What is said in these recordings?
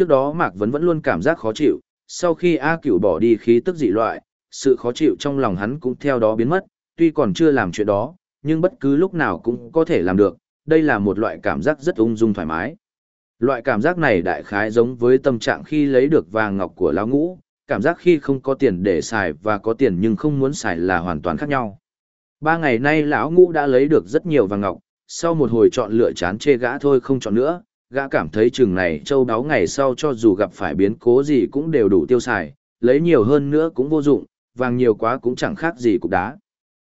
Trước đó Mạc Vấn vẫn luôn cảm giác khó chịu, sau khi A Cửu bỏ đi khí tức dị loại, sự khó chịu trong lòng hắn cũng theo đó biến mất, tuy còn chưa làm chuyện đó, nhưng bất cứ lúc nào cũng có thể làm được, đây là một loại cảm giác rất ung dung thoải mái. Loại cảm giác này đại khái giống với tâm trạng khi lấy được vàng ngọc của lão ngũ, cảm giác khi không có tiền để xài và có tiền nhưng không muốn xài là hoàn toàn khác nhau. Ba ngày nay lão ngũ đã lấy được rất nhiều vàng ngọc, sau một hồi chọn lựa chán chê gã thôi không chọn nữa, gã cảm thấy chừng này châu đáo ngày sau cho dù gặp phải biến cố gì cũng đều đủ tiêu xài, lấy nhiều hơn nữa cũng vô dụng, vàng nhiều quá cũng chẳng khác gì cục đá.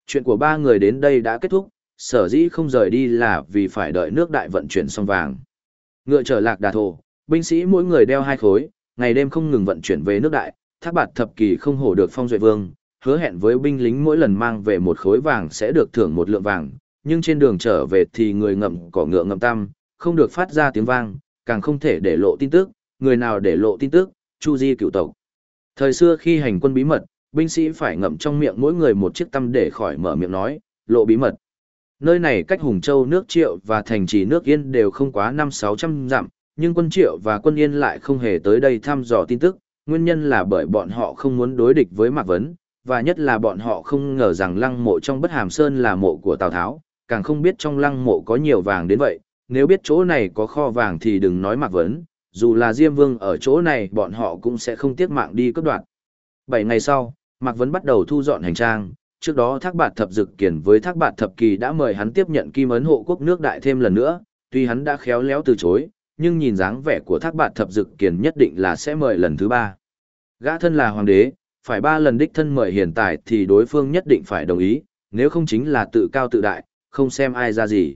Chuyện của ba người đến đây đã kết thúc, sở dĩ không rời đi là vì phải đợi nước đại vận chuyển xong vàng. Ngựa trở lạc đà thổ, binh sĩ mỗi người đeo hai khối, ngày đêm không ngừng vận chuyển về nước đại, thác bạt thập kỳ không hổ được phong duệ vương, hứa hẹn với binh lính mỗi lần mang về một khối vàng sẽ được thưởng một lượng vàng, nhưng trên đường trở về thì người ngậm cỏ ngựa ngậm tam, không được phát ra tiếng vang, càng không thể để lộ tin tức, người nào để lộ tin tức, chu di cựu tộc. Thời xưa khi hành quân bí mật, binh sĩ phải ngậm trong miệng mỗi người một chiếc tăm để khỏi mở miệng nói, lộ bí mật. Nơi này cách Hùng Châu nước Triệu và thành trì nước Yên đều không quá 5-600 dặm, nhưng quân Triệu và quân Yên lại không hề tới đây thăm dò tin tức, nguyên nhân là bởi bọn họ không muốn đối địch với Mạc Vấn, và nhất là bọn họ không ngờ rằng lăng mộ trong bất hàm sơn là mộ của Tào Tháo, càng không biết trong lăng mộ có nhiều vàng đến vậy, nếu biết chỗ này có kho vàng thì đừng nói Mạc Vấn, dù là Diêm Vương ở chỗ này bọn họ cũng sẽ không tiếc mạng đi cướp đoạt. Bảy ngày sau, Mạc Vấn bắt đầu thu dọn hành trang, trước đó Thác Bạt Thập Dực Kiền với Thác Bạt Thập Kỳ đã mời hắn tiếp nhận kim ấn hộ quốc nước đại thêm lần nữa, tuy hắn đã khéo léo từ chối, nhưng nhìn dáng vẻ của Thác Bạt Thập Dực Kiền nhất định là sẽ mời lần thứ ba. Gã thân là hoàng đế, phải ba lần đích thân mời hiện tại thì đối phương nhất định phải đồng ý, nếu không chính là tự cao tự đại, không xem ai ra gì.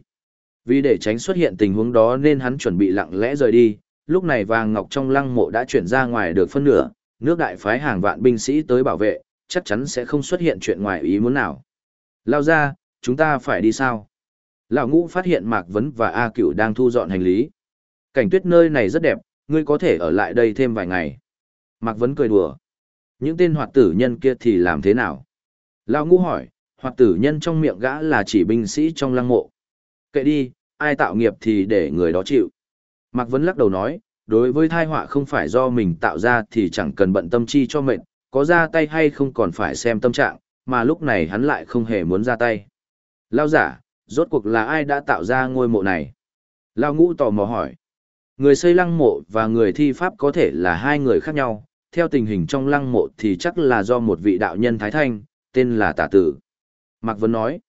Vì để tránh xuất hiện tình huống đó nên hắn chuẩn bị lặng lẽ rời đi, lúc này vàng ngọc trong lăng mộ đã chuyển ra ngoài được phân nửa, nước đại phái hàng vạn binh sĩ tới bảo vệ, chắc chắn sẽ không xuất hiện chuyện ngoài ý muốn nào. Lao ra, chúng ta phải đi sao? Lão ngũ phát hiện Mạc Vấn và A Cửu đang thu dọn hành lý. Cảnh tuyết nơi này rất đẹp, ngươi có thể ở lại đây thêm vài ngày. Mạc Vấn cười đùa. Những tên hoạt tử nhân kia thì làm thế nào? Lão ngũ hỏi, hoạt tử nhân trong miệng gã là chỉ binh sĩ trong lăng mộ. Kệ đi, ai tạo nghiệp thì để người đó chịu. Mạc Vấn lắc đầu nói, đối với thai họa không phải do mình tạo ra thì chẳng cần bận tâm chi cho mệnh, có ra tay hay không còn phải xem tâm trạng, mà lúc này hắn lại không hề muốn ra tay. Lao giả, rốt cuộc là ai đã tạo ra ngôi mộ này? Lao ngũ tò mò hỏi. Người xây lăng mộ và người thi pháp có thể là hai người khác nhau, theo tình hình trong lăng mộ thì chắc là do một vị đạo nhân Thái Thanh, tên là Tả Tử. Mạc Vấn nói,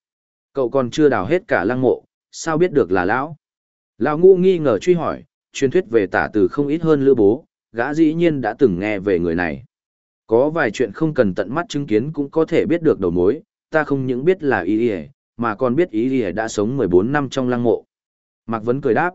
cậu còn chưa đào hết cả lăng mộ, sao biết được là lão? Lão ngũ nghi ngờ truy hỏi, truyền thuyết về Tả Từ không ít hơn lữ bố, gã dĩ nhiên đã từng nghe về người này. Có vài chuyện không cần tận mắt chứng kiến cũng có thể biết được đầu mối, ta không những biết là ý ý, mà còn biết ý ý đã sống 14 năm trong lăng mộ. Mạc Vấn cười đáp.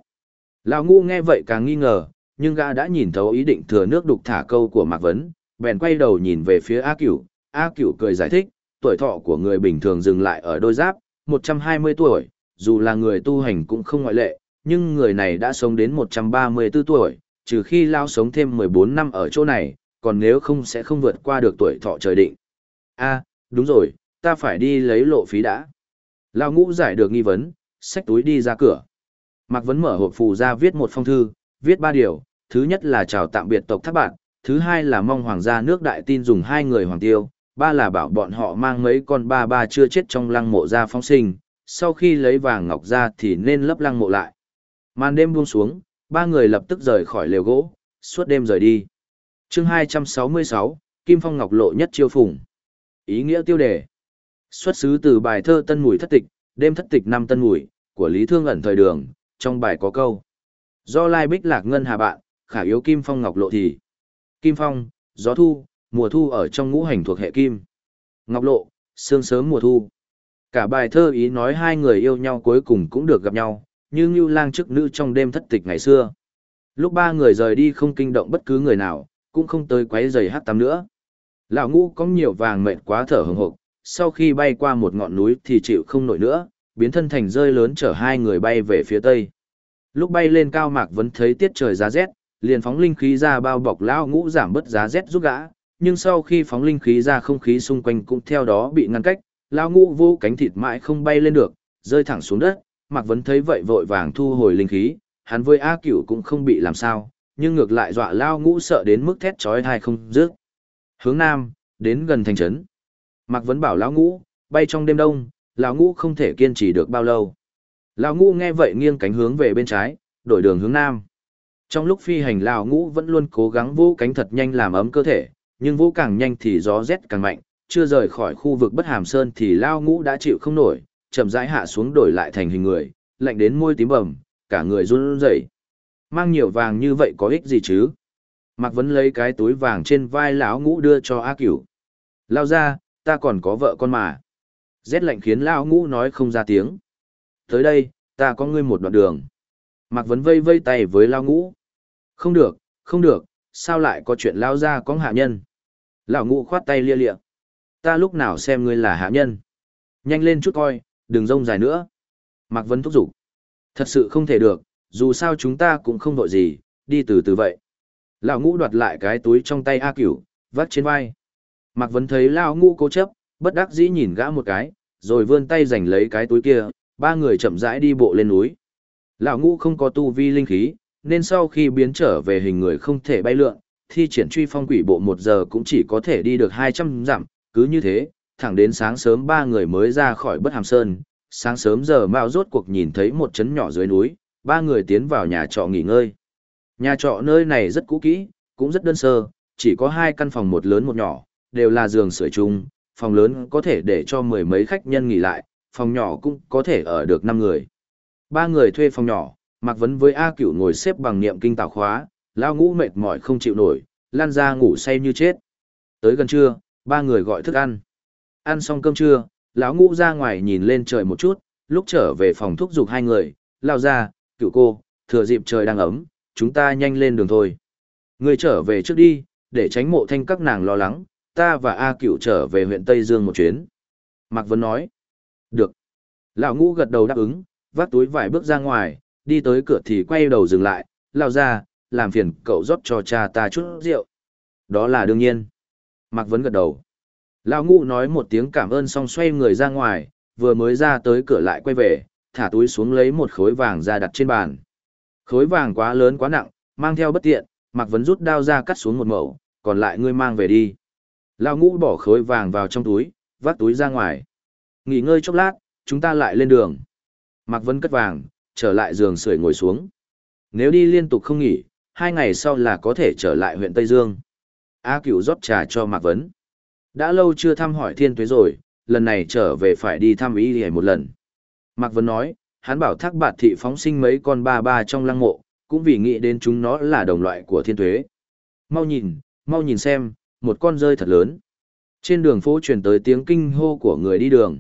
Lão ngu nghe vậy càng nghi ngờ, nhưng gã đã nhìn thấu ý định thừa nước đục thả câu của Mạc Vấn, bèn quay đầu nhìn về phía A Cửu. A Cửu cười giải thích, tuổi thọ của người bình thường dừng lại ở đôi giáp, 120 tuổi, dù là người tu hành cũng không ngoại lệ, nhưng người này đã sống đến 134 tuổi, trừ khi lao sống thêm 14 năm ở chỗ này, còn nếu không sẽ không vượt qua được tuổi thọ trời định. A, đúng rồi, ta phải đi lấy lộ phí đã. Lao ngũ giải được nghi vấn, xách túi đi ra cửa. Mạc Vấn mở hộp phù ra viết một phong thư, viết ba điều, thứ nhất là chào tạm biệt tộc thác bạn, thứ hai là mong hoàng gia nước đại tin dùng hai người hoàng tiêu, ba là bảo bọn họ mang mấy con ba ba chưa chết trong lăng mộ ra phóng sinh, sau khi lấy vàng ngọc ra thì nên lấp lăng mộ lại. Màn đêm buông xuống, ba người lập tức rời khỏi lều gỗ, suốt đêm rời đi chương 266, Kim Phong Ngọc Lộ nhất chiêu phùng. Ý nghĩa tiêu đề. Xuất xứ từ bài thơ Tân Mùi Thất Tịch, đêm thất tịch năm Tân Mùi, của Lý Thương ẩn thời đường, trong bài có câu. Do Lai Bích Lạc Ngân Hà Bạn, khả yếu Kim Phong Ngọc Lộ thì. Kim Phong, gió thu, mùa thu ở trong ngũ hành thuộc hệ Kim. Ngọc Lộ, sương sớm mùa thu. Cả bài thơ ý nói hai người yêu nhau cuối cùng cũng được gặp nhau, như Ngưu Lang chức nữ trong đêm thất tịch ngày xưa. Lúc ba người rời đi không kinh động bất cứ người nào, cũng không tới quấy giày hát tắm nữa. Lão ngũ có nhiều vàng mệt quá thở hừng hực, sau khi bay qua một ngọn núi thì chịu không nổi nữa, biến thân thành rơi lớn chở hai người bay về phía tây. Lúc bay lên cao mạc vẫn thấy tiết trời giá rét, liền phóng linh khí ra bao bọc lão ngũ giảm bớt giá rét giúp gã, nhưng sau khi phóng linh khí ra không khí xung quanh cũng theo đó bị ngăn cách, lão ngũ vô cánh thịt mãi không bay lên được, rơi thẳng xuống đất, mạc Vấn thấy vậy vội vàng thu hồi linh khí, hắn với A Cửu cũng không bị làm sao, nhưng ngược lại dọa lao ngũ sợ đến mức thét chói tai không dứt. Hướng nam, đến gần thành trấn. Mạc Vấn bảo lão ngũ, bay trong đêm đông, lão ngũ không thể kiên trì được bao lâu. Lão ngũ nghe vậy nghiêng cánh hướng về bên trái, đổi đường hướng nam. Trong lúc phi hành lão ngũ vẫn luôn cố gắng vô cánh thật nhanh làm ấm cơ thể, nhưng vô càng nhanh thì gió rét càng mạnh, chưa rời khỏi khu vực bất hàm sơn thì lão ngũ đã chịu không nổi, chậm rãi hạ xuống đổi lại thành hình người, lạnh đến môi tím bầm, cả người run rẩy. Mang nhiều vàng như vậy có ích gì chứ? Mạc Vấn lấy cái túi vàng trên vai lão ngũ đưa cho A Cửu. Lao ra, ta còn có vợ con mà. Rét lạnh khiến lão ngũ nói không ra tiếng. Tới đây, ta có ngươi một đoạn đường. Mạc Vấn vây vây tay với lão ngũ. Không được, không được, sao lại có chuyện lao ra có hạ nhân. Lão ngũ khoát tay lia lịa. Ta lúc nào xem ngươi là hạ nhân. Nhanh lên chút coi, đừng rông dài nữa. Mạc Vấn thúc giục. Thật sự không thể được, dù sao chúng ta cũng không vội gì, đi từ từ vậy. Lão ngũ đoạt lại cái túi trong tay A Cửu, vắt trên vai. Mạc Vấn thấy Lão ngũ cố chấp, bất đắc dĩ nhìn gã một cái, rồi vươn tay giành lấy cái túi kia, ba người chậm rãi đi bộ lên núi. Lão ngũ không có tu vi linh khí, nên sau khi biến trở về hình người không thể bay lượn, thi triển truy phong quỷ bộ một giờ cũng chỉ có thể đi được 200 dặm, cứ như thế, thẳng đến sáng sớm ba người mới ra khỏi bất hàm sơn. Sáng sớm giờ Mao rốt cuộc nhìn thấy một trấn nhỏ dưới núi, ba người tiến vào nhà trọ nghỉ ngơi. Nhà trọ nơi này rất cũ kỹ, cũng rất đơn sơ, chỉ có hai căn phòng một lớn một nhỏ, đều là giường sưởi chung, phòng lớn có thể để cho mười mấy khách nhân nghỉ lại, phòng nhỏ cũng có thể ở được năm người. Ba người thuê phòng nhỏ, Mạc Vấn với A Cửu ngồi xếp bằng niệm kinh tảo khóa, lao ngũ mệt mỏi không chịu nổi, lan ra ngủ say như chết. Tới gần trưa, ba người gọi thức ăn. Ăn xong cơm trưa, lão ngũ ra ngoài nhìn lên trời một chút, lúc trở về phòng thúc giục hai người, lao ra, cựu cô, thừa dịp trời đang ấm, chúng ta nhanh lên đường thôi. Người trở về trước đi, để tránh mộ thanh các nàng lo lắng, ta và A cựu trở về huyện Tây Dương một chuyến. Mạc Vân nói. Được. Lão ngũ gật đầu đáp ứng, vác túi vải bước ra ngoài, đi tới cửa thì quay đầu dừng lại, lao ra, làm phiền cậu rót cho cha ta chút rượu. Đó là đương nhiên. Mạc Vấn gật đầu. Lão ngũ nói một tiếng cảm ơn xong xoay người ra ngoài, vừa mới ra tới cửa lại quay về, thả túi xuống lấy một khối vàng ra đặt trên bàn. Khối vàng quá lớn quá nặng, mang theo bất tiện, Mạc Vấn rút đao ra cắt xuống một mẩu, còn lại ngươi mang về đi. Lão ngũ bỏ khối vàng vào trong túi, vác túi ra ngoài. Nghỉ ngơi chốc lát, chúng ta lại lên đường. Mạc Vấn cất vàng, trở lại giường sưởi ngồi xuống. Nếu đi liên tục không nghỉ, hai ngày sau là có thể trở lại huyện Tây Dương. A cửu rót trà cho Mạc Vấn. Đã lâu chưa thăm hỏi thiên tuế rồi, lần này trở về phải đi thăm ý hề một lần. Mạc Vấn nói, hắn bảo thác bạt thị phóng sinh mấy con ba ba trong lăng mộ, cũng vì nghĩ đến chúng nó là đồng loại của thiên tuế. Mau nhìn, mau nhìn xem, một con rơi thật lớn. Trên đường phố truyền tới tiếng kinh hô của người đi đường.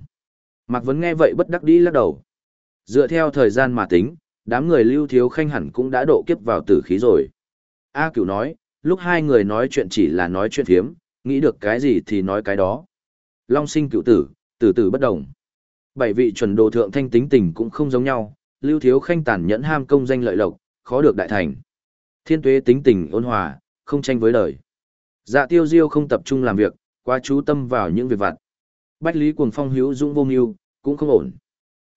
Mạc Vấn nghe vậy bất đắc dĩ lắc đầu. Dựa theo thời gian mà tính, đám người lưu thiếu khanh hẳn cũng đã độ kiếp vào tử khí rồi. A cửu nói, lúc hai người nói chuyện chỉ là nói chuyện phiếm, nghĩ được cái gì thì nói cái đó. Long sinh cựu tử, tử tử bất đồng. Bảy vị chuẩn đồ thượng thanh tính tình cũng không giống nhau, lưu thiếu khanh tàn nhẫn ham công danh lợi lộc, khó được đại thành. Thiên tuế tính tình ôn hòa, không tranh với đời. Dạ tiêu diêu không tập trung làm việc, quá chú tâm vào những việc vặt. Bách lý cuồng phong hữu dũng vô mưu, cũng không ổn.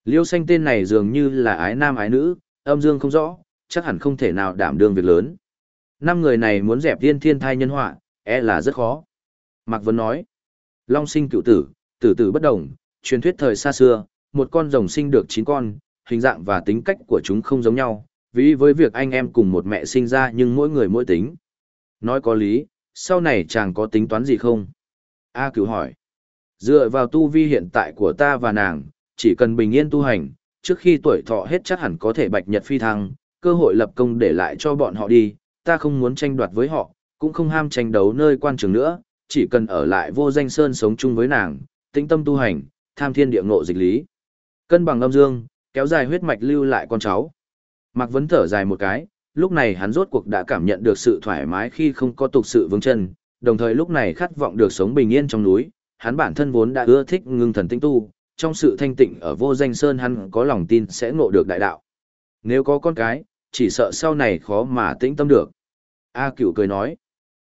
Liêu xanh tên này dường như là ái nam ái nữ, âm dương không rõ, chắc hẳn không thể nào đảm đương việc lớn. Năm người này muốn dẹp thiên thiên thai nhân họa, e là rất khó. Mạc Vân nói, Long sinh cựu tử, tử tử bất đồng, truyền thuyết thời xa xưa, một con rồng sinh được 9 con, hình dạng và tính cách của chúng không giống nhau, vì với việc anh em cùng một mẹ sinh ra nhưng mỗi người mỗi tính. Nói có lý, sau này chàng có tính toán gì không? A cửu hỏi. Dựa vào tu vi hiện tại của ta và nàng, chỉ cần bình yên tu hành, trước khi tuổi thọ hết chắc hẳn có thể bạch nhật phi thăng, cơ hội lập công để lại cho bọn họ đi, ta không muốn tranh đoạt với họ, cũng không ham tranh đấu nơi quan trường nữa, chỉ cần ở lại vô danh sơn sống chung với nàng, tĩnh tâm tu hành, tham thiên địa ngộ dịch lý. Cân bằng âm dương, kéo dài huyết mạch lưu lại con cháu. Mạc Vấn thở dài một cái, lúc này hắn rốt cuộc đã cảm nhận được sự thoải mái khi không có tục sự vướng chân, đồng thời lúc này khát vọng được sống bình yên trong núi, hắn bản thân vốn đã ưa thích ngưng thần tinh tu, trong sự thanh tịnh ở vô danh sơn hắn có lòng tin sẽ ngộ được đại đạo. Nếu có con cái, chỉ sợ sau này khó mà tĩnh tâm được. A cửu cười nói,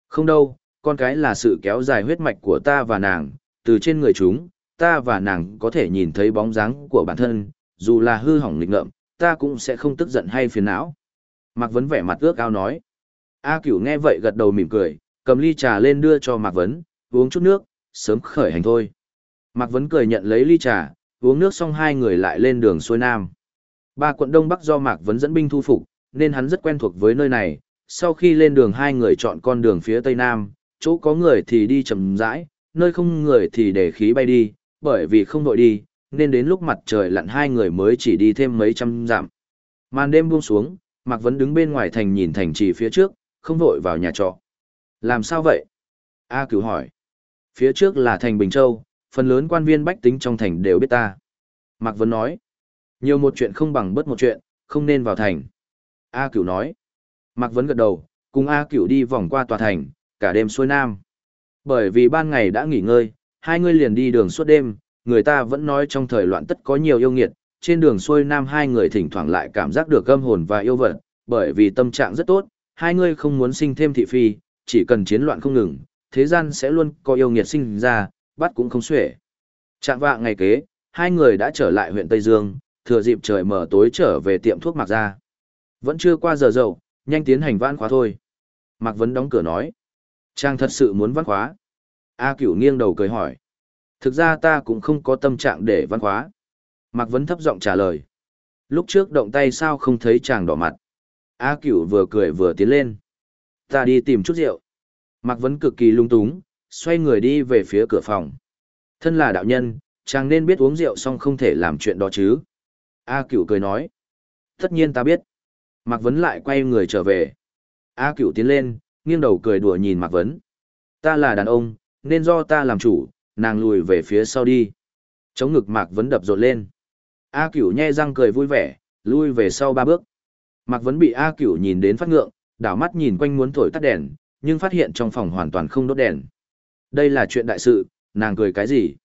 không đâu, con cái là sự kéo dài huyết mạch của ta và nàng, từ trên người chúng, ta và nàng có thể nhìn thấy bóng dáng của bản thân, dù là hư hỏng lịch ngợm, ta cũng sẽ không tức giận hay phiền não. Mạc Vấn vẻ mặt ước ao nói. A Cửu nghe vậy gật đầu mỉm cười, cầm ly trà lên đưa cho Mạc Vấn, uống chút nước, sớm khởi hành thôi. Mạc Vấn cười nhận lấy ly trà, uống nước xong hai người lại lên đường xuôi nam. Ba quận Đông Bắc do Mạc Vấn dẫn binh thu phục, nên hắn rất quen thuộc với nơi này. Sau khi lên đường hai người chọn con đường phía Tây Nam, chỗ có người thì đi chậm rãi, nơi không người thì để khí bay đi, bởi vì không đội đi, nên đến lúc mặt trời lặn hai người mới chỉ đi thêm mấy trăm dặm. Màn đêm buông xuống, Mạc Vấn đứng bên ngoài thành nhìn thành trì phía trước, không vội vào nhà trọ. Làm sao vậy? A cứu hỏi. Phía trước là thành Bình Châu, phần lớn quan viên bách tính trong thành đều biết ta. Mạc Vấn nói. Nhiều một chuyện không bằng bất một chuyện, không nên vào thành. A cửu nói. Mạc Vấn gật đầu, cùng A cửu đi vòng qua tòa thành, cả đêm xuôi nam. Bởi vì ban ngày đã nghỉ ngơi, hai người liền đi đường suốt đêm, người ta vẫn nói trong thời loạn tất có nhiều yêu nghiệt, trên đường xuôi nam hai người thỉnh thoảng lại cảm giác được âm hồn và yêu vật, bởi vì tâm trạng rất tốt, hai người không muốn sinh thêm thị phi, chỉ cần chiến loạn không ngừng, thế gian sẽ luôn có yêu nghiệt sinh ra, bắt cũng không xuể. Trạng vạng ngày kế, hai người đã trở lại huyện Tây Dương, thừa dịp trời mở tối trở về tiệm thuốc Mạc ra. Vẫn chưa qua giờ dậu, nhanh tiến hành vãn khóa thôi. Mạc Vấn đóng cửa nói. Trang thật sự muốn vãn khóa. A cửu nghiêng đầu cười hỏi. Thực ra ta cũng không có tâm trạng để vãn khóa. Mạc Vấn thấp giọng trả lời. Lúc trước động tay sao không thấy chàng đỏ mặt. A cửu vừa cười vừa tiến lên. Ta đi tìm chút rượu. Mạc Vấn cực kỳ lung túng, xoay người đi về phía cửa phòng. Thân là đạo nhân, chàng nên biết uống rượu xong không thể làm chuyện đó chứ. A cửu cười nói. Tất nhiên ta biết. Mạc Vấn lại quay người trở về. A cửu tiến lên, nghiêng đầu cười đùa nhìn Mạc Vấn. Ta là đàn ông, nên do ta làm chủ, nàng lùi về phía sau đi. Chống ngực Mạc Vấn đập rộn lên. A cửu nhe răng cười vui vẻ, lui về sau ba bước. Mạc Vấn bị A cửu nhìn đến phát ngượng, đảo mắt nhìn quanh muốn thổi tắt đèn, nhưng phát hiện trong phòng hoàn toàn không đốt đèn. Đây là chuyện đại sự, nàng cười cái gì?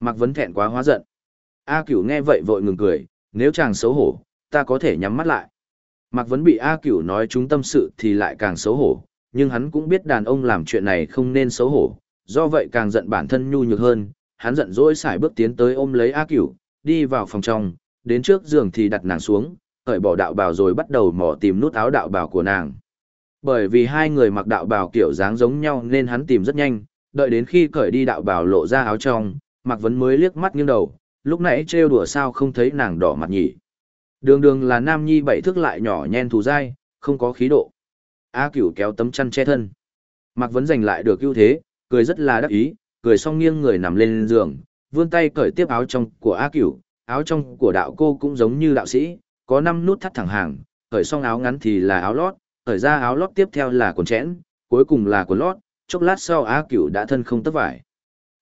Mạc Vấn thẹn quá hóa giận. A cửu nghe vậy vội ngừng cười, nếu chàng xấu hổ, ta có thể nhắm mắt lại. Mạc Vấn bị A Cửu nói chúng tâm sự thì lại càng xấu hổ, nhưng hắn cũng biết đàn ông làm chuyện này không nên xấu hổ, do vậy càng giận bản thân nhu nhược hơn, hắn giận dỗi xài bước tiến tới ôm lấy A Cửu, đi vào phòng trong, đến trước giường thì đặt nàng xuống, cởi bỏ đạo bào rồi bắt đầu mò tìm nút áo đạo bào của nàng. Bởi vì hai người mặc đạo bào kiểu dáng giống nhau nên hắn tìm rất nhanh, đợi đến khi cởi đi đạo bào lộ ra áo trong, Mạc Vấn mới liếc mắt nghiêng đầu, lúc nãy trêu đùa sao không thấy nàng đỏ mặt nhỉ. Đường đường là nam nhi bảy thước lại nhỏ nhen thù dai, không có khí độ. A cửu kéo tấm chăn che thân. Mạc Vấn giành lại được ưu thế, cười rất là đắc ý, cười xong nghiêng người nằm lên giường, vươn tay cởi tiếp áo trong của A cửu, áo trong của đạo cô cũng giống như đạo sĩ, có năm nút thắt thẳng hàng, cởi xong áo ngắn thì là áo lót, cởi ra áo lót tiếp theo là quần chẽn, cuối cùng là quần lót, chốc lát sau A cửu đã thân không tất vải.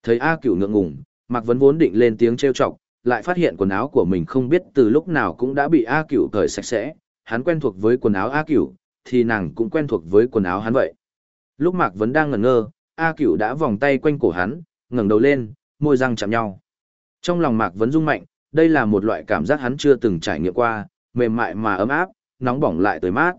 Thấy A cửu ngượng ngùng, Mạc Vấn vốn định lên tiếng trêu chọc, lại phát hiện quần áo của mình không biết từ lúc nào cũng đã bị A Cửu cởi sạch sẽ, hắn quen thuộc với quần áo A Cửu, thì nàng cũng quen thuộc với quần áo hắn vậy. Lúc Mạc Vấn đang ngẩn ngơ, A Cửu đã vòng tay quanh cổ hắn, ngẩng đầu lên, môi răng chạm nhau. Trong lòng Mạc Vấn rung mạnh, đây là một loại cảm giác hắn chưa từng trải nghiệm qua, mềm mại mà ấm áp, nóng bỏng lại tới mát.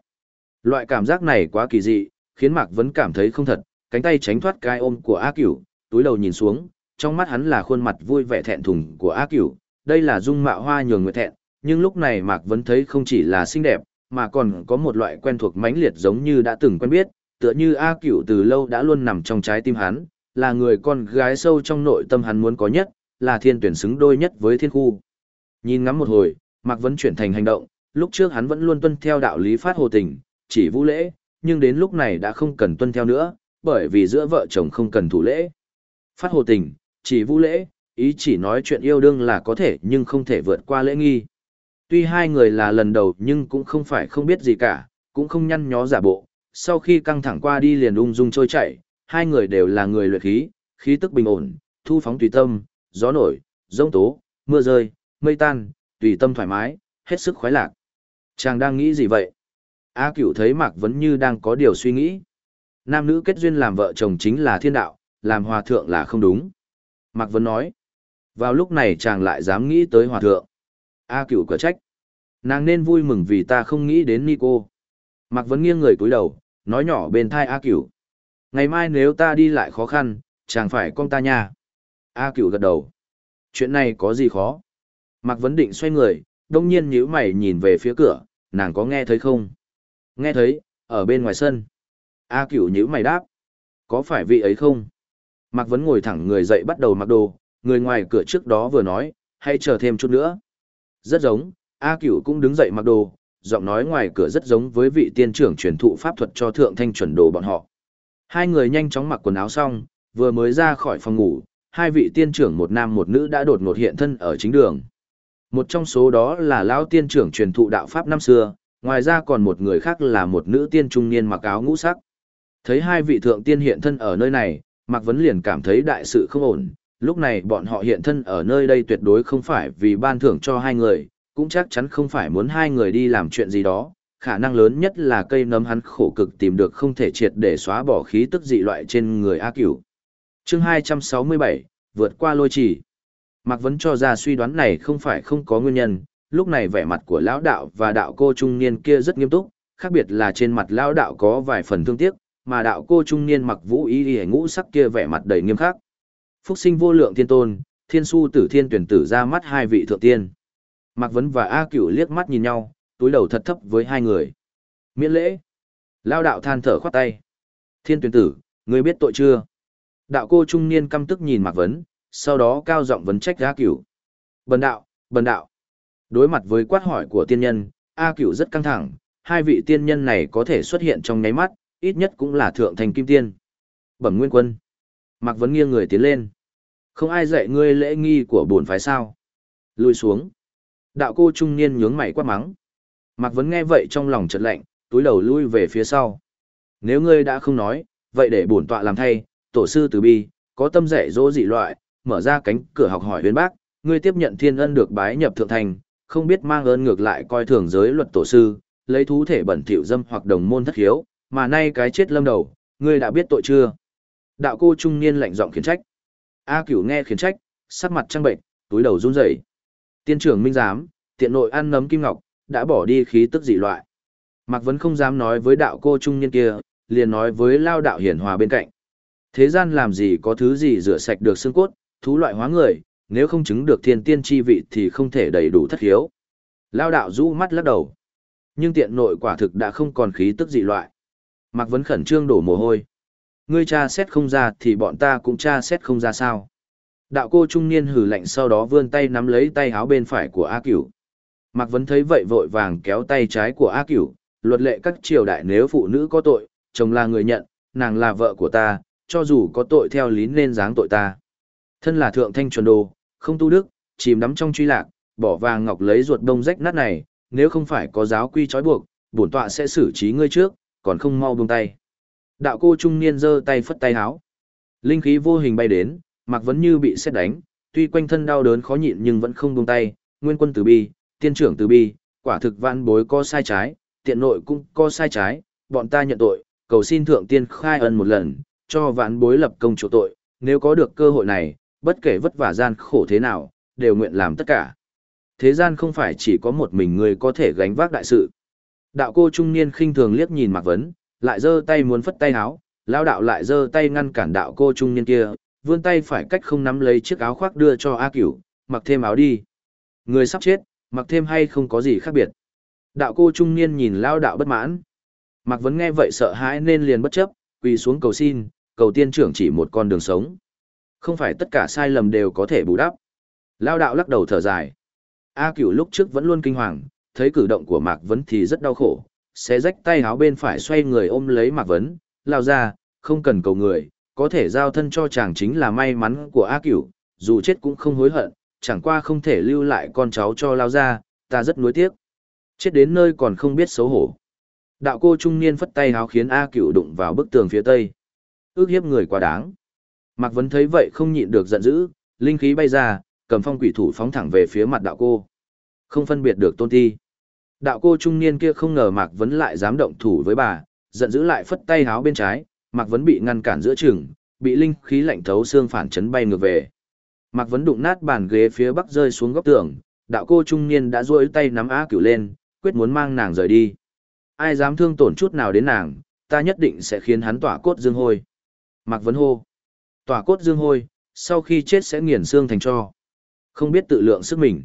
Loại cảm giác này quá kỳ dị, khiến Mạc Vấn cảm thấy không thật, cánh tay tránh thoát cái ôm của A Cửu, túi đầu nhìn xuống, trong mắt hắn là khuôn mặt vui vẻ thẹn thùng của A Cửu, đây là dung mạo hoa nhường người thẹn, nhưng lúc này Mạc Vấn thấy không chỉ là xinh đẹp, mà còn có một loại quen thuộc mãnh liệt giống như đã từng quen biết, tựa như A Cửu từ lâu đã luôn nằm trong trái tim hắn, là người con gái sâu trong nội tâm hắn muốn có nhất, là thiên tuyển xứng đôi nhất với thiên khu. Nhìn ngắm một hồi, Mạc Vấn chuyển thành hành động, lúc trước hắn vẫn luôn tuân theo đạo lý phát hồ tình, chỉ vũ lễ, nhưng đến lúc này đã không cần tuân theo nữa, bởi vì giữa vợ chồng không cần thủ lễ. Phát hồ tình, chỉ vũ lễ, ý chỉ nói chuyện yêu đương là có thể nhưng không thể vượt qua lễ nghi. Tuy hai người là lần đầu nhưng cũng không phải không biết gì cả, cũng không nhăn nhó giả bộ, sau khi căng thẳng qua đi liền ung dung trôi chảy, hai người đều là người luyện khí, khí tức bình ổn, thu phóng tùy tâm, gió nổi, giông tố, mưa rơi, mây tan, tùy tâm thoải mái, hết sức khoái lạc. Chàng đang nghĩ gì vậy? A cửu thấy Mạc Vấn Như đang có điều suy nghĩ. Nam nữ kết duyên làm vợ chồng chính là thiên đạo, làm hòa thượng là không đúng. Mạc Vân nói. Vào lúc này chàng lại dám nghĩ tới hòa thượng. A cửu cửa trách. Nàng nên vui mừng vì ta không nghĩ đến Nico. Mạc Vân nghiêng người cúi đầu, nói nhỏ bên thai A cửu. Ngày mai nếu ta đi lại khó khăn, chàng phải con ta nha. A cửu gật đầu. Chuyện này có gì khó? Mạc Vấn định xoay người, đông nhiên nhíu mày nhìn về phía cửa, nàng có nghe thấy không? Nghe thấy, ở bên ngoài sân. A cửu nhíu mày đáp. Có phải vị ấy không? Mạc Vấn ngồi thẳng người dậy bắt đầu mặc đồ, người ngoài cửa trước đó vừa nói, hãy chờ thêm chút nữa. Rất giống, A cửu cũng đứng dậy mặc đồ, giọng nói ngoài cửa rất giống với vị tiên trưởng truyền thụ pháp thuật cho thượng thanh chuẩn đồ bọn họ. Hai người nhanh chóng mặc quần áo xong, vừa mới ra khỏi phòng ngủ, hai vị tiên trưởng một nam một nữ đã đột ngột hiện thân ở chính đường. Một trong số đó là lão tiên trưởng truyền thụ đạo pháp năm xưa, ngoài ra còn một người khác là một nữ tiên trung niên mặc áo ngũ sắc. Thấy hai vị thượng tiên hiện thân ở nơi này, Mạc Vấn liền cảm thấy đại sự không ổn, lúc này bọn họ hiện thân ở nơi đây tuyệt đối không phải vì ban thưởng cho hai người, cũng chắc chắn không phải muốn hai người đi làm chuyện gì đó, khả năng lớn nhất là cây nấm hắn khổ cực tìm được không thể triệt để xóa bỏ khí tức dị loại trên người A Cửu. Chương 267, vượt qua lôi chỉ. Mạc Vấn cho ra suy đoán này không phải không có nguyên nhân, lúc này vẻ mặt của lão đạo và đạo cô trung niên kia rất nghiêm túc, khác biệt là trên mặt lão đạo có vài phần thương tiếc, mà đạo cô trung niên mặc vũ y y ngũ sắc kia vẻ mặt đầy nghiêm khắc. Phúc sinh vô lượng thiên tôn, thiên su tử thiên tuyển tử ra mắt hai vị thượng tiên. Mạc Vấn và A Cửu liếc mắt nhìn nhau, túi đầu thật thấp với hai người. Miễn lễ. Lao đạo than thở khoát tay. Thiên tuyển tử, ngươi biết tội chưa? Đạo cô trung niên căm tức nhìn Mạc Vấn, sau đó cao giọng vấn trách A Cửu. Bần đạo, bần đạo. Đối mặt với quát hỏi của tiên nhân, A Cửu rất căng thẳng, hai vị tiên nhân này có thể xuất hiện trong nháy mắt, ít nhất cũng là thượng thành kim tiên. Bẩm nguyên quân. Mạc Vấn nghiêng người tiến lên. Không ai dạy ngươi lễ nghi của bổn phái sao. Lùi xuống. Đạo cô trung niên nhướng mày quát mắng. Mạc Vấn nghe vậy trong lòng chợt lạnh, túi đầu lui về phía sau. Nếu ngươi đã không nói, vậy để bổn tọa làm thay, tổ sư từ bi, có tâm dạy dỗ dị loại, mở ra cánh cửa học hỏi huyền bác, ngươi tiếp nhận thiên ân được bái nhập thượng thành, không biết mang ơn ngược lại coi thường giới luật tổ sư, lấy thú thể bẩn thỉu dâm hoặc đồng môn thất hiếu, mà nay cái chết lâm đầu, ngươi đã biết tội chưa? Đạo cô trung niên lạnh giọng khiển trách. A Cửu nghe khiển trách, sắc mặt trăng bệnh, túi đầu run rẩy. Tiên trưởng minh giám, tiện nội ăn nấm kim ngọc, đã bỏ đi khí tức dị loại. Mạc Vấn không dám nói với đạo cô trung niên kia, liền nói với lao đạo hiển hòa bên cạnh. Thế gian làm gì có thứ gì rửa sạch được xương cốt, thú loại hóa người, nếu không chứng được thiên tiên chi vị thì không thể đầy đủ thất hiếu. Lao đạo rũ mắt lắc đầu. Nhưng tiện nội quả thực đã không còn khí tức dị loại. Mạc Vấn khẩn trương đổ mồ hôi. Ngươi cha xét không ra thì bọn ta cũng cha xét không ra sao. Đạo cô trung niên hử lạnh sau đó vươn tay nắm lấy tay áo bên phải của A Cửu. Mạc Vấn thấy vậy vội vàng kéo tay trái của A Cửu, luật lệ các triều đại nếu phụ nữ có tội, chồng là người nhận, nàng là vợ của ta, cho dù có tội theo lý nên giáng tội ta. Thân là thượng thanh chuẩn đồ, không tu đức, chìm đắm trong truy lạc, bỏ vàng ngọc lấy ruột đông rách nát này, nếu không phải có giáo quy trói buộc, bổn tọa sẽ xử trí ngươi trước, còn không mau buông tay. Đạo cô trung niên giơ tay phất tay háo. Linh khí vô hình bay đến, Mạc Vấn như bị xét đánh, tuy quanh thân đau đớn khó nhịn nhưng vẫn không buông tay, nguyên quân từ bi, tiên trưởng từ bi, quả thực vạn bối có sai trái, tiện nội cũng có sai trái, bọn ta nhận tội, cầu xin thượng tiên khai ân một lần, cho vạn bối lập công chỗ tội, nếu có được cơ hội này, bất kể vất vả gian khổ thế nào, đều nguyện làm tất cả. Thế gian không phải chỉ có một mình người có thể gánh vác đại sự. Đạo cô trung niên khinh thường liếc nhìn Mạc Vấn, lại giơ tay muốn phất tay áo, lão đạo lại giơ tay ngăn cản đạo cô trung niên kia, vươn tay phải cách không nắm lấy chiếc áo khoác đưa cho A Cửu, mặc thêm áo đi. Người sắp chết, mặc thêm hay không có gì khác biệt. Đạo cô trung niên nhìn lão đạo bất mãn. Mạc Vấn nghe vậy sợ hãi nên liền bất chấp, quỳ xuống cầu xin, cầu tiên trưởng chỉ một con đường sống. Không phải tất cả sai lầm đều có thể bù đắp. Lão đạo lắc đầu thở dài. A Cửu lúc trước vẫn luôn kinh hoàng, thấy cử động của Mạc Vấn thì rất đau khổ, xé rách tay áo bên phải xoay người ôm lấy Mạc Vấn, lao ra, không cần cầu người, có thể giao thân cho chàng chính là may mắn của A Cửu, dù chết cũng không hối hận, chẳng qua không thể lưu lại con cháu cho lao ra, ta rất nuối tiếc. Chết đến nơi còn không biết xấu hổ. Đạo cô trung niên phất tay háo khiến A Cửu đụng vào bức tường phía tây. Ước hiếp người quá đáng. Mạc Vấn thấy vậy không nhịn được giận dữ, linh khí bay ra, cầm phong quỷ thủ phóng thẳng về phía mặt đạo cô. Không phân biệt được tôn thi. Đạo cô trung niên kia không ngờ Mạc Vấn lại dám động thủ với bà, giận dữ lại phất tay háo bên trái, Mạc Vấn bị ngăn cản giữa chừng, bị linh khí lạnh thấu xương phản chấn bay ngược về. Mạc Vấn đụng nát bàn ghế phía bắc rơi xuống góc tường, đạo cô trung niên đã duỗi tay nắm á cửu lên, quyết muốn mang nàng rời đi. Ai dám thương tổn chút nào đến nàng, ta nhất định sẽ khiến hắn tỏa cốt dương hôi. Mạc Vấn hô. Tỏa cốt dương hôi, sau khi chết sẽ nghiền xương thành cho. Không biết tự lượng sức mình.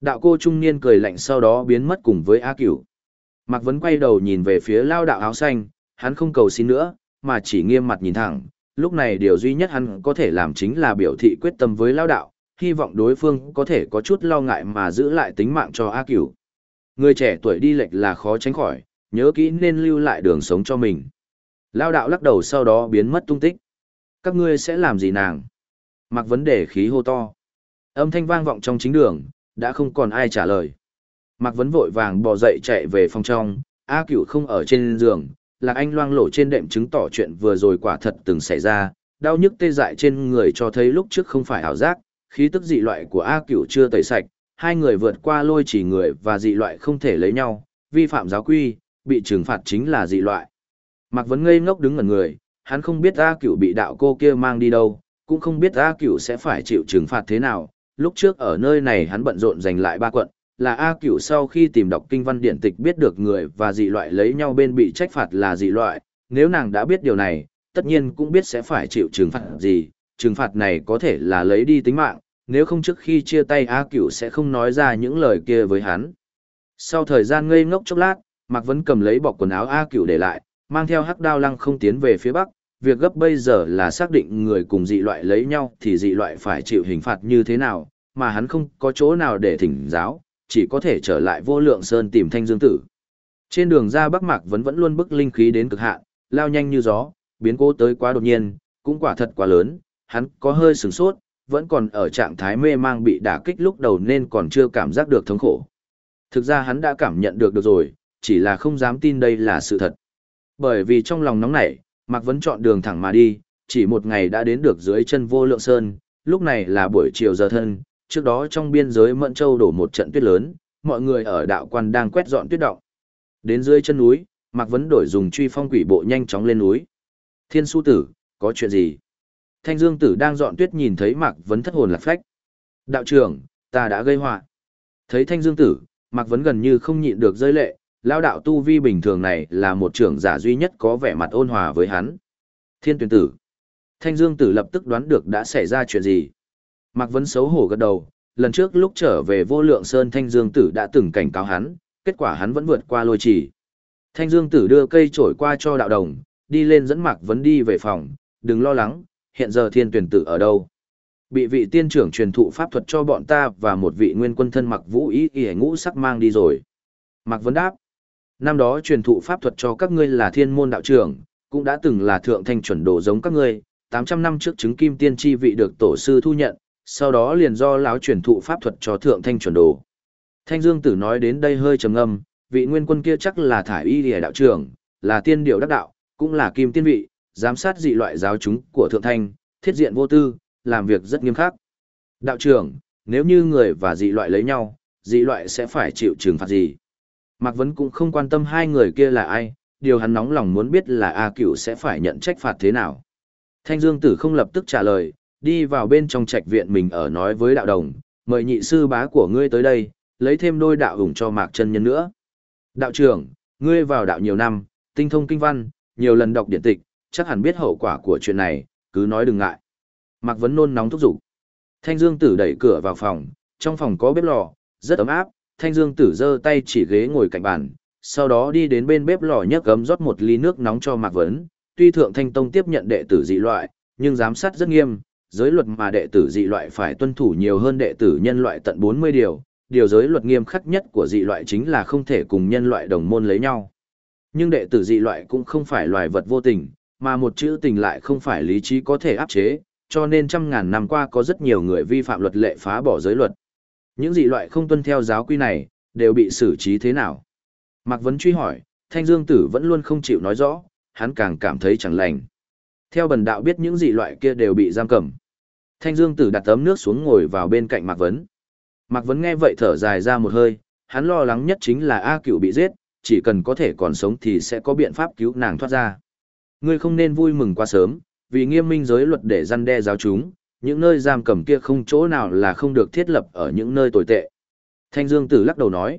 Đạo cô trung niên cười lạnh sau đó biến mất cùng với A Cửu. Mạc Vấn quay đầu nhìn về phía lao đạo áo xanh, hắn không cầu xin nữa, mà chỉ nghiêm mặt nhìn thẳng, lúc này điều duy nhất hắn có thể làm chính là biểu thị quyết tâm với lao đạo, hy vọng đối phương có thể có chút lo ngại mà giữ lại tính mạng cho A Cửu. Người trẻ tuổi đi lệch là khó tránh khỏi, nhớ kỹ nên lưu lại đường sống cho mình. Lao đạo lắc đầu sau đó biến mất tung tích. Các ngươi sẽ làm gì nàng? Mặc vấn đề khí hô to. Âm thanh vang vọng trong chính đường, đã không còn ai trả lời. Mặc vấn vội vàng bò dậy chạy về phòng trong, A Cửu không ở trên giường, Lạc Anh loang lổ trên đệm chứng tỏ chuyện vừa rồi quả thật từng xảy ra, đau nhức tê dại trên người cho thấy lúc trước không phải ảo giác, khí tức dị loại của A Cửu chưa tẩy sạch, hai người vượt qua lôi chỉ người và dị loại không thể lấy nhau, vi phạm giáo quy, bị trừng phạt chính là dị loại. Mạc Vấn ngây ngốc đứng ở người, hắn không biết A Cửu bị đạo cô kia mang đi đâu, cũng không biết A Cửu sẽ phải chịu trừng phạt thế nào. Lúc trước ở nơi này hắn bận rộn giành lại ba quận, là A Cửu sau khi tìm đọc kinh văn điện tịch biết được người và dị loại lấy nhau bên bị trách phạt là dị loại, nếu nàng đã biết điều này, tất nhiên cũng biết sẽ phải chịu trừng phạt gì, trừng phạt này có thể là lấy đi tính mạng, nếu không trước khi chia tay A Cửu sẽ không nói ra những lời kia với hắn. Sau thời gian ngây ngốc chốc lát, Mạc Vân cầm lấy bọc quần áo A Cửu để lại, mang theo hắc đao lăng không tiến về phía bắc, việc gấp bây giờ là xác định người cùng dị loại lấy nhau thì dị loại phải chịu hình phạt như thế nào, mà hắn không có chỗ nào để thỉnh giáo, chỉ có thể trở lại vô lượng sơn tìm thanh dương tử. Trên đường ra Bắc Mạc vẫn vẫn luôn bức linh khí đến cực hạn, lao nhanh như gió, biến cố tới quá đột nhiên, cũng quả thật quá lớn, hắn có hơi sửng sốt, vẫn còn ở trạng thái mê mang bị đả kích lúc đầu nên còn chưa cảm giác được thống khổ. Thực ra hắn đã cảm nhận được được rồi, chỉ là không dám tin đây là sự thật. Bởi vì trong lòng nóng nảy, Mạc Vấn chọn đường thẳng mà đi, chỉ một ngày đã đến được dưới chân vô lượng sơn, lúc này là buổi chiều giờ thân, trước đó trong biên giới Mận Châu đổ một trận tuyết lớn, mọi người ở đạo quan đang quét dọn tuyết động. Đến dưới chân núi, Mạc Vấn đổi dùng truy phong quỷ bộ nhanh chóng lên núi. Thiên su tử, có chuyện gì? Thanh Dương tử đang dọn tuyết nhìn thấy Mạc Vấn thất hồn lạc phách. Đạo trưởng, ta đã gây họa. Thấy Thanh Dương tử, Mạc Vấn gần như không nhịn được rơi lệ, lao đạo tu vi bình thường này là một trưởng giả duy nhất có vẻ mặt ôn hòa với hắn. Thiên tuyển tử. Thanh Dương tử lập tức đoán được đã xảy ra chuyện gì. Mạc Vấn xấu hổ gật đầu, lần trước lúc trở về vô lượng sơn Thanh Dương tử đã từng cảnh cáo hắn, kết quả hắn vẫn vượt qua lôi chỉ. Thanh Dương tử đưa cây trổi qua cho đạo đồng, đi lên dẫn Mạc Vấn đi về phòng, đừng lo lắng, hiện giờ thiên tuyển tử ở đâu. Bị vị tiên trưởng truyền thụ pháp thuật cho bọn ta và một vị nguyên quân thân mặc vũ ý y ngũ sắc mang đi rồi. Mạc Vấn đáp, Năm đó truyền thụ pháp thuật cho các ngươi là thiên môn đạo trưởng, cũng đã từng là thượng thanh chuẩn đồ giống các ngươi, 800 năm trước chứng kim tiên tri vị được tổ sư thu nhận, sau đó liền do lão truyền thụ pháp thuật cho thượng thanh chuẩn đồ. Thanh Dương Tử nói đến đây hơi trầm ngâm, vị nguyên quân kia chắc là thải y địa đạo trưởng, là tiên điều đắc đạo, cũng là kim tiên vị, giám sát dị loại giáo chúng của thượng thanh, thiết diện vô tư, làm việc rất nghiêm khắc. Đạo trưởng, nếu như người và dị loại lấy nhau, dị loại sẽ phải chịu trừng phạt gì? Mạc Vấn cũng không quan tâm hai người kia là ai, điều hắn nóng lòng muốn biết là A Cửu sẽ phải nhận trách phạt thế nào. Thanh Dương Tử không lập tức trả lời, đi vào bên trong trạch viện mình ở nói với đạo đồng, mời nhị sư bá của ngươi tới đây, lấy thêm đôi đạo ủng cho Mạc chân nhân nữa. Đạo trưởng, ngươi vào đạo nhiều năm, tinh thông kinh văn, nhiều lần đọc điển tịch, chắc hẳn biết hậu quả của chuyện này, cứ nói đừng ngại. Mạc Vấn nôn nóng thúc giục. Thanh Dương Tử đẩy cửa vào phòng, trong phòng có bếp lò, rất ấm áp, thanh dương tử giơ tay chỉ ghế ngồi cạnh bàn, sau đó đi đến bên bếp lò nhấc gấm rót một ly nước nóng cho Mạc Vấn. Tuy Thượng Thanh Tông tiếp nhận đệ tử dị loại, nhưng giám sát rất nghiêm, giới luật mà đệ tử dị loại phải tuân thủ nhiều hơn đệ tử nhân loại tận 40 điều. Điều giới luật nghiêm khắc nhất của dị loại chính là không thể cùng nhân loại đồng môn lấy nhau. Nhưng đệ tử dị loại cũng không phải loài vật vô tình, mà một chữ tình lại không phải lý trí có thể áp chế, cho nên trăm ngàn năm qua có rất nhiều người vi phạm luật lệ phá bỏ giới luật. Những dị loại không tuân theo giáo quy này, đều bị xử trí thế nào? Mạc Vấn truy hỏi, Thanh Dương Tử vẫn luôn không chịu nói rõ, hắn càng cảm thấy chẳng lành. Theo bần đạo biết những dị loại kia đều bị giam cầm. Thanh Dương Tử đặt tấm nước xuống ngồi vào bên cạnh Mạc Vấn. Mạc Vấn nghe vậy thở dài ra một hơi, hắn lo lắng nhất chính là A Cửu bị giết, chỉ cần có thể còn sống thì sẽ có biện pháp cứu nàng thoát ra. Ngươi không nên vui mừng quá sớm, vì nghiêm minh giới luật để răn đe giáo chúng, những nơi giam cầm kia không chỗ nào là không được thiết lập ở những nơi tồi tệ. Thanh Dương Tử lắc đầu nói,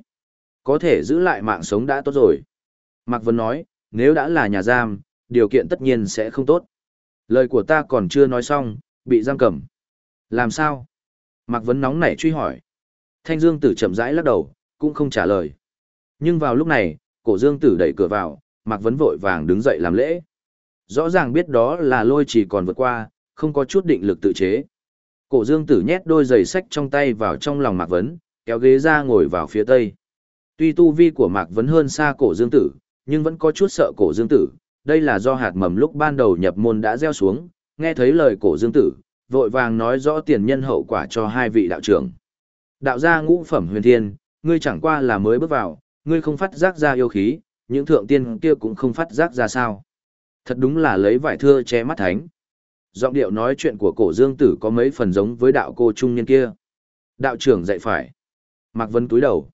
có thể giữ lại mạng sống đã tốt rồi. Mạc Vân nói, nếu đã là nhà giam, điều kiện tất nhiên sẽ không tốt. Lời của ta còn chưa nói xong, bị giam cầm. Làm sao? Mạc Vân nóng nảy truy hỏi. Thanh Dương Tử chậm rãi lắc đầu, cũng không trả lời. Nhưng vào lúc này, cổ Dương Tử đẩy cửa vào, Mạc Vân vội vàng đứng dậy làm lễ. Rõ ràng biết đó là lôi chỉ còn vượt qua, không có chút định lực tự chế. Cổ dương tử nhét đôi giày sách trong tay vào trong lòng Mạc Vấn, kéo ghế ra ngồi vào phía tây. Tuy tu vi của Mạc Vấn hơn xa cổ dương tử, nhưng vẫn có chút sợ cổ dương tử. Đây là do hạt mầm lúc ban đầu nhập môn đã gieo xuống, nghe thấy lời cổ dương tử, vội vàng nói rõ tiền nhân hậu quả cho hai vị đạo trưởng. Đạo gia ngũ phẩm huyền thiên, ngươi chẳng qua là mới bước vào, ngươi không phát giác ra yêu khí, những thượng tiên kia cũng không phát giác ra sao. Thật đúng là lấy vải thưa che mắt thánh. Giọng điệu nói chuyện của cổ dương tử có mấy phần giống với đạo cô trung niên kia. Đạo trưởng dạy phải. Mạc Vân túi đầu.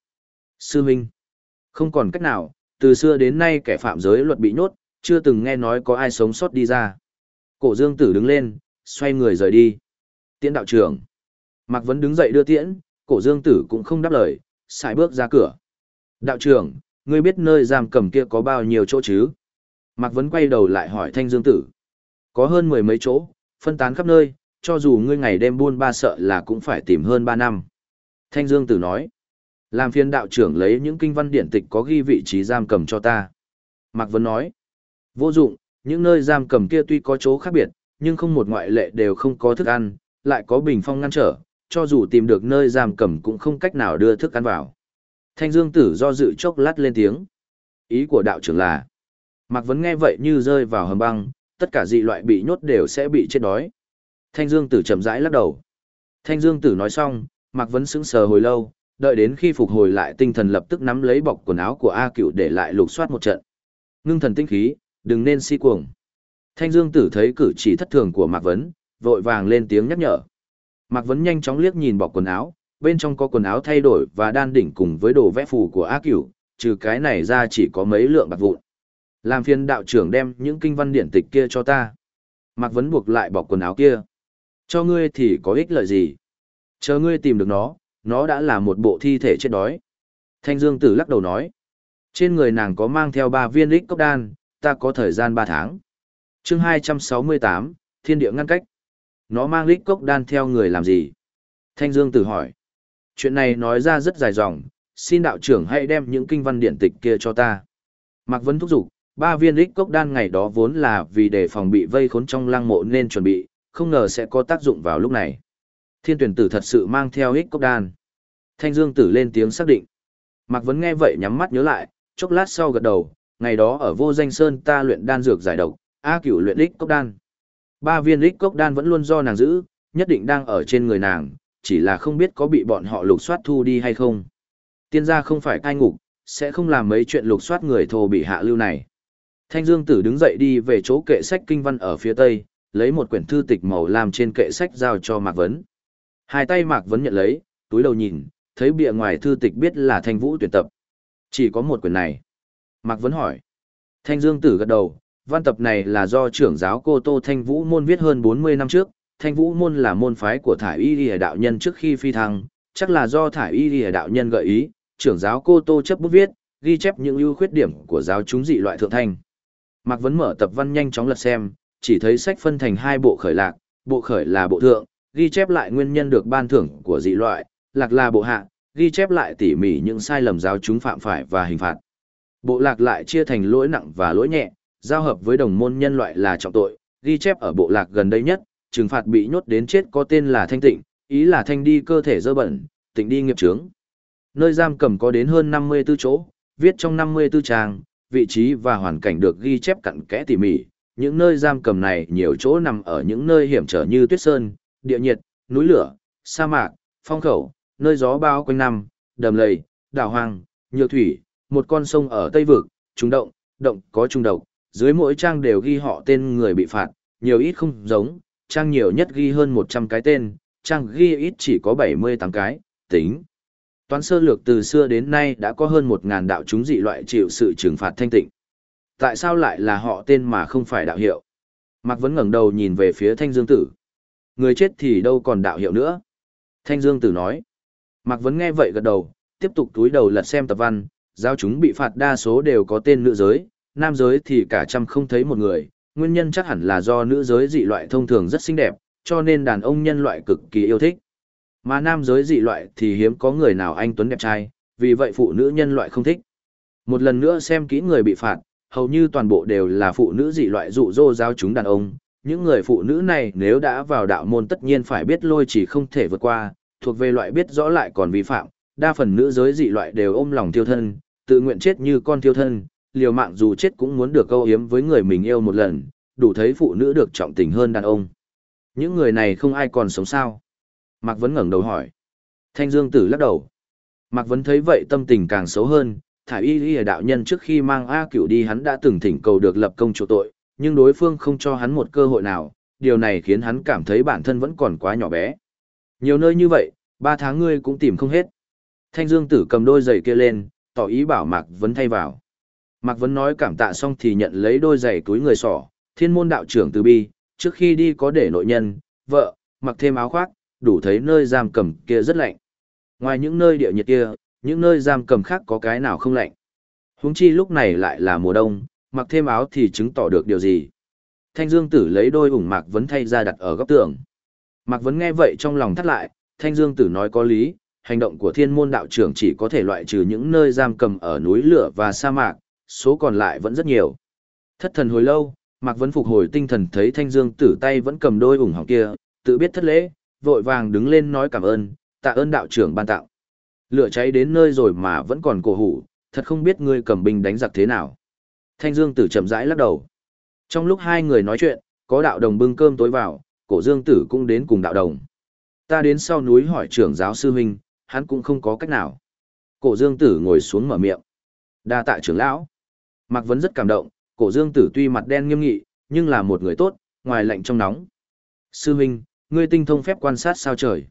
Sư Minh. Không còn cách nào, từ xưa đến nay kẻ phạm giới luật bị nhốt, chưa từng nghe nói có ai sống sót đi ra. Cổ dương tử đứng lên, xoay người rời đi. Tiễn đạo trưởng. Mạc Vân đứng dậy đưa tiễn, cổ dương tử cũng không đáp lời, xài bước ra cửa. Đạo trưởng, ngươi biết nơi giam cầm kia có bao nhiêu chỗ chứ? Mạc Vấn quay đầu lại hỏi thanh dương tử. Có hơn mười mấy chỗ, phân tán khắp nơi, cho dù ngươi ngày đêm buôn ba sợ là cũng phải tìm hơn ba năm. Thanh dương tử nói. Làm phiên đạo trưởng lấy những kinh văn điển tịch có ghi vị trí giam cầm cho ta. Mạc Vân nói. Vô dụng, những nơi giam cầm kia tuy có chỗ khác biệt, nhưng không một ngoại lệ đều không có thức ăn, lại có bình phong ngăn trở, cho dù tìm được nơi giam cầm cũng không cách nào đưa thức ăn vào. Thanh Dương Tử do dự chốc lát lên tiếng. Ý của đạo trưởng là, Mạc Vấn nghe vậy như rơi vào hầm băng, tất cả dị loại bị nhốt đều sẽ bị chết đói. Thanh Dương Tử chậm rãi lắc đầu. Thanh Dương Tử nói xong, Mạc Vấn sững sờ hồi lâu, đợi đến khi phục hồi lại tinh thần lập tức nắm lấy bọc quần áo của A Cựu để lại lục soát một trận. Ngưng thần tinh khí, đừng nên si cuồng. Thanh Dương Tử thấy cử chỉ thất thường của Mạc Vấn, vội vàng lên tiếng nhắc nhở. Mạc Vấn nhanh chóng liếc nhìn bọc quần áo, bên trong có quần áo thay đổi và đan đỉnh cùng với đồ vẽ phù của A Cửu, trừ cái này ra chỉ có mấy lượng bạc vụn. Làm phiền đạo trưởng đem những kinh văn điển tịch kia cho ta. Mạc Vấn buộc lại bọc quần áo kia. Cho ngươi thì có ích lợi gì? Chờ ngươi tìm được nó, nó đã là một bộ thi thể chết đói. Thanh Dương Tử lắc đầu nói. Trên người nàng có mang theo ba viên lích cốc đan, ta có thời gian ba tháng. chương hai trăm sáu mươi tám, Thiên địa ngăn cách. Nó mang lích cốc đan theo người làm gì? Thanh Dương Tử hỏi. Chuyện này nói ra rất dài dòng, xin đạo trưởng hãy đem những kinh văn điện tịch kia cho ta. Mạc vấn thúc giục, ba viên lích cốc đan ngày đó vốn là vì để phòng bị vây khốn trong lăng mộ nên chuẩn bị, không ngờ sẽ có tác dụng vào lúc này. Thiên tuyển tử thật sự mang theo lích cốc đan. Thanh Dương Tử lên tiếng xác định. Mạc Vấn nghe vậy nhắm mắt nhớ lại, chốc lát sau gật đầu, ngày đó ở vô danh sơn ta luyện đan dược giải độc, A cửu luyện lích cốc đan. Ba viên lích cốc đan vẫn luôn do nàng giữ, nhất định đang ở trên người nàng, chỉ là không biết có bị bọn họ lục soát thu đi hay không. Tiên gia không phải cai ngục, sẽ không làm mấy chuyện lục soát người thô bị hạ lưu này. Thanh Dương Tử đứng dậy đi về chỗ kệ sách kinh văn ở phía tây, lấy một quyển thư tịch màu lam trên kệ sách giao cho Mạc Vấn. Hai tay Mạc Vấn nhận lấy, túi đầu nhìn, thấy bìa ngoài thư tịch biết là Thanh Vũ tuyển tập. Chỉ có một quyển này. Mạc Vấn hỏi. Thanh Dương Tử gật đầu, văn tập này là do trưởng giáo cô Tô Thanh Vũ môn viết hơn 40 năm trước, Thanh Vũ môn là môn phái của Thải Y Lìa đạo nhân trước khi phi thăng, chắc là do Thải Y Lìa đạo nhân gợi ý, trưởng giáo cô Tô chấp bút viết, ghi chép những ưu khuyết điểm của giáo chúng dị loại thượng thanh. Mạc Vấn mở tập văn nhanh chóng lật xem, chỉ thấy sách phân thành hai bộ khởi lạc, bộ khởi là bộ thượng, ghi chép lại nguyên nhân được ban thưởng của dị loại, lạc là bộ hạ, ghi chép lại tỉ mỉ những sai lầm giáo chúng phạm phải và hình phạt. Bộ lạc lại chia thành lỗi nặng và lỗi nhẹ, giao hợp với đồng môn nhân loại là trọng tội, ghi chép ở bộ lạc gần đây nhất, trừng phạt bị nhốt đến chết có tên là thanh tịnh, ý là thanh đi cơ thể dơ bẩn, tịnh đi nghiệp chướng. Nơi giam cầm có đến hơn 54 chỗ, viết trong 54 trang, vị trí và hoàn cảnh được ghi chép cặn kẽ tỉ mỉ. Những nơi giam cầm này nhiều chỗ nằm ở những nơi hiểm trở như tuyết sơn, địa nhiệt, núi lửa, sa mạc, phong khẩu, nơi gió bao quanh năm, đầm lầy, đảo hoang, nhược thủy, một con sông ở Tây Vực, trung động, động có trung độc, dưới mỗi trang đều ghi họ tên người bị phạt, nhiều ít không giống, trang nhiều nhất ghi hơn 100 cái tên, trang ghi ít chỉ có 78 cái, tính. Toán sơ lược từ xưa đến nay đã có hơn một ngàn đạo chúng dị loại chịu sự trừng phạt thanh tịnh. Tại sao lại là họ tên mà không phải đạo hiệu? Mạc Vấn ngẩng đầu nhìn về phía Thanh Dương Tử. Người chết thì đâu còn đạo hiệu nữa? Thanh Dương Tử nói. Mạc Vấn nghe vậy gật đầu, tiếp tục túi đầu lật xem tập văn, giao chúng bị phạt đa số đều có tên nữ giới, nam giới thì cả trăm không thấy một người, nguyên nhân chắc hẳn là do nữ giới dị loại thông thường rất xinh đẹp, cho nên đàn ông nhân loại cực kỳ yêu thích. Mà nam giới dị loại thì hiếm có người nào anh tuấn đẹp trai, vì vậy phụ nữ nhân loại không thích. Một lần nữa xem kỹ người bị phạt, hầu như toàn bộ đều là phụ nữ dị loại dụ dỗ giao chúng đàn ông. Những người phụ nữ này nếu đã vào đạo môn tất nhiên phải biết lôi chỉ không thể vượt qua, thuộc về loại biết rõ lại còn vi phạm, đa phần nữ giới dị loại đều ôm lòng tiêu thân, tự nguyện chết như con tiêu thân, liều mạng dù chết cũng muốn được câu hiếm với người mình yêu một lần, đủ thấy phụ nữ được trọng tình hơn đàn ông. Những người này không ai còn sống sao? Mạc Vấn ngẩng đầu hỏi. Thanh Dương Tử lắc đầu. Mạc Vấn thấy vậy tâm tình càng xấu hơn, thải y y đạo nhân trước khi mang A cửu đi hắn đã từng thỉnh cầu được lập công chỗ tội, nhưng đối phương không cho hắn một cơ hội nào, điều này khiến hắn cảm thấy bản thân vẫn còn quá nhỏ bé. Nhiều nơi như vậy, ba tháng ngươi cũng tìm không hết. Thanh Dương Tử cầm đôi giày kia lên, tỏ ý bảo Mạc Vấn thay vào. Mạc Vấn nói cảm tạ xong thì nhận lấy đôi giày túi người sỏ, thiên môn đạo trưởng từ bi, trước khi đi có để nội nhân, vợ, mặc thêm áo khoác, đủ thấy nơi giam cầm kia rất lạnh. Ngoài những nơi địa nhiệt kia, những nơi giam cầm khác có cái nào không lạnh. Huống chi lúc này lại là mùa đông, mặc thêm áo thì chứng tỏ được điều gì. Thanh Dương Tử lấy đôi ủng Mạc Vấn thay ra đặt ở góc tường. Mạc Vấn nghe vậy trong lòng thắt lại, Thanh Dương Tử nói có lý, hành động của thiên môn đạo trưởng chỉ có thể loại trừ những nơi giam cầm ở núi lửa và sa mạc, số còn lại vẫn rất nhiều. Thất thần hồi lâu, Mạc Vấn phục hồi tinh thần thấy Thanh Dương Tử tay vẫn cầm đôi ủng hỏng kia, tự biết thất lễ, vội vàng đứng lên nói cảm ơn, tạ ơn đạo trưởng ban tặng. Lửa cháy đến nơi rồi mà vẫn còn cổ hủ, thật không biết ngươi cầm binh đánh giặc thế nào. Thanh Dương Tử chậm rãi lắc đầu. Trong lúc hai người nói chuyện, có đạo đồng bưng cơm tối vào, cổ Dương Tử cũng đến cùng đạo đồng. Ta đến sau núi hỏi trưởng giáo sư huynh, hắn cũng không có cách nào. Cổ Dương Tử ngồi xuống mở miệng. Đa tạ trưởng lão. Mạc Vấn rất cảm động, cổ Dương Tử tuy mặt đen nghiêm nghị, nhưng là một người tốt, ngoài lạnh trong nóng. Sư huynh, ngươi tinh thông phép quan sát sao trời.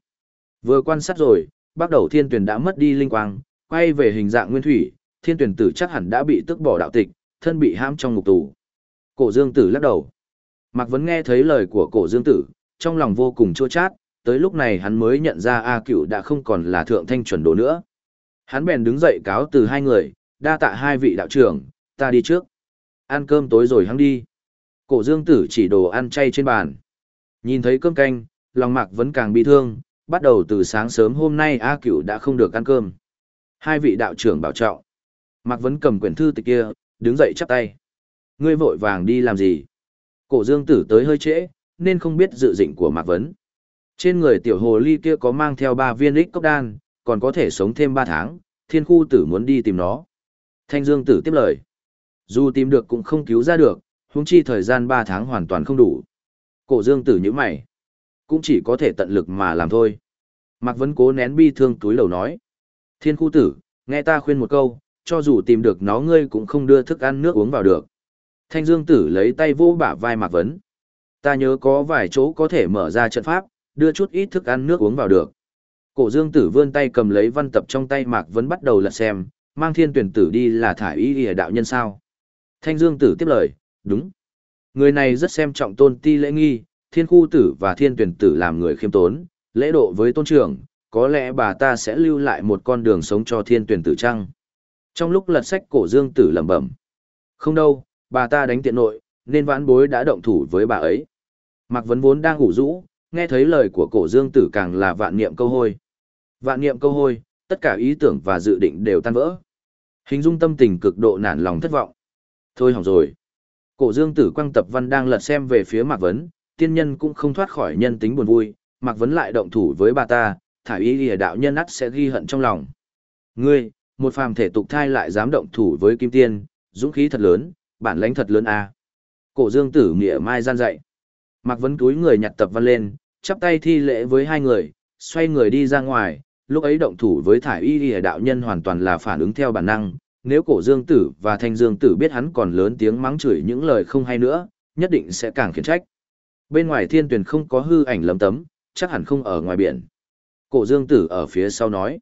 Vừa quan sát rồi, bắt đầu thiên tuyển đã mất đi linh quang, quay về hình dạng nguyên thủy, thiên tuyển tử chắc hẳn đã bị tức bỏ đạo tịch, thân bị hãm trong ngục tù. Cổ Dương Tử lắc đầu. Mạc Vấn nghe thấy lời của cổ Dương Tử, trong lòng vô cùng chua chát, tới lúc này hắn mới nhận ra A Cựu đã không còn là thượng thanh chuẩn đồ nữa. Hắn bèn đứng dậy cáo từ hai người, đa tạ hai vị đạo trưởng, ta đi trước. Ăn cơm tối rồi hắn đi. Cổ Dương Tử chỉ đồ ăn chay trên bàn. Nhìn thấy cơm canh, lòng Mạc vẫn càng bị thương, bắt đầu từ sáng sớm hôm nay A Cửu đã không được ăn cơm. Hai vị đạo trưởng bảo trọng. Mạc Vấn cầm quyển thư tịch kia, đứng dậy chắp tay. Ngươi vội vàng đi làm gì? Cổ Dương Tử tới hơi trễ, nên không biết dự định của Mạc Vấn. Trên người tiểu hồ ly kia có mang theo ba viên ích cốc đan, còn có thể sống thêm ba tháng, thiên khu tử muốn đi tìm nó. Thanh Dương Tử tiếp lời. Dù tìm được cũng không cứu ra được, huống chi thời gian ba tháng hoàn toàn không đủ. Cổ Dương Tử như mày. Cũng chỉ có thể tận lực mà làm thôi. Mạc Vấn cố nén bi thương túi lầu nói. Thiên khu tử, nghe ta khuyên một câu, cho dù tìm được nó ngươi cũng không đưa thức ăn nước uống vào được. Thanh Dương Tử lấy tay vô bả vai Mạc Vấn. Ta nhớ có vài chỗ có thể mở ra trận pháp, đưa chút ít thức ăn nước uống vào được. Cổ Dương Tử vươn tay cầm lấy văn tập trong tay Mạc Vấn bắt đầu lật xem, mang thiên tuyển tử đi là thải Y ỉa đạo nhân sao. Thanh Dương Tử tiếp lời, đúng. Người này rất xem trọng tôn ti lễ nghi, thiên khu tử và thiên tuyển tử làm người khiêm tốn, lễ độ với tôn trưởng, có lẽ bà ta sẽ lưu lại một con đường sống cho thiên tuyển tử chăng. Trong lúc lật sách cổ Dương Tử lẩm bẩm, không đâu, bà ta đánh tiện nội, nên vãn bối đã động thủ với bà ấy. Mạc Vấn vốn đang ngủ rũ, nghe thấy lời của cổ dương tử càng là vạn niệm câu hôi. Vạn niệm câu hôi, tất cả ý tưởng và dự định đều tan vỡ. Hình dung tâm tình cực độ nản lòng thất vọng. Thôi hỏng rồi. Cổ dương tử quang tập văn đang lật xem về phía Mạc Vấn, tiên nhân cũng không thoát khỏi nhân tính buồn vui, Mạc Vấn lại động thủ với bà ta, thả ý lìa đạo nhân ắt sẽ ghi hận trong lòng. Ngươi, một phàm thể tục thai lại dám động thủ với kim tiên, dũng khí thật lớn, bản lãnh thật lớn à. Cổ dương tử nghĩa mai gian dạy. Mạc Vấn túi người nhặt tập văn lên, chắp tay thi lễ với hai người, xoay người đi ra ngoài, lúc ấy động thủ với thải y lìa đạo nhân hoàn toàn là phản ứng theo bản năng, nếu cổ dương tử và thanh dương tử biết hắn còn lớn tiếng mắng chửi những lời không hay nữa, nhất định sẽ càng khiển trách. Bên ngoài thiên tuyển không có hư ảnh lấm tấm, chắc hẳn không ở ngoài biển. Cổ dương tử ở phía sau nói.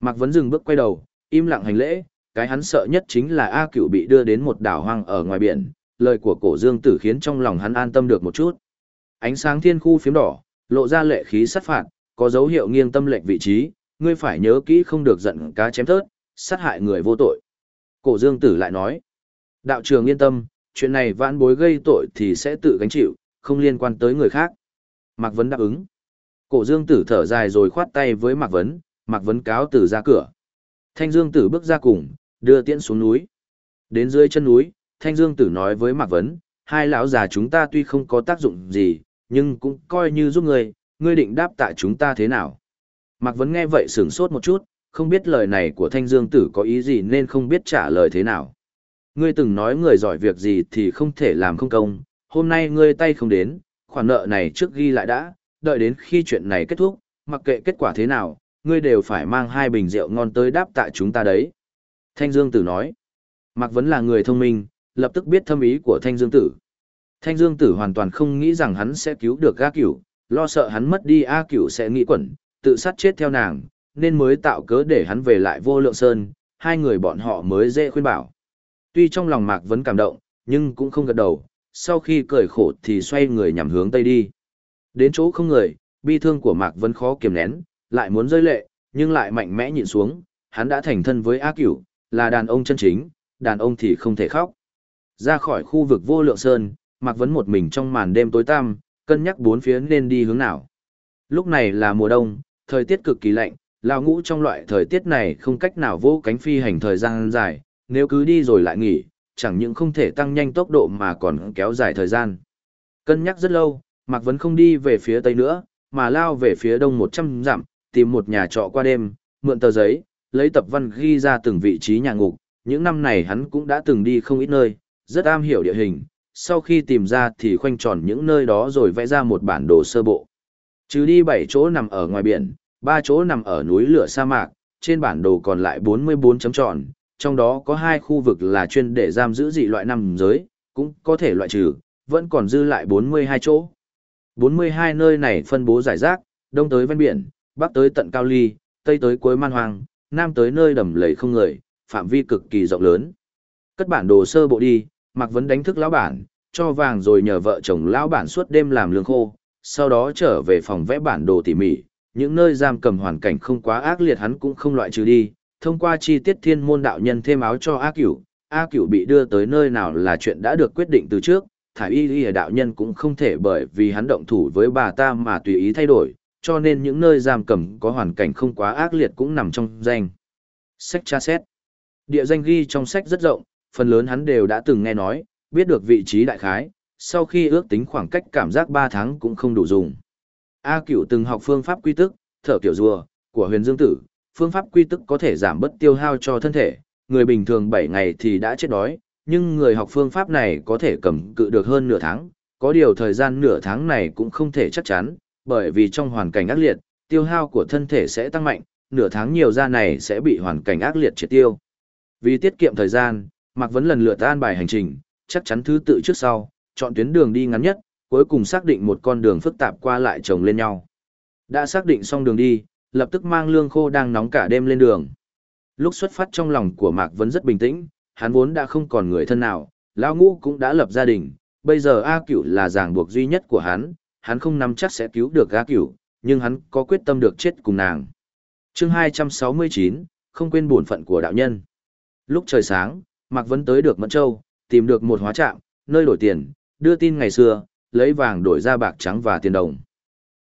Mạc Vấn dừng bước quay đầu, im lặng hành lễ, cái hắn sợ nhất chính là A cửu bị đưa đến một đảo hoang ở ngoài biển, lời của cổ dương tử khiến trong lòng hắn an tâm được một chút. Ánh sáng thiên khu phiếm đỏ, lộ ra lệ khí sát phạt, có dấu hiệu nghiêng tâm lệnh vị trí, ngươi phải nhớ kỹ không được giận cá chém thớt, sát hại người vô tội. Cổ Dương Tử lại nói, đạo trường yên tâm, chuyện này vãn bối gây tội thì sẽ tự gánh chịu, không liên quan tới người khác. Mạc Vấn đáp ứng. Cổ Dương Tử thở dài rồi khoát tay với Mạc Vấn, Mạc Vấn cáo từ ra cửa. Thanh Dương Tử bước ra cùng, đưa tiễn xuống núi. Đến dưới chân núi, Thanh Dương Tử nói với Mạc Vấn, hai lão già chúng ta tuy không có tác dụng gì, nhưng cũng coi như giúp ngươi, ngươi định đáp tại chúng ta thế nào. Mạc Vấn nghe vậy sửng sốt một chút, không biết lời này của Thanh Dương Tử có ý gì nên không biết trả lời thế nào. Ngươi từng nói người giỏi việc gì thì không thể làm không công, hôm nay ngươi tay không đến, khoản nợ này trước ghi lại đã, đợi đến khi chuyện này kết thúc, mặc kệ kết quả thế nào, ngươi đều phải mang hai bình rượu ngon tới đáp tại chúng ta đấy. Thanh Dương Tử nói, Mạc Vấn là người thông minh, lập tức biết thâm ý của Thanh Dương Tử. Thanh Dương Tử hoàn toàn không nghĩ rằng hắn sẽ cứu được A Cửu, lo sợ hắn mất đi A Cửu sẽ nghĩ quẩn, tự sát chết theo nàng, nên mới tạo cớ để hắn về lại vô lượng sơn, hai người bọn họ mới dễ khuyên bảo. Tuy trong lòng Mạc Vấn cảm động, nhưng cũng không gật đầu, sau khi cười khổ thì xoay người nhằm hướng tây đi. Đến chỗ không người, bi thương của Mạc Vấn khó kiềm nén, lại muốn rơi lệ, nhưng lại mạnh mẽ nhịn xuống, hắn đã thành thân với A Cửu, là đàn ông chân chính, đàn ông thì không thể khóc. Ra khỏi khu vực vô lượng sơn, Mạc Vấn một mình trong màn đêm tối tăm, cân nhắc bốn phía nên đi hướng nào. Lúc này là mùa đông, thời tiết cực kỳ lạnh, Lao ngũ trong loại thời tiết này không cách nào vô cánh phi hành thời gian dài, nếu cứ đi rồi lại nghỉ, chẳng những không thể tăng nhanh tốc độ mà còn kéo dài thời gian. Cân nhắc rất lâu, Mạc Vấn không đi về phía tây nữa, mà lao về phía đông 100 dặm, tìm một nhà trọ qua đêm, mượn tờ giấy, lấy tập văn ghi ra từng vị trí nhà ngục. Những năm này hắn cũng đã từng đi không ít nơi, rất am hiểu địa hình. Sau khi tìm ra thì khoanh tròn những nơi đó rồi vẽ ra một bản đồ sơ bộ. Trừ đi 7 chỗ nằm ở ngoài biển, Ba chỗ nằm ở núi lửa sa mạc, trên bản đồ còn lại 44 chấm tròn, trong đó có hai khu vực là chuyên để giam giữ dị loại nằm giới, cũng có thể loại trừ, vẫn còn dư lại 42 chỗ. 42 nơi này phân bố giải rác, đông tới ven biển, bắc tới tận Cao Ly, tây tới cuối Man Hoang, nam tới nơi đầm lầy không người, phạm vi cực kỳ rộng lớn. Cất bản đồ sơ bộ đi, Mạc Vấn đánh thức lão bản, cho vàng rồi nhờ vợ chồng lão bản suốt đêm làm lương khô, sau đó trở về phòng vẽ bản đồ tỉ mỉ, những nơi giam cầm hoàn cảnh không quá ác liệt hắn cũng không loại trừ đi, thông qua chi tiết thiên môn đạo nhân thêm áo cho A Cửu, A Cửu bị đưa tới nơi nào là chuyện đã được quyết định từ trước, thải y y đạo nhân cũng không thể bởi vì hắn động thủ với bà ta mà tùy ý thay đổi, cho nên những nơi giam cầm có hoàn cảnh không quá ác liệt cũng nằm trong danh. Sách tra xét Địa danh ghi trong sách rất rộng, phần lớn hắn đều đã từng nghe nói, biết được vị trí đại khái, sau khi ước tính khoảng cách cảm giác 3 tháng cũng không đủ dùng. A Cửu từng học phương pháp quy tức, thở kiểu rùa, của huyền dương tử, phương pháp quy tức có thể giảm bớt tiêu hao cho thân thể, người bình thường 7 ngày thì đã chết đói, nhưng người học phương pháp này có thể cầm cự được hơn nửa tháng, có điều thời gian nửa tháng này cũng không thể chắc chắn, bởi vì trong hoàn cảnh ác liệt, tiêu hao của thân thể sẽ tăng mạnh, nửa tháng nhiều ra này sẽ bị hoàn cảnh ác liệt triệt tiêu. Vì tiết kiệm thời gian, Mạc Vấn lần lượt an bài hành trình, chắc chắn thứ tự trước sau, chọn tuyến đường đi ngắn nhất, cuối cùng xác định một con đường phức tạp qua lại chồng lên nhau. Đã xác định xong đường đi, lập tức mang lương khô đang nóng cả đêm lên đường. Lúc xuất phát trong lòng của Mạc Vấn rất bình tĩnh, hắn vốn đã không còn người thân nào, lão ngũ cũng đã lập gia đình, bây giờ A Cửu là ràng buộc duy nhất của hắn, hắn không nắm chắc sẽ cứu được A Cửu, nhưng hắn có quyết tâm được chết cùng nàng. Chương 269, không quên bổn phận của đạo nhân. Lúc trời sáng, Mạc Vấn tới được Mẫn Châu, tìm được một hóa trạm, nơi đổi tiền, đưa tin ngày xưa, lấy vàng đổi ra bạc trắng và tiền đồng.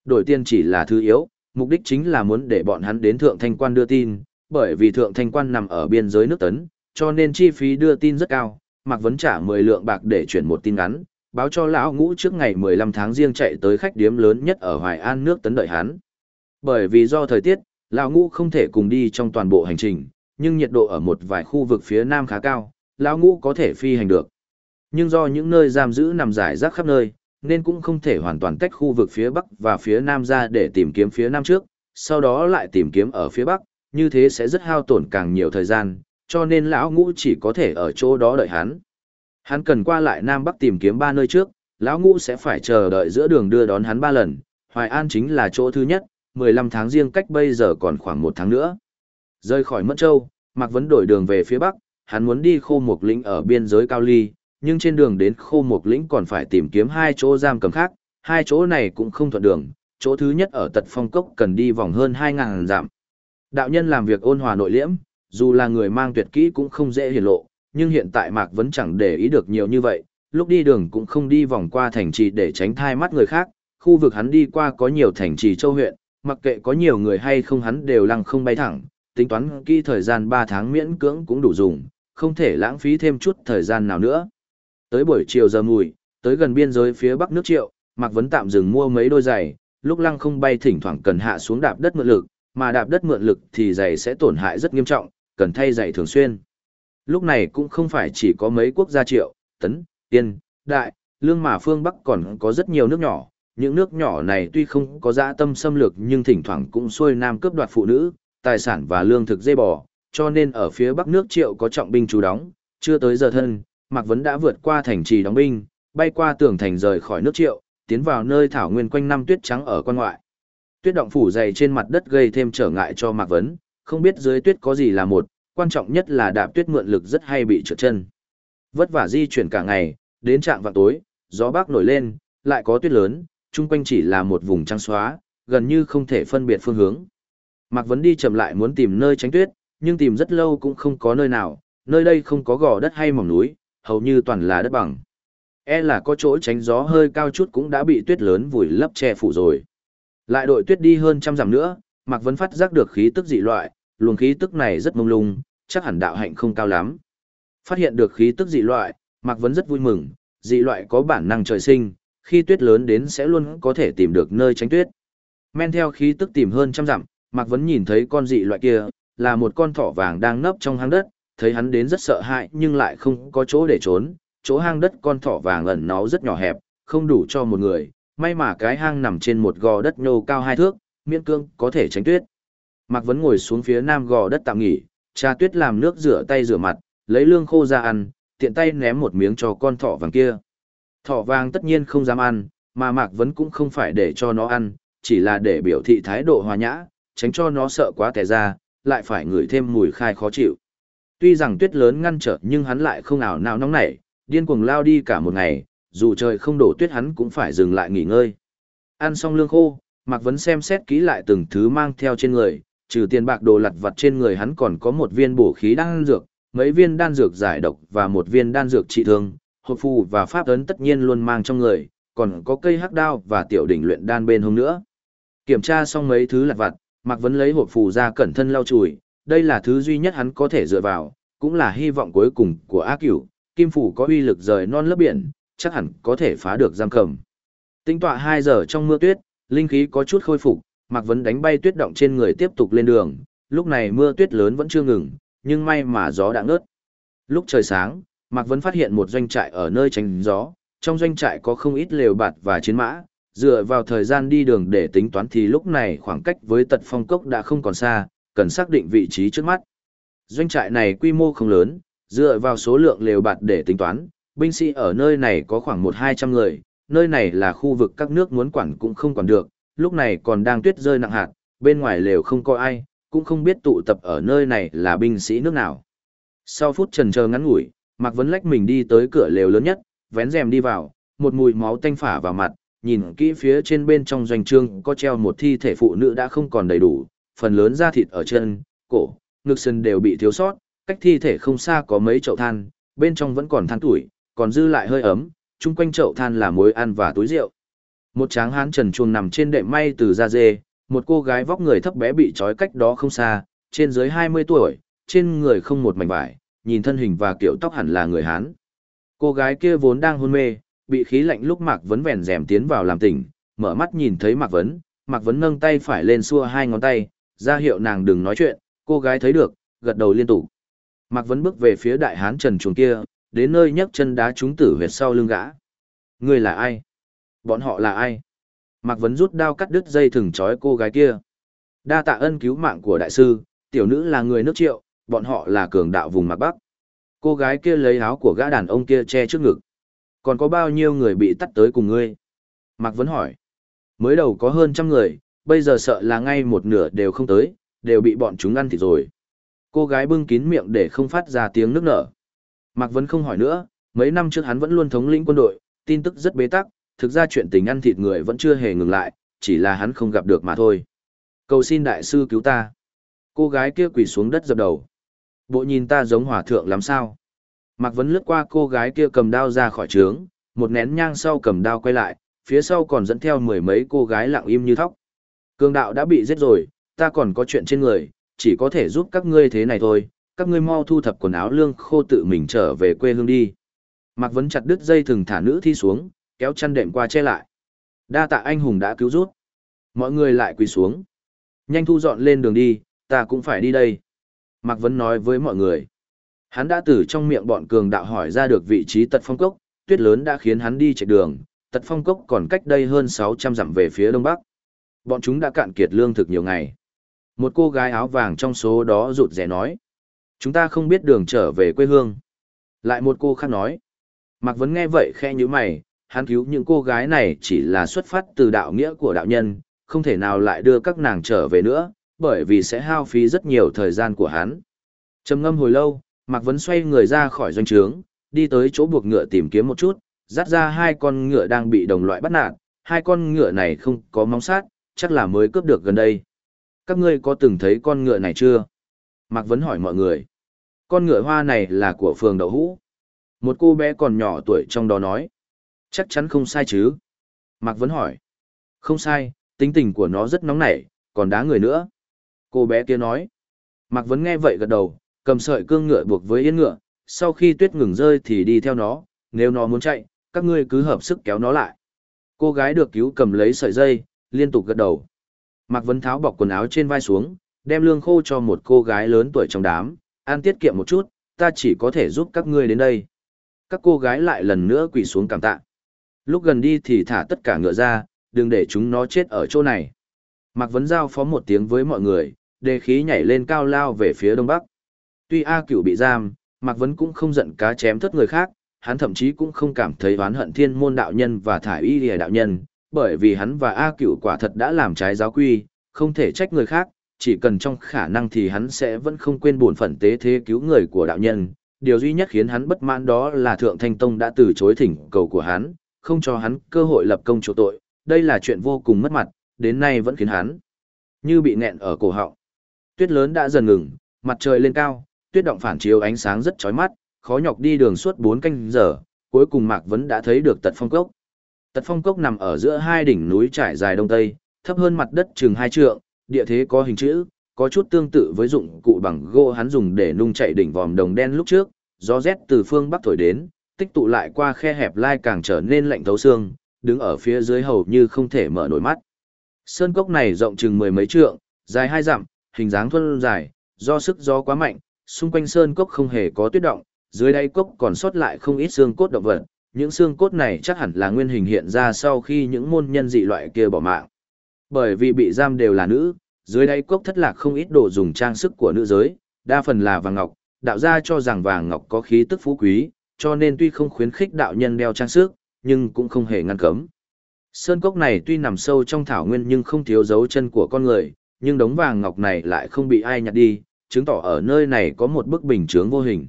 Đổi tiền chỉ là thứ yếu, mục đích chính là muốn để bọn hắn đến Thượng Thanh Quan đưa tin, bởi vì Thượng Thanh Quan nằm ở biên giới nước Tấn, cho nên chi phí đưa tin rất cao, Mạc Vấn trả 10 lượng bạc để chuyển một tin ngắn, báo cho lão ngũ trước ngày 15 tháng riêng chạy tới khách điếm lớn nhất ở Hoài An nước Tấn đợi hắn. Bởi vì do thời tiết, lão ngũ không thể cùng đi trong toàn bộ hành trình, nhưng nhiệt độ ở một vài khu vực phía nam khá cao, lão ngũ có thể phi hành được. Nhưng do những nơi giam giữ nằm rải rác khắp nơi, nên cũng không thể hoàn toàn tách khu vực phía bắc và phía nam ra để tìm kiếm phía nam trước, sau đó lại tìm kiếm ở phía bắc, như thế sẽ rất hao tổn càng nhiều thời gian, cho nên lão ngũ chỉ có thể ở chỗ đó đợi hắn. Hắn cần qua lại Nam Bắc tìm kiếm ba nơi trước, lão ngũ sẽ phải chờ đợi giữa đường đưa đón hắn ba lần, Hoài An chính là chỗ thứ nhất, 15 tháng riêng cách bây giờ còn khoảng một tháng nữa. Rơi khỏi Mẫn Châu, Mạc Vấn đổi đường về phía Bắc, hắn muốn đi khô một lĩnh ở biên giới Cao Ly, nhưng trên đường đến khô một lĩnh còn phải tìm kiếm hai chỗ giam cầm khác, hai chỗ này cũng không thuận đường, chỗ thứ nhất ở tật phong cốc cần đi vòng hơn 2.000 dặm. Đạo nhân làm việc ôn hòa nội liễm, dù là người mang tuyệt kỹ cũng không dễ hiển lộ, nhưng hiện tại Mạc vẫn chẳng để ý được nhiều như vậy, lúc đi đường cũng không đi vòng qua thành trì để tránh thai mắt người khác, khu vực hắn đi qua có nhiều thành trì châu huyện, mặc kệ có nhiều người hay không hắn đều lăng không bay thẳng, tính toán kỹ thời gian 3 tháng miễn cưỡng cũng đủ dùng, không thể lãng phí thêm chút thời gian nào nữa. Tới buổi chiều giờ mùi, tới gần biên giới phía bắc nước triệu, Mạc Vấn tạm dừng mua mấy đôi giày, lúc lăng không bay thỉnh thoảng cần hạ xuống đạp đất mượn lực, mà đạp đất mượn lực thì giày sẽ tổn hại rất nghiêm trọng, cần thay giày thường xuyên. Lúc này cũng không phải chỉ có mấy quốc gia triệu, tấn, yên, đại, lương mà phương Bắc còn có rất nhiều nước nhỏ. Những nước nhỏ này tuy không có dã tâm xâm lược nhưng thỉnh thoảng cũng xuôi nam cướp đoạt phụ nữ, tài sản và lương thực dây bò, cho nên ở phía Bắc nước triệu có trọng binh trú đóng, chưa tới giờ thân, Mạc Vấn đã vượt qua thành trì đóng binh, bay qua tường thành rời khỏi nước triệu, tiến vào nơi thảo nguyên quanh năm tuyết trắng ở quan ngoại. Tuyết động phủ dày trên mặt đất gây thêm trở ngại cho Mạc Vấn, không biết dưới tuyết có gì là một, quan trọng nhất là đạp tuyết mượn lực rất hay bị trượt chân. Vất vả di chuyển cả ngày, đến trạng vào tối, gió bắc nổi lên, lại có tuyết lớn, chung quanh chỉ là một vùng trắng xóa, gần như không thể phân biệt phương hướng. Mạc Vấn đi chậm lại muốn tìm nơi tránh tuyết, nhưng tìm rất lâu cũng không có nơi nào, nơi đây không có gò đất hay mỏng núi, hầu như toàn là đất bằng. E là có chỗ tránh gió hơi cao chút cũng đã bị tuyết lớn vùi lấp che phủ rồi. Lại đội tuyết đi hơn trăm dặm nữa, Mạc Vân phát giác được khí tức dị loại, luồng khí tức này rất mông lung, chắc hẳn đạo hạnh không cao lắm. Phát hiện được khí tức dị loại, Mạc Vân rất vui mừng, dị loại có bản năng trời sinh, khi tuyết lớn đến sẽ luôn có thể tìm được nơi tránh tuyết. Men theo khí tức tìm hơn trăm dặm, Mạc Vân nhìn thấy con dị loại kia, là một con thỏ vàng đang nấp trong hang đất, thấy hắn đến rất sợ hãi nhưng lại không có chỗ để trốn, chỗ hang đất con thỏ vàng ẩn náu rất nhỏ hẹp, không đủ cho một người, may mà cái hang nằm trên một gò đất nhô cao hai thước, miễn cương có thể tránh tuyết. Mạc Vấn ngồi xuống phía nam gò đất tạm nghỉ, cha tuyết làm nước rửa tay rửa mặt, lấy lương khô ra ăn, tiện tay ném một miếng cho con thỏ vàng kia. Thỏ vàng tất nhiên không dám ăn, mà Mạc Vấn cũng không phải để cho nó ăn, chỉ là để biểu thị thái độ hòa nhã, tránh cho nó sợ quá tẻ ra, lại phải ngửi thêm mùi khai khó chịu. Tuy rằng tuyết lớn ngăn trở nhưng hắn lại không ảo nào nóng nảy, điên cuồng lao đi cả một ngày, dù trời không đổ tuyết hắn cũng phải dừng lại nghỉ ngơi. Ăn xong lương khô, Mạc Vấn xem xét kỹ lại từng thứ mang theo trên người, trừ tiền bạc đồ lặt vặt trên người hắn còn có một viên bổ khí đan dược, mấy viên đan dược giải độc và một viên đan dược trị thương, hộp phù và pháp ấn tất nhiên luôn mang trong người, còn có cây hắc đao và tiểu đỉnh luyện đan bên hông nữa. Kiểm tra xong mấy thứ lặt vặt, Mạc Vấn lấy hộp phù ra cẩn thân lau chùi, đây là thứ duy nhất hắn có thể dựa vào, cũng là hy vọng cuối cùng của ác cửu, kim phủ có uy lực rời non lớp biển, chắc hẳn có thể phá được giam cầm. Tinh tọa 2 giờ trong mưa tuyết, linh khí có chút khôi phục, Mạc Vấn đánh bay tuyết động trên người tiếp tục lên đường, lúc này mưa tuyết lớn vẫn chưa ngừng, nhưng may mà gió đã ngớt. Lúc trời sáng, Mạc Vấn phát hiện một doanh trại ở nơi tránh gió, trong doanh trại có không ít lều bạt và chiến mã, dựa vào thời gian đi đường để tính toán thì lúc này khoảng cách với tật phong cốc đã không còn xa, cần xác định vị trí trước mắt. Doanh trại này quy mô không lớn, dựa vào số lượng lều bạt để tính toán, binh sĩ ở nơi này có khoảng một hai trăm người, nơi này là khu vực các nước muốn quản cũng không quản được, lúc này còn đang tuyết rơi nặng hạt, bên ngoài lều không có ai, cũng không biết tụ tập ở nơi này là binh sĩ nước nào. Sau phút trần chờ ngắn ngủi, Mạc Vấn lách mình đi tới cửa lều lớn nhất, vén rèm đi vào, một mùi máu tanh phả vào mặt, nhìn kỹ phía trên bên trong doanh trương có treo một thi thể phụ nữ đã không còn đầy đủ, phần lớn da thịt ở chân, cổ, ngực sân đều bị thiếu sót, cách thi thể không xa có mấy chậu than, bên trong vẫn còn than tuổi, còn dư lại hơi ấm, chung quanh chậu than là muối ăn và túi rượu. Một tráng hán trần chuồng nằm trên đệm may từ da dê, một cô gái vóc người thấp bé bị trói cách đó không xa, trên dưới 20 tuổi, trên người không một mảnh vải, nhìn thân hình và kiểu tóc hẳn là người Hán. Cô gái kia vốn đang hôn mê, bị khí lạnh lúc Mạc Vấn vèn rèm tiến vào làm tỉnh, mở mắt nhìn thấy Mạc Vấn, Mạc Vấn nâng tay phải lên xua hai ngón tay, ra hiệu nàng đừng nói chuyện, cô gái thấy được, gật đầu liên tục. Mạc Vấn bước về phía đại hán trần chuồng kia, đến nơi nhấc chân đá trúng tử huyệt sau lưng gã. Người là ai? Bọn họ là ai? Mạc Vấn rút đao cắt đứt dây thừng trói cô gái kia. Đa tạ ân cứu mạng của đại sư, tiểu nữ là người nước triệu, bọn họ là cường đạo vùng Mạc Bắc. Cô gái kia lấy áo của gã đàn ông kia che trước ngực. Còn có bao nhiêu người bị tắt tới cùng ngươi? Mạc Vấn hỏi. Mới đầu có hơn trăm người, bây giờ sợ là ngay một nửa đều không tới, đều bị bọn chúng ăn thịt rồi. Cô gái bưng kín miệng để không phát ra tiếng nước nở. Mạc Vấn không hỏi nữa, mấy năm trước hắn vẫn luôn thống lĩnh quân đội, tin tức rất bế tắc, thực ra chuyện tình ăn thịt người vẫn chưa hề ngừng lại, chỉ là hắn không gặp được mà thôi. Cầu xin đại sư cứu ta. Cô gái kia quỳ xuống đất dập đầu. Bộ nhìn ta giống hòa thượng lắm sao? Mạc Vấn lướt qua cô gái kia cầm đao ra khỏi trướng, một nén nhang sau cầm đao quay lại, phía sau còn dẫn theo mười mấy cô gái lặng im như thóc. Cương đạo đã bị giết rồi, ta còn có chuyện trên người, chỉ có thể giúp các ngươi thế này thôi, các ngươi mau thu thập quần áo lương khô tự mình trở về quê hương đi. Mạc Vấn chặt đứt dây thừng thả nữ thi xuống, kéo chăn đệm qua che lại. Đa tạ anh hùng đã cứu rút. Mọi người lại quỳ xuống. Nhanh thu dọn lên đường đi, ta cũng phải đi đây. Mạc Vấn nói với mọi người. Hắn đã từ trong miệng bọn cường đạo hỏi ra được vị trí tật phong cốc, tuyết lớn đã khiến hắn đi chạy đường, tật phong cốc còn cách đây hơn 600 dặm về phía đông bắc. Bọn chúng đã cạn kiệt lương thực nhiều ngày. Một cô gái áo vàng trong số đó rụt rẻ nói. Chúng ta không biết đường trở về quê hương. Lại một cô khác nói. Mạc Vấn nghe vậy khe như mày, hắn cứu những cô gái này chỉ là xuất phát từ đạo nghĩa của đạo nhân, không thể nào lại đưa các nàng trở về nữa, bởi vì sẽ hao phí rất nhiều thời gian của hắn. Trầm ngâm hồi lâu, Mạc Vấn xoay người ra khỏi doanh trướng, đi tới chỗ buộc ngựa tìm kiếm một chút, dắt ra hai con ngựa đang bị đồng loại bắt nạt, hai con ngựa này không có móng sát, chắc là mới cướp được gần đây. Các ngươi có từng thấy con ngựa này chưa? Mạc Vấn hỏi mọi người. Con ngựa hoa này là của phường đậu hũ. Một cô bé còn nhỏ tuổi trong đó nói. Chắc chắn không sai chứ? Mạc Vấn hỏi. Không sai, tính tình của nó rất nóng nảy, còn đá người nữa. Cô bé kia nói. Mạc Vấn nghe vậy gật đầu, cầm sợi cương ngựa buộc với yên ngựa, sau khi tuyết ngừng rơi thì đi theo nó, nếu nó muốn chạy, các ngươi cứ hợp sức kéo nó lại. Cô gái được cứu cầm lấy sợi dây, liên tục gật đầu. Mạc Vấn tháo bọc quần áo trên vai xuống, đem lương khô cho một cô gái lớn tuổi trong đám, ăn tiết kiệm một chút, ta chỉ có thể giúp các ngươi đến đây. Các cô gái lại lần nữa quỳ xuống cảm tạ. Lúc gần đi thì thả tất cả ngựa ra, đừng để chúng nó chết ở chỗ này. Mạc Vấn giao phó một tiếng với mọi người, đề khí nhảy lên cao lao về phía đông bắc. Tuy A cửu bị giam, Mạc Vấn cũng không giận cá chém thất người khác, hắn thậm chí cũng không cảm thấy oán hận thiên môn đạo nhân và thải y lìa đạo nhân, bởi vì hắn và A cửu quả thật đã làm trái giáo quy, không thể trách người khác, chỉ cần trong khả năng thì hắn sẽ vẫn không quên bổn phận tế thế cứu người của đạo nhân. Điều duy nhất khiến hắn bất mãn đó là Thượng Thanh Tông đã từ chối thỉnh cầu của hắn, không cho hắn cơ hội lập công chỗ tội, đây là chuyện vô cùng mất mặt, đến nay vẫn khiến hắn như bị nghẹn ở cổ họng. Tuyết lớn đã dần ngừng, mặt trời lên cao, tuyết động phản chiếu ánh sáng rất chói mắt, khó nhọc đi đường suốt 4 canh giờ, cuối cùng Mạc Vấn đã thấy được tận Phong Cốc. Tật Phong Cốc nằm ở giữa hai đỉnh núi trải dài đông tây, thấp hơn mặt đất chừng hai trượng, địa thế có hình chữ, có chút tương tự với dụng cụ bằng gỗ hắn dùng để nung chạy đỉnh vòm đồng đen lúc trước, gió rét từ phương bắc thổi đến, tích tụ lại qua khe hẹp lai càng trở nên lạnh thấu xương, đứng ở phía dưới hầu như không thể mở nổi mắt. Sơn cốc này rộng chừng mười mấy trượng, dài hai dặm, hình dáng thuần dài, do sức gió quá mạnh, xung quanh sơn cốc không hề có tuyết động, dưới đáy cốc còn sót lại không ít xương cốt động vật. Những xương cốt này chắc hẳn là nguyên hình hiện ra sau khi những môn nhân dị loại kia bỏ mạng. Bởi vì bị giam đều là nữ, dưới đáy cốc thất lạc không ít đồ dùng trang sức của nữ giới, đa phần là vàng ngọc, đạo gia cho rằng vàng ngọc có khí tức phú quý, cho nên tuy không khuyến khích đạo nhân đeo trang sức, nhưng cũng không hề ngăn cấm. Sơn cốc này tuy nằm sâu trong thảo nguyên nhưng không thiếu dấu chân của con người, nhưng đống vàng ngọc này lại không bị ai nhặt đi, chứng tỏ ở nơi này có một bức bình chướng vô hình.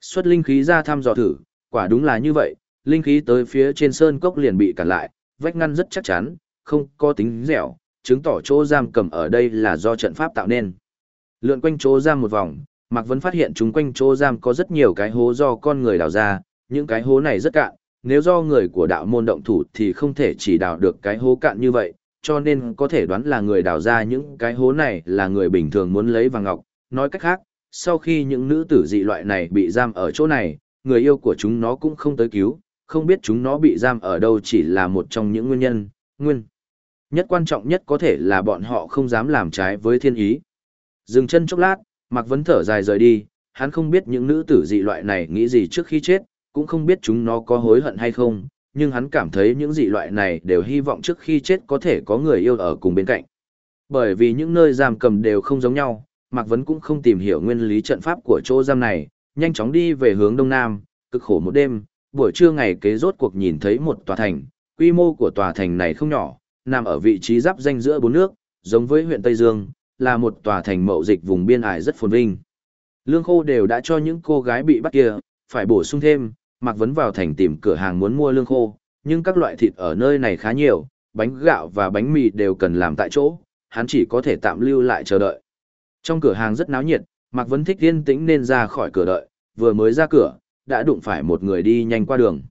Xuất linh khí ra thăm dò thử, quả đúng là như vậy, linh khí tới phía trên sơn cốc liền bị cản lại, vách ngăn rất chắc chắn, không có tính dẻo, chứng tỏ chỗ giam cầm ở đây là do trận pháp tạo nên. Lượn quanh chỗ giam một vòng, Mạc Vân phát hiện chúng quanh chỗ giam có rất nhiều cái hố do con người đào ra, những cái hố này rất cạn, nếu do người của đạo môn động thủ thì không thể chỉ đào được cái hố cạn như vậy, cho nên có thể đoán là người đào ra những cái hố này là người bình thường muốn lấy vàng ngọc. Nói cách khác, sau khi những nữ tử dị loại này bị giam ở chỗ này, người yêu của chúng nó cũng không tới cứu, không biết chúng nó bị giam ở đâu chỉ là một trong những nguyên nhân, nguyên. Nhất quan trọng nhất có thể là bọn họ không dám làm trái với thiên ý. Dừng chân chốc lát, Mạc Vấn thở dài rời đi, hắn không biết những nữ tử dị loại này nghĩ gì trước khi chết, cũng không biết chúng nó có hối hận hay không, nhưng hắn cảm thấy những dị loại này đều hy vọng trước khi chết có thể có người yêu ở cùng bên cạnh. Bởi vì những nơi giam cầm đều không giống nhau, Mạc Vấn cũng không tìm hiểu nguyên lý trận pháp của chỗ giam này, nhanh chóng đi về hướng đông nam, cực khổ một đêm, buổi trưa ngày kế rốt cuộc nhìn thấy một tòa thành, quy mô của tòa thành này không nhỏ, nằm ở vị trí giáp danh giữa bốn nước, giống với huyện Tây Dương, là một tòa thành mậu dịch vùng biên ải rất phồn vinh. Lương khô đều đã cho những cô gái bị bắt kia, phải bổ sung thêm, Mạc Vấn vào thành tìm cửa hàng muốn mua lương khô, nhưng các loại thịt ở nơi này khá nhiều, bánh gạo và bánh mì đều cần làm tại chỗ, hắn chỉ có thể tạm lưu lại chờ đợi. Trong cửa hàng rất náo nhiệt, Mạc Vấn thích yên tĩnh nên ra khỏi cửa đợi, vừa mới ra cửa, đã đụng phải một người đi nhanh qua đường.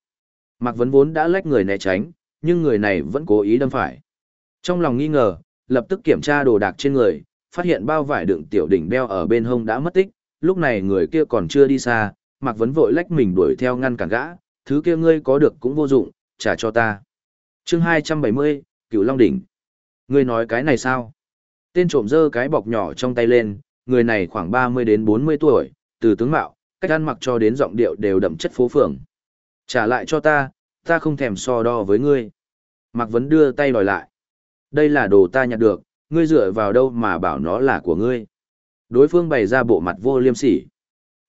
Mạc Vấn vốn đã lách người né tránh, nhưng người này vẫn cố ý đâm phải. Trong lòng nghi ngờ, lập tức kiểm tra đồ đạc trên người, phát hiện bao vải đựng tiểu đỉnh đeo ở bên hông đã mất tích, lúc này người kia còn chưa đi xa, Mạc Vấn vội lách mình đuổi theo ngăn cản gã, thứ kia ngươi có được cũng vô dụng, trả cho ta. chương 270, Cửu Long Đỉnh. Ngươi nói cái này sao? Tên trộm dơ cái bọc nhỏ trong tay lên, người này khoảng 30 đến 40 tuổi, từ tướng mạo, cách ăn mặc cho đến giọng điệu đều đậm chất phố phường. Trả lại cho ta, ta không thèm so đo với ngươi. Mạc Vấn đưa tay đòi lại. Đây là đồ ta nhặt được, ngươi dựa vào đâu mà bảo nó là của ngươi. Đối phương bày ra bộ mặt vô liêm sỉ.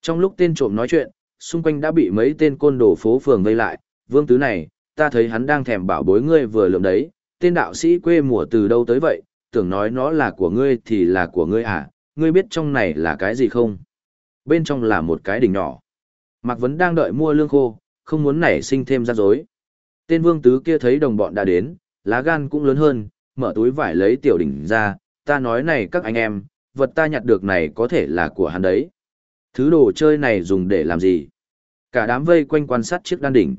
Trong lúc tên trộm nói chuyện, xung quanh đã bị mấy tên côn đồ phố phường vây lại, vương tứ này, ta thấy hắn đang thèm bảo bối ngươi vừa lượm đấy, tên đạo sĩ quê mùa từ đâu tới vậy, tưởng nói nó là của ngươi thì là của ngươi à, ngươi biết trong này là cái gì không? Bên trong là một cái đỉnh nhỏ. Mạc Vấn đang đợi mua lương khô, không muốn nảy sinh thêm ra dối. Tên vương tứ kia thấy đồng bọn đã đến, lá gan cũng lớn hơn, mở túi vải lấy tiểu đỉnh ra, ta nói này các anh em, vật ta nhặt được này có thể là của hắn đấy. Thứ đồ chơi này dùng để làm gì? Cả đám vây quanh quan sát chiếc đan đỉnh.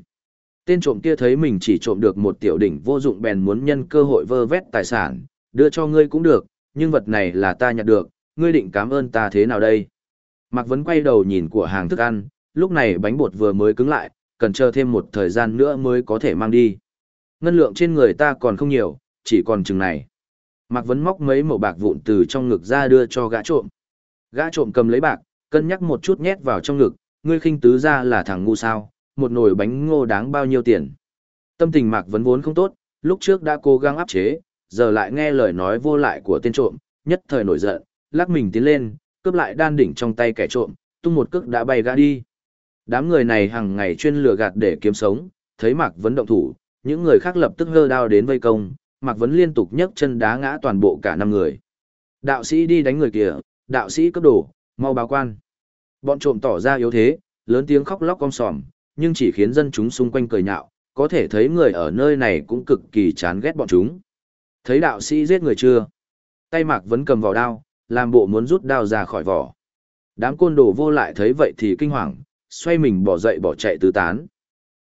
Tên trộm kia thấy mình chỉ trộm được một tiểu đỉnh vô dụng bèn muốn nhân cơ hội vơ vét tài sản, đưa cho ngươi cũng được, nhưng vật này là ta nhặt được, ngươi định cảm ơn ta thế nào đây? Mạc Vấn quay đầu nhìn của hàng thức ăn, lúc này bánh bột vừa mới cứng lại, cần chờ thêm một thời gian nữa mới có thể mang đi. Ngân lượng trên người ta còn không nhiều, chỉ còn chừng này. Mạc Vấn móc mấy mẩu bạc vụn từ trong ngực ra đưa cho gã trộm. Gã trộm cầm lấy bạc, cân nhắc một chút nhét vào trong ngực, ngươi khinh tứ ra là thằng ngu sao, một nồi bánh ngô đáng bao nhiêu tiền. Tâm tình Mạc Vấn vốn không tốt, lúc trước đã cố gắng áp chế, giờ lại nghe lời nói vô lại của tên trộm, nhất thời nổi giận, lắc mình tiến lên, cướp lại đan đỉnh trong tay kẻ trộm, tung một cước đã bay gã đi. Đám người này hàng ngày chuyên lừa gạt để kiếm sống, thấy Mạc Vấn động thủ, những người khác lập tức hơ đao đến vây công, Mạc Vấn liên tục nhấc chân đá ngã toàn bộ cả năm người. Đạo sĩ đi đánh người kia, đạo sĩ cấp đổ, mau báo quan. Bọn trộm tỏ ra yếu thế, lớn tiếng khóc lóc con sòm, nhưng chỉ khiến dân chúng xung quanh cười nhạo, có thể thấy người ở nơi này cũng cực kỳ chán ghét bọn chúng. Thấy đạo sĩ giết người chưa? Tay Mạc Vấn cầm vào đao, làm bộ muốn rút đao ra khỏi vỏ. Đám côn đồ vô lại thấy vậy thì kinh hoàng, xoay mình bỏ dậy bỏ chạy tứ tán.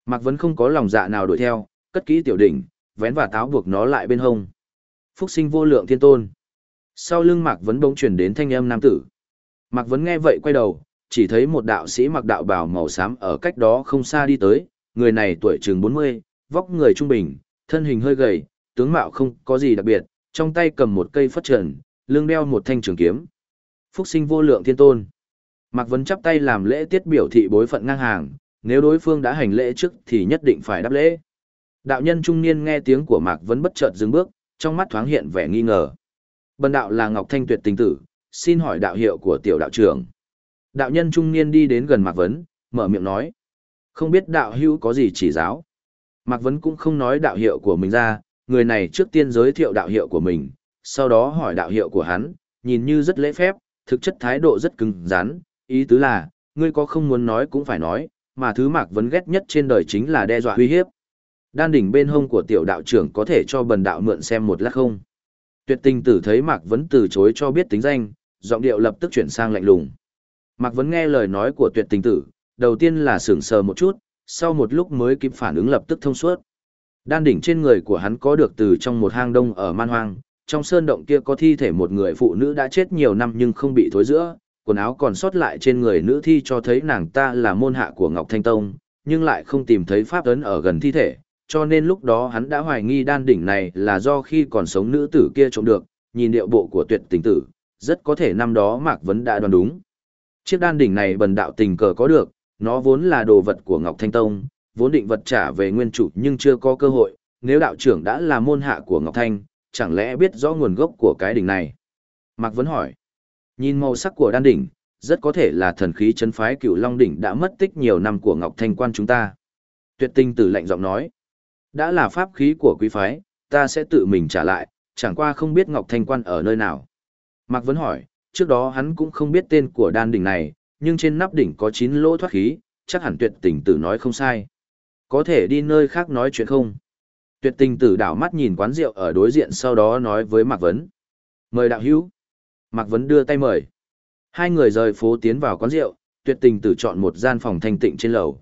Mạc Vấn không có lòng dạ nào đuổi theo, cất kỹ tiểu đỉnh, vén và táo buộc nó lại bên hông. Phúc sinh vô lượng thiên tôn. Sau lưng Mạc Vấn bỗng chuyển đến thanh âm nam tử. Mạc Vấn nghe vậy quay đầu, chỉ thấy một đạo sĩ mặc đạo bào màu xám ở cách đó không xa đi tới, người này tuổi chừng 40, vóc người trung bình, thân hình hơi gầy, tướng mạo không có gì đặc biệt, trong tay cầm một cây phất trần, lưng đeo một thanh trường kiếm. Phúc sinh vô lượng thiên tôn. Mạc Vấn chắp tay làm lễ tiết biểu thị bối phận ngang hàng, nếu đối phương đã hành lễ trước thì nhất định phải đáp lễ. Đạo nhân trung niên nghe tiếng của Mạc Vấn bất chợt dừng bước, trong mắt thoáng hiện vẻ nghi ngờ. Bần đạo là Ngọc Thanh Tuyệt tình tử, xin hỏi đạo hiệu của tiểu đạo trưởng. Đạo nhân trung niên đi đến gần Mạc Vấn, mở miệng nói. Không biết đạo hữu có gì chỉ giáo. Mạc Vấn cũng không nói đạo hiệu của mình ra, người này trước tiên giới thiệu đạo hiệu của mình, sau đó hỏi đạo hiệu của hắn, nhìn như rất lễ phép, thực chất thái độ rất cứng rắn, ý tứ là, ngươi có không muốn nói cũng phải nói, mà thứ Mạc Vấn ghét nhất trên đời chính là đe dọa uy hiếp. Đan đỉnh bên hông của tiểu đạo trưởng có thể cho bần đạo mượn xem một lát không? Tuyệt tình tử thấy Mạc Vấn từ chối cho biết tính danh, giọng điệu lập tức chuyển sang lạnh lùng. Mạc Vấn nghe lời nói của tuyệt tình tử, đầu tiên là sửng sờ một chút, sau một lúc mới kịp phản ứng lập tức thông suốt. Đan đỉnh trên người của hắn có được từ trong một hang đông ở man hoang, trong sơn động kia có thi thể một người phụ nữ đã chết nhiều năm nhưng không bị thối giữa, quần áo còn sót lại trên người nữ thi cho thấy nàng ta là môn hạ của Ngọc Thanh Tông, nhưng lại không tìm thấy pháp ấn ở gần thi thể, cho nên lúc đó hắn đã hoài nghi đan đỉnh này là do khi còn sống nữ tử kia trộm được, nhìn điệu bộ của tuyệt tình tử, rất có thể năm đó Mạc Vấn đã đoán đúng. Chiếc đan đỉnh này bần đạo tình cờ có được, nó vốn là đồ vật của Ngọc Thanh Tông, vốn định vật trả về nguyên chủ nhưng chưa có cơ hội, nếu đạo trưởng đã là môn hạ của Ngọc Thanh, chẳng lẽ biết rõ nguồn gốc của cái đỉnh này? Mạc Vấn hỏi, nhìn màu sắc của đan đỉnh, rất có thể là thần khí chấn phái cựu Long đỉnh đã mất tích nhiều năm của Ngọc Thanh quan chúng ta. Tuyệt tinh tử lạnh giọng nói, đã là pháp khí của quý phái, ta sẽ tự mình trả lại, chẳng qua không biết Ngọc Thanh quan ở nơi nào. Mạc Vấn hỏi, trước đó hắn cũng không biết tên của đan đỉnh này, nhưng trên nắp đỉnh có 9 lỗ thoát khí, chắc hẳn tuyệt tình tử nói không sai. Có thể đi nơi khác nói chuyện không? Tuyệt tình tử đảo mắt nhìn quán rượu ở đối diện sau đó nói với Mạc Vấn. Mời đạo hữu. Mạc Vấn đưa tay mời. Hai người rời phố tiến vào quán rượu, tuyệt tình tử chọn một gian phòng thanh tịnh trên lầu.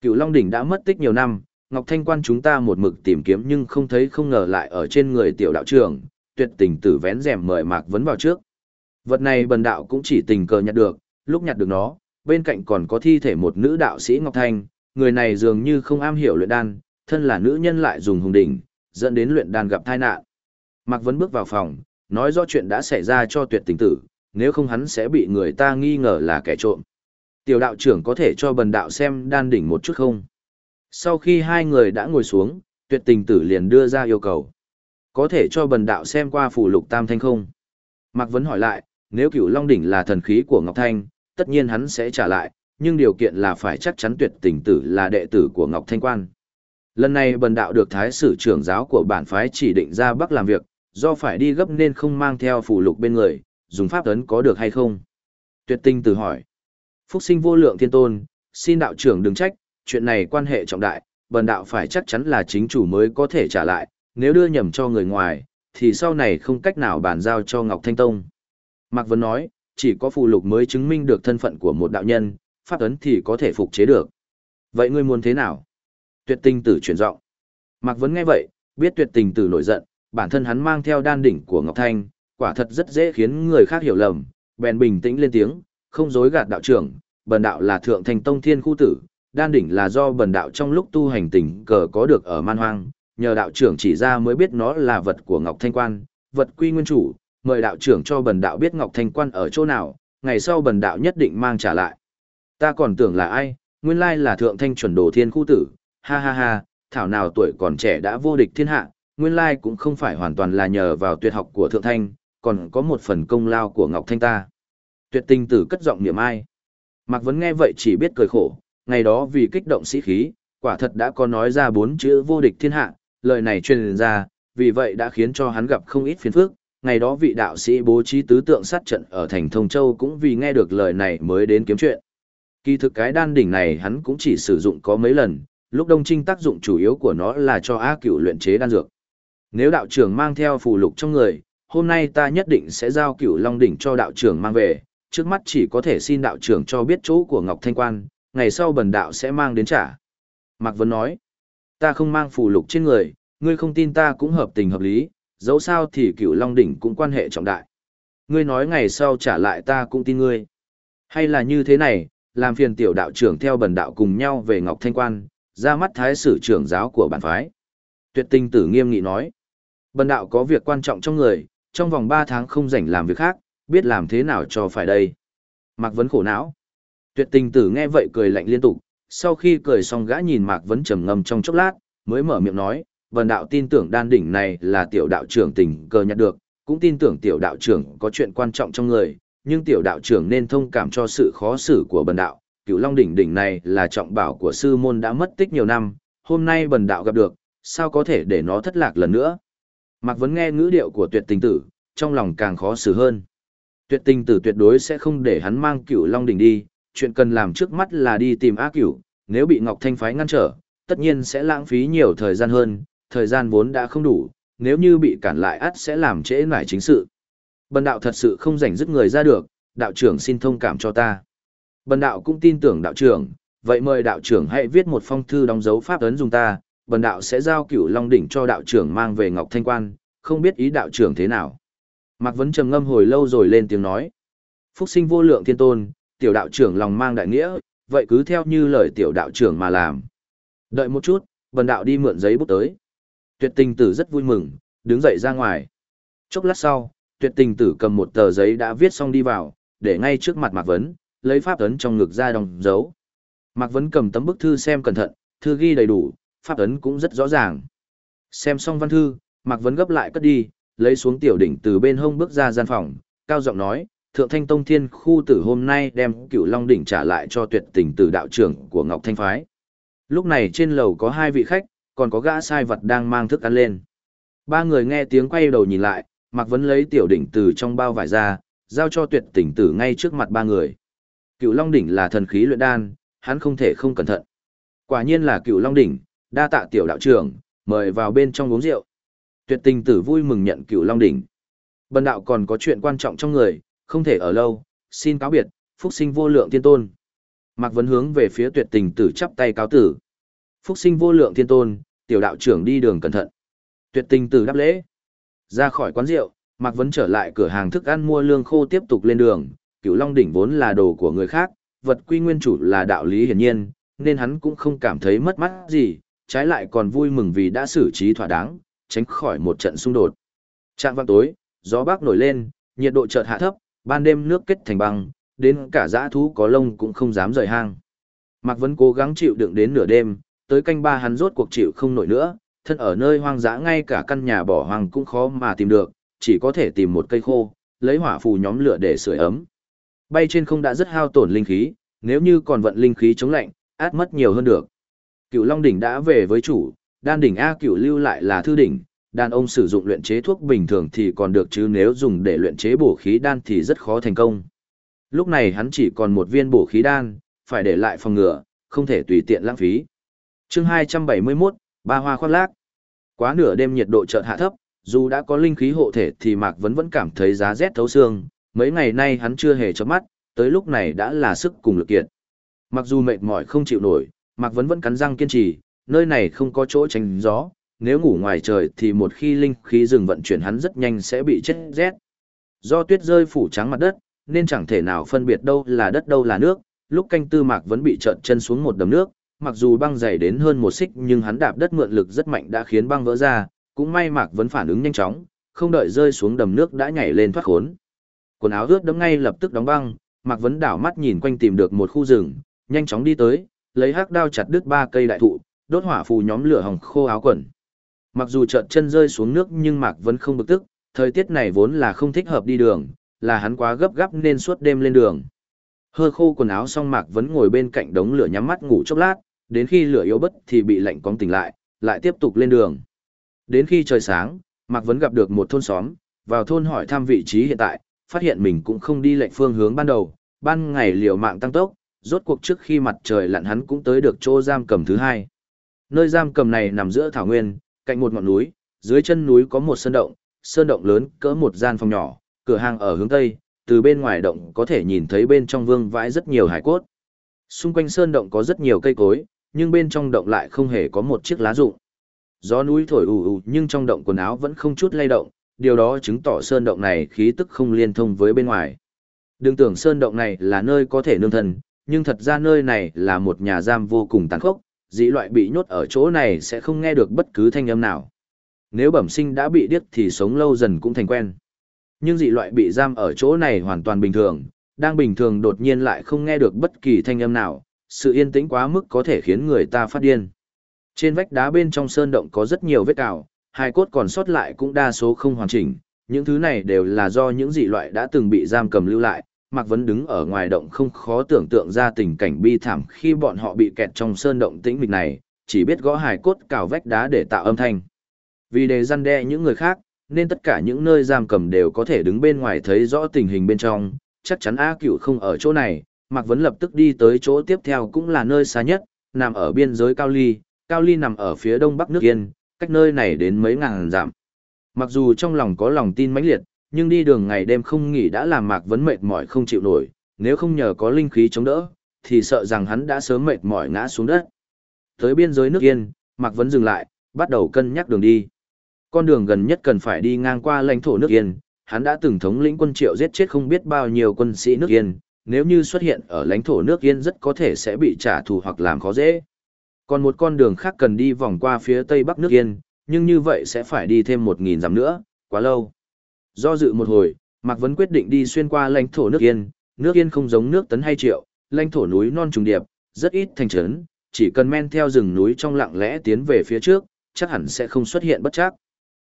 Cựu Long Đỉnh đã mất tích nhiều năm, Ngọc Thanh Quan chúng ta một mực tìm kiếm nhưng không thấy không ngờ lại ở trên người tiểu đạo trưởng, tuyệt tình tử vén rèm mời Mạc Vấn vào trước. Vật này bần đạo cũng chỉ tình cờ nhặt được, lúc nhặt được nó, bên cạnh còn có thi thể một nữ đạo sĩ Ngọc Thanh, người này dường như không am hiểu luyện đan, thân là nữ nhân lại dùng hùng đỉnh, dẫn đến luyện đan gặp tai nạn. Mạc Vấn bước vào phòng, nói rõ chuyện đã xảy ra cho tuyệt tình tử, nếu không hắn sẽ bị người ta nghi ngờ là kẻ trộm. Tiểu đạo trưởng có thể cho bần đạo xem đan đỉnh một chút không? Sau khi hai người đã ngồi xuống, tuyệt tình tử liền đưa ra yêu cầu. Có thể cho bần đạo xem qua phủ lục tam thanh không? Mạc Vấn hỏi lại, nếu cửu long đỉnh là thần khí của Ngọc Thanh, tất nhiên hắn sẽ trả lại, nhưng điều kiện là phải chắc chắn tuyệt tình tử là đệ tử của Ngọc Thanh Quan. Lần này bần đạo được thái sử trưởng giáo của bản phái chỉ định ra Bắc làm việc, do phải đi gấp nên không mang theo phủ lục bên người, dùng pháp ấn có được hay không? Tuyệt tinh từ hỏi. Phúc sinh vô lượng thiên tôn, xin đạo trưởng đừng trách, chuyện này quan hệ trọng đại, bần đạo phải chắc chắn là chính chủ mới có thể trả lại, nếu đưa nhầm cho người ngoài, thì sau này không cách nào bàn giao cho Ngọc Thanh Tông. Mạc Vấn nói, chỉ có phụ lục mới chứng minh được thân phận của một đạo nhân, pháp ấn thì có thể phục chế được. Vậy ngươi muốn thế nào? Tuyệt tình tử chuyển giọng. Mạc Vấn nghe vậy, biết tuyệt tình tử nổi giận, bản thân hắn mang theo đan đỉnh của Ngọc Thanh, quả thật rất dễ khiến người khác hiểu lầm, bèn bình tĩnh lên tiếng, không dối gạt đạo trưởng, bần đạo là thượng thành tông thiên khu tử, đan đỉnh là do bần đạo trong lúc tu hành tình cờ có được ở man hoang, nhờ đạo trưởng chỉ ra mới biết nó là vật của Ngọc Thanh Quan, vật quy nguyên chủ, mời đạo trưởng cho bần đạo biết Ngọc Thanh Quan ở chỗ nào, ngày sau bần đạo nhất định mang trả lại. Ta còn tưởng là ai, nguyên lai là thượng thanh chuẩn đồ thiên khu tử, ha ha ha, thảo nào tuổi còn trẻ đã vô địch thiên hạ, nguyên lai cũng không phải hoàn toàn là nhờ vào tuyệt học của thượng thanh, còn có một phần công lao của Ngọc Thanh ta. Tuyệt tình tử cất giọng niệm ai. Mạc Vấn nghe vậy chỉ biết cười khổ, ngày đó vì kích động sĩ khí, quả thật đã có nói ra bốn chữ vô địch thiên hạ, lời này truyền ra, vì vậy đã khiến cho hắn gặp không ít phiền phức. Ngày đó vị đạo sĩ bố trí tứ tượng sát trận ở thành Thông Châu cũng vì nghe được lời này mới đến kiếm chuyện. Kỳ thực cái đan đỉnh này hắn cũng chỉ sử dụng có mấy lần, lúc đông trinh tác dụng chủ yếu của nó là cho A cửu luyện chế đan dược. Nếu đạo trưởng mang theo phù lục trong người, hôm nay ta nhất định sẽ giao cửu long đỉnh cho đạo trưởng mang về, trước mắt chỉ có thể xin đạo trưởng cho biết chỗ của Ngọc Thanh Quan, ngày sau bần đạo sẽ mang đến trả. Mạc Vấn nói, ta không mang phù lục trên người, ngươi không tin ta cũng hợp tình hợp lý, dẫu sao thì cửu long đỉnh cũng quan hệ trọng đại. Ngươi nói ngày sau trả lại ta cũng tin ngươi. Hay là như thế này, làm phiền tiểu đạo trưởng theo bần đạo cùng nhau về Ngọc Thanh Quan, ra mắt thái sử trưởng giáo của bản phái. Tuyệt tinh tử nghiêm nghị nói, bần đạo có việc quan trọng trong người, trong vòng 3 tháng không rảnh làm việc khác, biết làm thế nào cho phải đây. Mạc Vấn khổ não. Tuyệt tình tử nghe vậy cười lạnh liên tục, sau khi cười xong gã nhìn Mạc Vấn trầm ngâm trong chốc lát, mới mở miệng nói, vần đạo tin tưởng đan đỉnh này là tiểu đạo trưởng tình cờ nhặt được, cũng tin tưởng tiểu đạo trưởng có chuyện quan trọng trong người, nhưng tiểu đạo trưởng nên thông cảm cho sự khó xử của bần đạo. Cựu Long đỉnh đỉnh này là trọng bảo của sư môn đã mất tích nhiều năm, hôm nay bần đạo gặp được, sao có thể để nó thất lạc lần nữa. Mạc Vấn nghe ngữ điệu của tuyệt tình tử, trong lòng càng khó xử hơn. Tuyệt tình tử tuyệt đối sẽ không để hắn mang cựu Long đỉnh đi, chuyện cần làm trước mắt là đi tìm á cửu, nếu bị Ngọc Thanh phái ngăn trở, tất nhiên sẽ lãng phí nhiều thời gian hơn, thời gian vốn đã không đủ, nếu như bị cản lại ắt sẽ làm trễ nải chính sự. Bần đạo thật sự không rảnh dứt người ra được, đạo trưởng xin thông cảm cho ta. Bần đạo cũng tin tưởng đạo trưởng, vậy mời đạo trưởng hãy viết một phong thư đóng dấu pháp ấn dùng ta, bần đạo sẽ giao cửu long đỉnh cho đạo trưởng mang về Ngọc Thanh Quan, không biết ý đạo trưởng thế nào. Mạc Vấn trầm ngâm hồi lâu rồi lên tiếng nói. Phúc sinh vô lượng thiên tôn, tiểu đạo trưởng lòng mang đại nghĩa, vậy cứ theo như lời tiểu đạo trưởng mà làm. Đợi một chút, bần đạo đi mượn giấy bút tới. Tuyệt tình tử rất vui mừng, đứng dậy ra ngoài. Chốc lát sau, tuyệt tình tử cầm một tờ giấy đã viết xong đi vào, để ngay trước mặt Mạc Vấn, lấy pháp ấn trong ngực ra đồng dấu. Mạc Vấn cầm tấm bức thư xem cẩn thận, thư ghi đầy đủ, pháp ấn cũng rất rõ ràng. Xem xong văn thư, Mạc Vấn gấp lại cất đi, lấy xuống tiểu đỉnh từ bên hông bước ra gian phòng, cao giọng nói, Thượng Thanh Tông Thiên khu tử hôm nay đem cựu Long Đỉnh trả lại cho tuyệt tình tử đạo trưởng của Ngọc Thanh Phái. Lúc này trên lầu có hai vị khách, còn có gã sai vật đang mang thức ăn lên. Ba người nghe tiếng quay đầu nhìn lại, Mạc Vấn lấy tiểu đỉnh từ trong bao vải ra, giao cho tuyệt tình tử ngay trước mặt ba người. Cựu Long Đỉnh là thần khí luyện đan, hắn không thể không cẩn thận. Quả nhiên là cựu Long Đỉnh, đa tạ tiểu đạo trưởng, mời vào bên trong uống rượu. Tuyệt tình tử vui mừng nhận cựu Long Đỉnh. Bần đạo còn có chuyện quan trọng trong người, không thể ở lâu, xin cáo biệt, phúc sinh vô lượng thiên tôn. Mạc Vấn hướng về phía tuyệt tình tử chắp tay cáo tử. Phúc sinh vô lượng thiên tôn, tiểu đạo trưởng đi đường cẩn thận. Tuyệt tình tử đáp lễ. Ra khỏi quán rượu, Mạc Vấn trở lại cửa hàng thức ăn mua lương khô tiếp tục lên đường. Cửu Long đỉnh vốn là đồ của người khác, vật quy nguyên chủ là đạo lý hiển nhiên, nên hắn cũng không cảm thấy mất mát gì, trái lại còn vui mừng vì đã xử trí thỏa đáng, tránh khỏi một trận xung đột. Trạng vang tối, gió bắc nổi lên, nhiệt độ chợt hạ thấp, ban đêm nước kết thành băng, đến cả dã thú có lông cũng không dám rời hang. Mạc vẫn cố gắng chịu đựng đến nửa đêm, tới canh ba hắn rốt cuộc chịu không nổi nữa, thân ở nơi hoang dã ngay cả căn nhà bỏ hoang cũng khó mà tìm được, chỉ có thể tìm một cây khô, lấy hỏa phù nhóm lửa để sưởi ấm. Bay trên không đã rất hao tổn linh khí, nếu như còn vận linh khí chống lạnh, át mất nhiều hơn được. Cựu Long đỉnh đã về với chủ, đan đỉnh A cựu lưu lại là thư đỉnh, đàn ông sử dụng luyện chế thuốc bình thường thì còn được chứ nếu dùng để luyện chế bổ khí đan thì rất khó thành công. Lúc này hắn chỉ còn một viên bổ khí đan, phải để lại phòng ngừa, không thể tùy tiện lãng phí. chương 271, ba hoa khoác lác. Quá nửa đêm nhiệt độ chợt hạ thấp, dù đã có linh khí hộ thể thì Mạc Vấn vẫn cảm thấy giá rét thấu xương, mấy ngày nay hắn chưa hề chớp mắt, tới lúc này đã là sức cùng lực kiệt. Mặc dù mệt mỏi không chịu nổi, Mạc Vấn vẫn cắn răng kiên trì, nơi này không có chỗ tránh gió, nếu ngủ ngoài trời thì một khi linh khí dừng vận chuyển hắn rất nhanh sẽ bị chết rét. Do tuyết rơi phủ trắng mặt đất, nên chẳng thể nào phân biệt đâu là đất đâu là nước, lúc canh tư Mạc Vấn bị trợn chân xuống một đầm nước, mặc dù băng dày đến hơn một xích nhưng hắn đạp đất mượn lực rất mạnh đã khiến băng vỡ ra, cũng may Mạc Vấn phản ứng nhanh chóng, không đợi rơi xuống đầm nước đã nhảy lên thoát khốn. Quần áo ướt đẫm ngay lập tức đóng băng, Mạc Vấn đảo mắt nhìn quanh tìm được một khu rừng, nhanh chóng đi tới, lấy hắc đao chặt đứt ba cây đại thụ, đốt hỏa phù nhóm lửa hồng khô áo quần. Mặc dù trợn chân rơi xuống nước nhưng Mạc Vấn không bực tức, thời tiết này vốn là không thích hợp đi đường, là hắn quá gấp gáp nên suốt đêm lên đường. Hơ khô quần áo xong Mạc Vấn ngồi bên cạnh đống lửa nhắm mắt ngủ chốc lát, đến khi lửa yếu bất thì bị lạnh cóng tỉnh lại, lại tiếp tục lên đường. Đến khi trời sáng, Mạc Vấn gặp được một thôn xóm, vào thôn hỏi thăm vị trí hiện tại, phát hiện mình cũng không đi lệnh phương hướng ban đầu, ban ngày liều mạng tăng tốc, rốt cuộc trước khi mặt trời lặn hắn cũng tới được chỗ giam cầm thứ hai. Nơi giam cầm này nằm giữa thảo nguyên, cạnh một ngọn núi, dưới chân núi có một sơn động, sơn động lớn cỡ một gian phòng nhỏ, cửa hàng ở hướng tây, từ bên ngoài động có thể nhìn thấy bên trong vương vãi rất nhiều hải cốt. Xung quanh sơn động có rất nhiều cây cối, nhưng bên trong động lại không hề có một chiếc lá rụng. Gió núi thổi ù ù nhưng trong động quần áo vẫn không chút lay động, điều đó chứng tỏ sơn động này khí tức không liên thông với bên ngoài. Đừng tưởng sơn động này là nơi có thể nương thần, nhưng thật ra nơi này là một nhà giam vô cùng tàn khốc, dĩ loại bị nhốt ở chỗ này sẽ không nghe được bất cứ thanh âm nào. Nếu bẩm sinh đã bị điếc thì sống lâu dần cũng thành quen. Nhưng dị loại bị giam ở chỗ này hoàn toàn bình thường, đang bình thường đột nhiên lại không nghe được bất kỳ thanh âm nào, sự yên tĩnh quá mức có thể khiến người ta phát điên. Trên vách đá bên trong sơn động có rất nhiều vết cào, hai cốt còn sót lại cũng đa số không hoàn chỉnh, những thứ này đều là do những dị loại đã từng bị giam cầm lưu lại. Mạc Vấn đứng ở ngoài động không khó tưởng tượng ra tình cảnh bi thảm khi bọn họ bị kẹt trong sơn động tĩnh mịch này, chỉ biết gõ hài cốt cào vách đá để tạo âm thanh. Vì để răn đe những người khác, nên tất cả những nơi giam cầm đều có thể đứng bên ngoài thấy rõ tình hình bên trong, chắc chắn A Cửu không ở chỗ này, Mạc Vấn lập tức đi tới chỗ tiếp theo cũng là nơi xa nhất, nằm ở biên giới Cao Ly, Cao Ly nằm ở phía đông bắc nước Yên, cách nơi này đến mấy ngàn dặm. Mặc dù trong lòng có lòng tin mãnh liệt, nhưng đi đường ngày đêm không nghỉ đã làm Mạc Vấn mệt mỏi không chịu nổi, nếu không nhờ có linh khí chống đỡ, thì sợ rằng hắn đã sớm mệt mỏi ngã xuống đất. Tới biên giới nước Yên, Mạc Vấn dừng lại, bắt đầu cân nhắc đường đi. Con đường gần nhất cần phải đi ngang qua lãnh thổ nước Yên, hắn đã từng thống lĩnh quân triệu giết chết không biết bao nhiêu quân sĩ nước Yên, nếu như xuất hiện ở lãnh thổ nước Yên rất có thể sẽ bị trả thù hoặc làm khó dễ. Còn một con đường khác cần đi vòng qua phía tây bắc nước Yên, nhưng như vậy sẽ phải đi thêm một nghìn dặm nữa, quá lâu. Do dự một hồi, Mạc Vấn quyết định đi xuyên qua lãnh thổ nước Yên, nước Yên không giống nước Tấn hay Triệu, lãnh thổ núi non trùng điệp, rất ít thành trấn, chỉ cần men theo rừng núi trong lặng lẽ tiến về phía trước, chắc hẳn sẽ không xuất hiện bất chắc.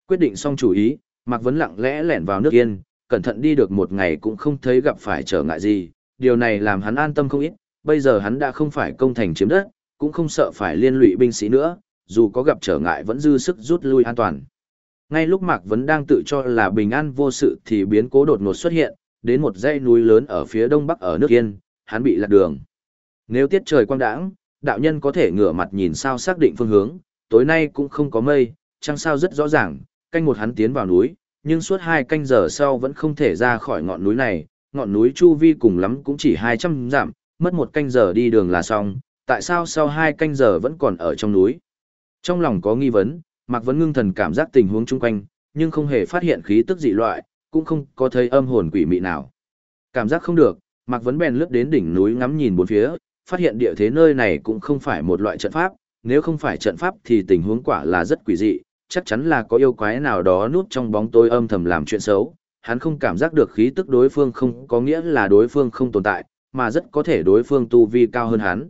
Quyết định xong chủ ý, Mạc Vấn lặng lẽ lẻn vào nước Yên, cẩn thận đi được một ngày cũng không thấy gặp phải trở ngại gì, điều này làm hắn an tâm không ít, bây giờ hắn đã không phải công thành chiếm đất, cũng không sợ phải liên lụy binh sĩ nữa, dù có gặp trở ngại vẫn dư sức rút lui an toàn. Ngay lúc Mạc Vấn đang tự cho là bình an vô sự thì biến cố đột ngột xuất hiện, đến một dãy núi lớn ở phía đông bắc ở nước Yên, hắn bị lạc đường. Nếu tiết trời quang đãng, đạo nhân có thể ngửa mặt nhìn sao xác định phương hướng, tối nay cũng không có mây, trăng sao rất rõ ràng, canh một hắn tiến vào núi, nhưng suốt hai canh giờ sau vẫn không thể ra khỏi ngọn núi này, ngọn núi chu vi cùng lắm cũng chỉ 200 dặm, mất một canh giờ đi đường là xong, tại sao sau hai canh giờ vẫn còn ở trong núi. Trong lòng có nghi vấn, Mạc Vấn ngưng thần cảm giác tình huống chung quanh, nhưng không hề phát hiện khí tức dị loại, cũng không có thấy âm hồn quỷ mị nào. Cảm giác không được, Mạc Vấn bèn lướt đến đỉnh núi ngắm nhìn bốn phía, phát hiện địa thế nơi này cũng không phải một loại trận pháp, nếu không phải trận pháp thì tình huống quả là rất quỷ dị, chắc chắn là có yêu quái nào đó núp trong bóng tối âm thầm làm chuyện xấu. Hắn không cảm giác được khí tức đối phương không có nghĩa là đối phương không tồn tại, mà rất có thể đối phương tu vi cao hơn hắn.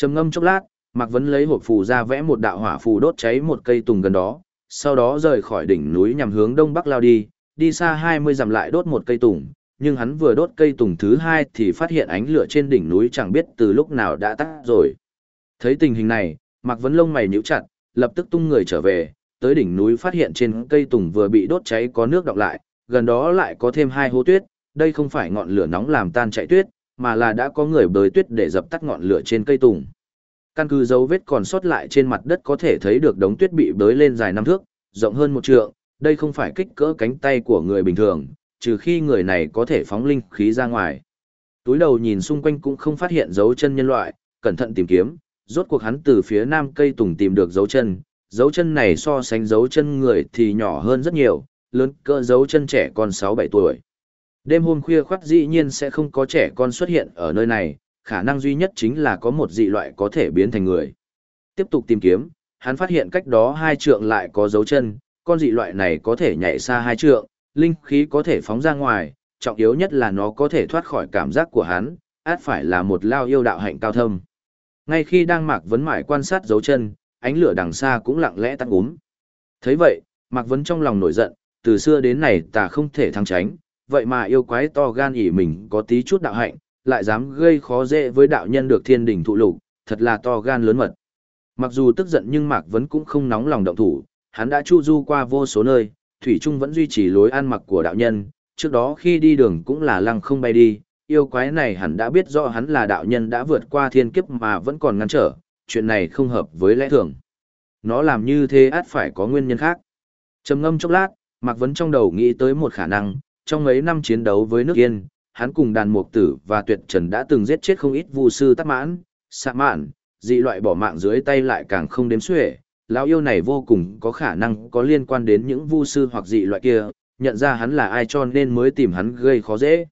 Trầm ngâm chốc lát, Mạc Vấn lấy hộp phù ra vẽ một đạo hỏa phù đốt cháy một cây tùng gần đó, sau đó rời khỏi đỉnh núi nhằm hướng đông bắc lao đi, đi xa 20 dặm lại đốt một cây tùng, nhưng hắn vừa đốt cây tùng thứ hai thì phát hiện ánh lửa trên đỉnh núi chẳng biết từ lúc nào đã tắt rồi. Thấy tình hình này, Mạc Vấn lông mày nhíu chặt, lập tức tung người trở về, tới đỉnh núi phát hiện trên cây tùng vừa bị đốt cháy có nước đọng lại, gần đó lại có thêm hai hố tuyết, đây không phải ngọn lửa nóng làm tan chạy tuyết, mà là đã có người bới tuyết để dập tắt ngọn lửa trên cây tùng. Căn cứ dấu vết còn sót lại trên mặt đất có thể thấy được đống tuyết bị bới lên dài năm thước, rộng hơn một trượng, đây không phải kích cỡ cánh tay của người bình thường, trừ khi người này có thể phóng linh khí ra ngoài. Túi đầu nhìn xung quanh cũng không phát hiện dấu chân nhân loại, cẩn thận tìm kiếm, rốt cuộc hắn từ phía nam cây tùng tìm được dấu chân, dấu chân này so sánh dấu chân người thì nhỏ hơn rất nhiều, lớn cỡ dấu chân trẻ con 6-7 tuổi. Đêm hôm khuya khoắt dĩ nhiên sẽ không có trẻ con xuất hiện ở nơi này, khả năng duy nhất chính là có một dị loại có thể biến thành người. Tiếp tục tìm kiếm, hắn phát hiện cách đó hai trượng lại có dấu chân, con dị loại này có thể nhảy xa hai trượng, linh khí có thể phóng ra ngoài, trọng yếu nhất là nó có thể thoát khỏi cảm giác của hắn, át phải là một lao yêu đạo hạnh cao thâm. Ngay khi đang Mạc Vấn mải quan sát dấu chân, ánh lửa đằng xa cũng lặng lẽ tắt úm. thấy vậy, Mạc Vấn trong lòng nổi giận, từ xưa đến nay ta không thể thắng tránh, vậy mà yêu quái to gan ỉ mình có tí chút đạo hạnh, lại dám gây khó dễ với đạo nhân được thiên đỉnh thụ lục, thật là to gan lớn mật. Mặc dù tức giận nhưng Mạc Vấn cũng không nóng lòng động thủ, hắn đã chu du qua vô số nơi, Thủy Trung vẫn duy trì lối ăn mặc của đạo nhân, trước đó khi đi đường cũng là lăng không bay đi, yêu quái này hẳn đã biết rõ hắn là đạo nhân đã vượt qua thiên kiếp mà vẫn còn ngăn trở, chuyện này không hợp với lẽ thường. Nó làm như thế át phải có nguyên nhân khác. trầm ngâm chốc lát, Mạc Vấn trong đầu nghĩ tới một khả năng, trong mấy năm chiến đấu với nước Yên, hắn cùng đàn mục tử và tuyệt trần đã từng giết chết không ít vu sư tắc mãn, xạ mãn, dị loại bỏ mạng dưới tay lại càng không đếm xuể. Lão yêu này vô cùng có khả năng có liên quan đến những vu sư hoặc dị loại kia, nhận ra hắn là ai cho nên mới tìm hắn gây khó dễ.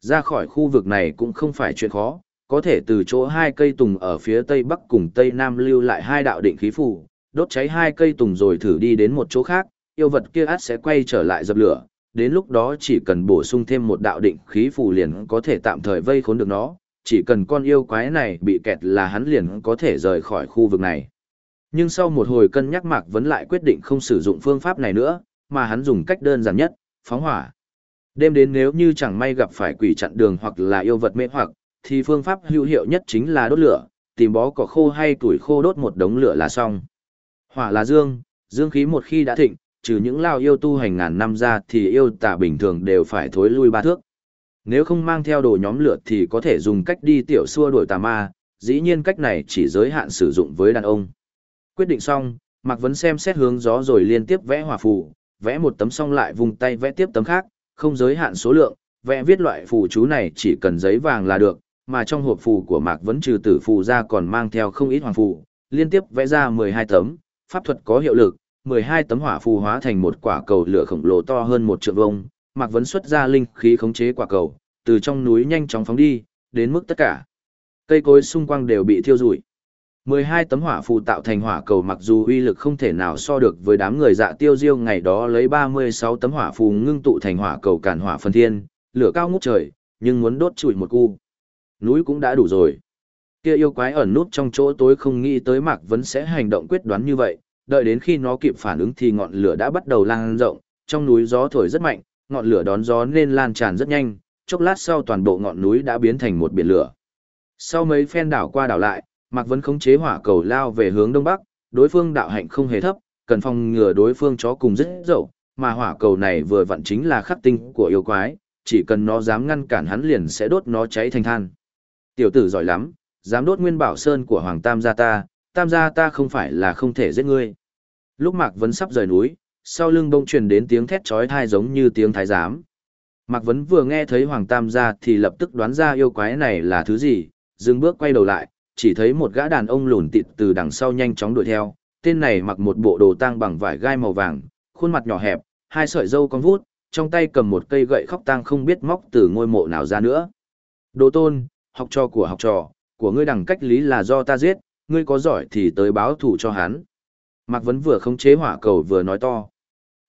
Ra khỏi khu vực này cũng không phải chuyện khó, có thể từ chỗ hai cây tùng ở phía tây bắc cùng tây nam lưu lại hai đạo định khí phủ, đốt cháy hai cây tùng rồi thử đi đến một chỗ khác, yêu vật kia át sẽ quay trở lại dập lửa, đến lúc đó chỉ cần bổ sung thêm một đạo định khí phù liền có thể tạm thời vây khốn được nó, chỉ cần con yêu quái này bị kẹt là hắn liền có thể rời khỏi khu vực này. Nhưng sau một hồi cân nhắc Mạc Vấn lại quyết định không sử dụng phương pháp này nữa, mà hắn dùng cách đơn giản nhất, phóng hỏa. Đêm đến nếu như chẳng may gặp phải quỷ chặn đường hoặc là yêu vật mê hoặc, thì phương pháp hữu hiệu nhất chính là đốt lửa, tìm bó cỏ khô hay tuổi khô đốt một đống lửa là xong. Hỏa là dương, dương khí một khi đã thịnh, trừ những lao yêu tu hành ngàn năm ra thì yêu tả bình thường đều phải thối lui ba thước. Nếu không mang theo đồ nhóm lửa thì có thể dùng cách đi tiểu xua đuổi tà ma, dĩ nhiên cách này chỉ giới hạn sử dụng với đàn ông. Quyết định xong, Mạc Vấn xem xét hướng gió rồi liên tiếp vẽ hỏa phù, vẽ một tấm xong lại vùng tay vẽ tiếp tấm khác, không giới hạn số lượng, vẽ viết loại phù chú này chỉ cần giấy vàng là được, mà trong hộp phù của Mạc Vấn trừ tử phù ra còn mang theo không ít hoàng phù, liên tiếp vẽ ra 12 tấm, pháp thuật có hiệu lực, 12 tấm hỏa phù hóa thành một quả cầu lửa khổng lồ to hơn một trượng vuông, Mạc Vấn xuất ra linh khí khống chế quả cầu, từ trong núi nhanh chóng phóng đi, đến mức tất cả cây cối xung quanh đều bị thiêu rụi. 12 tấm hỏa phù tạo thành hỏa cầu mặc dù uy lực không thể nào so được với đám người dạ tiêu diêu ngày đó lấy 36 tấm hỏa phù ngưng tụ thành hỏa cầu cản hỏa phân thiên, lửa cao ngút trời, nhưng muốn đốt trụi một cu. Núi cũng đã đủ rồi. Kia yêu quái ẩn nút trong chỗ tối không nghĩ tới Mạc Vấn sẽ hành động quyết đoán như vậy, đợi đến khi nó kịp phản ứng thì ngọn lửa đã bắt đầu lan rộng, trong núi gió thổi rất mạnh, ngọn lửa đón gió nên lan tràn rất nhanh, chốc lát sau toàn bộ ngọn núi đã biến thành một biển lửa. Sau mấy phen đảo qua đảo lại, Mạc Vân khống chế hỏa cầu lao về hướng đông bắc, đối phương đạo hạnh không hề thấp, cần phòng ngừa đối phương chó cùng rất dậu, mà hỏa cầu này vừa vặn chính là khắc tinh của yêu quái, chỉ cần nó dám ngăn cản hắn liền sẽ đốt nó cháy thành than. Tiểu tử giỏi lắm, dám đốt nguyên bảo sơn của Hoàng Tam gia ta, Tam gia ta không phải là không thể giết ngươi. Lúc Mạc Vấn sắp rời núi, sau lưng bông truyền đến tiếng thét chói tai giống như tiếng thái giám. Mạc Vấn vừa nghe thấy Hoàng Tam gia thì lập tức đoán ra yêu quái này là thứ gì, dừng bước quay đầu lại, chỉ thấy một gã đàn ông lùn tịt từ đằng sau nhanh chóng đuổi theo, tên này mặc một bộ đồ tang bằng vải gai màu vàng, khuôn mặt nhỏ hẹp, hai sợi râu con vút, trong tay cầm một cây gậy khóc tang không biết móc từ ngôi mộ nào ra nữa. Đồ tôn, học trò của học trò, của ngươi đẳng cách lý là do ta giết, ngươi có giỏi thì tới báo thù cho hắn. Mạc Vấn vừa khống chế hỏa cầu vừa nói to.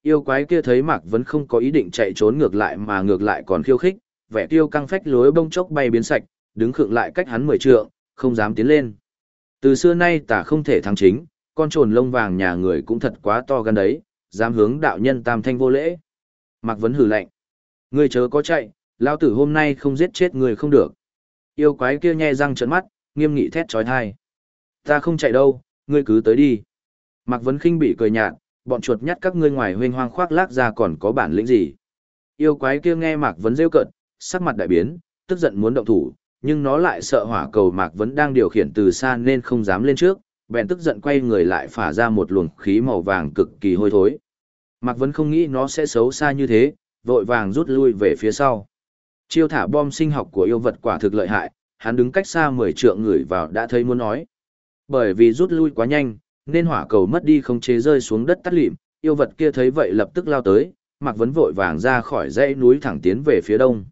Yêu quái kia thấy Mạc Vấn không có ý định chạy trốn ngược lại mà ngược lại còn khiêu khích, vẻ tiêu căng phách lối bông chốc bay biến sạch, đứng khựng lại cách hắn mười trượng, không dám tiến lên. Từ xưa nay ta không thể thắng chính, con trồn lông vàng nhà người cũng thật quá to gan đấy, dám hướng đạo nhân tam thanh vô lễ. Mạc Vấn hử lạnh. Ngươi chớ có chạy, lao tử hôm nay không giết chết người không được. Yêu quái kia nhe răng trợn mắt, nghiêm nghị thét trói thai. Ta không chạy đâu, ngươi cứ tới đi. Mạc Vấn khinh bị cười nhạt, bọn chuột nhắt các ngươi ngoài huynh hoang khoác lác ra còn có bản lĩnh gì. Yêu quái kia nghe Mạc Vấn rêu cận, sắc mặt đại biến, tức giận muốn động thủ, nhưng nó lại sợ hỏa cầu Mạc Vấn đang điều khiển từ xa nên không dám lên trước, bèn tức giận quay người lại phả ra một luồng khí màu vàng cực kỳ hôi thối. Mạc Vấn không nghĩ nó sẽ xấu xa như thế, vội vàng rút lui về phía sau. Chiêu thả bom sinh học của yêu vật quả thực lợi hại, hắn đứng cách xa 10 trượng người vào đã thấy muốn nói. Bởi vì rút lui quá nhanh, nên hỏa cầu mất đi không chế rơi xuống đất tắt lịm, yêu vật kia thấy vậy lập tức lao tới, Mạc Vấn vội vàng ra khỏi dãy núi thẳng tiến về phía đông.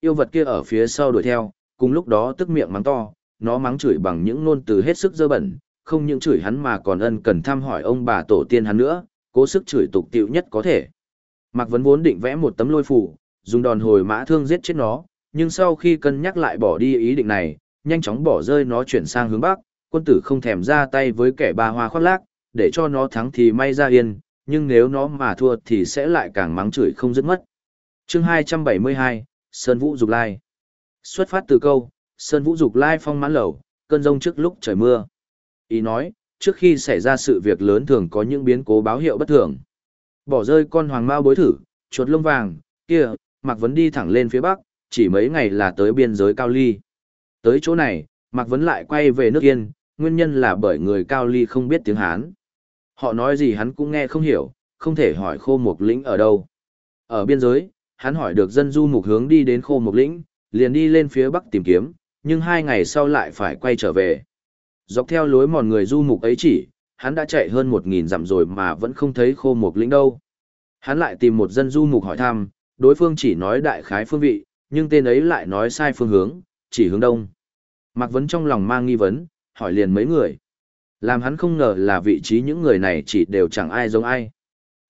Yêu vật kia ở phía sau đuổi theo, cùng lúc đó tức miệng mắng to, nó mắng chửi bằng những ngôn từ hết sức dơ bẩn, không những chửi hắn mà còn ân cần thăm hỏi ông bà tổ tiên hắn nữa, cố sức chửi tục tiệu nhất có thể. Mạc Vấn vốn định vẽ một tấm lôi phủ, dùng đòn hồi mã thương giết chết nó, nhưng sau khi cân nhắc lại bỏ đi ý định này, nhanh chóng bỏ rơi nó chuyển sang hướng bắc, quân tử không thèm ra tay với kẻ ba hoa khoác lác, để cho nó thắng thì may ra yên, nhưng nếu nó mà thua thì sẽ lại càng mắng chửi không dứt mất. chương 272, Sơn Vũ Dục Lai Xuất phát từ câu, Sơn Vũ Dục Lai phong mãn lầu, cơn rông trước lúc trời mưa. Ý nói, trước khi xảy ra sự việc lớn thường có những biến cố báo hiệu bất thường. Bỏ rơi con hoàng mao bối thử, chuột lông vàng, kia, Mạc Vấn đi thẳng lên phía bắc, chỉ mấy ngày là tới biên giới Cao Ly. Tới chỗ này, Mạc Vấn lại quay về nước Yên, nguyên nhân là bởi người Cao Ly không biết tiếng Hán. Họ nói gì hắn cũng nghe không hiểu, không thể hỏi khô mục lĩnh ở đâu. Ở biên giới, hắn hỏi được dân du mục hướng đi đến khô mục lĩnh, liền đi lên phía bắc tìm kiếm, nhưng hai ngày sau lại phải quay trở về. Dọc theo lối mòn người du mục ấy chỉ, hắn đã chạy hơn một nghìn dặm rồi mà vẫn không thấy khô mục lĩnh đâu. Hắn lại tìm một dân du mục hỏi thăm, đối phương chỉ nói đại khái phương vị, nhưng tên ấy lại nói sai phương hướng, chỉ hướng đông. Mạc Vấn trong lòng mang nghi vấn, hỏi liền mấy người. Làm hắn không ngờ là vị trí những người này chỉ đều chẳng ai giống ai.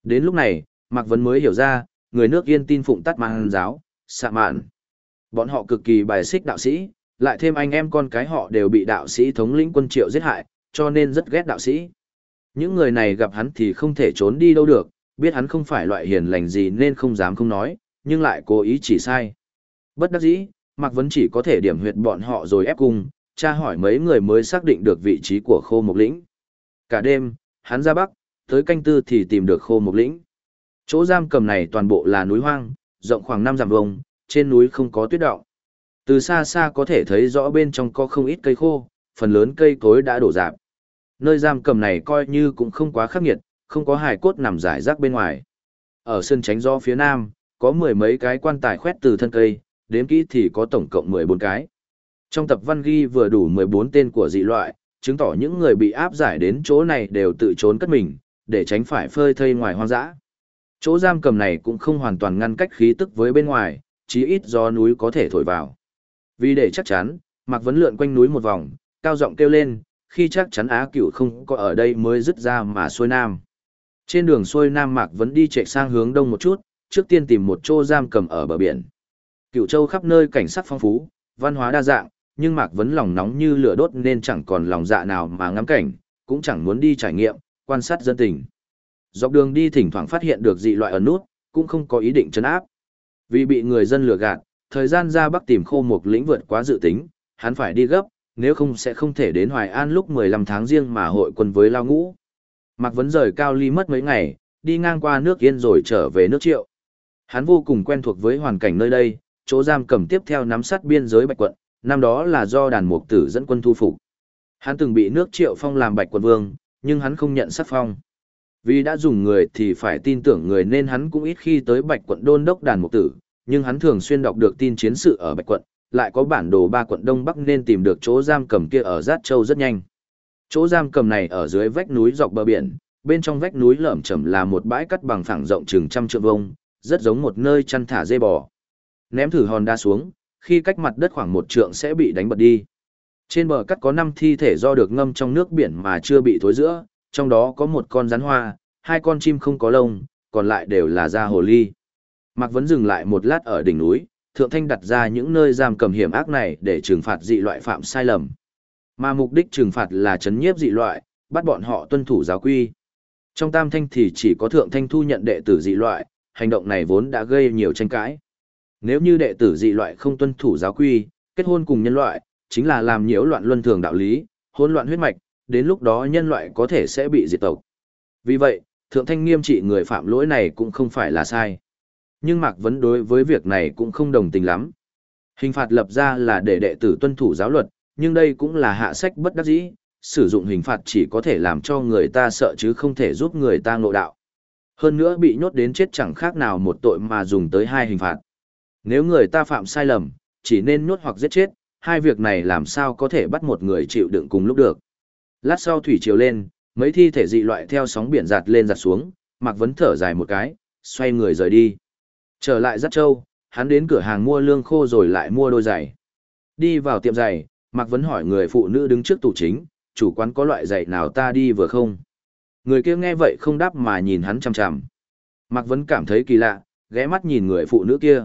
Đến lúc này, Mạc Vấn mới hiểu ra, người nước yên tin phụng tắt mang giáo, xạ mạn. Bọn họ cực kỳ bài xích đạo sĩ, lại thêm anh em con cái họ đều bị đạo sĩ thống lĩnh quân triệu giết hại, cho nên rất ghét đạo sĩ. Những người này gặp hắn thì không thể trốn đi đâu được, biết hắn không phải loại hiền lành gì nên không dám không nói, nhưng lại cố ý chỉ sai. Bất đắc dĩ, Mạc Vấn chỉ có thể điểm huyệt bọn họ rồi ép cung, tra hỏi mấy người mới xác định được vị trí của khô mục lĩnh. Cả đêm, hắn ra bắc, tới canh tư thì tìm được khô mục lĩnh. Chỗ giam cầm này toàn bộ là núi hoang, rộng khoảng năm dặm vuông, trên núi không có tuyết động. Từ xa xa có thể thấy rõ bên trong có không ít cây khô, phần lớn cây cối đã đổ rạp. Nơi giam cầm này coi như cũng không quá khắc nghiệt, không có hài cốt nằm rải rác bên ngoài. Ở sân tránh gió phía nam, có mười mấy cái quan tài khoét từ thân cây, đếm kỹ thì có tổng cộng 14 cái. Trong tập văn ghi vừa đủ 14 tên của dị loại, chứng tỏ những người bị áp giải đến chỗ này đều tự trốn cất mình, để tránh phải phơi thây ngoài hoang dã. Chỗ giam cầm này cũng không hoàn toàn ngăn cách khí tức với bên ngoài, chí ít do núi có thể thổi vào. Vì để chắc chắn, Mạc Vấn lượn quanh núi một vòng, cao giọng kêu lên, khi chắc chắn Á Cửu không có ở đây mới dứt ra mà xuôi nam. Trên đường xuôi nam Mạc Vấn đi chạy sang hướng đông một chút, trước tiên tìm một chỗ giam cầm ở bờ biển. Cửu Châu khắp nơi cảnh sắc phong phú, văn hóa đa dạng, nhưng Mạc Vấn lòng nóng như lửa đốt nên chẳng còn lòng dạ nào mà ngắm cảnh, cũng chẳng muốn đi trải nghiệm, quan sát dân tình. Dọc đường đi thỉnh thoảng phát hiện được dị loại ẩn nút, cũng không có ý định trấn áp. Vì bị người dân lừa gạt, thời gian ra bắc tìm khô một lĩnh vượt quá dự tính, hắn phải đi gấp, nếu không sẽ không thể đến Hoài An lúc 15 tháng riêng mà hội quân với Lao Ngũ. Mạc Vấn rời Cao Ly mất mấy ngày, đi ngang qua nước Yên rồi trở về nước Triệu. Hắn vô cùng quen thuộc với hoàn cảnh nơi đây, chỗ giam cầm tiếp theo nắm sát biên giới Bạch Quận, năm đó là do đàn mục tử dẫn quân thu phục. Hắn từng bị nước Triệu Phong làm Bạch Quận Vương, nhưng hắn không nhận sắc phong. Vì đã dùng người thì phải tin tưởng người nên hắn cũng ít khi tới Bạch Quận đôn đốc đàn mục tử, nhưng hắn thường xuyên đọc được tin chiến sự ở Bạch Quận, lại có bản đồ ba quận Đông Bắc nên tìm được chỗ giam cầm kia ở Giát Châu rất nhanh. Chỗ giam cầm này ở dưới vách núi dọc bờ biển, bên trong vách núi lởm chởm là một bãi cắt bằng phẳng rộng chừng trăm trượng vuông, rất giống một nơi chăn thả dê bò. Ném thử hòn đá xuống, khi cách mặt đất khoảng một trượng sẽ bị đánh bật đi. Trên bờ cắt có 5 thi thể do được ngâm trong nước biển mà chưa bị thối giữa, trong đó có một con rắn hoa, hai con chim không có lông, còn lại đều là da hồ ly. Mạc Vấn dừng lại một lát ở đỉnh núi, Thượng Thanh đặt ra những nơi giam cầm hiểm ác này để trừng phạt dị loại phạm sai lầm. Mà mục đích trừng phạt là chấn nhiếp dị loại, bắt bọn họ tuân thủ giáo quy. Trong Tam Thanh thì chỉ có Thượng Thanh thu nhận đệ tử dị loại, hành động này vốn đã gây nhiều tranh cãi. Nếu như đệ tử dị loại không tuân thủ giáo quy, kết hôn cùng nhân loại, chính là làm nhiễu loạn luân thường đạo lý, hỗn loạn huyết mạch, đến lúc đó nhân loại có thể sẽ bị diệt tộc. Vì vậy, Thượng Thanh nghiêm trị người phạm lỗi này cũng không phải là sai. Nhưng Mạc Vấn đối với việc này cũng không đồng tình lắm. Hình phạt lập ra là để đệ tử tuân thủ giáo luật, nhưng đây cũng là hạ sách bất đắc dĩ, sử dụng hình phạt chỉ có thể làm cho người ta sợ chứ không thể giúp người ta ngộ đạo. Hơn nữa bị nhốt đến chết chẳng khác nào một tội mà dùng tới hai hình phạt. Nếu người ta phạm sai lầm, chỉ nên nhốt hoặc giết chết, hai việc này làm sao có thể bắt một người chịu đựng cùng lúc được. Lát sau thủy chiều lên, mấy thi thể dị loại theo sóng biển giạt lên giạt xuống, Mạc Vấn thở dài một cái, xoay người rời đi. Trở lại rất châu, hắn đến cửa hàng mua lương khô rồi lại mua đôi giày. Đi vào tiệm giày, Mạc Vấn hỏi người phụ nữ đứng trước tủ chính, chủ quán có loại giày nào ta đi vừa không? Người kia nghe vậy không đáp mà nhìn hắn chằm chằm. Mạc Vấn cảm thấy kỳ lạ, ghé mắt nhìn người phụ nữ kia.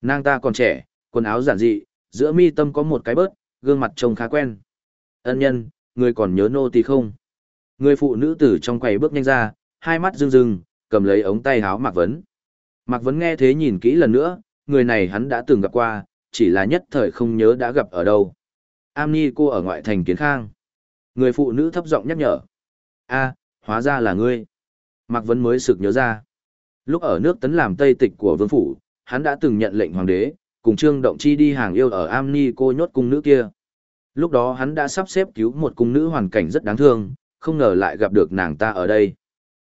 Nàng ta còn trẻ, quần áo giản dị, giữa mi tâm có một cái bớt, gương mặt trông khá quen. Ân nhân, người còn nhớ nô tỳ không? Người phụ nữ tử trong quầy bước nhanh ra, hai mắt rưng rưng, cầm lấy ống tay háo Mạc Vấn. Mạc Vấn nghe thế nhìn kỹ lần nữa, người này hắn đã từng gặp qua, chỉ là nhất thời không nhớ đã gặp ở đâu. Am Ni cô ở ngoại thành kiến khang. Người phụ nữ thấp giọng nhắc nhở. a hóa ra là ngươi. Mạc Vấn mới sực nhớ ra. Lúc ở nước tấn làm tây tịch của vương phủ, hắn đã từng nhận lệnh hoàng đế, cùng Trương Động Chi đi hàng yêu ở Am Ni cô nhốt cung nữ kia. Lúc đó hắn đã sắp xếp cứu một cung nữ hoàn cảnh rất đáng thương, không ngờ lại gặp được nàng ta ở đây.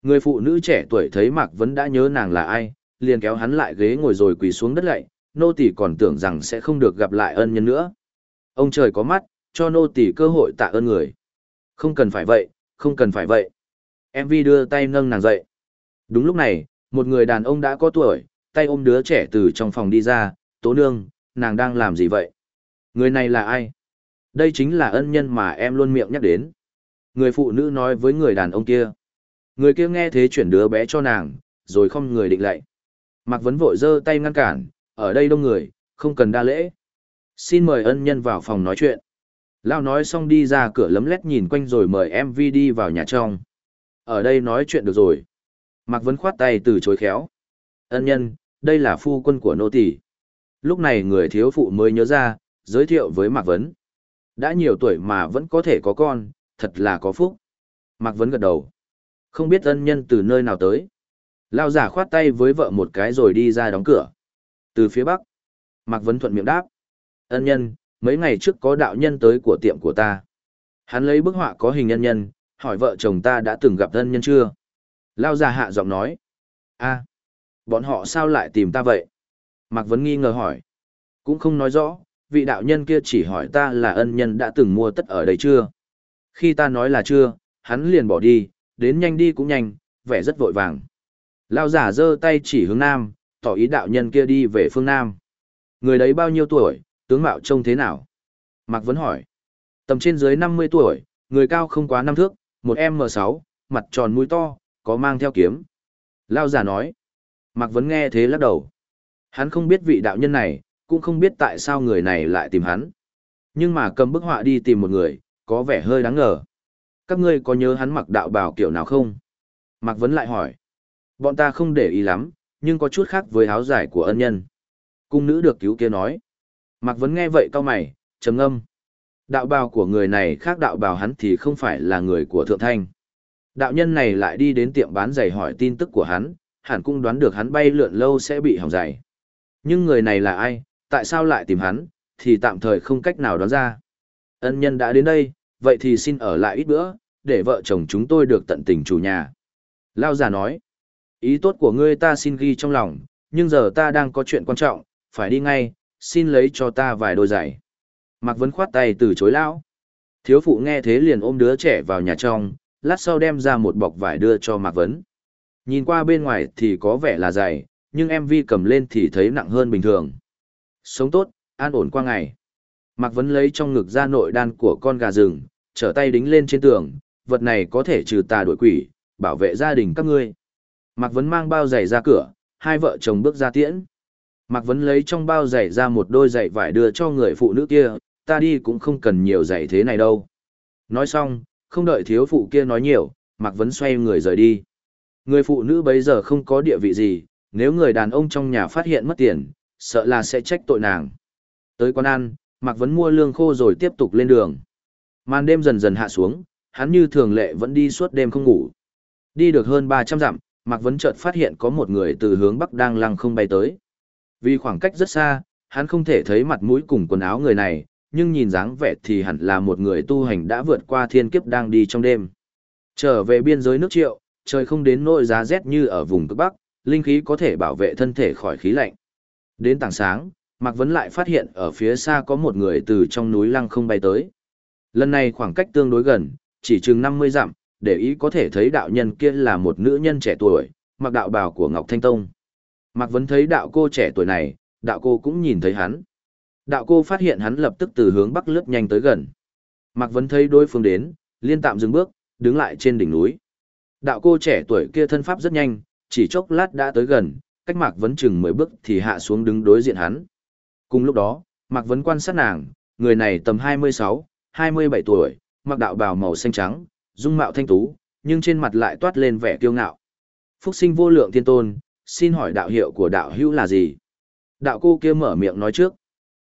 Người phụ nữ trẻ tuổi thấy Mạc Vấn đã nhớ nàng là ai, liền kéo hắn lại ghế ngồi rồi quỳ xuống đất lạy, nô tỳ còn tưởng rằng sẽ không được gặp lại ân nhân nữa. Ông trời có mắt, cho nô tỳ cơ hội tạ ơn người. Không cần phải vậy, không cần phải vậy. MV đưa tay nâng nàng dậy. Đúng lúc này, một người đàn ông đã có tuổi, tay ôm đứa trẻ từ trong phòng đi ra, tố nương, nàng đang làm gì vậy? Người này là ai? Đây chính là ân nhân mà em luôn miệng nhắc đến. Người phụ nữ nói với người đàn ông kia. Người kia nghe thế chuyển đứa bé cho nàng, rồi không người định lạy. Mạc Vấn vội giơ tay ngăn cản, ở đây đông người, không cần đa lễ. Xin mời ân nhân vào phòng nói chuyện. Lao nói xong đi ra cửa lấm lét nhìn quanh rồi mời em vi đi vào nhà trong. Ở đây nói chuyện được rồi. Mạc Vấn khoát tay từ chối khéo. Ân nhân, đây là phu quân của nô tỳ. Lúc này người thiếu phụ mới nhớ ra, giới thiệu với Mạc Vấn. Đã nhiều tuổi mà vẫn có thể có con, thật là có phúc. Mạc Vấn gật đầu. Không biết ân nhân từ nơi nào tới. Lao giả khoát tay với vợ một cái rồi đi ra đóng cửa. Từ phía bắc, Mạc Vấn thuận miệng đáp. Ân nhân, mấy ngày trước có đạo nhân tới của tiệm của ta. Hắn lấy bức họa có hình nhân nhân, hỏi vợ chồng ta đã từng gặp ân nhân chưa? Lao giả hạ giọng nói. a bọn họ sao lại tìm ta vậy? Mạc Vấn nghi ngờ hỏi. Cũng không nói rõ, vị đạo nhân kia chỉ hỏi ta là ân nhân đã từng mua tất ở đây chưa? Khi ta nói là chưa, hắn liền bỏ đi, đến nhanh đi cũng nhanh, vẻ rất vội vàng. Lao giả giơ tay chỉ hướng nam, tỏ ý đạo nhân kia đi về phương nam. Người đấy bao nhiêu tuổi, tướng mạo trông thế nào? Mạc Vấn hỏi. Tầm trên dưới 50 tuổi, người cao không quá năm thước, một M6, mặt tròn mũi to, có mang theo kiếm. Lao giả nói. Mạc Vấn nghe thế lắc đầu. Hắn không biết vị đạo nhân này, cũng không biết tại sao người này lại tìm hắn. Nhưng mà cầm bức họa đi tìm một người, có vẻ hơi đáng ngờ. Các ngươi có nhớ hắn mặc đạo bào kiểu nào không? Mạc Vấn lại hỏi. Bọn ta không để ý lắm, nhưng có chút khác với áo giải của ân nhân. Cung nữ được cứu kia nói. Mạc Vấn nghe vậy cao mày, trầm âm. Đạo bào của người này khác đạo bào hắn thì không phải là người của Thượng Thanh. Đạo nhân này lại đi đến tiệm bán giày hỏi tin tức của hắn, hẳn cũng đoán được hắn bay lượn lâu sẽ bị hỏng dày. Nhưng người này là ai, tại sao lại tìm hắn, thì tạm thời không cách nào đoán ra. Ân nhân đã đến đây, vậy thì xin ở lại ít bữa, để vợ chồng chúng tôi được tận tình chủ nhà. Lao già nói, Ý tốt của ngươi ta xin ghi trong lòng, nhưng giờ ta đang có chuyện quan trọng, phải đi ngay, xin lấy cho ta vài đôi giày. Mạc Vấn khoát tay từ chối lão. Thiếu phụ nghe thế liền ôm đứa trẻ vào nhà trong, lát sau đem ra một bọc vải đưa cho Mạc Vấn. Nhìn qua bên ngoài thì có vẻ là dày, nhưng MV cầm lên thì thấy nặng hơn bình thường. Sống tốt, an ổn qua ngày. Mạc Vấn lấy trong ngực ra nội đan của con gà rừng, trở tay đính lên trên tường, vật này có thể trừ tà đuổi quỷ, bảo vệ gia đình các ngươi. Mạc Vấn mang bao giày ra cửa, hai vợ chồng bước ra tiễn. Mạc Vấn lấy trong bao giày ra một đôi giày vải đưa cho người phụ nữ kia, ta đi cũng không cần nhiều giày thế này đâu. Nói xong, không đợi thiếu phụ kia nói nhiều, Mạc Vấn xoay người rời đi. Người phụ nữ bây giờ không có địa vị gì, nếu người đàn ông trong nhà phát hiện mất tiền, sợ là sẽ trách tội nàng. Tới quán ăn, Mạc Vấn mua lương khô rồi tiếp tục lên đường. Màn đêm dần dần hạ xuống, hắn như thường lệ vẫn đi suốt đêm không ngủ. Đi được hơn 300 dặm, Mạc Vấn chợt phát hiện có một người từ hướng bắc đang lăng không bay tới. Vì khoảng cách rất xa, hắn không thể thấy mặt mũi cùng quần áo người này, nhưng nhìn dáng vẻ thì hẳn là một người tu hành đã vượt qua thiên kiếp đang đi trong đêm. Trở về biên giới nước triệu, trời không đến nỗi giá rét như ở vùng cực bắc, linh khí có thể bảo vệ thân thể khỏi khí lạnh. Đến tảng sáng, Mạc Vấn lại phát hiện ở phía xa có một người từ trong núi lăng không bay tới. Lần này khoảng cách tương đối gần, chỉ chừng 50 dặm, để ý có thể thấy đạo nhân kia là một nữ nhân trẻ tuổi, mặc đạo bào của Ngọc Thanh Tông. Mạc Vấn thấy đạo cô trẻ tuổi này, đạo cô cũng nhìn thấy hắn. Đạo cô phát hiện hắn lập tức từ hướng bắc lướt nhanh tới gần. Mạc Vấn thấy đối phương đến, liên tạm dừng bước, đứng lại trên đỉnh núi. Đạo cô trẻ tuổi kia thân pháp rất nhanh, chỉ chốc lát đã tới gần, cách Mạc Vấn chừng 10 bước thì hạ xuống đứng đối diện hắn. Cùng lúc đó, Mạc Vấn quan sát nàng, người này tầm 26, 27 tuổi, mặc đạo bào màu xanh trắng, dung mạo thanh tú, nhưng trên mặt lại toát lên vẻ kiêu ngạo. Phúc sinh vô lượng thiên tôn, xin hỏi đạo hiệu của đạo hữu là gì? Đạo cô kia mở miệng nói trước.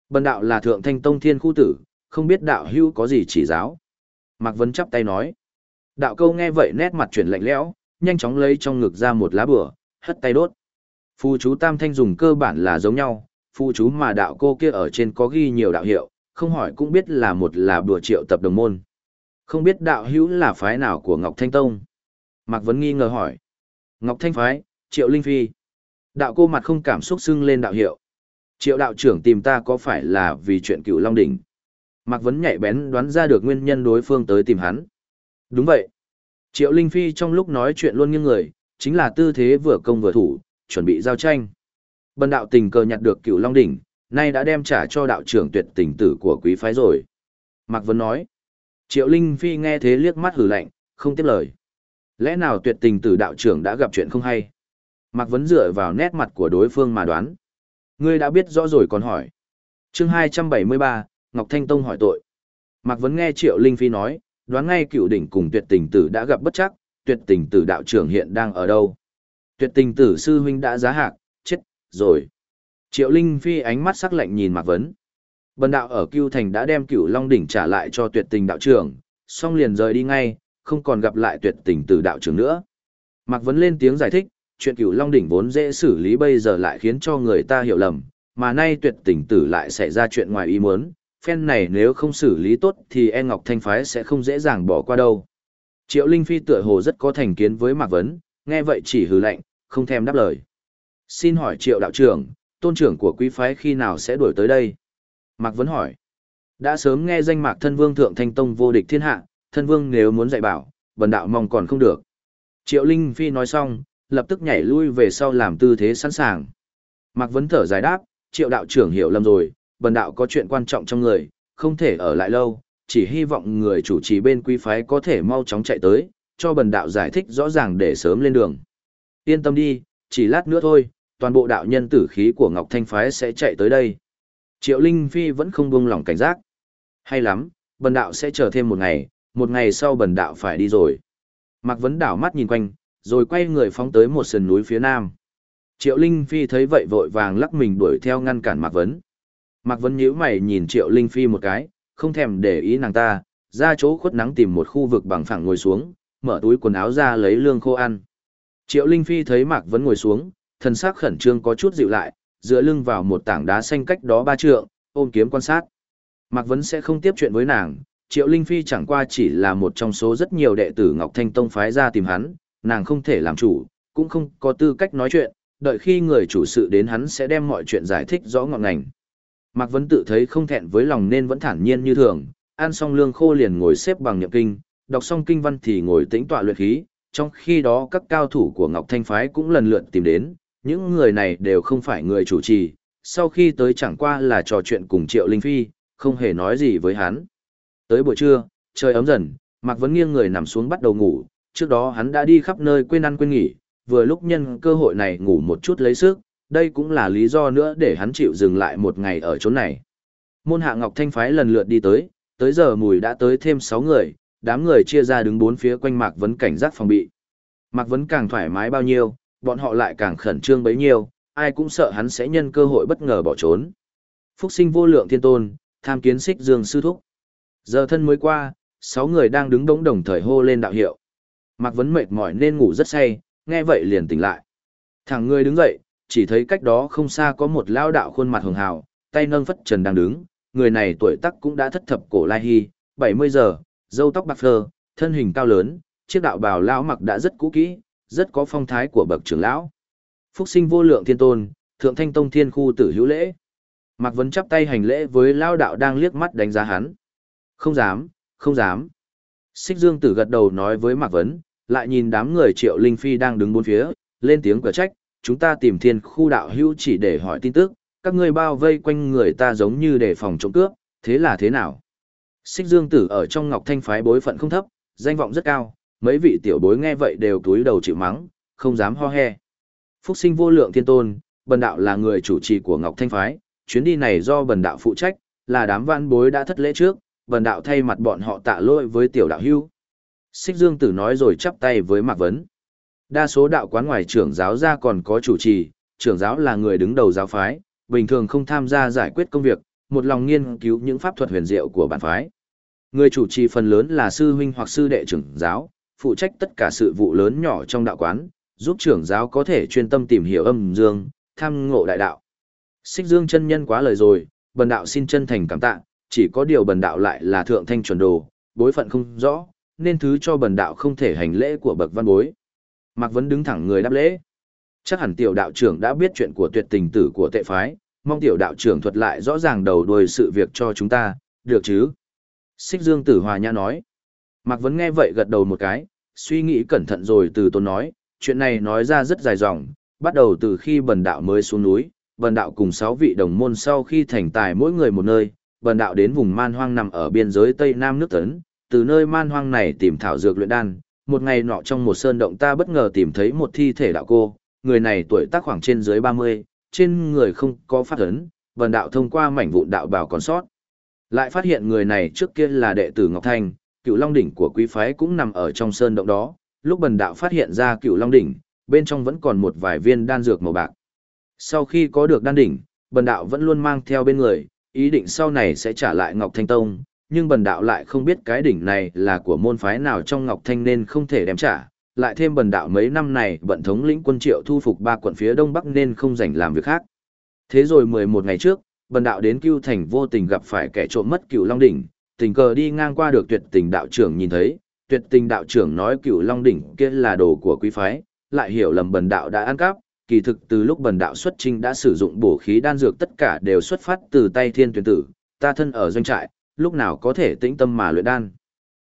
Bần đạo là thượng thanh tông thiên khu tử, không biết đạo hữu có gì chỉ giáo. Mạc Vấn chắp tay nói. Đạo câu nghe vậy nét mặt chuyển lạnh lẽo, nhanh chóng lấy trong ngực ra một lá bửa, hất tay đốt. Phù chú tam thanh dùng cơ bản là giống nhau, phù chú mà đạo cô kia ở trên có ghi nhiều đạo hiệu, không hỏi cũng biết là một là bùa triệu tập đồng môn. Không biết đạo hữu là phái nào của Ngọc Thanh Tông? Mạc Vấn nghi ngờ hỏi. Ngọc Thanh phái, Triệu Linh Phi. Đạo cô mặt không cảm xúc xưng lên đạo hiệu. Triệu đạo trưởng tìm ta có phải là vì chuyện cựu Long Đỉnh? Mạc Vấn nhạy bén đoán ra được nguyên nhân đối phương tới tìm hắn. Đúng vậy. Triệu Linh Phi trong lúc nói chuyện luôn nghiêng người, chính là tư thế vừa công vừa thủ, chuẩn bị giao tranh. Bần đạo tình cờ nhặt được cựu Long Đỉnh, nay đã đem trả cho đạo trưởng tuyệt tình tử của quý phái rồi. Mạc Vấn nói. Triệu Linh Phi nghe thế liếc mắt hử lạnh, không tiếp lời. Lẽ nào tuyệt tình tử đạo trưởng đã gặp chuyện không hay? Mạc Vấn dựa vào nét mặt của đối phương mà đoán. Ngươi đã biết rõ rồi còn hỏi. chương 273, Ngọc Thanh Tông hỏi tội. Mạc Vấn nghe Triệu Linh Phi nói, đoán ngay cựu đỉnh cùng tuyệt tình tử đã gặp bất chắc, tuyệt tình tử đạo trưởng hiện đang ở đâu. Tuyệt tình tử sư huynh đã giá hạc, chết, rồi. Triệu Linh Phi ánh mắt sắc lạnh nhìn Mạc Vấn. Bần đạo ở Cưu Thành đã đem cựu Long Đỉnh trả lại cho tuyệt tình đạo trưởng, xong liền rời đi ngay, không còn gặp lại tuyệt tình tử đạo trưởng nữa. Mạc Vấn lên tiếng giải thích, chuyện cựu Long Đỉnh vốn dễ xử lý bây giờ lại khiến cho người ta hiểu lầm, mà nay tuyệt tình tử lại xảy ra chuyện ngoài ý muốn, phen này nếu không xử lý tốt thì e Ngọc Thanh Phái sẽ không dễ dàng bỏ qua đâu. Triệu Linh Phi tựa hồ rất có thành kiến với Mạc Vấn, nghe vậy chỉ hừ lạnh, không thèm đáp lời. Xin hỏi Triệu đạo trưởng, tôn trưởng của quý phái khi nào sẽ đuổi tới đây? Mạc Vấn hỏi. Đã sớm nghe danh Mạc Thân Vương Thượng Thanh Tông vô địch thiên hạ, Thân Vương nếu muốn dạy bảo, bần đạo mong còn không được. Triệu Linh Phi nói xong, lập tức nhảy lui về sau làm tư thế sẵn sàng. Mạc Vấn thở giải đáp, Triệu đạo trưởng hiểu lầm rồi, bần đạo có chuyện quan trọng trong người, không thể ở lại lâu, chỉ hy vọng người chủ trì bên quý phái có thể mau chóng chạy tới, cho bần đạo giải thích rõ ràng để sớm lên đường. Yên tâm đi, chỉ lát nữa thôi, toàn bộ đạo nhân tử khí của Ngọc Thanh phái sẽ chạy tới đây. Triệu Linh Phi vẫn không buông lỏng cảnh giác. Hay lắm, bần đạo sẽ chờ thêm một ngày, một ngày sau bần đạo phải đi rồi. Mạc Vấn đảo mắt nhìn quanh, rồi quay người phóng tới một sườn núi phía nam. Triệu Linh Phi thấy vậy vội vàng lắc mình đuổi theo ngăn cản Mạc Vấn. Mạc Vân nhíu mày nhìn Triệu Linh Phi một cái, không thèm để ý nàng ta, ra chỗ khuất nắng tìm một khu vực bằng phẳng ngồi xuống, mở túi quần áo ra lấy lương khô ăn. Triệu Linh Phi thấy Mạc Vân ngồi xuống, thần sắc khẩn trương có chút dịu lại, dựa lưng vào một tảng đá xanh cách đó ba trượng, ôm kiếm quan sát. Mạc Vân sẽ không tiếp chuyện với nàng, Triệu Linh Phi chẳng qua chỉ là một trong số rất nhiều đệ tử Ngọc Thanh Tông phái ra tìm hắn, nàng không thể làm chủ, cũng không có tư cách nói chuyện, đợi khi người chủ sự đến hắn sẽ đem mọi chuyện giải thích rõ ngọn ngành. Mạc Vấn tự thấy không thẹn với lòng nên vẫn thản nhiên như thường, ăn xong lương khô liền ngồi xếp bằng nhậm kinh, đọc xong kinh văn thì ngồi tĩnh tọa luyện khí, trong khi đó các cao thủ của Ngọc Thanh Phái cũng lần lượt tìm đến, những người này đều không phải người chủ trì, sau khi tới chẳng qua là trò chuyện cùng Triệu Linh Phi, không hề nói gì với hắn. Tới buổi trưa, trời ấm dần, Mạc Vấn nghiêng người nằm xuống bắt đầu ngủ, trước đó hắn đã đi khắp nơi quên ăn quên nghỉ, vừa lúc nhân cơ hội này ngủ một chút lấy sức, đây cũng là lý do nữa để hắn chịu dừng lại một ngày ở chỗ này. Môn hạ Ngọc Thanh phái lần lượt đi tới, tới giờ mùi đã tới thêm 6 người, đám người chia ra đứng bốn phía quanh Mạc Vấn cảnh giác phòng bị. Mạc Vấn càng thoải mái bao nhiêu, bọn họ lại càng khẩn trương bấy nhiêu, ai cũng sợ hắn sẽ nhân cơ hội bất ngờ bỏ trốn. Phúc sinh vô lượng thiên tôn, tham kiến xích dương sư thúc. Giờ thân mới qua, sáu người đang đứng đống đồng thời hô lên đạo hiệu. Mạc Vấn mệt mỏi nên ngủ rất say, nghe vậy liền tỉnh lại. Thằng người đứng dậy, chỉ thấy cách đó không xa có một lao đạo khuôn mặt hường hào, tay nâng phất trần đang đứng, người này tuổi tác cũng đã thất thập cổ lai hy, 70 giờ, râu tóc bạc phơ, thân hình cao lớn, chiếc đạo bào lão mặc đã rất cũ kỹ, rất có phong thái của bậc trưởng lão. Phúc sinh vô lượng thiên tôn, thượng thanh tông thiên khu tử hữu lễ. Mạc Vấn chắp tay hành lễ với lao đạo đang liếc mắt đánh giá hắn. Không dám, không dám. Xích Dương Tử gật đầu nói với Mạc Vấn, lại nhìn đám người Triệu Linh Phi đang đứng bốn phía, lên tiếng cửa trách, chúng ta tìm thiên khu đạo hữu chỉ để hỏi tin tức, các ngươi bao vây quanh người ta giống như để phòng trộm cướp, thế là thế nào? Xích Dương Tử ở trong Ngọc Thanh phái bối phận không thấp, danh vọng rất cao, mấy vị tiểu bối nghe vậy đều túi đầu chịu mắng, không dám ho he. Phúc sinh vô lượng thiên tôn, bần đạo là người chủ trì của Ngọc Thanh phái, chuyến đi này do bần đạo phụ trách, là đám văn bối đã thất lễ trước, bần đạo thay mặt bọn họ tạ lỗi với tiểu đạo hưu. Xích Dương Tử nói rồi chắp tay với Mạc Vấn. Đa số đạo quán ngoài trưởng giáo ra còn có chủ trì, trưởng giáo là người đứng đầu giáo phái, bình thường không tham gia giải quyết công việc, một lòng nghiên cứu những pháp thuật huyền diệu của bản phái. Người chủ trì phần lớn là sư huynh hoặc sư đệ trưởng giáo, phụ trách tất cả sự vụ lớn nhỏ trong đạo quán, giúp trưởng giáo có thể chuyên tâm tìm hiểu âm dương, tham ngộ đại đạo. Xích Dương chân nhân quá lời rồi, bần đạo xin chân thành cảm tạ, chỉ có điều bần đạo lại là thượng thanh chuẩn đồ, bối phận không rõ, nên thứ cho bần đạo không thể hành lễ của bậc văn bối. Mạc Vấn đứng thẳng người đáp lễ. Chắc hẳn tiểu đạo trưởng đã biết chuyện của tuyệt tình tử của tệ phái, mong tiểu đạo trưởng thuật lại rõ ràng đầu đuôi sự việc cho chúng ta, được chứ? Xích Dương tử hòa nhã nói. Mạc Vấn nghe vậy gật đầu một cái, suy nghĩ cẩn thận rồi từ tôn nói, chuyện này nói ra rất dài dòng, bắt đầu từ khi bần đạo mới xuống núi, bần đạo cùng sáu vị đồng môn sau khi thành tài mỗi người một nơi, bần đạo đến vùng man hoang nằm ở biên giới Tây Nam nước Tấn, từ nơi man hoang này tìm thảo dược luyện đan, một ngày nọ trong một sơn động ta bất ngờ tìm thấy một thi thể đạo cô, người này tuổi tác khoảng trên dưới 30, trên người không có phát ấn, bần đạo thông qua mảnh vụn đạo bảo còn sót. Lại phát hiện người này trước kia là đệ tử Ngọc Thanh, cựu Long Đỉnh của quý phái cũng nằm ở trong sơn động đó, lúc bần đạo phát hiện ra cựu Long Đỉnh, bên trong vẫn còn một vài viên đan dược màu bạc. Sau khi có được đan đỉnh, bần đạo vẫn luôn mang theo bên người, ý định sau này sẽ trả lại Ngọc Thanh Tông, nhưng bần đạo lại không biết cái đỉnh này là của môn phái nào trong Ngọc Thanh nên không thể đem trả. Lại thêm bần đạo mấy năm này bận thống lĩnh quân triệu thu phục ba quận phía đông bắc nên không rảnh làm việc khác. Thế rồi 11 ngày trước, bần đạo đến Cưu Thành vô tình gặp phải kẻ trộm mất cựu Long Đỉnh, tình cờ đi ngang qua được tuyệt tình đạo trưởng nhìn thấy, tuyệt tình đạo trưởng nói cựu Long Đỉnh kia là đồ của quý phái, lại hiểu lầm bần đạo đã ăn cắp, kỳ thực từ lúc bần đạo xuất trinh đã sử dụng bổ khí đan dược tất cả đều xuất phát từ tay thiên tuyển tử, ta thân ở doanh trại, lúc nào có thể tĩnh tâm mà luyện đan.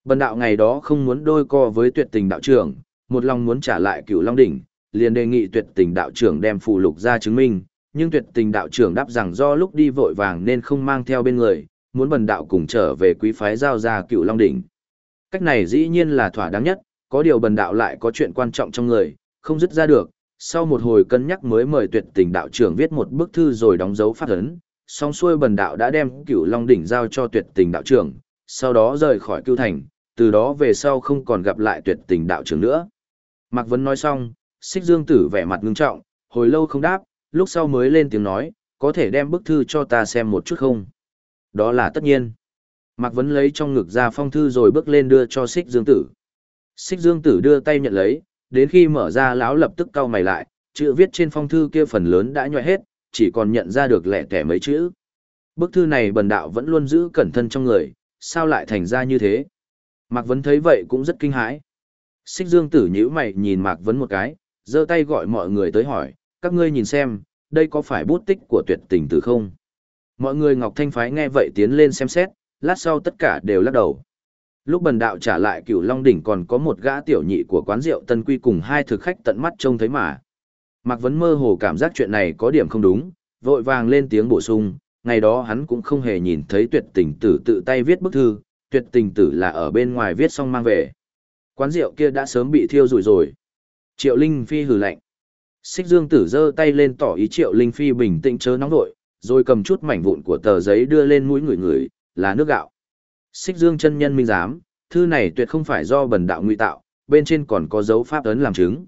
Bần đạo ngày đó không muốn đôi co với tuyệt tình đạo trưởng, một lòng muốn trả lại cửu long đỉnh, liền đề nghị tuyệt tình đạo trưởng đem phù lục ra chứng minh, nhưng tuyệt tình đạo trưởng đáp rằng do lúc đi vội vàng nên không mang theo bên người, muốn bần đạo cùng trở về quý phái giao ra cửu long đỉnh. Cách này dĩ nhiên là thỏa đáng nhất, có điều bần đạo lại có chuyện quan trọng trong người, không dứt ra được, sau một hồi cân nhắc mới mời tuyệt tình đạo trưởng viết một bức thư rồi đóng dấu phát ấn, song xuôi bần đạo đã đem cửu long đỉnh giao cho tuyệt tình đạo trưởng, sau đó rời khỏi cưu thành, từ đó về sau không còn gặp lại tuyệt tình đạo trưởng nữa. Mạc Vấn nói xong, xích dương tử vẻ mặt ngưng trọng, hồi lâu không đáp, lúc sau mới lên tiếng nói, có thể đem bức thư cho ta xem một chút không? Đó là tất nhiên. Mạc Vấn lấy trong ngực ra phong thư rồi bước lên đưa cho xích dương tử. Xích dương tử đưa tay nhận lấy, đến khi mở ra lão lập tức cau mày lại, chữ viết trên phong thư kia phần lớn đã nhòe hết, chỉ còn nhận ra được lẻ tẻ mấy chữ. Bức thư này bần đạo vẫn luôn giữ cẩn thân trong người, sao lại thành ra như thế? Mạc Vấn thấy vậy cũng rất kinh hãi. Xích Dương Tử nhíu mày nhìn Mạc Vấn một cái, giơ tay gọi mọi người tới hỏi, các ngươi nhìn xem, đây có phải bút tích của tuyệt tình tử không? Mọi người Ngọc Thanh Phái nghe vậy tiến lên xem xét, lát sau tất cả đều lắc đầu. Lúc bần đạo trả lại cửu Long Đỉnh còn có một gã tiểu nhị của quán rượu Tân Quy cùng hai thực khách tận mắt trông thấy mà. Mạc Vấn mơ hồ cảm giác chuyện này có điểm không đúng, vội vàng lên tiếng bổ sung, ngày đó hắn cũng không hề nhìn thấy tuyệt tình tử tự tay viết bức thư, tuyệt tình tử là ở bên ngoài viết xong mang về. Quán rượu kia đã sớm bị thiêu rụi rồi. Triệu Linh Phi hừ lạnh. Xích Dương Tử giơ tay lên tỏ ý Triệu Linh Phi bình tĩnh chớ nóng vội, rồi cầm chút mảnh vụn của tờ giấy đưa lên mũi người người, là nước gạo. Xích Dương chân nhân minh giám, thư này tuyệt không phải do bần đạo ngụy tạo, bên trên còn có dấu pháp ấn làm chứng.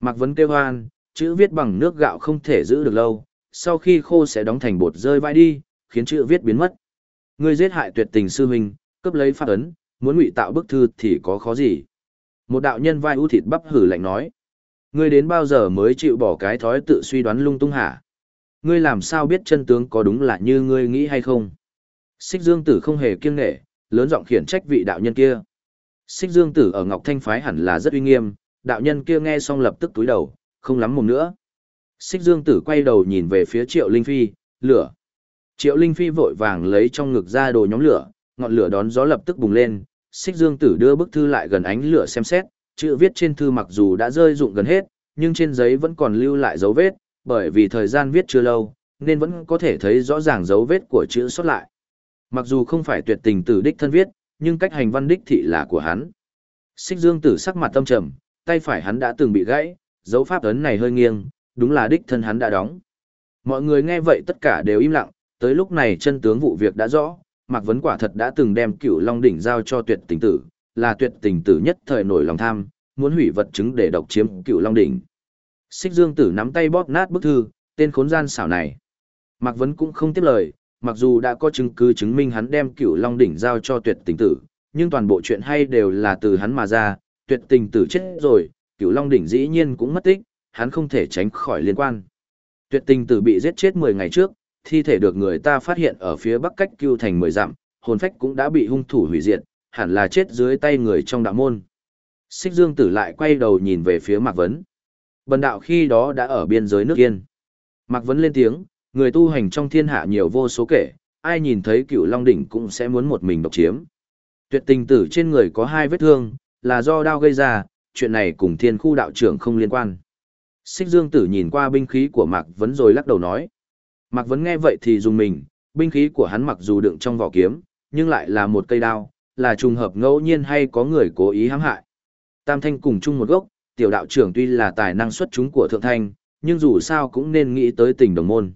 Mạc Vấn kêu hoan, chữ viết bằng nước gạo không thể giữ được lâu, sau khi khô sẽ đóng thành bột rơi vãi đi, khiến chữ viết biến mất. Ngươi giết hại tuyệt tình sư huynh, cướp lấy pháp ấn, muốn ngụy tạo bức thư thì có khó gì. Một đạo nhân vai ưu thịt bắp hử lạnh nói. Ngươi đến bao giờ mới chịu bỏ cái thói tự suy đoán lung tung hả? Ngươi làm sao biết chân tướng có đúng là như ngươi nghĩ hay không? Xích Dương Tử không hề kiêng nghệ, lớn giọng khiển trách vị đạo nhân kia. Xích Dương Tử ở Ngọc Thanh phái hẳn là rất uy nghiêm, đạo nhân kia nghe xong lập tức túi đầu, không lắm mồm nữa. Xích Dương Tử quay đầu nhìn về phía Triệu Linh Phi, lửa. Triệu Linh Phi vội vàng lấy trong ngực ra đồ nhóm lửa, ngọn lửa đón gió lập tức bùng lên. Xích Dương Tử đưa bức thư lại gần ánh lửa xem xét, chữ viết trên thư mặc dù đã rơi rụng gần hết, nhưng trên giấy vẫn còn lưu lại dấu vết, bởi vì thời gian viết chưa lâu, nên vẫn có thể thấy rõ ràng dấu vết của chữ xuất lại. Mặc dù không phải tuyệt tình tử đích thân viết, nhưng cách hành văn đích thị là của hắn. Xích Dương Tử sắc mặt tâm trầm, tay phải hắn đã từng bị gãy, dấu pháp ấn này hơi nghiêng, đúng là đích thân hắn đã đóng. Mọi người nghe vậy tất cả đều im lặng, tới lúc này chân tướng vụ việc đã rõ, Mạc Vấn quả thật đã từng đem cửu Long Đỉnh giao cho tuyệt tình tử, là tuyệt tình tử nhất thời nổi lòng tham, muốn hủy vật chứng để độc chiếm cửu Long Đỉnh. Xích Dương Tử nắm tay bóp nát bức thư, tên khốn gian xảo này. Mạc Vấn cũng không tiếp lời, mặc dù đã có chứng cứ chứng minh hắn đem cửu Long Đỉnh giao cho tuyệt tình tử, nhưng toàn bộ chuyện hay đều là từ hắn mà ra, tuyệt tình tử chết rồi, cửu Long Đỉnh dĩ nhiên cũng mất tích, hắn không thể tránh khỏi liên quan. Tuyệt tình tử bị giết chết 10 ngày trước, thi thể được người ta phát hiện ở phía bắc cách cưu thành 10 dặm, hồn phách cũng đã bị hung thủ hủy diệt, hẳn là chết dưới tay người trong đạo môn. Xích Dương Tử lại quay đầu nhìn về phía Mạc Vấn. Bần đạo khi đó đã ở biên giới nước Yên. Mạc Vấn lên tiếng, người tu hành trong thiên hạ nhiều vô số kể, ai nhìn thấy cựu Long Đỉnh cũng sẽ muốn một mình độc chiếm. Tuyệt tình tử trên người có hai vết thương, là do đao gây ra, chuyện này cùng thiên khu đạo trưởng không liên quan. Xích Dương Tử nhìn qua binh khí của Mạc Vấn rồi lắc đầu nói. Mạc Vấn nghe vậy thì dùng mình, binh khí của hắn mặc dù đựng trong vỏ kiếm, nhưng lại là một cây đao, là trùng hợp ngẫu nhiên hay có người cố ý hãm hại. Tam Thanh cùng chung một gốc, tiểu đạo trưởng tuy là tài năng xuất chúng của Thượng Thanh, nhưng dù sao cũng nên nghĩ tới tình đồng môn.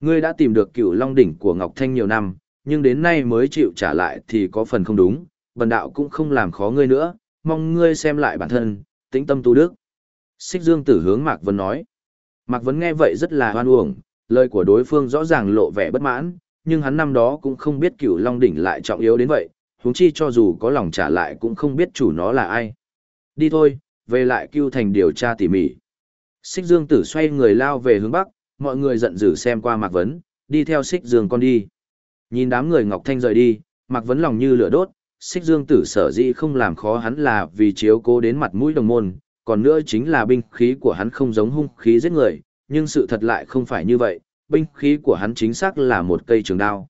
Ngươi đã tìm được cựu long đỉnh của Ngọc Thanh nhiều năm, nhưng đến nay mới chịu trả lại thì có phần không đúng, bần đạo cũng không làm khó ngươi nữa, mong ngươi xem lại bản thân, tĩnh tâm tu đức. Xích Dương Tử hướng Mạc Vân nói. Mạc Vân nghe vậy rất là hoan uổng, lời của đối phương rõ ràng lộ vẻ bất mãn, nhưng hắn năm đó cũng không biết cửu Long Đỉnh lại trọng yếu đến vậy, huống chi cho dù có lòng trả lại cũng không biết chủ nó là ai. Đi thôi, về lại cưu thành điều tra tỉ mỉ. Xích Dương Tử xoay người lao về hướng Bắc, mọi người giận dữ xem qua Mạc Vấn, đi theo Xích Dương con đi. Nhìn đám người Ngọc Thanh rời đi, Mạc Vấn lòng như lửa đốt, Xích Dương Tử sở dĩ không làm khó hắn là vì chiếu cố đến mặt mũi đồng môn, còn nữa chính là binh khí của hắn không giống hung khí giết người, nhưng sự thật lại không phải như vậy, binh khí của hắn chính xác là một cây trường đao.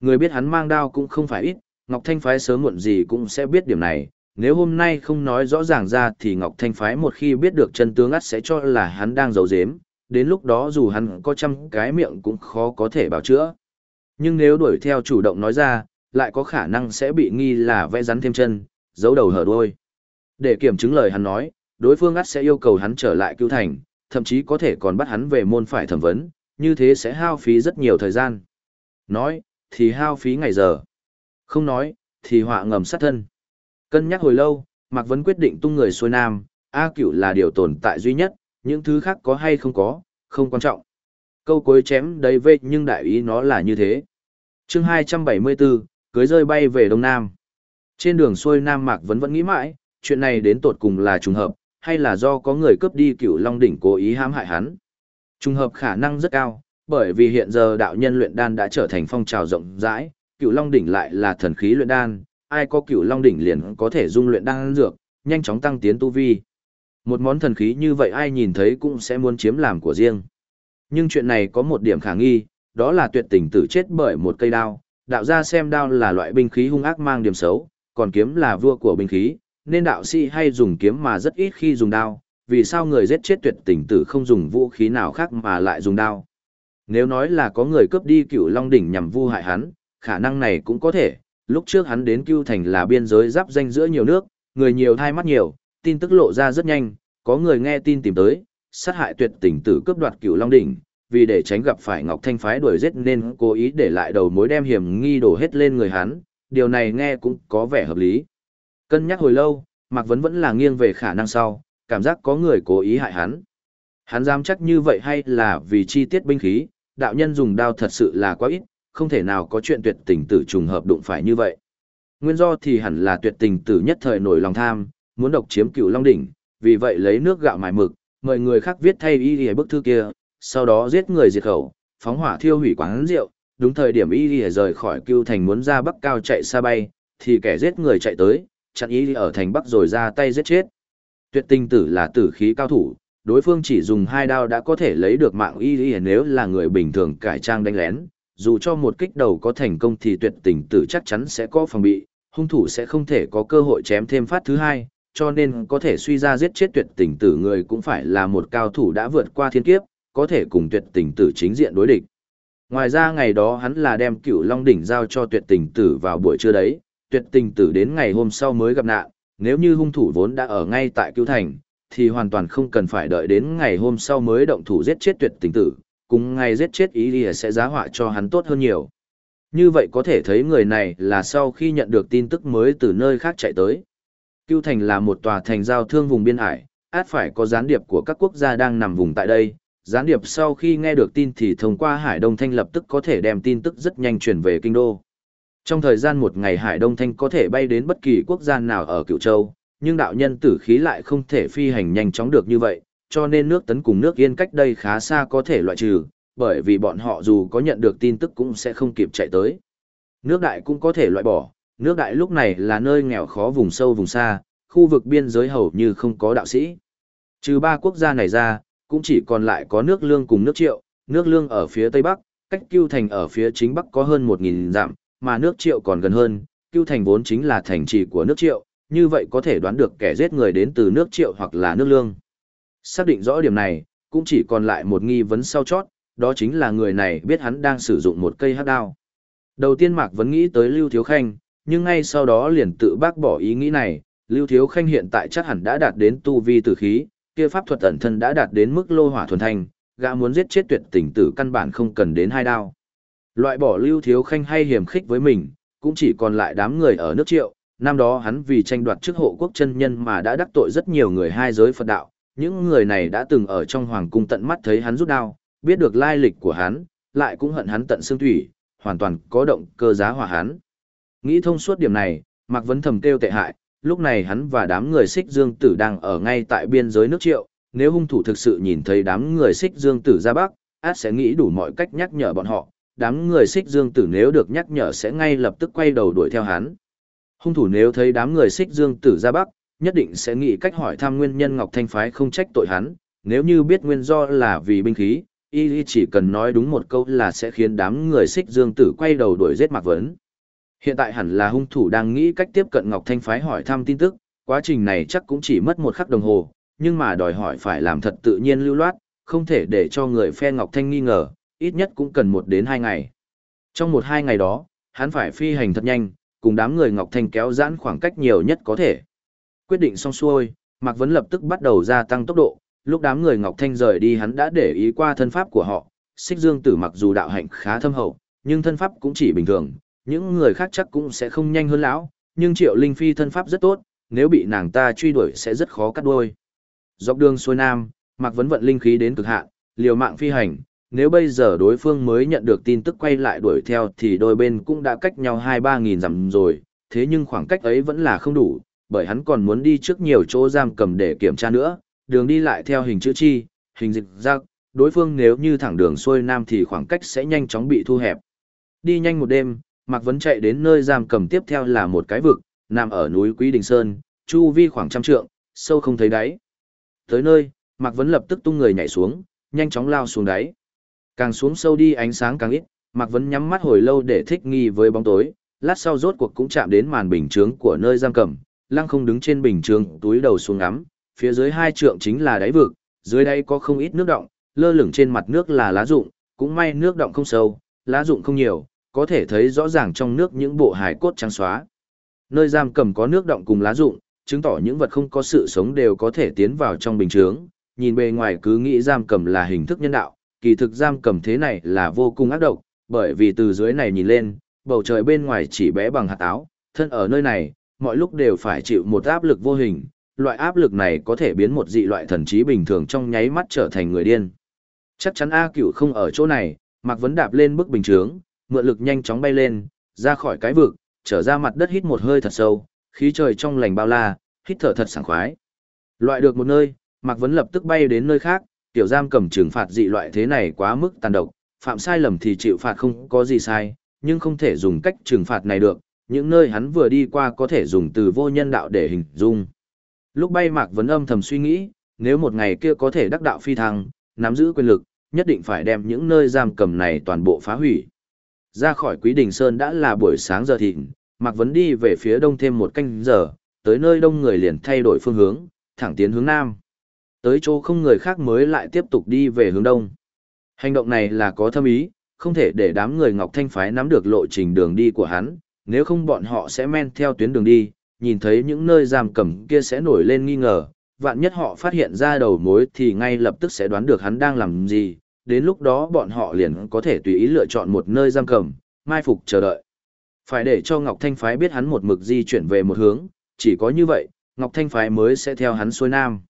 Người biết hắn mang đao cũng không phải ít, Ngọc Thanh Phái sớm muộn gì cũng sẽ biết điểm này, nếu hôm nay không nói rõ ràng ra thì Ngọc Thanh Phái một khi biết được chân tướng ắt sẽ cho là hắn đang giấu giếm, đến lúc đó dù hắn có trăm cái miệng cũng khó có thể bảo chữa. Nhưng nếu đuổi theo chủ động nói ra, lại có khả năng sẽ bị nghi là vẽ rắn thêm chân, giấu đầu hở đuôi. Để kiểm chứng lời hắn nói, đối phương ắt sẽ yêu cầu hắn trở lại cứu thành, thậm chí có thể còn bắt hắn về môn phải thẩm vấn, như thế sẽ hao phí rất nhiều thời gian. Nói, thì hao phí ngày giờ. Không nói, thì họa ngầm sát thân. Cân nhắc hồi lâu, Mạc Vấn quyết định tung người xuôi nam, A cửu là điều tồn tại duy nhất, những thứ khác có hay không có, không quan trọng. Câu cuối chém đầy vê nhưng đại ý nó là như thế. chương 274, cưới rơi bay về Đông Nam. Trên đường xuôi Nam Mạc vẫn vẫn nghĩ mãi, chuyện này đến tột cùng là trùng hợp, hay là do có người cướp đi cửu Long Đỉnh cố ý hãm hại hắn. Trùng hợp khả năng rất cao, bởi vì hiện giờ đạo nhân luyện đan đã trở thành phong trào rộng rãi, cửu Long Đỉnh lại là thần khí luyện đan, ai có cửu Long Đỉnh liền có thể dung luyện đan dược, nhanh chóng tăng tiến tu vi. Một món thần khí như vậy ai nhìn thấy cũng sẽ muốn chiếm làm của riêng. Nhưng chuyện này có một điểm khả nghi, đó là tuyệt tình tử chết bởi một cây đao. Đạo gia xem đao là loại binh khí hung ác mang điểm xấu, còn kiếm là vua của binh khí, nên đạo sĩ hay dùng kiếm mà rất ít khi dùng đao. Vì sao người giết chết tuyệt tình tử không dùng vũ khí nào khác mà lại dùng đao? Nếu nói là có người cướp đi cựu Long Đỉnh nhằm vu hại hắn, khả năng này cũng có thể. Lúc trước hắn đến Cưu Thành là biên giới giáp danh giữa nhiều nước, người nhiều thai mắt nhiều, tin tức lộ ra rất nhanh, có người nghe tin tìm tới, sát hại tuyệt tình tử cướp đoạt cựu Long Đỉnh, vì để tránh gặp phải Ngọc Thanh phái đuổi giết nên cố ý để lại đầu mối đem hiểm nghi đổ hết lên người hắn, điều này nghe cũng có vẻ hợp lý. Cân nhắc hồi lâu, Mạc Vấn vẫn là nghiêng về khả năng sau, cảm giác có người cố ý hại hắn. Hắn dám chắc như vậy hay là vì chi tiết binh khí, đạo nhân dùng đao thật sự là quá ít, không thể nào có chuyện tuyệt tình tử trùng hợp đụng phải như vậy. Nguyên do thì hẳn là tuyệt tình tử nhất thời nổi lòng tham, muốn độc chiếm cựu Long Đỉnh, vì vậy lấy nước gạo mài mực, mời người khác viết thay y bức thư kia, sau đó giết người diệt khẩu, phóng hỏa thiêu hủy quán rượu, đúng thời điểm y lìa rời khỏi cưu thành muốn ra bắc cao chạy xa bay, thì kẻ giết người chạy tới, chặn y ở thành bắc rồi ra tay giết chết. Tuyệt Tinh tử là tử khí cao thủ, đối phương chỉ dùng hai đao đã có thể lấy được mạng y lìa nếu là người bình thường cải trang đánh lén, dù cho một kích đầu có thành công thì tuyệt tình tử chắc chắn sẽ có phòng bị, hung thủ sẽ không thể có cơ hội chém thêm phát thứ hai, cho nên có thể suy ra giết chết tuyệt tình tử người cũng phải là một cao thủ đã vượt qua thiên kiếp, có thể cùng tuyệt tình tử chính diện đối địch. Ngoài ra ngày đó hắn là đem cựu Long Đỉnh giao cho tuyệt tình tử vào buổi trưa đấy, tuyệt tình tử đến ngày hôm sau mới gặp nạn, nếu như hung thủ vốn đã ở ngay tại cứu thành, thì hoàn toàn không cần phải đợi đến ngày hôm sau mới động thủ giết chết tuyệt tình tử, cùng ngày giết chết ý lìa sẽ giá họa cho hắn tốt hơn nhiều. Như vậy có thể thấy người này là sau khi nhận được tin tức mới từ nơi khác chạy tới. Cưu Thành là một tòa thành giao thương vùng biên hải, át phải có gián điệp của các quốc gia đang nằm vùng tại đây, gián điệp sau khi nghe được tin thì thông qua Hải Đông Thanh lập tức có thể đem tin tức rất nhanh chuyển về kinh đô. Trong thời gian một ngày Hải Đông Thanh có thể bay đến bất kỳ quốc gia nào ở Cựu Châu, nhưng đạo nhân tử khí lại không thể phi hành nhanh chóng được như vậy, cho nên nước tấn cùng nước yên cách đây khá xa có thể loại trừ, bởi vì bọn họ dù có nhận được tin tức cũng sẽ không kịp chạy tới. Nước đại cũng có thể loại bỏ, nước đại lúc này là nơi nghèo khó vùng sâu vùng xa, khu vực biên giới hầu như không có đạo sĩ. Trừ ba quốc gia này ra, cũng chỉ còn lại có nước lương cùng nước triệu, nước lương ở phía tây bắc, cách Cưu Thành ở phía chính bắc có hơn 1.000 dặm, mà nước triệu còn gần hơn, Cưu Thành vốn chính là thành trì của nước triệu, như vậy có thể đoán được kẻ giết người đến từ nước triệu hoặc là nước lương. Xác định rõ điểm này, cũng chỉ còn lại một nghi vấn sau chót, đó chính là người này biết hắn đang sử dụng một cây hắc đao. Đầu tiên Mạc vẫn nghĩ tới Lưu Thiếu Khanh, nhưng ngay sau đó liền tự bác bỏ ý nghĩ này, Lưu Thiếu Khanh hiện tại chắc hẳn đã đạt đến tu vi tử khí, kia pháp thuật ẩn thân đã đạt đến mức lô hỏa thuần thành, gã muốn giết chết tuyệt tình tử căn bản không cần đến hai đao. Loại bỏ lưu thiếu khanh hay hiểm khích với mình, cũng chỉ còn lại đám người ở nước triệu, năm đó hắn vì tranh đoạt chức hộ quốc chân nhân mà đã đắc tội rất nhiều người hai giới Phật đạo, những người này đã từng ở trong hoàng cung tận mắt thấy hắn rút đao, biết được lai lịch của hắn, lại cũng hận hắn tận xương thủy, hoàn toàn có động cơ giá hỏa hắn. Nghĩ thông suốt điểm này, Mạc Vấn thầm kêu tệ hại, lúc này hắn và đám người xích dương tử đang ở ngay tại biên giới nước triệu, nếu hung thủ thực sự nhìn thấy đám người xích dương tử ra bắc, át sẽ nghĩ đủ mọi cách nhắc nhở bọn họ, đám người xích dương tử nếu được nhắc nhở sẽ ngay lập tức quay đầu đuổi theo hắn. Hung thủ nếu thấy đám người xích dương tử ra bắc, nhất định sẽ nghĩ cách hỏi thăm nguyên nhân Ngọc Thanh Phái không trách tội hắn, nếu như biết nguyên do là vì binh khí, y chỉ cần nói đúng một câu là sẽ khiến đám người xích dương tử quay đầu đuổi giết Mạc Vấn. Hiện tại hẳn là hung thủ đang nghĩ cách tiếp cận Ngọc Thanh phái hỏi thăm tin tức, quá trình này chắc cũng chỉ mất một khắc đồng hồ, nhưng mà đòi hỏi phải làm thật tự nhiên lưu loát, không thể để cho người phe Ngọc Thanh nghi ngờ, ít nhất cũng cần một đến hai ngày. Trong một hai ngày đó, hắn phải phi hành thật nhanh, cùng đám người Ngọc Thanh kéo giãn khoảng cách nhiều nhất có thể. Quyết định xong xuôi, Mạc Vấn lập tức bắt đầu gia tăng tốc độ, lúc đám người Ngọc Thanh rời đi hắn đã để ý qua thân pháp của họ, xích dương tử mặc dù đạo hạnh khá thâm hậu, nhưng thân pháp cũng chỉ bình thường, những người khác chắc cũng sẽ không nhanh hơn lão, nhưng Triệu Linh Phi thân pháp rất tốt, nếu bị nàng ta truy đuổi sẽ rất khó cắt đuôi. Dọc đường xuôi nam, Mạc Vấn vận linh khí đến cực hạn, liều mạng phi hành, nếu bây giờ đối phương mới nhận được tin tức quay lại đuổi theo thì đôi bên cũng đã cách nhau 2-3 nghìn dặm rồi, thế nhưng khoảng cách ấy vẫn là không đủ, bởi hắn còn muốn đi trước nhiều chỗ giam cầm để kiểm tra nữa, đường đi lại theo hình chữ chi, hình dịch giác, đối phương nếu như thẳng đường xuôi nam thì khoảng cách sẽ nhanh chóng bị thu hẹp. Đi nhanh một đêm, Mạc Vấn chạy đến nơi giam cầm tiếp theo là một cái vực, nằm ở núi Quý Đình Sơn, chu vi khoảng trăm trượng, sâu không thấy đáy. Tới nơi, Mạc Vấn lập tức tung người nhảy xuống, nhanh chóng lao xuống đáy. Càng xuống sâu đi ánh sáng càng ít, Mạc Vấn nhắm mắt hồi lâu để thích nghi với bóng tối, lát sau rốt cuộc cũng chạm đến màn bình chướng của nơi giam cầm, lăng không đứng trên bình chướng túi đầu xuống ngắm, phía dưới hai trượng chính là đáy vực, dưới đây có không ít nước động, lơ lửng trên mặt nước là lá rụng, cũng may nước động không sâu, lá dụng không nhiều, có thể thấy rõ ràng trong nước những bộ hài cốt trắng xóa. Nơi giam cầm có nước động cùng lá dụng, chứng tỏ những vật không có sự sống đều có thể tiến vào trong bình chướng. Nhìn bề ngoài cứ nghĩ giam cầm là hình thức nhân đạo, kỳ thực giam cầm thế này là vô cùng ác độc, bởi vì từ dưới này nhìn lên, bầu trời bên ngoài chỉ bé bằng hạt áo, thân ở nơi này, mọi lúc đều phải chịu một áp lực vô hình, loại áp lực này có thể biến một dị loại thần trí bình thường trong nháy mắt trở thành người điên. Chắc chắn A Cửu không ở chỗ này, Mạc Vấn đạp lên bức bình chướng, mượn lực nhanh chóng bay lên, ra khỏi cái vực, trở ra mặt đất hít một hơi thật sâu, khí trời trong lành bao la, hít thở thật sảng khoái. Loại được một nơi, Mạc Vấn lập tức bay đến nơi khác, tiểu giam cầm trừng phạt dị loại thế này quá mức tàn độc, phạm sai lầm thì chịu phạt không có gì sai, nhưng không thể dùng cách trừng phạt này được, những nơi hắn vừa đi qua có thể dùng từ vô nhân đạo để hình dung. Lúc bay Mạc Vấn âm thầm suy nghĩ, nếu một ngày kia có thể đắc đạo phi thăng, nắm giữ quyền lực, nhất định phải đem những nơi giam cầm này toàn bộ phá hủy. Ra khỏi Quý Đình Sơn đã là buổi sáng giờ thịnh, Mạc Vấn đi về phía đông thêm một canh giờ, tới nơi đông người liền thay đổi phương hướng, thẳng tiến hướng nam. Tới chỗ không người khác mới lại tiếp tục đi về hướng đông. Hành động này là có thâm ý, không thể để đám người Ngọc Thanh Phái nắm được lộ trình đường đi của hắn, nếu không bọn họ sẽ men theo tuyến đường đi, nhìn thấy những nơi giam cầm kia sẽ nổi lên nghi ngờ, vạn nhất họ phát hiện ra đầu mối thì ngay lập tức sẽ đoán được hắn đang làm gì, đến lúc đó bọn họ liền có thể tùy ý lựa chọn một nơi giam cầm, mai phục chờ đợi. Phải để cho Ngọc Thanh Phái biết hắn một mực di chuyển về một hướng, chỉ có như vậy, Ngọc Thanh Phái mới sẽ theo hắn xuôi nam.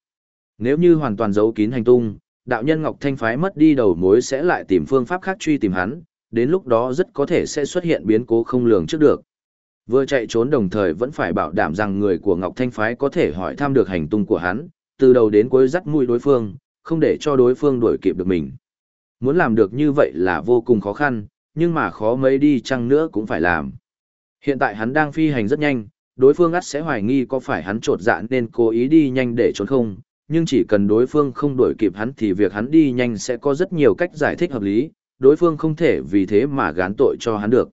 Nếu như hoàn toàn giấu kín hành tung, đạo nhân Ngọc Thanh Phái mất đi đầu mối sẽ lại tìm phương pháp khác truy tìm hắn, đến lúc đó rất có thể sẽ xuất hiện biến cố không lường trước được. Vừa chạy trốn đồng thời vẫn phải bảo đảm rằng người của Ngọc Thanh Phái có thể hỏi thăm được hành tung của hắn, từ đầu đến cuối dắt mũi đối phương, không để cho đối phương đuổi kịp được mình. Muốn làm được như vậy là vô cùng khó khăn, nhưng mà khó mấy đi chăng nữa cũng phải làm. Hiện tại hắn đang phi hành rất nhanh, đối phương ắt sẽ hoài nghi có phải hắn trột dạ nên cố ý đi nhanh để trốn không, nhưng chỉ cần đối phương không đuổi kịp hắn thì việc hắn đi nhanh sẽ có rất nhiều cách giải thích hợp lý, đối phương không thể vì thế mà gán tội cho hắn được.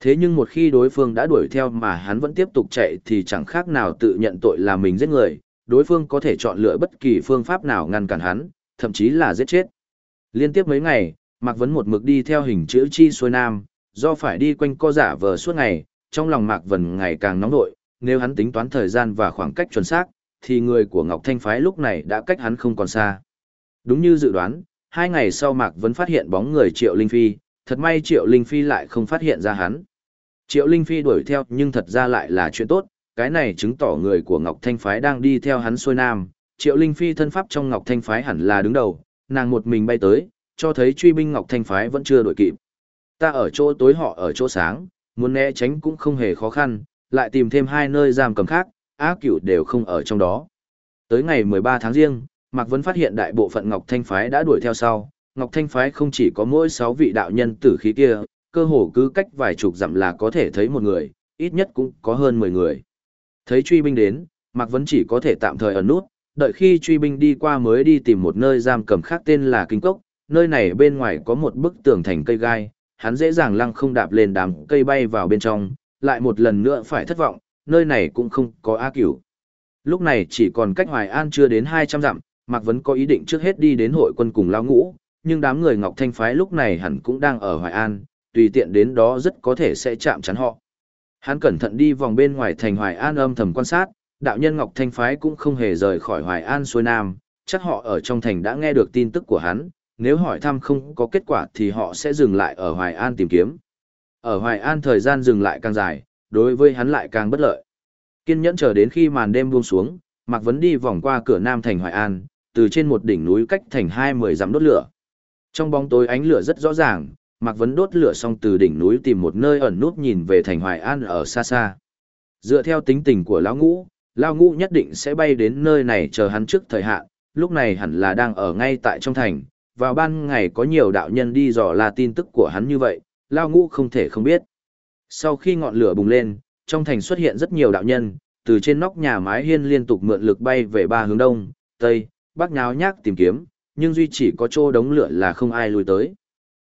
Thế nhưng một khi đối phương đã đuổi theo mà hắn vẫn tiếp tục chạy thì chẳng khác nào tự nhận tội là mình giết người, đối phương có thể chọn lựa bất kỳ phương pháp nào ngăn cản hắn, thậm chí là giết chết. Liên tiếp mấy ngày, Mạc Vấn một mực đi theo hình chữ chi xuôi nam, do phải đi quanh co giả vờ suốt ngày, trong lòng Mạc Vân ngày càng nóng nội, nếu hắn tính toán thời gian và khoảng cách chuẩn xác, thì người của Ngọc Thanh Phái lúc này đã cách hắn không còn xa. Đúng như dự đoán, hai ngày sau Mạc Vân phát hiện bóng người Triệu Linh Phi, thật may Triệu Linh Phi lại không phát hiện ra hắn. Triệu Linh Phi đuổi theo nhưng thật ra lại là chuyện tốt, cái này chứng tỏ người của Ngọc Thanh Phái đang đi theo hắn xuôi nam. Triệu Linh Phi thân pháp trong Ngọc Thanh Phái hẳn là đứng đầu, nàng một mình bay tới, cho thấy truy binh Ngọc Thanh Phái vẫn chưa đuổi kịp. Ta ở chỗ tối họ ở chỗ sáng, muốn né tránh cũng không hề khó khăn, lại tìm thêm hai nơi giam cầm khác, ác cửu đều không ở trong đó. Tới ngày 13 tháng riêng, Mạc Vân phát hiện đại bộ phận Ngọc Thanh Phái đã đuổi theo sau, Ngọc Thanh Phái không chỉ có mỗi 6 vị đạo nhân tử khí kia, cơ hồ cứ cách vài chục dặm là có thể thấy một người, ít nhất cũng có hơn 10 người. Thấy truy binh đến, Mạc Vân chỉ có thể tạm thời ẩn nút, đợi khi truy binh đi qua mới đi tìm một nơi giam cầm khác tên là Kinh Cốc, nơi này bên ngoài có một bức tường thành cây gai, hắn dễ dàng lăng không đạp lên đám cây bay vào bên trong, lại một lần nữa phải thất vọng, nơi này cũng không có A Cửu. Lúc này chỉ còn cách Hoài An chưa đến 200 dặm, Mạc Vấn có ý định trước hết đi đến hội quân cùng lao ngũ, nhưng đám người Ngọc Thanh Phái lúc này hẳn cũng đang ở Hoài An, tùy tiện đến đó rất có thể sẽ chạm chắn họ. Hắn cẩn thận đi vòng bên ngoài thành Hoài An âm thầm quan sát, đạo nhân Ngọc Thanh Phái cũng không hề rời khỏi Hoài An xuôi Nam, chắc họ ở trong thành đã nghe được tin tức của hắn, nếu hỏi thăm không có kết quả thì họ sẽ dừng lại ở Hoài An tìm kiếm. Ở Hoài An thời gian dừng lại càng dài, đối với hắn lại càng bất lợi. Kiên nhẫn chờ đến khi màn đêm buông xuống, Mạc Vấn đi vòng qua cửa Nam thành Hoài An, từ trên một đỉnh núi cách thành hai mười dặm đốt lửa. Trong bóng tối ánh lửa rất rõ ràng, Mạc Vấn đốt lửa xong từ đỉnh núi tìm một nơi ẩn nút nhìn về thành Hoài An ở xa xa. Dựa theo tính tình của lão ngũ, lão ngũ nhất định sẽ bay đến nơi này chờ hắn trước thời hạn, lúc này hẳn là đang ở ngay tại trong thành, vào ban ngày có nhiều đạo nhân đi dò la tin tức của hắn như vậy, lão ngũ không thể không biết. Sau khi ngọn lửa bùng lên, trong thành xuất hiện rất nhiều đạo nhân, từ trên nóc nhà mái hiên liên tục mượn lực bay về ba hướng đông, tây, bắc nháo nhác tìm kiếm, nhưng duy chỉ có chỗ đống lửa là không ai lùi tới.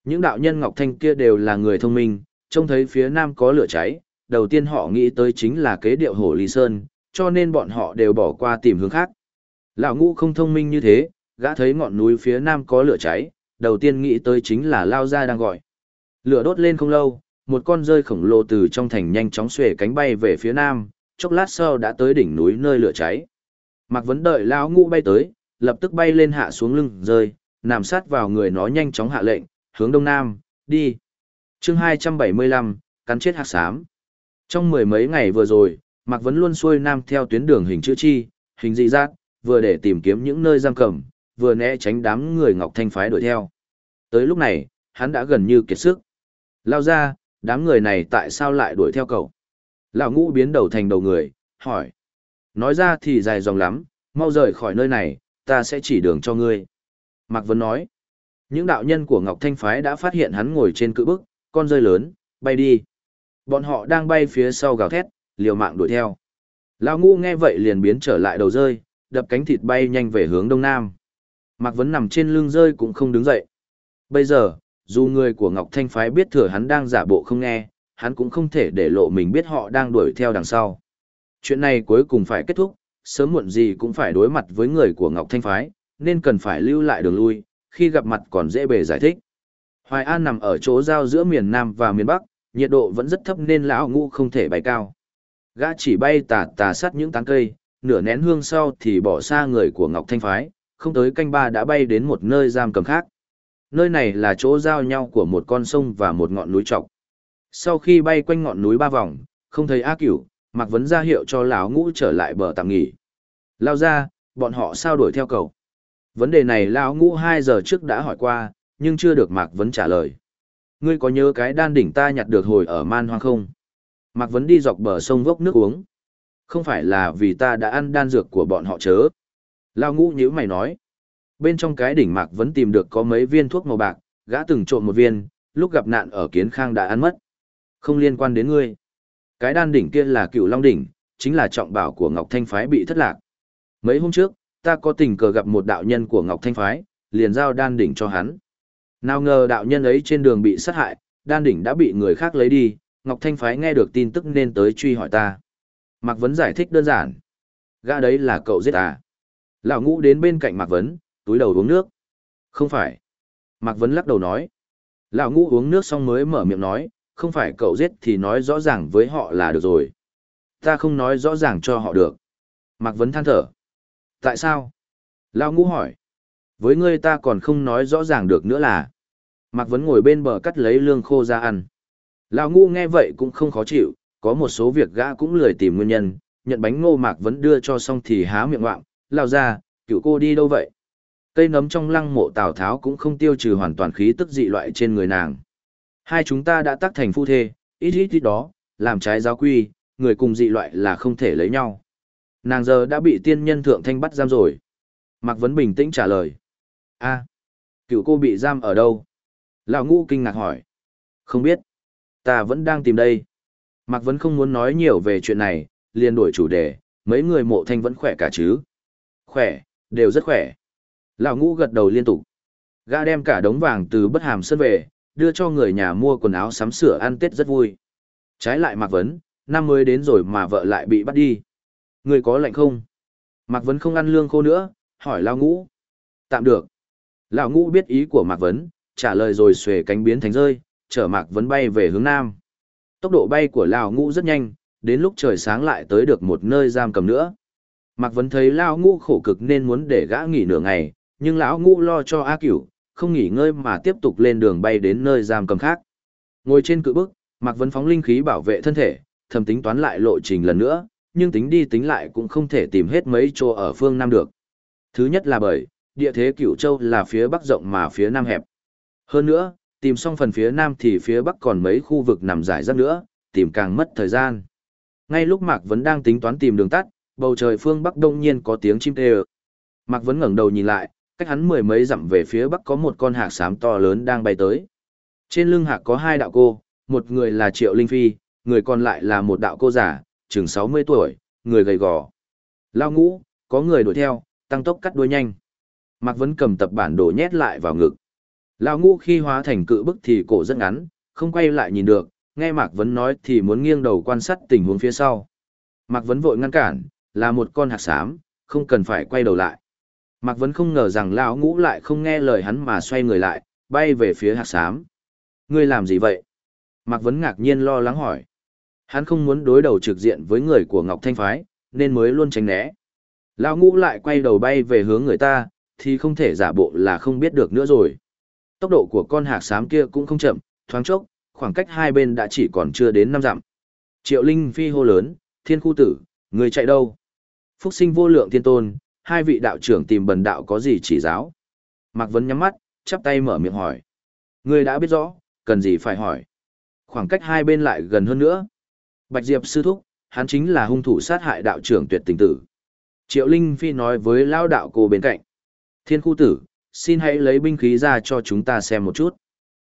Những đạo nhân Ngọc Thanh kia đều là người thông minh, trông thấy phía nam có lửa cháy, đầu tiên họ nghĩ tới chính là kế điệu hổ Lý Sơn, cho nên bọn họ đều bỏ qua tìm hướng khác. Lão ngũ không thông minh như thế, gã thấy ngọn núi phía nam có lửa cháy, đầu tiên nghĩ tới chính là lao ra đang gọi. Lửa đốt lên không lâu, một con rơi khổng lồ từ trong thành nhanh chóng xuề cánh bay về phía nam, chốc lát sau đã tới đỉnh núi nơi lửa cháy. Mạc Vấn đợi lão ngũ bay tới, lập tức bay lên hạ xuống lưng rơi, nằm sát vào người nó nhanh chóng hạ lệnh, hướng đông nam, đi. chương 275, cắn chết hạc xám. Trong mười mấy ngày vừa rồi, Mạc Vấn luôn xuôi nam theo tuyến đường hình chữ chi, hình dị giác, vừa để tìm kiếm những nơi giam cầm, vừa né tránh đám người Ngọc Thanh phái đuổi theo. Tới lúc này, hắn đã gần như kiệt sức. Lao ra, đám người này tại sao lại đuổi theo cậu? Lão ngũ biến đầu thành đầu người, hỏi. Nói ra thì dài dòng lắm, mau rời khỏi nơi này, ta sẽ chỉ đường cho ngươi. Mạc Vấn nói. Những đạo nhân của Ngọc Thanh Phái đã phát hiện hắn ngồi trên cự bức, con rơi lớn, bay đi. Bọn họ đang bay phía sau gào thét, liều mạng đuổi theo. Lão ngũ nghe vậy liền biến trở lại đầu rơi, đập cánh thịt bay nhanh về hướng đông nam. Mạc Vấn nằm trên lưng rơi cũng không đứng dậy. Bây giờ, dù người của Ngọc Thanh Phái biết thừa hắn đang giả bộ không nghe, hắn cũng không thể để lộ mình biết họ đang đuổi theo đằng sau. Chuyện này cuối cùng phải kết thúc, sớm muộn gì cũng phải đối mặt với người của Ngọc Thanh Phái, nên cần phải lưu lại đường lui, khi gặp mặt còn dễ bề giải thích. Hoài An nằm ở chỗ giao giữa miền Nam và miền Bắc, nhiệt độ vẫn rất thấp nên lão ngũ không thể bay cao. Gã chỉ bay tà tà sát những tán cây, nửa nén hương sau thì bỏ xa người của Ngọc Thanh Phái, không tới canh ba đã bay đến một nơi giam cầm khác. Nơi này là chỗ giao nhau của một con sông và một ngọn núi trọc. Sau khi bay quanh ngọn núi ba vòng, không thấy A Cửu, Mạc Vấn ra hiệu cho lão ngũ trở lại bờ tạm nghỉ. Lao ra, bọn họ sao đuổi theo cầu? Vấn đề này lão ngũ hai giờ trước đã hỏi qua, nhưng chưa được Mạc Vấn trả lời. Ngươi có nhớ cái đan đỉnh ta nhặt được hồi ở man hoang không? Mạc Vấn đi dọc bờ sông vốc nước uống. Không phải là vì ta đã ăn đan dược của bọn họ chớ. Lao ngũ nhữ mày nói. Bên trong cái đỉnh Mạc Vấn tìm được có mấy viên thuốc màu bạc, gã từng trộm một viên, lúc gặp nạn ở kiến khang đã ăn mất. Không liên quan đến ngươi. Cái đan đỉnh kia là cựu long đỉnh, chính là trọng bảo của Ngọc Thanh Phái bị thất lạc. Mấy hôm trước, ta có tình cờ gặp một đạo nhân của Ngọc Thanh Phái, liền giao đan đỉnh cho hắn. Nào ngờ đạo nhân ấy trên đường bị sát hại, đan đỉnh đã bị người khác lấy đi, Ngọc Thanh Phái nghe được tin tức nên tới truy hỏi ta. Mạc Vấn giải thích đơn giản. Gã đấy là cậu giết à? Lão ngũ đến bên cạnh Mạc Vấn, túi đầu uống nước. Không phải. Mạc Vấn lắc đầu nói. Lão ngũ uống nước xong mới mở miệng nói, không phải cậu giết thì nói rõ ràng với họ là được rồi. Ta không nói rõ ràng cho họ được. Mạc Vấn than thở. Tại sao? Lão ngũ hỏi. Với ngươi ta còn không nói rõ ràng được nữa là. Mạc Vấn ngồi bên bờ cắt lấy lương khô ra ăn. Lão ngũ nghe vậy cũng không khó chịu, có một số việc gã cũng lười tìm nguyên nhân, nhận bánh ngô Mạc vẫn đưa cho xong thì há miệng ngoạm, lao ra, cựu cô đi đâu vậy? Cây nấm trong lăng mộ Tào Tháo cũng không tiêu trừ hoàn toàn khí tức dị loại trên người nàng. Hai chúng ta đã tác thành phu thê, ít ít ít đó, làm trái giáo quy, người cùng dị loại là không thể lấy nhau. Nàng giờ đã bị tiên nhân thượng thanh bắt giam rồi. Mạc Vấn bình tĩnh trả lời. a cựu cô bị giam ở đâu? Lão ngũ kinh ngạc hỏi. Không biết. Ta vẫn đang tìm đây. Mạc Vấn không muốn nói nhiều về chuyện này, liền đổi chủ đề, mấy người mộ thanh vẫn khỏe cả chứ. Khỏe, đều rất khỏe. Lão ngũ gật đầu liên tục. Gã đem cả đống vàng từ bất hàm sân về, đưa cho người nhà mua quần áo sắm sửa ăn Tết rất vui. Trái lại Mạc Vấn, năm mới đến rồi mà vợ lại bị bắt đi. Người có lạnh không? Mạc Vấn không ăn lương khô nữa, hỏi Lão ngũ. Tạm được. Lão ngũ biết ý của Mạc Vấn, trả lời rồi xuề cánh biến thành rơi, chở Mạc Vấn bay về hướng nam. Tốc độ bay của Lão ngũ rất nhanh, đến lúc trời sáng lại tới được một nơi giam cầm nữa. Mạc Vấn thấy Lão ngũ khổ cực nên muốn để gã nghỉ nửa ngày, nhưng lão ngũ lo cho A Cửu, không nghỉ ngơi mà tiếp tục lên đường bay đến nơi giam cầm khác. Ngồi trên cự bức, Mạc Vấn phóng linh khí bảo vệ thân thể, thầm tính toán lại lộ trình lần nữa, nhưng tính đi tính lại cũng không thể tìm hết mấy chỗ ở phương Nam được. Thứ nhất là bởi, địa thế cửu châu là phía bắc rộng mà phía nam hẹp. Hơn nữa, tìm xong phần phía nam thì phía bắc còn mấy khu vực nằm dài rác nữa, tìm càng mất thời gian. Ngay lúc Mạc Vấn đang tính toán tìm đường tắt, bầu trời phương bắc đông nhiên có tiếng chim kêu. Mạc Vấn ngẩng đầu nhìn lại, cách hắn mười mấy dặm về phía bắc có một con hạc xám to lớn đang bay tới. Trên lưng hạc có hai đạo cô, một người là Triệu Linh Phi, người còn lại là một đạo cô giả, chừng 60 tuổi, người gầy gò. Lao ngũ, có người đuổi theo, tăng tốc cắt đuôi nhanh. Mạc Vấn cầm tập bản đồ nhét lại vào ngực. Lão ngũ khi hóa thành cự bức thì cổ rất ngắn, không quay lại nhìn được, nghe Mạc Vấn nói thì muốn nghiêng đầu quan sát tình huống phía sau. Mạc Vấn vội ngăn cản, là một con hạc xám, không cần phải quay đầu lại. Mạc Vấn không ngờ rằng lão ngũ lại không nghe lời hắn mà xoay người lại, bay về phía hạc xám. Ngươi làm gì vậy? Mạc Vấn ngạc nhiên lo lắng hỏi. Hắn không muốn đối đầu trực diện với người của Ngọc Thanh Phái, nên mới luôn tránh né. Lão ngũ lại quay đầu bay về hướng người ta, thì không thể giả bộ là không biết được nữa rồi. Tốc độ của con hạc xám kia cũng không chậm, thoáng chốc, khoảng cách hai bên đã chỉ còn chưa đến năm dặm. Triệu Linh phi hô lớn, thiên khu tử, người chạy đâu? Phúc sinh vô lượng thiên tôn, hai vị đạo trưởng tìm bần đạo có gì chỉ giáo? Mạc Vấn nhắm mắt, chắp tay mở miệng hỏi. Người đã biết rõ, cần gì phải hỏi. Khoảng cách hai bên lại gần hơn nữa. Bạch Diệp sư thúc, hắn chính là hung thủ sát hại đạo trưởng tuyệt tình tử. Triệu Linh Phi nói với lao đạo cô bên cạnh. Thiên khu tử, xin hãy lấy binh khí ra cho chúng ta xem một chút.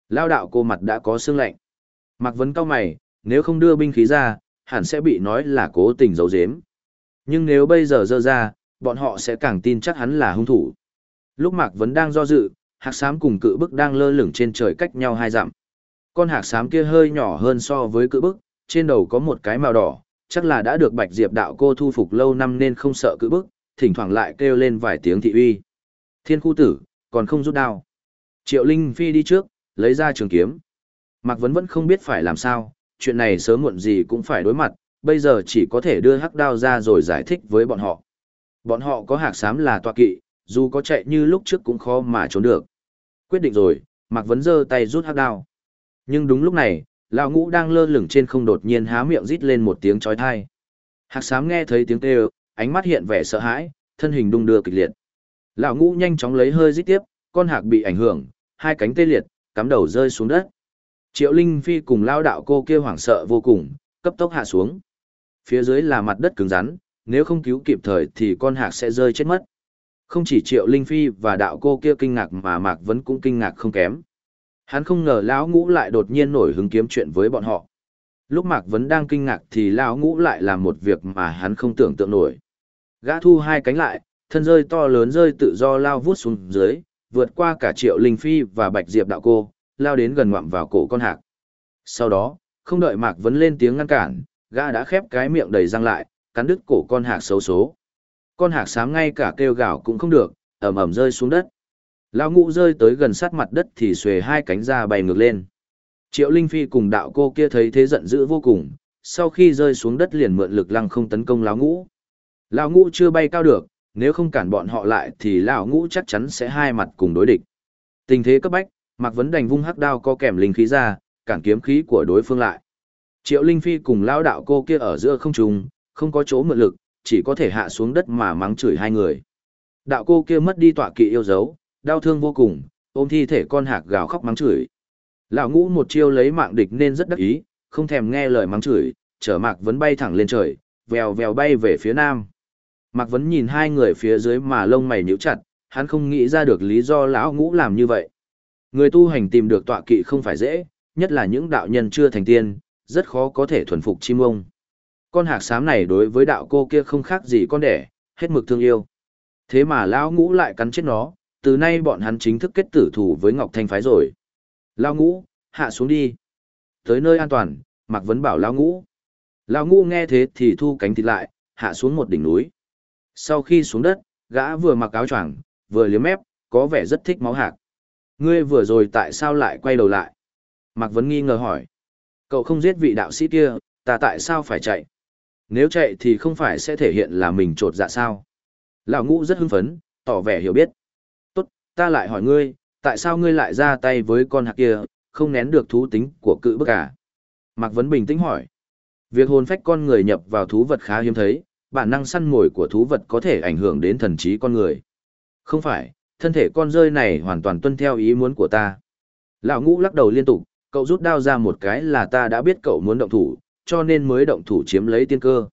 Lao đạo cô mặt đã có xương lạnh. Mạc Vấn cao mày, nếu không đưa binh khí ra, hẳn sẽ bị nói là cố tình giấu giếm. Nhưng nếu bây giờ dơ ra, bọn họ sẽ càng tin chắc hắn là hung thủ. Lúc Mạc Vấn đang do dự, hạc xám cùng cự bức đang lơ lửng trên trời cách nhau hai dặm. Con hạc xám kia hơi nhỏ hơn so với cự bức, trên đầu có một cái màu đỏ, chắc là đã được Bạch Diệp đạo cô thu phục lâu năm nên không sợ cự bức, thỉnh thoảng lại kêu lên vài tiếng thị uy. Thiên khu tử, còn không rút đao. Triệu Linh Phi đi trước, lấy ra trường kiếm. Mạc Vấn vẫn không biết phải làm sao, chuyện này sớm muộn gì cũng phải đối mặt, bây giờ chỉ có thể đưa hắc đao ra rồi giải thích với bọn họ. Bọn họ có hạc xám là tọa kỵ, dù có chạy như lúc trước cũng khó mà trốn được. Quyết định rồi, Mạc Vấn giơ tay rút hắc đao. Nhưng đúng lúc này, lão ngũ đang lơ lửng trên không đột nhiên há miệng rít lên một tiếng chói tai. Hạc xám nghe thấy tiếng kêu, ánh mắt hiện vẻ sợ hãi, thân hình đung đưa kịch liệt. Lão ngũ nhanh chóng lấy hơi rít tiếp, con hạc bị ảnh hưởng, hai cánh tê liệt, cắm đầu rơi xuống đất. Triệu Linh Phi cùng lao đạo cô kia hoảng sợ vô cùng, cấp tốc hạ xuống. Phía dưới là mặt đất cứng rắn, nếu không cứu kịp thời thì con hạc sẽ rơi chết mất. Không chỉ Triệu Linh Phi và đạo cô kia kinh ngạc mà Mạc Vấn cũng kinh ngạc không kém. Hắn không ngờ lão ngũ lại đột nhiên nổi hứng kiếm chuyện với bọn họ. Lúc Mạc Vấn đang kinh ngạc thì lão ngũ lại làm một việc mà hắn không tưởng tượng nổi. Gã thu hai cánh lại, thân rơi to lớn rơi tự do lao vút xuống dưới, vượt qua cả Triệu Linh Phi và Bạch Diệp đạo cô, lao đến gần ngoạm vào cổ con hạc. Sau đó, không đợi Mạc Vấn lên tiếng ngăn cản, gã đã khép cái miệng đầy răng lại, cắn đứt cổ con hạc xấu số. Con hạc sáng ngay cả kêu gào cũng không được, ẩm ẩm rơi xuống đất. Lao ngũ rơi tới gần sát mặt đất thì xuề hai cánh ra bay ngược lên. Triệu Linh Phi cùng đạo cô kia thấy thế giận dữ vô cùng, sau khi rơi xuống đất liền mượn lực lăng không tấn công lão ngũ. Lão ngũ chưa bay cao được, nếu không cản bọn họ lại thì lão ngũ chắc chắn sẽ hai mặt cùng đối địch. Tình thế cấp bách, Mạc Vấn đành vung hắc đao có kèm linh khí ra, cản kiếm khí của đối phương lại. Triệu Linh Phi cùng lão đạo cô kia ở giữa không trung, không có chỗ mượn lực, chỉ có thể hạ xuống đất mà mắng chửi hai người. Đạo cô kia mất đi tọa kỵ yêu dấu, đau thương vô cùng, ôm thi thể con hạc gào khóc mắng chửi. Lão ngũ một chiêu lấy mạng địch nên rất đắc ý, không thèm nghe lời mắng chửi, chở Mạc Vấn bay thẳng lên trời, vèo vèo bay về phía nam. Mạc Vấn nhìn hai người phía dưới mà lông mày nhíu chặt, hắn không nghĩ ra được lý do lão ngũ làm như vậy. Người tu hành tìm được tọa kỵ không phải dễ, nhất là những đạo nhân chưa thành tiên, rất khó có thể thuần phục chim ông. Con hạc xám này đối với đạo cô kia không khác gì con đẻ, hết mực thương yêu. Thế mà lão ngũ lại cắn chết nó, từ nay bọn hắn chính thức kết tử thủ với Ngọc Thanh phái rồi. Lão ngũ, hạ xuống đi. Tới nơi an toàn, Mạc Vấn bảo lão ngũ. Lão ngũ nghe thế thì thu cánh thịt lại, hạ xuống một đỉnh núi. Sau khi xuống đất, gã vừa mặc áo choàng, vừa liếm mép, có vẻ rất thích máu hạc. Ngươi vừa rồi tại sao lại quay đầu lại? Mạc Vấn nghi ngờ hỏi. Cậu không giết vị đạo sĩ kia, ta tại sao phải chạy? Nếu chạy thì không phải sẽ thể hiện là mình trột dạ sao? Lão ngũ rất hưng phấn, tỏ vẻ hiểu biết. Tốt, ta lại hỏi ngươi, tại sao ngươi lại ra tay với con hạc kia, không nén được thú tính của cự bức à? Mạc Vấn bình tĩnh hỏi. Việc hồn phách con người nhập vào thú vật khá hiếm thấy, bản năng săn mồi của thú vật có thể ảnh hưởng đến thần trí con người. Không phải, thân thể con rơi này hoàn toàn tuân theo ý muốn của ta. Lão ngũ lắc đầu liên tục, cậu rút đao ra một cái là ta đã biết cậu muốn động thủ, cho nên mới động thủ chiếm lấy tiên cơ.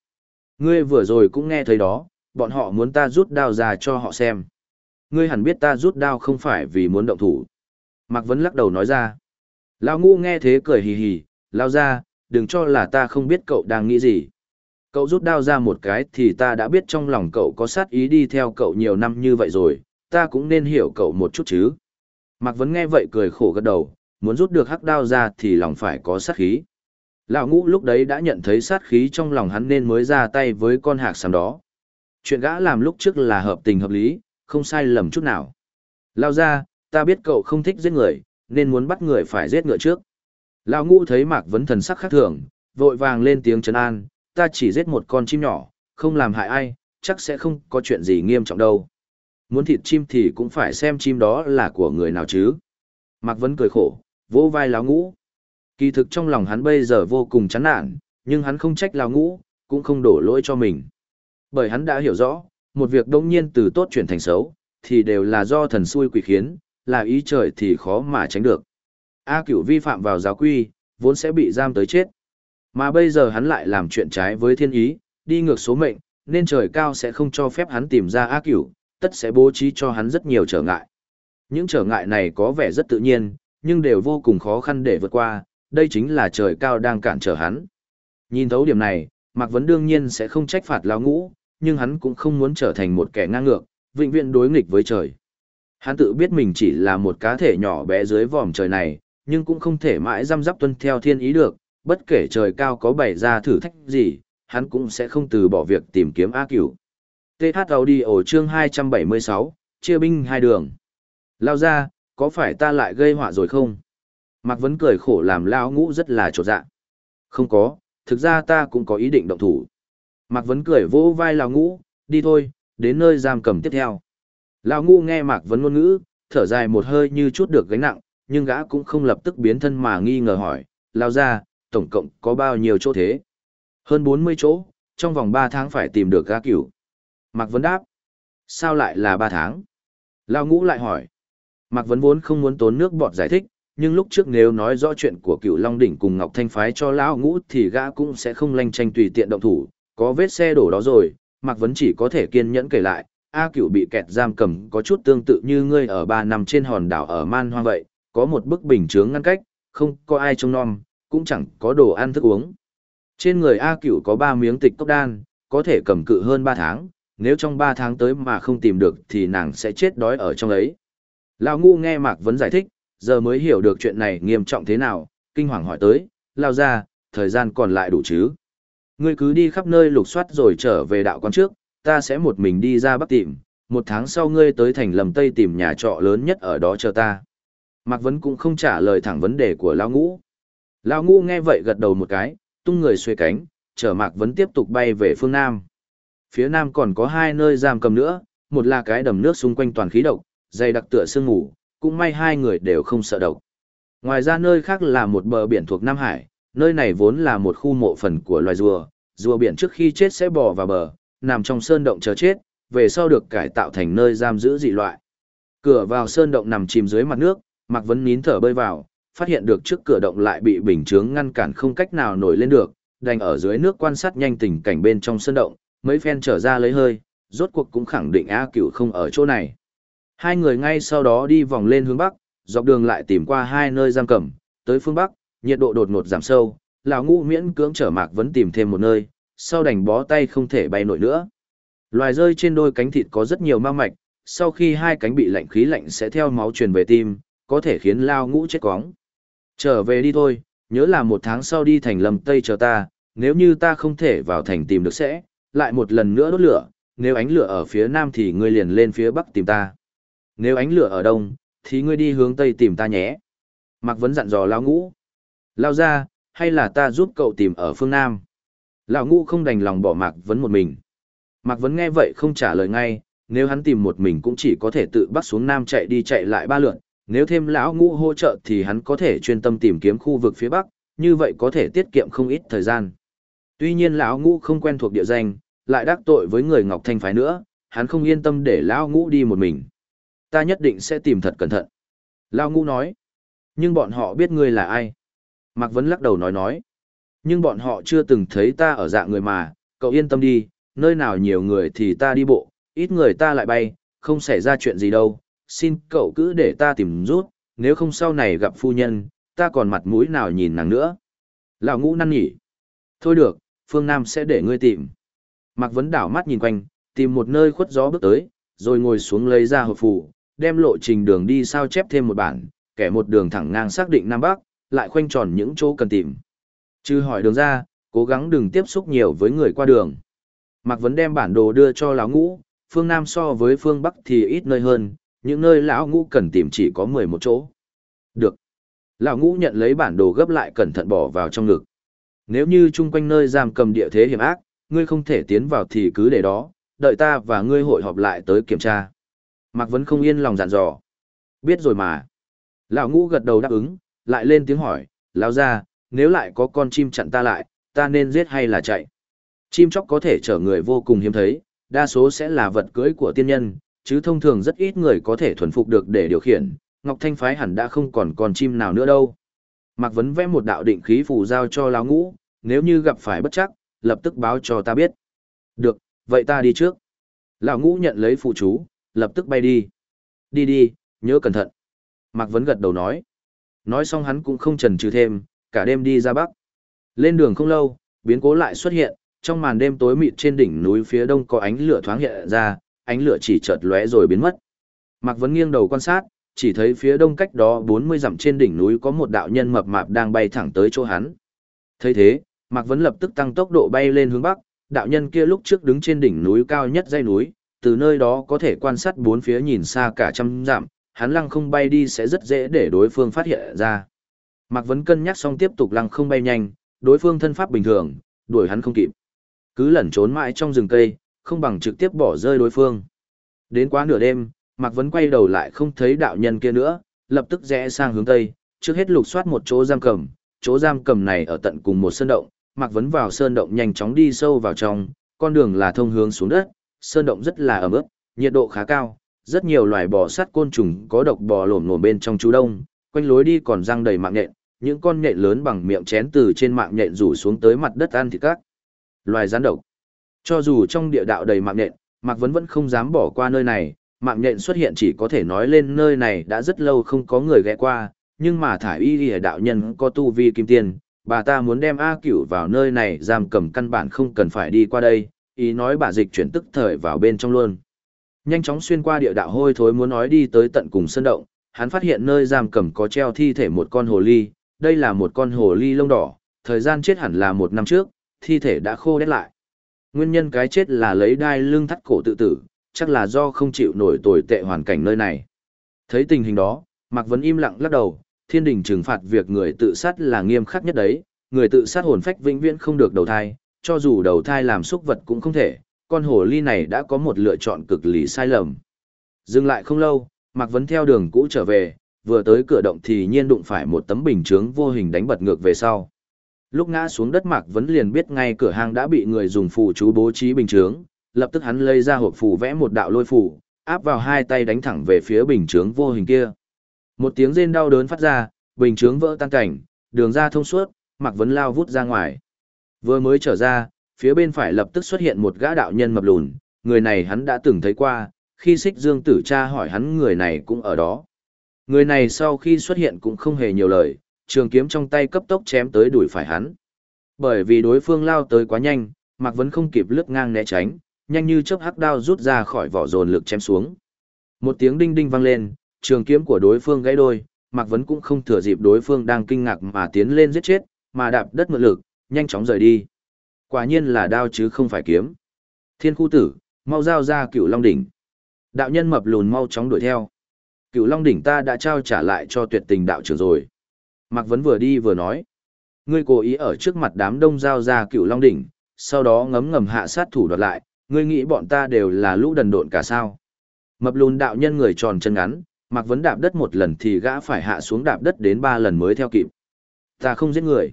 Ngươi vừa rồi cũng nghe thấy đó, bọn họ muốn ta rút đao ra cho họ xem. Ngươi hẳn biết ta rút đao không phải vì muốn động thủ. Mạc Vấn lắc đầu nói ra. Lão ngũ nghe thế cười hì hì, lao ra, đừng cho là ta không biết cậu đang nghĩ gì. Cậu rút đao ra một cái thì ta đã biết trong lòng cậu có sát ý đi theo cậu nhiều năm như vậy rồi, ta cũng nên hiểu cậu một chút chứ. Mạc Vấn nghe vậy cười khổ gật đầu, muốn rút được hắc đao ra thì lòng phải có sát khí. Lão ngũ lúc đấy đã nhận thấy sát khí trong lòng hắn nên mới ra tay với con hạc sàm đó. Chuyện gã làm lúc trước là hợp tình hợp lý, không sai lầm chút nào. Lao ra, ta biết cậu không thích giết người, nên muốn bắt người phải giết ngựa trước. Lão ngũ thấy Mạc Vấn thần sắc khác thường, vội vàng lên tiếng trấn an, ta chỉ giết một con chim nhỏ, không làm hại ai, chắc sẽ không có chuyện gì nghiêm trọng đâu. Muốn thịt chim thì cũng phải xem chim đó là của người nào chứ. Mạc Vấn cười khổ, vỗ vai lão ngũ. Kỳ thực trong lòng hắn bây giờ vô cùng chán nản, nhưng hắn không trách lão ngũ, cũng không đổ lỗi cho mình. Bởi hắn đã hiểu rõ, một việc đông nhiên từ tốt chuyển thành xấu, thì đều là do thần xui quỷ khiến, là ý trời thì khó mà tránh được. A cửu vi phạm vào giáo quy, vốn sẽ bị giam tới chết. Mà bây giờ hắn lại làm chuyện trái với thiên ý, đi ngược số mệnh, nên trời cao sẽ không cho phép hắn tìm ra ác cửu, tất sẽ bố trí cho hắn rất nhiều trở ngại. Những trở ngại này có vẻ rất tự nhiên, nhưng đều vô cùng khó khăn để vượt qua, đây chính là trời cao đang cản trở hắn. Nhìn thấu điểm này, Mạc Vấn đương nhiên sẽ không trách phạt lão ngũ, nhưng hắn cũng không muốn trở thành một kẻ ngang ngược, vĩnh viễn đối nghịch với trời. Hắn tự biết mình chỉ là một cá thể nhỏ bé dưới vòm trời này, nhưng cũng không thể mãi răm rắp tuân theo thiên ý được, bất kể trời cao có bày ra thử thách gì, hắn cũng sẽ không từ bỏ việc tìm kiếm A Cửu. TH Audio chương 276, chia binh hai đường. Lao ra, có phải ta lại gây họa rồi không? Mạc Vấn cười khổ làm Lao ngũ rất là trột dạ. Không có, thực ra ta cũng có ý định động thủ. Mạc Vấn cười vỗ vai Lao ngũ, đi thôi, đến nơi giam cầm tiếp theo. Lao ngũ nghe Mạc Vấn ngôn ngữ, thở dài một hơi như chút được gánh nặng, nhưng gã cũng không lập tức biến thân mà nghi ngờ hỏi, Lao ra, tổng cộng có bao nhiêu chỗ thế? Hơn 40 chỗ, trong vòng 3 tháng phải tìm được gã cửu. Mạc Vấn đáp, sao lại là 3 tháng? Lao ngũ lại hỏi, Mạc Vấn vốn không muốn tốn nước bọt giải thích, nhưng lúc trước nếu nói rõ chuyện của cựu Long Đỉnh cùng Ngọc Thanh Phái cho Lão Ngũ thì gã cũng sẽ không lanh tranh tùy tiện động thủ, có vết xe đổ đó rồi, Mạc Vấn chỉ có thể kiên nhẫn kể lại, A cựu bị kẹt giam cầm có chút tương tự như ngươi ở ba năm trên hòn đảo ở Man Hoang vậy, có một bức bình chướng ngăn cách, không có ai trông nom, cũng chẳng có đồ ăn thức uống. Trên người A cửu có ba miếng tịch cốc đan, có thể cầm cự hơn ba tháng, nếu trong ba tháng tới mà không tìm được thì nàng sẽ chết đói ở trong ấy. Lão ngu nghe Mạc Vấn giải thích, giờ mới hiểu được chuyện này nghiêm trọng thế nào, kinh hoàng hỏi tới, lao ra, thời gian còn lại đủ chứ. Ngươi cứ đi khắp nơi lục soát rồi trở về đạo quán trước, ta sẽ một mình đi ra bắc tìm, một tháng sau ngươi tới thành lầm tây tìm nhà trọ lớn nhất ở đó chờ ta. Mạc Vấn cũng không trả lời thẳng vấn đề của Lão Ngũ. Lão ngu nghe vậy gật đầu một cái, tung người xuê cánh, chở Mạc Vấn tiếp tục bay về phương Nam. Phía Nam còn có hai nơi giam cầm nữa, một là cái đầm nước xung quanh toàn khí độc, dày đặc tựa sương ngủ, cũng may hai người đều không sợ độc. Ngoài ra nơi khác là một bờ biển thuộc Nam Hải, nơi này vốn là một khu mộ phần của loài rùa, rùa biển trước khi chết sẽ bò vào bờ, nằm trong sơn động chờ chết, về sau được cải tạo thành nơi giam giữ dị loại. Cửa vào sơn động nằm chìm dưới mặt nước, Mạc Vấn nín thở bơi vào, phát hiện được trước cửa động lại bị bình chướng ngăn cản không cách nào nổi lên được, đành ở dưới nước quan sát nhanh tình cảnh bên trong sân động, mấy phen trở ra lấy hơi, rốt cuộc cũng khẳng định A Cửu không ở chỗ này. Hai người ngay sau đó đi vòng lên hướng bắc, dọc đường lại tìm qua hai nơi giam cầm, tới phương bắc, nhiệt độ đột ngột giảm sâu, lão ngũ miễn cưỡng trở Mạc vẫn tìm thêm một nơi, sau đành bó tay không thể bay nổi nữa. Loài rơi trên đôi cánh thịt có rất nhiều ma mạch, sau khi hai cánh bị lạnh khí lạnh sẽ theo máu truyền về tim, có thể khiến lao ngũ chết quóng. Trở về đi thôi, nhớ là một tháng sau đi thành lầm Tây chờ ta, nếu như ta không thể vào thành tìm được sẽ, lại một lần nữa đốt lửa, nếu ánh lửa ở phía nam thì ngươi liền lên phía bắc tìm ta. Nếu ánh lửa ở đông, thì ngươi đi hướng tây tìm ta nhé. Mạc Vấn dặn dò lao ngũ. Lao ra, hay là ta giúp cậu tìm ở phương nam? Lão ngũ không đành lòng bỏ Mạc Vấn một mình. Mạc Vấn nghe vậy không trả lời ngay, nếu hắn tìm một mình cũng chỉ có thể tự bắt xuống nam chạy đi chạy lại ba lượn, nếu thêm lão ngũ hỗ trợ thì hắn có thể chuyên tâm tìm kiếm khu vực phía bắc, như vậy có thể tiết kiệm không ít thời gian. Tuy nhiên lão ngũ không quen thuộc địa danh, lại đắc tội với người Ngọc Thanh phái nữa, hắn không yên tâm để lão ngũ đi một mình. Ta nhất định sẽ tìm thật cẩn thận. Lão ngũ nói. Nhưng bọn họ biết ngươi là ai? Mạc Vấn lắc đầu nói nói nhưng bọn họ chưa từng thấy ta ở dạng người mà, cậu yên tâm đi, nơi nào nhiều người thì ta đi bộ, ít người ta lại bay, không xảy ra chuyện gì đâu, xin cậu cứ để ta tìm rút, nếu không sau này gặp phu nhân, ta còn mặt mũi nào nhìn nàng nữa. Lão ngũ năn nhỉ. Thôi được, phương Nam sẽ để ngươi tìm. Mạc Vấn đảo mắt nhìn quanh, tìm một nơi khuất gió bước tới, rồi ngồi xuống lấy ra hộp phủ đem lộ trình đường đi sao chép thêm một bản, kẻ một đường thẳng ngang xác định Nam Bắc, lại khoanh tròn những chỗ cần tìm. Chứ hỏi đường ra, cố gắng đừng tiếp xúc nhiều với người qua đường. Mạc Vấn đem bản đồ đưa cho lão ngũ, phương Nam so với phương Bắc thì ít nơi hơn, những nơi lão ngũ cần tìm chỉ có 11 chỗ. Được. Lão ngũ nhận lấy bản đồ gấp lại cẩn thận bỏ vào trong ngực. Nếu như chung quanh nơi giam cầm địa thế hiểm ác, ngươi không thể tiến vào thì cứ để đó, đợi ta và ngươi hội họp lại tới kiểm tra. Mạc Vấn không yên lòng dặn dò. Biết rồi mà. Lão ngũ gật đầu đáp ứng, lại lên tiếng hỏi, lão ra, nếu lại có con chim chặn ta lại, ta nên giết hay là chạy? Chim chóc có thể chở người vô cùng hiếm thấy, đa số sẽ là vật cưới của tiên nhân, chứ thông thường rất ít người có thể thuần phục được để điều khiển, Ngọc Thanh phái hẳn đã không còn con chim nào nữa đâu. Mạc Vấn vẽ một đạo định khí phù giao cho lão ngũ, nếu như gặp phải bất chắc, lập tức báo cho ta biết. Được, vậy ta đi trước. Lão ngũ nhận lấy phụ chú, lập tức bay đi. Đi đi, nhớ cẩn thận. Mạc Vấn gật đầu nói. Nói xong hắn cũng không chần chừ thêm, cả đêm đi ra bắc. Lên đường không lâu, biến cố lại xuất hiện, trong màn đêm tối mịt trên đỉnh núi phía đông có ánh lửa thoáng hiện ra, ánh lửa chỉ chợt lóe rồi biến mất. Mạc Vấn nghiêng đầu quan sát, chỉ thấy phía đông cách đó 40 dặm trên đỉnh núi có một đạo nhân mập mạp đang bay thẳng tới chỗ hắn. thấy thế, Mạc Vấn lập tức tăng tốc độ bay lên hướng bắc, đạo nhân kia lúc trước đứng trên đỉnh núi cao nhất dãy núi, từ nơi đó có thể quan sát bốn phía nhìn xa cả trăm dặm, hắn lăng không bay đi sẽ rất dễ để đối phương phát hiện ra. Mạc Vấn cân nhắc xong tiếp tục lăng không bay nhanh, đối phương thân pháp bình thường, đuổi hắn không kịp. Cứ lẩn trốn mãi trong rừng cây, không bằng trực tiếp bỏ rơi đối phương. Đến quá nửa đêm, Mạc Vấn quay đầu lại không thấy đạo nhân kia nữa, lập tức rẽ sang hướng tây, trước hết lục soát một chỗ giam cầm, chỗ giam cầm này ở tận cùng một sơn động, Mạc Vấn vào sơn động nhanh chóng đi sâu vào trong, con đường là thông hướng xuống đất, sơn động rất là ẩm ướt, nhiệt độ khá cao, rất nhiều loài bò sát côn trùng có độc bò lổm lổm bên trong chú đông, quanh lối đi còn răng đầy mạng nhện, những con nhện lớn bằng miệng chén từ trên mạng nhện rủ xuống tới mặt đất ăn thịt các loài rắn độc. Cho dù trong địa đạo đầy mạng nhện, Mạc Vấn vẫn không dám bỏ qua nơi này, mạng nhện xuất hiện chỉ có thể nói lên nơi này đã rất lâu không có người ghé qua, nhưng mà thải y lìa đạo nhân có tu vi kim tiền, bà ta muốn đem A cửu vào nơi này giam cầm căn bản không cần phải đi qua đây, ý nói bà dịch chuyển tức thời vào bên trong luôn. Nhanh chóng xuyên qua địa đạo hôi thối muốn nói đi tới tận cùng sân động, hắn phát hiện nơi giam cầm có treo thi thể một con hồ ly, đây là một con hồ ly lông đỏ, thời gian chết hẳn là một năm trước, thi thể đã khô đét lại. Nguyên nhân cái chết là lấy đai lưng thắt cổ tự tử, chắc là do không chịu nổi tồi tệ hoàn cảnh nơi này. Thấy tình hình đó, Mạc Vấn im lặng lắc đầu, thiên đình trừng phạt việc người tự sát là nghiêm khắc nhất đấy, người tự sát hồn phách vĩnh viễn không được đầu thai, cho dù đầu thai làm xúc vật cũng không thể, con hồ ly này đã có một lựa chọn cực lý sai lầm. Dừng lại không lâu, Mạc Vấn theo đường cũ trở về, vừa tới cửa động thì nhiên đụng phải một tấm bình chướng vô hình đánh bật ngược về sau. Lúc ngã xuống đất Mạc Vấn liền biết ngay cửa hàng đã bị người dùng phù chú bố trí bình chướng, lập tức hắn lấy ra hộp phù vẽ một đạo lôi phù, áp vào hai tay đánh thẳng về phía bình chướng vô hình kia. Một tiếng rên đau đớn phát ra, bình chướng vỡ tan cảnh, đường ra thông suốt, Mạc Vấn lao vút ra ngoài. Vừa mới trở ra, phía bên phải lập tức xuất hiện một gã đạo nhân mập lùn, người này hắn đã từng thấy qua, khi xích dương tử cha hỏi hắn người này cũng ở đó. Người này sau khi xuất hiện cũng không hề nhiều lời, trường kiếm trong tay cấp tốc chém tới đuổi phải hắn. Bởi vì đối phương lao tới quá nhanh, Mạc Vấn không kịp lướt ngang né tránh, nhanh như chớp hắc đao rút ra khỏi vỏ dồn lực chém xuống. Một tiếng đinh đinh vang lên, trường kiếm của đối phương gãy đôi, Mạc Vấn cũng không thừa dịp đối phương đang kinh ngạc mà tiến lên giết chết, mà đạp đất mượn lực, nhanh chóng rời đi. Quả nhiên là đao chứ không phải kiếm. Thiên khu tử, mau giao ra cựu long đỉnh. Đạo nhân mập lùn mau chóng đuổi theo. Cựu long đỉnh ta đã trao trả lại cho tuyệt tình đạo trưởng rồi. Mạc Vấn vừa đi vừa nói. Ngươi cố ý ở trước mặt đám đông giao ra cựu long đỉnh, sau đó ngấm ngầm hạ sát thủ đoạt lại, ngươi nghĩ bọn ta đều là lũ đần độn cả sao. Mập lùn đạo nhân người tròn chân ngắn, Mạc Vấn đạp đất một lần thì gã phải hạ xuống đạp đất đến ba lần mới theo kịp. Ta không giết người.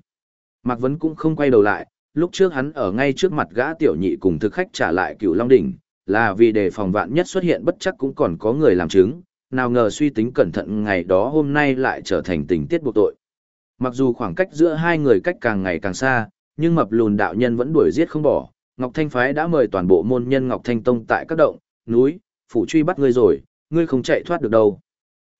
Mạc Vấn cũng không quay đầu lại, lúc trước hắn ở ngay trước mặt gã tiểu nhị cùng thực khách trả lại cựu long đỉnh, là vì đề phòng vạn nhất xuất hiện bất chắc cũng còn có người làm chứng, nào ngờ suy tính cẩn thận ngày đó hôm nay lại trở thành tình tiết buộc tội. Mặc dù khoảng cách giữa hai người cách càng ngày càng xa, nhưng mập lùn đạo nhân vẫn đuổi giết không bỏ. Ngọc Thanh Phái đã mời toàn bộ môn nhân Ngọc Thanh Tông tại các động, núi, phủ truy bắt ngươi rồi, ngươi không chạy thoát được đâu.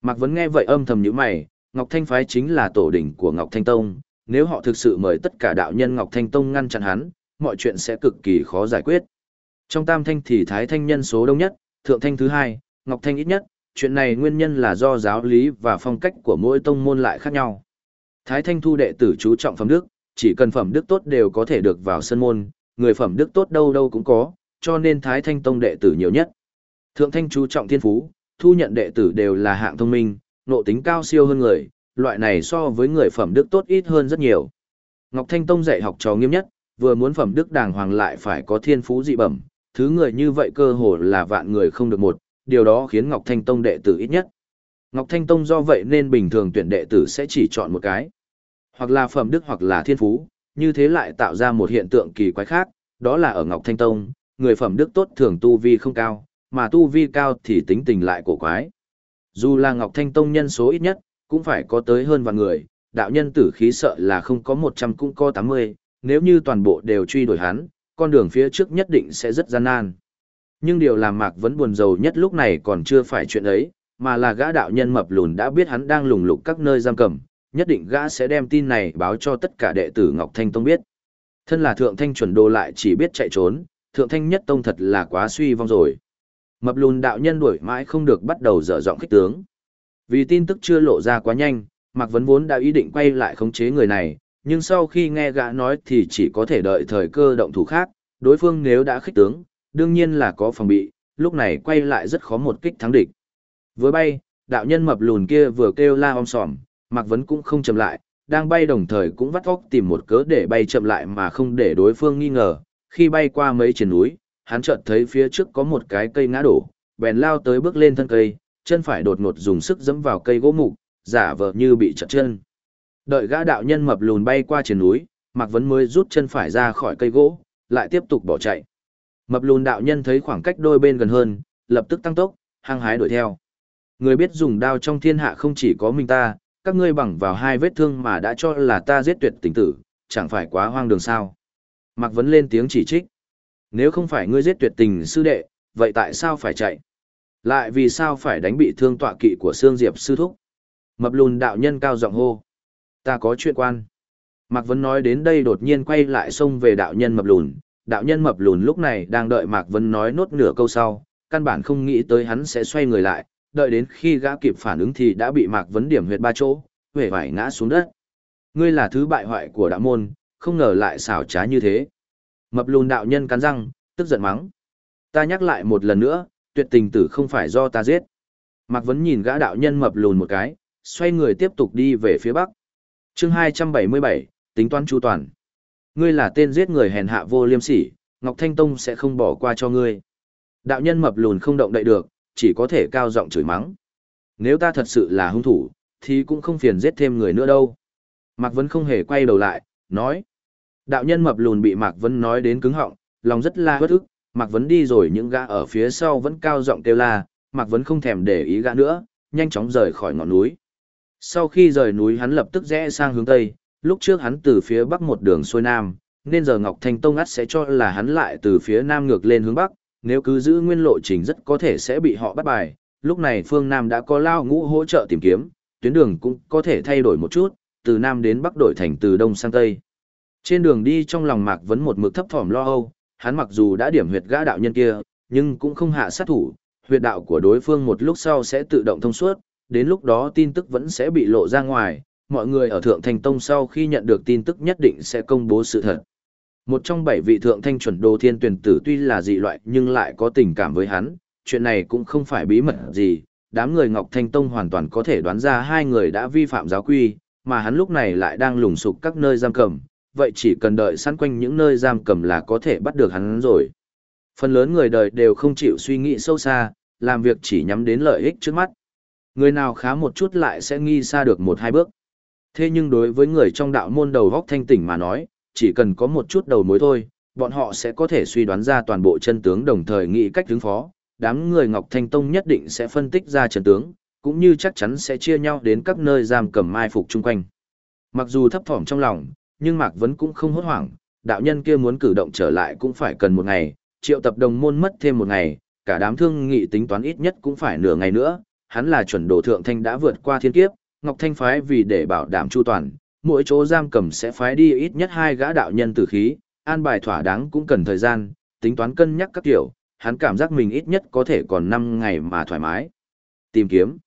Mạc Vấn nghe vậy âm thầm như mày, Ngọc Thanh Phái chính là tổ đỉnh của Ngọc Thanh Tông, nếu họ thực sự mời tất cả đạo nhân Ngọc Thanh Tông ngăn chặn hắn, mọi chuyện sẽ cực kỳ khó giải quyết. Trong tam thanh thì Thái Thanh nhân số đông nhất, Thượng Thanh thứ hai, Ngọc Thanh ít nhất, chuyện này nguyên nhân là do giáo lý và phong cách của mỗi tông môn lại khác nhau. Thái Thanh thu đệ tử chú trọng phẩm đức, chỉ cần phẩm đức tốt đều có thể được vào sân môn, người phẩm đức tốt đâu đâu cũng có, cho nên Thái Thanh tông đệ tử nhiều nhất. Thượng Thanh chú trọng thiên phú, thu nhận đệ tử đều là hạng thông minh, nộ tính cao siêu hơn người, loại này so với người phẩm đức tốt ít hơn rất nhiều. Ngọc Thanh Tông dạy học trò nghiêm nhất, vừa muốn phẩm đức đàng hoàng lại phải có thiên phú dị bẩm, thứ người như vậy cơ hồ là vạn người không được một, điều đó khiến Ngọc Thanh Tông đệ tử ít nhất. Ngọc Thanh Tông do vậy nên bình thường tuyển đệ tử sẽ chỉ chọn một cái. Hoặc là phẩm đức hoặc là thiên phú, như thế lại tạo ra một hiện tượng kỳ quái khác, đó là ở Ngọc Thanh Tông, người phẩm đức tốt thường tu vi không cao, mà tu vi cao thì tính tình lại cổ quái. Dù là Ngọc Thanh Tông nhân số ít nhất, cũng phải có tới hơn vạn người, đạo nhân tử khí sợ là không có 100 cũng có 80, nếu như toàn bộ đều truy đuổi hắn, con đường phía trước nhất định sẽ rất gian nan. Nhưng điều làm Mạc vẫn buồn rầu nhất lúc này còn chưa phải chuyện ấy, mà là gã đạo nhân mập lùn đã biết hắn đang lùng lục các nơi giam cầm, nhất định gã sẽ đem tin này báo cho tất cả đệ tử Ngọc Thanh Tông biết. Thân là Thượng Thanh chuẩn đồ lại chỉ biết chạy trốn, Thượng Thanh nhất tông thật là quá suy vong rồi. Mập lùn đạo nhân đuổi mãi không được bắt đầu dở giọng khích tướng. Vì tin tức chưa lộ ra quá nhanh, Mạc Vấn vốn đã ý định quay lại khống chế người này, nhưng sau khi nghe gã nói thì chỉ có thể đợi thời cơ động thủ khác, đối phương nếu đã khích tướng, đương nhiên là có phòng bị, lúc này quay lại rất khó một kích thắng địch với bay, đạo nhân mập lùn kia vừa kêu la om sòm, Mạc Vấn cũng không chậm lại, đang bay đồng thời cũng vắt óc tìm một cớ để bay chậm lại mà không để đối phương nghi ngờ. Khi bay qua mấy trên núi, hắn chợt thấy phía trước có một cái cây ngã đổ, bèn lao tới bước lên thân cây, chân phải đột ngột dùng sức dẫm vào cây gỗ mục, giả vờ như bị chật chân. Đợi gã đạo nhân mập lùn bay qua trên núi, Mạc Vấn mới rút chân phải ra khỏi cây gỗ, lại tiếp tục bỏ chạy. Mập lùn đạo nhân thấy khoảng cách đôi bên gần hơn, lập tức tăng tốc, hăng hái đuổi theo. Người biết dùng đao trong thiên hạ không chỉ có mình ta, các ngươi bằng vào hai vết thương mà đã cho là ta giết tuyệt tình tử, chẳng phải quá hoang đường sao. Mạc Vấn lên tiếng chỉ trích. Nếu không phải ngươi giết tuyệt tình sư đệ, vậy tại sao phải chạy? Lại vì sao phải đánh bị thương tọa kỵ của Sương Diệp sư thúc? Mập lùn đạo nhân cao giọng hô. Ta có chuyện quan. Mạc Vấn nói đến đây đột nhiên quay lại xông về đạo nhân mập lùn. Đạo nhân mập lùn lúc này đang đợi Mạc Vấn nói nốt nửa câu sau, căn bản không nghĩ tới hắn sẽ xoay người lại, đợi đến khi gã kịp phản ứng thì đã bị Mạc Vấn điểm huyệt ba chỗ, huệ vải ngã xuống đất. Ngươi là thứ bại hoại của đạo môn, không ngờ lại xảo trá như thế. Mập lùn đạo nhân cắn răng, tức giận mắng. Ta nhắc lại một lần nữa, tuyệt tình tử không phải do ta giết. Mạc Vấn nhìn gã đạo nhân mập lùn một cái, xoay người tiếp tục đi về phía bắc. chương 277, tính toán chu toàn. Ngươi là tên giết người hèn hạ vô liêm sỉ, Ngọc Thanh Tông sẽ không bỏ qua cho ngươi. Đạo nhân mập lùn không động đậy được, chỉ có thể cao giọng chửi mắng. Nếu ta thật sự là hung thủ, thì cũng không phiền giết thêm người nữa đâu. Mạc Vân không hề quay đầu lại, nói. Đạo nhân mập lùn bị Mạc Vân nói đến cứng họng, lòng rất là bất ức, Mạc Vân đi rồi những gã ở phía sau vẫn cao giọng kêu la, Mạc Vân không thèm để ý gã nữa, nhanh chóng rời khỏi ngọn núi. Sau khi rời núi hắn lập tức rẽ sang hướng Tây, lúc trước hắn từ phía Bắc một đường xuôi Nam, nên giờ Ngọc Thanh Tông ắt sẽ cho là hắn lại từ phía Nam ngược lên hướng Bắc, nếu cứ giữ nguyên lộ trình rất có thể sẽ bị họ bắt bài. Lúc này phương Nam đã có lao ngũ hỗ trợ tìm kiếm, tuyến đường cũng có thể thay đổi một chút, từ Nam đến Bắc đổi thành từ Đông sang Tây. Trên đường đi trong lòng Mạc Vấn một mực thấp thỏm lo âu, hắn mặc dù đã điểm huyệt gã đạo nhân kia, nhưng cũng không hạ sát thủ, huyệt đạo của đối phương một lúc sau sẽ tự động thông suốt, đến lúc đó tin tức vẫn sẽ bị lộ ra ngoài, mọi người ở Thượng Thành Tông sau khi nhận được tin tức nhất định sẽ công bố sự thật. Một trong bảy vị thượng thanh chuẩn đồ thiên tuyển tử tuy là dị loại nhưng lại có tình cảm với hắn, chuyện này cũng không phải bí mật gì, đám người Ngọc Thanh Tông hoàn toàn có thể đoán ra hai người đã vi phạm giáo quy, mà hắn lúc này lại đang lùng sục các nơi giam cầm, vậy chỉ cần đợi săn quanh những nơi giam cầm là có thể bắt được hắn rồi. Phần lớn người đời đều không chịu suy nghĩ sâu xa, làm việc chỉ nhắm đến lợi ích trước mắt. Người nào khá một chút lại sẽ nghi xa được một hai bước. Thế nhưng đối với người trong đạo môn đầu góc thanh tỉnh mà nói, chỉ cần có một chút đầu mối thôi, bọn họ sẽ có thể suy đoán ra toàn bộ chân tướng đồng thời nghĩ cách ứng phó. Đám người Ngọc Thanh Tông nhất định sẽ phân tích ra chân tướng, cũng như chắc chắn sẽ chia nhau đến các nơi giam cầm mai phục chung quanh. Mặc dù thấp thỏm trong lòng, nhưng Mạc Vấn cũng không hốt hoảng, đạo nhân kia muốn cử động trở lại cũng phải cần một ngày, triệu tập đồng môn mất thêm một ngày, cả đám thương nghị tính toán ít nhất cũng phải nửa ngày nữa, hắn là chuẩn đồ thượng thanh đã vượt qua thiên kiếp, Ngọc Thanh phái vì để bảo đảm chu toàn, mỗi chỗ giam cầm sẽ phái đi ít nhất hai gã đạo nhân tử khí, an bài thỏa đáng cũng cần thời gian, tính toán cân nhắc các kiểu, hắn cảm giác mình ít nhất có thể còn 5 ngày mà thoải mái. Tìm kiếm.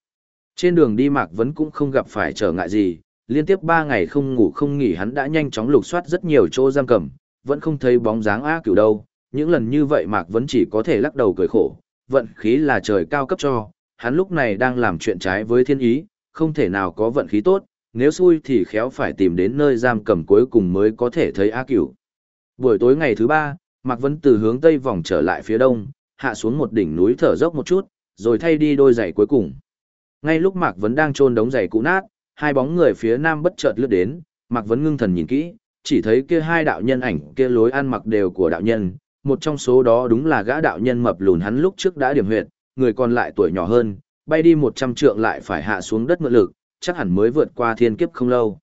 Trên đường đi Mạc Vấn cũng không gặp phải trở ngại gì, liên tiếp 3 ngày không ngủ không nghỉ hắn đã nhanh chóng lục soát rất nhiều chỗ giam cầm, vẫn không thấy bóng dáng A cửu đâu, những lần như vậy Mạc Vấn chỉ có thể lắc đầu cười khổ, vận khí là trời cao cấp cho, hắn lúc này đang làm chuyện trái với thiên ý, không thể nào có vận khí tốt, nếu xui thì khéo phải tìm đến nơi giam cầm cuối cùng mới có thể thấy A Cửu. Buổi tối ngày thứ ba, Mạc Vấn từ hướng tây vòng trở lại phía đông, hạ xuống một đỉnh núi thở dốc một chút, rồi thay đi đôi giày cuối cùng. Ngay lúc Mạc Vấn đang chôn đống giày cũ nát, hai bóng người phía nam bất chợt lướt đến, Mạc Vấn ngưng thần nhìn kỹ, chỉ thấy kia hai đạo nhân ảnh kia lối ăn mặc đều của đạo nhân, một trong số đó đúng là gã đạo nhân mập lùn hắn lúc trước đã điểm huyệt, người còn lại tuổi nhỏ hơn, bay đi một trăm trượng lại phải hạ xuống đất mượn lực, chắc hẳn mới vượt qua thiên kiếp không lâu.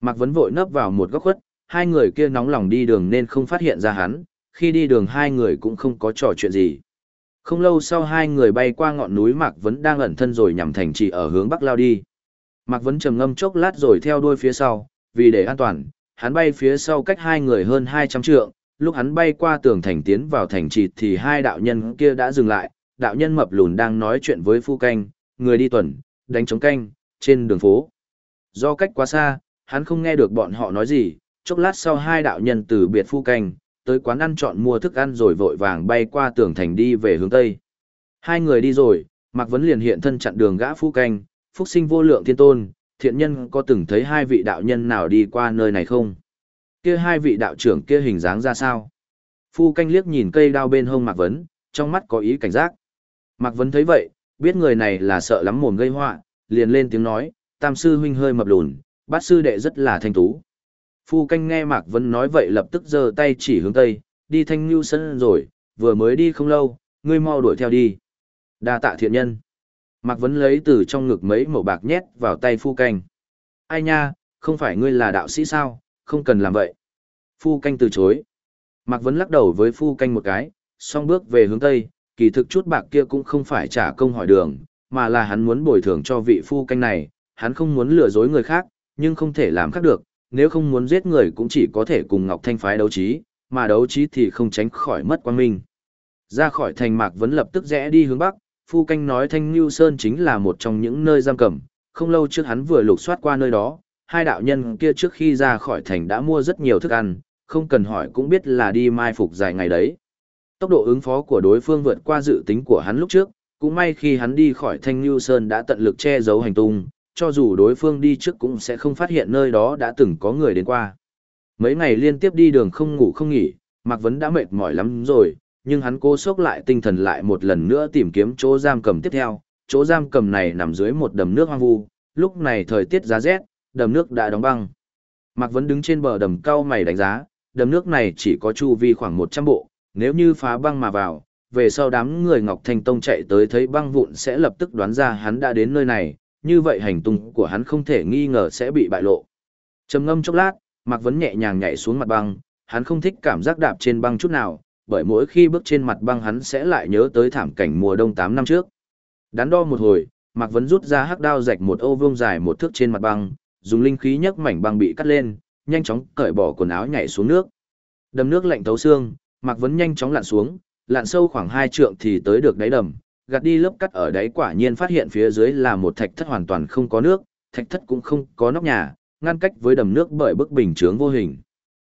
Mạc Vấn vội nấp vào một góc khuất, hai người kia nóng lòng đi đường nên không phát hiện ra hắn, khi đi đường hai người cũng không có trò chuyện gì. Không lâu sau hai người bay qua ngọn núi Mạc Vấn đang ẩn thân rồi nhằm thành trì ở hướng bắc lao đi. Mạc Vấn trầm ngâm chốc lát rồi theo đuôi phía sau, vì để an toàn, hắn bay phía sau cách hai người hơn 200 trượng, lúc hắn bay qua tường thành tiến vào thành trì thì hai đạo nhân kia đã dừng lại, đạo nhân mập lùn đang nói chuyện với phu canh, người đi tuần, đánh chống canh, trên đường phố. Do cách quá xa, hắn không nghe được bọn họ nói gì, chốc lát sau hai đạo nhân từ biệt phu canh, tới quán ăn chọn mua thức ăn rồi vội vàng bay qua tường thành đi về hướng Tây. Hai người đi rồi, Mạc Vấn liền hiện thân chặn đường gã phu canh, phúc sinh vô lượng thiên tôn, thiện nhân có từng thấy hai vị đạo nhân nào đi qua nơi này không? Kia hai vị đạo trưởng kia hình dáng ra sao? Phu canh liếc nhìn cây đao bên hông Mạc Vấn, trong mắt có ý cảnh giác. Mạc Vấn thấy vậy, biết người này là sợ lắm mồm gây họa, liền lên tiếng nói, tam sư huynh hơi mập lùn, bát sư đệ rất là thanh tú. Phu canh nghe Mạc Vấn nói vậy lập tức giơ tay chỉ hướng tây, đi thanh lưu sân rồi, vừa mới đi không lâu, ngươi mau đuổi theo đi. đa tạ thiện nhân. Mạc Vấn lấy từ trong ngực mấy mẩu bạc nhét vào tay phu canh. Ai nha, không phải ngươi là đạo sĩ sao, không cần làm vậy. Phu canh từ chối. Mạc Vấn lắc đầu với phu canh một cái, song bước về hướng tây, kỳ thực chút bạc kia cũng không phải trả công hỏi đường, mà là hắn muốn bồi thường cho vị phu canh này, hắn không muốn lừa dối người khác, nhưng không thể làm khác được, nếu không muốn giết người cũng chỉ có thể cùng Ngọc Thanh phái đấu trí, mà đấu trí thì không tránh khỏi mất quan minh. Ra khỏi thành Mạc Vấn lập tức rẽ đi hướng Bắc, Phu Canh nói Thanh Nhu Sơn chính là một trong những nơi giam cầm, không lâu trước hắn vừa lục soát qua nơi đó, hai đạo nhân kia trước khi ra khỏi thành đã mua rất nhiều thức ăn, không cần hỏi cũng biết là đi mai phục dài ngày đấy. Tốc độ ứng phó của đối phương vượt qua dự tính của hắn lúc trước, cũng may khi hắn đi khỏi Thanh Nhu Sơn đã tận lực che giấu hành tung, cho dù đối phương đi trước cũng sẽ không phát hiện nơi đó đã từng có người đến qua. Mấy ngày liên tiếp đi đường không ngủ không nghỉ, Mạc Vấn đã mệt mỏi lắm rồi, nhưng hắn cố sốc lại tinh thần lại một lần nữa tìm kiếm chỗ giam cầm tiếp theo. Chỗ giam cầm này nằm dưới một đầm nước hoang vu, lúc này thời tiết giá rét, đầm nước đã đóng băng. Mạc Vấn đứng trên bờ đầm cao mày đánh giá, đầm nước này chỉ có chu vi khoảng 100 bộ, nếu như phá băng mà vào, về sau đám người Ngọc Thanh Tông chạy tới thấy băng vụn sẽ lập tức đoán ra hắn đã đến nơi này, như vậy hành tung của hắn không thể nghi ngờ sẽ bị bại lộ. Trầm ngâm chốc lát, Mạc Vấn nhẹ nhàng nhảy xuống mặt băng, hắn không thích cảm giác đạp trên băng chút nào, bởi mỗi khi bước trên mặt băng hắn sẽ lại nhớ tới thảm cảnh mùa đông 8 năm trước. Đắn đo một hồi, Mạc Vấn rút ra hắc đao rạch một ô vuông dài một thước trên mặt băng, dùng linh khí nhấc mảnh băng bị cắt lên, nhanh chóng cởi bỏ quần áo nhảy xuống nước. Đầm nước lạnh thấu xương, Mạc Vấn nhanh chóng lặn xuống, lặn sâu khoảng hai trượng thì tới được đáy đầm, gạt đi lớp cắt ở đáy quả nhiên phát hiện phía dưới là một thạch thất hoàn toàn không có nước, thạch thất cũng không có nóc nhà, ngăn cách với đầm nước bởi bức bình chướng vô hình.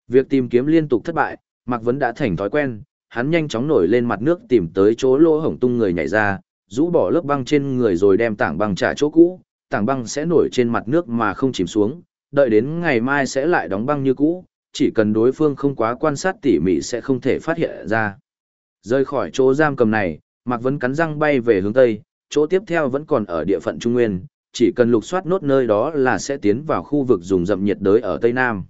Việc tìm kiếm liên tục thất bại, Mạc Vấn đã thành thói quen, hắn nhanh chóng nổi lên mặt nước tìm tới chỗ lỗ hổng tung người nhảy ra, rũ bỏ lớp băng trên người rồi đem tảng băng trả chỗ cũ, tảng băng sẽ nổi trên mặt nước mà không chìm xuống, đợi đến ngày mai sẽ lại đóng băng như cũ, chỉ cần đối phương không quá quan sát tỉ mỉ sẽ không thể phát hiện ra. Rời khỏi chỗ giam cầm này, Mạc Vấn cắn răng bay về hướng Tây, chỗ tiếp theo vẫn còn ở địa phận Trung Nguyên, chỉ cần lục soát nốt nơi đó là sẽ tiến vào khu vực dùng dậm nhiệt đới ở Tây Nam.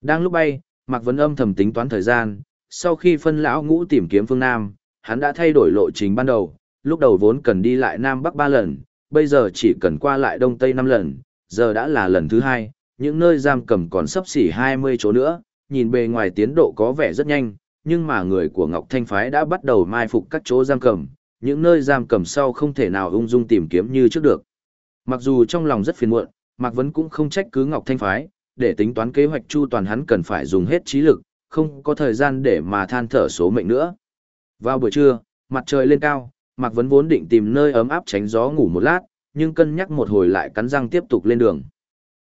Đang lúc bay, Mạc Vấn âm thầm tính toán thời gian, sau khi phân lão ngũ tìm kiếm phương Nam, hắn đã thay đổi lộ trình ban đầu, lúc đầu vốn cần đi lại Nam Bắc 3 lần, bây giờ chỉ cần qua lại Đông Tây 5 lần, giờ đã là lần thứ hai, những nơi giam cầm còn sắp xỉ 20 chỗ nữa, nhìn bề ngoài tiến độ có vẻ rất nhanh, nhưng mà người của Ngọc Thanh Phái đã bắt đầu mai phục các chỗ giam cầm, những nơi giam cầm sau không thể nào ung dung tìm kiếm như trước được. Mặc dù trong lòng rất phiền muộn, Mạc Vấn cũng không trách cứ Ngọc Thanh Phái, để tính toán kế hoạch chu toàn hắn cần phải dùng hết trí lực, không có thời gian để mà than thở số mệnh nữa. Vào buổi trưa, mặt trời lên cao, Mạc Vấn vốn định tìm nơi ấm áp tránh gió ngủ một lát, nhưng cân nhắc một hồi lại cắn răng tiếp tục lên đường.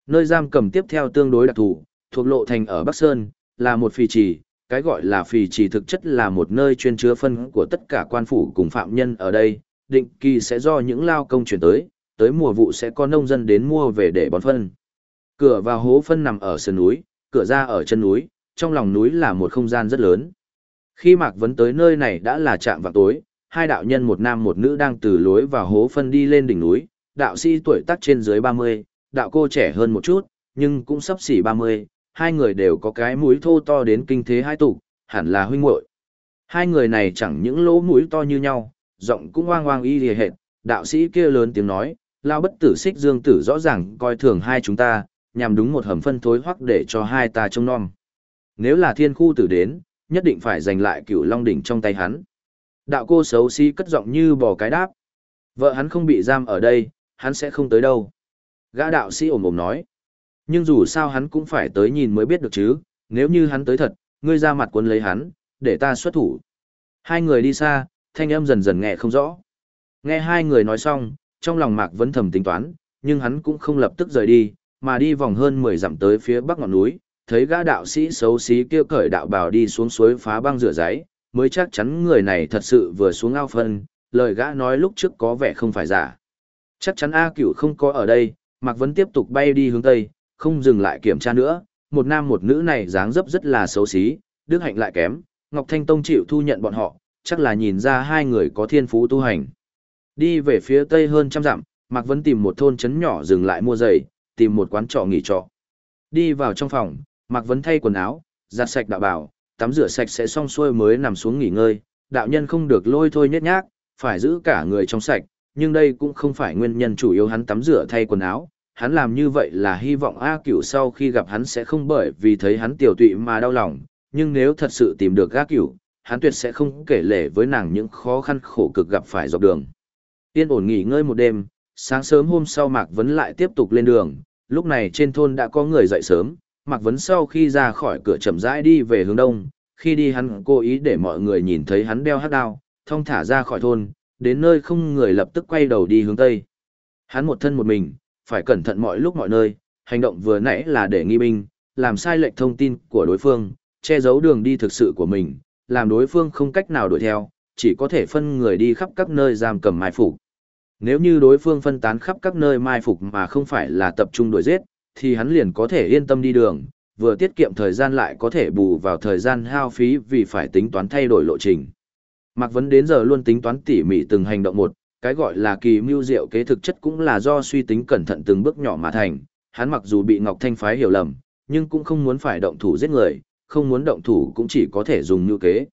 Nơi giam cầm tiếp theo tương đối đặc thù, thuộc lộ thành ở Bắc Sơn, là một phì trì, cái gọi là phì chỉ thực chất là một nơi chuyên chứa phân của tất cả quan phủ cùng phạm nhân ở đây, định kỳ sẽ do những lao công chuyển tới, tới mùa vụ sẽ có nông dân đến mua về để bón phân. Cửa vào hố phân nằm ở sườn núi, cửa ra ở chân núi, trong lòng núi là một không gian rất lớn. Khi Mạc Vấn tới nơi này đã là trạm vào tối, hai đạo nhân một nam một nữ đang từ lối vào hố phân đi lên đỉnh núi, đạo sĩ tuổi tác trên dưới 30, đạo cô trẻ hơn một chút, nhưng cũng sắp xỉ 30, hai người đều có cái mũi thô to đến kinh thế hai tụ, hẳn là huynh muội. Hai người này chẳng những lỗ mũi to như nhau, giọng cũng oang oang y lìa hệt, đạo sĩ kia lớn tiếng nói, lao bất tử xích dương tử rõ ràng coi thường hai chúng ta, nhằm đúng một hầm phân thối hoắc để cho hai ta trông non. Nếu là thiên khu tử đến, nhất định phải giành lại cửu long đỉnh trong tay hắn. Đạo cô xấu xí cất giọng như bò cái đáp. Vợ hắn không bị giam ở đây, hắn sẽ không tới đâu. Gã đạo sĩ ồm ồm nói. Nhưng dù sao hắn cũng phải tới nhìn mới biết được chứ, nếu như hắn tới thật, ngươi ra mặt quân lấy hắn, để ta xuất thủ. Hai người đi xa, thanh âm dần dần nghe không rõ. Nghe hai người nói xong, trong lòng Mạc vẫn thầm tính toán, nhưng hắn cũng không lập tức rời đi, mà đi vòng hơn 10 dặm tới phía bắc ngọn núi, thấy gã đạo sĩ xấu xí kia cởi đạo bào đi xuống suối phá băng rửa giấy, mới chắc chắn người này thật sự vừa xuống ao phân, lời gã nói lúc trước có vẻ không phải giả. Chắc chắn A Cửu không có ở đây, Mạc Vấn tiếp tục bay đi hướng Tây, không dừng lại kiểm tra nữa, một nam một nữ này dáng dấp rất là xấu xí, đức hạnh lại kém, Ngọc Thanh Tông chịu thu nhận bọn họ, chắc là nhìn ra hai người có thiên phú tu hành. Đi về phía Tây hơn trăm dặm, Mạc Vân tìm một thôn trấn nhỏ dừng lại mua giày, tìm một quán trọ nghỉ trọ. Đi vào trong phòng, Mạc Vân thay quần áo, giặt sạch đạo bảo, tắm rửa sạch sẽ xong xuôi mới nằm xuống nghỉ ngơi, đạo nhân không được lôi thôi nhét nhác, phải giữ cả người trong sạch, nhưng đây cũng không phải nguyên nhân chủ yếu hắn tắm rửa thay quần áo, hắn làm như vậy là hy vọng A Cửu sau khi gặp hắn sẽ không bởi vì thấy hắn tiểu tụy mà đau lòng, nhưng nếu thật sự tìm được A Cửu, hắn tuyệt sẽ không kể lể với nàng những khó khăn khổ cực gặp phải dọc đường. Yên ổn nghỉ ngơi một đêm, sáng sớm hôm sau Mạc Vấn lại tiếp tục lên đường, lúc này trên thôn đã có người dậy sớm, Mạc Vấn sau khi ra khỏi cửa chậm rãi đi về hướng đông, khi đi hắn cố ý để mọi người nhìn thấy hắn đeo hát đao, thông thả ra khỏi thôn, đến nơi không người lập tức quay đầu đi hướng tây. Hắn một thân một mình, phải cẩn thận mọi lúc mọi nơi, hành động vừa nãy là để nghi binh, làm sai lệch thông tin của đối phương, che giấu đường đi thực sự của mình, làm đối phương không cách nào đuổi theo, chỉ có thể phân người đi khắp các nơi giam cầm mai phục. Nếu như đối phương phân tán khắp các nơi mai phục mà không phải là tập trung đuổi giết, thì hắn liền có thể yên tâm đi đường, vừa tiết kiệm thời gian lại có thể bù vào thời gian hao phí vì phải tính toán thay đổi lộ trình. Mạc Vấn đến giờ luôn tính toán tỉ mỉ từng hành động một, cái gọi là kỳ mưu diệu kế thực chất cũng là do suy tính cẩn thận từng bước nhỏ mà thành. Hắn mặc dù bị Ngọc Thanh phái hiểu lầm, nhưng cũng không muốn phải động thủ giết người, không muốn động thủ cũng chỉ có thể dùng mưu kế.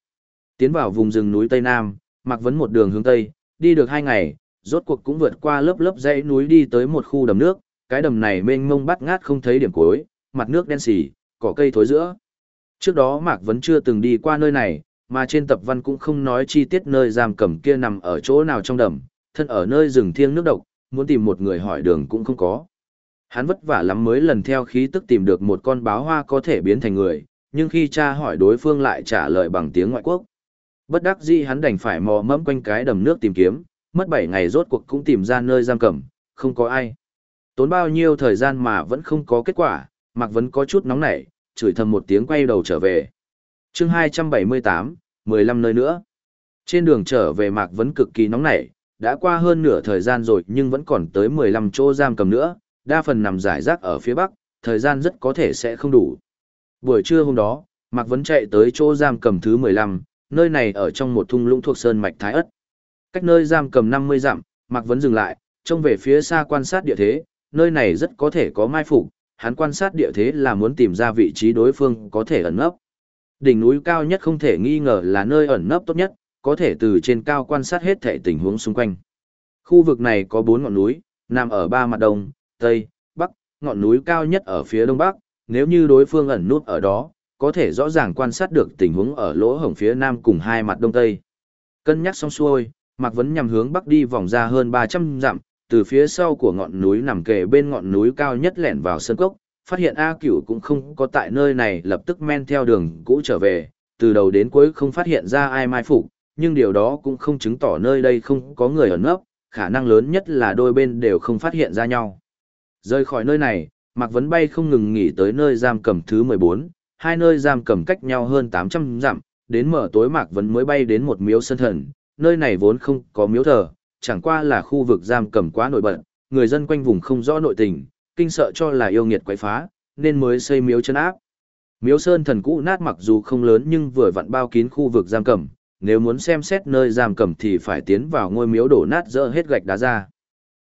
Tiến vào vùng rừng núi Tây Nam, Mạc Vấn một đường hướng Tây, đi được hai ngày, rốt cuộc cũng vượt qua lớp lớp dãy núi đi tới một khu đầm nước, cái đầm này mênh mông bắt ngát không thấy điểm cuối, mặt nước đen sì, cỏ cây thối giữa. Trước đó Mạc Vấn chưa từng đi qua nơi này, mà trên tập văn cũng không nói chi tiết nơi giam cầm kia nằm ở chỗ nào trong đầm, thân ở nơi rừng thiêng nước độc, muốn tìm một người hỏi đường cũng không có. Hắn vất vả lắm mới lần theo khí tức tìm được một con báo hoa có thể biến thành người, nhưng khi cha hỏi đối phương lại trả lời bằng tiếng ngoại quốc. Bất đắc dĩ hắn đành phải mò mẫm quanh cái đầm nước tìm kiếm, mất 7 ngày rốt cuộc cũng tìm ra nơi giam cầm, không có ai. Tốn bao nhiêu thời gian mà vẫn không có kết quả, Mạc Vấn có chút nóng nảy, chửi thầm một tiếng quay đầu trở về. chương 278, 15 nơi nữa. Trên đường trở về Mạc Vấn cực kỳ nóng nảy, đã qua hơn nửa thời gian rồi nhưng vẫn còn tới 15 chỗ giam cầm nữa, đa phần nằm giải rác ở phía bắc, thời gian rất có thể sẽ không đủ. Buổi trưa hôm đó, Mạc Vấn chạy tới chỗ giam cầm thứ 15, nơi này ở trong một thung lũng thuộc sơn mạch Thái Ất. Cách nơi giam cầm 50 dặm, Mạc Vấn dừng lại, trông về phía xa quan sát địa thế, nơi này rất có thể có mai phục, hắn quan sát địa thế là muốn tìm ra vị trí đối phương có thể ẩn nấp. Đỉnh núi cao nhất không thể nghi ngờ là nơi ẩn nấp tốt nhất, có thể từ trên cao quan sát hết thể tình huống xung quanh. Khu vực này có 4 ngọn núi, nằm ở ba mặt đông, tây, bắc, ngọn núi cao nhất ở phía đông bắc, nếu như đối phương ẩn nút ở đó, có thể rõ ràng quan sát được tình huống ở lỗ hổng phía nam cùng hai mặt đông tây. Cân nhắc xong xuôi, Mạc Vấn nhằm hướng bắc đi vòng ra hơn 300 dặm, từ phía sau của ngọn núi nằm kề bên ngọn núi cao nhất lẻn vào sân cốc, phát hiện A Cửu cũng không có tại nơi này lập tức men theo đường cũ trở về, từ đầu đến cuối không phát hiện ra ai mai phục, nhưng điều đó cũng không chứng tỏ nơi đây không có người ẩn nấp, khả năng lớn nhất là đôi bên đều không phát hiện ra nhau. Rời khỏi nơi này, Mạc Vấn bay không ngừng nghỉ tới nơi giam cầm thứ 14, hai nơi giam cầm cách nhau hơn 800 dặm, đến mở tối Mạc Vấn mới bay đến một miếu sân thần, nơi này vốn không có miếu thờ, chẳng qua là khu vực giam cầm quá nổi bật, người dân quanh vùng không rõ nội tình, kinh sợ cho là yêu nghiệt quái phá, nên mới xây miếu chân áp. Miếu sơn thần cũ nát mặc dù không lớn nhưng vừa vặn bao kín khu vực giam cầm, nếu muốn xem xét nơi giam cầm thì phải tiến vào ngôi miếu đổ nát dỡ hết gạch đá ra.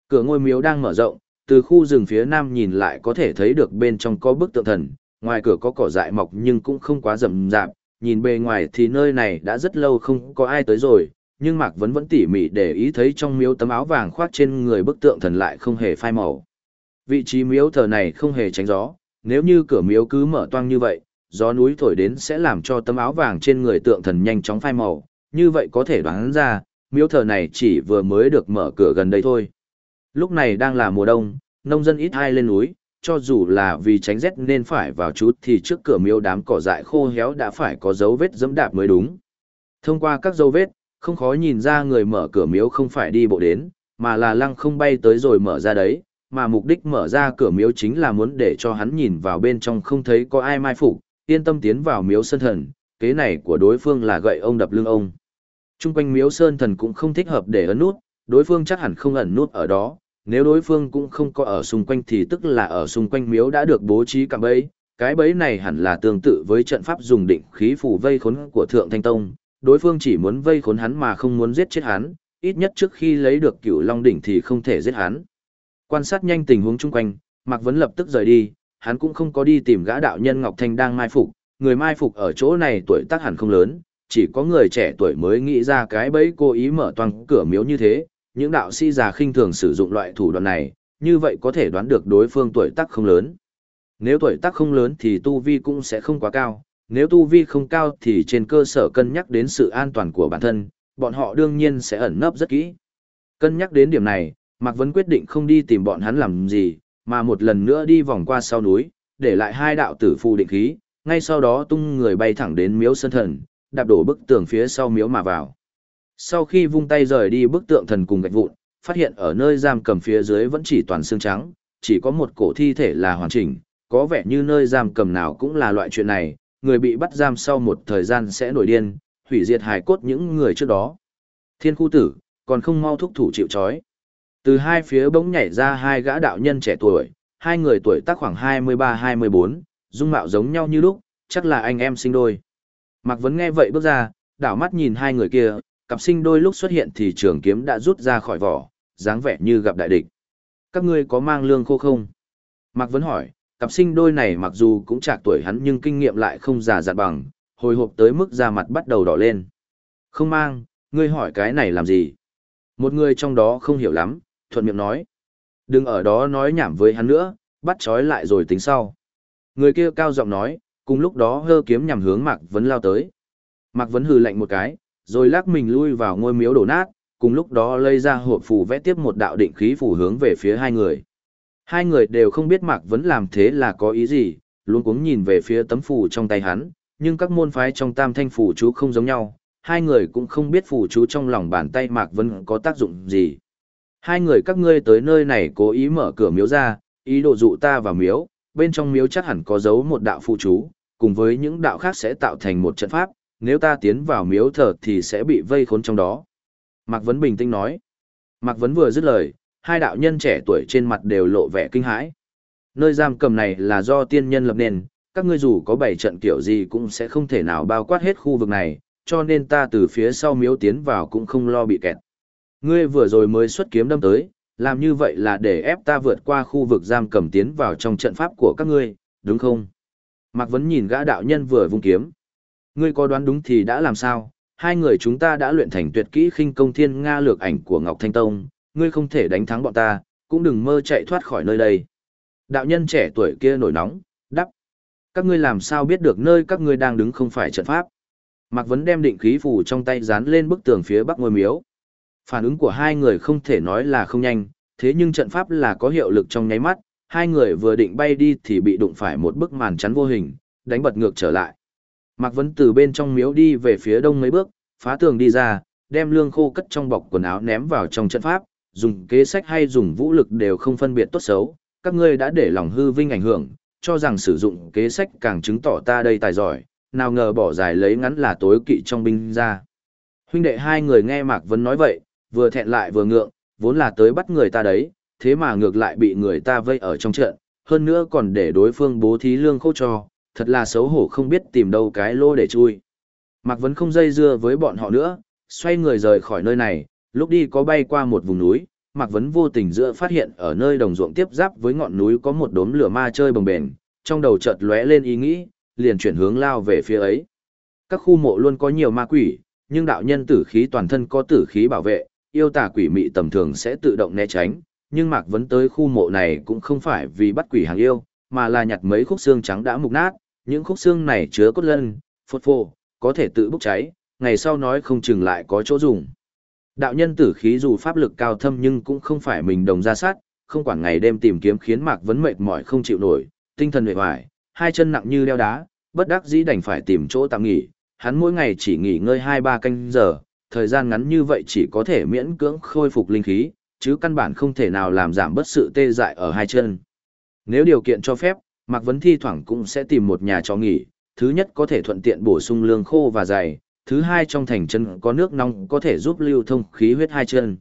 Cửa ngôi miếu đang mở rộng, từ khu rừng phía nam nhìn lại có thể thấy được bên trong có bức tượng thần, ngoài cửa có cỏ dại mọc nhưng cũng không quá rậm rạp, nhìn bề ngoài thì nơi này đã rất lâu không có ai tới rồi, nhưng Mạc Vấn vẫn tỉ mỉ để ý thấy trong miếu tấm áo vàng khoác trên người bức tượng thần lại không hề phai màu. Vị trí miếu thờ này không hề tránh gió, nếu như cửa miếu cứ mở toang như vậy, gió núi thổi đến sẽ làm cho tấm áo vàng trên người tượng thần nhanh chóng phai màu, như vậy có thể đoán ra, miếu thờ này chỉ vừa mới được mở cửa gần đây thôi. Lúc này đang là mùa đông, nông dân ít ai lên núi, cho dù là vì tránh rét nên phải vào chút thì trước cửa miếu đám cỏ dại khô héo đã phải có dấu vết dẫm đạp mới đúng. Thông qua các dấu vết, không khó nhìn ra người mở cửa miếu không phải đi bộ đến, mà là lăng không bay tới rồi mở ra đấy, mà mục đích mở ra cửa miếu chính là muốn để cho hắn nhìn vào bên trong không thấy có ai mai phục, yên tâm tiến vào miếu sơn thần, kế này của đối phương là gậy ông đập lưng ông. Trung quanh miếu sơn thần cũng không thích hợp để ấn nút, đối phương chắc hẳn không ẩn nút ở đó, nếu đối phương cũng không có ở xung quanh thì tức là ở xung quanh miếu đã được bố trí cạm bẫy, cái bẫy này hẳn là tương tự với trận pháp dùng định khí phủ vây khốn của Thượng Thanh Tông, đối phương chỉ muốn vây khốn hắn mà không muốn giết chết hắn, ít nhất trước khi lấy được cửu long đỉnh thì không thể giết hắn. Quan sát nhanh tình huống chung quanh, Mạc Vấn lập tức rời đi, hắn cũng không có đi tìm gã đạo nhân Ngọc Thanh đang mai phục, người mai phục ở chỗ này tuổi tác hẳn không lớn, chỉ có người trẻ tuổi mới nghĩ ra cái bẫy cố ý mở toang cửa miếu như thế, những đạo sĩ già khinh thường sử dụng loại thủ đoạn này, như vậy có thể đoán được đối phương tuổi tác không lớn. Nếu tuổi tác không lớn thì tu vi cũng sẽ không quá cao, nếu tu vi không cao thì trên cơ sở cân nhắc đến sự an toàn của bản thân, bọn họ đương nhiên sẽ ẩn nấp rất kỹ. Cân nhắc đến điểm này, Mạc Vấn quyết định không đi tìm bọn hắn làm gì, mà một lần nữa đi vòng qua sau núi, để lại hai đạo tử phù định khí, ngay sau đó tung người bay thẳng đến miếu sơn thần, đạp đổ bức tường phía sau miếu mà vào. Sau khi vung tay rời đi bức tượng thần cùng gạch vụn, phát hiện ở nơi giam cầm phía dưới vẫn chỉ toàn xương trắng, chỉ có một cổ thi thể là hoàn chỉnh, có vẻ như nơi giam cầm nào cũng là loại chuyện này, người bị bắt giam sau một thời gian sẽ nổi điên, hủy diệt hài cốt những người trước đó. Thiên khu tử, còn không mau thúc thủ chịu trói. Từ hai phía bỗng nhảy ra hai gã đạo nhân trẻ tuổi, hai người tuổi tác khoảng 23-24, dung mạo giống nhau như lúc, chắc là anh em sinh đôi. Mạc Vấn nghe vậy bước ra, đảo mắt nhìn hai người kia, cặp sinh đôi lúc xuất hiện thì trường kiếm đã rút ra khỏi vỏ, dáng vẻ như gặp đại địch. Các ngươi có mang lương khô không? Mạc Vấn hỏi, cặp sinh đôi này mặc dù cũng trạc tuổi hắn nhưng kinh nghiệm lại không già dặn bằng, hồi hộp tới mức da mặt bắt đầu đỏ lên. Không mang, ngươi hỏi cái này làm gì? Một người trong đó không hiểu lắm, thuận miệng nói. Đừng ở đó nói nhảm với hắn nữa, bắt trói lại rồi tính sau. Người kia cao giọng nói, cùng lúc đó hơ kiếm nhằm hướng Mạc Vấn lao tới. Mạc Vấn hừ lạnh một cái, rồi lắc mình lui vào ngôi miếu đổ nát, cùng lúc đó lấy ra hộp phù vẽ tiếp một đạo định khí phù hướng về phía hai người. Hai người đều không biết Mạc Vấn làm thế là có ý gì, luôn cuống nhìn về phía tấm phù trong tay hắn, nhưng các môn phái trong tam thanh phù chú không giống nhau, hai người cũng không biết phù chú trong lòng bàn tay Mạc Vấn có tác dụng gì. Hai người các ngươi tới nơi này cố ý mở cửa miếu ra, ý đồ dụ ta vào miếu, bên trong miếu chắc hẳn có dấu một đạo phụ chú, cùng với những đạo khác sẽ tạo thành một trận pháp, nếu ta tiến vào miếu thờ thì sẽ bị vây khốn trong đó. Mạc Vấn bình tĩnh nói. Mạc Vấn vừa dứt lời, hai đạo nhân trẻ tuổi trên mặt đều lộ vẻ kinh hãi. Nơi giam cầm này là do tiên nhân lập nền, các ngươi dù có bảy trận kiểu gì cũng sẽ không thể nào bao quát hết khu vực này, cho nên ta từ phía sau miếu tiến vào cũng không lo bị kẹt. Ngươi vừa rồi mới xuất kiếm đâm tới, làm như vậy là để ép ta vượt qua khu vực giam cầm tiến vào trong trận pháp của các ngươi, đúng không? Mạc Vấn nhìn gã đạo nhân vừa vung kiếm. Ngươi có đoán đúng thì đã làm sao? Hai người chúng ta đã luyện thành tuyệt kỹ khinh công thiên nga lược ảnh của Ngọc Thanh Tông, ngươi không thể đánh thắng bọn ta, cũng đừng mơ chạy thoát khỏi nơi đây. Đạo nhân trẻ tuổi kia nổi nóng, đắp. Các ngươi làm sao biết được nơi các ngươi đang đứng không phải trận pháp? Mạc Vấn đem định khí phủ trong tay dán lên bức tường phía bắc ngôi miếu. Phản ứng của hai người không thể nói là không nhanh, thế nhưng trận pháp là có hiệu lực trong nháy mắt, hai người vừa định bay đi thì bị đụng phải một bức màn chắn vô hình, đánh bật ngược trở lại. Mạc Vấn từ bên trong miếu đi về phía đông mấy bước, phá tường đi ra, đem lương khô cất trong bọc quần áo ném vào trong trận pháp, dùng kế sách hay dùng vũ lực đều không phân biệt tốt xấu, các ngươi đã để lòng hư vinh ảnh hưởng, cho rằng sử dụng kế sách càng chứng tỏ ta đây tài giỏi, nào ngờ bỏ dài lấy ngắn là tối kỵ trong binh ra. Huynh đệ hai người nghe Mạc Vấn nói vậy, vừa thẹn lại vừa ngượng, vốn là tới bắt người ta đấy, thế mà ngược lại bị người ta vây ở trong trận, hơn nữa còn để đối phương bố thí lương khô cho, thật là xấu hổ không biết tìm đâu cái lô để chui. Mạc Vấn không dây dưa với bọn họ nữa, xoay người rời khỏi nơi này, lúc đi có bay qua một vùng núi, Mạc Vấn vô tình giữa phát hiện ở nơi đồng ruộng tiếp giáp với ngọn núi có một đốm lửa ma chơi bồng bềnh, trong đầu chợt lóe lên ý nghĩ, liền chuyển hướng lao về phía ấy. Các khu mộ luôn có nhiều ma quỷ, nhưng đạo nhân tử khí toàn thân có tử khí bảo vệ, yêu tà quỷ mị tầm thường sẽ tự động né tránh, nhưng Mạc Vấn tới khu mộ này cũng không phải vì bắt quỷ hàng yêu, mà là nhặt mấy khúc xương trắng đã mục nát, những khúc xương này chứa cốt lân, phốt phô, có thể tự bốc cháy, ngày sau nói không chừng lại có chỗ dùng. Đạo nhân tử khí dù pháp lực cao thâm nhưng cũng không phải mình đồng ra sát, không quản ngày đêm tìm kiếm khiến Mạc Vấn mệt mỏi không chịu nổi, tinh thần mệt mỏi, hai chân nặng như đeo đá, bất đắc dĩ đành phải tìm chỗ tạm nghỉ, hắn mỗi ngày chỉ nghỉ ngơi 2-3 canh giờ, thời gian ngắn như vậy chỉ có thể miễn cưỡng khôi phục linh khí, chứ căn bản không thể nào làm giảm bất sự tê dại ở hai chân. Nếu điều kiện cho phép, Mạc Vấn thi thoảng cũng sẽ tìm một nhà cho nghỉ, thứ nhất có thể thuận tiện bổ sung lương khô và dày, thứ hai trong thành chân có nước nóng có thể giúp lưu thông khí huyết hai chân.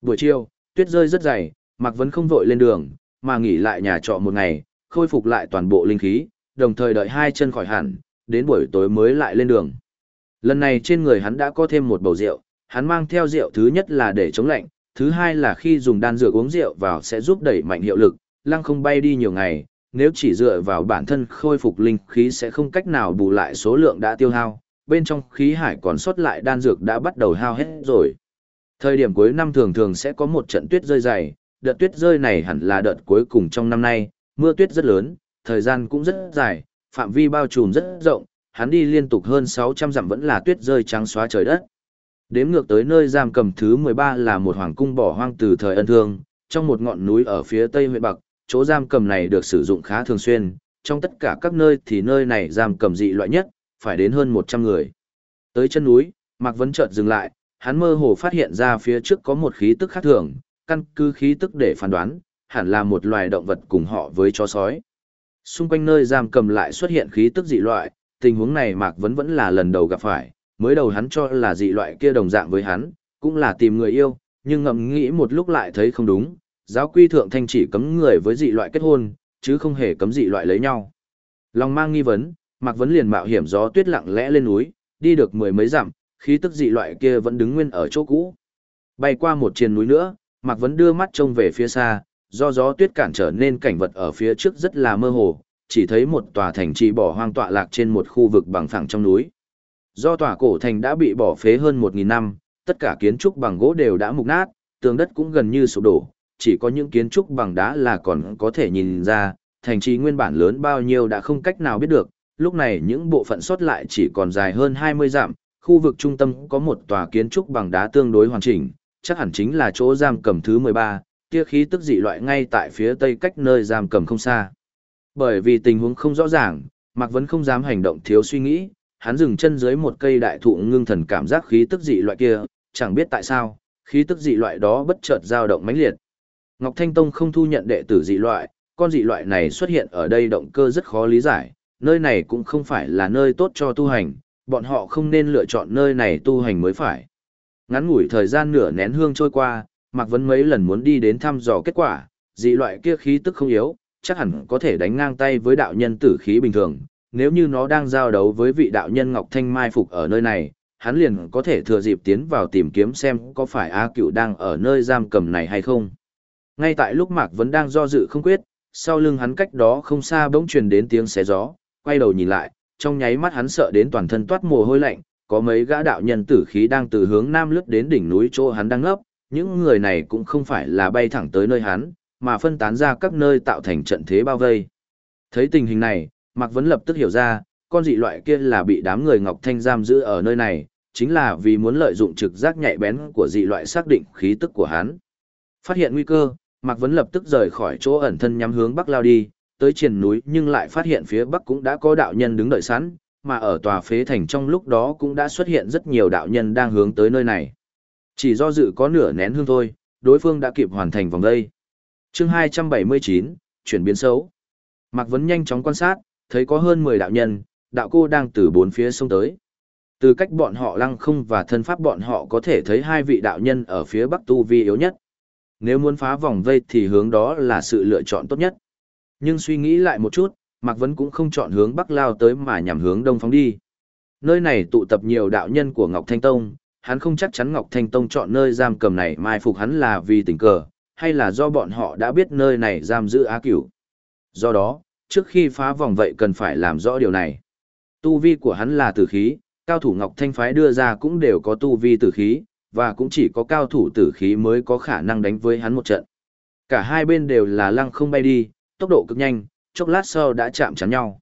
Buổi chiều, tuyết rơi rất dày, Mạc Vấn không vội lên đường, mà nghỉ lại nhà trọ một ngày, khôi phục lại toàn bộ linh khí, đồng thời đợi hai chân khỏi hẳn, đến buổi tối mới lại lên đường. Lần này trên người hắn đã có thêm một bầu rượu, hắn mang theo rượu thứ nhất là để chống lạnh, thứ hai là khi dùng đan dược uống rượu vào sẽ giúp đẩy mạnh hiệu lực, lăng không bay đi nhiều ngày, nếu chỉ dựa vào bản thân khôi phục linh khí sẽ không cách nào bù lại số lượng đã tiêu hao, bên trong khí hải còn sót lại đan dược đã bắt đầu hao hết rồi. Thời điểm cuối năm thường thường sẽ có một trận tuyết rơi dày, đợt tuyết rơi này hẳn là đợt cuối cùng trong năm nay, mưa tuyết rất lớn, thời gian cũng rất dài, phạm vi bao trùm rất rộng, hắn đi liên tục hơn 600 dặm vẫn là tuyết rơi trắng xóa trời đất. Đếm ngược tới nơi giam cầm thứ 13 là một hoàng cung bỏ hoang từ thời ân thương, trong một ngọn núi ở phía tây huyện Bạc, chỗ giam cầm này được sử dụng khá thường xuyên, trong tất cả các nơi thì nơi này giam cầm dị loại nhất, phải đến hơn 100 người. Tới chân núi, Mạc Vấn chợt dừng lại, hắn mơ hồ phát hiện ra phía trước có một khí tức khác thường, căn cứ khí tức để phán đoán, hẳn là một loài động vật cùng họ với chó sói. Xung quanh nơi giam cầm lại xuất hiện khí tức dị loại, tình huống này Mạc Vấn vẫn là lần đầu gặp phải, mới đầu hắn cho là dị loại kia đồng dạng với hắn, cũng là tìm người yêu, nhưng ngẫm nghĩ một lúc lại thấy không đúng, giáo quy thượng thanh chỉ cấm người với dị loại kết hôn, chứ không hề cấm dị loại lấy nhau. Lòng mang nghi vấn, Mạc Vấn liền mạo hiểm gió tuyết lặng lẽ lên núi, đi được mười mấy dặm, khí tức dị loại kia vẫn đứng nguyên ở chỗ cũ. Bay qua một triền núi nữa, Mạc Vấn đưa mắt trông về phía xa, do gió tuyết cản trở nên cảnh vật ở phía trước rất là mơ hồ, chỉ thấy một tòa thành trì bỏ hoang tọa lạc trên một khu vực bằng phẳng trong núi. Do tòa cổ thành đã bị bỏ phế hơn 1.000 năm, tất cả kiến trúc bằng gỗ đều đã mục nát, tường đất cũng gần như sụp đổ, chỉ có những kiến trúc bằng đá là còn có thể nhìn ra, thành trì nguyên bản lớn bao nhiêu đã không cách nào biết được, lúc này những bộ phận sót lại chỉ còn dài hơn 20 dặm, khu vực trung tâm có một tòa kiến trúc bằng đá tương đối hoàn chỉnh, chắc hẳn chính là chỗ giam cầm thứ 13, kia khí tức dị loại ngay tại phía tây cách nơi giam cầm không xa. Bởi vì tình huống không rõ ràng, Mạc Vấn không dám hành động thiếu suy nghĩ, hắn dừng chân dưới một cây đại thụ ngưng thần cảm giác khí tức dị loại kia, chẳng biết tại sao, khí tức dị loại đó bất chợt dao động mãnh liệt. Ngọc Thanh Tông không thu nhận đệ tử dị loại, con dị loại này xuất hiện ở đây động cơ rất khó lý giải, nơi này cũng không phải là nơi tốt cho tu hành, bọn họ không nên lựa chọn nơi này tu hành mới phải. Ngắn ngủi thời gian nửa nén hương trôi qua, Mạc Vấn mấy lần muốn đi đến thăm dò kết quả, dị loại kia khí tức không yếu, chắc hẳn có thể đánh ngang tay với đạo nhân tử khí bình thường. Nếu như nó đang giao đấu với vị đạo nhân Ngọc Thanh Mai Phục ở nơi này, hắn liền có thể thừa dịp tiến vào tìm kiếm xem có phải A Cựu đang ở nơi giam cầm này hay không. Ngay tại lúc Mạc Vấn đang do dự không quyết, sau lưng hắn cách đó không xa bỗng truyền đến tiếng xé gió, quay đầu nhìn lại, trong nháy mắt hắn sợ đến toàn thân toát mồ hôi lạnh, có mấy gã đạo nhân tử khí đang từ hướng nam lướt đến đỉnh núi chỗ hắn đang ngấp, những người này cũng không phải là bay thẳng tới nơi hắn, mà phân tán ra các nơi tạo thành trận thế bao vây. Thấy tình hình này, Mạc Vấn lập tức hiểu ra, con dị loại kia là bị đám người Ngọc Thanh giam giữ ở nơi này, chính là vì muốn lợi dụng trực giác nhạy bén của dị loại xác định khí tức của hắn. Phát hiện nguy cơ, Mạc Vấn lập tức rời khỏi chỗ ẩn thân nhắm hướng bắc lao đi, tới triền núi nhưng lại phát hiện phía bắc cũng đã có đạo nhân đứng đợi sẵn, mà ở tòa phế thành trong lúc đó cũng đã xuất hiện rất nhiều đạo nhân đang hướng tới nơi này. Chỉ do dự có nửa nén hương thôi, đối phương đã kịp hoàn thành vòng đây chương 279, chuyển biến xấu. Mạc Vấn nhanh chóng quan sát, thấy có hơn 10 đạo nhân, đạo cô đang từ bốn phía sông tới. Từ cách bọn họ lăng không và thân pháp bọn họ có thể thấy hai vị đạo nhân ở phía bắc tu vi yếu nhất. Nếu muốn phá vòng vây thì hướng đó là sự lựa chọn tốt nhất. Nhưng suy nghĩ lại một chút, Mạc Vấn cũng không chọn hướng Bắc lao tới mà nhằm hướng Đông phóng đi. Nơi này tụ tập nhiều đạo nhân của Ngọc Thanh Tông, hắn không chắc chắn Ngọc Thanh Tông chọn nơi giam cầm này mai phục hắn là vì tình cờ, hay là do bọn họ đã biết nơi này giam giữ á cửu. Do đó, trước khi phá vòng vậy cần phải làm rõ điều này. Tu vi của hắn là tử khí, cao thủ Ngọc Thanh Phái đưa ra cũng đều có tu vi tử khí, và cũng chỉ có cao thủ tử khí mới có khả năng đánh với hắn một trận. Cả hai bên đều là lăng không bay đi, tốc độ cực nhanh, chốc lát sau đã chạm chắn nhau.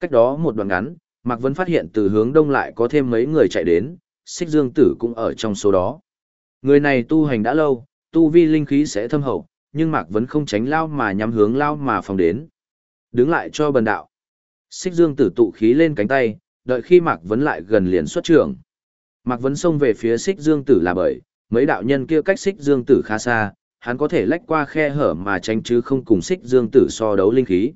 Cách đó một đoạn ngắn, Mạc Vân phát hiện từ hướng đông lại có thêm mấy người chạy đến, xích dương tử cũng ở trong số đó. Người này tu hành đã lâu, tu vi linh khí sẽ thâm hậu, nhưng Mạc Vấn không tránh lao mà nhắm hướng lao mà phòng đến. Đứng lại cho bần đạo. Xích dương tử tụ khí lên cánh tay, đợi khi Mạc Vấn lại gần liền xuất trưởng. Mạc Vấn xông về phía xích dương tử là bởi, mấy đạo nhân kia cách xích dương tử khá xa, hắn có thể lách qua khe hở mà tránh chứ không cùng xích dương tử so đấu linh khí.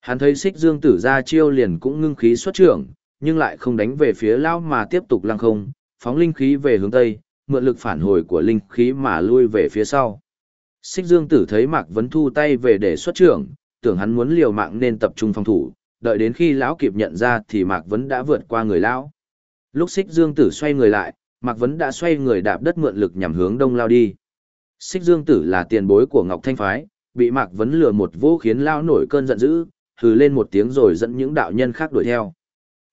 Hắn thấy xích dương tử ra chiêu liền cũng ngưng khí xuất trưởng, nhưng lại không đánh về phía lao mà tiếp tục lăng không, phóng linh khí về hướng tây, mượn lực phản hồi của linh khí mà lui về phía sau. Xích Dương Tử thấy Mạc Vấn thu tay về để xuất trưởng, tưởng hắn muốn liều mạng nên tập trung phòng thủ, đợi đến khi lão kịp nhận ra thì Mạc Vấn đã vượt qua người lão. Lúc Xích Dương Tử xoay người lại, Mạc Vấn đã xoay người đạp đất mượn lực nhằm hướng đông lao đi. Xích Dương Tử là tiền bối của Ngọc Thanh phái, bị Mạc Vấn lừa một vô khiến lao nổi cơn giận dữ, hừ lên một tiếng rồi dẫn những đạo nhân khác đuổi theo.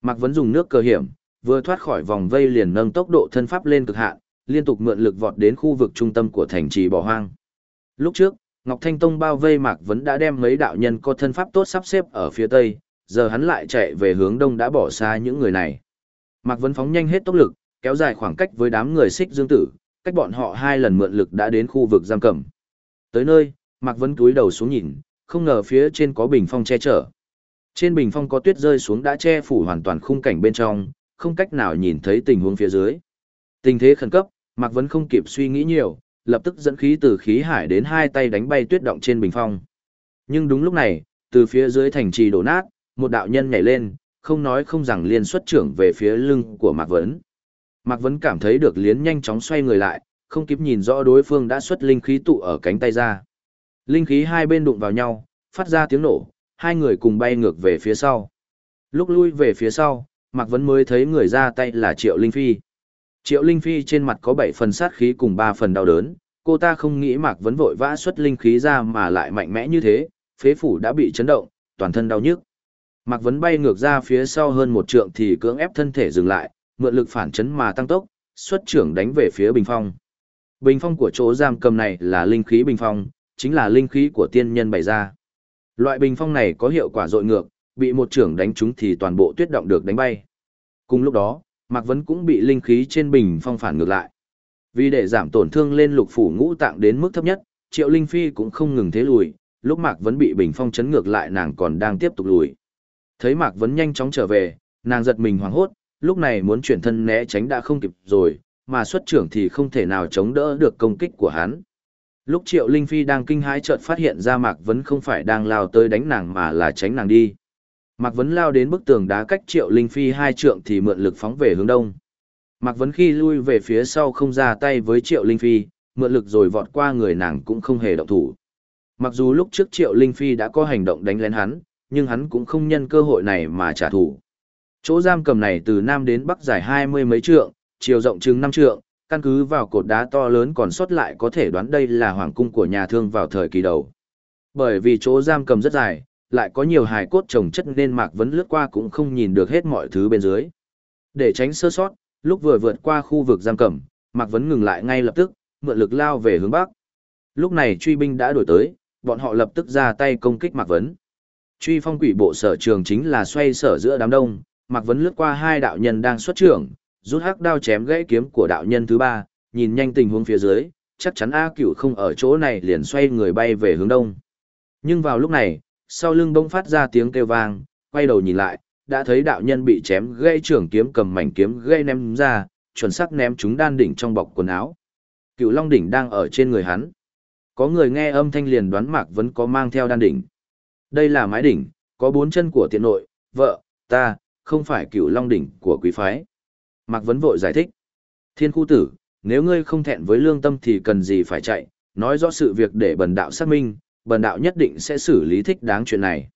Mạc Vấn dùng nước cơ hiểm, vừa thoát khỏi vòng vây liền nâng tốc độ thân pháp lên cực hạn, liên tục mượn lực vọt đến khu vực trung tâm của thành trì bỏ hoang. Lúc trước, Ngọc Thanh Tông bao vây Mạc Vấn đã đem mấy đạo nhân có thân pháp tốt sắp xếp ở phía tây, giờ hắn lại chạy về hướng đông đã bỏ xa những người này. Mạc Vấn phóng nhanh hết tốc lực, kéo dài khoảng cách với đám người xích dương tử, cách bọn họ hai lần mượn lực đã đến khu vực giam cầm. Tới nơi, Mạc Vấn cúi đầu xuống nhìn, không ngờ phía trên có bình phong che chở. Trên bình phong có tuyết rơi xuống đã che phủ hoàn toàn khung cảnh bên trong, không cách nào nhìn thấy tình huống phía dưới. Tình thế khẩn cấp, Mạc Vấn không kịp suy nghĩ nhiều, lập tức dẫn khí từ khí hải đến hai tay đánh bay tuyết động trên bình phong. Nhưng đúng lúc này, từ phía dưới thành trì đổ nát, một đạo nhân nhảy lên, không nói không rằng liên xuất trưởng về phía lưng của Mạc Vấn. Mạc Vấn cảm thấy được liến nhanh chóng xoay người lại, không kịp nhìn rõ đối phương đã xuất linh khí tụ ở cánh tay ra. Linh khí hai bên đụng vào nhau, phát ra tiếng nổ, hai người cùng bay ngược về phía sau. Lúc lui về phía sau, Mạc Vấn mới thấy người ra tay là Triệu Linh Phi. Triệu Linh Phi trên mặt có 7 phần sát khí cùng 3 phần đau đớn, cô ta không nghĩ Mạc Vấn vội vã xuất linh khí ra mà lại mạnh mẽ như thế, phế phủ đã bị chấn động, toàn thân đau nhức. Mạc Vấn bay ngược ra phía sau hơn một trượng thì cưỡng ép thân thể dừng lại, mượn lực phản chấn mà tăng tốc, xuất trưởng đánh về phía bình phong. Bình phong của chỗ giam cầm này là linh khí bình phong, chính là linh khí của tiên nhân bày ra. Loại bình phong này có hiệu quả dội ngược, bị một trưởng đánh trúng thì toàn bộ tuyết động được đánh bay. Cùng lúc đó, Mạc Vấn cũng bị linh khí trên bình phong phản ngược lại. Vì để giảm tổn thương lên lục phủ ngũ tạng đến mức thấp nhất, Triệu Linh Phi cũng không ngừng thế lùi, lúc Mạc Vấn bị bình phong chấn ngược lại nàng còn đang tiếp tục lùi. Thấy Mạc Vấn nhanh chóng trở về, nàng giật mình hoảng hốt, lúc này muốn chuyển thân né tránh đã không kịp rồi, mà xuất trưởng thì không thể nào chống đỡ được công kích của hắn. Lúc Triệu Linh Phi đang kinh hãi chợt phát hiện ra Mạc Vấn không phải đang lao tới đánh nàng mà là tránh nàng đi. Mạc Vấn lao đến bức tường đá cách Triệu Linh Phi hai trượng thì mượn lực phóng về hướng đông. Mạc Vấn khi lui về phía sau không ra tay với Triệu Linh Phi, mượn lực rồi vọt qua người nàng cũng không hề động thủ. Mặc dù lúc trước Triệu Linh Phi đã có hành động đánh lén hắn, nhưng hắn cũng không nhân cơ hội này mà trả thù. Chỗ giam cầm này từ Nam đến Bắc dài hai mươi mấy trượng, chiều rộng chừng năm trượng, căn cứ vào cột đá to lớn còn sót lại có thể đoán đây là hoàng cung của nhà thương vào thời kỳ đầu. Bởi vì chỗ giam cầm rất dài, lại có nhiều hài cốt trồng chất nên Mạc Vấn lướt qua cũng không nhìn được hết mọi thứ bên dưới. Để tránh sơ sót, lúc vừa vượt qua khu vực giam cầm, Mạc Vấn ngừng lại ngay lập tức, mượn lực lao về hướng bắc. Lúc này truy binh đã đổi tới, bọn họ lập tức ra tay công kích Mạc Vấn. Truy phong quỷ bộ sở trường chính là xoay sở giữa đám đông, Mạc Vấn lướt qua hai đạo nhân đang xuất trưởng, rút hắc đao chém gãy kiếm của đạo nhân thứ ba, nhìn nhanh tình huống phía dưới, chắc chắn A Cửu không ở chỗ này liền xoay người bay về hướng đông. Nhưng vào lúc này, sau lưng bỗng phát ra tiếng kêu vang, quay đầu nhìn lại, đã thấy đạo nhân bị chém gây trưởng kiếm cầm mảnh kiếm gây ném ra, chuẩn xác ném chúng đan đỉnh trong bọc quần áo. Cựu Long đỉnh đang ở trên người hắn. Có người nghe âm thanh liền đoán Mạc vẫn có mang theo đan đỉnh. Đây là mái đỉnh, có bốn chân của tiện nội, vợ, ta, không phải Cựu Long đỉnh của quý phái. Mạc Vấn vội giải thích. Thiên khu tử, nếu ngươi không thẹn với lương tâm thì cần gì phải chạy, nói rõ sự việc để bần đạo xác minh, bần đạo nhất định sẽ xử lý thích đáng chuyện này.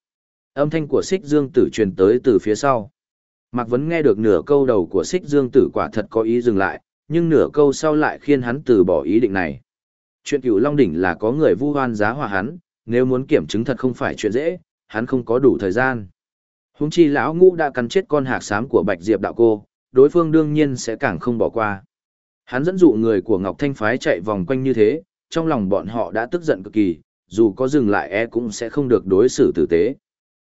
Âm thanh của Sích Dương Tử truyền tới từ phía sau. Mạc Vấn nghe được nửa câu đầu của Sích Dương Tử quả thật có ý dừng lại, nhưng nửa câu sau lại khiến hắn từ bỏ ý định này. Chuyện cửu Long Đỉnh là có người vu hoan giá hòa hắn, nếu muốn kiểm chứng thật không phải chuyện dễ, hắn không có đủ thời gian. Húng chi lão ngũ đã cắn chết con hạc xám của Bạch Diệp đạo cô, đối phương đương nhiên sẽ càng không bỏ qua. Hắn dẫn dụ người của Ngọc Thanh Phái chạy vòng quanh như thế, trong lòng bọn họ đã tức giận cực kỳ, dù có dừng lại e cũng sẽ không được đối xử tử tế.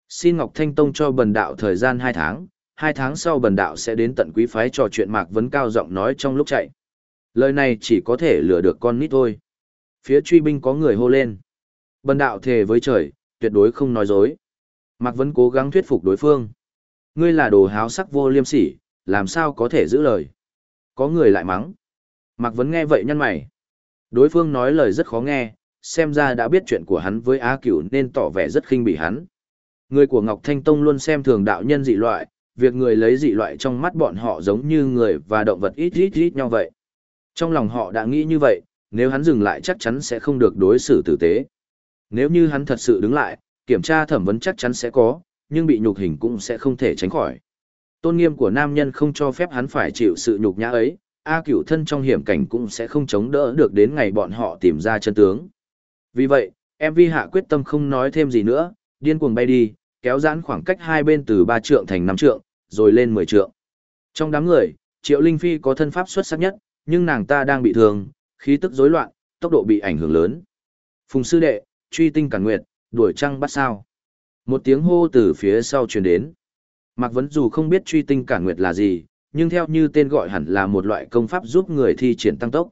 Xin Ngọc Thanh Tông cho bần đạo thời gian 2 tháng, 2 tháng sau bần đạo sẽ đến tận quý phái trò chuyện Mạc Vấn cao giọng nói trong lúc chạy. Lời này chỉ có thể lừa được con nít thôi. Phía truy binh có người hô lên. Bần đạo thề với trời, tuyệt đối không nói dối. Mạc Vấn cố gắng thuyết phục đối phương. Ngươi là đồ háo sắc vô liêm sỉ, làm sao có thể giữ lời. Có người lại mắng. Mạc Vấn nghe vậy nhăn mày. Đối phương nói lời rất khó nghe, xem ra đã biết chuyện của hắn với Á Cửu nên tỏ vẻ rất khinh bỉ hắn. Người của Ngọc Thanh Tông luôn xem thường đạo nhân dị loại, việc người lấy dị loại trong mắt bọn họ giống như người và động vật ít ít ít nhau vậy. Trong lòng họ đã nghĩ như vậy, nếu hắn dừng lại chắc chắn sẽ không được đối xử tử tế. Nếu như hắn thật sự đứng lại, kiểm tra thẩm vấn chắc chắn sẽ có, nhưng bị nhục hình cũng sẽ không thể tránh khỏi. Tôn nghiêm của nam nhân không cho phép hắn phải chịu sự nhục nhã ấy, A cửu thân trong hiểm cảnh cũng sẽ không chống đỡ được đến ngày bọn họ tìm ra chân tướng. Vì vậy, em vi hạ quyết tâm không nói thêm gì nữa, điên cuồng bay đi, kéo giãn khoảng cách hai bên từ ba trượng thành năm trượng, rồi lên mười trượng. Trong đám người, Triệu Linh Phi có thân pháp xuất sắc nhất, nhưng nàng ta đang bị thương, khí tức rối loạn, tốc độ bị ảnh hưởng lớn. Phùng sư đệ, truy tinh cản nguyệt, đuổi trăng bắt sao. Một tiếng hô từ phía sau truyền đến. Mạc Vấn dù không biết truy tinh cản nguyệt là gì, nhưng theo như tên gọi hẳn là một loại công pháp giúp người thi triển tăng tốc.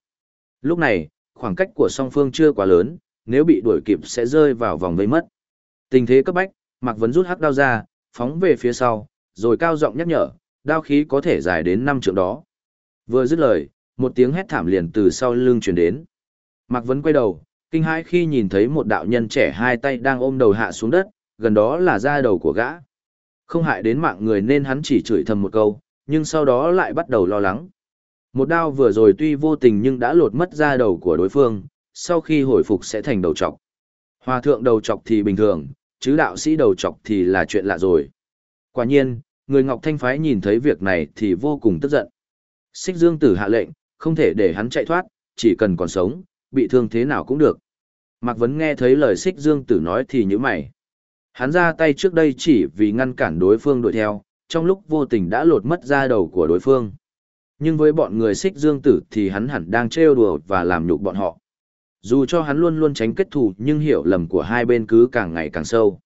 Lúc này, khoảng cách của song phương chưa quá lớn, nếu bị đuổi kịp sẽ rơi vào vòng vây mất. Tình thế cấp bách, Mạc Vấn rút hắc đao ra, phóng về phía sau, rồi cao giọng nhắc nhở, đao khí có thể dài đến năm trượng đó. Vừa dứt lời, một tiếng hét thảm liền từ sau lưng truyền đến. Mạc Vấn quay đầu, kinh hãi khi nhìn thấy một đạo nhân trẻ hai tay đang ôm đầu hạ xuống đất, gần đó là da đầu của gã. Không hại đến mạng người nên hắn chỉ chửi thầm một câu, nhưng sau đó lại bắt đầu lo lắng. Một đao vừa rồi tuy vô tình nhưng đã lột mất da đầu của đối phương, sau khi hồi phục sẽ thành đầu trọc. Hòa thượng đầu trọc thì bình thường, chứ đạo sĩ đầu trọc thì là chuyện lạ rồi. Quả nhiên, người Ngọc Thanh Phái nhìn thấy việc này thì vô cùng tức giận. Xích Dương Tử hạ lệnh, không thể để hắn chạy thoát, chỉ cần còn sống, bị thương thế nào cũng được. Mạc Vấn nghe thấy lời Xích Dương Tử nói thì như mày. Hắn ra tay trước đây chỉ vì ngăn cản đối phương đuổi theo, trong lúc vô tình đã lột mất da đầu của đối phương. Nhưng với bọn người Xích Dương Tử thì hắn hẳn đang trêu đùa và làm nhục bọn họ. Dù cho hắn luôn luôn tránh kết thù nhưng hiểu lầm của hai bên cứ càng ngày càng sâu.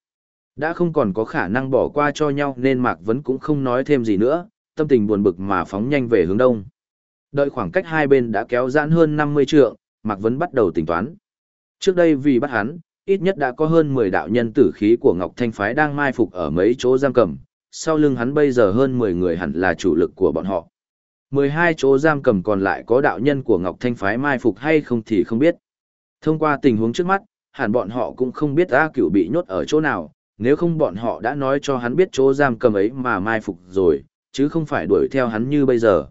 Đã không còn có khả năng bỏ qua cho nhau nên Mạc Vấn cũng không nói thêm gì nữa, tâm tình buồn bực mà phóng nhanh về hướng đông. Đợi khoảng cách hai bên đã kéo giãn hơn 50 trượng, Mạc Vấn bắt đầu tính toán. Trước đây vì bắt hắn, ít nhất đã có hơn 10 đạo nhân tử khí của Ngọc Thanh Phái đang mai phục ở mấy chỗ giam cầm, sau lưng hắn bây giờ hơn 10 người hẳn là chủ lực của bọn họ. 12 chỗ giam cầm còn lại có đạo nhân của Ngọc Thanh Phái mai phục hay không thì không biết. Thông qua tình huống trước mắt, hẳn bọn họ cũng không biết A Cửu bị nhốt ở chỗ nào, nếu không bọn họ đã nói cho hắn biết chỗ giam cầm ấy mà mai phục rồi, chứ không phải đuổi theo hắn như bây giờ.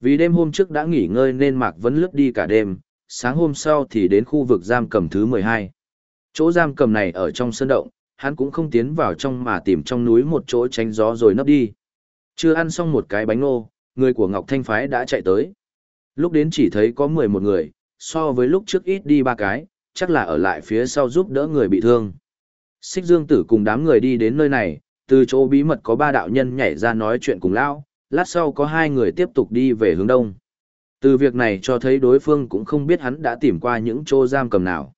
Vì đêm hôm trước đã nghỉ ngơi nên Mạc vẫn lướt đi cả đêm, sáng hôm sau thì đến khu vực giam cầm thứ 12. Chỗ giam cầm này ở trong sân động, hắn cũng không tiến vào trong mà tìm trong núi một chỗ tránh gió rồi nấp đi. Chưa ăn xong một cái bánh ngô, người của Ngọc Thanh Phái đã chạy tới. Lúc đến chỉ thấy có 11 người, so với lúc trước ít đi ba cái, chắc là ở lại phía sau giúp đỡ người bị thương. Xích Dương Tử cùng đám người đi đến nơi này, từ chỗ bí mật có ba đạo nhân nhảy ra nói chuyện cùng lão, lát sau có hai người tiếp tục đi về hướng đông. Từ việc này cho thấy đối phương cũng không biết hắn đã tìm qua những chỗ giam cầm nào.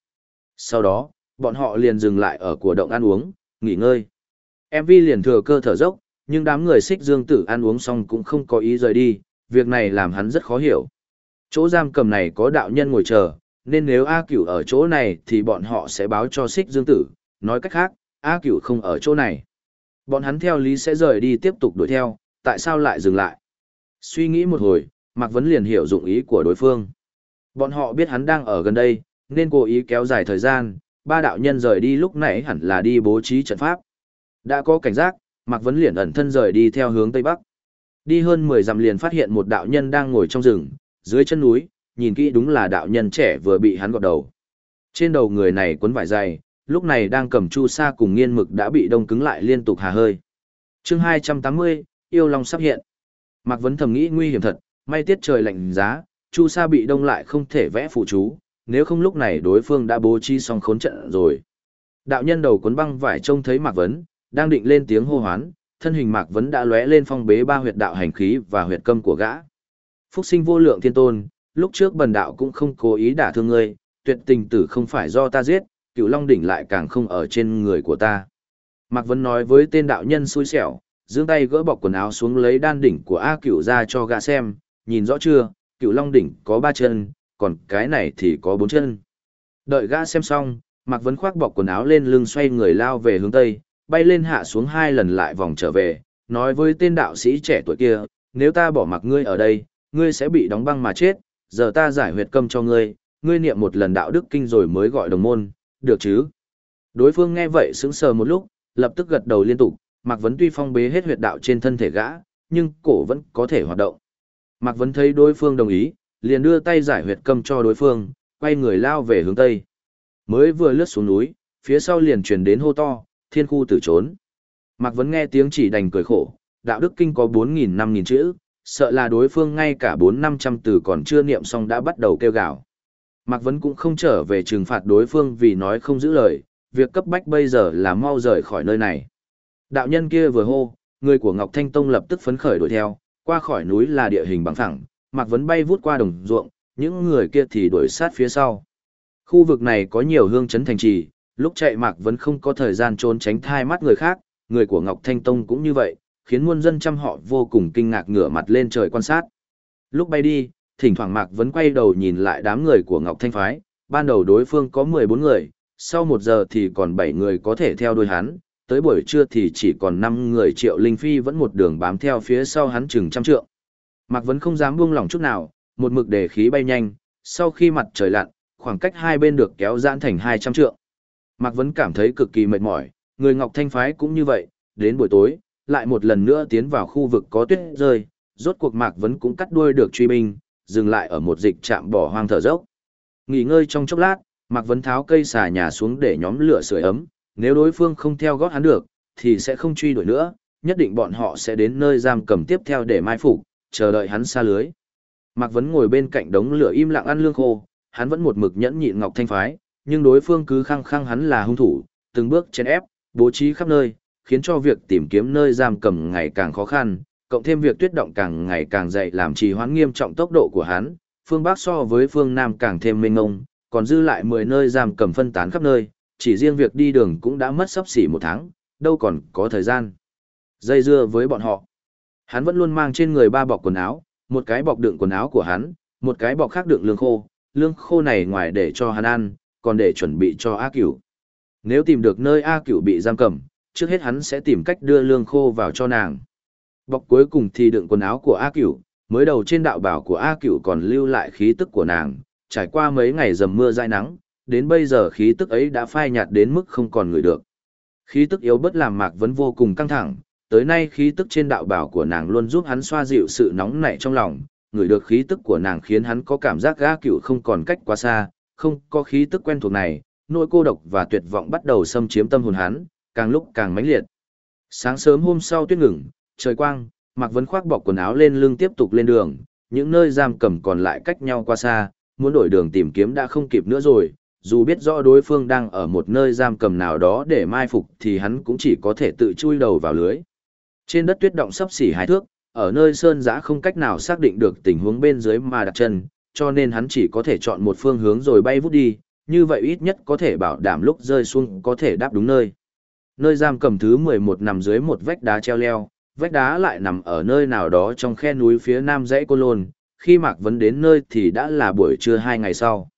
Sau đó, bọn họ liền dừng lại ở của động ăn uống, nghỉ ngơi. MV liền thừa cơ thở dốc, nhưng đám người xích dương tử ăn uống xong cũng không có ý rời đi, việc này làm hắn rất khó hiểu. Chỗ giam cầm này có đạo nhân ngồi chờ, nên nếu A Cửu ở chỗ này thì bọn họ sẽ báo cho xích dương tử, nói cách khác, A Cửu không ở chỗ này. Bọn hắn theo lý sẽ rời đi tiếp tục đuổi theo, tại sao lại dừng lại? Suy nghĩ một hồi, Mạc Vấn liền hiểu dụng ý của đối phương. Bọn họ biết hắn đang ở gần đây, nên cố ý kéo dài thời gian, ba đạo nhân rời đi lúc nãy hẳn là đi bố trí trận pháp. Đã có cảnh giác, Mạc Vấn liền ẩn thân rời đi theo hướng Tây Bắc. Đi hơn 10 dặm liền phát hiện một đạo nhân đang ngồi trong rừng, dưới chân núi, nhìn kỹ đúng là đạo nhân trẻ vừa bị hắn gọt đầu. Trên đầu người này quấn vải dày, lúc này đang cầm chu sa cùng nghiên mực đã bị đông cứng lại liên tục hà hơi. chương 280, yêu long sắp hiện. Mạc Vấn thầm nghĩ nguy hiểm thật, may tiết trời lạnh giá, chu sa bị đông lại không thể vẽ phụ chú, nếu không lúc này đối phương đã bố trí xong khốn trận rồi. Đạo nhân đầu cuốn băng vải trông thấy Mạc Vấn, đang định lên tiếng hô hoán, thân hình Mạc Vấn đã lóe lên phong bế ba huyệt đạo hành khí và huyệt câm của gã. Phúc sinh vô lượng thiên tôn, lúc trước bần đạo cũng không cố ý đả thương ngươi, tuyệt tình tử không phải do ta giết, cựu long đỉnh lại càng không ở trên người của ta. Mạc Vấn nói với tên đạo nhân xui xẻo, giương tay gỡ bọc quần áo xuống lấy đan đỉnh của A cửu ra cho gã xem, nhìn rõ chưa, cựu long đỉnh có ba chân, còn cái này thì có bốn chân. Đợi gã xem xong, Mạc Vấn khoác bọc quần áo lên lưng xoay người lao về hướng Tây, bay lên hạ xuống hai lần lại vòng trở về, nói với tên đạo sĩ trẻ tuổi kia, nếu ta bỏ mặc ngươi ở đây, ngươi sẽ bị đóng băng mà chết, giờ ta giải huyệt câm cho ngươi, ngươi niệm một lần đạo đức kinh rồi mới gọi đồng môn, được chứ? Đối phương nghe vậy sững sờ một lúc, lập tức gật đầu liên tục, Mạc Vấn tuy phong bế hết huyệt đạo trên thân thể gã, nhưng cổ vẫn có thể hoạt động. Mạc Vấn thấy đối phương đồng ý, liền đưa tay giải huyệt câm cho đối phương, quay người lao về hướng tây. Mới vừa lướt xuống núi, phía sau liền truyền đến hô to, thiên khu tử trốn. Mạc Vấn nghe tiếng chỉ đành cười khổ, đạo đức kinh có 4.000-5.000 chữ, sợ là đối phương ngay cả 4-500 từ còn chưa niệm xong đã bắt đầu kêu gào. Mạc Vấn cũng không trở về trừng phạt đối phương vì nói không giữ lời, việc cấp bách bây giờ là mau rời khỏi nơi này. Đạo nhân kia vừa hô, người của Ngọc Thanh Tông lập tức phấn khởi đuổi theo, qua khỏi núi là địa hình bằng phẳng, Mạc Vấn bay vút qua đồng ruộng, những người kia thì đuổi sát phía sau. Khu vực này có nhiều hương chấn thành trì, lúc chạy Mạc Vấn không có thời gian trốn tránh thai mắt người khác, người của Ngọc Thanh Tông cũng như vậy, khiến muôn dân trăm họ vô cùng kinh ngạc ngửa mặt lên trời quan sát. Lúc bay đi, thỉnh thoảng Mạc Vấn quay đầu nhìn lại đám người của Ngọc Thanh Phái, ban đầu đối phương có 14 người, sau một giờ thì còn 7 người có thể theo đuôi hắn, tới buổi trưa thì chỉ còn 5 người triệu linh phi vẫn một đường bám theo phía sau hắn chừng trăm trượng. Mạc Vấn không dám buông lỏng chút nào, một mực để khí bay nhanh, sau khi mặt trời lặn, khoảng cách hai bên được kéo giãn thành 200 trượng. Mạc Vấn cảm thấy cực kỳ mệt mỏi, người Ngọc Thanh Phái cũng như vậy, đến buổi tối, lại một lần nữa tiến vào khu vực có tuyết rơi, rốt cuộc Mạc Vấn cũng cắt đuôi được truy binh, dừng lại ở một dịch trạm bỏ hoang thở dốc. Nghỉ ngơi trong chốc lát, Mạc Vấn tháo cây xà nhà xuống để nhóm lửa sưởi ấm, nếu đối phương không theo gót hắn được, thì sẽ không truy đuổi nữa, nhất định bọn họ sẽ đến nơi giam cầm tiếp theo để mai phục, chờ đợi hắn xa lưới. Mạc Vấn ngồi bên cạnh đống lửa im lặng ăn lương khô, hắn vẫn một mực nhẫn nhịn Ngọc Thanh phái, nhưng đối phương cứ khăng khăng hắn là hung thủ, từng bước chèn ép, bố trí khắp nơi, khiến cho việc tìm kiếm nơi giam cầm ngày càng khó khăn, cộng thêm việc tuyết động càng ngày càng dày làm trì hoãn nghiêm trọng tốc độ của hắn, phương Bắc so với phương Nam càng thêm mênh mông, còn dư lại 10 nơi giam cầm phân tán khắp nơi, chỉ riêng việc đi đường cũng đã mất sắp xỉ một tháng, đâu còn có thời gian. Dây dưa với bọn họ. Hắn vẫn luôn mang trên người ba bọc quần áo, một cái bọc đựng quần áo của hắn, một cái bọc khác đựng lương khô, lương khô này ngoài để cho hắn ăn, còn để chuẩn bị cho A Cửu. Nếu tìm được nơi A Cửu bị giam cầm, trước hết hắn sẽ tìm cách đưa lương khô vào cho nàng. Bọc cuối cùng thì đựng quần áo của A Cửu, mới đầu trên đạo bảo của A Cửu còn lưu lại khí tức của nàng, trải qua mấy ngày dầm mưa dai nắng, đến bây giờ khí tức ấy đã phai nhạt đến mức không còn người được. Khí tức yếu bất làm Mạc Vấn vô cùng căng thẳng, tới nay khí tức trên đạo bảo của nàng luôn giúp hắn xoa dịu sự nóng nảy trong lòng, người được khí tức của nàng khiến hắn có cảm giác A Cửu không còn cách quá xa, không có khí tức quen thuộc này, nỗi cô độc và tuyệt vọng bắt đầu xâm chiếm tâm hồn hắn, càng lúc càng mãnh liệt. Sáng sớm hôm sau tuyết ngừng, trời quang, Mạc Vấn khoác bọc quần áo lên lưng tiếp tục lên đường, những nơi giam cầm còn lại cách nhau qua xa, muốn đổi đường tìm kiếm đã không kịp nữa rồi, dù biết rõ đối phương đang ở một nơi giam cầm nào đó để mai phục thì hắn cũng chỉ có thể tự chui đầu vào lưới. Trên đất tuyết động sắp xỉ hai thước, ở nơi sơn giã không cách nào xác định được tình huống bên dưới mà đặt chân, cho nên hắn chỉ có thể chọn một phương hướng rồi bay vút đi, như vậy ít nhất có thể bảo đảm lúc rơi xuống có thể đáp đúng nơi. Nơi giam cầm thứ 11 nằm dưới một vách đá treo leo, vách đá lại nằm ở nơi nào đó trong khe núi phía nam dãy Côn Lôn, khi Mạc Vấn đến nơi thì đã là buổi trưa hai ngày sau.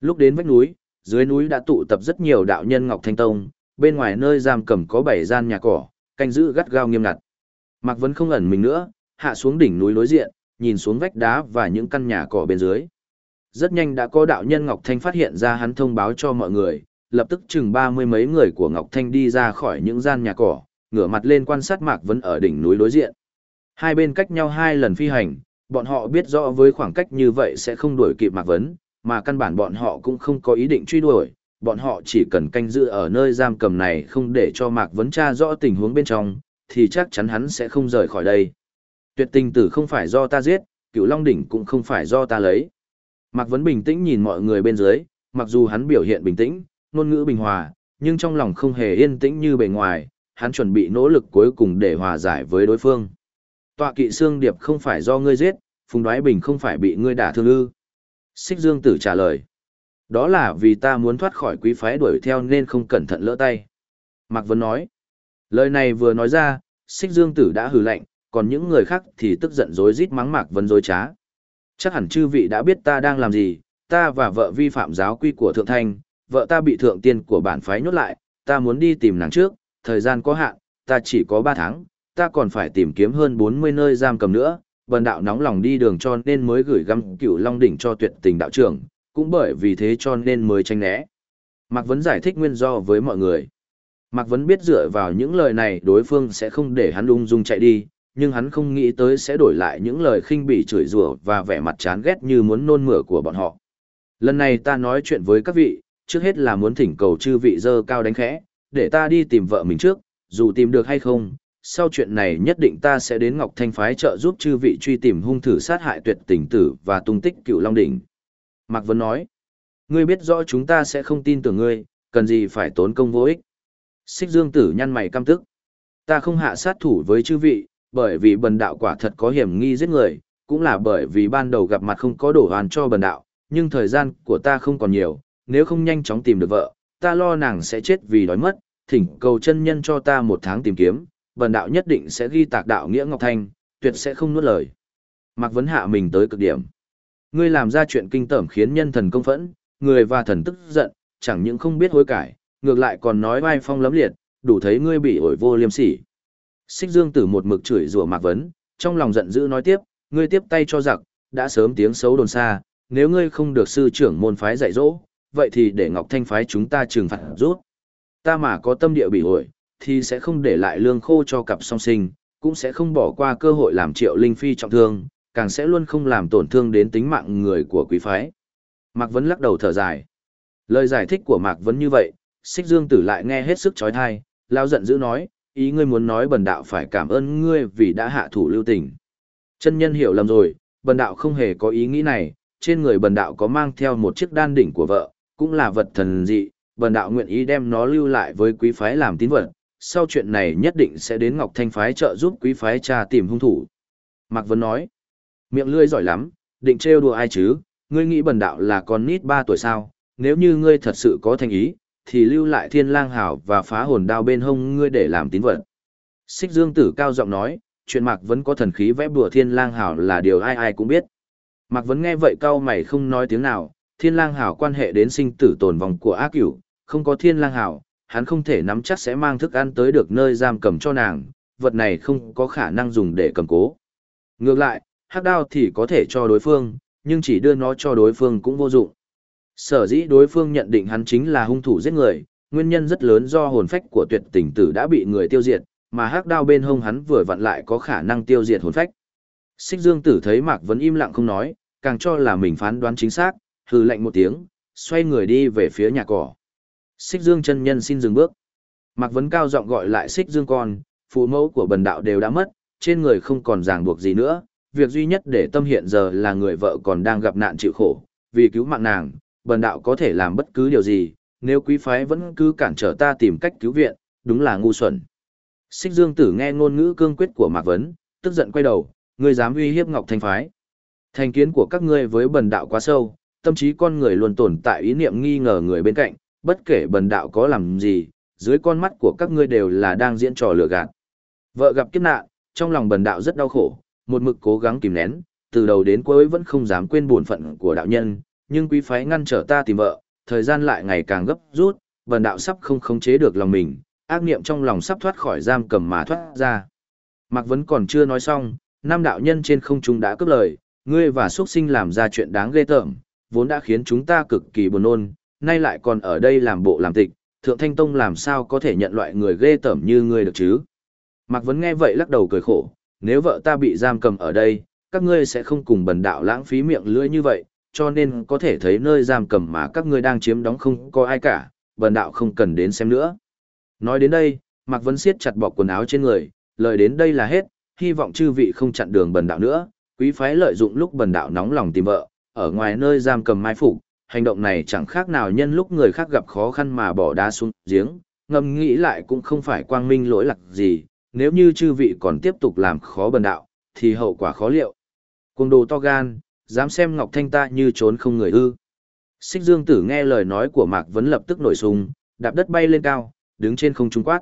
Lúc đến vách núi, dưới núi đã tụ tập rất nhiều đạo nhân Ngọc Thanh Tông, bên ngoài nơi giam cầm có bảy gian nhà cỏ, canh giữ gắt gao nghiêm ngặt. Mạc Vấn không ẩn mình nữa, hạ xuống đỉnh núi đối diện, nhìn xuống vách đá và những căn nhà cỏ bên dưới. Rất nhanh đã có đạo nhân Ngọc Thanh phát hiện ra hắn thông báo cho mọi người, lập tức chừng ba mươi mấy người của Ngọc Thanh đi ra khỏi những gian nhà cỏ, ngửa mặt lên quan sát Mạc Vấn ở đỉnh núi đối diện. Hai bên cách nhau hai lần phi hành, bọn họ biết rõ với khoảng cách như vậy sẽ không đuổi kịp Mạc Vấn, mà căn bản bọn họ cũng không có ý định truy đuổi, bọn họ chỉ cần canh giữ ở nơi giam cầm này không để cho Mạc Vấn tra rõ tình huống bên trong, thì chắc chắn hắn sẽ không rời khỏi đây. Tuyệt tình tử không phải do ta giết, cựu Long Đỉnh cũng không phải do ta lấy. Mạc Vấn bình tĩnh nhìn mọi người bên dưới, mặc dù hắn biểu hiện bình tĩnh, ngôn ngữ bình hòa, nhưng trong lòng không hề yên tĩnh như bề ngoài, hắn chuẩn bị nỗ lực cuối cùng để hòa giải với đối phương. Tọa kỵ xương điệp không phải do ngươi giết, Phùng Đoái Bình không phải bị ngươi đả thương ư. Xích Dương Tử trả lời. Đó là vì ta muốn thoát khỏi quý phái đuổi theo nên không cẩn thận lỡ tay. Mạc Vân nói. Lời này vừa nói ra, Xích Dương Tử đã hừ lạnh, còn những người khác thì tức giận dối rít mắng Mạc Vân dối trá. Chắc hẳn chư vị đã biết ta đang làm gì, ta và vợ vi phạm giáo quy của Thượng Thanh, vợ ta bị thượng tiên của bản phái nhốt lại, ta muốn đi tìm nàng trước, thời gian có hạn, ta chỉ có 3 tháng, ta còn phải tìm kiếm hơn 40 nơi giam cầm nữa, bần đạo nóng lòng đi đường cho nên mới gửi găm cửu long đỉnh cho tuyệt tình đạo trưởng, cũng bởi vì thế cho nên mới tranh né. Mạc Vấn giải thích nguyên do với mọi người. Mạc Vấn biết dựa vào những lời này đối phương sẽ không để hắn ung dung chạy đi, nhưng hắn không nghĩ tới sẽ đổi lại những lời khinh bỉ chửi rủa và vẻ mặt chán ghét như muốn nôn mửa của bọn họ. Lần này ta nói chuyện với các vị, trước hết là muốn thỉnh cầu chư vị dơ cao đánh khẽ, để ta đi tìm vợ mình trước, dù tìm được hay không, sau chuyện này nhất định ta sẽ đến Ngọc Thanh phái trợ giúp chư vị truy tìm hung thử sát hại tuyệt tình tử và tung tích cựu Long Đỉnh. Mạc Vân nói, ngươi biết rõ chúng ta sẽ không tin tưởng ngươi, cần gì phải tốn công vô ích. Xích Dương Tử nhăn mày căm tức. Ta không hạ sát thủ với chư vị, bởi vì bần đạo quả thật có hiểm nghi giết người, cũng là bởi vì ban đầu gặp mặt không có đổ hoàn cho bần đạo, nhưng thời gian của ta không còn nhiều, nếu không nhanh chóng tìm được vợ, ta lo nàng sẽ chết vì đói mất, thỉnh cầu chân nhân cho ta một tháng tìm kiếm, bần đạo nhất định sẽ ghi tạc đạo nghĩa Ngọc Thanh, tuyệt sẽ không nuốt lời. Mạc Vấn hạ mình tới cực điểm. Ngươi làm ra chuyện kinh tởm khiến nhân thần công phẫn, người và thần tức giận, chẳng những không biết hối cải, ngược lại còn nói vai phong lấm liệt, đủ thấy ngươi bị ổi vô liêm sỉ. Xích Dương Tử một mực chửi rủa Mạc Vấn, trong lòng giận dữ nói tiếp, ngươi tiếp tay cho giặc, đã sớm tiếng xấu đồn xa, nếu ngươi không được sư trưởng môn phái dạy dỗ, vậy thì để Ngọc Thanh phái chúng ta trừng phạt rút. Ta mà có tâm địa bị ổi, thì sẽ không để lại lương khô cho cặp song sinh, cũng sẽ không bỏ qua cơ hội làm triệu linh phi trọng thương, càng sẽ luôn không làm tổn thương đến tính mạng người của quý phái. Mạc Vấn lắc đầu thở dài. Lời giải thích của Mạc Vấn như vậy, xích dương tử lại nghe hết sức trói thai, lao giận dữ nói, ý ngươi muốn nói bần đạo phải cảm ơn ngươi vì đã hạ thủ lưu tình. Chân nhân hiểu lầm rồi, bần đạo không hề có ý nghĩ này, trên người bần đạo có mang theo một chiếc đan đỉnh của vợ, cũng là vật thần dị, bần đạo nguyện ý đem nó lưu lại với quý phái làm tín vật, sau chuyện này nhất định sẽ đến Ngọc Thanh phái trợ giúp quý phái tra tìm hung thủ. Mạc Vân nói, miệng lươi giỏi lắm, định trêu đùa ai chứ, ngươi nghĩ bần đạo là con nít 3 tuổi sao, nếu như ngươi thật sự có thành ý, thì lưu lại thiên lang hảo và phá hồn đao bên hông ngươi để làm tín vật. Xích Dương Tử cao giọng nói, chuyện Mạc Vấn có thần khí vẽ bùa thiên lang hảo là điều ai ai cũng biết. Mạc Vấn nghe vậy cao mày không nói tiếng nào, thiên lang hảo quan hệ đến sinh tử tồn vong của ác cửu, không có thiên lang hảo, hắn không thể nắm chắc sẽ mang thức ăn tới được nơi giam cầm cho nàng, vật này không có khả năng dùng để cầm cố. Ngược lại, hắc đao thì có thể cho đối phương, nhưng chỉ đưa nó cho đối phương cũng vô dụng. Sở dĩ đối phương nhận định hắn chính là hung thủ giết người, nguyên nhân rất lớn do hồn phách của tuyệt tình tử đã bị người tiêu diệt, mà hắc đao bên hông hắn vừa vặn lại có khả năng tiêu diệt hồn phách. Xích Dương Tử thấy Mạc Vấn im lặng không nói, càng cho là mình phán đoán chính xác, hừ lạnh một tiếng, xoay người đi về phía nhà cỏ. Xích Dương chân nhân xin dừng bước. Mạc Vấn cao giọng gọi lại Xích Dương con, phụ mẫu của bần đạo đều đã mất, trên người không còn ràng buộc gì nữa, việc duy nhất để tâm hiện giờ là người vợ còn đang gặp nạn chịu khổ, vì cứu mạng nàng, bần đạo có thể làm bất cứ điều gì, nếu quý phái vẫn cứ cản trở ta tìm cách cứu viện, đúng là ngu xuẩn. Xích Dương Tử nghe ngôn ngữ cương quyết của Mạc Vấn, tức giận quay đầu, ngươi dám uy hiếp Ngọc Thanh phái. Thành kiến của các ngươi với bần đạo quá sâu, tâm trí con người luôn tồn tại ý niệm nghi ngờ người bên cạnh, bất kể bần đạo có làm gì, dưới con mắt của các ngươi đều là đang diễn trò lừa gạt. Vợ gặp kiếp nạn, trong lòng bần đạo rất đau khổ, một mực cố gắng kìm nén, từ đầu đến cuối vẫn không dám quên bổn phận của đạo nhân, nhưng quý phái ngăn trở ta tìm vợ, thời gian lại ngày càng gấp rút, bần đạo sắp không khống chế được lòng mình, ác niệm trong lòng sắp thoát khỏi giam cầm mà thoát ra. Mạc Vấn còn chưa nói xong, nam đạo nhân trên không trung đã cướp lời, ngươi và xuất sinh làm ra chuyện đáng ghê tởm, vốn đã khiến chúng ta cực kỳ buồn nôn, nay lại còn ở đây làm bộ làm tịch, Thượng Thanh Tông làm sao có thể nhận loại người ghê tởm như ngươi được chứ? Mạc Vấn nghe vậy lắc đầu cười khổ, nếu vợ ta bị giam cầm ở đây, các ngươi sẽ không cùng bần đạo lãng phí miệng lưỡi như vậy, cho nên có thể thấy nơi giam cầm mà các ngươi đang chiếm đóng không có ai cả, bần đạo không cần đến xem nữa. Nói đến đây, Mạc Vấn siết chặt bọc quần áo trên người, lời đến đây là hết, hy vọng chư vị không chặn đường bần đạo nữa, quý phái lợi dụng lúc bần đạo nóng lòng tìm vợ, ở ngoài nơi giam cầm mai phục, hành động này chẳng khác nào nhân lúc người khác gặp khó khăn mà bỏ đá xuống giếng, ngầm nghĩ lại cũng không phải quang minh lỗi lạc gì, nếu như chư vị còn tiếp tục làm khó bần đạo, thì hậu quả khó liệu. Cuồng đồ to gan, dám xem Ngọc Thanh ta như trốn không người ư. Xích Dương Tử nghe lời nói của Mạc Vấn lập tức nổi sung, đạp đất bay lên cao, đứng trên không trung quát.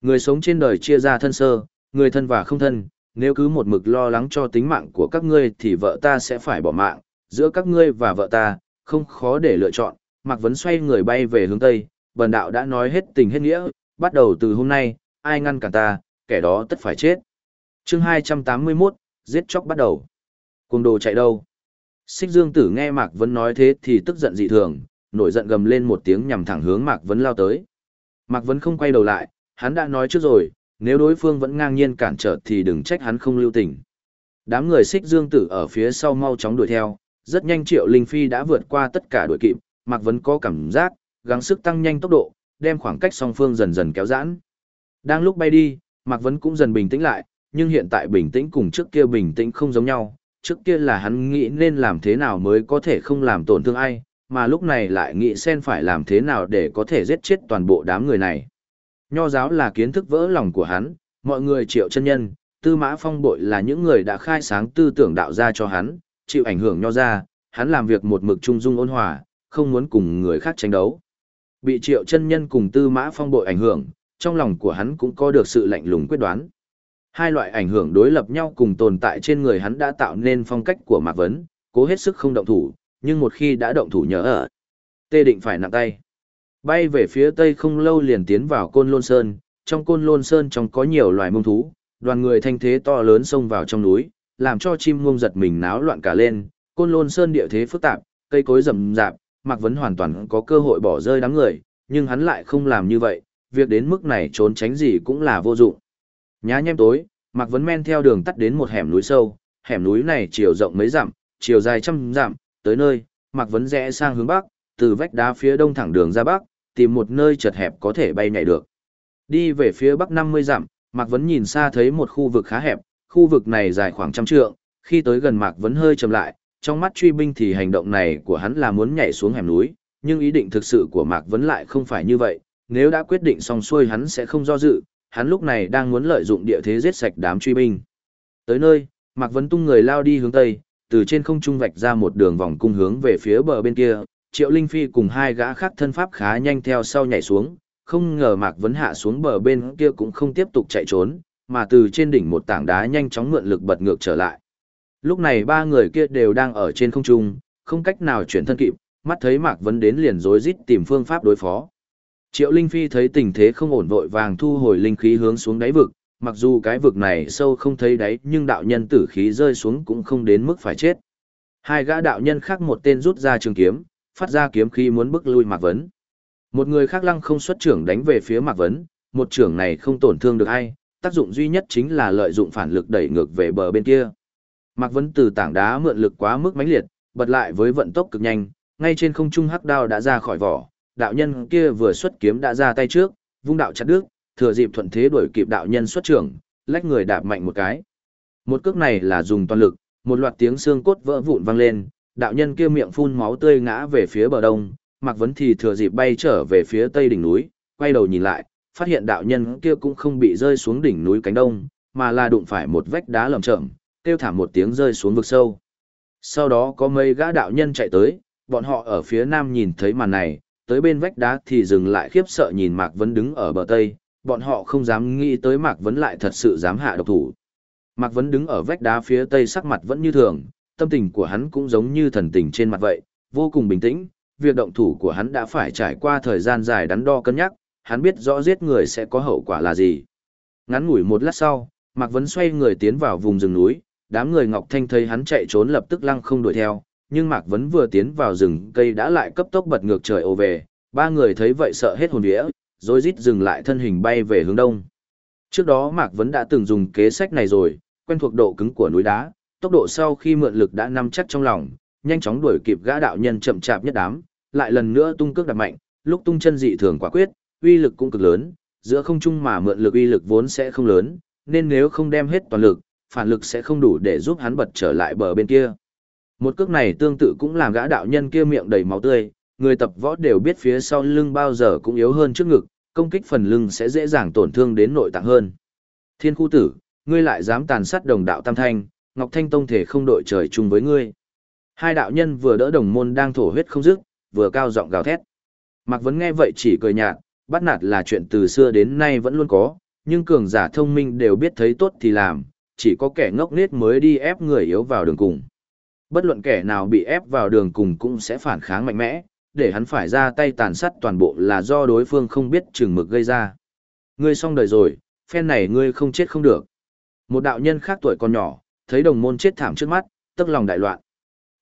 Người sống trên đời chia ra thân sơ, người thân và không thân, nếu cứ một mực lo lắng cho tính mạng của các ngươi thì vợ ta sẽ phải bỏ mạng, giữa các ngươi và vợ ta, không khó để lựa chọn. Mạc Vấn xoay người bay về hướng Tây, bần đạo đã nói hết tình hết nghĩa, bắt đầu từ hôm nay, ai ngăn cản ta, kẻ đó tất phải chết. chương 281, giết chóc bắt đầu. Cùng đồ chạy đâu? Xích Dương Tử nghe Mạc Vấn nói thế thì tức giận dị thường, nổi giận gầm lên một tiếng nhằm thẳng hướng Mạc Vấn lao tới. Mạc Vấn không quay đầu lại, hắn đã nói trước rồi, nếu đối phương vẫn ngang nhiên cản trở thì đừng trách hắn không lưu tình. Đám người Xích Dương Tử ở phía sau mau chóng đuổi theo, rất nhanh Triệu Linh Phi đã vượt qua tất cả đuổi kịp, Mạc Vấn có cảm giác, gắng sức tăng nhanh tốc độ, đem khoảng cách song phương dần dần kéo giãn. Đang lúc bay đi, Mạc Vấn cũng dần bình tĩnh lại, nhưng hiện tại bình tĩnh cùng trước kia bình tĩnh không giống nhau, trước kia là hắn nghĩ nên làm thế nào mới có thể không làm tổn thương ai, mà lúc này lại nghĩ xen phải làm thế nào để có thể giết chết toàn bộ đám người này. Nho giáo là kiến thức vỡ lòng của hắn, mọi người triệu chân nhân, tư mã phong bội là những người đã khai sáng tư tưởng đạo ra cho hắn, chịu ảnh hưởng nho ra, hắn làm việc một mực trung dung ôn hòa, không muốn cùng người khác tranh đấu. Bị triệu chân nhân cùng tư mã phong bội ảnh hưởng, trong lòng của hắn cũng có được sự lạnh lùng quyết đoán. Hai loại ảnh hưởng đối lập nhau cùng tồn tại trên người hắn đã tạo nên phong cách của Mạc Vấn, cố hết sức không động thủ, nhưng một khi đã động thủ nhớ ở, tê định phải nặng tay. Bay về phía tây không lâu liền tiến vào Côn Lôn Sơn, trong Côn Lôn Sơn trong có nhiều loài mông thú, đoàn người thanh thế to lớn xông vào trong núi, làm cho chim ngông giật mình náo loạn cả lên. Côn Lôn Sơn địa thế phức tạp, cây cối rậm rạp, Mạc Vấn hoàn toàn có cơ hội bỏ rơi đám người, nhưng hắn lại không làm như vậy, việc đến mức này trốn tránh gì cũng là vô dụng. Nhá nhem tối, Mạc Vấn men theo đường tắt đến một hẻm núi sâu, hẻm núi này chiều rộng mấy dặm, chiều dài trăm dặm, tới nơi, Mạc Vấn rẽ sang hướng bắc, từ vách đá phía đông thẳng đường ra bắc, tìm một nơi chật hẹp có thể bay nhảy được. Đi về phía bắc 50 dặm, Mạc Vấn nhìn xa thấy một khu vực khá hẹp, khu vực này dài khoảng trăm trượng, khi tới gần Mạc Vấn hơi chậm lại, trong mắt truy binh thì hành động này của hắn là muốn nhảy xuống hẻm núi, nhưng ý định thực sự của Mạc Vấn lại không phải như vậy, nếu đã quyết định xong xuôi hắn sẽ không do dự, hắn lúc này đang muốn lợi dụng địa thế giết sạch đám truy binh. Tới nơi, Mạc Vấn tung người lao đi hướng tây, từ trên không trung vạch ra một đường vòng cung hướng về phía bờ bên kia, Triệu Linh Phi cùng hai gã khác thân pháp khá nhanh theo sau nhảy xuống, không ngờ Mạc Vấn hạ xuống bờ bên kia cũng không tiếp tục chạy trốn, mà từ trên đỉnh một tảng đá nhanh chóng mượn lực bật ngược trở lại. Lúc này ba người kia đều đang ở trên không trung, không cách nào chuyển thân kịp, mắt thấy Mạc Vấn đến liền rối rít tìm phương pháp đối phó. Triệu Linh Phi thấy tình thế không ổn vội vàng thu hồi linh khí hướng xuống đáy vực, mặc dù cái vực này sâu không thấy đáy nhưng đạo nhân tử khí rơi xuống cũng không đến mức phải chết. Hai gã đạo nhân khác một tên rút ra trường kiếm, phát ra kiếm khí muốn bức lui Mạc Vấn. Một người khác lăng không xuất trưởng đánh về phía Mạc Vấn, một trưởng này không tổn thương được ai, tác dụng duy nhất chính là lợi dụng phản lực đẩy ngược về bờ bên kia. Mạc Vấn từ tảng đá mượn lực quá mức mãnh liệt, bật lại với vận tốc cực nhanh, ngay trên không trung hắc đao đã ra khỏi vỏ, đạo nhân kia vừa xuất kiếm đã ra tay trước, vung đạo chặt đứt, thừa dịp thuận thế đuổi kịp đạo nhân xuất trưởng, lách người đạp mạnh một cái. Một cước này là dùng toàn lực, một loạt tiếng xương cốt vỡ vụn vang lên, đạo nhân kia miệng phun máu tươi ngã về phía bờ đông, Mạc Vấn thì thừa dịp bay trở về phía tây đỉnh núi, quay đầu nhìn lại, phát hiện đạo nhân kia cũng không bị rơi xuống đỉnh núi cánh đông, mà là đụng phải một vách đá lởm chởm, kêu thảm một tiếng rơi xuống vực sâu. Sau đó có mấy gã đạo nhân chạy tới, bọn họ ở phía nam nhìn thấy màn này, tới bên vách đá thì dừng lại khiếp sợ nhìn Mạc Vấn đứng ở bờ tây, bọn họ không dám nghĩ tới Mạc Vấn lại thật sự dám hạ độc thủ. Mạc Vấn đứng ở vách đá phía tây sắc mặt vẫn như thường, tâm tình của hắn cũng giống như thần tình trên mặt vậy, vô cùng bình tĩnh, việc động thủ của hắn đã phải trải qua thời gian dài đắn đo cân nhắc, hắn biết rõ giết người sẽ có hậu quả là gì. Ngắn ngủi một lát sau, Mạc Vấn xoay người tiến vào vùng rừng núi, đám người Ngọc Thanh thấy hắn chạy trốn lập tức lăng không đuổi theo, nhưng Mạc Vấn vừa tiến vào rừng cây đã lại cấp tốc bật ngược trời ô về, ba người thấy vậy sợ hết hồn vía, rồi rít dừng lại thân hình bay về hướng đông. Trước đó Mạc Vấn đã từng dùng kế sách này rồi, quen thuộc độ cứng của núi đá, tốc độ sau khi mượn lực đã nắm chắc trong lòng, nhanh chóng đuổi kịp gã đạo nhân chậm chạp nhất đám, lại lần nữa tung cước đạp mạnh, lúc tung chân dị thường quả quyết, uy lực cũng cực lớn, giữa không trung mà mượn lực uy lực vốn sẽ không lớn, nên nếu không đem hết toàn lực, phản lực sẽ không đủ để giúp hắn bật trở lại bờ bên kia. Một cước này tương tự cũng làm gã đạo nhân kia miệng đầy máu tươi, người tập võ đều biết phía sau lưng bao giờ cũng yếu hơn trước ngực, công kích phần lưng sẽ dễ dàng tổn thương đến nội tạng hơn. Thiên khu tử, ngươi lại dám tàn sát đồng đạo Tam Thanh, Ngọc Thanh Tông thể không đội trời chung với ngươi. Hai đạo nhân vừa đỡ đồng môn đang thổ huyết không dứt, vừa cao giọng gào thét. Mạc Vấn nghe vậy chỉ cười nhạt, bắt nạt là chuyện từ xưa đến nay vẫn luôn có, nhưng cường giả thông minh đều biết thấy tốt thì làm, chỉ có kẻ ngốc nghếch mới đi ép người yếu vào đường cùng. Bất luận kẻ nào bị ép vào đường cùng cũng sẽ phản kháng mạnh mẽ, để hắn phải ra tay tàn sát toàn bộ là do đối phương không biết chừng mực gây ra. Ngươi xong đời rồi, phen này ngươi không chết không được. Một đạo nhân khác tuổi còn nhỏ, thấy đồng môn chết thảm trước mắt, tức lòng đại loạn.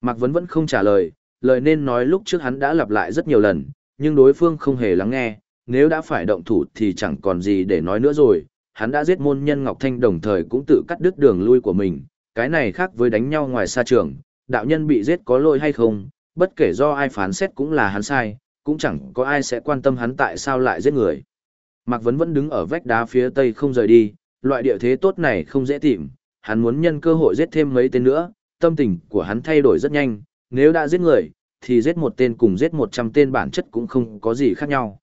Mạc Vấn vẫn không trả lời, lời nên nói lúc trước hắn đã lặp lại rất nhiều lần, nhưng đối phương không hề lắng nghe, nếu đã phải động thủ thì chẳng còn gì để nói nữa rồi, hắn đã giết môn nhân Ngọc Thanh đồng thời cũng tự cắt đứt đường lui của mình, cái này khác với đánh nhau ngoài xa trường, đạo nhân bị giết có lỗi hay không, bất kể do ai phán xét cũng là hắn sai, cũng chẳng có ai sẽ quan tâm hắn tại sao lại giết người. Mạc Vấn vẫn đứng ở vách đá phía tây không rời đi, loại địa thế tốt này không dễ tìm, hắn muốn nhân cơ hội giết thêm mấy tên nữa, tâm tình của hắn thay đổi rất nhanh, nếu đã giết người, thì giết một tên cùng giết một trăm tên bản chất cũng không có gì khác nhau.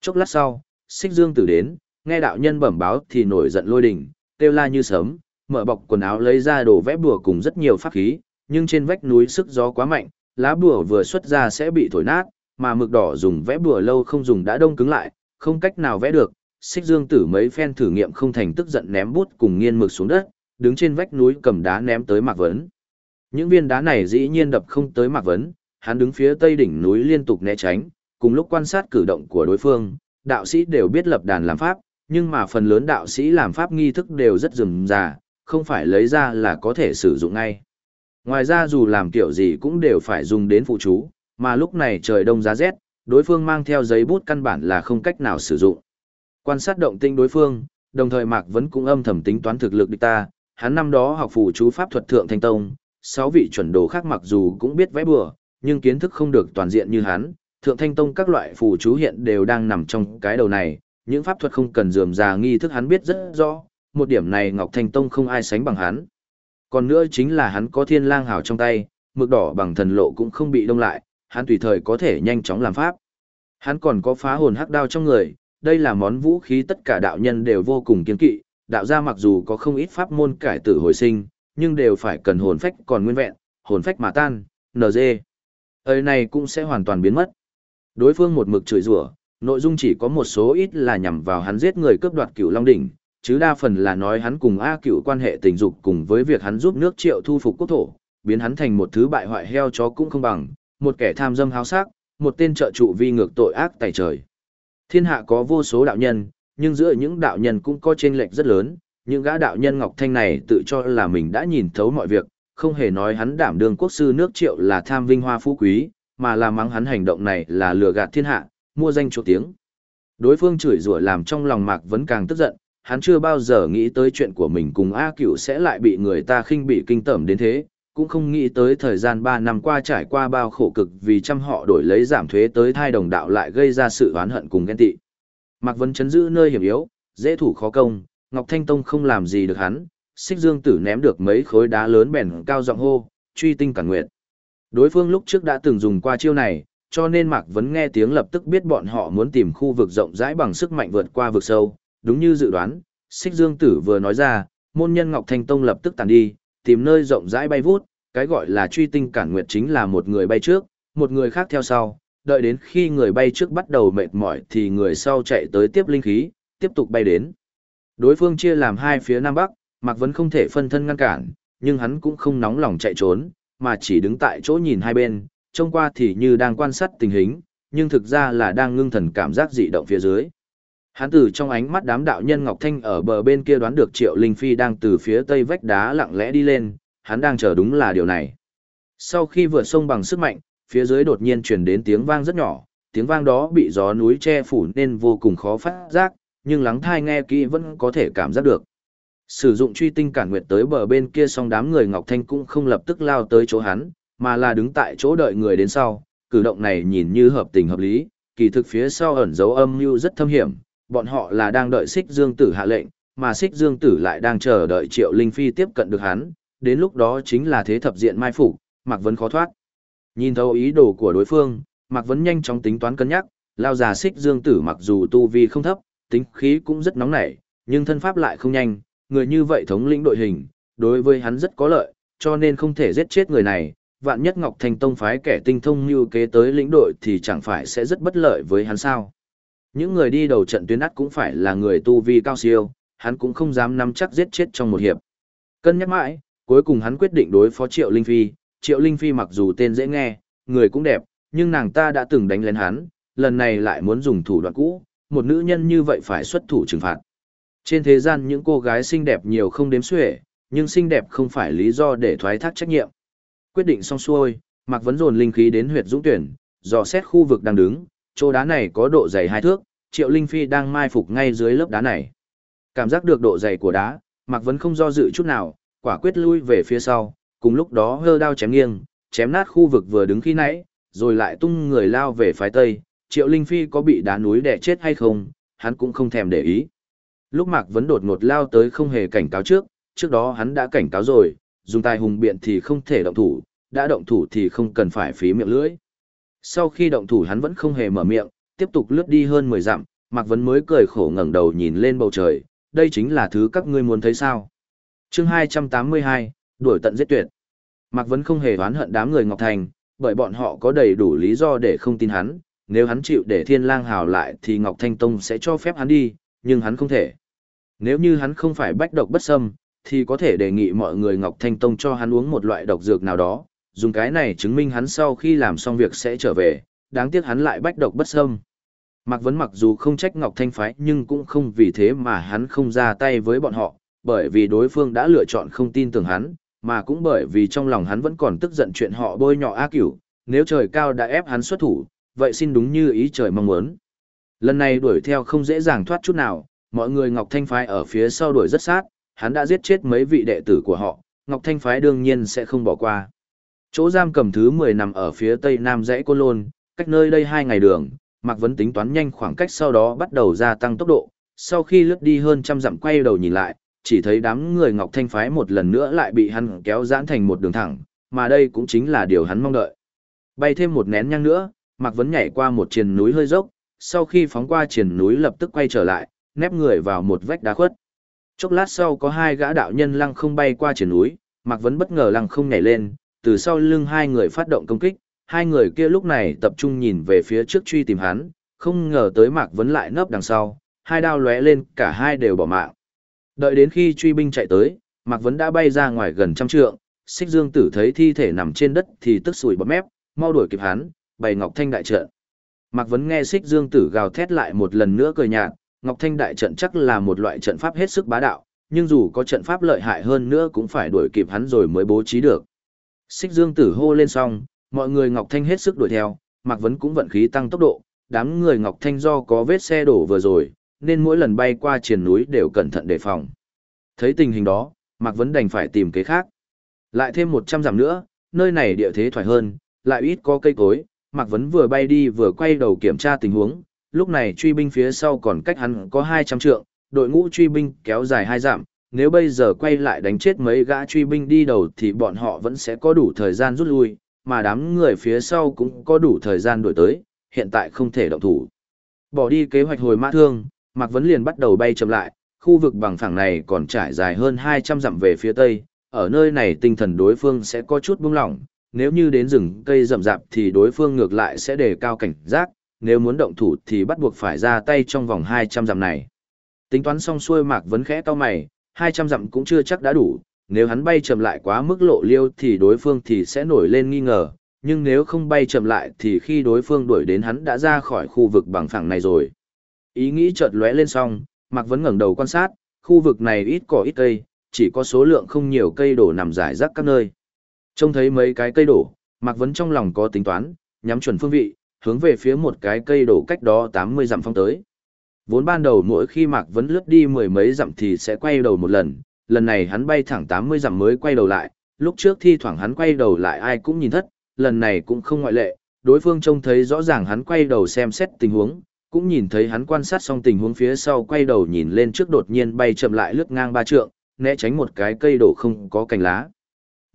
Chốc lát sau, xích dương tử đến, nghe đạo nhân bẩm báo thì nổi giận lôi đình, kêu la như sớm, mở bọc quần áo lấy ra đồ vẽ bùa cùng rất nhiều pháp khí, nhưng trên vách núi sức gió quá mạnh, lá bùa vừa xuất ra sẽ bị thổi nát, mà mực đỏ dùng vẽ bùa lâu không dùng đã đông cứng lại, không cách nào vẽ được. Xích Dương Tử mấy phen thử nghiệm không thành tức giận ném bút cùng nghiên mực xuống đất, đứng trên vách núi cầm đá ném tới Mạc Vấn. Những viên đá này dĩ nhiên đập không tới Mạc Vấn, hắn đứng phía tây đỉnh núi liên tục né tránh, cùng lúc quan sát cử động của đối phương, đạo sĩ đều biết lập đàn làm pháp, nhưng mà phần lớn đạo sĩ làm pháp nghi thức đều rất rườm rà, không phải lấy ra là có thể sử dụng ngay. Ngoài ra dù làm kiểu gì cũng đều phải dùng đến phụ chú, mà lúc này trời đông giá rét, đối phương mang theo giấy bút căn bản là không cách nào sử dụng. Quan sát động tinh đối phương, đồng thời Mạc Vấn cũng âm thầm tính toán thực lực địch ta, hắn năm đó học phụ chú pháp thuật thượng thanh tông, sáu vị chuẩn đồ khác mặc dù cũng biết vẽ bừa, nhưng kiến thức không được toàn diện như hắn, thượng thanh tông các loại phù chú hiện đều đang nằm trong cái đầu này, những pháp thuật không cần dườm già nghi thức hắn biết rất rõ, một điểm này Ngọc Thanh Tông không ai sánh bằng hắn. Còn nữa chính là hắn có thiên lang hào trong tay, mực đỏ bằng thần lộ cũng không bị đông lại, hắn tùy thời có thể nhanh chóng làm pháp. Hắn còn có phá hồn hắc đao trong người, đây là món vũ khí tất cả đạo nhân đều vô cùng kiên kỵ, đạo gia mặc dù có không ít pháp môn cải tử hồi sinh, nhưng đều phải cần hồn phách còn nguyên vẹn, hồn phách mà tan, NG. Ấy này cũng sẽ hoàn toàn biến mất. Đối phương một mực chửi rủa, nội dung chỉ có một số ít là nhằm vào hắn giết người cướp đoạt cửu Long đỉnh, chứ đa phần là nói hắn cùng A cửu quan hệ tình dục cùng với việc hắn giúp nước triệu thu phục quốc thổ, biến hắn thành một thứ bại hoại heo chó cũng không bằng, một kẻ tham dâm háo sắc, một tên trợ trụ vi ngược tội ác tại trời. Thiên hạ có vô số đạo nhân, nhưng giữa những đạo nhân cũng có chênh lệch rất lớn, những gã đạo nhân Ngọc Thanh này tự cho là mình đã nhìn thấu mọi việc, không hề nói hắn đảm đương quốc sư nước triệu là tham vinh hoa phú quý, mà là mắng hắn hành động này là lừa gạt thiên hạ, mua danh chỗ tiếng. Đối phương chửi rủa làm trong lòng Mạc vẫn càng tức giận, hắn chưa bao giờ nghĩ tới chuyện của mình cùng A Cửu sẽ lại bị người ta khinh bị kinh tởm đến thế, cũng không nghĩ tới thời gian 3 năm qua trải qua bao khổ cực vì trăm họ đổi lấy giảm thuế tới thai đồng đạo lại gây ra sự oán hận cùng ghen tị. Mạc Vân chấn giữ nơi hiểm yếu, dễ thủ khó công, Ngọc Thanh Tông không làm gì được hắn, Xích Dương Tử ném được mấy khối đá lớn bèn cao giọng hô, truy tinh cản Nguyệt. Đối phương lúc trước đã từng dùng qua chiêu này, cho nên Mạc Vấn nghe tiếng lập tức biết bọn họ muốn tìm khu vực rộng rãi bằng sức mạnh vượt qua vực sâu, đúng như dự đoán, Xích Dương Tử vừa nói ra, môn nhân Ngọc Thanh Tông lập tức tàn đi, tìm nơi rộng rãi bay vút, cái gọi là truy tinh cản nguyệt chính là một người bay trước, một người khác theo sau, đợi đến khi người bay trước bắt đầu mệt mỏi thì người sau chạy tới tiếp linh khí, tiếp tục bay đến. Đối phương chia làm hai phía Nam Bắc, Mạc Vấn không thể phân thân ngăn cản, nhưng hắn cũng không nóng lòng chạy trốn, mà chỉ đứng tại chỗ nhìn hai bên, trông qua thì như đang quan sát tình hình, nhưng thực ra là đang ngưng thần cảm giác dị động phía dưới. Hắn từ trong ánh mắt đám đạo nhân Ngọc Thanh ở bờ bên kia đoán được Triệu Linh Phi đang từ phía tây vách đá lặng lẽ đi lên, hắn đang chờ đúng là điều này. Sau khi vượt sông bằng sức mạnh, phía dưới đột nhiên truyền đến tiếng vang rất nhỏ, tiếng vang đó bị gió núi che phủ nên vô cùng khó phát giác, nhưng lắng thai nghe kỹ vẫn có thể cảm giác được. Sử dụng truy tinh cản nguyệt tới bờ bên kia song đám người Ngọc Thanh cũng không lập tức lao tới chỗ hắn, mà là đứng tại chỗ đợi người đến sau, cử động này nhìn như hợp tình hợp lý, kỳ thực phía sau ẩn dấu âm mưu rất thâm hiểm, bọn họ là đang đợi Xích Dương Tử hạ lệnh, mà Xích Dương Tử lại đang chờ đợi Triệu Linh Phi tiếp cận được hắn, đến lúc đó chính là thế thập diện mai phục, Mạc Vân khó thoát. Nhìn thấu ý đồ của đối phương, Mạc Vân nhanh chóng tính toán cân nhắc, lao già Xích Dương Tử mặc dù tu vi không thấp, tính khí cũng rất nóng nảy, nhưng thân pháp lại không nhanh, người như vậy thống lĩnh đội hình, đối với hắn rất có lợi, cho nên không thể giết chết người này, vạn nhất Ngọc Thành Tông phái kẻ tinh thông như kế tới lĩnh đội thì chẳng phải sẽ rất bất lợi với hắn sao. Những người đi đầu trận tuyến ắt cũng phải là người tu vi cao siêu, hắn cũng không dám nắm chắc giết chết trong một hiệp. Cân nhắc mãi, cuối cùng hắn quyết định đối phó Triệu Linh Phi, Triệu Linh Phi mặc dù tên dễ nghe, người cũng đẹp, nhưng nàng ta đã từng đánh lên hắn, lần này lại muốn dùng thủ đoạn cũ, một nữ nhân như vậy phải xuất thủ trừng phạt. Trên thế gian những cô gái xinh đẹp nhiều không đếm xuể, nhưng xinh đẹp không phải lý do để thoái thác trách nhiệm. Quyết định xong xuôi, Mạc Vấn dồn linh khí đến huyệt dũng tuyển, dò xét khu vực đang đứng, chỗ đá này có độ dày hai thước, Triệu Linh Phi đang mai phục ngay dưới lớp đá này. Cảm giác được độ dày của đá, Mạc Vấn không do dự chút nào, quả quyết lui về phía sau, cùng lúc đó hơ đao chém nghiêng, chém nát khu vực vừa đứng khi nãy, rồi lại tung người lao về phái tây, Triệu Linh Phi có bị đá núi đè chết hay không, hắn cũng không thèm để ý. Lúc Mạc Vấn đột ngột lao tới không hề cảnh cáo trước, trước đó hắn đã cảnh cáo rồi, dùng tài hùng biện thì không thể động thủ, đã động thủ thì không cần phải phí miệng lưỡi. Sau khi động thủ hắn vẫn không hề mở miệng, tiếp tục lướt đi hơn 10 dặm, Mạc Vấn mới cười khổ ngẩng đầu nhìn lên bầu trời, đây chính là thứ các ngươi muốn thấy sao. chương 282, đuổi tận giết tuyệt. Mạc Vấn không hề oán hận đám người Ngọc Thành, bởi bọn họ có đầy đủ lý do để không tin hắn, nếu hắn chịu để Thiên Lang hào lại thì Ngọc Thanh Tông sẽ cho phép hắn đi, nhưng hắn không thể. Nếu như hắn không phải bách độc bất xâm, thì có thể đề nghị mọi người Ngọc Thanh Tông cho hắn uống một loại độc dược nào đó, dùng cái này chứng minh hắn sau khi làm xong việc sẽ trở về, đáng tiếc hắn lại bách độc bất xâm. Mạc Vấn mặc dù không trách Ngọc Thanh Phái nhưng cũng không vì thế mà hắn không ra tay với bọn họ, bởi vì đối phương đã lựa chọn không tin tưởng hắn, mà cũng bởi vì trong lòng hắn vẫn còn tức giận chuyện họ bôi nhọ A Cửu, nếu trời cao đã ép hắn xuất thủ, vậy xin đúng như ý trời mong muốn. Lần này đuổi theo không dễ dàng thoát chút nào, mọi người Ngọc Thanh Phái ở phía sau đuổi rất sát, hắn đã giết chết mấy vị đệ tử của họ, Ngọc Thanh Phái đương nhiên sẽ không bỏ qua. Chỗ giam cầm thứ 10 nằm ở phía tây nam dãy Côn Lôn, cách nơi đây hai ngày đường, Mạc Vấn tính toán nhanh khoảng cách sau đó bắt đầu gia tăng tốc độ, sau khi lướt đi hơn trăm dặm quay đầu nhìn lại, chỉ thấy đám người Ngọc Thanh Phái một lần nữa lại bị hắn kéo giãn thành một đường thẳng, mà đây cũng chính là điều hắn mong đợi. Bay thêm một nén nhang nữa, Mạc Vấn nhảy qua một triền núi hơi dốc, sau khi phóng qua triển núi lập tức quay trở lại, nép người vào một vách đá khuất. Chốc lát sau có hai gã đạo nhân lăng không bay qua triển núi, Mạc Vấn bất ngờ lăng không nhảy lên, từ sau lưng hai người phát động công kích, hai người kia lúc này tập trung nhìn về phía trước truy tìm hắn, không ngờ tới Mạc Vấn lại nấp đằng sau, hai đao lóe lên, cả hai đều bỏ mạng. Đợi đến khi truy binh chạy tới, Mạc Vấn đã bay ra ngoài gần trăm trượng, Xích Dương Tử thấy thi thể nằm trên đất thì tức sủi bọt mép, mau đuổi kịp hắn, bày Ngọc Thanh đại trận. Mạc Vấn nghe Xích Dương Tử gào thét lại một lần nữa cười nhạt, Ngọc Thanh đại trận chắc là một loại trận pháp hết sức bá đạo, nhưng dù có trận pháp lợi hại hơn nữa cũng phải đuổi kịp hắn rồi mới bố trí được. Xích Dương Tử hô lên xong, mọi người Ngọc Thanh hết sức đuổi theo, Mạc Vấn cũng vận khí tăng tốc độ, đám người Ngọc Thanh do có vết xe đổ vừa rồi, nên mỗi lần bay qua triền núi đều cẩn thận đề phòng. Thấy tình hình đó, Mạc Vấn đành phải tìm kế khác. Lại thêm 100 dặm nữa, nơi này địa thế thoải hơn, lại ít có cây cối, Mạc Vấn vừa bay đi vừa quay đầu kiểm tra tình huống, lúc này truy binh phía sau còn cách hắn có 200 trượng, đội ngũ truy binh kéo dài hai dặm, nếu bây giờ quay lại đánh chết mấy gã truy binh đi đầu thì bọn họ vẫn sẽ có đủ thời gian rút lui, mà đám người phía sau cũng có đủ thời gian đổi tới, hiện tại không thể động thủ. Bỏ đi kế hoạch hồi mã thương, Mạc Vấn liền bắt đầu bay chậm lại, khu vực bằng phẳng này còn trải dài hơn 200 dặm về phía tây, ở nơi này tinh thần đối phương sẽ có chút buông lỏng, nếu như đến rừng cây rậm rạp thì đối phương ngược lại sẽ đề cao cảnh giác, nếu muốn động thủ thì bắt buộc phải ra tay trong vòng 200 dặm này. Tính toán xong xuôi Mạc Vấn khẽ cau mày, 200 dặm cũng chưa chắc đã đủ, nếu hắn bay chậm lại quá mức lộ liêu thì đối phương thì sẽ nổi lên nghi ngờ, nhưng nếu không bay chậm lại thì khi đối phương đuổi đến hắn đã ra khỏi khu vực bằng phẳng này rồi. Ý nghĩ chợt lóe lên xong, Mạc Vấn ngẩng đầu quan sát, khu vực này ít cỏ ít cây, chỉ có số lượng không nhiều cây đổ nằm rải rác các nơi. Trông thấy mấy cái cây đổ, Mạc Vấn trong lòng có tính toán, nhắm chuẩn phương vị, hướng về phía một cái cây đổ cách đó 80 dặm phong tới. Vốn ban đầu mỗi khi Mạc Vấn lướt đi mười mấy dặm thì sẽ quay đầu một lần, lần này hắn bay thẳng 80 dặm mới quay đầu lại, lúc trước thi thoảng hắn quay đầu lại ai cũng nhìn thất, lần này cũng không ngoại lệ, đối phương trông thấy rõ ràng hắn quay đầu xem xét tình huống, cũng nhìn thấy hắn quan sát xong tình huống phía sau quay đầu nhìn lên trước đột nhiên bay chậm lại lướt ngang ba trượng, né tránh một cái cây đổ không có cành lá.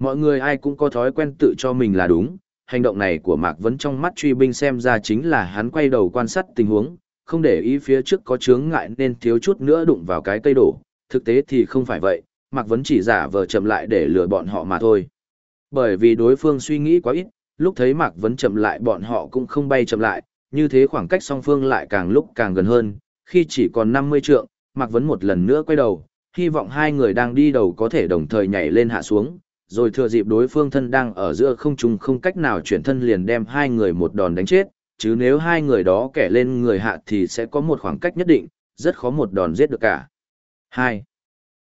Mọi người ai cũng có thói quen tự cho mình là đúng, hành động này của Mạc Vấn trong mắt truy binh xem ra chính là hắn quay đầu quan sát tình huống, không để ý phía trước có chướng ngại nên thiếu chút nữa đụng vào cái cây đổ, thực tế thì không phải vậy, Mạc Vấn chỉ giả vờ chậm lại để lừa bọn họ mà thôi. Bởi vì đối phương suy nghĩ quá ít, lúc thấy Mạc Vấn chậm lại bọn họ cũng không bay chậm lại, như thế khoảng cách song phương lại càng lúc càng gần hơn, khi chỉ còn 50 trượng, Mạc Vấn một lần nữa quay đầu, hy vọng hai người đang đi đầu có thể đồng thời nhảy lên hạ xuống, rồi thừa dịp đối phương thân đang ở giữa không trung không cách nào chuyển thân liền đem hai người một đòn đánh chết, chứ nếu hai người đó kẻ lên người hạ thì sẽ có một khoảng cách nhất định, rất khó một đòn giết được cả. 2.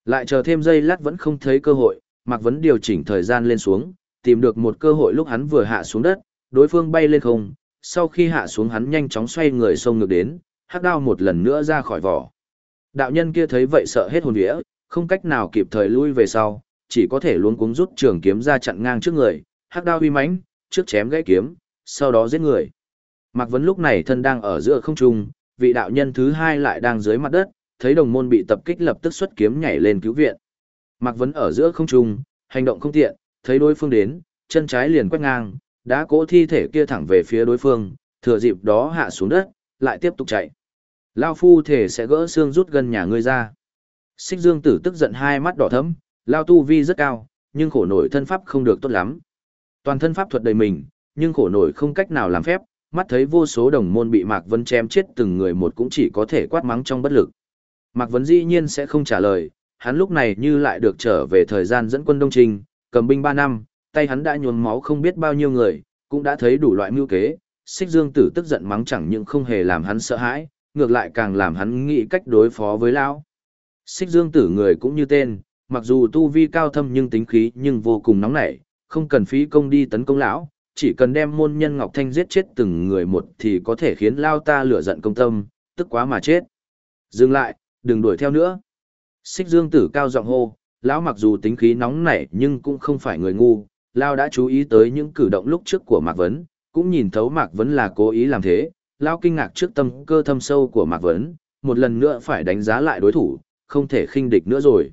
Lại chờ thêm giây lát vẫn không thấy cơ hội, Mạc Vấn điều chỉnh thời gian lên xuống, tìm được một cơ hội lúc hắn vừa hạ xuống đất, đối phương bay lên không, sau khi hạ xuống hắn nhanh chóng xoay người xông ngược đến, hắc đao một lần nữa ra khỏi vỏ. Đạo nhân kia thấy vậy sợ hết hồn vía, không cách nào kịp thời lui về sau, chỉ có thể luống cuống rút trường kiếm ra chặn ngang trước người, hắc đao uy mãnh, trước chém gãy kiếm, sau đó giết người. Mạc Vấn lúc này thân đang ở giữa không trung, vị đạo nhân thứ hai lại đang dưới mặt đất, thấy đồng môn bị tập kích lập tức xuất kiếm nhảy lên cứu viện. Mạc Vấn ở giữa không trung, hành động không tiện, thấy đối phương đến, chân trái liền quét ngang, đã cỗ thi thể kia thẳng về phía đối phương, thừa dịp đó hạ xuống đất, lại tiếp tục chạy. Lao phu thể sẽ gỡ xương rút gần nhà ngươi ra. Xích dương tử tức giận hai mắt đỏ thẫm, Lao tu vi rất cao, nhưng khổ nổi thân pháp không được tốt lắm. Toàn thân pháp thuật đầy mình, nhưng khổ nổi không cách nào làm phép, mắt thấy vô số đồng môn bị Mạc Vân chém chết từng người một cũng chỉ có thể quát mắng trong bất lực. Mạc Vân dĩ nhiên sẽ không trả lời, hắn lúc này như lại được trở về thời gian dẫn quân Đông Trình, cầm binh 3 năm, tay hắn đã nhuốm máu không biết bao nhiêu người, cũng đã thấy đủ loại mưu kế, xích dương tử tức giận mắng chẳng những không hề làm hắn sợ hãi, ngược lại càng làm hắn nghĩ cách đối phó với lão. Xích dương tử người cũng như tên, mặc dù tu vi cao thâm nhưng tính khí nhưng vô cùng nóng nảy, không cần phí công đi tấn công lão, chỉ cần đem môn nhân Ngọc Thanh giết chết từng người một thì có thể khiến lao ta lửa giận công tâm, tức quá mà chết. Dừng lại, đừng đuổi theo nữa. Xích dương tử cao giọng hô, lão mặc dù tính khí nóng nảy nhưng cũng không phải người ngu, Lao đã chú ý tới những cử động lúc trước của Mạc Vấn, cũng nhìn thấu Mạc Vấn là cố ý làm thế, Lao kinh ngạc trước tâm cơ thâm sâu của Mạc Vấn, một lần nữa phải đánh giá lại đối thủ, không thể khinh địch nữa rồi.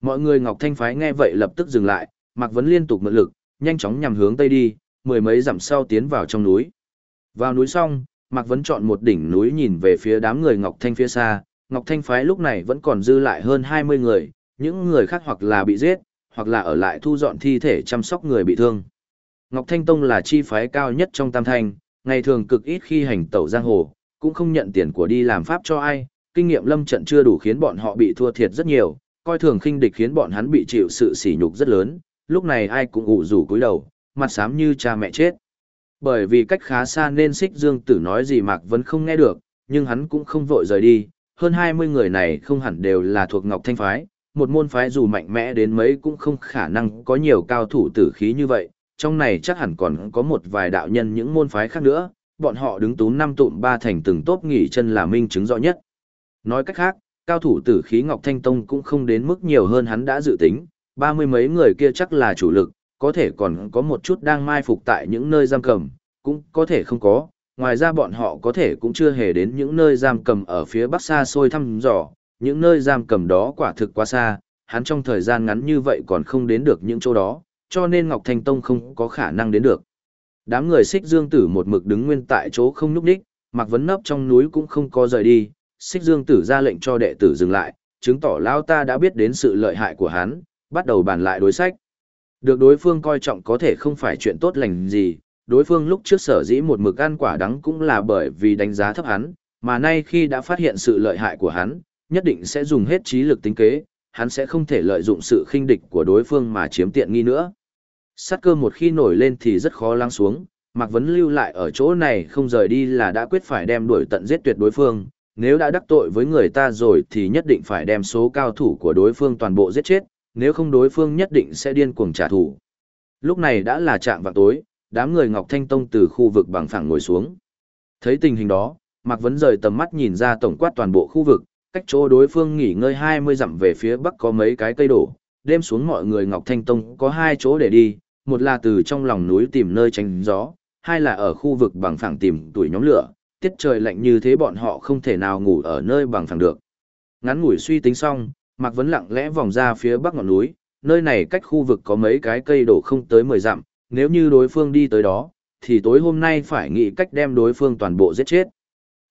Mọi người Ngọc Thanh Phái nghe vậy lập tức dừng lại, Mạc Vấn liên tục mượn lực, nhanh chóng nhằm hướng tây đi, mười mấy dặm sau tiến vào trong núi. Vào núi xong, Mạc Vấn chọn một đỉnh núi nhìn về phía đám người Ngọc Thanh phía xa, Ngọc Thanh Phái lúc này vẫn còn dư lại hơn 20 người, những người khác hoặc là bị giết, hoặc là ở lại thu dọn thi thể chăm sóc người bị thương. Ngọc Thanh Tông là chi phái cao nhất trong Tam Thanh, ngày thường cực ít khi hành tẩu giang hồ, cũng không nhận tiền của đi làm pháp cho ai, kinh nghiệm lâm trận chưa đủ khiến bọn họ bị thua thiệt rất nhiều, coi thường khinh địch khiến bọn hắn bị chịu sự sỉ nhục rất lớn, lúc này ai cũng ủ rủ cúi đầu, mặt xám như cha mẹ chết. Bởi vì cách khá xa nên Xích Dương Tử nói gì Mạc vẫn không nghe được, nhưng hắn cũng không vội rời đi, hơn 20 người này không hẳn đều là thuộc Ngọc Thanh phái, một môn phái dù mạnh mẽ đến mấy cũng không khả năng có nhiều cao thủ tử khí như vậy, trong này chắc hẳn còn có một vài đạo nhân những môn phái khác nữa, bọn họ đứng tú năm tụm ba thành từng tốt nghỉ chân là minh chứng rõ nhất. Nói cách khác, cao thủ tử khí Ngọc Thanh Tông cũng không đến mức nhiều hơn hắn đã dự tính, ba mươi mấy người kia chắc là chủ lực, có thể còn có một chút đang mai phục tại những nơi giam cầm, cũng có thể không có, ngoài ra bọn họ có thể cũng chưa hề đến những nơi giam cầm ở phía bắc xa xôi thăm dò, những nơi giam cầm đó quả thực quá xa, hắn trong thời gian ngắn như vậy còn không đến được những chỗ đó, cho nên Ngọc Thanh Tông không có khả năng đến được. Đám người xích dương tử một mực đứng nguyên tại chỗ không núp đích, mặc vấn nấp trong núi cũng không có rời đi, xích dương tử ra lệnh cho đệ tử dừng lại, chứng tỏ lao ta đã biết đến sự lợi hại của hắn, bắt đầu bàn lại đối sách. Được đối phương coi trọng có thể không phải chuyện tốt lành gì, đối phương lúc trước sở dĩ một mực ăn quả đắng cũng là bởi vì đánh giá thấp hắn, mà nay khi đã phát hiện sự lợi hại của hắn, nhất định sẽ dùng hết trí lực tính kế, hắn sẽ không thể lợi dụng sự khinh địch của đối phương mà chiếm tiện nghi nữa. Sát cơ một khi nổi lên thì rất khó lắng xuống, Mạc Vấn lưu lại ở chỗ này không rời đi là đã quyết phải đem đuổi tận giết tuyệt đối phương, nếu đã đắc tội với người ta rồi thì nhất định phải đem số cao thủ của đối phương toàn bộ giết chết, nếu không đối phương nhất định sẽ điên cuồng trả thù. Lúc này đã là trạng vào tối, đám người Ngọc Thanh Tông từ khu vực bằng phẳng ngồi xuống. Thấy tình hình đó, Mạc Vấn rời tầm mắt nhìn ra tổng quát toàn bộ khu vực, cách chỗ đối phương nghỉ ngơi 20 dặm về phía bắc có mấy cái cây đổ, đêm xuống mọi người Ngọc Thanh Tông có hai chỗ để đi, một là từ trong lòng núi tìm nơi tránh gió, hai là ở khu vực bằng phẳng tìm tuổi nhóm lửa, tiết trời lạnh như thế bọn họ không thể nào ngủ ở nơi bằng phẳng được. Ngắn ngủi suy tính xong, Mạc Vấn lặng lẽ vòng ra phía bắc ngọn núi, nơi này cách khu vực có mấy cái cây đổ không tới 10 dặm, nếu như đối phương đi tới đó, thì tối hôm nay phải nghĩ cách đem đối phương toàn bộ giết chết.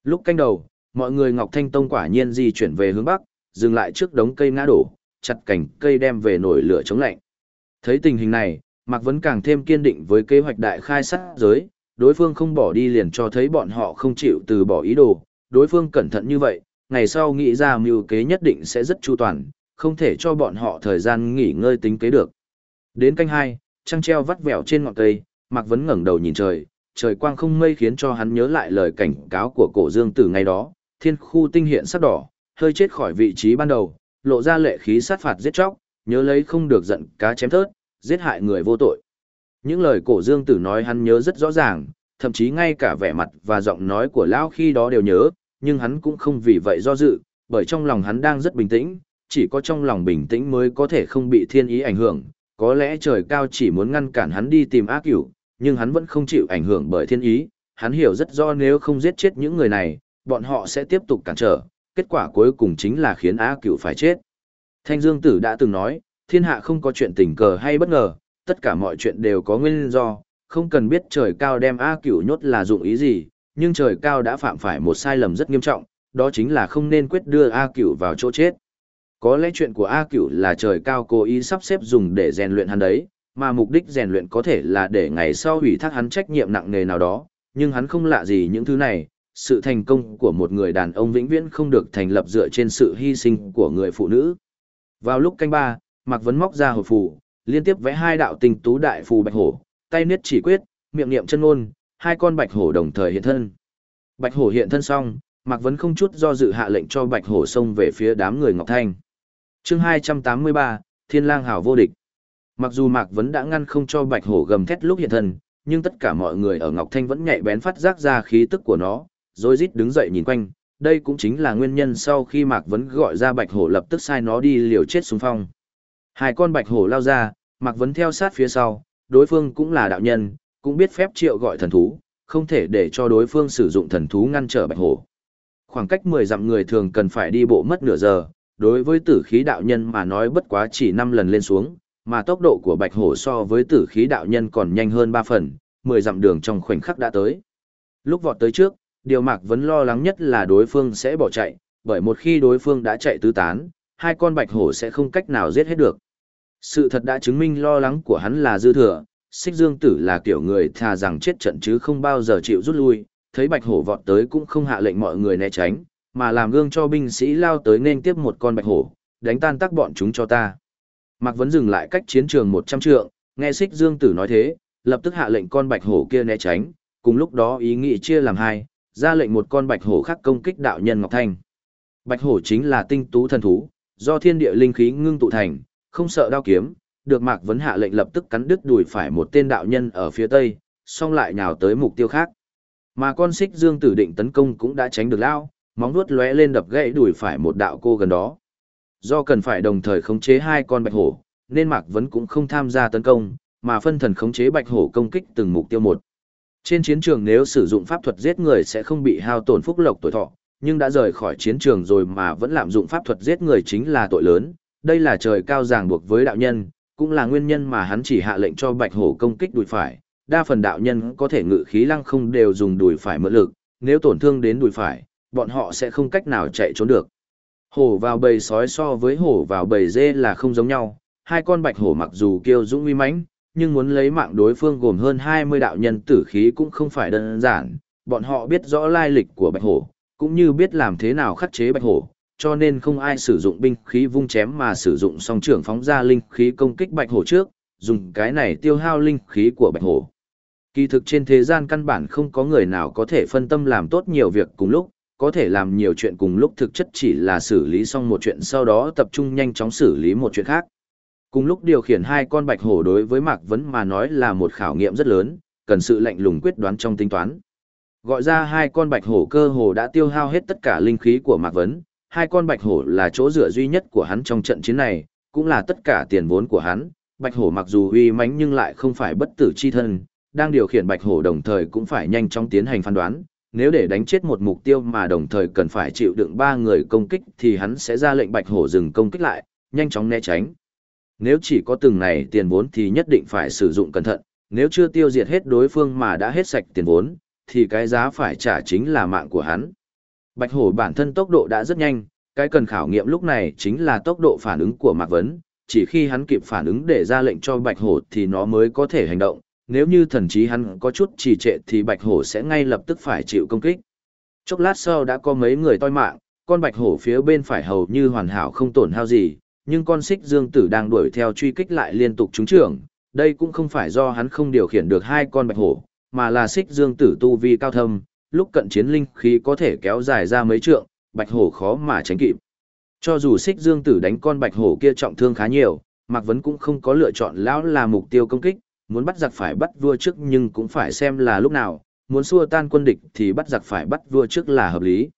Lúc canh đầu, mọi người Ngọc Thanh Tông quả nhiên di chuyển về hướng bắc, dừng lại trước đống cây ngã đổ, chặt cảnh cây đem về nổi lửa chống lạnh. Thấy tình hình này, Mạc Vấn càng thêm kiên định với kế hoạch đại khai sát giới, đối phương không bỏ đi liền cho thấy bọn họ không chịu từ bỏ ý đồ, đối phương cẩn thận như vậy, ngày sau nghĩ ra mưu kế nhất định sẽ rất chu toàn, không thể cho bọn họ thời gian nghỉ ngơi tính kế được. Đến canh hai, trăng treo vắt vẻo trên ngọn cây, Mạc Vấn ngẩng đầu nhìn trời, trời quang không mây khiến cho hắn nhớ lại lời cảnh cáo của cổ dương từ ngày đó, thiên khu tinh hiện sắc đỏ, hơi chết khỏi vị trí ban đầu, lộ ra lệ khí sát phạt giết chóc, nhớ lấy không được giận cá chém thớt, giết hại người vô tội. Những lời cổ dương tử nói hắn nhớ rất rõ ràng, thậm chí ngay cả vẻ mặt và giọng nói của lão khi đó đều nhớ, nhưng hắn cũng không vì vậy do dự, bởi trong lòng hắn đang rất bình tĩnh, chỉ có trong lòng bình tĩnh mới có thể không bị thiên ý ảnh hưởng, có lẽ trời cao chỉ muốn ngăn cản hắn đi tìm ác cửu, nhưng hắn vẫn không chịu ảnh hưởng bởi thiên ý, hắn hiểu rất rõ nếu không giết chết những người này, bọn họ sẽ tiếp tục cản trở, kết quả cuối cùng chính là khiến ác cửu phải chết. Thanh Dương Tử đã từng nói, thiên hạ không có chuyện tình cờ hay bất ngờ, tất cả mọi chuyện đều có nguyên do, không cần biết trời cao đem A cửu nhốt là dụng ý gì, nhưng trời cao đã phạm phải một sai lầm rất nghiêm trọng, đó chính là không nên quyết đưa A cửu vào chỗ chết. Có lẽ chuyện của A cửu là trời cao cố ý sắp xếp dùng để rèn luyện hắn đấy, mà mục đích rèn luyện có thể là để ngày sau hủy thác hắn trách nhiệm nặng nề nào đó, nhưng hắn không lạ gì những thứ này. Sự thành công của một người đàn ông vĩnh viễn không được thành lập dựa trên sự hy sinh của người phụ nữ. Vào lúc canh ba, Mạc Vấn móc ra hộp phù, liên tiếp vẽ hai đạo tình tú đại phù bạch hổ, tay niết chỉ quyết, miệng niệm chân ngôn, hai con bạch hổ đồng thời hiện thân. Bạch hổ hiện thân xong, Mạc Vấn không chút do dự hạ lệnh cho bạch hổ xông về phía đám người Ngọc Thanh. chương 283, Thiên lang hảo vô địch. Mặc dù Mạc Vấn đã ngăn không cho bạch hổ gầm thét lúc hiện thân, nhưng tất cả mọi người ở Ngọc Thanh vẫn nhạy bén phát giác ra khí tức của nó, rồi rít đứng dậy nhìn quanh. Đây cũng chính là nguyên nhân sau khi Mạc Vấn gọi ra bạch hổ lập tức sai nó đi liều chết xuống phong. Hai con bạch hổ lao ra, Mạc Vấn theo sát phía sau, đối phương cũng là đạo nhân, cũng biết phép triệu gọi thần thú, không thể để cho đối phương sử dụng thần thú ngăn trở bạch hổ. Khoảng cách 10 dặm người thường cần phải đi bộ mất nửa giờ, đối với tử khí đạo nhân mà nói bất quá chỉ 5 lần lên xuống, mà tốc độ của bạch hổ so với tử khí đạo nhân còn nhanh hơn 3 phần, 10 dặm đường trong khoảnh khắc đã tới. Lúc vọt tới trước, điều Mạc Vấn lo lắng nhất là đối phương sẽ bỏ chạy, bởi một khi đối phương đã chạy tứ tán, hai con bạch hổ sẽ không cách nào giết hết được. Sự thật đã chứng minh lo lắng của hắn là dư thừa, xích dương tử là kiểu người thà rằng chết trận chứ không bao giờ chịu rút lui, thấy bạch hổ vọt tới cũng không hạ lệnh mọi người né tránh, mà làm gương cho binh sĩ lao tới nên tiếp một con bạch hổ, đánh tan tác bọn chúng cho ta. Mạc Vấn dừng lại cách chiến trường 100 trượng, nghe xích dương tử nói thế, lập tức hạ lệnh con bạch hổ kia né tránh, cùng lúc đó ý nghĩ chia làm hai, ra lệnh một con bạch hổ khác công kích đạo nhân Ngọc Thanh. Bạch hổ chính là tinh tú thần thú, do thiên địa linh khí ngưng tụ thành, không sợ đao kiếm, được Mạc Vấn hạ lệnh lập tức cắn đứt đùi phải một tên đạo nhân ở phía tây, xong lại nhào tới mục tiêu khác. Mà con xích dương tử định tấn công cũng đã tránh được lao, móng vuốt lóe lên đập gãy đùi phải một đạo cô gần đó. Do cần phải đồng thời khống chế hai con bạch hổ, nên Mạc Vấn cũng không tham gia tấn công, mà phân thần khống chế bạch hổ công kích từng mục tiêu một. Trên chiến trường nếu sử dụng pháp thuật giết người sẽ không bị hao tổn phúc lộc tuổi thọ, nhưng đã rời khỏi chiến trường rồi mà vẫn lạm dụng pháp thuật giết người chính là tội lớn, đây là trời cao ràng buộc với đạo nhân, cũng là nguyên nhân mà hắn chỉ hạ lệnh cho bạch hổ công kích đùi phải. Đa phần đạo nhân có thể ngự khí lăng không đều dùng đùi phải mượn lực, nếu tổn thương đến đùi phải, bọn họ sẽ không cách nào chạy trốn được. Hổ vào bầy sói so với hổ vào bầy dê là không giống nhau, hai con bạch hổ mặc dù kiêu dũng uy mãnh, nhưng muốn lấy mạng đối phương gồm hơn 20 đạo nhân tử khí cũng không phải đơn giản, bọn họ biết rõ lai lịch của bạch hổ, cũng như biết làm thế nào khắc chế bạch hổ, cho nên không ai sử dụng binh khí vung chém mà sử dụng song trưởng phóng ra linh khí công kích bạch hổ trước, dùng cái này tiêu hao linh khí của bạch hổ. Kỳ thực trên thế gian căn bản không có người nào có thể phân tâm làm tốt nhiều việc cùng lúc, có thể làm nhiều chuyện cùng lúc thực chất chỉ là xử lý xong một chuyện sau đó tập trung nhanh chóng xử lý một chuyện khác. Cùng lúc điều khiển hai con bạch hổ đối với Mạc Vấn mà nói là một khảo nghiệm rất lớn, cần sự lạnh lùng quyết đoán trong tính toán. Gọi ra hai con bạch hổ cơ hồ đã tiêu hao hết tất cả linh khí của Mạc Vấn, hai con bạch hổ là chỗ dựa duy nhất của hắn trong trận chiến này, cũng là tất cả tiền vốn của hắn. Bạch hổ mặc dù uy mãnh nhưng lại không phải bất tử chi thân, đang điều khiển bạch hổ đồng thời cũng phải nhanh chóng tiến hành phán đoán, nếu để đánh chết một mục tiêu mà đồng thời cần phải chịu đựng ba người công kích thì hắn sẽ ra lệnh bạch hổ dừng công kích lại, nhanh chóng né tránh. Nếu chỉ có từng này tiền vốn thì nhất định phải sử dụng cẩn thận, nếu chưa tiêu diệt hết đối phương mà đã hết sạch tiền vốn, thì cái giá phải trả chính là mạng của hắn. Bạch hổ bản thân tốc độ đã rất nhanh, cái cần khảo nghiệm lúc này chính là tốc độ phản ứng của Mạc Vấn, chỉ khi hắn kịp phản ứng để ra lệnh cho Bạch hổ thì nó mới có thể hành động, nếu như thần trí hắn có chút trì trệ thì Bạch hổ sẽ ngay lập tức phải chịu công kích. Chốc lát sau đã có mấy người toi mạng, con Bạch hổ phía bên phải hầu như hoàn hảo không tổn hao gì, nhưng con xích dương tử đang đuổi theo truy kích lại liên tục trúng trưởng, đây cũng không phải do hắn không điều khiển được hai con bạch hổ, mà là xích dương tử tu vi cao thâm, lúc cận chiến linh khí có thể kéo dài ra mấy trượng, bạch hổ khó mà tránh kịp. Cho dù xích dương tử đánh con bạch hổ kia trọng thương khá nhiều, Mạc Vấn cũng không có lựa chọn lão là mục tiêu công kích, muốn bắt giặc phải bắt vua trước nhưng cũng phải xem là lúc nào, muốn xua tan quân địch thì bắt giặc phải bắt vua trước là hợp lý.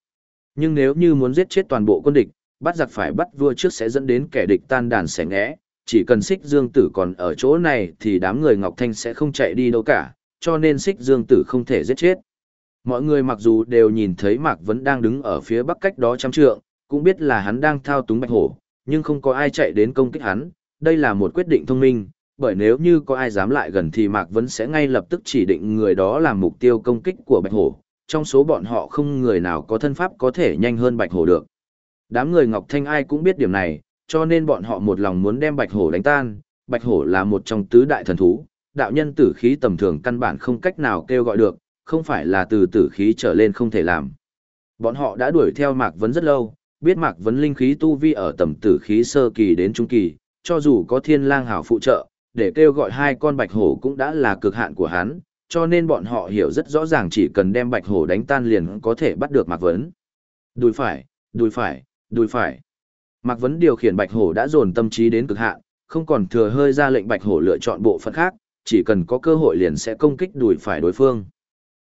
Nhưng nếu như muốn giết chết toàn bộ quân địch, bắt giặc phải bắt vua trước sẽ dẫn đến kẻ địch tan đàn xẻ ngẽ, chỉ cần xích dương tử còn ở chỗ này thì đám người Ngọc Thanh sẽ không chạy đi đâu cả, cho nên xích dương tử không thể giết chết. Mọi người mặc dù đều nhìn thấy Mạc Vấn đang đứng ở phía bắc cách đó trăm trượng, cũng biết là hắn đang thao túng bạch hổ, nhưng không có ai chạy đến công kích hắn, đây là một quyết định thông minh, bởi nếu như có ai dám lại gần thì Mạc Vấn sẽ ngay lập tức chỉ định người đó làm mục tiêu công kích của bạch hổ, trong số bọn họ không người nào có thân pháp có thể nhanh hơn bạch hổ được. Đám người Ngọc Thanh ai cũng biết điểm này, cho nên bọn họ một lòng muốn đem bạch hổ đánh tan. Bạch hổ là một trong tứ đại thần thú, đạo nhân tử khí tầm thường căn bản không cách nào kêu gọi được, không phải là từ tử khí trở lên không thể làm. Bọn họ đã đuổi theo Mạc Vấn rất lâu, biết Mạc Vấn linh khí tu vi ở tầm tử khí sơ kỳ đến trung kỳ, cho dù có thiên lang hảo phụ trợ, để kêu gọi hai con bạch hổ cũng đã là cực hạn của hắn, cho nên bọn họ hiểu rất rõ ràng chỉ cần đem bạch hổ đánh tan liền có thể bắt được Mạc Vấn. Đùi phải, đùi phải, đùi phải. Mạc Vấn điều khiển Bạch Hổ đã dồn tâm trí đến cực hạn, không còn thừa hơi ra lệnh Bạch Hổ lựa chọn bộ phận khác, chỉ cần có cơ hội liền sẽ công kích đùi phải đối phương.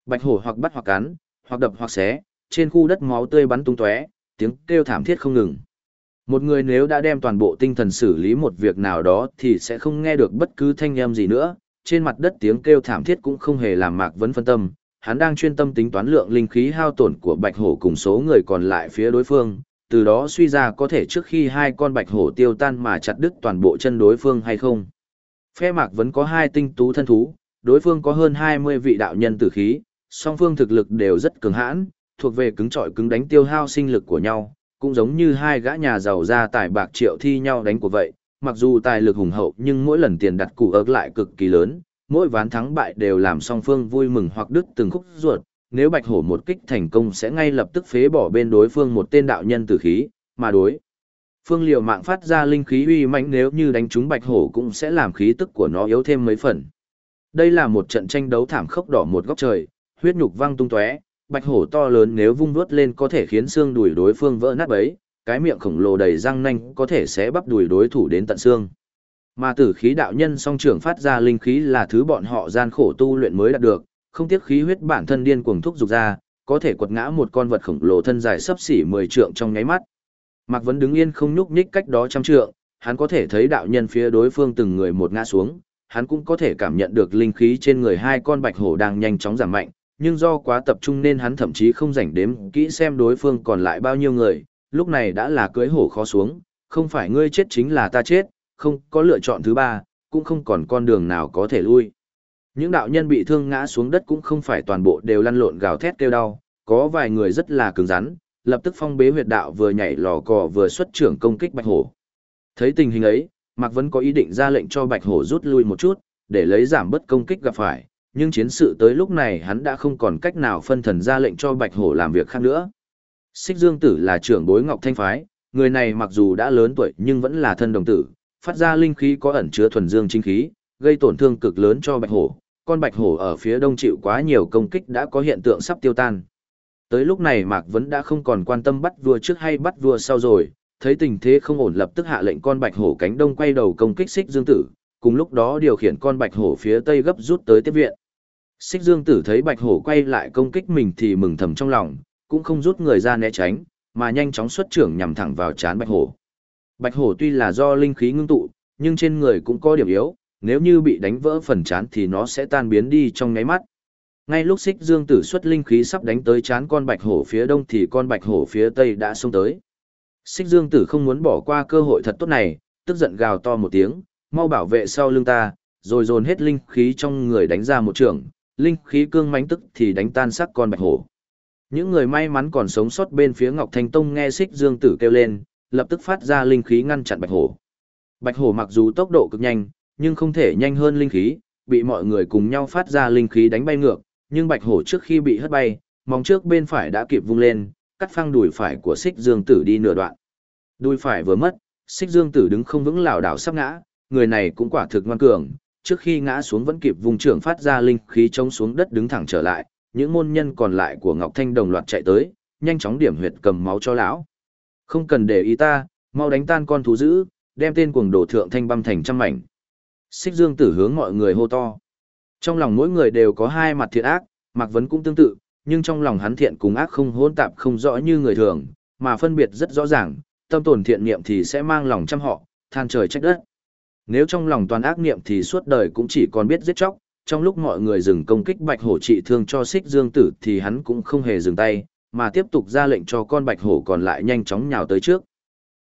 Bạch Hổ hoặc bắt hoặc cắn, hoặc đập hoặc xé, trên khu đất máu tươi bắn tung tóe, tiếng kêu thảm thiết không ngừng. Một người nếu đã đem toàn bộ tinh thần xử lý một việc nào đó thì sẽ không nghe được bất cứ thanh âm gì nữa, trên mặt đất tiếng kêu thảm thiết cũng không hề làm Mạc Vấn phân tâm, hắn đang chuyên tâm tính toán lượng linh khí hao tổn của Bạch Hổ cùng số người còn lại phía đối phương, từ đó suy ra có thể trước khi hai con bạch hổ tiêu tan mà chặt đứt toàn bộ chân đối phương hay không. Phe mạc Vấn có hai tinh tú thân thú, đối phương có hơn 20 vị đạo nhân tử khí, song phương thực lực đều rất cường hãn, thuộc về cứng trọi cứng đánh tiêu hao sinh lực của nhau, cũng giống như hai gã nhà giàu ra tài bạc triệu thi nhau đánh của vậy, mặc dù tài lực hùng hậu nhưng mỗi lần tiền đặt củ ớt lại cực kỳ lớn, mỗi ván thắng bại đều làm song phương vui mừng hoặc đứt từng khúc ruột, nếu bạch hổ một kích thành công sẽ ngay lập tức phế bỏ bên đối phương một tên đạo nhân tử khí, mà đối. Phương liều mạng phát ra linh khí uy mãnh nếu như đánh trúng bạch hổ cũng sẽ làm khí tức của nó yếu thêm mấy phần. Đây là một trận tranh đấu thảm khốc đỏ một góc trời, huyết nhục văng tung tóe, bạch hổ to lớn nếu vung vuốt lên có thể khiến xương đùi đối phương vỡ nát bấy, cái miệng khổng lồ đầy răng nanh có thể sẽ bắp đùi đối thủ đến tận xương. Mà tử khí đạo nhân song trưởng phát ra linh khí là thứ bọn họ gian khổ tu luyện mới đạt được, không tiếc khí huyết bản thân điên cuồng thúc dục ra, có thể quật ngã một con vật khổng lồ thân dài sấp xỉ 10 trượng trong nháy mắt. Mạc vẫn đứng yên không nhúc nhích cách đó trăm trượng, hắn có thể thấy đạo nhân phía đối phương từng người một ngã xuống, hắn cũng có thể cảm nhận được linh khí trên người hai con bạch hổ đang nhanh chóng giảm mạnh, nhưng do quá tập trung nên hắn thậm chí không rảnh đếm kỹ xem đối phương còn lại bao nhiêu người, lúc này đã là cưới hổ khó xuống, không phải ngươi chết chính là ta chết, không có lựa chọn thứ ba, cũng không còn con đường nào có thể lui. Những đạo nhân bị thương ngã xuống đất cũng không phải toàn bộ đều lăn lộn gào thét kêu đau, có vài người rất là cứng rắn, lập tức phong bế huyệt đạo vừa nhảy lò cò vừa xuất trưởng công kích Bạch Hổ. Thấy tình hình ấy, Mạc vẫn có ý định ra lệnh cho Bạch Hổ rút lui một chút, để lấy giảm bớt công kích gặp phải, nhưng chiến sự tới lúc này hắn đã không còn cách nào phân thần ra lệnh cho Bạch Hổ làm việc khác nữa. Xích Dương Tử là trưởng bối Ngọc Thanh Phái, người này mặc dù đã lớn tuổi nhưng vẫn là thân đồng tử, phát ra linh khí có ẩn chứa thuần dương chính khí, gây tổn thương cực lớn cho Bạch Hổ, con bạch hổ ở phía đông chịu quá nhiều công kích đã có hiện tượng sắp tiêu tan. Tới lúc này Mạc Vấn đã không còn quan tâm bắt vua trước hay bắt vua sau rồi, thấy tình thế không ổn lập tức hạ lệnh con bạch hổ cánh đông quay đầu công kích xích dương tử, cùng lúc đó điều khiển con bạch hổ phía tây gấp rút tới tiếp viện. Xích dương tử thấy bạch hổ quay lại công kích mình thì mừng thầm trong lòng, cũng không rút người ra né tránh, mà nhanh chóng xuất trưởng nhằm thẳng vào chán bạch hổ. Bạch hổ tuy là do linh khí ngưng tụ, nhưng trên người cũng có điểm yếu, nếu như bị đánh vỡ phần chán thì nó sẽ tan biến đi trong nháy mắt. Ngay lúc xích dương tử xuất linh khí sắp đánh tới chán con bạch hổ phía đông thì con bạch hổ phía tây đã xông tới. Xích dương tử không muốn bỏ qua cơ hội thật tốt này, tức giận gào to một tiếng, mau bảo vệ sau lưng ta, rồi dồn hết linh khí trong người đánh ra một trường, linh khí cương mãnh tức thì đánh tan sắc con bạch hổ. Những người may mắn còn sống sót bên phía Ngọc Thanh Tông nghe xích dương tử kêu lên, lập tức phát ra linh khí ngăn chặn bạch hổ. Bạch hổ mặc dù tốc độ cực nhanh, nhưng không thể nhanh hơn linh khí, bị mọi người cùng nhau phát ra linh khí đánh bay ngược, nhưng bạch hổ trước khi bị hất bay, móng trước bên phải đã kịp vung lên, cắt phăng đùi phải của xích dương tử đi nửa đoạn. Đùi phải vừa mất, xích dương tử đứng không vững lảo đảo sắp ngã, người này cũng quả thực ngoan cường, trước khi ngã xuống vẫn kịp vùng trưởng phát ra linh khí chống xuống đất đứng thẳng trở lại, những môn nhân còn lại của Ngọc Thanh đồng loạt chạy tới, nhanh chóng điểm huyệt cầm máu cho lão. Không cần để ý ta, mau đánh tan con thú dữ, đem tên cuồng đồ thượng thanh băm thành trăm mảnh. Xích Dương Tử hướng mọi người hô to. Trong lòng mỗi người đều có hai mặt thiện ác, Mạc Vấn cũng tương tự, nhưng trong lòng hắn thiện cùng ác không hỗn tạp không rõ như người thường, mà phân biệt rất rõ ràng, tâm tồn thiện niệm thì sẽ mang lòng chăm họ, than trời trách đất. Nếu trong lòng toàn ác niệm thì suốt đời cũng chỉ còn biết giết chóc, trong lúc mọi người dừng công kích bạch hổ trị thương cho xích dương tử thì hắn cũng không hề dừng tay, mà tiếp tục ra lệnh cho con bạch hổ còn lại nhanh chóng nhào tới trước.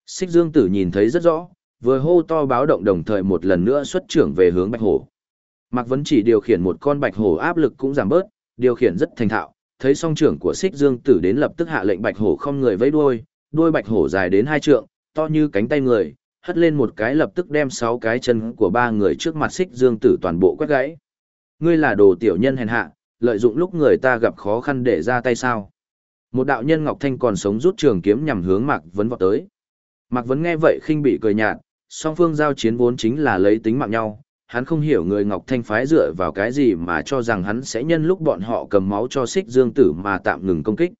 Xích dương tử nhìn thấy rất rõ, vừa hô to báo động đồng thời một lần nữa xuất trưởng về hướng bạch hổ. Mạc Vấn chỉ điều khiển một con bạch hổ áp lực cũng giảm bớt, điều khiển rất thành thạo, thấy song trưởng của xích dương tử đến lập tức hạ lệnh bạch hổ không người vẫy đuôi, đuôi bạch hổ dài đến hai trượng, to như cánh tay người, hất lên một cái lập tức đem sáu cái chân của ba người trước mặt xích dương tử toàn bộ quét gãy. Ngươi là đồ tiểu nhân hèn hạ, lợi dụng lúc người ta gặp khó khăn để ra tay sao. Một đạo nhân Ngọc Thanh còn sống rút trường kiếm nhằm hướng Mạc Vấn vọt tới. Mạc Vấn nghe vậy khinh bị cười nhạt, song phương giao chiến vốn chính là lấy tính mạng nhau, hắn không hiểu người Ngọc Thanh phái dựa vào cái gì mà cho rằng hắn sẽ nhân lúc bọn họ cầm máu cho xích dương tử mà tạm ngừng công kích.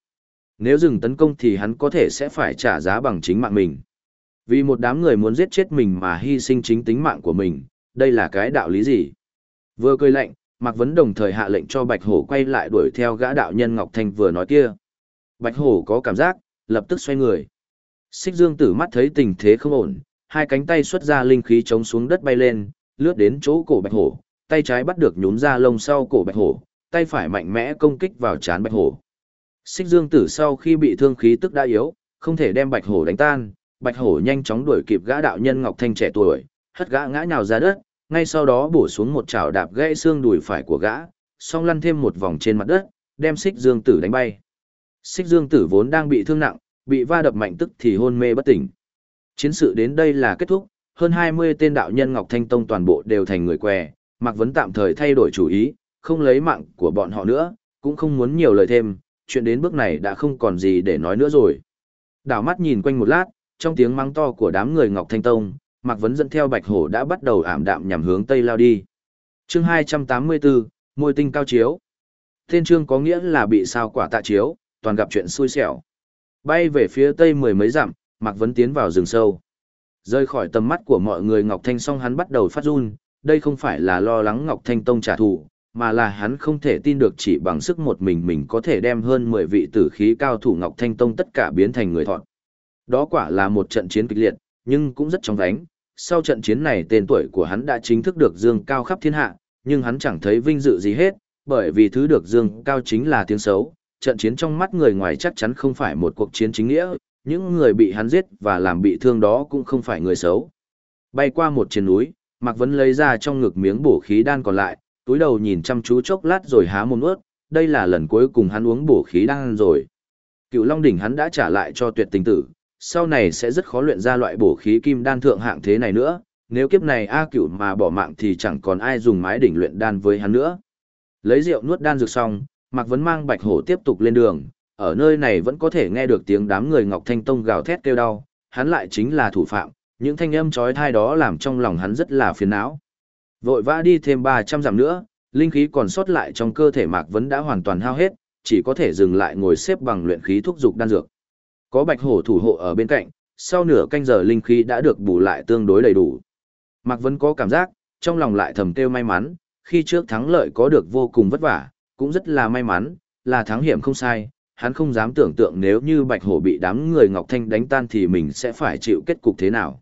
Nếu dừng tấn công thì hắn có thể sẽ phải trả giá bằng chính mạng mình. Vì một đám người muốn giết chết mình mà hy sinh chính tính mạng của mình, đây là cái đạo lý gì? Vừa cười lạnh, Mạc Vấn đồng thời hạ lệnh cho Bạch Hổ quay lại đuổi theo gã đạo nhân Ngọc Thanh vừa nói kia. Bạch Hổ có cảm giác, lập tức xoay người. Xích Dương tử mắt thấy tình thế không ổn, hai cánh tay xuất ra linh khí chống xuống đất bay lên, lướt đến chỗ cổ Bạch Hổ, tay trái bắt được nhún ra lông sau cổ Bạch Hổ, tay phải mạnh mẽ công kích vào trán Bạch Hổ. Xích Dương tử sau khi bị thương khí tức đã yếu, không thể đem Bạch Hổ đánh tan, Bạch Hổ nhanh chóng đuổi kịp gã đạo nhân Ngọc Thanh trẻ tuổi, hất gã ngã nhào ra đất, ngay sau đó bổ xuống một chảo đạp gãy xương đùi phải của gã, song lăn thêm một vòng trên mặt đất, đem Xích Dương Tử đánh bay. Xích Dương Tử vốn đang bị thương nặng, bị va đập mạnh tức thì hôn mê bất tỉnh. Chiến sự đến đây là kết thúc, hơn 20 tên đạo nhân Ngọc Thanh Tông toàn bộ đều thành người què, Mạc Vấn tạm thời thay đổi chủ ý, không lấy mạng của bọn họ nữa, cũng không muốn nhiều lời thêm, chuyện đến bước này đã không còn gì để nói nữa rồi. Đảo mắt nhìn quanh một lát, trong tiếng mắng to của đám người Ngọc Thanh Tông, Mạc Vấn dẫn theo Bạch Hổ đã bắt đầu ảm đạm nhằm hướng Tây lao đi. chương 284, Môi tinh cao chiếu. Tên chương có nghĩa là bị sao quả tạ chiếu, toàn gặp chuyện xui xẻo. Bay về phía Tây mười mấy dặm, Mạc Vấn tiến vào rừng sâu. Rơi khỏi tầm mắt của mọi người Ngọc Thanh song hắn bắt đầu phát run, đây không phải là lo lắng Ngọc Thanh Tông trả thù, mà là hắn không thể tin được chỉ bằng sức một mình mình có thể đem hơn 10 vị tử khí cao thủ Ngọc Thanh Tông tất cả biến thành người thọn. Đó quả là một trận chiến kịch liệt, nhưng cũng rất trong vánh. Sau trận chiến này tên tuổi của hắn đã chính thức được dương cao khắp thiên hạ, nhưng hắn chẳng thấy vinh dự gì hết, bởi vì thứ được dương cao chính là tiếng xấu. Trận chiến trong mắt người ngoài chắc chắn không phải một cuộc chiến chính nghĩa, những người bị hắn giết và làm bị thương đó cũng không phải người xấu. Bay qua một trên núi, Mạc Vấn lấy ra trong ngực miếng bổ khí đan còn lại, túi đầu nhìn chăm chú chốc lát rồi há mồm ướt, đây là lần cuối cùng hắn uống bổ khí đan rồi. Cựu Long Đỉnh hắn đã trả lại cho tuyệt tình tử, sau này sẽ rất khó luyện ra loại bổ khí kim đan thượng hạng thế này nữa, nếu kiếp này A cửu mà bỏ mạng thì chẳng còn ai dùng mái đỉnh luyện đan với hắn nữa. Lấy rượu nuốt đan dược xong, Mạc Vấn mang Bạch Hổ tiếp tục lên đường, ở nơi này vẫn có thể nghe được tiếng đám người Ngọc Thanh Tông gào thét kêu đau, hắn lại chính là thủ phạm, những thanh âm chói tai đó làm trong lòng hắn rất là phiền não. Vội vã đi thêm 300 dặm nữa, linh khí còn sót lại trong cơ thể Mạc Vấn đã hoàn toàn hao hết, chỉ có thể dừng lại ngồi xếp bằng luyện khí thúc dục đan dược. Có bạch hổ thủ hộ ở bên cạnh, sau nửa canh giờ linh khí đã được bù lại tương đối đầy đủ. Mạc Vân có cảm giác, trong lòng lại thầm kêu may mắn, khi trước thắng lợi có được vô cùng vất vả, cũng rất là may mắn, là thắng hiểm không sai, hắn không dám tưởng tượng nếu như bạch hổ bị đám người Ngọc Thanh đánh tan thì mình sẽ phải chịu kết cục thế nào.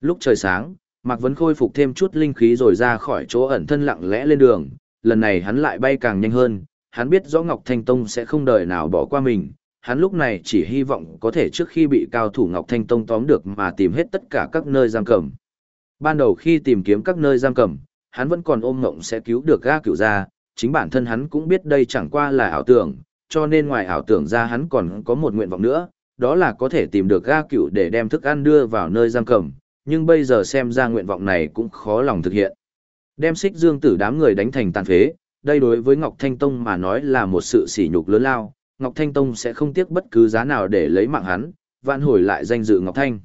Lúc trời sáng, Mạc vẫn khôi phục thêm chút linh khí rồi ra khỏi chỗ ẩn thân lặng lẽ lên đường, lần này hắn lại bay càng nhanh hơn, hắn biết rõ Ngọc Thanh Tông sẽ không đời nào bỏ qua mình, hắn lúc này chỉ hy vọng có thể trước khi bị cao thủ Ngọc Thanh Tông tóm được mà tìm hết tất cả các nơi giam cầm. Ban đầu khi tìm kiếm các nơi giam cầm, hắn vẫn còn ôm ngộng sẽ cứu được ga cửu ra, chính bản thân hắn cũng biết đây chẳng qua là ảo tưởng, cho nên ngoài ảo tưởng ra hắn còn có một nguyện vọng nữa, đó là có thể tìm được ga cửu để đem thức ăn đưa vào nơi giam cầm, nhưng bây giờ xem ra nguyện vọng này cũng khó lòng thực hiện. Đem xích dương tử đám người đánh thành tàn phế, đây đối với Ngọc Thanh Tông mà nói là một sự sỉ nhục lớn lao, Ngọc Thanh Tông sẽ không tiếc bất cứ giá nào để lấy mạng hắn, vạn hồi lại danh dự Ngọc Thanh.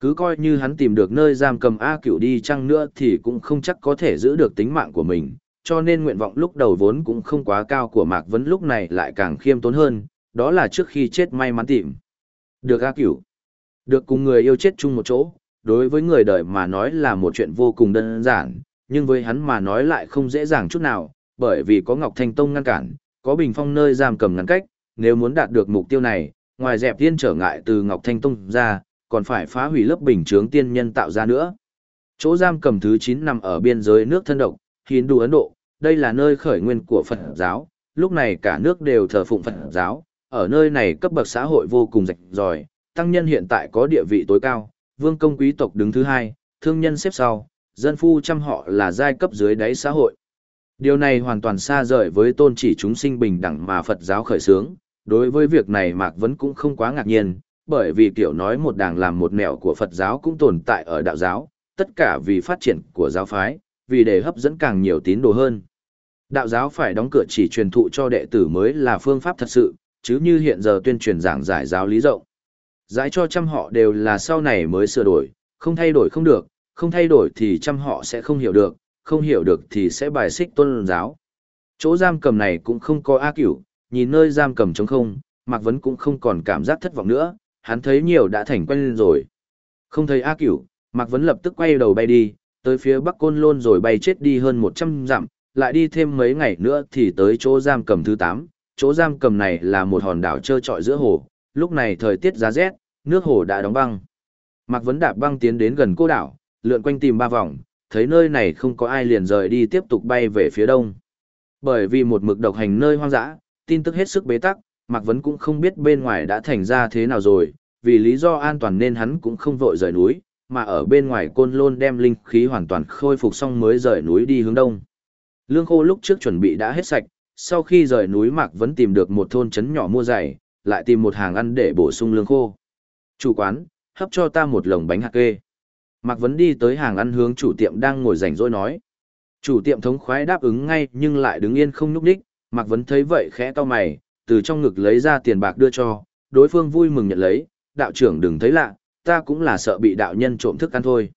Cứ coi như hắn tìm được nơi giam cầm A cửu đi chăng nữa thì cũng không chắc có thể giữ được tính mạng của mình, cho nên nguyện vọng lúc đầu vốn cũng không quá cao của Mạc Vấn lúc này lại càng khiêm tốn hơn, đó là trước khi chết may mắn tìm. Được A cửu. Được cùng người yêu chết chung một chỗ, đối với người đời mà nói là một chuyện vô cùng đơn giản, nhưng với hắn mà nói lại không dễ dàng chút nào, bởi vì có Ngọc Thanh Tông ngăn cản, có bình phong nơi giam cầm ngăn cách, nếu muốn đạt được mục tiêu này, ngoài dẹp tiên trở ngại từ Ngọc Thanh Tông ra, còn phải phá hủy lớp bình chướng tiên nhân tạo ra nữa. Chỗ giam cầm thứ 9 nằm ở biên giới nước thân độc, Hindu Ấn Độ, đây là nơi khởi nguyên của Phật giáo, lúc này cả nước đều thờ phụng Phật giáo, ở nơi này cấp bậc xã hội vô cùng rạch ròi, tăng nhân hiện tại có địa vị tối cao, vương công quý tộc đứng thứ hai, thương nhân xếp sau, dân phu trăm họ là giai cấp dưới đáy xã hội. Điều này hoàn toàn xa rời với tôn chỉ chúng sinh bình đẳng mà Phật giáo khởi xướng, đối với việc này Mạc Vấn cũng không quá ngạc nhiên, bởi vì kiểu nói một đảng làm một mẹo của Phật giáo cũng tồn tại ở đạo giáo, tất cả vì phát triển của giáo phái, vì để hấp dẫn càng nhiều tín đồ hơn. Đạo giáo phải đóng cửa chỉ truyền thụ cho đệ tử mới là phương pháp thật sự, chứ như hiện giờ tuyên truyền giảng giải giáo lý rộng. Giải cho trăm họ đều là sau này mới sửa đổi, không thay đổi không được, không thay đổi thì trăm họ sẽ không hiểu được, không hiểu được thì sẽ bài xích tôn giáo. Chỗ giam cầm này cũng không có A cửu, nhìn nơi giam cầm trống không, Mạc Vấn cũng không còn cảm giác thất vọng nữa, hắn thấy nhiều đã thành quen lên rồi. Không thấy A cửu, Mạc Vấn lập tức quay đầu bay đi, tới phía Bắc Côn Lôn rồi bay chết đi hơn 100 dặm, lại đi thêm mấy ngày nữa thì tới chỗ giam cầm thứ 8. Chỗ giam cầm này là một hòn đảo trơ trọi giữa hồ, lúc này thời tiết giá rét, nước hồ đã đóng băng. Mạc Vấn đạp băng tiến đến gần cô đảo, lượn quanh tìm ba vòng, thấy nơi này không có ai liền rời đi tiếp tục bay về phía đông. Bởi vì một mực độc hành nơi hoang dã, tin tức hết sức bế tắc, Mạc Vấn cũng không biết bên ngoài đã thành ra thế nào rồi, vì lý do an toàn nên hắn cũng không vội rời núi, mà ở bên ngoài côn lôn đem linh khí hoàn toàn khôi phục xong mới rời núi đi hướng đông. Lương khô lúc trước chuẩn bị đã hết sạch, sau khi rời núi Mạc Vấn tìm được một thôn trấn nhỏ mua giày, lại tìm một hàng ăn để bổ sung lương khô. Chủ quán, hấp cho ta một lồng bánh hạt kê. Mạc Vấn đi tới hàng ăn hướng chủ tiệm đang ngồi rảnh rỗi nói. Chủ tiệm thống khoái đáp ứng ngay nhưng lại đứng yên không nhúc đích, Mạc Vấn thấy vậy khẽ to mày, từ trong ngực lấy ra tiền bạc đưa cho, đối phương vui mừng nhận lấy, đạo trưởng đừng thấy lạ, ta cũng là sợ bị đạo nhân trộm thức ăn thôi.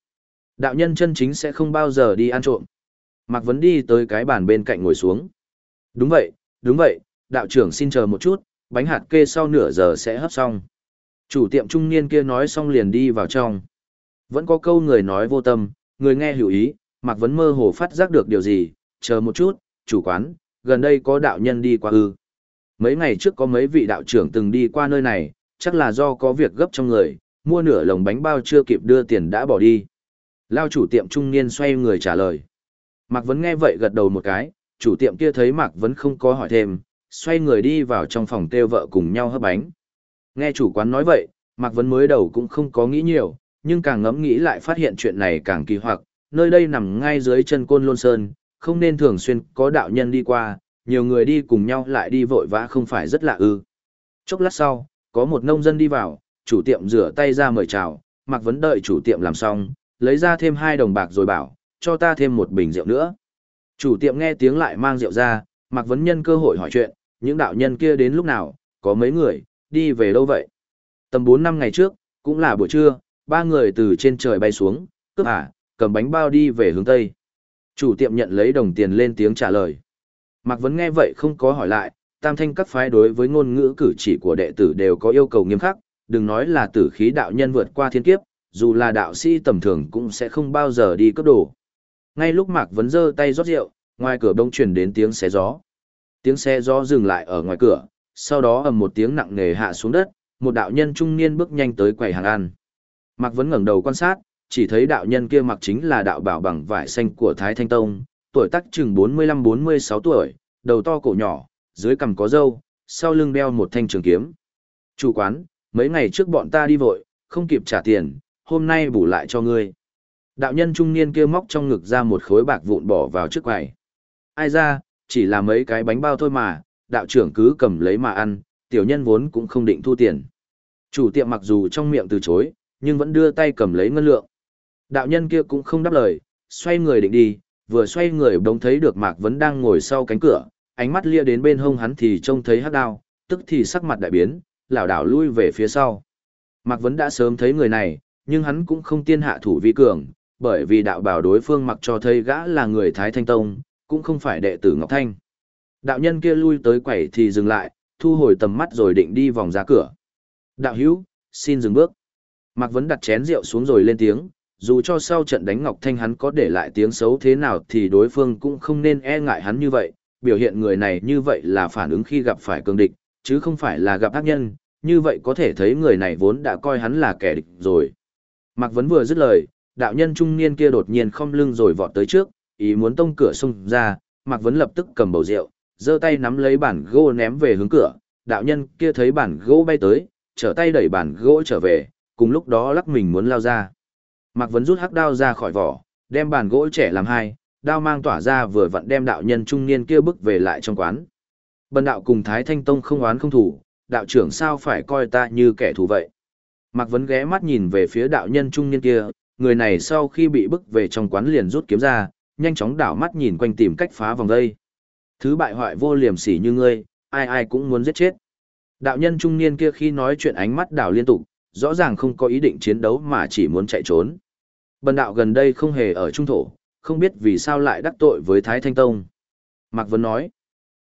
Đạo nhân chân chính sẽ không bao giờ đi ăn trộm. Mạc Vấn đi tới cái bàn bên cạnh ngồi xuống. Đúng vậy, đúng vậy, đạo trưởng xin chờ một chút, bánh hạt kê sau nửa giờ sẽ hấp xong. Chủ tiệm trung niên kia nói xong liền đi vào trong. Vẫn có câu người nói vô tâm, người nghe hiểu ý, Mạc Vấn mơ hồ phát giác được điều gì, chờ một chút, chủ quán, gần đây có đạo nhân đi qua ư. Mấy ngày trước có mấy vị đạo trưởng từng đi qua nơi này, chắc là do có việc gấp trong người, mua nửa lồng bánh bao chưa kịp đưa tiền đã bỏ đi. Lao chủ tiệm trung niên xoay người trả lời. Mạc Vấn nghe vậy gật đầu một cái, chủ tiệm kia thấy Mạc Vấn không có hỏi thêm, xoay người đi vào trong phòng kêu vợ cùng nhau hấp bánh. Nghe chủ quán nói vậy, Mạc Vấn mới đầu cũng không có nghĩ nhiều, nhưng càng ngẫm nghĩ lại phát hiện chuyện này càng kỳ hoặc, nơi đây nằm ngay dưới chân côn lôn sơn, không nên thường xuyên có đạo nhân đi qua, nhiều người đi cùng nhau lại đi vội vã không phải rất lạ ư. Chốc lát sau, có một nông dân đi vào, chủ tiệm rửa tay ra mời chào, Mạc Vấn đợi chủ tiệm làm xong, lấy ra thêm hai đồng bạc rồi bảo, cho ta thêm một bình rượu nữa. Chủ tiệm nghe tiếng lại mang rượu ra, Mạc Vấn nhân cơ hội hỏi chuyện, những đạo nhân kia đến lúc nào, có mấy người, đi về đâu vậy? Tầm 4 năm ngày trước, cũng là buổi trưa, ba người từ trên trời bay xuống, cướp à, cầm bánh bao đi về hướng Tây. Chủ tiệm nhận lấy đồng tiền lên tiếng trả lời. Mạc Vấn nghe vậy không có hỏi lại, tam thanh các phái đối với ngôn ngữ cử chỉ của đệ tử đều có yêu cầu nghiêm khắc, đừng nói là tử khí đạo nhân vượt qua thiên kiếp, dù là đạo sĩ tầm thường cũng sẽ không bao giờ đi cấp đồ. Ngay lúc Mạc Vấn giơ tay rót rượu, ngoài cửa đông truyền đến tiếng xé gió. Tiếng xe gió dừng lại ở ngoài cửa, sau đó ầm một tiếng nặng nề hạ xuống đất, một đạo nhân trung niên bước nhanh tới quầy hàng ăn. Mạc Vấn ngẩng đầu quan sát, chỉ thấy đạo nhân kia mặc chính là đạo bảo bằng vải xanh của Thái Thanh Tông, tuổi tác chừng 45-46 tuổi, đầu to cổ nhỏ, dưới cằm có râu, sau lưng đeo một thanh trường kiếm. Chủ quán, mấy ngày trước bọn ta đi vội, không kịp trả tiền, hôm nay bù lại cho ngươi. Đạo nhân trung niên kia móc trong ngực ra một khối bạc vụn bỏ vào trước quầy. Ai ra, chỉ là mấy cái bánh bao thôi mà, đạo trưởng cứ cầm lấy mà ăn, tiểu nhân vốn cũng không định thu tiền. Chủ tiệm mặc dù trong miệng từ chối, nhưng vẫn đưa tay cầm lấy ngân lượng. Đạo nhân kia cũng không đáp lời, xoay người định đi, vừa xoay người bỗng thấy được Mạc Vấn đang ngồi sau cánh cửa, ánh mắt lia đến bên hông hắn thì trông thấy hắc đao, tức thì sắc mặt đại biến, lảo đảo lui về phía sau. Mạc Vấn đã sớm thấy người này, nhưng hắn cũng không tiên hạ thủ vi cường, bởi vì đạo bảo đối phương mặc cho thấy gã là người Thái Thanh Tông, cũng không phải đệ tử Ngọc Thanh. Đạo nhân kia lui tới quẩy thì dừng lại, thu hồi tầm mắt rồi định đi vòng ra cửa. Đạo hữu, xin dừng bước. Mạc Vấn đặt chén rượu xuống rồi lên tiếng, dù cho sau trận đánh Ngọc Thanh hắn có để lại tiếng xấu thế nào thì đối phương cũng không nên e ngại hắn như vậy, biểu hiện người này như vậy là phản ứng khi gặp phải cường địch, chứ không phải là gặp ác nhân, như vậy có thể thấy người này vốn đã coi hắn là kẻ địch rồi. Mạc Vấn vừa dứt lời, đạo nhân trung niên kia đột nhiên không lưng rồi vọt tới trước, ý muốn tông cửa xông ra, Mạc Vấn lập tức cầm bầu rượu, giơ tay nắm lấy bản gỗ ném về hướng cửa, đạo nhân kia thấy bản gỗ bay tới, trở tay đẩy bản gỗ trở về, cùng lúc đó lắc mình muốn lao ra. Mạc Vấn rút hắc đao ra khỏi vỏ, đem bàn gỗ trẻ làm hai, đao mang tỏa ra vừa vặn đem đạo nhân trung niên kia bước về lại trong quán. Bần đạo cùng Thái Thanh Tông không oán không thủ, đạo trưởng sao phải coi ta như kẻ thù vậy. Mạc Vấn ghé mắt nhìn về phía đạo nhân trung niên kia, người này sau khi bị bức về trong quán liền rút kiếm ra, nhanh chóng đảo mắt nhìn quanh tìm cách phá vòng dây. Thứ bại hoại vô liềm sỉ như ngươi, ai ai cũng muốn giết chết. Đạo nhân trung niên kia khi nói chuyện ánh mắt đảo liên tục, rõ ràng không có ý định chiến đấu mà chỉ muốn chạy trốn. Bần đạo gần đây không hề ở trung thổ, không biết vì sao lại đắc tội với Thái Thanh Tông. Mạc Vấn nói,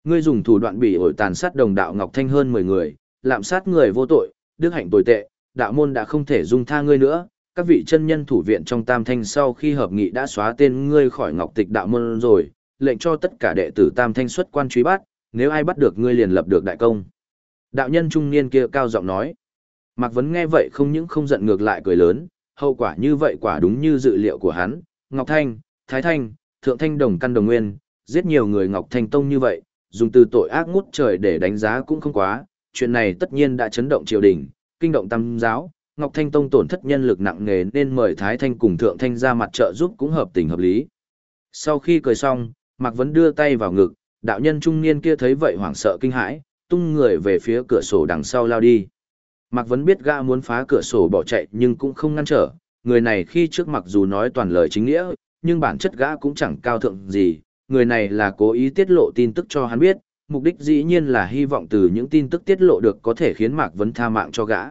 ngươi dùng thủ đoạn bị ổi tàn sát đồng đạo Ngọc Thanh hơn 10 người, lạm sát người vô tội, đức hạnh tồi tệ, đạo môn đã không thể dung tha ngươi nữa. Các vị chân nhân thủ viện trong Tam Thanh sau khi hợp nghị đã xóa tên ngươi khỏi Ngọc Tịch đạo môn rồi, lệnh cho tất cả đệ tử Tam Thanh xuất quan truy bắt, nếu ai bắt được ngươi liền lập được đại công. Đạo nhân trung niên kia cao giọng nói. Mạc Vấn nghe vậy không những không giận ngược lại cười lớn, hậu quả như vậy quả đúng như dự liệu của hắn, Ngọc Thanh, Thái Thanh, Thượng Thanh đồng căn đồng nguyên, giết nhiều người Ngọc Thanh Tông như vậy, dùng từ tội ác ngút trời để đánh giá cũng không quá, chuyện này tất nhiên đã chấn động triều đình, kinh động tam giáo, Ngọc Thanh Tông tổn thất nhân lực nặng nề nên mời Thái Thanh cùng Thượng Thanh ra mặt trợ giúp cũng hợp tình hợp lý. Sau khi cười xong, Mạc Vấn đưa tay vào ngực, đạo nhân trung niên kia thấy vậy hoảng sợ kinh hãi, tung người về phía cửa sổ đằng sau lao đi. Mạc Vấn biết gã muốn phá cửa sổ bỏ chạy nhưng cũng không ngăn trở, người này khi trước mặc dù nói toàn lời chính nghĩa, nhưng bản chất gã cũng chẳng cao thượng gì, người này là cố ý tiết lộ tin tức cho hắn biết, mục đích dĩ nhiên là hy vọng từ những tin tức tiết lộ được có thể khiến Mạc Vấn tha mạng cho gã.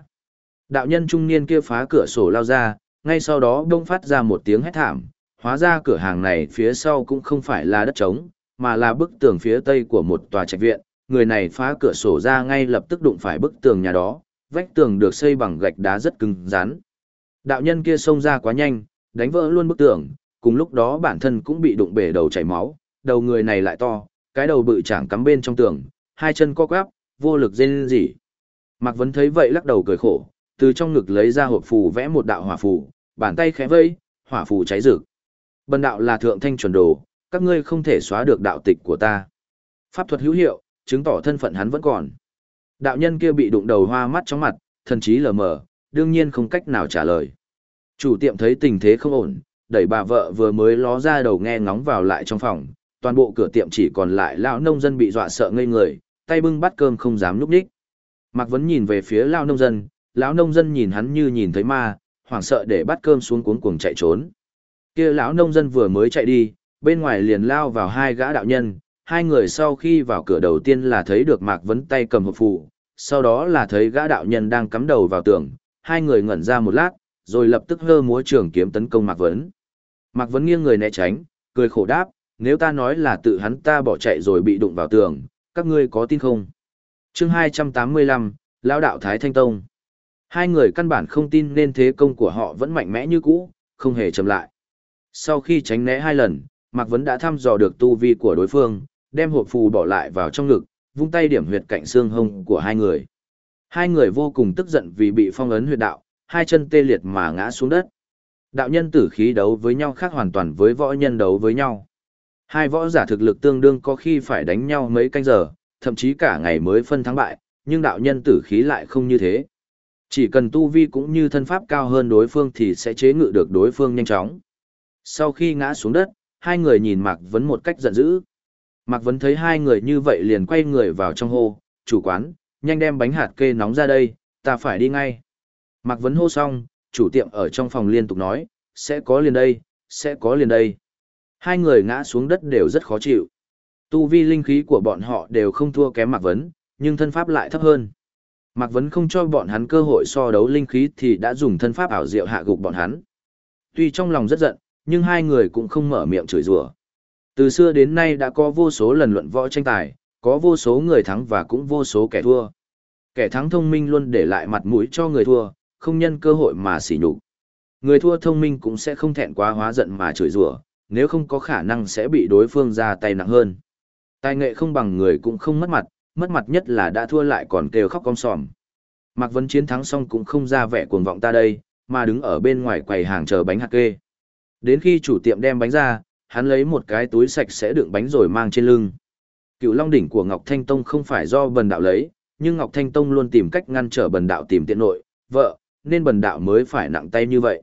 Đạo nhân trung niên kia phá cửa sổ lao ra, ngay sau đó đông phát ra một tiếng hét thảm, hóa ra cửa hàng này phía sau cũng không phải là đất trống, mà là bức tường phía tây của một tòa trạch viện, người này phá cửa sổ ra ngay lập tức đụng phải bức tường nhà đó, vách tường được xây bằng gạch đá rất cứng rắn. Đạo nhân kia xông ra quá nhanh, đánh vỡ luôn bức tường, cùng lúc đó bản thân cũng bị đụng bể đầu chảy máu, đầu người này lại to, cái đầu bự chẳng cắm bên trong tường, hai chân co quắp, vô lực rên rỉ. Mạc Vấn thấy vậy lắc đầu cười khổ, từ trong ngực lấy ra hộp phù vẽ một đạo hỏa phù, bàn tay khẽ vây, hỏa phù cháy rực. Bần đạo là thượng thanh chuẩn đồ, các ngươi không thể xóa được đạo tịch của ta. Pháp thuật hữu hiệu, chứng tỏ thân phận hắn vẫn còn. Đạo nhân kia bị đụng đầu hoa mắt trong mặt, thần trí lờ mờ, đương nhiên không cách nào trả lời. Chủ tiệm thấy tình thế không ổn, đẩy bà vợ vừa mới ló ra đầu nghe ngóng vào lại trong phòng, toàn bộ cửa tiệm chỉ còn lại lão nông dân bị dọa sợ ngây người, tay bưng bát cơm không dám núp đích. Mạc Vấn nhìn về phía lão nông dân, lão nông dân nhìn hắn như nhìn thấy ma, hoảng sợ để bát cơm xuống cuống cuồng chạy trốn. Kia lão nông dân vừa mới chạy đi, bên ngoài liền lao vào hai gã đạo nhân, hai người sau khi vào cửa đầu tiên là thấy được Mạc Vấn tay cầm hộp phù, sau đó là thấy gã đạo nhân đang cắm đầu vào tường, hai người ngẩn ra một lát, rồi lập tức hơ múa trường kiếm tấn công Mạc Vấn. Mạc Vấn nghiêng người né tránh, cười khổ đáp, nếu ta nói là tự hắn ta bỏ chạy rồi bị đụng vào tường, các ngươi có tin không? chương 285, Lão đạo Thái Thanh Tông. Hai người căn bản không tin nên thế công của họ vẫn mạnh mẽ như cũ, không hề chậm lại. Sau khi tránh né hai lần, Mạc Vấn đã thăm dò được tu vi của đối phương, đem hộp phù bỏ lại vào trong ngực, vung tay điểm huyệt cạnh xương hông của hai người. Hai người vô cùng tức giận vì bị phong ấn huyệt đạo, hai chân tê liệt mà ngã xuống đất. Đạo nhân tử khí đấu với nhau khác hoàn toàn với võ nhân đấu với nhau. Hai võ giả thực lực tương đương có khi phải đánh nhau mấy canh giờ, thậm chí cả ngày mới phân thắng bại, nhưng đạo nhân tử khí lại không như thế. Chỉ cần tu vi cũng như thân pháp cao hơn đối phương thì sẽ chế ngự được đối phương nhanh chóng. Sau khi ngã xuống đất, hai người nhìn Mạc Vấn một cách giận dữ. Mạc Vấn thấy hai người như vậy liền quay người vào trong hô, chủ quán, nhanh đem bánh hạt kê nóng ra đây, ta phải đi ngay. Mạc Vấn hô xong, chủ tiệm ở trong phòng liên tục nói, sẽ có liền đây, sẽ có liền đây. Hai người ngã xuống đất đều rất khó chịu. Tu vi linh khí của bọn họ đều không thua kém Mạc Vấn, nhưng thân pháp lại thấp hơn. Mạc Vấn không cho bọn hắn cơ hội so đấu linh khí thì đã dùng thân pháp ảo diệu hạ gục bọn hắn. Tuy trong lòng rất giận, nhưng hai người cũng không mở miệng chửi rủa. Từ xưa đến nay đã có vô số lần luận võ tranh tài, có vô số người thắng và cũng vô số kẻ thua. Kẻ thắng thông minh luôn để lại mặt mũi cho người thua, không nhân cơ hội mà xỉ nhục. Người thua thông minh cũng sẽ không thẹn quá hóa giận mà chửi rủa, nếu không có khả năng sẽ bị đối phương ra tay nặng hơn. Tài nghệ không bằng người cũng không mất mặt, mất mặt nhất là đã thua lại còn kêu khóc con sòm. Mạc Vân chiến thắng xong cũng không ra vẻ cuồng vọng ta đây, mà đứng ở bên ngoài quầy hàng chờ bánh hạt kê. Đến khi chủ tiệm đem bánh ra, hắn lấy một cái túi sạch sẽ đựng bánh rồi mang trên lưng. Cựu Long đỉnh của Ngọc Thanh Tông không phải do bần đạo lấy, nhưng Ngọc Thanh Tông luôn tìm cách ngăn trở bần đạo tìm tiện nội, vợ, nên bần đạo mới phải nặng tay như vậy.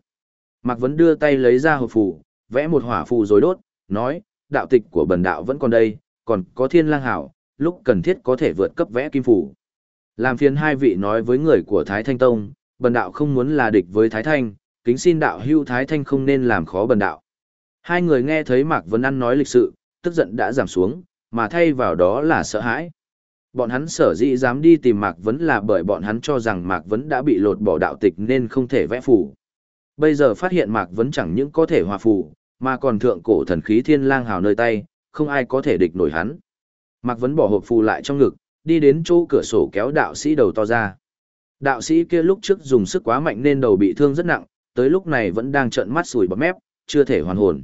Mạc Vấn đưa tay lấy ra hộp phù, vẽ một hỏa phù rồi đốt, nói, đạo tịch của bần đạo vẫn còn đây, còn có thiên lang hảo, lúc cần thiết có thể vượt cấp vẽ kim phù. Làm phiền hai vị nói với người của Thái Thanh Tông, bần đạo không muốn là địch với Thái Thanh, kính xin đạo hưu Thái Thanh không nên làm khó bần đạo. Hai người nghe thấy Mạc Vân ăn nói lịch sự, tức giận đã giảm xuống, mà thay vào đó là sợ hãi. Bọn hắn sở dĩ dám đi tìm Mạc Vấn là bởi bọn hắn cho rằng Mạc Vấn đã bị lột bỏ đạo tịch nên không thể vẽ phù. Bây giờ phát hiện Mạc Vấn chẳng những có thể hòa phù, mà còn thượng cổ thần khí thiên lang hào nơi tay, không ai có thể địch nổi hắn. Mạc Vấn bỏ hộp phù lại trong ngực, đi đến chỗ cửa sổ kéo đạo sĩ đầu to ra. Đạo sĩ kia lúc trước dùng sức quá mạnh nên đầu bị thương rất nặng, tới lúc này vẫn đang trợn mắt sùi bọt mép, chưa thể hoàn hồn.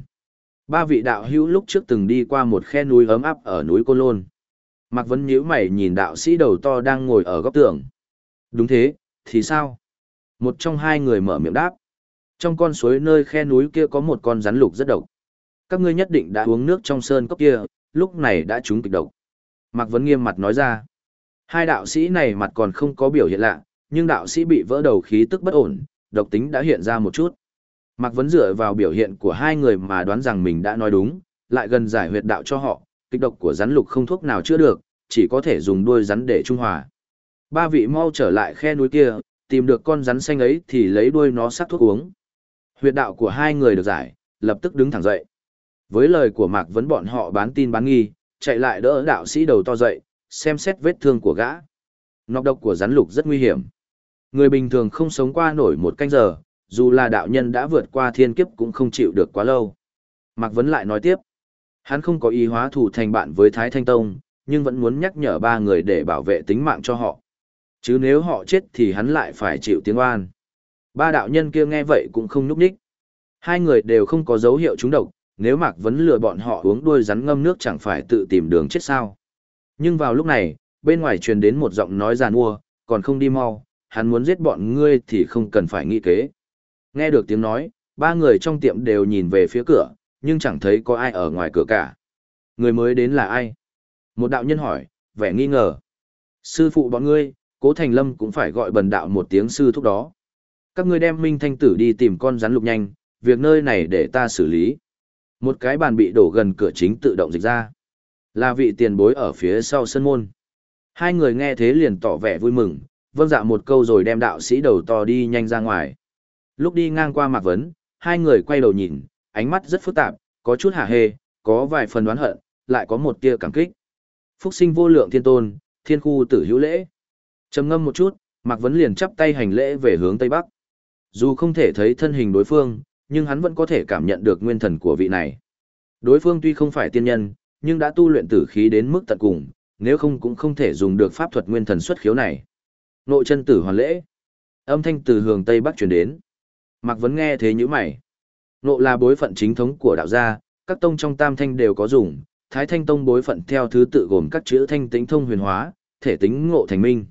Ba vị đạo hữu lúc trước từng đi qua một khe núi ấm áp ở núi Côn Lôn. Mạc Vấn nhíu mày nhìn đạo sĩ đầu to đang ngồi ở góc tường. Đúng thế, thì sao? Một trong hai người mở miệng đáp. Trong con suối nơi khe núi kia có một con rắn lục rất độc. Các ngươi nhất định đã uống nước trong sơn cốc kia, lúc này đã trúng kịch độc. Mạc Vấn nghiêm mặt nói ra. Hai đạo sĩ này mặt còn không có biểu hiện lạ, nhưng đạo sĩ bị vỡ đầu khí tức bất ổn, độc tính đã hiện ra một chút. Mạc Vấn dựa vào biểu hiện của hai người mà đoán rằng mình đã nói đúng, lại gần giải huyệt đạo cho họ, kịch độc của rắn lục không thuốc nào chữa được, chỉ có thể dùng đuôi rắn để trung hòa. Ba vị mau trở lại khe núi kia, tìm được con rắn xanh ấy thì lấy đuôi nó sắc thuốc uống. Huyệt đạo của hai người được giải, lập tức đứng thẳng dậy. Với lời của Mạc Vấn bọn họ bán tin bán nghi, chạy lại đỡ đạo sĩ đầu to dậy, xem xét vết thương của gã. Nọc độc của rắn lục rất nguy hiểm. Người bình thường không sống qua nổi một canh giờ, dù là đạo nhân đã vượt qua thiên kiếp cũng không chịu được quá lâu. Mạc Vấn lại nói tiếp. Hắn không có ý hóa thủ thành bạn với Thái Thanh Tông, nhưng vẫn muốn nhắc nhở ba người để bảo vệ tính mạng cho họ. Chứ nếu họ chết thì hắn lại phải chịu tiếng oan. Ba đạo nhân kia nghe vậy cũng không nhúc nhích. Hai người đều không có dấu hiệu trúng độc, nếu Mạc Vấn lừa bọn họ uống đuôi rắn ngâm nước chẳng phải tự tìm đường chết sao. Nhưng vào lúc này, bên ngoài truyền đến một giọng nói giàn mua, còn không đi mau, hắn muốn giết bọn ngươi thì không cần phải nghĩ kế. Nghe được tiếng nói, ba người trong tiệm đều nhìn về phía cửa, nhưng chẳng thấy có ai ở ngoài cửa cả. Người mới đến là ai? Một đạo nhân hỏi, vẻ nghi ngờ. Sư phụ bọn ngươi, cố thành lâm cũng phải gọi bần đạo một tiếng sư thúc đó. Các ngươi đem Minh Thanh Tử đi tìm con rắn lục nhanh, việc nơi này để ta xử lý. Một cái bàn bị đổ gần cửa chính tự động dịch ra. Là vị tiền bối ở phía sau sân môn. Hai người nghe thế liền tỏ vẻ vui mừng, vâng dạ một câu rồi đem đạo sĩ đầu to đi nhanh ra ngoài. Lúc đi ngang qua Mạc Vấn, hai người quay đầu nhìn, ánh mắt rất phức tạp, có chút hả hê, có vài phần đoán hận, lại có một tia cảm kích. Phúc sinh vô lượng thiên tôn, thiên khu tử hữu lễ. trầm ngâm một chút, Mạc Vấn liền chắp tay hành lễ về hướng Tây Bắc. Dù không thể thấy thân hình đối phương, nhưng hắn vẫn có thể cảm nhận được nguyên thần của vị này. Đối phương tuy không phải tiên nhân, nhưng đã tu luyện tử khí đến mức tận cùng, nếu không cũng không thể dùng được pháp thuật nguyên thần xuất khiếu này. Nội chân tử hoàn lễ. Âm thanh từ hướng Tây Bắc truyền đến. Mạc Vấn nghe thế như mày. Nộ là bối phận chính thống của đạo gia, các tông trong tam thanh đều có dùng, Thái Thanh Tông bối phận theo thứ tự gồm các chữ thanh tính thông huyền hóa, thể tính ngộ thành minh.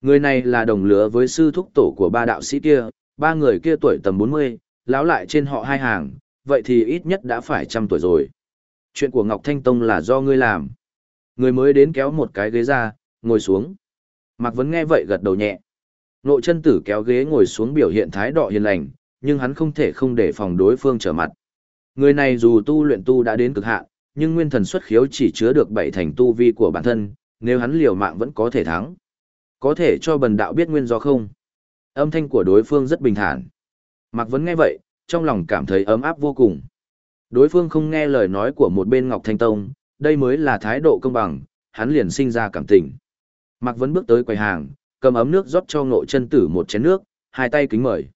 Người này là đồng lứa với sư thúc tổ của ba đạo sĩ kia, ba người kia tuổi tầm 40, lão lại trên họ hai hàng, vậy thì ít nhất đã phải trăm tuổi rồi. Chuyện của Ngọc Thanh Tông là do ngươi làm. Người mới đến kéo một cái ghế ra, ngồi xuống. Mạc Vấn nghe vậy gật đầu nhẹ. Nội chân tử kéo ghế ngồi xuống biểu hiện thái độ hiền lành, nhưng hắn không thể không để phòng đối phương trở mặt. Người này dù tu luyện tu đã đến cực hạn, nhưng nguyên thần xuất khiếu chỉ chứa được bảy thành tu vi của bản thân, nếu hắn liều mạng vẫn có thể thắng. Có thể cho bần đạo biết nguyên do không? Âm thanh của đối phương rất bình thản. Mạc Vấn nghe vậy, trong lòng cảm thấy ấm áp vô cùng. Đối phương không nghe lời nói của một bên Ngọc Thanh Tông, đây mới là thái độ công bằng, hắn liền sinh ra cảm tình. Mạc Vấn bước tới quầy hàng, cầm ấm nước rót cho ngộ chân tử một chén nước, hai tay kính mời.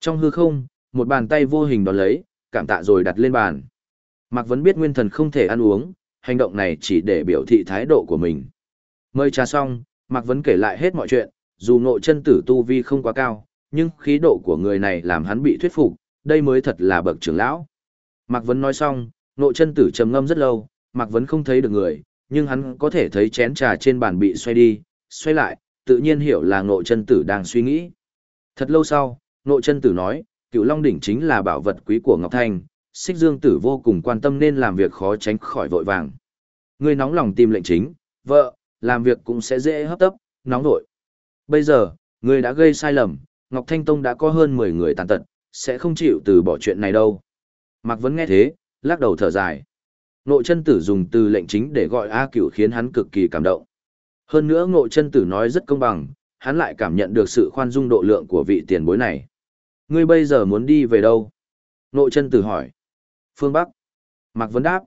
Trong hư không, một bàn tay vô hình đón lấy, cảm tạ rồi đặt lên bàn. Mạc Vấn biết nguyên thần không thể ăn uống, hành động này chỉ để biểu thị thái độ của mình. Mời trà xong, Mạc Vấn kể lại hết mọi chuyện, dù ngộ chân tử tu vi không quá cao, nhưng khí độ của người này làm hắn bị thuyết phục, đây mới thật là bậc trưởng lão. Mạc Vấn nói xong, ngộ chân tử trầm ngâm rất lâu, Mạc Vấn không thấy được người, nhưng hắn có thể thấy chén trà trên bàn bị xoay đi, xoay lại, tự nhiên hiểu là ngộ chân tử đang suy nghĩ. Thật lâu sau, ngộ chân tử nói, cựu long đỉnh chính là bảo vật quý của Ngọc Thanh, xích dương tử vô cùng quan tâm nên làm việc khó tránh khỏi vội vàng. Người nóng lòng tìm lệnh chính, vợ, làm việc cũng sẽ dễ hấp tấp, nóng vội. Bây giờ, người đã gây sai lầm, Ngọc Thanh Tông đã có hơn 10 người tàn tật, sẽ không chịu từ bỏ chuyện này đâu. Mạc Vấn nghe thế, lắc đầu thở dài. Nội chân tử dùng từ lệnh chính để gọi A cửu khiến hắn cực kỳ cảm động. Hơn nữa ngộ chân tử nói rất công bằng, hắn lại cảm nhận được sự khoan dung độ lượng của vị tiền bối này. Ngươi bây giờ muốn đi về đâu? Ngộ chân tử hỏi. Phương Bắc. Mạc Vấn đáp.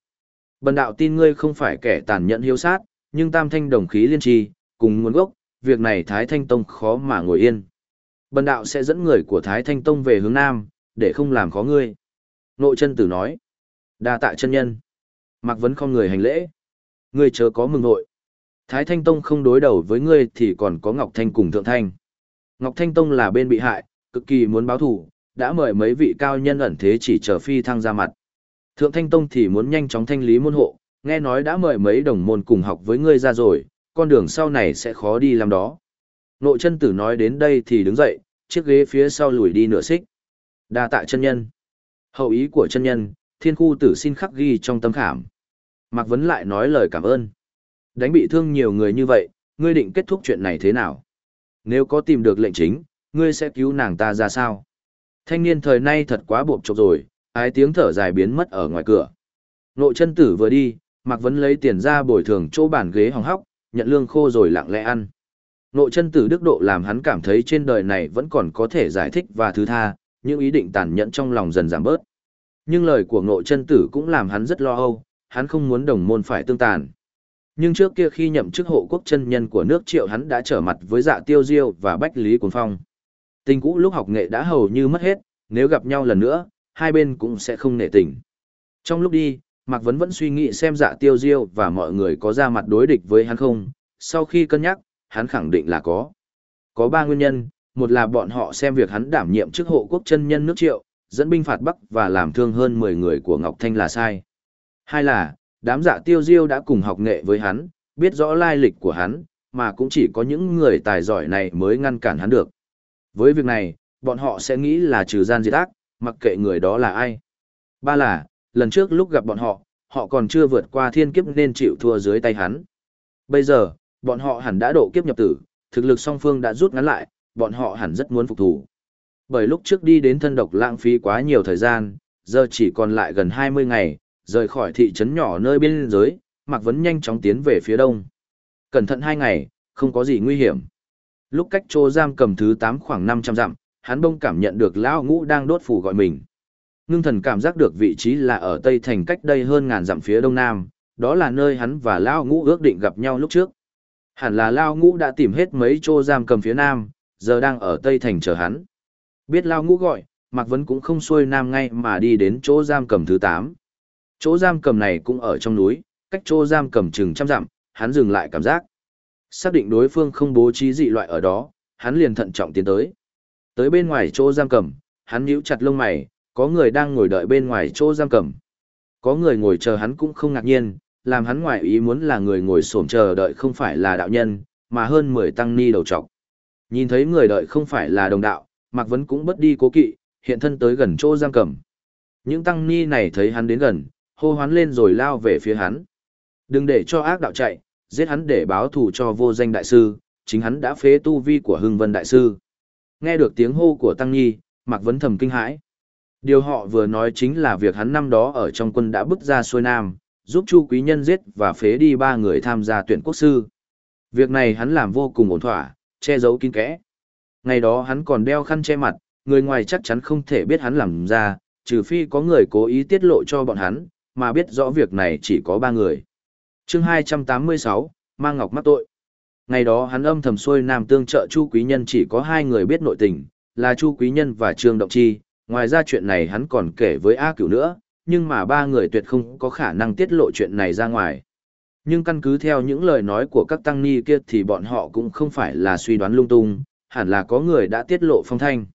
Bần đạo tin ngươi không phải kẻ tàn nhẫn hiếu sát, nhưng tam thanh đồng khí liên trì, cùng nguồn gốc, việc này Thái Thanh Tông khó mà ngồi yên. Bần đạo sẽ dẫn người của Thái Thanh Tông về hướng Nam, để không làm khó ngươi. Ngộ chân tử nói. đa tạ chân nhân. Mạc Vấn không người hành lễ. Ngươi chớ có mừng nội. Thái Thanh Tông không đối đầu với ngươi thì còn có Ngọc Thanh cùng Thượng Thanh. Ngọc Thanh Tông là bên bị hại, cực kỳ muốn báo thù, đã mời mấy vị cao nhân ẩn thế chỉ chờ phi thăng ra mặt. Thượng Thanh Tông thì muốn nhanh chóng thanh lý môn hộ, nghe nói đã mời mấy đồng môn cùng học với ngươi ra rồi, con đường sau này sẽ khó đi làm đó. Nội chân tử nói đến đây thì đứng dậy, chiếc ghế phía sau lùi đi nửa xích. đa tạ chân nhân. Hậu ý của chân nhân, thiên khu tử xin khắc ghi trong tâm khảm. Mạc Vấn lại nói lời cảm ơn. Đánh bị thương nhiều người như vậy, ngươi định kết thúc chuyện này thế nào? Nếu có tìm được lệnh chính, ngươi sẽ cứu nàng ta ra sao? Thanh niên thời nay thật quá buộc chọc rồi, ái tiếng thở dài biến mất ở ngoài cửa. Nội chân tử vừa đi, Mạc Vấn lấy tiền ra bồi thường chỗ bàn ghế hỏng hóc, nhận lương khô rồi lặng lẽ ăn. Nội chân tử đức độ làm hắn cảm thấy trên đời này vẫn còn có thể giải thích và thứ tha, những ý định tàn nhẫn trong lòng dần giảm bớt. Nhưng lời của ngộ chân tử cũng làm hắn rất lo âu, hắn không muốn đồng môn phải tương tàn. Nhưng trước kia khi nhậm chức hộ quốc chân nhân của nước triệu hắn đã trở mặt với dạ tiêu diêu và bách lý cuồng phong. Tình cũ lúc học nghệ đã hầu như mất hết, nếu gặp nhau lần nữa, hai bên cũng sẽ không nể tình. Trong lúc đi, Mạc Vấn vẫn suy nghĩ xem dạ tiêu diêu và mọi người có ra mặt đối địch với hắn không, sau khi cân nhắc, hắn khẳng định là có. Có ba nguyên nhân, một là bọn họ xem việc hắn đảm nhiệm chức hộ quốc chân nhân nước triệu, dẫn binh phạt Bắc và làm thương hơn 10 người của Ngọc Thanh là sai. Hai là, đám dạ tiêu diêu đã cùng học nghệ với hắn, biết rõ lai lịch của hắn, mà cũng chỉ có những người tài giỏi này mới ngăn cản hắn được. Với việc này, bọn họ sẽ nghĩ là trừ gian diệt ác, mặc kệ người đó là ai. Ba là, lần trước lúc gặp bọn họ, họ còn chưa vượt qua thiên kiếp nên chịu thua dưới tay hắn. Bây giờ, bọn họ hẳn đã độ kiếp nhập tử, thực lực song phương đã rút ngắn lại, bọn họ hẳn rất muốn phục thủ. Bởi lúc trước đi đến thân độc lãng phí quá nhiều thời gian, giờ chỉ còn lại gần 20 ngày, rời khỏi thị trấn nhỏ nơi biên giới, Mạc Vấn nhanh chóng tiến về phía đông. Cẩn thận hai ngày, không có gì nguy hiểm. Lúc cách chỗ giam cầm thứ 8 khoảng 500 dặm, hắn bông cảm nhận được lão ngũ đang đốt phủ gọi mình. Ngưng thần cảm giác được vị trí là ở Tây Thành cách đây hơn ngàn dặm phía đông nam, đó là nơi hắn và lão ngũ ước định gặp nhau lúc trước. Hẳn là lão ngũ đã tìm hết mấy chỗ giam cầm phía nam, giờ đang ở Tây Thành chờ hắn. Biết lão ngũ gọi, Mạc Vấn cũng không xuôi nam ngay mà đi đến chỗ giam cầm thứ 8. Chỗ giam cầm này cũng ở trong núi, cách chỗ giam cầm chừng trăm dặm, hắn dừng lại cảm giác. Xác định đối phương không bố trí dị loại ở đó, hắn liền thận trọng tiến tới. Tới bên ngoài chỗ giam cầm, hắn nhíu chặt lông mày, có người đang ngồi đợi bên ngoài chỗ giam cầm. Có người ngồi chờ hắn cũng không ngạc nhiên, làm hắn ngoại ý muốn là người ngồi xổm chờ đợi không phải là đạo nhân, mà hơn 10 tăng ni đầu trọc. Nhìn thấy người đợi không phải là đồng đạo, Mạc Vấn cũng bất đi cố kỵ, hiện thân tới gần chỗ giam cầm. Những tăng ni này thấy hắn đến gần, hô hoán lên rồi lao về phía hắn. Đừng để cho ác đạo chạy, giết hắn để báo thù cho vô danh đại sư, chính hắn đã phế tu vi của hưng vân đại sư. Nghe được tiếng hô của tăng nhi, Mạc Vấn thầm kinh hãi. Điều họ vừa nói chính là việc hắn năm đó ở trong quân đã bước ra xuôi nam, giúp Chu Quý Nhân giết và phế đi ba người tham gia tuyển quốc sư. Việc này hắn làm vô cùng ổn thỏa, che giấu kín kẽ. Ngày đó hắn còn đeo khăn che mặt, người ngoài chắc chắn không thể biết hắn làm ra, trừ phi có người cố ý tiết lộ cho bọn hắn, mà biết rõ việc này chỉ có ba người. chương 286, Mang Ngọc mắc tội. Ngày đó hắn âm thầm xuôi nam tương trợ Chu Quý Nhân chỉ có hai người biết nội tình, là Chu Quý Nhân và Trương Động Chi, ngoài ra chuyện này hắn còn kể với A Cửu nữa, nhưng mà ba người tuyệt không có khả năng tiết lộ chuyện này ra ngoài. Nhưng căn cứ theo những lời nói của các tăng ni kia thì bọn họ cũng không phải là suy đoán lung tung, hẳn là có người đã tiết lộ phong thanh.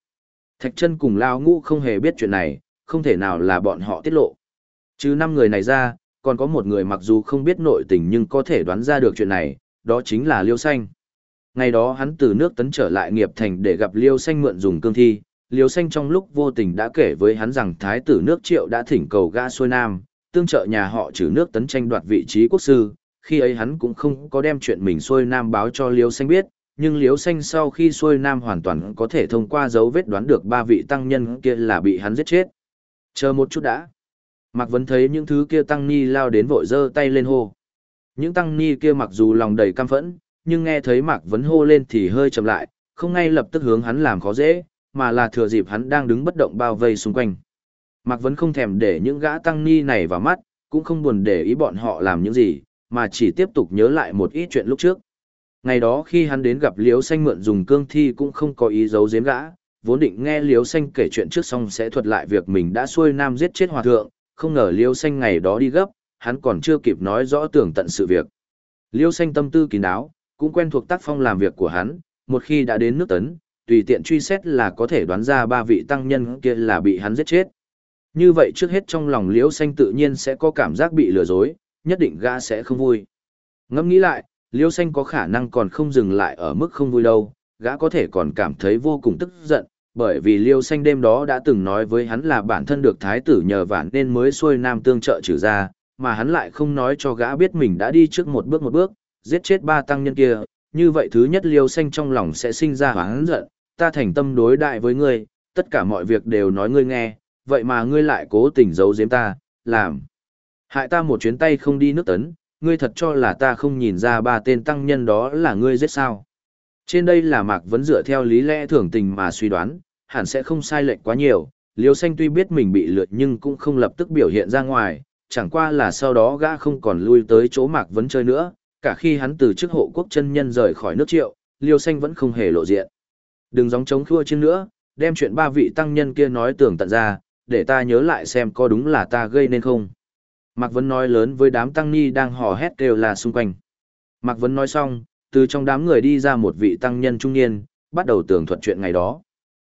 Thạch chân cùng Lao Ngũ không hề biết chuyện này, không thể nào là bọn họ tiết lộ. Chứ năm người này ra, còn có một người mặc dù không biết nội tình nhưng có thể đoán ra được chuyện này, đó chính là Liêu Xanh. Ngày đó hắn từ nước tấn trở lại nghiệp thành để gặp Liêu Xanh mượn dùng cương thi, Liêu Xanh trong lúc vô tình đã kể với hắn rằng Thái tử nước Triệu đã thỉnh cầu gã xuôi nam, tương trợ nhà họ trừ nước tấn tranh đoạt vị trí quốc sư, khi ấy hắn cũng không có đem chuyện mình xuôi nam báo cho Liêu Xanh biết, nhưng Liêu Xanh sau khi xuôi nam hoàn toàn có thể thông qua dấu vết đoán được ba vị tăng nhân kia là bị hắn giết chết. Chờ một chút đã. Mạc Vấn thấy những thứ kia tăng ni lao đến vội dơ tay lên hô. Những tăng ni kia mặc dù lòng đầy căm phẫn, nhưng nghe thấy Mạc Vấn hô lên thì hơi chậm lại, không ngay lập tức hướng hắn làm khó dễ, mà là thừa dịp hắn đang đứng bất động bao vây xung quanh. Mạc Vấn không thèm để những gã tăng ni này vào mắt, cũng không buồn để ý bọn họ làm những gì, mà chỉ tiếp tục nhớ lại một ít chuyện lúc trước. Ngày đó khi hắn đến gặp Liễu Xanh mượn dùng cương thi cũng không có ý giấu giếm gã, vốn định nghe Liễu Xanh kể chuyện trước xong sẽ thuật lại việc mình đã xuôi nam giết chết hòa thượng, không ngờ liêu Xanh ngày đó đi gấp, hắn còn chưa kịp nói rõ tường tận sự việc. liêu Xanh tâm tư kín đáo, cũng quen thuộc tác phong làm việc của hắn, một khi đã đến nước tấn, tùy tiện truy xét là có thể đoán ra ba vị tăng nhân kia là bị hắn giết chết. Như vậy trước hết trong lòng liêu Xanh tự nhiên sẽ có cảm giác bị lừa dối, nhất định gã sẽ không vui. Ngẫm nghĩ lại, liêu Xanh có khả năng còn không dừng lại ở mức không vui đâu, gã có thể còn cảm thấy vô cùng tức giận, bởi vì Liêu Xanh đêm đó đã từng nói với hắn là bản thân được thái tử nhờ vản nên mới xuôi nam tương trợ trừ ra, mà hắn lại không nói cho gã biết mình đã đi trước một bước một bước, giết chết ba tăng nhân kia, như vậy thứ nhất Liêu Xanh trong lòng sẽ sinh ra hoáng giận, ta thành tâm đối đại với ngươi, tất cả mọi việc đều nói ngươi nghe, vậy mà ngươi lại cố tình giấu giếm ta, làm. Hại ta một chuyến tay không đi nước tấn, ngươi thật cho là ta không nhìn ra ba tên tăng nhân đó là ngươi giết sao. Trên đây là Mạc Vấn dựa theo lý lẽ thường tình mà suy đoán, hẳn sẽ không sai lệch quá nhiều. Liêu xanh tuy biết mình bị lượt nhưng cũng không lập tức biểu hiện ra ngoài, chẳng qua là sau đó gã không còn lui tới chỗ Mạc Vấn chơi nữa, cả khi hắn từ chức hộ quốc chân nhân rời khỏi nước triệu, Liêu xanh vẫn không hề lộ diện. Đừng gióng chống khua trên nữa, đem chuyện ba vị tăng nhân kia nói tưởng tận ra, để ta nhớ lại xem có đúng là ta gây nên không. Mạc Vấn nói lớn với đám tăng ni đang hò hét kêu là xung quanh. Mạc Vấn nói xong, từ trong đám người đi ra một vị tăng nhân trung niên, bắt đầu tường thuật chuyện ngày đó.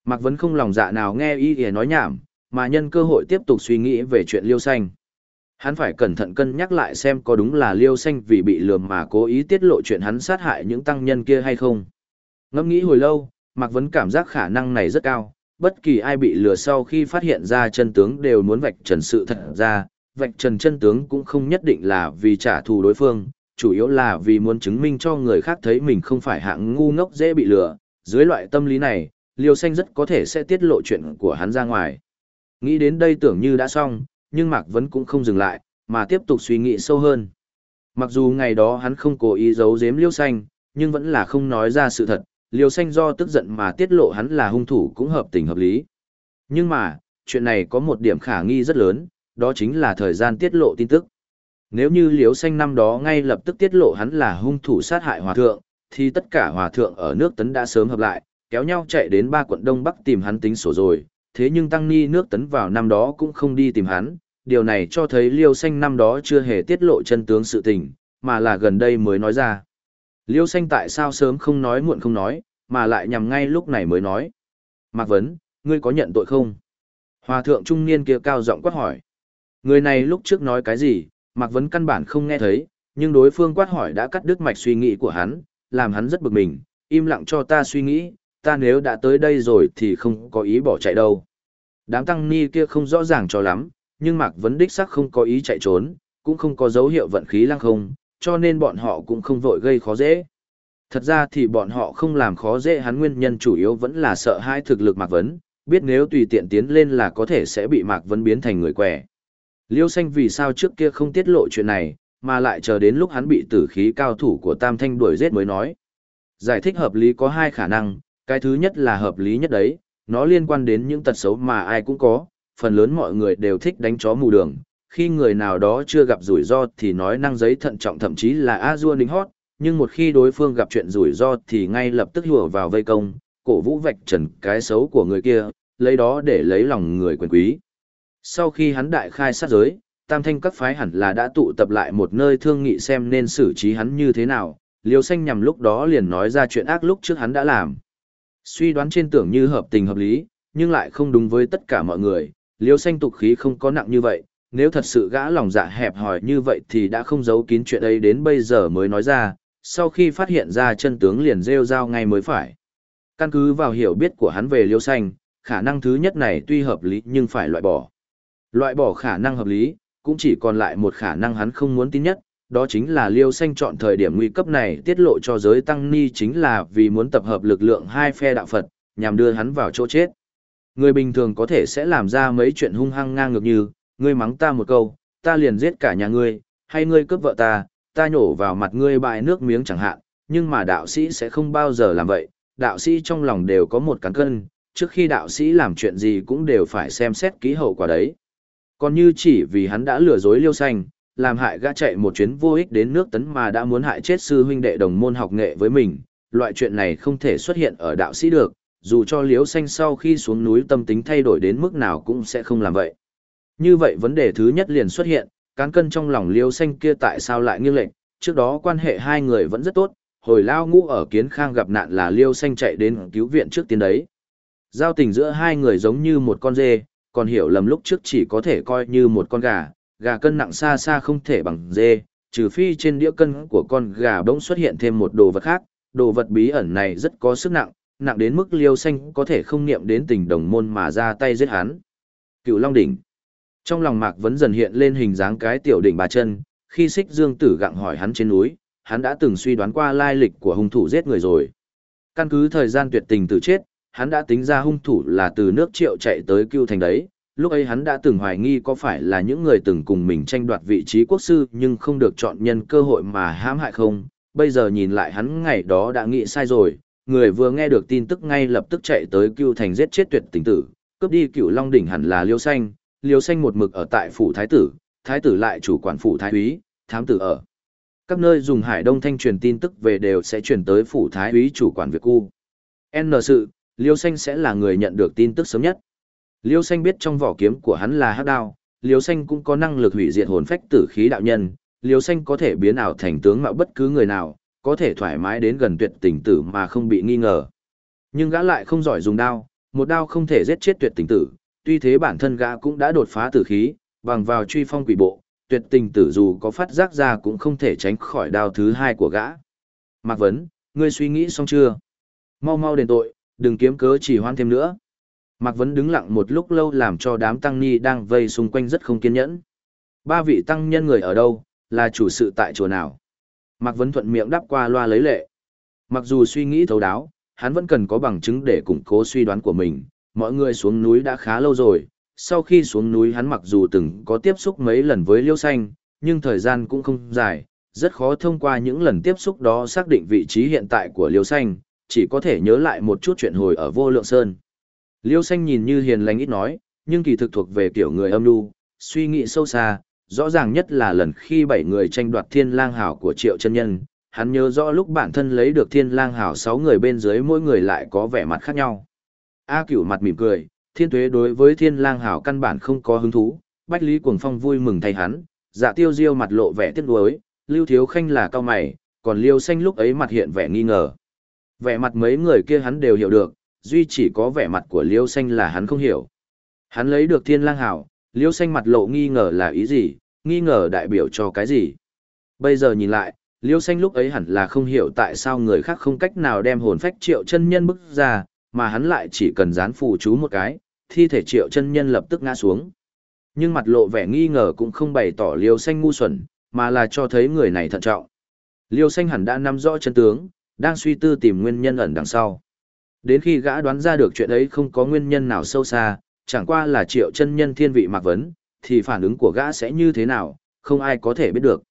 Mạc Vấn không lòng dạ nào nghe y thì nói nhảm, mà nhân cơ hội tiếp tục suy nghĩ về chuyện liêu xanh. Hắn phải cẩn thận cân nhắc lại xem có đúng là liêu xanh vì bị lừa mà cố ý tiết lộ chuyện hắn sát hại những tăng nhân kia hay không. Ngẫm nghĩ hồi lâu, Mạc Vấn cảm giác khả năng này rất cao, bất kỳ ai bị lừa sau khi phát hiện ra chân tướng đều muốn vạch trần sự thật ra, vạch trần chân tướng cũng không nhất định là vì trả thù đối phương, chủ yếu là vì muốn chứng minh cho người khác thấy mình không phải hạng ngu ngốc dễ bị lừa. Dưới loại tâm lý này, Liêu Xanh rất có thể sẽ tiết lộ chuyện của hắn ra ngoài. Nghĩ đến đây tưởng như đã xong, nhưng Mạc Vấn cũng không dừng lại, mà tiếp tục suy nghĩ sâu hơn. Mặc dù ngày đó hắn không cố ý giấu giếm Liêu Xanh, nhưng vẫn là không nói ra sự thật, Liêu Xanh do tức giận mà tiết lộ hắn là hung thủ cũng hợp tình hợp lý. Nhưng mà, chuyện này có một điểm khả nghi rất lớn, đó chính là thời gian tiết lộ tin tức. Nếu như Liễu Xanh năm đó ngay lập tức tiết lộ hắn là hung thủ sát hại hòa thượng, thì tất cả hòa thượng ở nước tấn đã sớm hợp lại, kéo nhau chạy đến ba quận Đông Bắc tìm hắn tính sổ rồi, thế nhưng Tăng Ni nước tấn vào năm đó cũng không đi tìm hắn, điều này cho thấy Liêu Xanh năm đó chưa hề tiết lộ chân tướng sự tình, mà là gần đây mới nói ra. Liêu Xanh tại sao sớm không nói muộn không nói, mà lại nhằm ngay lúc này mới nói. Mạc Vấn, ngươi có nhận tội không? Hòa thượng trung niên kia cao giọng quát hỏi. Người này lúc trước nói cái gì, Mạc Vấn căn bản không nghe thấy, nhưng đối phương quát hỏi đã cắt đứt mạch suy nghĩ của hắn, làm hắn rất bực mình, im lặng cho ta suy nghĩ, ta nếu đã tới đây rồi thì không có ý bỏ chạy đâu. Đám tăng ni kia không rõ ràng cho lắm, nhưng Mạc Vấn đích sắc không có ý chạy trốn, cũng không có dấu hiệu vận khí lăng không, cho nên bọn họ cũng không vội gây khó dễ. Thật ra thì bọn họ không làm khó dễ hắn nguyên nhân chủ yếu vẫn là sợ hai thực lực Mạc Vấn, biết nếu tùy tiện tiến lên là có thể sẽ bị Mạc Vấn biến thành người quẻ. Liêu xanh vì sao trước kia không tiết lộ chuyện này, mà lại chờ đến lúc hắn bị tử khí cao thủ của Tam Thanh đuổi giết mới nói. Giải thích hợp lý có hai khả năng, cái thứ nhất là hợp lý nhất đấy, nó liên quan đến những tật xấu mà ai cũng có, phần lớn mọi người đều thích đánh chó mù đường. Khi người nào đó chưa gặp rủi ro thì nói năng giấy thận trọng thậm chí là a dua nính hót, nhưng một khi đối phương gặp chuyện rủi ro thì ngay lập tức hùa vào vây công, cổ vũ vạch trần cái xấu của người kia, lấy đó để lấy lòng người quyền quý. Sau khi hắn đại khai sát giới, tam thanh các phái hẳn là đã tụ tập lại một nơi thương nghị xem nên xử trí hắn như thế nào, liều xanh nhằm lúc đó liền nói ra chuyện ác lúc trước hắn đã làm. Suy đoán trên tưởng như hợp tình hợp lý, nhưng lại không đúng với tất cả mọi người, liều xanh tục khí không có nặng như vậy, nếu thật sự gã lòng dạ hẹp hòi như vậy thì đã không giấu kín chuyện ấy đến bây giờ mới nói ra, sau khi phát hiện ra chân tướng liền rêu rao ngay mới phải. Căn cứ vào hiểu biết của hắn về liêu xanh, khả năng thứ nhất này tuy hợp lý nhưng phải loại bỏ. Loại bỏ khả năng hợp lý, cũng chỉ còn lại một khả năng hắn không muốn tin nhất, đó chính là Liêu Xanh chọn thời điểm nguy cấp này tiết lộ cho giới tăng ni chính là vì muốn tập hợp lực lượng hai phe đạo Phật, nhằm đưa hắn vào chỗ chết. Người bình thường có thể sẽ làm ra mấy chuyện hung hăng ngang ngược như, ngươi mắng ta một câu, ta liền giết cả nhà ngươi, hay ngươi cướp vợ ta, ta nhổ vào mặt ngươi bại nước miếng chẳng hạn, nhưng mà đạo sĩ sẽ không bao giờ làm vậy, đạo sĩ trong lòng đều có một cán cân, trước khi đạo sĩ làm chuyện gì cũng đều phải xem xét kỹ hậu quả đấy. Còn như chỉ vì hắn đã lừa dối liêu xanh, làm hại gã chạy một chuyến vô ích đến nước tấn mà đã muốn hại chết sư huynh đệ đồng môn học nghệ với mình, loại chuyện này không thể xuất hiện ở đạo sĩ được, dù cho liêu xanh sau khi xuống núi tâm tính thay đổi đến mức nào cũng sẽ không làm vậy. Như vậy vấn đề thứ nhất liền xuất hiện, cán cân trong lòng liêu xanh kia tại sao lại nghiêng lệnh, trước đó quan hệ hai người vẫn rất tốt, hồi lao ngũ ở kiến khang gặp nạn là liêu xanh chạy đến cứu viện trước tiên đấy. Giao tình giữa hai người giống như một con dê, còn hiểu lầm lúc trước chỉ có thể coi như một con gà, gà cân nặng xa xa không thể bằng dê, trừ phi trên đĩa cân của con gà bỗng xuất hiện thêm một đồ vật khác, đồ vật bí ẩn này rất có sức nặng, nặng đến mức liêu xanh có thể không niệm đến tình đồng môn mà ra tay giết hắn. Cựu Long Đỉnh Trong lòng Mạc Vấn dần hiện lên hình dáng cái tiểu đỉnh bà chân, khi xích dương tử gặng hỏi hắn trên núi, hắn đã từng suy đoán qua lai lịch của hung thủ giết người rồi. Căn cứ thời gian tuyệt tình tử chết, hắn đã tính ra hung thủ là từ nước triệu chạy tới cưu thành đấy. Lúc ấy hắn đã từng hoài nghi có phải là những người từng cùng mình tranh đoạt vị trí quốc sư nhưng không được chọn nhân cơ hội mà hãm hại không. Bây giờ nhìn lại hắn ngày đó đã nghĩ sai rồi, người vừa nghe được tin tức ngay lập tức chạy tới cưu thành giết chết tuyệt tình tử, cướp đi cựu long đỉnh hẳn là liêu xanh, liêu xanh một mực ở tại phủ thái tử, thái tử lại chủ quản phủ thái úy, thám tử ở. Các nơi dùng hải đông thanh truyền tin tức về đều sẽ chuyển tới phủ thái úy chủ quản việc cu. N sự, Liêu Xanh sẽ là người nhận được tin tức sớm nhất. Liêu Xanh biết trong vỏ kiếm của hắn là hắc đao, Liêu Xanh cũng có năng lực hủy diệt hồn phách tử khí đạo nhân, Liêu Xanh có thể biến ảo thành tướng mạo bất cứ người nào, có thể thoải mái đến gần tuyệt tình tử mà không bị nghi ngờ. Nhưng gã lại không giỏi dùng đao, một đao không thể giết chết tuyệt tình tử, tuy thế bản thân gã cũng đã đột phá tử khí, bằng vào truy phong quỷ bộ, tuyệt tình tử dù có phát giác ra cũng không thể tránh khỏi đao thứ hai của gã. Mạc Vấn, ngươi suy nghĩ xong chưa? Mau mau đền tội, đừng kiếm cớ chỉ hoan thêm nữa. Mạc Vấn đứng lặng một lúc lâu làm cho đám tăng ni đang vây xung quanh rất không kiên nhẫn. Ba vị tăng nhân người ở đâu, là chủ sự tại chùa nào? Mạc Vấn thuận miệng đáp qua loa lấy lệ. Mặc dù suy nghĩ thấu đáo, hắn vẫn cần có bằng chứng để củng cố suy đoán của mình. Mọi người xuống núi đã khá lâu rồi, sau khi xuống núi hắn mặc dù từng có tiếp xúc mấy lần với Liêu Xanh, nhưng thời gian cũng không dài, rất khó thông qua những lần tiếp xúc đó xác định vị trí hiện tại của Liêu Xanh, chỉ có thể nhớ lại một chút chuyện hồi ở vô lượng sơn. Liêu xanh nhìn như hiền lành ít nói, nhưng kỳ thực thuộc về kiểu người âm nu, suy nghĩ sâu xa, rõ ràng nhất là lần khi bảy người tranh đoạt thiên lang hảo của triệu chân nhân, hắn nhớ rõ lúc bản thân lấy được thiên lang hảo sáu người bên dưới mỗi người lại có vẻ mặt khác nhau. A cửu mặt mỉm cười, thiên tuế đối với thiên lang hảo căn bản không có hứng thú, bách lý cuồng phong vui mừng thay hắn, dạ tiêu diêu mặt lộ vẻ tiếc nuối, lưu thiếu khanh là cao mày, còn liêu xanh lúc ấy mặt hiện vẻ nghi ngờ. Vẻ mặt mấy người kia hắn đều hiểu được, duy chỉ có vẻ mặt của Liêu Xanh là hắn không hiểu. Hắn lấy được thiên lang hảo, Liêu Xanh mặt lộ nghi ngờ là ý gì, nghi ngờ đại biểu cho cái gì. Bây giờ nhìn lại, Liêu Xanh lúc ấy hẳn là không hiểu tại sao người khác không cách nào đem hồn phách triệu chân nhân bức ra, mà hắn lại chỉ cần dán phù chú một cái, thi thể triệu chân nhân lập tức ngã xuống. Nhưng mặt lộ vẻ nghi ngờ cũng không bày tỏ liêu xanh ngu xuẩn, mà là cho thấy người này thận trọng. Liêu xanh hẳn đã nắm rõ chân tướng, đang suy tư tìm nguyên nhân ẩn đằng sau. Đến khi gã đoán ra được chuyện ấy không có nguyên nhân nào sâu xa, chẳng qua là triệu chân nhân thiên vị mạc vấn, thì phản ứng của gã sẽ như thế nào, không ai có thể biết được.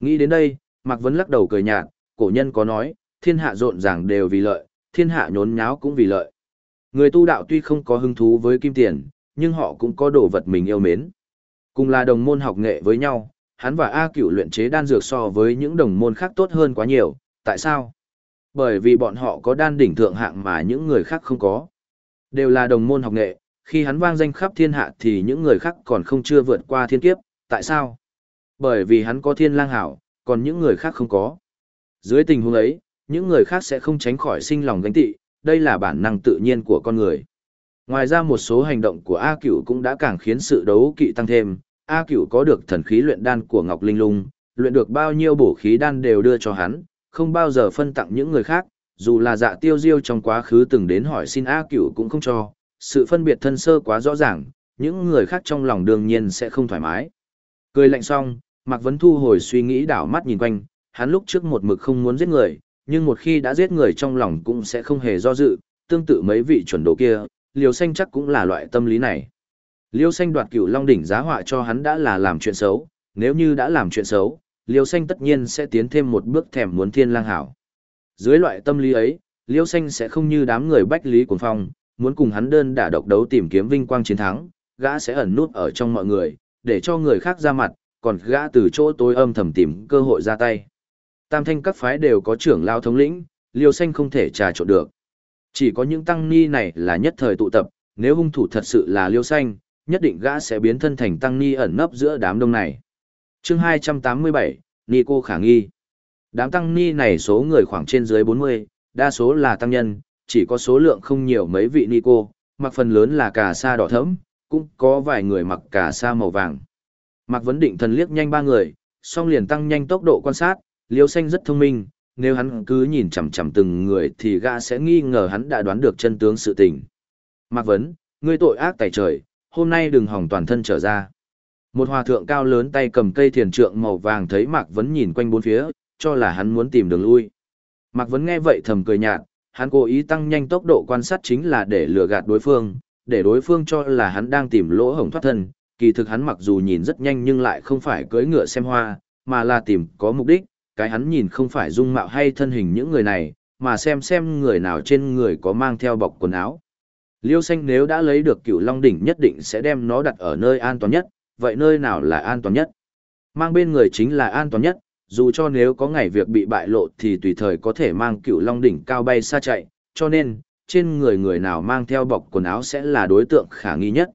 Nghĩ đến đây, mạc vấn lắc đầu cười nhạt, cổ nhân có nói, thiên hạ rộn ràng đều vì lợi, thiên hạ nhốn nháo cũng vì lợi. Người tu đạo tuy không có hứng thú với kim tiền, nhưng họ cũng có đồ vật mình yêu mến. Cùng là đồng môn học nghệ với nhau, hắn và A Cửu luyện chế đan dược so với những đồng môn khác tốt hơn quá nhiều, tại sao? Bởi vì bọn họ có đan đỉnh thượng hạng mà những người khác không có. Đều là đồng môn học nghệ, khi hắn vang danh khắp thiên hạ thì những người khác còn không chưa vượt qua thiên kiếp, tại sao? Bởi vì hắn có thiên lang hảo, còn những người khác không có. Dưới tình huống ấy, những người khác sẽ không tránh khỏi sinh lòng gánh tị, đây là bản năng tự nhiên của con người. Ngoài ra một số hành động của A Cửu cũng đã càng khiến sự đấu kỵ tăng thêm, A Cửu có được thần khí luyện đan của Ngọc Linh Lung, luyện được bao nhiêu bổ khí đan đều đưa cho hắn, không bao giờ phân tặng những người khác, dù là dạ tiêu diêu trong quá khứ từng đến hỏi xin A Cửu cũng không cho, sự phân biệt thân sơ quá rõ ràng, những người khác trong lòng đương nhiên sẽ không thoải mái. Cười lạnh xong, Mạc Vấn thu hồi suy nghĩ đảo mắt nhìn quanh, hắn lúc trước một mực không muốn giết người, nhưng một khi đã giết người trong lòng cũng sẽ không hề do dự, tương tự mấy vị chuẩn đồ kia, Liêu Xanh chắc cũng là loại tâm lý này. Liêu Xanh đoạt cửu Long đỉnh giá họa cho hắn đã là làm chuyện xấu, nếu như đã làm chuyện xấu, Liêu Xanh tất nhiên sẽ tiến thêm một bước thèm muốn thiên lang hảo. Dưới loại tâm lý ấy, Liêu Xanh sẽ không như đám người bách lý cuồng phong, muốn cùng hắn đơn đả độc đấu tìm kiếm vinh quang chiến thắng, gã sẽ ẩn nút ở trong mọi người, để cho người khác ra mặt, còn gã từ chỗ tối âm thầm tìm cơ hội ra tay. Tam thanh các phái đều có trưởng lao thống lĩnh, Liêu Xanh không thể trà trộn được. Chỉ có những tăng ni này là nhất thời tụ tập, nếu hung thủ thật sự là Liêu Xanh, nhất định gã sẽ biến thân thành tăng ni ẩn nấp giữa đám đông này chương 287, Ni cô khả nghi. Đám tăng ni này số người khoảng trên dưới 40, đa số là tăng nhân, chỉ có số lượng không nhiều mấy vị ni cô, mặc phần lớn là cà sa đỏ thẫm, cũng có vài người mặc cà sa màu vàng. Mạc Vấn Định thần liếc nhanh ba người, song liền tăng nhanh tốc độ quan sát, Liêu Xanh rất thông minh, nếu hắn cứ nhìn chằm chằm từng người thì gã sẽ nghi ngờ hắn đã đoán được chân tướng sự tình. Mạc Vấn, ngươi tội ác tại trời, hôm nay đừng hỏng toàn thân trở ra. Một hòa thượng cao lớn tay cầm cây thiền trượng màu vàng thấy Mạc Vấn nhìn quanh bốn phía, cho là hắn muốn tìm đường lui. Mạc Vấn nghe vậy thầm cười nhạt, hắn cố ý tăng nhanh tốc độ quan sát chính là để lừa gạt đối phương, để đối phương cho là hắn đang tìm lỗ hổng thoát thân. Kỳ thực hắn mặc dù nhìn rất nhanh nhưng lại không phải cưỡi ngựa xem hoa, mà là tìm có mục đích, cái hắn nhìn không phải dung mạo hay thân hình những người này, mà xem xem người nào trên người có mang theo bọc quần áo. Liêu xanh nếu đã lấy được cửu long đỉnh nhất định sẽ đem nó đặt ở nơi an toàn nhất, vậy nơi nào là an toàn nhất? Mang bên người chính là an toàn nhất, dù cho nếu có ngày việc bị bại lộ thì tùy thời có thể mang cựu long đỉnh cao bay xa chạy, cho nên, trên người người nào mang theo bọc quần áo sẽ là đối tượng khả nghi nhất.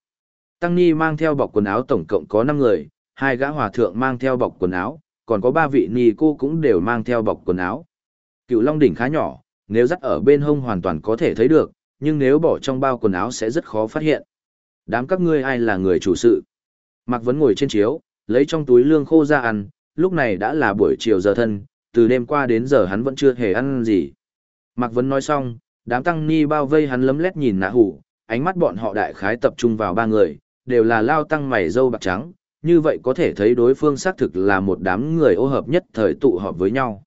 Tăng Ni mang theo bọc quần áo tổng cộng có 5 người, hai gã hòa thượng mang theo bọc quần áo, còn có ba vị ni cô cũng đều mang theo bọc quần áo. Cựu Long đỉnh khá nhỏ, nếu dắt ở bên hông hoàn toàn có thể thấy được, nhưng nếu bỏ trong bao quần áo sẽ rất khó phát hiện. Đám các ngươi ai là người chủ sự? Mạc Vấn ngồi trên chiếu, lấy trong túi lương khô ra ăn, lúc này đã là buổi chiều giờ thân, từ đêm qua đến giờ hắn vẫn chưa hề ăn gì. Mạc Vấn nói xong, đám tăng ni bao vây hắn lấm lét nhìn nạ hủ, ánh mắt bọn họ đại khái tập trung vào ba người, đều là lao tăng mày dâu bạc trắng, như vậy có thể thấy đối phương xác thực là một đám người ô hợp nhất thời tụ họp với nhau.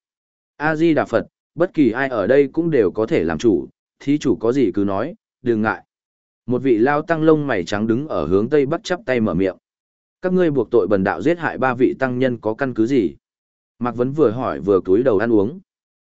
A-di Đà Phật, bất kỳ ai ở đây cũng đều có thể làm chủ, thí chủ có gì cứ nói, đừng ngại. Một vị lao tăng lông mày trắng đứng ở hướng tây bắt chắp tay mở miệng. Các ngươi buộc tội bần đạo giết hại ba vị tăng nhân có căn cứ gì? Mạc Vấn vừa hỏi vừa cúi đầu ăn uống.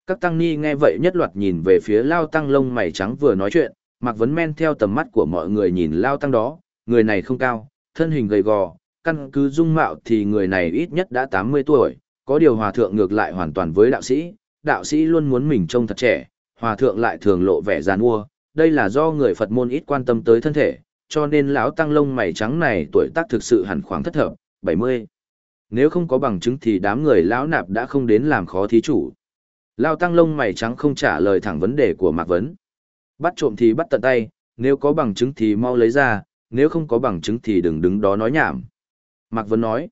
Các tăng ni nghe vậy nhất loạt nhìn về phía lao tăng lông mày trắng vừa nói chuyện, Mạc Vấn men theo tầm mắt của mọi người nhìn lao tăng đó, người này không cao, thân hình gầy gò, căn cứ dung mạo thì người này ít nhất đã 80 tuổi, có điều hòa thượng ngược lại hoàn toàn với đạo sĩ, đạo sĩ luôn muốn mình trông thật trẻ, hòa thượng lại thường lộ vẻ giàn mua, đây là do người Phật môn ít quan tâm tới thân thể, cho nên lão tăng lông mày trắng này tuổi tác thực sự hẳn khoảng thất thập, 70. Nếu không có bằng chứng thì đám người lão nạp đã không đến làm khó thí chủ. Lão tăng lông mày trắng không trả lời thẳng vấn đề của Mạc Vấn. Bắt trộm thì bắt tận tay, nếu có bằng chứng thì mau lấy ra, nếu không có bằng chứng thì đừng đứng đó nói nhảm. Mạc Vân nói,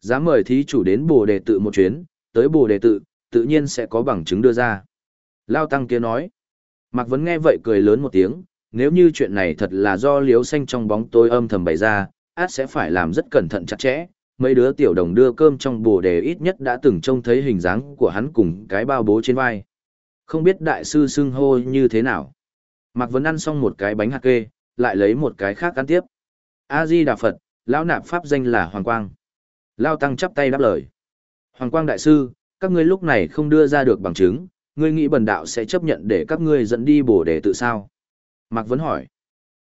dám mời thí chủ đến bồ đề tự một chuyến, tới bồ đề tự, tự nhiên sẽ có bằng chứng đưa ra. Lao Tăng kia nói, Mạc Vân nghe vậy cười lớn một tiếng, nếu như chuyện này thật là do liếu xanh trong bóng tối âm thầm bày ra, át sẽ phải làm rất cẩn thận chặt chẽ. Mấy đứa tiểu đồng đưa cơm trong bồ đề ít nhất đã từng trông thấy hình dáng của hắn cùng cái bao bố trên vai. Không biết đại sư xưng hô như thế nào. Mạc Vấn ăn xong một cái bánh hạt kê, lại lấy một cái khác ăn tiếp. A-di Đà Phật, lão nạp pháp danh là Hoàng Quang. Lao Tăng chắp tay đáp lời. Hoàng Quang Đại Sư, các ngươi lúc này không đưa ra được bằng chứng, ngươi nghĩ bần đạo sẽ chấp nhận để các ngươi dẫn đi bổ đề tự sao? Mạc Vấn hỏi.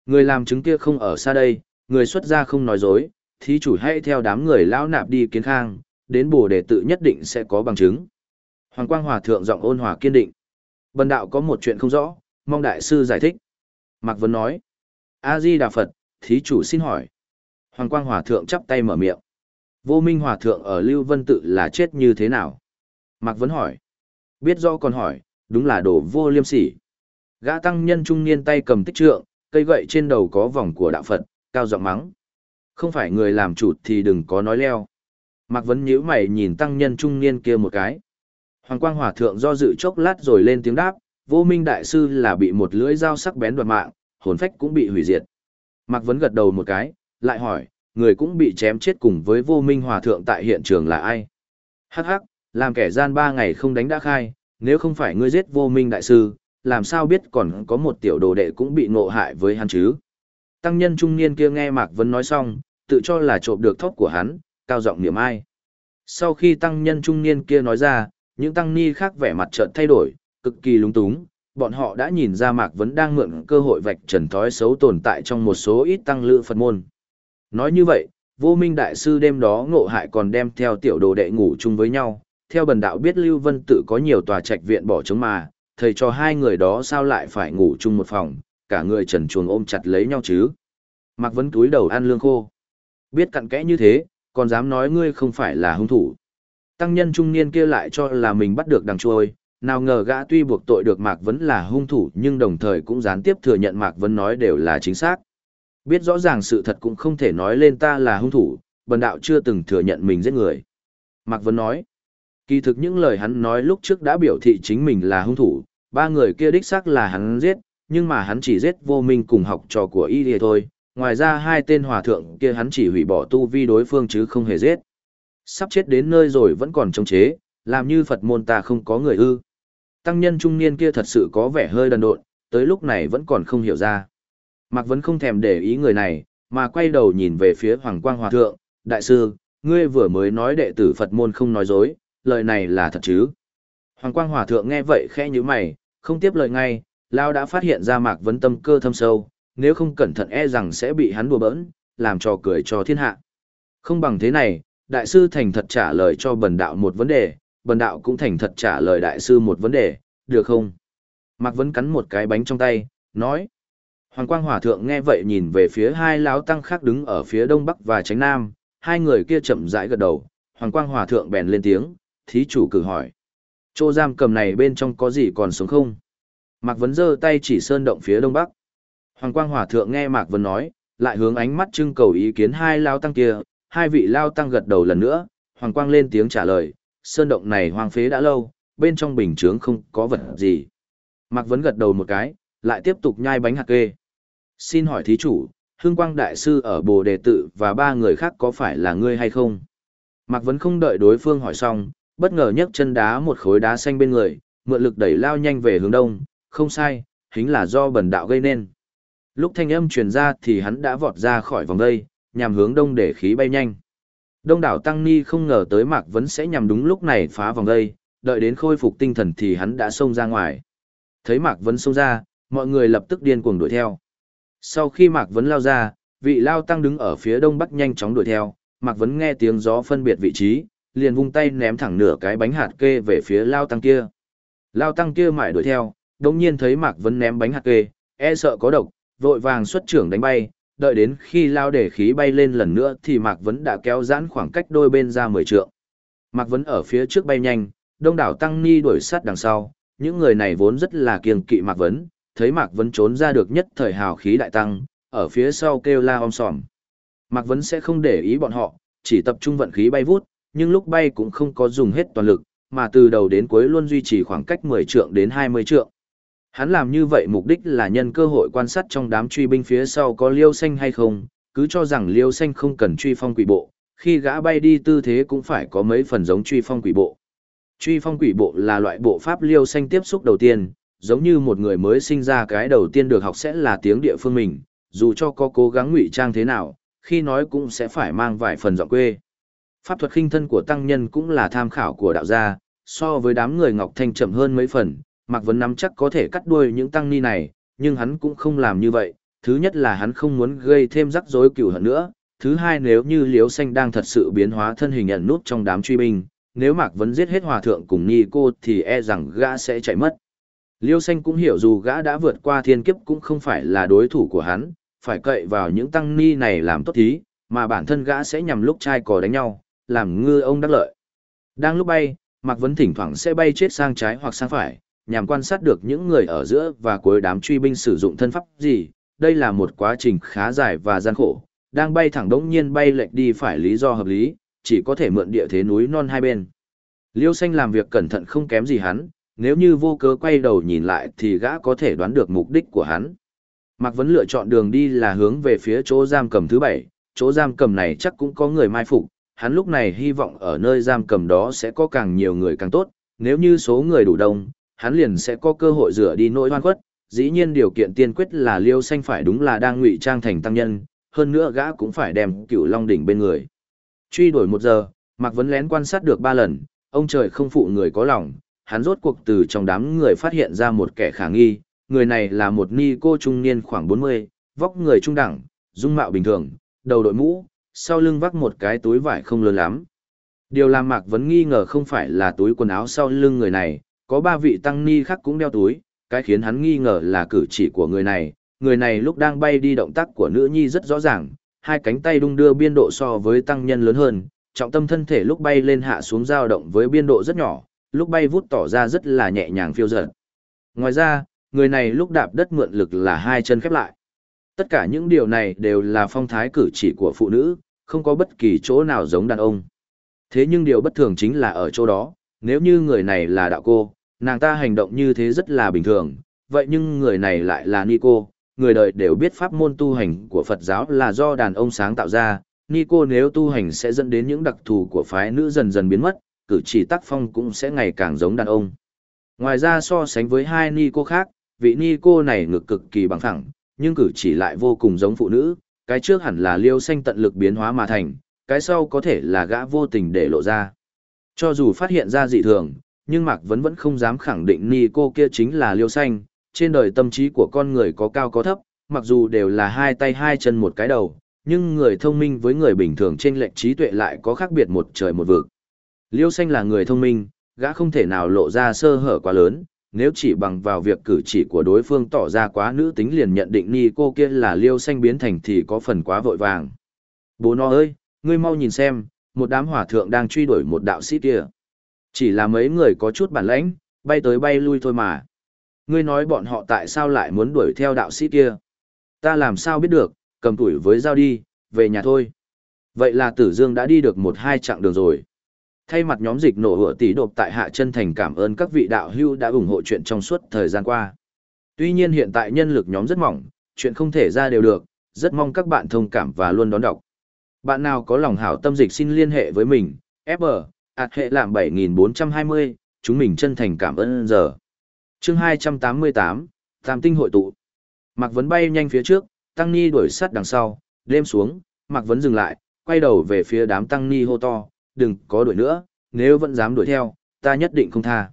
Người làm chứng kia không ở xa đây, người xuất gia không nói dối, thí chủ hãy theo đám người lão nạp đi kiến khang, đến bổ đề tự nhất định sẽ có bằng chứng. Hoàng Quang Hòa Thượng giọng ôn hòa kiên định. Bần đạo có một chuyện không rõ, mong đại sư giải thích. Mạc Vấn nói. A-di Đà Phật, thí chủ xin hỏi. Hoàng Quang Hòa Thượng chắp tay mở miệng. Vô Minh Hòa Thượng ở Lưu Vân Tự là chết như thế nào? Mạc Vấn hỏi. Biết rõ còn hỏi, đúng là đồ vô liêm sỉ. Gã tăng nhân trung niên tay cầm tích trượng, cây gậy trên đầu có vòng của đạo Phật, cao giọng mắng. Không phải người làm chủ thì đừng có nói leo. Mạc Vấn nhíu mày nhìn tăng nhân trung niên kia một cái. Hoàng Quang Hòa Thượng do dự chốc lát rồi lên tiếng đáp, vô minh đại sư là bị một lưỡi dao sắc bén đoạt mạng, hồn phách cũng bị hủy diệt. Mạc Vấn gật đầu một cái, lại hỏi, người cũng bị chém chết cùng với vô minh hòa thượng tại hiện trường là ai? Hắc hắc, làm kẻ gian ba ngày không đánh đã khai, nếu không phải ngươi giết vô minh đại sư, làm sao biết còn có một tiểu đồ đệ cũng bị ngộ hại với hắn chứ? Tăng nhân trung niên kia nghe Mạc Vấn nói xong, tự cho là trộm được thóc của hắn, cao giọng niệm ai. Sau khi tăng nhân trung niên kia nói ra, những tăng ni khác vẻ mặt chợt thay đổi, cực kỳ lúng túng, bọn họ đã nhìn ra Mạc Vấn đang mượn cơ hội vạch trần thói xấu tồn tại trong một số ít tăng lữ Phật môn. Nói như vậy, vô minh đại sư đêm đó ngộ hại còn đem theo tiểu đồ đệ ngủ chung với nhau, theo bần đạo biết Lưu Vân tự có nhiều tòa trạch viện bỏ trống mà, thầy cho hai người đó sao lại phải ngủ chung một phòng, cả người trần chuồng ôm chặt lấy nhau chứ. Mạc Vấn túi đầu ăn lương khô. Biết cặn kẽ như thế, còn dám nói ngươi không phải là hung thủ. Tăng nhân trung niên kia lại cho là mình bắt được đằng trôi, nào ngờ gã tuy buộc tội được Mạc Vấn là hung thủ nhưng đồng thời cũng gián tiếp thừa nhận Mạc Vấn nói đều là chính xác. Biết rõ ràng sự thật cũng không thể nói lên ta là hung thủ, bần đạo chưa từng thừa nhận mình giết người. Mạc Vấn nói, kỳ thực những lời hắn nói lúc trước đã biểu thị chính mình là hung thủ, ba người kia đích xác là hắn giết, nhưng mà hắn chỉ giết vô minh cùng học trò của y thì thôi, ngoài ra hai tên hòa thượng kia hắn chỉ hủy bỏ tu vi đối phương chứ không hề giết. Sắp chết đến nơi rồi vẫn còn chống chế, làm như Phật môn ta không có người ư. Tăng nhân trung niên kia thật sự có vẻ hơi đần độn, tới lúc này vẫn còn không hiểu ra. Mạc Vấn không thèm để ý người này, mà quay đầu nhìn về phía Hoàng Quang Hòa Thượng, Đại sư, ngươi vừa mới nói đệ tử Phật môn không nói dối, lời này là thật chứ? Hoàng Quang Hòa Thượng nghe vậy khẽ như mày, không tiếp lời ngay, Lao đã phát hiện ra Mạc Vấn tâm cơ thâm sâu, nếu không cẩn thận e rằng sẽ bị hắn đùa bỡn, làm trò cười cho thiên hạ. Không bằng thế này, Đại sư thành thật trả lời cho bần đạo một vấn đề, bần đạo cũng thành thật trả lời đại sư một vấn đề, được không? Mạc Vấn cắn một cái bánh trong tay, nói. Hoàng Quang Hòa Thượng nghe vậy nhìn về phía hai lão tăng khác đứng ở phía đông bắc và tránh nam, hai người kia chậm rãi gật đầu, Hoàng Quang Hòa Thượng bèn lên tiếng, thí chủ cử hỏi. Chỗ giam cầm này bên trong có gì còn sống không? Mạc Vấn giơ tay chỉ sơn động phía đông bắc. Hoàng Quang Hòa Thượng nghe Mạc Vấn nói, lại hướng ánh mắt trưng cầu ý kiến hai lao tăng kia, hai vị lao tăng gật đầu lần nữa, Hoàng Quang lên tiếng trả lời, sơn động này hoang phế đã lâu, bên trong bình chướng không có vật gì. Mạc Vấn gật đầu một cái, lại tiếp tục nhai bánh hạt kê. Xin hỏi thí chủ, Hương Quang Đại Sư ở Bồ Đề Tự và ba người khác có phải là ngươi hay không? Mạc Vấn không đợi đối phương hỏi xong, bất ngờ nhấc chân đá một khối đá xanh bên người, mượn lực đẩy lao nhanh về hướng đông, không sai, chính là do bần đạo gây nên. Lúc thanh âm truyền ra thì hắn đã vọt ra khỏi vòng đây, nhằm hướng đông để khí bay nhanh. Đông đảo Tăng Ni không ngờ tới Mạc Vấn sẽ nhằm đúng lúc này phá vòng đây, đợi đến khôi phục tinh thần thì hắn đã xông ra ngoài. Thấy Mạc Vấn xông ra, mọi người lập tức điên cuồng đuổi theo. Sau khi Mạc Vấn lao ra, vị Lao Tăng đứng ở phía đông bắc nhanh chóng đuổi theo, Mạc Vấn nghe tiếng gió phân biệt vị trí, liền vung tay ném thẳng nửa cái bánh hạt kê về phía Lao Tăng kia. Lao Tăng kia mãi đuổi theo, đồng nhiên thấy Mạc Vấn ném bánh hạt kê, e sợ có độc, vội vàng xuất trưởng đánh bay, đợi đến khi lao để khí bay lên lần nữa thì Mạc Vấn đã kéo giãn khoảng cách đôi bên ra mười trượng. Mạc Vấn ở phía trước bay nhanh, đông đảo Tăng Ni đuổi sát đằng sau, những người này vốn rất là kiêng kỵ Mạc Vấn, thấy Mạc Vấn trốn ra được nhất thời hào khí đại tăng, ở phía sau kêu la om sòm. Mạc Vấn sẽ không để ý bọn họ, chỉ tập trung vận khí bay vút, nhưng lúc bay cũng không có dùng hết toàn lực, mà từ đầu đến cuối luôn duy trì khoảng cách 10 trượng đến 20 trượng. Hắn làm như vậy mục đích là nhân cơ hội quan sát trong đám truy binh phía sau có liêu xanh hay không, cứ cho rằng liêu xanh không cần truy phong quỷ bộ, khi gã bay đi tư thế cũng phải có mấy phần giống truy phong quỷ bộ. Truy phong quỷ bộ là loại bộ pháp liêu xanh tiếp xúc đầu tiên, giống như một người mới sinh ra cái đầu tiên được học sẽ là tiếng địa phương mình, dù cho có cố gắng ngụy trang thế nào, khi nói cũng sẽ phải mang vài phần giọng quê. Pháp thuật khinh thân của tăng nhân cũng là tham khảo của đạo gia, so với đám người Ngọc Thanh chậm hơn mấy phần, Mạc Vấn nắm chắc có thể cắt đuôi những tăng ni này, nhưng hắn cũng không làm như vậy. Thứ nhất là hắn không muốn gây thêm rắc rối cửu hận nữa, thứ hai nếu như Liễu Xanh đang thật sự biến hóa thân hình ẩn nút trong đám truy binh, nếu Mạc Vấn giết hết hòa thượng cùng ni cô thì e rằng gã sẽ chạy mất. Liêu Xanh cũng hiểu dù gã đã vượt qua thiên kiếp cũng không phải là đối thủ của hắn, phải cậy vào những tăng ni này làm tốt thí, mà bản thân gã sẽ nhằm lúc trai cò đánh nhau, làm ngư ông đắc lợi. Đang lúc bay, Mạc Vấn thỉnh thoảng sẽ bay chết sang trái hoặc sang phải, nhằm quan sát được những người ở giữa và cuối đám truy binh sử dụng thân pháp gì. Đây là một quá trình khá dài và gian khổ, đang bay thẳng đống nhiên bay lệch đi phải lý do hợp lý, chỉ có thể mượn địa thế núi non hai bên. Liêu xanh làm việc cẩn thận không kém gì hắn, nếu như vô cớ quay đầu nhìn lại thì gã có thể đoán được mục đích của hắn. Mạc Vấn lựa chọn đường đi là hướng về phía chỗ giam cầm thứ bảy, chỗ giam cầm này chắc cũng có người mai phục, hắn lúc này hy vọng ở nơi giam cầm đó sẽ có càng nhiều người càng tốt, nếu như số người đủ đông, hắn liền sẽ có cơ hội rửa đi nỗi oan khuất, dĩ nhiên điều kiện tiên quyết là Liêu Xanh phải đúng là đang ngụy trang thành tăng nhân, hơn nữa gã cũng phải đem cựu long đỉnh bên người. Truy đuổi một giờ, Mạc Vấn lén quan sát được ba lần, ông trời không phụ người có lòng, hắn rốt cuộc từ trong đám người phát hiện ra một kẻ khả nghi, người này là một ni cô trung niên khoảng 40, vóc người trung đẳng, dung mạo bình thường, đầu đội mũ, sau lưng vác một cái túi vải không lớn lắm. Điều làm Mạc Vấn nghi ngờ không phải là túi quần áo sau lưng người này, có ba vị tăng ni khác cũng đeo túi, cái khiến hắn nghi ngờ là cử chỉ của người này. Người này lúc đang bay đi động tác của nữ nhi rất rõ ràng, hai cánh tay đung đưa biên độ so với tăng nhân lớn hơn, trọng tâm thân thể lúc bay lên hạ xuống dao động với biên độ rất nhỏ, lúc bay vút tỏ ra rất là nhẹ nhàng phiêu dật. Ngoài ra, người này lúc đạp đất mượn lực là hai chân khép lại. Tất cả những điều này đều là phong thái cử chỉ của phụ nữ, không có bất kỳ chỗ nào giống đàn ông. Thế nhưng điều bất thường chính là ở chỗ đó, nếu như người này là đạo cô, nàng ta hành động như thế rất là bình thường, vậy nhưng người này lại là Nico, người đời đều biết pháp môn tu hành của Phật giáo là do đàn ông sáng tạo ra, Nico nếu tu hành sẽ dẫn đến những đặc thù của phái nữ dần dần biến mất, cử chỉ tác phong cũng sẽ ngày càng giống đàn ông. Ngoài ra so sánh với hai Nico khác, vị Nico này ngực cực kỳ bằng thẳng, nhưng cử chỉ lại vô cùng giống phụ nữ, cái trước hẳn là liêu xanh tận lực biến hóa mà thành, cái sau có thể là gã vô tình để lộ ra. Cho dù phát hiện ra dị thường, nhưng Mạc Vấn vẫn không dám khẳng định ni cô kia chính là liêu xanh, trên đời tâm trí của con người có cao có thấp, mặc dù đều là hai tay hai chân một cái đầu, nhưng người thông minh với người bình thường trên lệnh trí tuệ lại có khác biệt một trời một vực. Liêu xanh là người thông minh, gã không thể nào lộ ra sơ hở quá lớn, nếu chỉ bằng vào việc cử chỉ của đối phương tỏ ra quá nữ tính liền nhận định ni cô kia là liêu xanh biến thành thì có phần quá vội vàng. Bố nó ơi, ngươi mau nhìn xem, một đám hỏa thượng đang truy đuổi một đạo sĩ kia. Chỉ là mấy người có chút bản lãnh, bay tới bay lui thôi mà. Ngươi nói bọn họ tại sao lại muốn đuổi theo đạo sĩ kia? Ta làm sao biết được, cầm tuổi với dao đi, về nhà thôi. Vậy là tử dương đã đi được một hai chặng đường rồi. Thay mặt nhóm dịch nổ hựa tỷ độp tại hạ chân thành cảm ơn các vị đạo hưu đã ủng hộ chuyện trong suốt thời gian qua. Tuy nhiên hiện tại nhân lực nhóm rất mỏng, chuyện không thể ra đều được, rất mong các bạn thông cảm và luôn đón đọc. Bạn nào có lòng hảo tâm dịch xin liên hệ với mình, FB, ạt hệ làm 7420, chúng mình chân thành cảm ơn giờ. chương 288, Tam tinh hội tụ. Mạc Vấn bay nhanh phía trước, Tăng Ni đuổi sát đằng sau, đêm xuống, Mạc Vấn dừng lại, quay đầu về phía đám Tăng Ni hô to, đừng có đuổi nữa, nếu vẫn dám đuổi theo, ta nhất định không tha.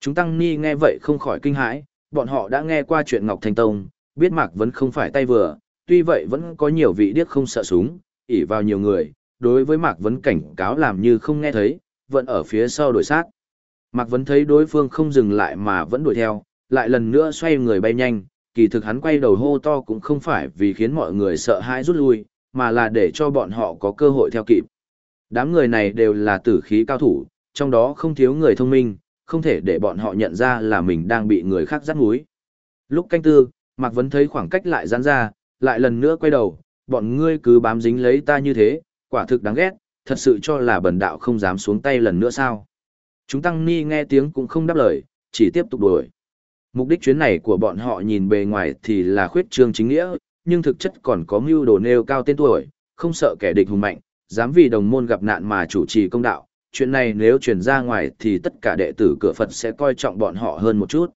Chúng Tăng Ni nghe vậy không khỏi kinh hãi, bọn họ đã nghe qua chuyện Ngọc Thanh Tông, biết Mạc Vấn không phải tay vừa, tuy vậy vẫn có nhiều vị điếc không sợ súng, ỉ vào nhiều người, đối với Mạc Vấn cảnh cáo làm như không nghe thấy, vẫn ở phía sau đuổi sát. Mạc Vấn thấy đối phương không dừng lại mà vẫn đuổi theo, lại lần nữa xoay người bay nhanh, kỳ thực hắn quay đầu hô to cũng không phải vì khiến mọi người sợ hãi rút lui, mà là để cho bọn họ có cơ hội theo kịp. Đám người này đều là tử khí cao thủ, trong đó không thiếu người thông minh, không thể để bọn họ nhận ra là mình đang bị người khác dắt mũi. Lúc canh tư, Mạc Vấn thấy khoảng cách lại giãn ra, lại lần nữa quay đầu, bọn ngươi cứ bám dính lấy ta như thế, quả thực đáng ghét, thật sự cho là bần đạo không dám xuống tay lần nữa sao. Chúng tăng ni nghe tiếng cũng không đáp lời, chỉ tiếp tục đuổi. Mục đích chuyến này của bọn họ nhìn bề ngoài thì là khuyết trương chính nghĩa, nhưng thực chất còn có mưu đồ nêu cao tên tuổi, không sợ kẻ địch hùng mạnh, dám vì đồng môn gặp nạn mà chủ trì công đạo. Chuyện này nếu truyền ra ngoài thì tất cả đệ tử cửa Phật sẽ coi trọng bọn họ hơn một chút.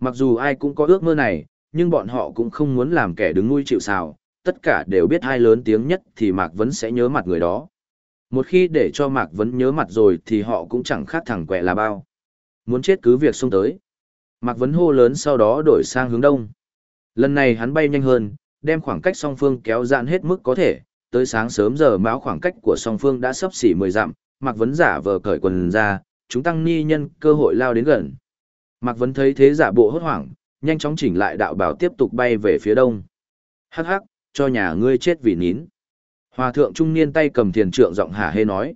Mặc dù ai cũng có ước mơ này, nhưng bọn họ cũng không muốn làm kẻ đứng nuôi chịu sào, tất cả đều biết hai lớn tiếng nhất thì Mạc Vấn sẽ nhớ mặt người đó. Một khi để cho Mạc Vấn nhớ mặt rồi thì họ cũng chẳng khác thẳng quẹ là bao. Muốn chết cứ việc xông tới. Mạc Vấn hô lớn sau đó đổi sang hướng đông. Lần này hắn bay nhanh hơn, đem khoảng cách song phương kéo dạn hết mức có thể, tới sáng sớm giờ máu khoảng cách của song phương đã sấp xỉ 10 dặm, Mạc Vấn giả vờ cởi quần ra, chúng tăng ni nhân cơ hội lao đến gần. Mạc Vấn thấy thế giả bộ hốt hoảng, nhanh chóng chỉnh lại đạo bảo tiếp tục bay về phía đông. Hắc hắc, cho nhà ngươi chết vì nín. Hòa thượng trung niên tay cầm thiền trượng giọng hả hê nói.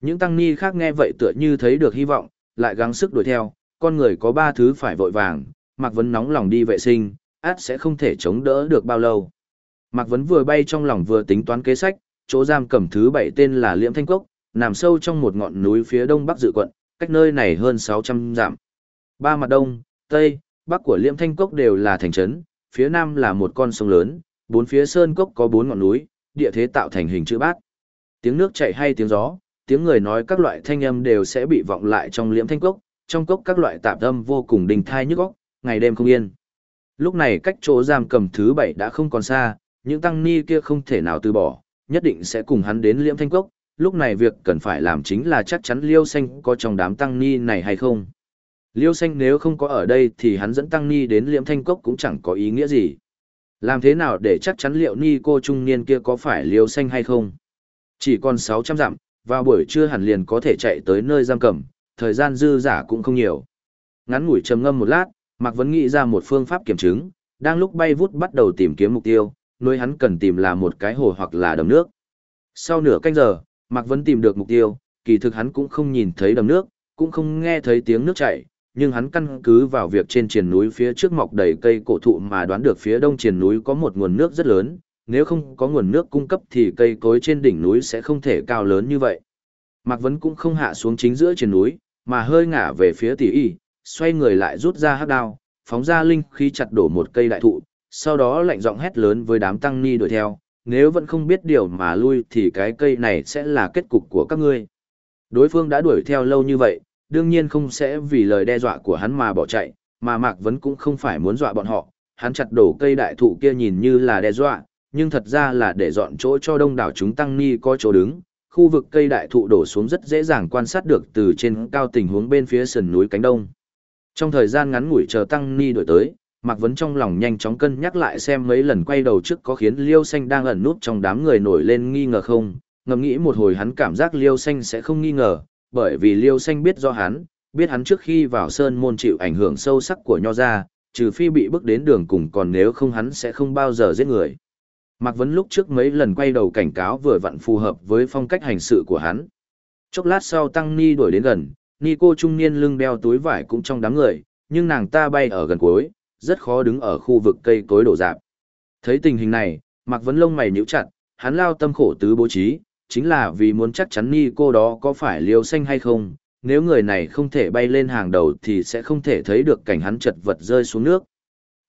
Những tăng ni khác nghe vậy tựa như thấy được hy vọng, lại gắng sức đuổi theo, con người có ba thứ phải vội vàng, Mạc Vấn nóng lòng đi vệ sinh, át sẽ không thể chống đỡ được bao lâu. Mạc Vấn vừa bay trong lòng vừa tính toán kế sách, chỗ giam cầm thứ bảy tên là Liễm Thanh Cốc, nằm sâu trong một ngọn núi phía đông bắc dự quận, cách nơi này hơn 600 dặm. Ba mặt đông, tây, bắc của Liễm Thanh Cốc đều là thành trấn, phía nam là một con sông lớn, bốn phía sơn cốc có bốn ngọn núi, địa thế tạo thành hình chữ bát. Tiếng nước chảy hay tiếng gió, tiếng người nói các loại thanh âm đều sẽ bị vọng lại trong Liễm Thanh Cốc, trong cốc các loại tạp âm vô cùng đình thai nhức óc, ngày đêm không yên. Lúc này cách chỗ giam cầm thứ bảy đã không còn xa, những tăng ni kia không thể nào từ bỏ, nhất định sẽ cùng hắn đến liễm thanh cốc, lúc này việc cần phải làm chính là chắc chắn liêu xanh có trong đám tăng ni này hay không. Liêu xanh nếu không có ở đây thì hắn dẫn tăng ni đến liễm thanh cốc cũng chẳng có ý nghĩa gì. Làm thế nào để chắc chắn liệu ni cô trung niên kia có phải liêu xanh hay không? Chỉ còn 600 dặm, vào buổi trưa hẳn liền có thể chạy tới nơi giam cầm, thời gian dư giả cũng không nhiều. Ngắn ngủi trầm ngâm một lát, Mạc Vấn nghĩ ra một phương pháp kiểm chứng, đang lúc bay vút bắt đầu tìm kiếm mục tiêu, nơi hắn cần tìm là một cái hồ hoặc là đầm nước. Sau nửa canh giờ, Mạc Vấn tìm được mục tiêu, kỳ thực hắn cũng không nhìn thấy đầm nước, cũng không nghe thấy tiếng nước chảy, nhưng hắn căn cứ vào việc trên triền núi phía trước mọc đầy cây cổ thụ mà đoán được phía đông triền núi có một nguồn nước rất lớn, nếu không có nguồn nước cung cấp thì cây cối trên đỉnh núi sẽ không thể cao lớn như vậy. Mạc Vấn cũng không hạ xuống chính giữa triền núi, mà hơi ngả về phía tỷ y, xoay người lại rút ra hắc đao, phóng ra linh khí chặt đổ một cây đại thụ, sau đó lạnh giọng hét lớn với đám tăng ni đuổi theo, nếu vẫn không biết điều mà lui thì cái cây này sẽ là kết cục của các ngươi. Đối phương đã đuổi theo lâu như vậy, đương nhiên không sẽ vì lời đe dọa của hắn mà bỏ chạy, mà Mạc Vấn cũng không phải muốn dọa bọn họ, hắn chặt đổ cây đại thụ kia nhìn như là đe dọa, nhưng thật ra là để dọn chỗ cho đông đảo chúng tăng ni có chỗ đứng. Khu vực cây đại thụ đổ xuống rất dễ dàng quan sát được từ trên cao tình huống bên phía sườn núi cánh đông. Trong thời gian ngắn ngủi chờ tăng ni đổi tới, Mạc Vấn trong lòng nhanh chóng cân nhắc lại xem mấy lần quay đầu trước có khiến Liêu Xanh đang ẩn nút trong đám người nổi lên nghi ngờ không, ngầm nghĩ một hồi hắn cảm giác Liêu Xanh sẽ không nghi ngờ, bởi vì Liêu Xanh biết do hắn, biết hắn trước khi vào sơn môn chịu ảnh hưởng sâu sắc của nho gia, trừ phi bị bước đến đường cùng còn nếu không hắn sẽ không bao giờ giết người. Mạc Vấn lúc trước mấy lần quay đầu cảnh cáo vừa vặn phù hợp với phong cách hành sự của hắn. Chốc lát sau Tăng Ni đuổi đến gần, Ni cô trung niên lưng đeo túi vải cũng trong đám người, nhưng nàng ta bay ở gần cuối, rất khó đứng ở khu vực cây cối đổ rạp. Thấy tình hình này, Mạc Vấn lông mày nhíu chặt, hắn lao tâm khổ tứ bố trí, chính là vì muốn chắc chắn Ni cô đó có phải liều xanh hay không, nếu người này không thể bay lên hàng đầu thì sẽ không thể thấy được cảnh hắn chật vật rơi xuống nước.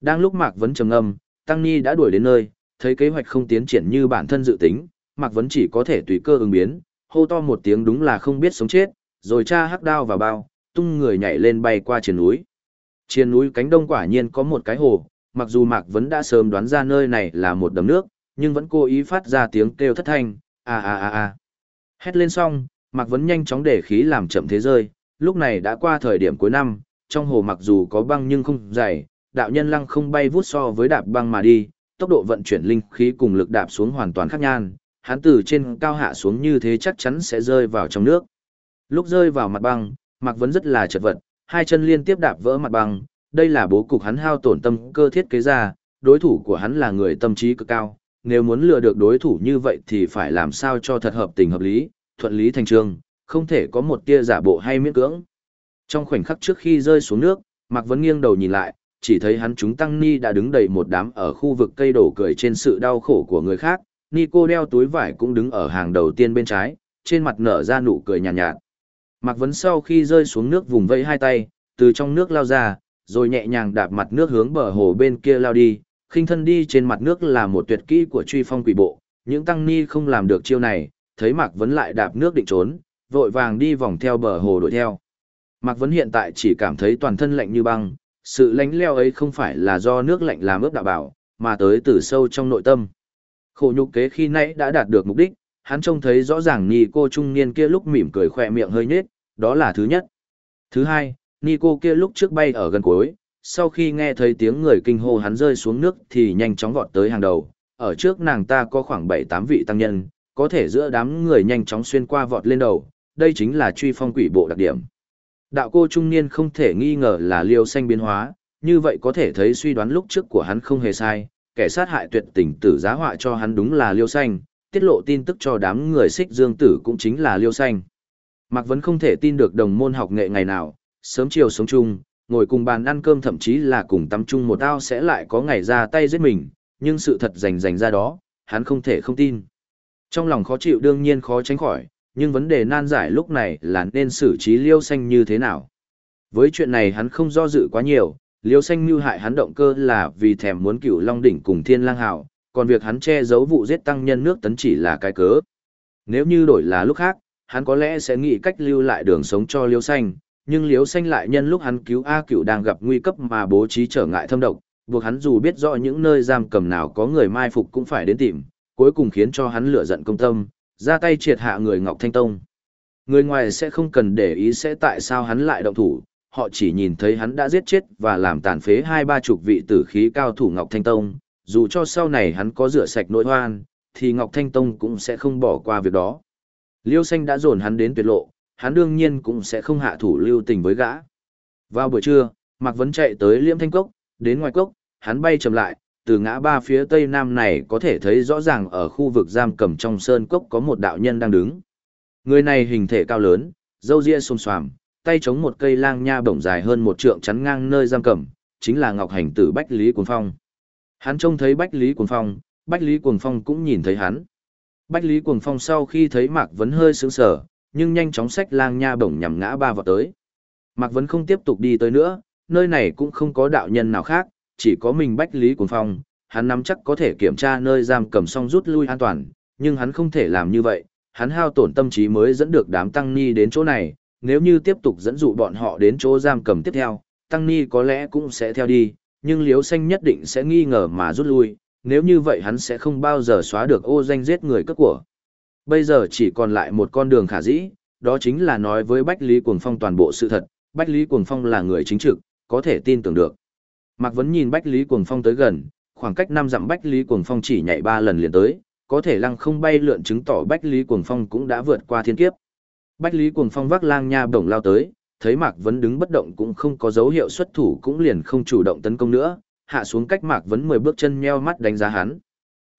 Đang lúc Mạc Vấn trầm âm, Tăng Ni đã đuổi đến nơi, thấy kế hoạch không tiến triển như bản thân dự tính, Mạc Vấn chỉ có thể tùy cơ ứng biến, hô to một tiếng đúng là không biết sống chết, rồi cha hắc đao vào bao, tung người nhảy lên bay qua trên núi. Trên núi cánh đông quả nhiên có một cái hồ, mặc dù Mạc Vấn đã sớm đoán ra nơi này là một đầm nước, nhưng vẫn cố ý phát ra tiếng kêu thất thanh, a a a a. Hét lên xong, Mạc Vấn nhanh chóng để khí làm chậm thế rơi, lúc này đã qua thời điểm cuối năm, trong hồ mặc dù có băng nhưng không dày, đạo nhân lăng không bay vút so với đạp băng mà đi, tốc độ vận chuyển linh khí cùng lực đạp xuống hoàn toàn khác nhan, hắn từ trên cao hạ xuống như thế chắc chắn sẽ rơi vào trong nước. Lúc rơi vào mặt băng, Mạc Vấn rất là chật vật, hai chân liên tiếp đạp vỡ mặt bằng, đây là bố cục hắn hao tổn tâm cơ thiết kế ra, đối thủ của hắn là người tâm trí cực cao, nếu muốn lừa được đối thủ như vậy thì phải làm sao cho thật hợp tình hợp lý, thuận lý thành trương, không thể có một tia giả bộ hay miễn cưỡng. Trong khoảnh khắc trước khi rơi xuống nước, Mạc Vấn nghiêng đầu nhìn lại, chỉ thấy hắn chúng tăng ni đã đứng đầy một đám ở khu vực cây đổ cười trên sự đau khổ của người khác, ni cô đeo túi vải cũng đứng ở hàng đầu tiên bên trái, trên mặt nở ra nụ cười nhàn nhạt, nhạt. Mạc Vấn sau khi rơi xuống nước vùng vẫy hai tay, từ trong nước lao ra, rồi nhẹ nhàng đạp mặt nước hướng bờ hồ bên kia lao đi, khinh thân đi trên mặt nước là một tuyệt kỹ của truy phong quỷ bộ, những tăng ni không làm được chiêu này, thấy Mạc Vấn lại đạp nước định trốn, vội vàng đi vòng theo bờ hồ đuổi theo. Mạc Vấn hiện tại chỉ cảm thấy toàn thân lạnh như băng, sự lánh leo ấy không phải là do nước lạnh làm ướp đạo bảo, mà tới từ sâu trong nội tâm. Khổ nhục kế khi nãy đã đạt được mục đích, hắn trông thấy rõ ràng ni cô trung niên kia lúc mỉm cười khỏe miệng hơi nhếch, đó là thứ nhất. Thứ hai, ni cô kia lúc trước bay ở gần cuối, sau khi nghe thấy tiếng người kinh hô hắn rơi xuống nước thì nhanh chóng vọt tới hàng đầu. Ở trước nàng ta có khoảng 7-8 vị tăng nhân, có thể giữa đám người nhanh chóng xuyên qua vọt lên đầu, đây chính là truy phong quỷ bộ đặc điểm. Đạo cô trung niên không thể nghi ngờ là liêu xanh biến hóa, như vậy có thể thấy suy đoán lúc trước của hắn không hề sai, kẻ sát hại tuyệt tình tử giá họa cho hắn đúng là liêu xanh, tiết lộ tin tức cho đám người xích dương tử cũng chính là liêu xanh. Mạc Vấn không thể tin được đồng môn học nghệ ngày nào, sớm chiều sống chung, ngồi cùng bàn ăn cơm thậm chí là cùng tắm chung một ao sẽ lại có ngày ra tay giết mình, nhưng sự thật rành rành ra đó, hắn không thể không tin. Trong lòng khó chịu đương nhiên khó tránh khỏi, nhưng vấn đề nan giải lúc này là nên xử trí liêu xanh như thế nào. Với chuyện này hắn không do dự quá nhiều, liêu xanh mưu hại hắn động cơ là vì thèm muốn cựu long đỉnh cùng thiên lang hảo, còn việc hắn che giấu vụ giết tăng nhân nước tấn chỉ là cái cớ. Nếu như đổi là lúc khác, hắn có lẽ sẽ nghĩ cách lưu lại đường sống cho liêu xanh, nhưng liêu xanh lại nhân lúc hắn cứu A cửu đang gặp nguy cấp mà bố trí trở ngại thâm độc, buộc hắn dù biết rõ những nơi giam cầm nào có người mai phục cũng phải đến tìm, cuối cùng khiến cho hắn lửa giận công tâm, ra tay triệt hạ người Ngọc Thanh Tông. Người ngoài sẽ không cần để ý sẽ tại sao hắn lại động thủ, họ chỉ nhìn thấy hắn đã giết chết và làm tàn phế hai ba chục vị tử khí cao thủ Ngọc Thanh Tông, dù cho sau này hắn có rửa sạch nỗi hoan, thì Ngọc Thanh Tông cũng sẽ không bỏ qua việc đó. Liêu Xanh đã dồn hắn đến tuyệt lộ, hắn đương nhiên cũng sẽ không hạ thủ lưu tình với gã. Vào buổi trưa, Mạc Vấn chạy tới Liễm Thanh Cốc, đến ngoài cốc, hắn bay chậm lại, từ ngã ba phía tây nam này có thể thấy rõ ràng ở khu vực giam cầm trong sơn cốc có một đạo nhân đang đứng. Người này hình thể cao lớn, râu ria xồm xoàm, tay chống một cây lang nha bổng dài hơn một trượng chắn ngang nơi giam cầm, chính là Ngọc Hành Tử Bách Lý Cuồng Phong. Hắn trông thấy Bách Lý Cuồng Phong, Bách Lý Cuồng Phong cũng nhìn thấy hắn. Bách Lý Cuồng Phong sau khi thấy Mạc Vấn hơi sướng sở, nhưng nhanh chóng xách lang nha bổng nhằm ngã ba vào tới. Mạc Vấn không tiếp tục đi tới nữa, nơi này cũng không có đạo nhân nào khác, chỉ có mình Bách Lý Cuồng Phong, hắn nắm chắc có thể kiểm tra nơi giam cầm xong rút lui an toàn, nhưng hắn không thể làm như vậy, hắn hao tổn tâm trí mới dẫn được đám tăng ni đến chỗ này, nếu như tiếp tục dẫn dụ bọn họ đến chỗ giam cầm tiếp theo, tăng ni có lẽ cũng sẽ theo đi, nhưng liếu xanh nhất định sẽ nghi ngờ mà rút lui, nếu như vậy hắn sẽ không bao giờ xóa được ô danh giết người cất của. Bây giờ chỉ còn lại một con đường khả dĩ, đó chính là nói với Bách Lý Cuồng Phong toàn bộ sự thật, Bách Lý Cuồng Phong là người chính trực, có thể tin tưởng được. Mạc Vấn nhìn Bách Lý Cuồng Phong tới gần, khoảng cách năm dặm Bách Lý Cuồng Phong chỉ nhảy ba lần liền tới, có thể lăng không bay lượn chứng tỏ Bách Lý Cuồng Phong cũng đã vượt qua thiên kiếp. Bách Lý Cuồng Phong vác lang nha bổng lao tới, thấy Mạc Vấn đứng bất động cũng không có dấu hiệu xuất thủ cũng liền không chủ động tấn công nữa, hạ xuống cách Mạc Vấn mười bước chân nheo mắt đánh giá hắn.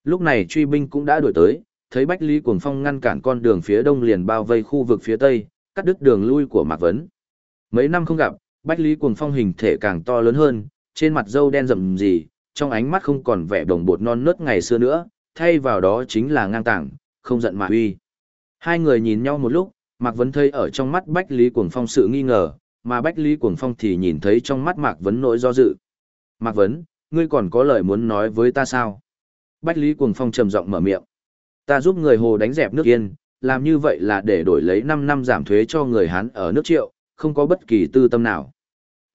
Lúc này truy binh cũng đã đuổi tới, thấy Bách Lý Cuồng Phong ngăn cản con đường phía đông liền bao vây khu vực phía tây, cắt đứt đường lui của Mạc Vấn. Mấy năm không gặp, Bách Lý Cuồng Phong hình thể càng to lớn hơn, trên mặt râu đen rậm gì, trong ánh mắt không còn vẻ đồng bột non nớt ngày xưa nữa, thay vào đó chính là ngang tảng không giận mà uy. Hai người nhìn nhau một lúc, Mạc Vấn thấy ở trong mắt Bách Lý Cuồng Phong sự nghi ngờ, mà Bách Lý Cuồng Phong thì nhìn thấy trong mắt Mạc Vấn nỗi do dự. Mạc Vấn, ngươi còn có lời muốn nói với ta sao? Bách Lý Cuồng Phong trầm giọng mở miệng. Ta giúp người Hồ đánh dẹp nước Yên, làm như vậy là để đổi lấy 5 năm giảm thuế cho người Hán ở nước Triệu, không có bất kỳ tư tâm nào.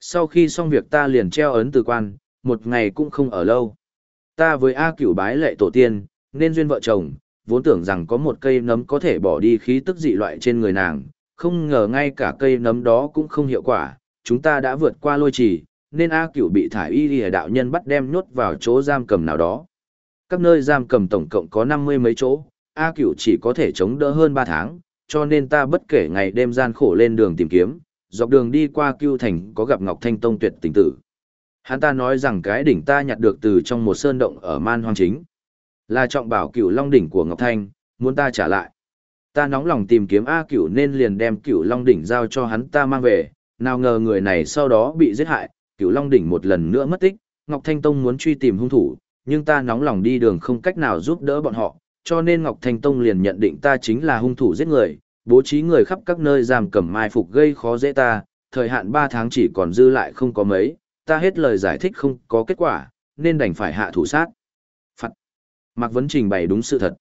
Sau khi xong việc ta liền treo ấn từ quan, một ngày cũng không ở lâu. Ta với A cửu bái lệ tổ tiên, nên duyên vợ chồng, vốn tưởng rằng có một cây nấm có thể bỏ đi khí tức dị loại trên người nàng, không ngờ ngay cả cây nấm đó cũng không hiệu quả, chúng ta đã vượt qua lôi trì, nên A cửu bị thải y lìa đạo nhân bắt đem nhốt vào chỗ giam cầm nào đó. Các nơi giam cầm tổng cộng có 50 mấy chỗ, A cửu chỉ có thể chống đỡ hơn 3 tháng, cho nên ta bất kể ngày đêm gian khổ lên đường tìm kiếm, dọc đường đi qua Cưu Thành có gặp Ngọc Thanh Tông tuyệt tình tử. Hắn ta nói rằng cái đỉnh ta nhặt được từ trong một sơn động ở Man Hoang Chính. Là trọng bảo cửu long đỉnh của Ngọc Thanh, muốn ta trả lại. Ta nóng lòng tìm kiếm A cửu nên liền đem cửu long đỉnh giao cho hắn ta mang về, nào ngờ người này sau đó bị giết hại, cửu long đỉnh một lần nữa mất tích, Ngọc Thanh Tông muốn truy tìm hung thủ, nhưng ta nóng lòng đi đường không cách nào giúp đỡ bọn họ, cho nên Ngọc Thanh Tông liền nhận định ta chính là hung thủ giết người, bố trí người khắp các nơi giam cầm mai phục gây khó dễ ta, thời hạn 3 tháng chỉ còn dư lại không có mấy, ta hết lời giải thích không có kết quả, nên đành phải hạ thủ sát. Mạc Vấn trình bày đúng sự thật.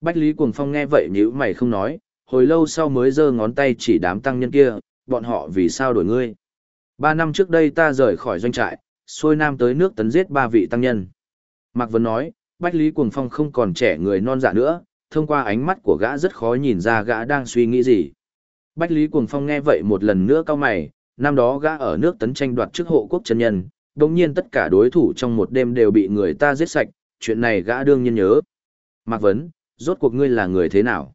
Bách Lý Cuồng Phong nghe vậy nhíu mày không nói, hồi lâu sau mới giơ ngón tay chỉ đám tăng nhân kia, bọn họ vì sao đổi ngươi. Ba năm trước đây ta rời khỏi doanh trại, xuôi nam tới nước tấn giết ba vị tăng nhân. Mạc Vấn nói, Bách Lý Cuồng Phong không còn trẻ người non dạ nữa, thông qua ánh mắt của gã rất khó nhìn ra gã đang suy nghĩ gì. Bách Lý Cuồng Phong nghe vậy một lần nữa cao mày, năm đó gã ở nước tấn tranh đoạt chức hộ quốc chân nhân, đồng nhiên tất cả đối thủ trong một đêm đều bị người ta giết sạch, chuyện này gã đương nhiên nhớ. Mạc Vấn, rốt cuộc ngươi là người thế nào?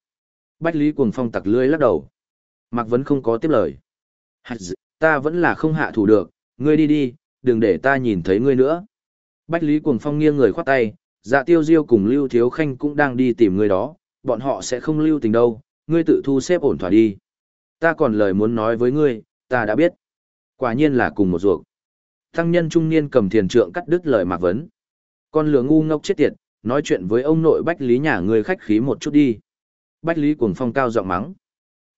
Bách Lý Cuồng Phong tặc lưỡi lắc đầu. Mạc Vấn không có tiếp lời. Ta vẫn là không hạ thủ được, ngươi đi đi, đừng để ta nhìn thấy ngươi nữa. Bách Lý Cuồng Phong nghiêng người khoát tay, dạ tiêu diêu cùng Lưu Thiếu Khanh cũng đang đi tìm ngươi đó, bọn họ sẽ không lưu tình đâu, ngươi tự thu xếp ổn thỏa đi. Ta còn lời muốn nói với ngươi, ta đã biết. Quả nhiên là cùng một ruột. Thăng nhân trung niên cầm thiền trượng cắt đứt lời Mạc Vấn. Con lừa ngu ngốc chết tiệt, nói chuyện với ông nội Bách Lý nhà ngươi khách khí một chút đi. Bách Lý cuồng phong cao giọng mắng.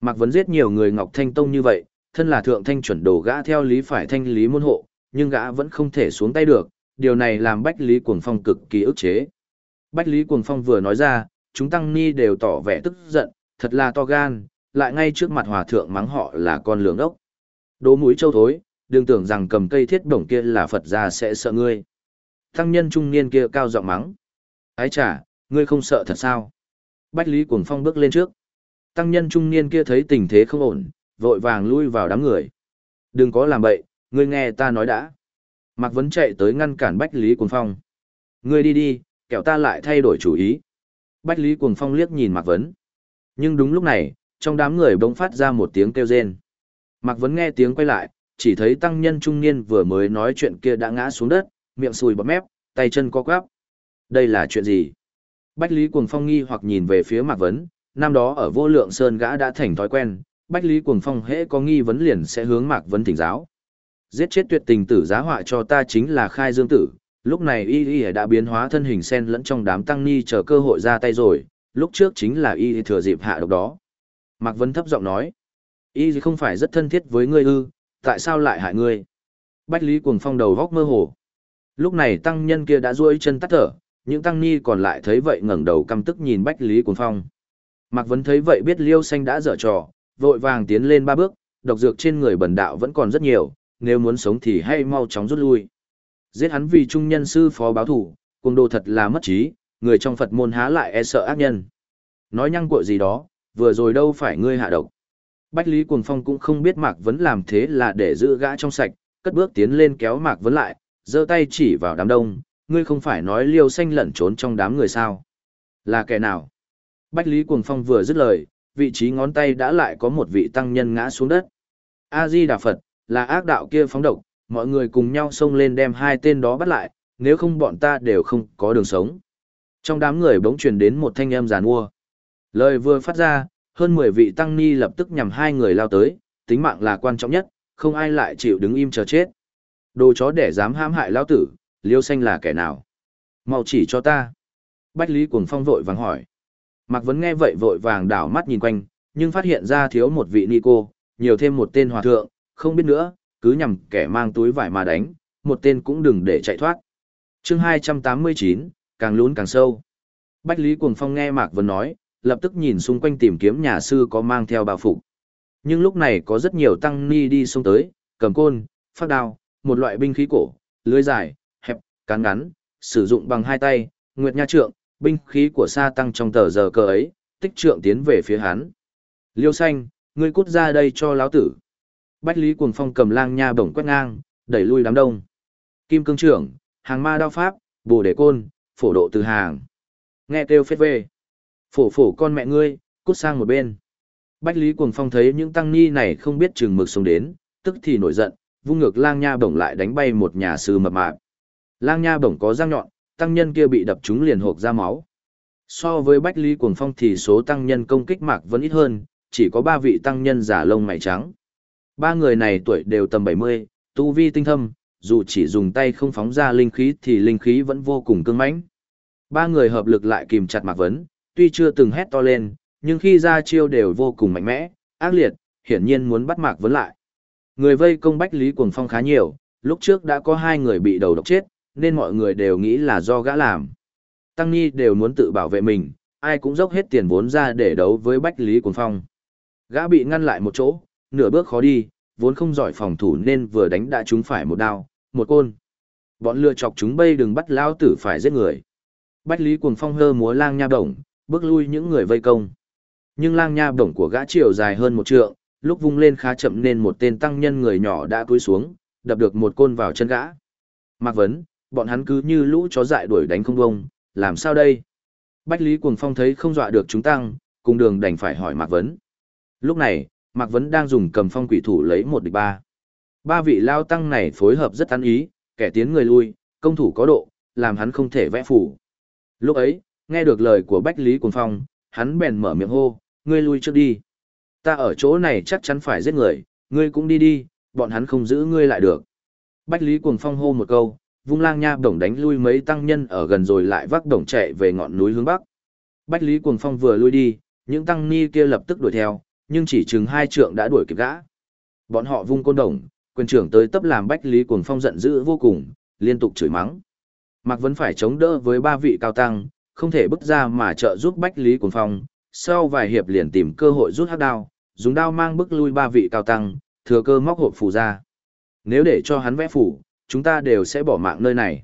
Mạc Vấn giết nhiều người Ngọc Thanh Tông như vậy, thân là thượng thanh chuẩn đồ gã theo lý phải thanh lý môn hộ, nhưng gã vẫn không thể xuống tay được, điều này làm Bách Lý cuồng phong cực kỳ ức chế. Bách Lý cuồng phong vừa nói ra, chúng tăng ni đều tỏ vẻ tức giận, thật là to gan, lại ngay trước mặt hòa thượng mắng họ là con lường ốc. Đố mũi châu thối, đừng tưởng rằng cầm cây thiết bổng kia là Phật gia sẽ sợ ngươi. Tăng nhân trung niên kia cao giọng mắng. Ái chả, ngươi không sợ thật sao? Bách Lý Cuồng Phong bước lên trước. Tăng nhân trung niên kia thấy tình thế không ổn, vội vàng lui vào đám người. Đừng có làm bậy, ngươi nghe ta nói đã. Mạc Vấn chạy tới ngăn cản Bách Lý Cuồng Phong. Ngươi đi đi, kẻo ta lại thay đổi chủ ý. Bách Lý Cuồng Phong liếc nhìn Mạc Vấn. Nhưng đúng lúc này, trong đám người bỗng phát ra một tiếng kêu rên. Mạc Vấn nghe tiếng quay lại, chỉ thấy tăng nhân trung niên vừa mới nói chuyện kia đã ngã xuống đất, miệng sùi bọt mép, tay chân co quắp. Đây là chuyện gì? Bách Lý Cuồng Phong nghi hoặc nhìn về phía Mạc Vấn, năm đó ở vô lượng sơn gã đã thành thói quen, Bách Lý Cuồng Phong hễ có nghi vấn liền sẽ hướng Mạc Vấn thỉnh giáo. Giết chết tuyệt tình tử giá họa cho ta chính là khai dương tử, lúc này y y đã biến hóa thân hình sen lẫn trong đám tăng ni chờ cơ hội ra tay rồi, lúc trước chính là y thừa dịp hạ độc đó. Mạc Vấn thấp giọng nói, y không phải rất thân thiết với ngươi ư, tại sao lại hại ngươi? Bách Lý Cuồng Phong đầu góc mơ hồ. Lúc này tăng nhân kia đã duỗi chân tắt thở, những tăng ni còn lại thấy vậy ngẩng đầu căm tức nhìn Bách Lý Cuồng Phong. Mạc Vấn thấy vậy biết Liêu Xanh đã dở trò, vội vàng tiến lên ba bước, độc dược trên người bần đạo vẫn còn rất nhiều, nếu muốn sống thì hay mau chóng rút lui. Giết hắn vì trung nhân sư phó báo thủ, cuồng đồ thật là mất trí, người trong Phật môn há lại e sợ ác nhân. Nói nhăng cuội gì đó, vừa rồi đâu phải ngươi hạ độc. Bách Lý Cuồng Phong cũng không biết Mạc Vấn làm thế là để giữ gã trong sạch, cất bước tiến lên kéo Mạc Vấn lại, giơ tay chỉ vào đám đông, ngươi không phải nói liêu xanh lẩn trốn trong đám người sao. Là kẻ nào? Bách Lý Cuồng Phong vừa dứt lời, vị trí ngón tay đã lại có một vị tăng nhân ngã xuống đất. A-di Đà Phật, là ác đạo kia phóng độc, mọi người cùng nhau xông lên đem hai tên đó bắt lại, nếu không bọn ta đều không có đường sống. Trong đám người bỗng truyền đến một thanh âm giàn mua. Lời vừa phát ra, hơn 10 vị tăng ni lập tức nhằm hai người lao tới, tính mạng là quan trọng nhất, không ai lại chịu đứng im chờ chết. Đồ chó để dám hãm hại lão tử, liêu xanh là kẻ nào? Mau chỉ cho ta. Bách Lý Cuồng Phong vội vàng hỏi. Mạc Vấn nghe vậy vội vàng đảo mắt nhìn quanh, nhưng phát hiện ra thiếu một vị ni cô, nhiều thêm một tên hòa thượng, không biết nữa, cứ nhằm kẻ mang túi vải mà đánh, một tên cũng đừng để chạy thoát. chương 289, càng lún càng sâu. Bách Lý Cuồng Phong nghe Mạc Vấn nói, lập tức nhìn xung quanh tìm kiếm nhà sư có mang theo bao phục. Nhưng lúc này có rất nhiều tăng ni đi xông tới, cầm côn, phát đao, một loại binh khí cổ, lưới dài, hẹp, cán ngắn, sử dụng bằng hai tay, nguyệt nha trượng, binh khí của sa tăng trong tờ giờ cờ ấy, tích trượng tiến về phía hắn. Liêu xanh, ngươi cút ra đây cho lão tử. Bách Lý Cuồng Phong cầm lang nha bổng quét ngang, đẩy lui đám đông. Kim cương trưởng, hàng ma đao pháp, bồ đề côn, phổ độ từ hàng. Nghe kêu phết về. Phổ phổ con mẹ ngươi, cút sang một bên. Bách Lý Cuồng Phong thấy những tăng ni này không biết chừng mực xuống đến, tức thì nổi giận, vung ngược lang nha bổng lại đánh bay một nhà sư mập mạp. Lang nha bổng có răng nhọn, tăng nhân kia bị đập trúng liền hộp ra máu. So với Bách Lý Cuồng Phong thì số tăng nhân công kích mạc vẫn ít hơn, chỉ có ba vị tăng nhân giả lông mày trắng. Ba người này tuổi đều tầm 70, tu vi tinh thâm, dù chỉ dùng tay không phóng ra linh khí thì linh khí vẫn vô cùng cương mãnh. Ba người hợp lực lại kìm chặt Mạc Vấn, tuy chưa từng hét to lên, nhưng khi ra chiêu đều vô cùng mạnh mẽ, ác liệt, hiển nhiên muốn bắt Mạc Vấn lại. Người vây công Bách Lý Cuồng Phong khá nhiều, lúc trước đã có hai người bị đầu độc chết, nên mọi người đều nghĩ là do gã làm. Tăng Nhi đều muốn tự bảo vệ mình, ai cũng dốc hết tiền vốn ra để đấu với Bách Lý Cuồng Phong. Gã bị ngăn lại một chỗ, nửa bước khó đi, vốn không giỏi phòng thủ nên vừa đánh đã trúng phải một đao, một côn. Bọn lừa chọc chúng bay đừng bắt lao tử phải giết người. Bách Lý Cuồng Phong hơ múa lang nha động, bước lui những người vây công. Nhưng lang nha động của gã chiều dài hơn một trượng, lúc vung lên khá chậm nên một tên tăng nhân người nhỏ đã cúi xuống, đập được một côn vào chân gã. Mạc Vấn, bọn hắn cứ như lũ chó dại đuổi đánh không bông, làm sao đây? Bách Lý Cuồng Phong thấy không dọa được chúng tăng, cùng đường đành phải hỏi Mạc Vấn. Lúc này, Mạc Vấn đang dùng cầm phong quỷ thủ lấy một địch ba. Ba vị lao tăng này phối hợp rất ăn ý, kẻ tiến người lui, công thủ có độ, làm hắn không thể vẽ phủ. Lúc ấy, nghe được lời của Bách Lý Cuồng Phong, hắn bèn mở miệng hô, ngươi lui trước đi. Ta ở chỗ này chắc chắn phải giết người, ngươi cũng đi đi, bọn hắn không giữ ngươi lại được. Bách Lý Cuồng Phong hô một câu, vung lang nha đồng đánh lui mấy tăng nhân ở gần rồi lại vác đồng chạy về ngọn núi hướng bắc. Bách Lý Cuồng Phong vừa lui đi, những tăng ni kia lập tức đuổi theo, nhưng chỉ chừng hai trượng đã đuổi kịp gã. Bọn họ vung côn đồng, quyền trưởng tới tấp làm Bách Lý Cuồng Phong giận dữ vô cùng, liên tục chửi mắng. Mạc vẫn phải chống đỡ với ba vị cao tăng, không thể bước ra mà trợ giúp Bách Lý Cuồng Phong, sau vài hiệp liền tìm cơ hội rút hắc đao, dùng đao mang bức lui ba vị cao tăng, thừa cơ móc hộp phù ra. Nếu để cho hắn vẽ phủ, chúng ta đều sẽ bỏ mạng nơi này.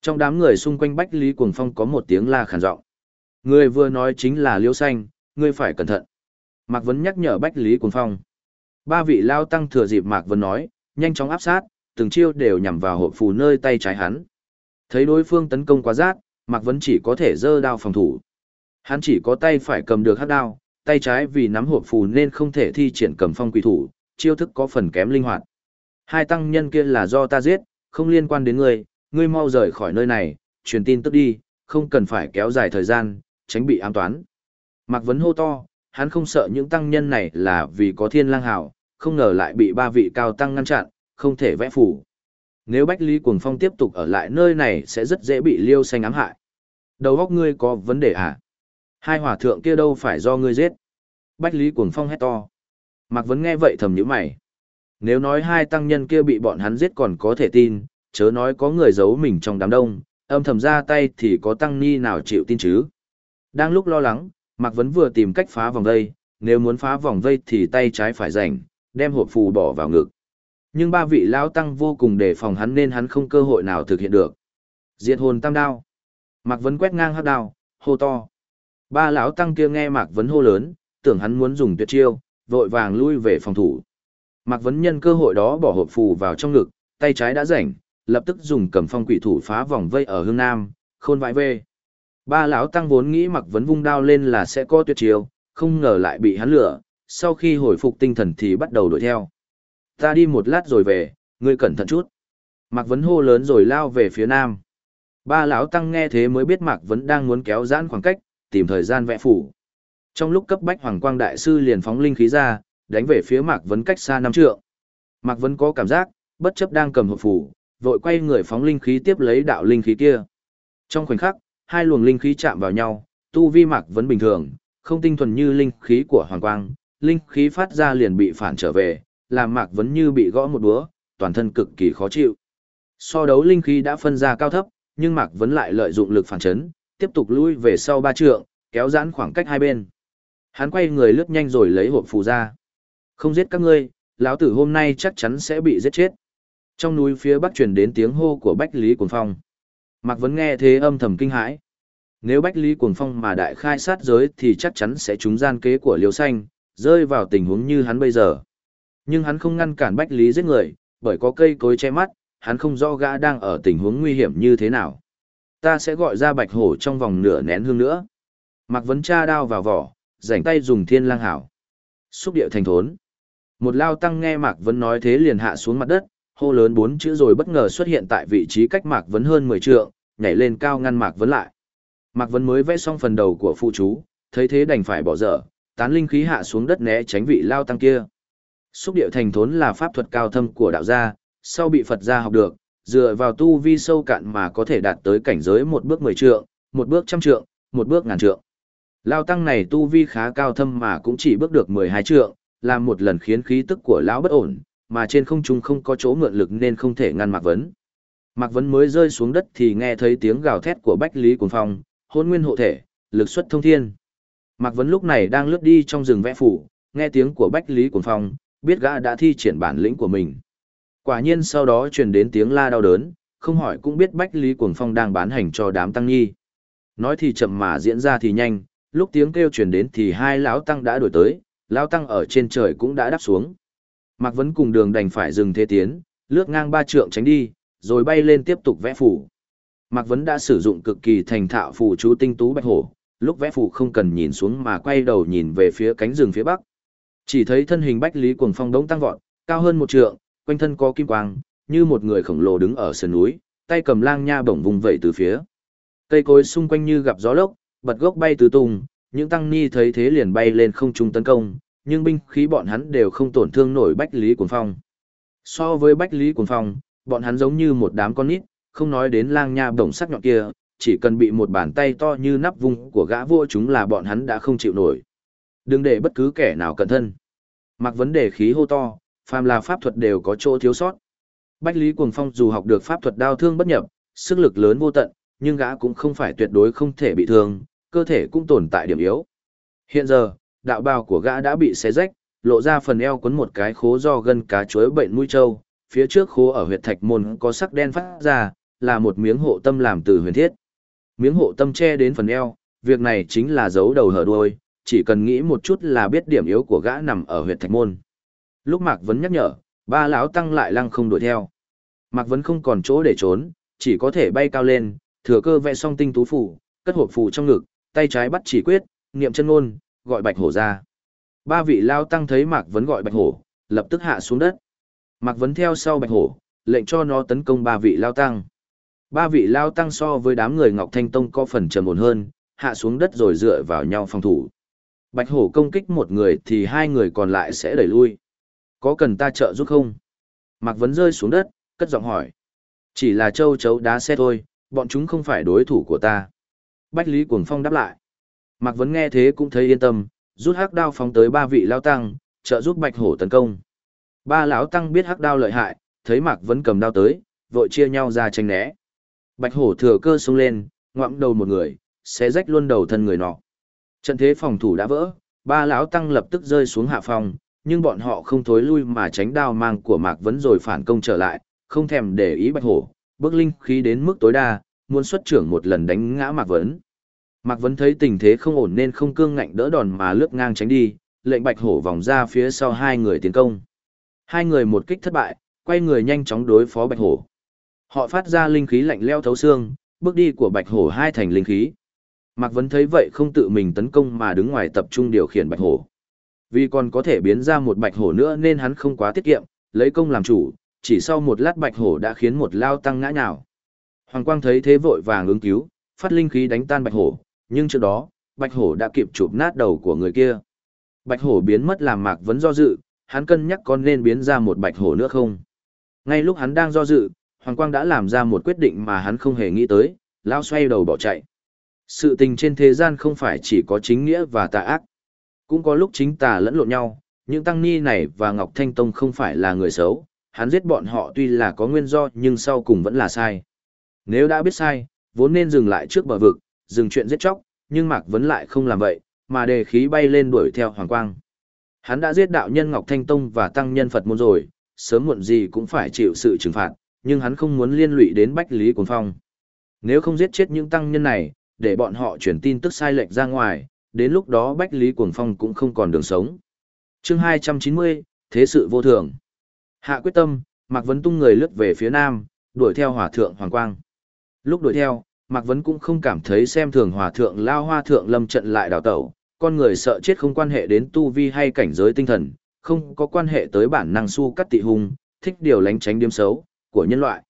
Trong đám người xung quanh Bách Lý Cuồng Phong có một tiếng la khàn giọng. Người vừa nói chính là liễu Xanh, ngươi phải cẩn thận. Mạc Vấn nhắc nhở Bách Lý Cuồng Phong. Ba vị lao tăng thừa dịp Mạc Vấn nói, nhanh chóng áp sát, từng chiêu đều nhằm vào hộp phù nơi tay trái hắn. Thấy đối phương tấn công quá rát, Mạc Vấn chỉ có thể giơ đao phòng thủ. Hắn chỉ có tay phải cầm được hắc đao, tay trái vì nắm hộp phù nên không thể thi triển cầm phong quỷ thủ, chiêu thức có phần kém linh hoạt. Hai tăng nhân kia là do ta giết, không liên quan đến ngươi, ngươi mau rời khỏi nơi này, truyền tin tức đi, không cần phải kéo dài thời gian, tránh bị ám toán. Mạc Vấn hô to, hắn không sợ những tăng nhân này là vì có thiên lang hảo, không ngờ lại bị ba vị cao tăng ngăn chặn, không thể vẽ phủ. Nếu Bách Lý Cuồng Phong tiếp tục ở lại nơi này sẽ rất dễ bị liêu xanh ám hại. Đầu óc ngươi có vấn đề à? Hai hòa thượng kia đâu phải do ngươi giết. Bách Lý Cuồng Phong hét to. Mạc Vấn nghe vậy thầm nhíu mày. Nếu nói hai tăng nhân kia bị bọn hắn giết còn có thể tin, chớ nói có người giấu mình trong đám đông, âm thầm ra tay thì có tăng ni nào chịu tin chứ. Đang lúc lo lắng, Mạc Vấn vừa tìm cách phá vòng vây, nếu muốn phá vòng vây thì tay trái phải rảnh, đem hộp phù bỏ vào ngực. Nhưng ba vị lão tăng vô cùng đề phòng hắn nên hắn không cơ hội nào thực hiện được. Diệt hồn tam đao. Mạc Vấn quét ngang hắc đao, hô to. Ba lão tăng kia nghe Mạc Vấn hô lớn, tưởng hắn muốn dùng tuyệt chiêu, vội vàng lui về phòng thủ. Mạc Vấn nhân cơ hội đó bỏ hộp phù vào trong ngực, tay trái đã rảnh, lập tức dùng cầm phong quỷ thủ phá vòng vây ở hương nam, khôn vãi về. Ba lão tăng vốn nghĩ Mạc Vấn vung đao lên là sẽ có tuyệt chiêu, không ngờ lại bị hắn lửa, sau khi hồi phục tinh thần thì bắt đầu đuổi theo. Ta đi một lát rồi về, ngươi cẩn thận chút. Mạc Vấn hô lớn rồi lao về phía nam. Ba lão tăng nghe thế mới biết Mạc Vấn đang muốn kéo giãn khoảng cách, tìm thời gian vẽ phủ. Trong lúc cấp bách Hoàng Quang Đại Sư liền phóng linh khí ra, đánh về phía Mạc Vấn cách xa năm trượng. Mạc Vấn có cảm giác, bất chấp đang cầm hộp phủ, vội quay người phóng linh khí tiếp lấy đạo linh khí kia. Trong khoảnh khắc, hai luồng linh khí chạm vào nhau, tu vi Mạc Vấn bình thường, không tinh thuần như linh khí của Hoàng Quang, linh khí phát ra liền bị phản trở về, làm Mạc Vấn như bị gõ một búa, toàn thân cực kỳ khó chịu. So đấu linh khí đã phân ra cao thấp, nhưng Mạc Vấn lại lợi dụng lực phản chấn, tiếp tục lui về sau ba trượng, kéo giãn khoảng cách hai bên. Hắn quay người lướt nhanh rồi lấy hộp phù ra. Không giết các ngươi, lão tử hôm nay chắc chắn sẽ bị giết chết. Trong núi phía bắc truyền đến tiếng hô của Bách Lý Cuồng Phong. Mạc Vấn nghe thế âm thầm kinh hãi. Nếu Bách Lý Cuồng Phong mà đại khai sát giới thì chắc chắn sẽ trúng gian kế của Liêu Xanh, rơi vào tình huống như hắn bây giờ. Nhưng hắn không ngăn cản Bách Lý giết người, bởi có cây cối che mắt, hắn không rõ gã đang ở tình huống nguy hiểm như thế nào. Ta sẽ gọi ra bạch hổ trong vòng nửa nén hương nữa. Mạc Vấn tra đao vào vỏ, rảnh tay dùng thiên lang hảo. Xúc điệu thành thốn. Một lao tăng nghe Mạc Vấn nói thế liền hạ xuống mặt đất, hô lớn bốn chữ rồi bất ngờ xuất hiện tại vị trí cách Mạc Vấn hơn 10 trượng, nhảy lên cao ngăn Mạc Vấn lại. Mạc Vấn mới vẽ xong phần đầu của phụ chú, thấy thế đành phải bỏ dở, tán linh khí hạ xuống đất né tránh vị lao tăng kia. Xúc điệu thành thốn là pháp thuật cao thâm của đạo gia, sau bị Phật gia học được, dựa vào tu vi sâu cạn mà có thể đạt tới cảnh giới một bước mười trượng, một bước trăm trượng, một bước ngàn trượng. Lao tăng này tu vi khá cao thâm mà cũng chỉ bước được 12 trượng, làm một lần khiến khí tức của lão bất ổn, mà trên không trung không có chỗ mượn lực nên không thể ngăn Mạc Vấn. Mạc Vấn mới rơi xuống đất thì nghe thấy tiếng gào thét của Bách Lý Cuồng Phong, hôn nguyên hộ thể, lực xuất thông thiên. Mạc Vấn lúc này đang lướt đi trong rừng vẽ phủ, nghe tiếng của Bách Lý Cuồng Phong, biết gã đã thi triển bản lĩnh của mình. Quả nhiên sau đó truyền đến tiếng la đau đớn, không hỏi cũng biết Bách Lý Cuồng Phong đang bán hành cho đám tăng nhi. Nói thì chậm mà diễn ra thì nhanh, lúc tiếng kêu truyền đến thì hai lão tăng đã đổi tới, lão tăng ở trên trời cũng đã đáp xuống. Mạc Vấn cùng đường đành phải dừng thế tiến, lướt ngang ba trượng tránh đi, rồi bay lên tiếp tục vẽ phủ. Mạc Vấn đã sử dụng cực kỳ thành thạo phù chú tinh tú bạch hổ, lúc vẽ phủ không cần nhìn xuống mà quay đầu nhìn về phía cánh rừng phía bắc. Chỉ thấy thân hình Bách Lý Cuồng Phong đống tăng vọt, cao hơn một trượng, quanh thân có kim quang, như một người khổng lồ đứng ở sườn núi, tay cầm lang nha bổng vùng vẩy từ phía. Cây cối xung quanh như gặp gió lốc, bật gốc bay tứ tung, những tăng ni thấy thế liền bay lên không trung tấn công, nhưng binh khí bọn hắn đều không tổn thương nổi Bách Lý Cuồng Phong. So với Bách Lý Cuồng Phong, bọn hắn giống như một đám con nít, không nói đến lang nha bổng sắc nhọn kia, chỉ cần bị một bàn tay to như nắp vung của gã vua chúng là bọn hắn đã không chịu nổi. Đừng để bất cứ kẻ nào cẩn thân. Mặc vấn đề khí hô to, phàm là pháp thuật đều có chỗ thiếu sót. Bách Lý Cuồng Phong dù học được pháp thuật đao thương bất nhập, sức lực lớn vô tận, nhưng gã cũng không phải tuyệt đối không thể bị thương, cơ thể cũng tồn tại điểm yếu. Hiện giờ, đạo bào của gã đã bị xé rách, lộ ra phần eo quấn một cái khố do gân cá chuối bệnh mũi trâu, phía trước khố ở huyệt thạch môn có sắc đen phát ra, là một miếng hộ tâm làm từ huyền thiết. Miếng hộ tâm che đến phần eo, việc này chính là dấu đầu hở đuôi, chỉ cần nghĩ một chút là biết điểm yếu của gã nằm ở huyệt thạch môn. Lúc Mạc Vấn nhắc nhở, ba lão tăng lại lăng không đuổi theo. Mạc Vấn không còn chỗ để trốn, chỉ có thể bay cao lên, thừa cơ vẽ song tinh tú phủ, cất hộp phủ trong ngực, tay trái bắt chỉ quyết, niệm chân ngôn, gọi bạch hổ ra. Ba vị lao tăng thấy Mạc Vấn gọi bạch hổ, lập tức hạ xuống đất. Mạc Vấn theo sau bạch hổ, lệnh cho nó tấn công ba vị lao tăng. Ba vị lao tăng so với đám người Ngọc Thanh Tông có phần trầm ổn hơn, hạ xuống đất rồi dựa vào nhau phòng thủ. Bạch hổ công kích một người thì hai người còn lại sẽ đẩy lui. Có cần ta trợ giúp không? Mạc Vấn rơi xuống đất, cất giọng hỏi. Chỉ là châu chấu đá xe thôi, bọn chúng không phải đối thủ của ta. Bách Lý Cuồng Phong đáp lại. Mạc Vấn nghe thế cũng thấy yên tâm, rút hắc đao phóng tới ba vị lao tăng, trợ giúp Bạch Hổ tấn công. Ba lão tăng biết hắc đao lợi hại, thấy Mạc Vấn cầm đao tới, vội chia nhau ra tranh né. Bạch Hổ thừa cơ xông lên, ngoạm đầu một người, xé rách luôn đầu thân người nọ. Trận thế phòng thủ đã vỡ, ba lão tăng lập tức rơi xuống hạ phòng, nhưng bọn họ không thối lui mà tránh đao mang của Mạc Vấn rồi phản công trở lại, không thèm để ý Bạch Hổ, bước linh khí đến mức tối đa, muốn xuất trưởng một lần đánh ngã Mạc Vấn. Mạc Vấn thấy tình thế không ổn nên không cương ngạnh đỡ đòn mà lướt ngang tránh đi, lệnh Bạch Hổ vòng ra phía sau hai người tiến công. Hai người một kích thất bại, quay người nhanh chóng đối phó Bạch Hổ. Họ phát ra linh khí lạnh leo thấu xương, bước đi của Bạch Hổ hai thành linh khí. Mạc Vấn thấy vậy không tự mình tấn công mà đứng ngoài tập trung điều khiển Bạch Hổ. Vì còn có thể biến ra một Bạch Hổ nữa nên hắn không quá tiết kiệm, lấy công làm chủ, chỉ sau một lát Bạch Hổ đã khiến một lao tăng ngã nhào. Hoàng Quang thấy thế vội vàng ứng cứu, phát linh khí đánh tan Bạch Hổ, nhưng trước đó, Bạch Hổ đã kịp chụp nát đầu của người kia. Bạch Hổ biến mất làm Mạc Vấn do dự, hắn cân nhắc có nên biến ra một Bạch Hổ nữa không. Ngay lúc hắn đang do dự, Hoàng Quang đã làm ra một quyết định mà hắn không hề nghĩ tới, lao xoay đầu bỏ chạy. Sự tình trên thế gian không phải chỉ có chính nghĩa và tà ác. Cũng có lúc chính tà lẫn lộn nhau, những tăng ni này và Ngọc Thanh Tông không phải là người xấu, hắn giết bọn họ tuy là có nguyên do nhưng sau cùng vẫn là sai. Nếu đã biết sai, vốn nên dừng lại trước bờ vực, dừng chuyện giết chóc, nhưng Mạc Vấn lại không làm vậy, mà đề khí bay lên đuổi theo Hoàng Quang. Hắn đã giết đạo nhân Ngọc Thanh Tông và tăng nhân Phật môn rồi, sớm muộn gì cũng phải chịu sự trừng phạt, nhưng hắn không muốn liên lụy đến Bách Lý Cuồng Phong. Nếu không giết chết những tăng nhân này, để bọn họ truyền tin tức sai lệch ra ngoài, đến lúc đó Bách Lý Cuồng Phong cũng không còn đường sống. chương 290, Thế sự vô thường. Hạ quyết tâm, Mạc Vấn tung người lướt về phía nam, đuổi theo hỏa thượng Hoàng Quang. Lúc đuổi theo, Mạc Vấn cũng không cảm thấy xem thường hòa thượng lao hoa thượng lâm trận lại đào tẩu, con người sợ chết không quan hệ đến tu vi hay cảnh giới tinh thần, không có quan hệ tới bản năng su cắt tị hung, thích điều lánh tránh điếm xấu, của nhân loại.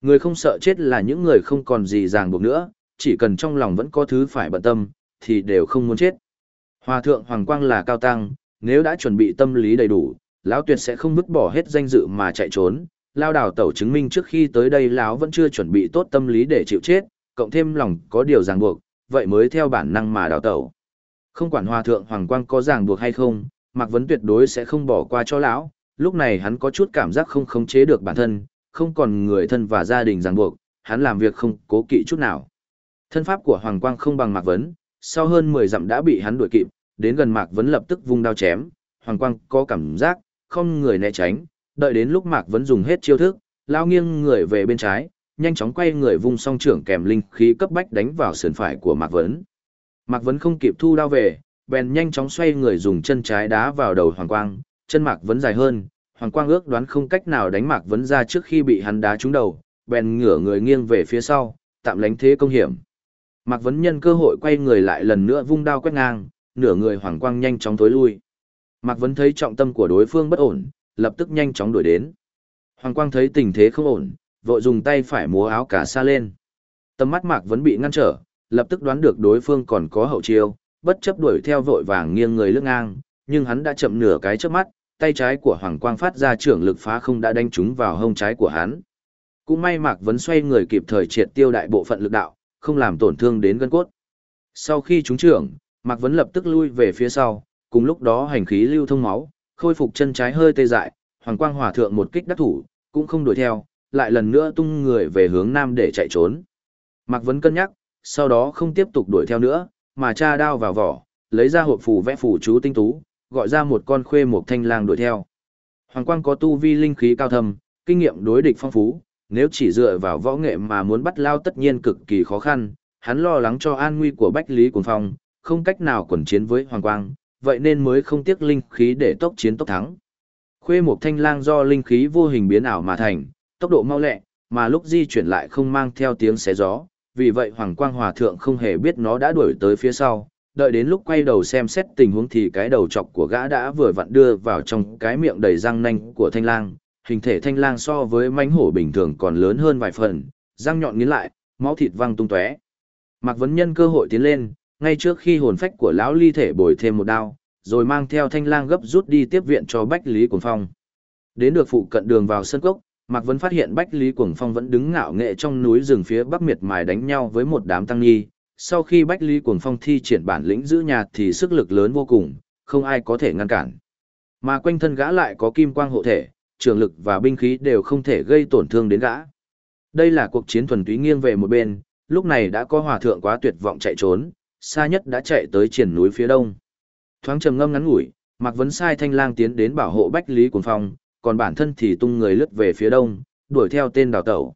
Người không sợ chết là những người không còn gì ràng buộc nữa, chỉ cần trong lòng vẫn có thứ phải bận tâm, thì đều không muốn chết. Hòa thượng Hoàng Quang là cao tăng, nếu đã chuẩn bị tâm lý đầy đủ, lão tuyệt sẽ không vứt bỏ hết danh dự mà chạy trốn. Lao đảo tẩu chứng minh trước khi tới đây lão vẫn chưa chuẩn bị tốt tâm lý để chịu chết, cộng thêm lòng có điều ràng buộc, vậy mới theo bản năng mà đào tẩu. Không quản hòa thượng Hoàng Quang có ràng buộc hay không, Mạc Vấn tuyệt đối sẽ không bỏ qua cho lão, lúc này hắn có chút cảm giác không khống chế được bản thân, không còn người thân và gia đình ràng buộc, hắn làm việc không cố kỵ chút nào. Thân pháp của Hoàng Quang không bằng Mạc Vấn, sau hơn 10 dặm đã bị hắn đuổi kịp, đến gần Mạc Vấn lập tức vung đao chém, Hoàng Quang có cảm giác, không người né tránh, đợi đến lúc Mạc Vấn dùng hết chiêu thức, lao nghiêng người về bên trái, nhanh chóng quay người vung song trưởng kèm linh khí cấp bách đánh vào sườn phải của Mạc Vấn. Mạc Vấn không kịp thu đao về, bèn nhanh chóng xoay người dùng chân trái đá vào đầu Hoàng Quang, chân Mạc Vấn dài hơn, Hoàng Quang ước đoán không cách nào đánh Mạc Vấn ra trước khi bị hắn đá trúng đầu, bèn ngửa người nghiêng về phía sau, tạm lánh thế công hiểm. Mạc Vấn nhân cơ hội quay người lại lần nữa vung đao quét ngang, nửa người Hoàng Quang nhanh chóng tối lui. Mạc Vấn thấy trọng tâm của đối phương bất ổn, lập tức nhanh chóng đuổi đến. Hoàng Quang thấy tình thế không ổn, vội dùng tay phải múa áo cả xa lên. Tầm mắt Mạc Vấn bị ngăn trở, lập tức đoán được đối phương còn có hậu chiêu, bất chấp đuổi theo vội vàng nghiêng người lướt ngang, nhưng hắn đã chậm nửa cái trước mắt, tay trái của Hoàng Quang phát ra trưởng lực phá không đã đánh trúng vào hông trái của hắn. Cũng may Mạc Vấn xoay người kịp thời triệt tiêu đại bộ phận lực đạo, không làm tổn thương đến gân cốt. Sau khi trúng trưởng, Mạc Vấn lập tức lui về phía sau, cùng lúc đó hành khí lưu thông máu, khôi phục chân trái hơi tê dại, Hoàng Quang Hòa thượng một kích đắc thủ, cũng không đuổi theo, lại lần nữa tung người về hướng nam để chạy trốn. Mạc Vấn cân nhắc, sau đó không tiếp tục đuổi theo nữa, mà tra đao vào vỏ, lấy ra hộp phù vẽ phù chú tinh tú, gọi ra một con khuê một thanh lang đuổi theo. Hoàng Quang có tu vi linh khí cao thâm, kinh nghiệm đối địch phong phú, nếu chỉ dựa vào võ nghệ mà muốn bắt lao tất nhiên cực kỳ khó khăn, hắn lo lắng cho an nguy của Bách Lý Cuồng Phong, không cách nào quần chiến với Hoàng Quang, vậy nên mới không tiếc linh khí để tốc chiến tốc thắng. Khuê một thanh lang do linh khí vô hình biến ảo mà thành, tốc độ mau lẹ, mà lúc di chuyển lại không mang theo tiếng xé gió, vì vậy Hoàng Quang Hòa Thượng không hề biết nó đã đuổi tới phía sau, đợi đến lúc quay đầu xem xét tình huống thì cái đầu chọc của gã đã vừa vặn đưa vào trong cái miệng đầy răng nanh của thanh lang, hình thể thanh lang so với mánh hổ bình thường còn lớn hơn vài phần, răng nhọn nghiến lại, máu thịt văng tung tóe. Mạc Vấn Nhân cơ hội tiến lên, ngay trước khi hồn phách của lão ly thể bồi thêm một đao, rồi mang theo thanh lang gấp rút đi tiếp viện cho Bách Lý Cuồng Phong. Đến được phụ cận đường vào sân cốc, Mạc Vấn phát hiện Bách Lý Cuồng Phong vẫn đứng ngạo nghệ trong núi rừng phía bắc miệt mài đánh nhau với một đám tăng nghi. Sau khi Bách Lý Cuồng Phong thi triển bản lĩnh giữ nhà thì sức lực lớn vô cùng, không ai có thể ngăn cản. Mà quanh thân gã lại có kim quang hộ thể, trường lực và binh khí đều không thể gây tổn thương đến gã. Đây là cuộc chiến thuần túy nghiêng về một bên, lúc này đã có hòa thượng quá tuyệt vọng chạy trốn, xa nhất đã chạy tới triển núi phía đông. Thoáng trầm ngâm ngắn ngủi, Mạc Vấn sai thanh lang tiến đến bảo hộ Bách Lý Cuồng Phong, còn bản thân thì tung người lướt về phía đông, đuổi theo tên đào tẩu.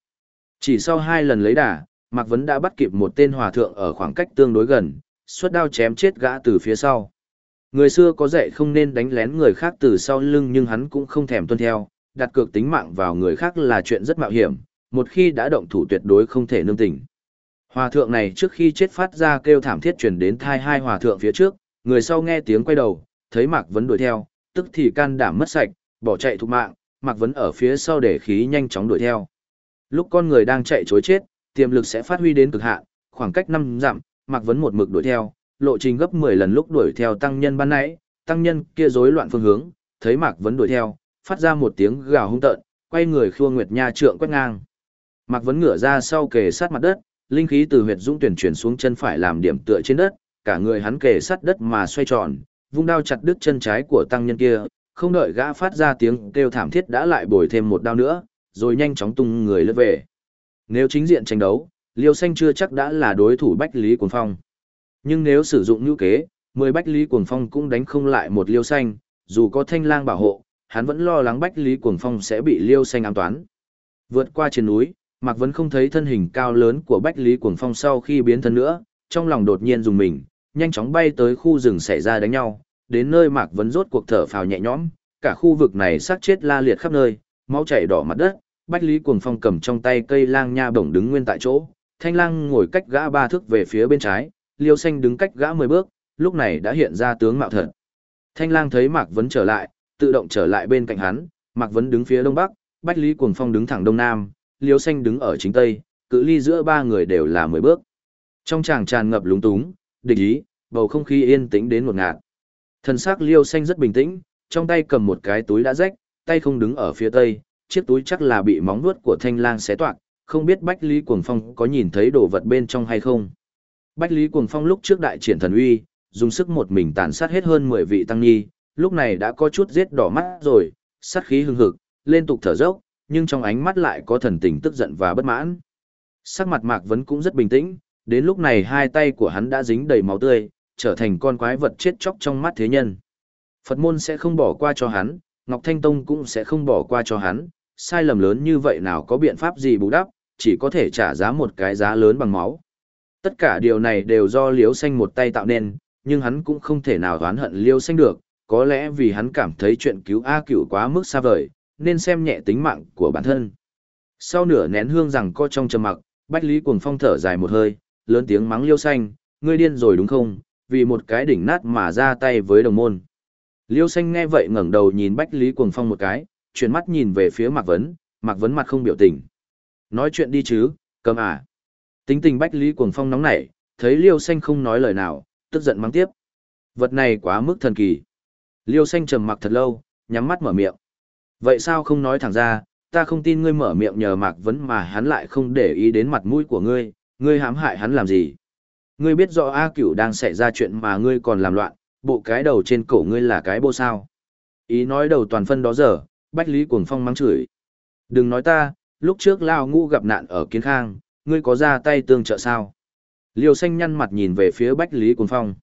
Chỉ sau hai lần lấy đà, Mạc Vấn đã bắt kịp một tên hòa thượng ở khoảng cách tương đối gần, xuất đao chém chết gã từ phía sau. Người xưa có dạy không nên đánh lén người khác từ sau lưng nhưng hắn cũng không thèm tuân theo, đặt cược tính mạng vào người khác là chuyện rất mạo hiểm, một khi đã động thủ tuyệt đối không thể nương tình. Hòa thượng này trước khi chết phát ra kêu thảm thiết truyền đến thai hai hòa thượng phía trước, người sau nghe tiếng quay đầu, thấy Mạc Vấn đuổi theo, tức thì can đảm mất sạch, bỏ chạy thục mạng, Mạc Vấn ở phía sau để khí nhanh chóng đuổi theo. Lúc con người đang chạy chối chết, tiềm lực sẽ phát huy đến cực hạn, khoảng cách 5 dặm, Mạc Vấn một mực đuổi theo, lộ trình gấp 10 lần lúc đuổi theo tăng nhân ban nãy, tăng nhân kia rối loạn phương hướng, thấy Mạc Vấn đuổi theo, phát ra một tiếng gào hung tợn, quay người khua nguyệt nha trượng quét ngang. Mạc Vấn ngửa ra sau kề sát mặt đất, linh khí từ huyệt dũng tuyển chuyển xuống chân phải làm điểm tựa trên đất, cả người hắn kề sát đất mà xoay tròn, vung đao chặt đứt chân trái của tăng nhân kia, không đợi gã phát ra tiếng kêu thảm thiết đã lại bồi thêm một đao nữa, rồi nhanh chóng tung người lướt về. Nếu chính diện tranh đấu, Liêu Xanh chưa chắc đã là đối thủ Bách Lý Cuồng Phong. Nhưng nếu sử dụng như kế, 10 Bách Lý Cuồng Phong cũng đánh không lại một Liêu Xanh, dù có thanh lang bảo hộ, hắn vẫn lo lắng Bách Lý Cuồng Phong sẽ bị Liêu Xanh ám toán. Vượt qua trên núi, Mạc Vấn không thấy thân hình cao lớn của Bách Lý Cuồng Phong sau khi biến thân nữa, trong lòng đột nhiên dùng mình, nhanh chóng bay tới khu rừng xảy ra đánh nhau, đến nơi Mạc Vấn rốt cuộc thở phào nhẹ nhõm, cả khu vực này sát chết la liệt khắp nơi, máu chảy đỏ mặt đất, Bách Lý Cuồng Phong cầm trong tay cây lang nha bổng đứng nguyên tại chỗ, Thanh Lang ngồi cách gã ba thước về phía bên trái, Liêu Xanh đứng cách gã mười bước, lúc này đã hiện ra tướng mạo thật. Thanh Lang thấy Mạc Vấn trở lại, tự động trở lại bên cạnh hắn, Mạc Vấn đứng phía đông bắc, Bách Lý Cuồng Phong đứng thẳng đông nam, Liêu Xanh đứng ở chính tây, cự ly giữa ba người đều là mười bước. Trong tràng tràn ngập lúng túng, địch ý, bầu không khí yên tĩnh đến một ngạt. Thân xác Liêu Xanh rất bình tĩnh, trong tay cầm một cái túi đã rách, tay không đứng ở phía tây, chiếc túi chắc là bị móng vuốt của thanh lang xé toạc, không biết Bách Lý Cuồng Phong có nhìn thấy đồ vật bên trong hay không. Bách Lý Cuồng Phong lúc trước đại triển thần uy, dùng sức một mình tàn sát hết hơn 10 vị tăng nhi, lúc này đã có chút giết đỏ mắt rồi, sát khí hưng hực, liên tục thở dốc, nhưng trong ánh mắt lại có thần tình tức giận và bất mãn. Sắc mặt Mạc Vấn cũng rất bình tĩnh, đến lúc này hai tay của hắn đã dính đầy máu tươi, trở thành con quái vật chết chóc trong mắt thế nhân. Phật môn sẽ không bỏ qua cho hắn, Ngọc Thanh Tông cũng sẽ không bỏ qua cho hắn, sai lầm lớn như vậy nào có biện pháp gì bù đắp, chỉ có thể trả giá một cái giá lớn bằng máu. Tất cả điều này đều do Liễu Xanh một tay tạo nên, nhưng hắn cũng không thể nào oán hận Liễu Xanh được, có lẽ vì hắn cảm thấy chuyện cứu A Cửu quá mức xa vời, nên xem nhẹ tính mạng của bản thân. Sau nửa nén hương rằng co trong trầm mặc, Bách Lý Cuồng Phong thở dài một hơi, lớn tiếng mắng Liêu Xanh, ngươi điên rồi đúng không, vì một cái đỉnh nát mà ra tay với đồng môn. Liêu Xanh nghe vậy ngẩng đầu nhìn Bách Lý Cuồng Phong một cái, chuyển mắt nhìn về phía Mạc Vấn, Mạc Vấn mặt không biểu tình. Nói chuyện đi chứ, cầm à. Tính tình Bách Lý Cuồng Phong nóng nảy, thấy Liêu Xanh không nói lời nào, tức giận mắng tiếp. Vật này quá mức thần kỳ. Liêu Xanh trầm mặc thật lâu, nhắm mắt mở miệng. Vậy sao không nói thẳng ra, ta không tin ngươi mở miệng nhờ Mạc Vấn mà hắn lại không để ý đến mặt mũi của ngươi, ngươi hãm hại hắn làm gì? Ngươi biết rõ A Cửu đang xảy ra chuyện mà ngươi còn làm loạn, bộ cái đầu trên cổ ngươi là cái bô sao? Ý nói đầu toàn phân đó giờ, Bách Lý Cuồng Phong mắng chửi. Đừng nói ta, lúc trước Lao Ngũ gặp nạn ở Kiến Khang, ngươi có ra tay tương trợ sao? Liêu xanh nhăn mặt nhìn về phía Bách Lý Cuồng Phong.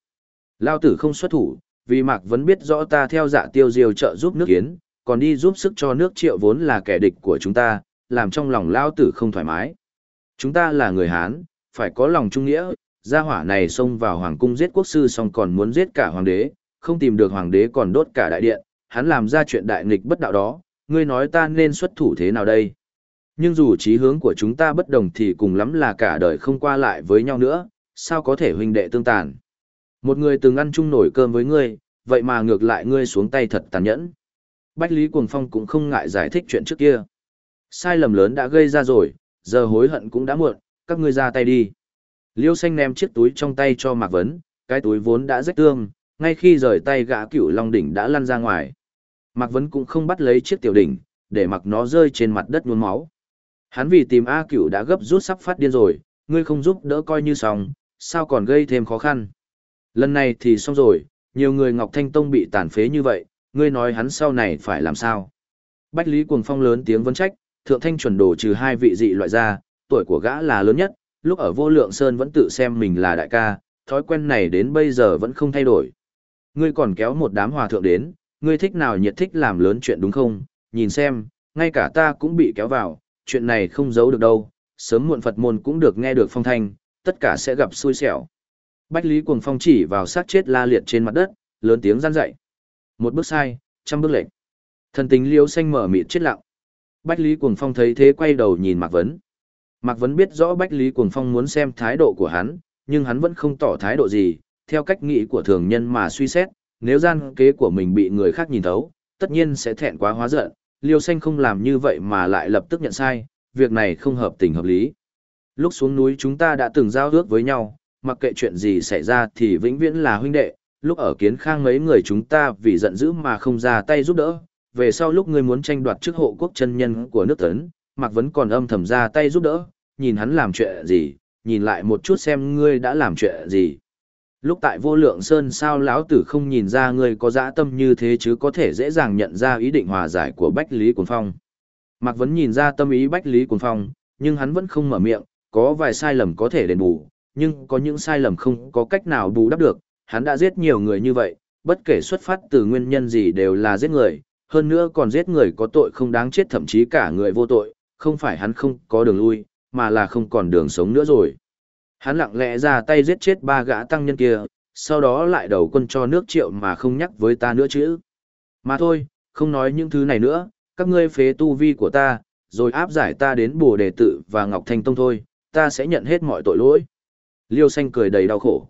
Lao tử không xuất thủ, vì Mạc vẫn biết rõ ta theo dạ tiêu diêu trợ giúp nước Kiến, còn đi giúp sức cho nước triệu vốn là kẻ địch của chúng ta, làm trong lòng Lao tử không thoải mái. Chúng ta là người Hán, phải có lòng trung nghĩa, gia hỏa này xông vào hoàng cung giết quốc sư xong còn muốn giết cả hoàng đế, không tìm được hoàng đế còn đốt cả đại điện, hắn làm ra chuyện đại nghịch bất đạo đó, ngươi nói ta nên xuất thủ thế nào đây? Nhưng dù chí hướng của chúng ta bất đồng thì cùng lắm là cả đời không qua lại với nhau nữa, sao có thể huynh đệ tương tàn? Một người từng ăn chung nổi cơm với ngươi, vậy mà ngược lại ngươi xuống tay thật tàn nhẫn. Bách Lý Cuồng Phong cũng không ngại giải thích chuyện trước kia. Sai lầm lớn đã gây ra rồi, giờ hối hận cũng đã muộn, các ngươi ra tay đi. Liêu xanh ném chiếc túi trong tay cho Mạc Vấn, cái túi vốn đã rách tương, ngay khi rời tay gã cửu long đỉnh đã lăn ra ngoài. Mạc Vấn cũng không bắt lấy chiếc tiểu đỉnh, để mặc nó rơi trên mặt đất nhuốm máu. Hắn vì tìm A cửu đã gấp rút sắp phát điên rồi, ngươi không giúp đỡ coi như xong, sao còn gây thêm khó khăn. Lần này thì xong rồi, nhiều người Ngọc Thanh Tông bị tàn phế như vậy, ngươi nói hắn sau này phải làm sao. Bách Lý Cuồng Phong lớn tiếng vấn trách, thượng thanh chuẩn đồ trừ hai vị dị loại ra, tuổi của gã là lớn nhất, lúc ở vô lượng sơn vẫn tự xem mình là đại ca, thói quen này đến bây giờ vẫn không thay đổi. Ngươi còn kéo một đám hòa thượng đến, ngươi thích nào nhiệt thích làm lớn chuyện đúng không, nhìn xem, ngay cả ta cũng bị kéo vào, chuyện này không giấu được đâu, sớm muộn Phật môn cũng được nghe được phong thanh, tất cả sẽ gặp xui xẻo. Bách Lý Cuồng Phong chỉ vào sát chết la liệt trên mặt đất, lớn tiếng gian dậy. Một bước sai, trăm bước lệch. Thần tính liêu xanh mở mịt chết lặng. Bách Lý Cuồng Phong thấy thế quay đầu nhìn Mạc Vấn. Mạc Vấn biết rõ Bách Lý Cuồng Phong muốn xem thái độ của hắn, nhưng hắn vẫn không tỏ thái độ gì, theo cách nghĩ của thường nhân mà suy xét, nếu gian kế của mình bị người khác nhìn thấu, tất nhiên sẽ thẹn quá hóa giận, Liêu Xanh không làm như vậy mà lại lập tức nhận sai, việc này không hợp tình hợp lý. Lúc xuống núi chúng ta đã từng giao ước với nhau, mặc kệ chuyện gì xảy ra thì vĩnh viễn là huynh đệ, lúc ở kiến khang mấy người chúng ta vì giận dữ mà không ra tay giúp đỡ, về sau lúc ngươi muốn tranh đoạt chức hộ quốc chân nhân của nước tấn, Mạc Vấn còn âm thầm ra tay giúp đỡ, nhìn hắn làm chuyện gì, nhìn lại một chút xem ngươi đã làm chuyện gì. Lúc tại vô lượng sơn sao lão tử không nhìn ra ngươi có dã tâm như thế chứ có thể dễ dàng nhận ra ý định hòa giải của Bách Lý Cuồng Phong. Mạc Vấn nhìn ra tâm ý Bách Lý Cuồng Phong, nhưng hắn vẫn không mở miệng, có vài sai lầm có thể đền bù, nhưng có những sai lầm không có cách nào bù đắp được, hắn đã giết nhiều người như vậy, bất kể xuất phát từ nguyên nhân gì đều là giết người, hơn nữa còn giết người có tội không đáng chết thậm chí cả người vô tội, không phải hắn không có đường lui, mà là không còn đường sống nữa rồi. Hắn lặng lẽ ra tay giết chết ba gã tăng nhân kia, sau đó lại đầu quân cho nước triệu mà không nhắc với ta nữa chứ. Mà thôi, không nói những thứ này nữa, các ngươi phế tu vi của ta, rồi áp giải ta đến bồ đề tự và Ngọc Thanh Tông thôi, ta sẽ nhận hết mọi tội lỗi. Liêu xanh cười đầy đau khổ.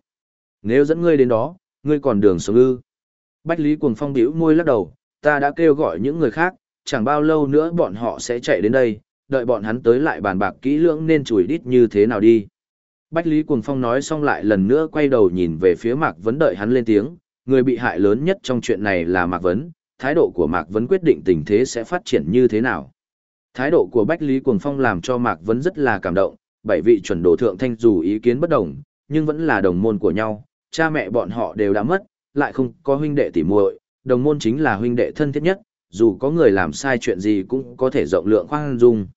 Nếu dẫn ngươi đến đó, ngươi còn đường sống ư. Bách Lý Cuồng Phong bĩu môi lắc đầu, ta đã kêu gọi những người khác, chẳng bao lâu nữa bọn họ sẽ chạy đến đây, đợi bọn hắn tới lại bàn bạc kỹ lưỡng nên chùi đít như thế nào đi. Bách Lý Cuồng Phong nói xong lại lần nữa quay đầu nhìn về phía Mạc Vấn đợi hắn lên tiếng, người bị hại lớn nhất trong chuyện này là Mạc Vấn, thái độ của Mạc Vấn quyết định tình thế sẽ phát triển như thế nào. Thái độ của Bách Lý Cuồng Phong làm cho Mạc Vấn rất là cảm động, bảy vị chuẩn đồ thượng thanh dù ý kiến bất đồng, nhưng vẫn là đồng môn của nhau, cha mẹ bọn họ đều đã mất, lại không có huynh đệ tỉ muội, đồng môn chính là huynh đệ thân thiết nhất, dù có người làm sai chuyện gì cũng có thể rộng lượng khoan dung.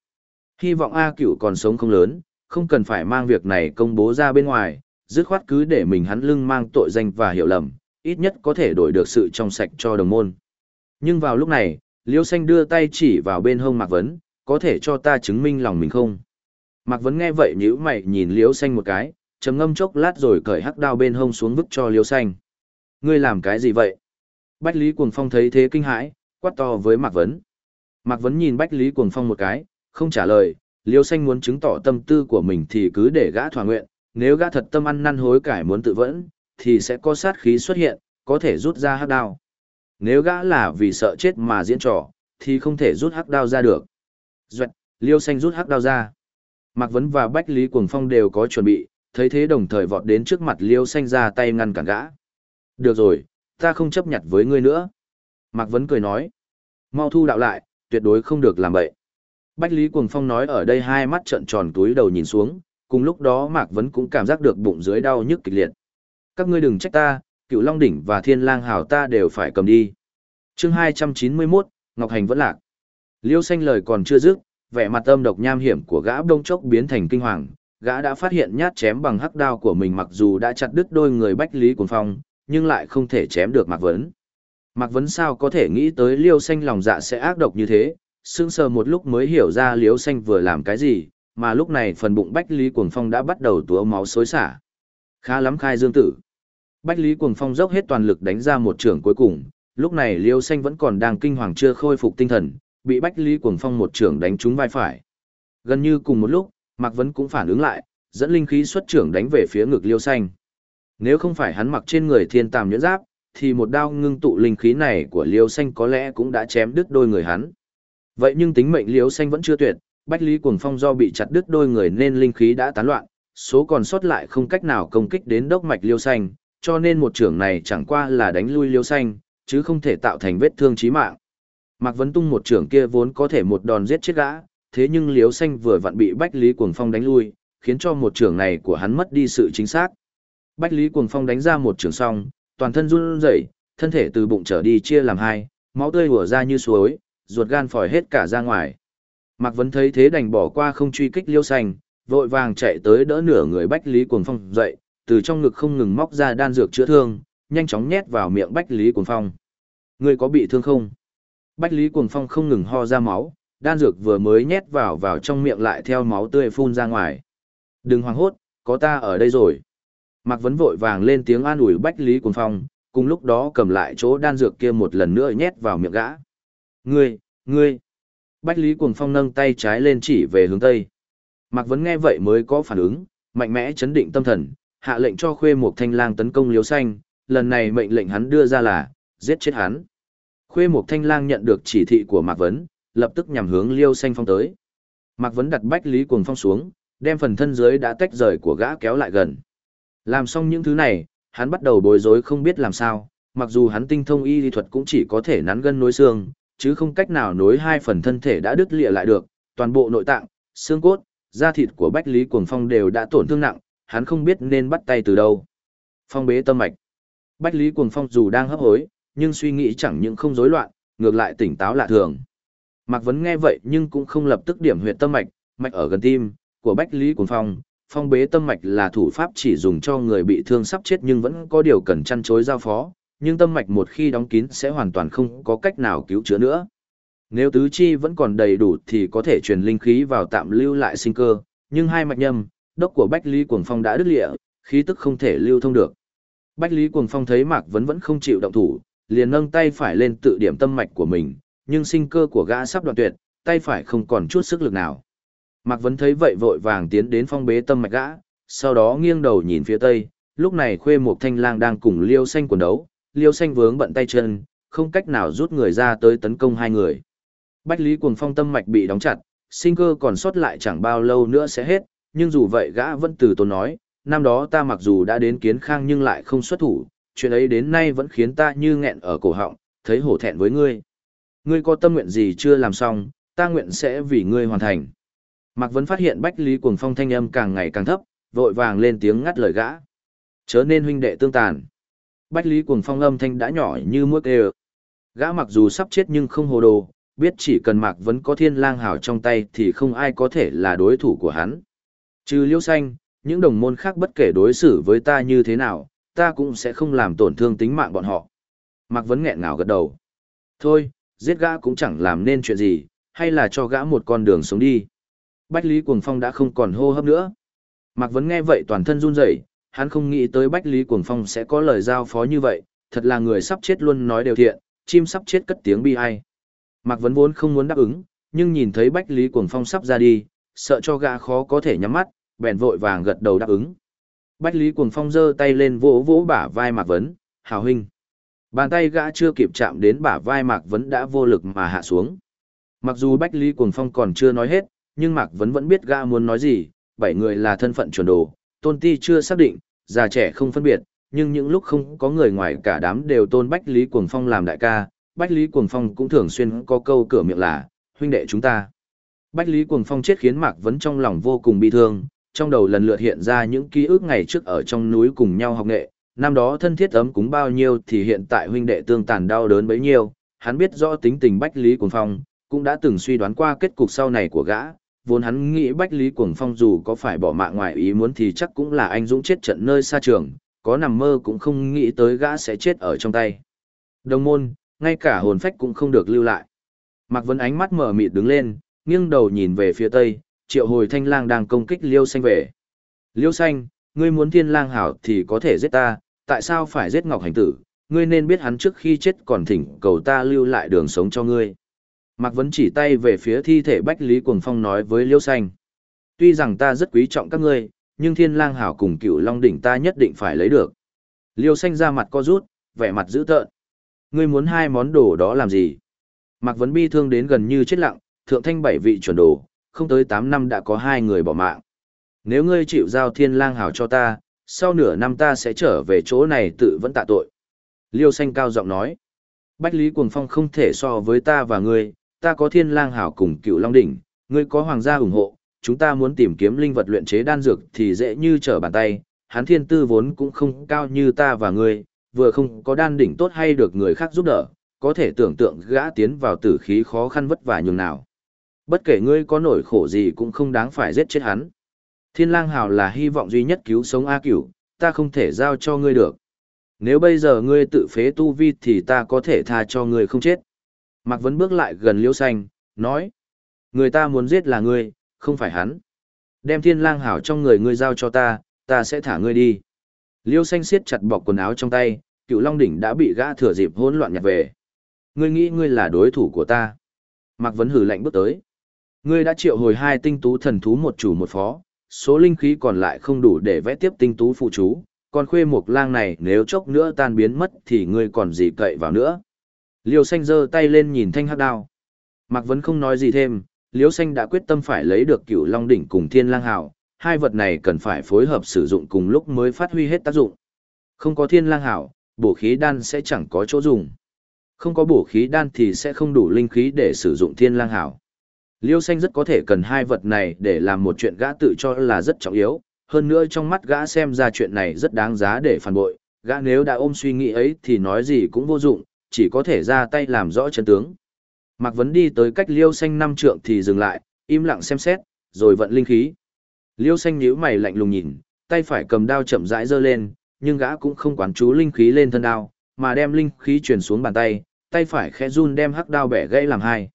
Hy vọng A cửu còn sống không lớn, không cần phải mang việc này công bố ra bên ngoài, dứt khoát cứ để mình hắn lưng mang tội danh và hiểu lầm, ít nhất có thể đổi được sự trong sạch cho đồng môn. Nhưng vào lúc này, Liêu Xanh đưa tay chỉ vào bên hông Mạc Vấn, có thể cho ta chứng minh lòng mình không? Mạc Vấn nghe vậy nhíu mày nhìn Liễu Xanh một cái, trầm ngâm chốc lát rồi cởi hắc đao bên hông xuống vứt cho Liễu Xanh. Ngươi làm cái gì vậy? Bách Lý Cuồng Phong thấy thế kinh hãi, quát to với Mạc Vấn. Mạc Vấn nhìn Bách Lý Cuồng Phong một cái, không trả lời, Liễu Xanh muốn chứng tỏ tâm tư của mình thì cứ để gã thỏa nguyện, nếu gã thật tâm ăn năn hối cải muốn tự vẫn, thì sẽ có sát khí xuất hiện, có thể rút ra hắc đao. Nếu gã là vì sợ chết mà diễn trò, thì không thể rút hắc đao ra được. Duệt, Liêu Xanh rút hắc đao ra. Mạc Vấn và Bách Lý Cuồng Phong đều có chuẩn bị, thấy thế đồng thời vọt đến trước mặt Liêu Xanh ra tay ngăn cản gã. Được rồi, ta không chấp nhận với ngươi nữa. Mạc Vấn cười nói. Mau thu đạo lại, tuyệt đối không được làm bậy. Bách Lý Cuồng Phong nói ở đây hai mắt trợn tròn túi đầu nhìn xuống, cùng lúc đó Mạc Vấn cũng cảm giác được bụng dưới đau nhức kịch liệt. Các ngươi đừng trách ta, cựu Long Đỉnh và Thiên Lang Hào ta đều phải cầm đi. chương 291, Ngọc Hành vẫn lạc. Liêu xanh lời còn chưa dứt, vẻ mặt âm độc nham hiểm của gã đông chốc biến thành kinh hoàng. Gã đã phát hiện nhát chém bằng hắc đao của mình mặc dù đã chặt đứt đôi người Bách Lý Cuồng Phong, nhưng lại không thể chém được Mạc Vấn. Mạc Vấn sao có thể nghĩ tới Liêu xanh lòng dạ sẽ ác độc như thế, sững sờ một lúc mới hiểu ra Liêu xanh vừa làm cái gì, mà lúc này phần bụng Bách Lý Cuồng Phong đã bắt đầu túa máu xối xả. Khá lắm khai dương tử. Bách Lý Cuồng Phong dốc hết toàn lực đánh ra một trường cuối cùng, lúc này Liêu Xanh vẫn còn đang kinh hoàng chưa khôi phục tinh thần, bị Bách Lý Cuồng Phong một trưởng đánh trúng vai phải. Gần như cùng một lúc, Mạc Vấn cũng phản ứng lại, dẫn linh khí xuất trưởng đánh về phía ngực Liêu Xanh. Nếu không phải hắn mặc trên người thiên tàm nhẫn giáp, thì một đao ngưng tụ linh khí này của Liêu Xanh có lẽ cũng đã chém đứt đôi người hắn. Vậy nhưng tính mệnh Liêu Xanh vẫn chưa tuyệt, Bách Lý Cuồng Phong do bị chặt đứt đôi người nên linh khí đã tán loạn, số còn sót lại không cách nào công kích đến đốc mạch Liêu Xanh, cho nên một trưởng này chẳng qua là đánh lui Liêu Xanh, chứ không thể tạo thành vết thương chí mạng. Mạc Vấn Tung một trưởng kia vốn có thể một đòn giết chết gã, thế nhưng liếu Xanh vừa vặn bị Bách Lý Cuồng Phong đánh lui, khiến cho một trưởng này của hắn mất đi sự chính xác. Bách Lý Cuồng Phong đánh ra một trưởng xong, toàn thân run rẩy, thân thể từ bụng trở đi chia làm hai, máu tươi ùa ra như suối, ruột gan phòi hết cả ra ngoài. Mạc Vấn thấy thế đành bỏ qua không truy kích Liêu Xanh, vội vàng chạy tới đỡ nửa người Bách Lý Cuồng Phong dậy, từ trong ngực không ngừng móc ra đan dược chữa thương, nhanh chóng nhét vào miệng Bách Lý Cuồng Phong. Người có bị thương không? Bách Lý Cuồng Phong không ngừng ho ra máu, đan dược vừa mới nhét vào vào trong miệng lại theo máu tươi phun ra ngoài. Đừng hoảng hốt, có ta ở đây rồi. Mạc Vấn vội vàng lên tiếng an ủi Bách Lý Cuồng Phong, cùng lúc đó cầm lại chỗ đan dược kia một lần nữa nhét vào miệng gã. Ngươi, ngươi. Bách Lý Cuồng Phong nâng tay trái lên chỉ về hướng Tây. Mạc Vấn nghe vậy mới có phản ứng, mạnh mẽ chấn định tâm thần, hạ lệnh cho khuê một thanh lang tấn công liếu xanh, lần này mệnh lệnh hắn đưa ra là, giết chết hắn. Khuê Mục thanh lang nhận được chỉ thị của Mạc Vấn, lập tức nhằm hướng liêu xanh phong tới. Mạc Vấn đặt Bách Lý Cuồng Phong xuống, đem phần thân dưới đã tách rời của gã kéo lại gần. Làm xong những thứ này, hắn bắt đầu bối rối không biết làm sao, mặc dù hắn tinh thông y lý thuật cũng chỉ có thể nắn gân nối xương, chứ không cách nào nối hai phần thân thể đã đứt lịa lại được, toàn bộ nội tạng, xương cốt, da thịt của Bách Lý Cuồng Phong đều đã tổn thương nặng, hắn không biết nên bắt tay từ đâu. Phong bế tâm mạch. Bách Lý Cuồng Phong dù đang hấp hối, nhưng suy nghĩ chẳng những không rối loạn, ngược lại tỉnh táo lạ thường. Mạc Vấn nghe vậy nhưng cũng không lập tức điểm huyệt tâm mạch, mạch ở gần tim, của Bách Lý Cuồng Phong. Phong bế tâm mạch là thủ pháp chỉ dùng cho người bị thương sắp chết nhưng vẫn có điều cần chăn chối giao phó, nhưng tâm mạch một khi đóng kín sẽ hoàn toàn không có cách nào cứu chữa nữa. Nếu tứ chi vẫn còn đầy đủ thì có thể truyền linh khí vào tạm lưu lại sinh cơ, nhưng hai mạch nhâm, đốc của Bách Lý Cuồng Phong đã đứt lịa, khí tức không thể lưu thông được. Bách Lý Cuồng Phong thấy Mạc Vấn vẫn không chịu động thủ, liền nâng tay phải lên tự điểm tâm mạch của mình, nhưng sinh cơ của gã sắp đoạn tuyệt, tay phải không còn chút sức lực nào. Mạc Vấn thấy vậy vội vàng tiến đến phong bế tâm mạch gã, sau đó nghiêng đầu nhìn phía tây, lúc này khuê một thanh lang đang cùng liêu xanh quần đấu, liêu xanh vướng bận tay chân, không cách nào rút người ra tới tấn công hai người. Bách Lý Cuồng Phong tâm mạch bị đóng chặt, sinh cơ còn sót lại chẳng bao lâu nữa sẽ hết, nhưng dù vậy gã vẫn từ tốn nói, năm đó ta mặc dù đã đến kiến khang nhưng lại không xuất thủ, chuyện ấy đến nay vẫn khiến ta như nghẹn ở cổ họng, thấy hổ thẹn với ngươi. Ngươi có tâm nguyện gì chưa làm xong, ta nguyện sẽ vì ngươi hoàn thành. Mạc Vấn phát hiện Bách Lý Cuồng Phong thanh âm càng ngày càng thấp, vội vàng lên tiếng ngắt lời gã. Chớ nên huynh đệ tương tàn. Bách Lý Cuồng Phong âm thanh đã nhỏ như muốt đều. Gã mặc dù sắp chết nhưng không hồ đồ, biết chỉ cần Mạc Vấn có thiên lang hảo trong tay thì không ai có thể là đối thủ của hắn. Trừ liêu xanh, những đồng môn khác bất kể đối xử với ta như thế nào, ta cũng sẽ không làm tổn thương tính mạng bọn họ. Mạc Vấn nghẹn ngào gật đầu. Thôi, giết gã cũng chẳng làm nên chuyện gì, hay là cho gã một con đường sống đi. Bách Lý Cuồng Phong đã không còn hô hấp nữa. Mạc Vấn nghe vậy toàn thân run rẩy, hắn không nghĩ tới Bách Lý Cuồng Phong sẽ có lời giao phó như vậy, thật là người sắp chết luôn nói đều thiện, chim sắp chết cất tiếng bi ai. Mạc Vấn vốn không muốn đáp ứng, nhưng nhìn thấy Bách Lý Cuồng Phong sắp ra đi, sợ cho gã khó có thể nhắm mắt, bèn vội vàng gật đầu đáp ứng. Bách Lý Cuồng Phong giơ tay lên vỗ vỗ bả vai Mạc Vấn, hào huynh. Bàn tay gã chưa kịp chạm đến bả vai Mạc Vấn đã vô lực mà hạ xuống. Mặc dù Bách Lý Cuồng Phong còn chưa nói hết, nhưng Mạc Vấn vẫn biết gã muốn nói gì, bảy người là thân phận chuẩn đồ, tôn ti chưa xác định, già trẻ không phân biệt, nhưng những lúc không có người ngoài cả đám đều tôn Bách Lý Cuồng Phong làm đại ca, Bách Lý Cuồng Phong cũng thường xuyên có câu cửa miệng là, huynh đệ chúng ta. Bách Lý Cuồng Phong chết khiến Mạc Vấn trong lòng vô cùng bi thương, trong đầu lần lượt hiện ra những ký ức ngày trước ở trong núi cùng nhau học nghệ, năm đó thân thiết ấm cúng bao nhiêu thì hiện tại huynh đệ tương tàn đau đớn bấy nhiêu, hắn biết rõ tính tình Bách Lý Cuồng Phong, cũng đã từng suy đoán qua kết cục sau này của gã, vốn hắn nghĩ Bách Lý Cuồng Phong dù có phải bỏ mạng ngoài ý muốn thì chắc cũng là anh dũng chết trận nơi xa trường, có nằm mơ cũng không nghĩ tới gã sẽ chết ở trong tay. Đồng môn, ngay cả hồn phách cũng không được lưu lại. Mạc Vân ánh mắt mở mịt đứng lên, nghiêng đầu nhìn về phía tây, triệu hồi thanh lang đang công kích liêu xanh về. Liêu xanh, ngươi muốn thiên lang hảo thì có thể giết ta, tại sao phải giết ngọc hành tử, ngươi nên biết hắn trước khi chết còn thỉnh cầu ta lưu lại đường sống cho ngươi. Mạc Vấn chỉ tay về phía thi thể Bách Lý Cuồng Phong nói với Liêu Xanh. Tuy rằng ta rất quý trọng các ngươi, nhưng thiên lang hảo cùng cựu long đỉnh ta nhất định phải lấy được. Liêu Xanh ra mặt co rút, vẻ mặt dữ tợn. Ngươi muốn hai món đồ đó làm gì? Mạc Vấn bi thương đến gần như chết lặng, thượng thanh bảy vị chuẩn đồ, không tới 8 năm đã có hai người bỏ mạng. Nếu ngươi chịu giao thiên lang hảo cho ta, sau nửa năm ta sẽ trở về chỗ này tự vẫn tạ tội. Liêu xanh cao giọng nói. Bách Lý Cuồng Phong không thể so với ta và ngươi, ta có thiên lang hảo cùng cựu long đỉnh, ngươi có hoàng gia ủng hộ, chúng ta muốn tìm kiếm linh vật luyện chế đan dược thì dễ như trở bàn tay, hắn thiên tư vốn cũng không cao như ta và ngươi, vừa không có đan đỉnh tốt hay được người khác giúp đỡ, có thể tưởng tượng gã tiến vào tử khí khó khăn vất vả nhường nào. Bất kể ngươi có nổi khổ gì cũng không đáng phải giết chết hắn. Thiên lang hào là hy vọng duy nhất cứu sống A cửu, ta không thể giao cho ngươi được. Nếu bây giờ ngươi tự phế tu vi thì ta có thể tha cho ngươi không chết. Mạc Vấn bước lại gần Liễu Xanh, nói. Người ta muốn giết là ngươi, không phải hắn. Đem thiên lang hảo trong người ngươi giao cho ta, ta sẽ thả ngươi đi. Liêu xanh siết chặt bọc quần áo trong tay, cựu long đỉnh đã bị gã thừa dịp hỗn loạn nhặt về. Ngươi nghĩ ngươi là đối thủ của ta. Mạc Vấn hử lạnh bước tới. Ngươi đã triệu hồi hai tinh tú thần thú một chủ một phó, số linh khí còn lại không đủ để vẽ tiếp tinh tú phụ chú, còn khuê mục lang này nếu chốc nữa tan biến mất thì ngươi còn gì cậy vào nữa. Liêu xanh giơ tay lên nhìn thanh hắc đao. Mạc Vấn không nói gì thêm, Liêu xanh đã quyết tâm phải lấy được cửu long đỉnh cùng thiên lang hảo, hai vật này cần phải phối hợp sử dụng cùng lúc mới phát huy hết tác dụng. Không có thiên lang hảo, bổ khí đan sẽ chẳng có chỗ dùng. Không có bổ khí đan thì sẽ không đủ linh khí để sử dụng thiên lang hảo. Liêu xanh rất có thể cần hai vật này để làm một chuyện gã tự cho là rất trọng yếu, hơn nữa trong mắt gã xem ra chuyện này rất đáng giá để phản bội, gã nếu đã ôm suy nghĩ ấy thì nói gì cũng vô dụng, chỉ có thể ra tay làm rõ chân tướng. Mạc Vấn đi tới cách liêu xanh năm trượng thì dừng lại, im lặng xem xét, rồi vận linh khí. Liêu xanh nhíu mày lạnh lùng nhìn, tay phải cầm đao chậm rãi giơ lên, nhưng gã cũng không quán chú linh khí lên thân đao, mà đem linh khí truyền xuống bàn tay, tay phải khẽ run đem hắc đao bẻ gãy làm hai.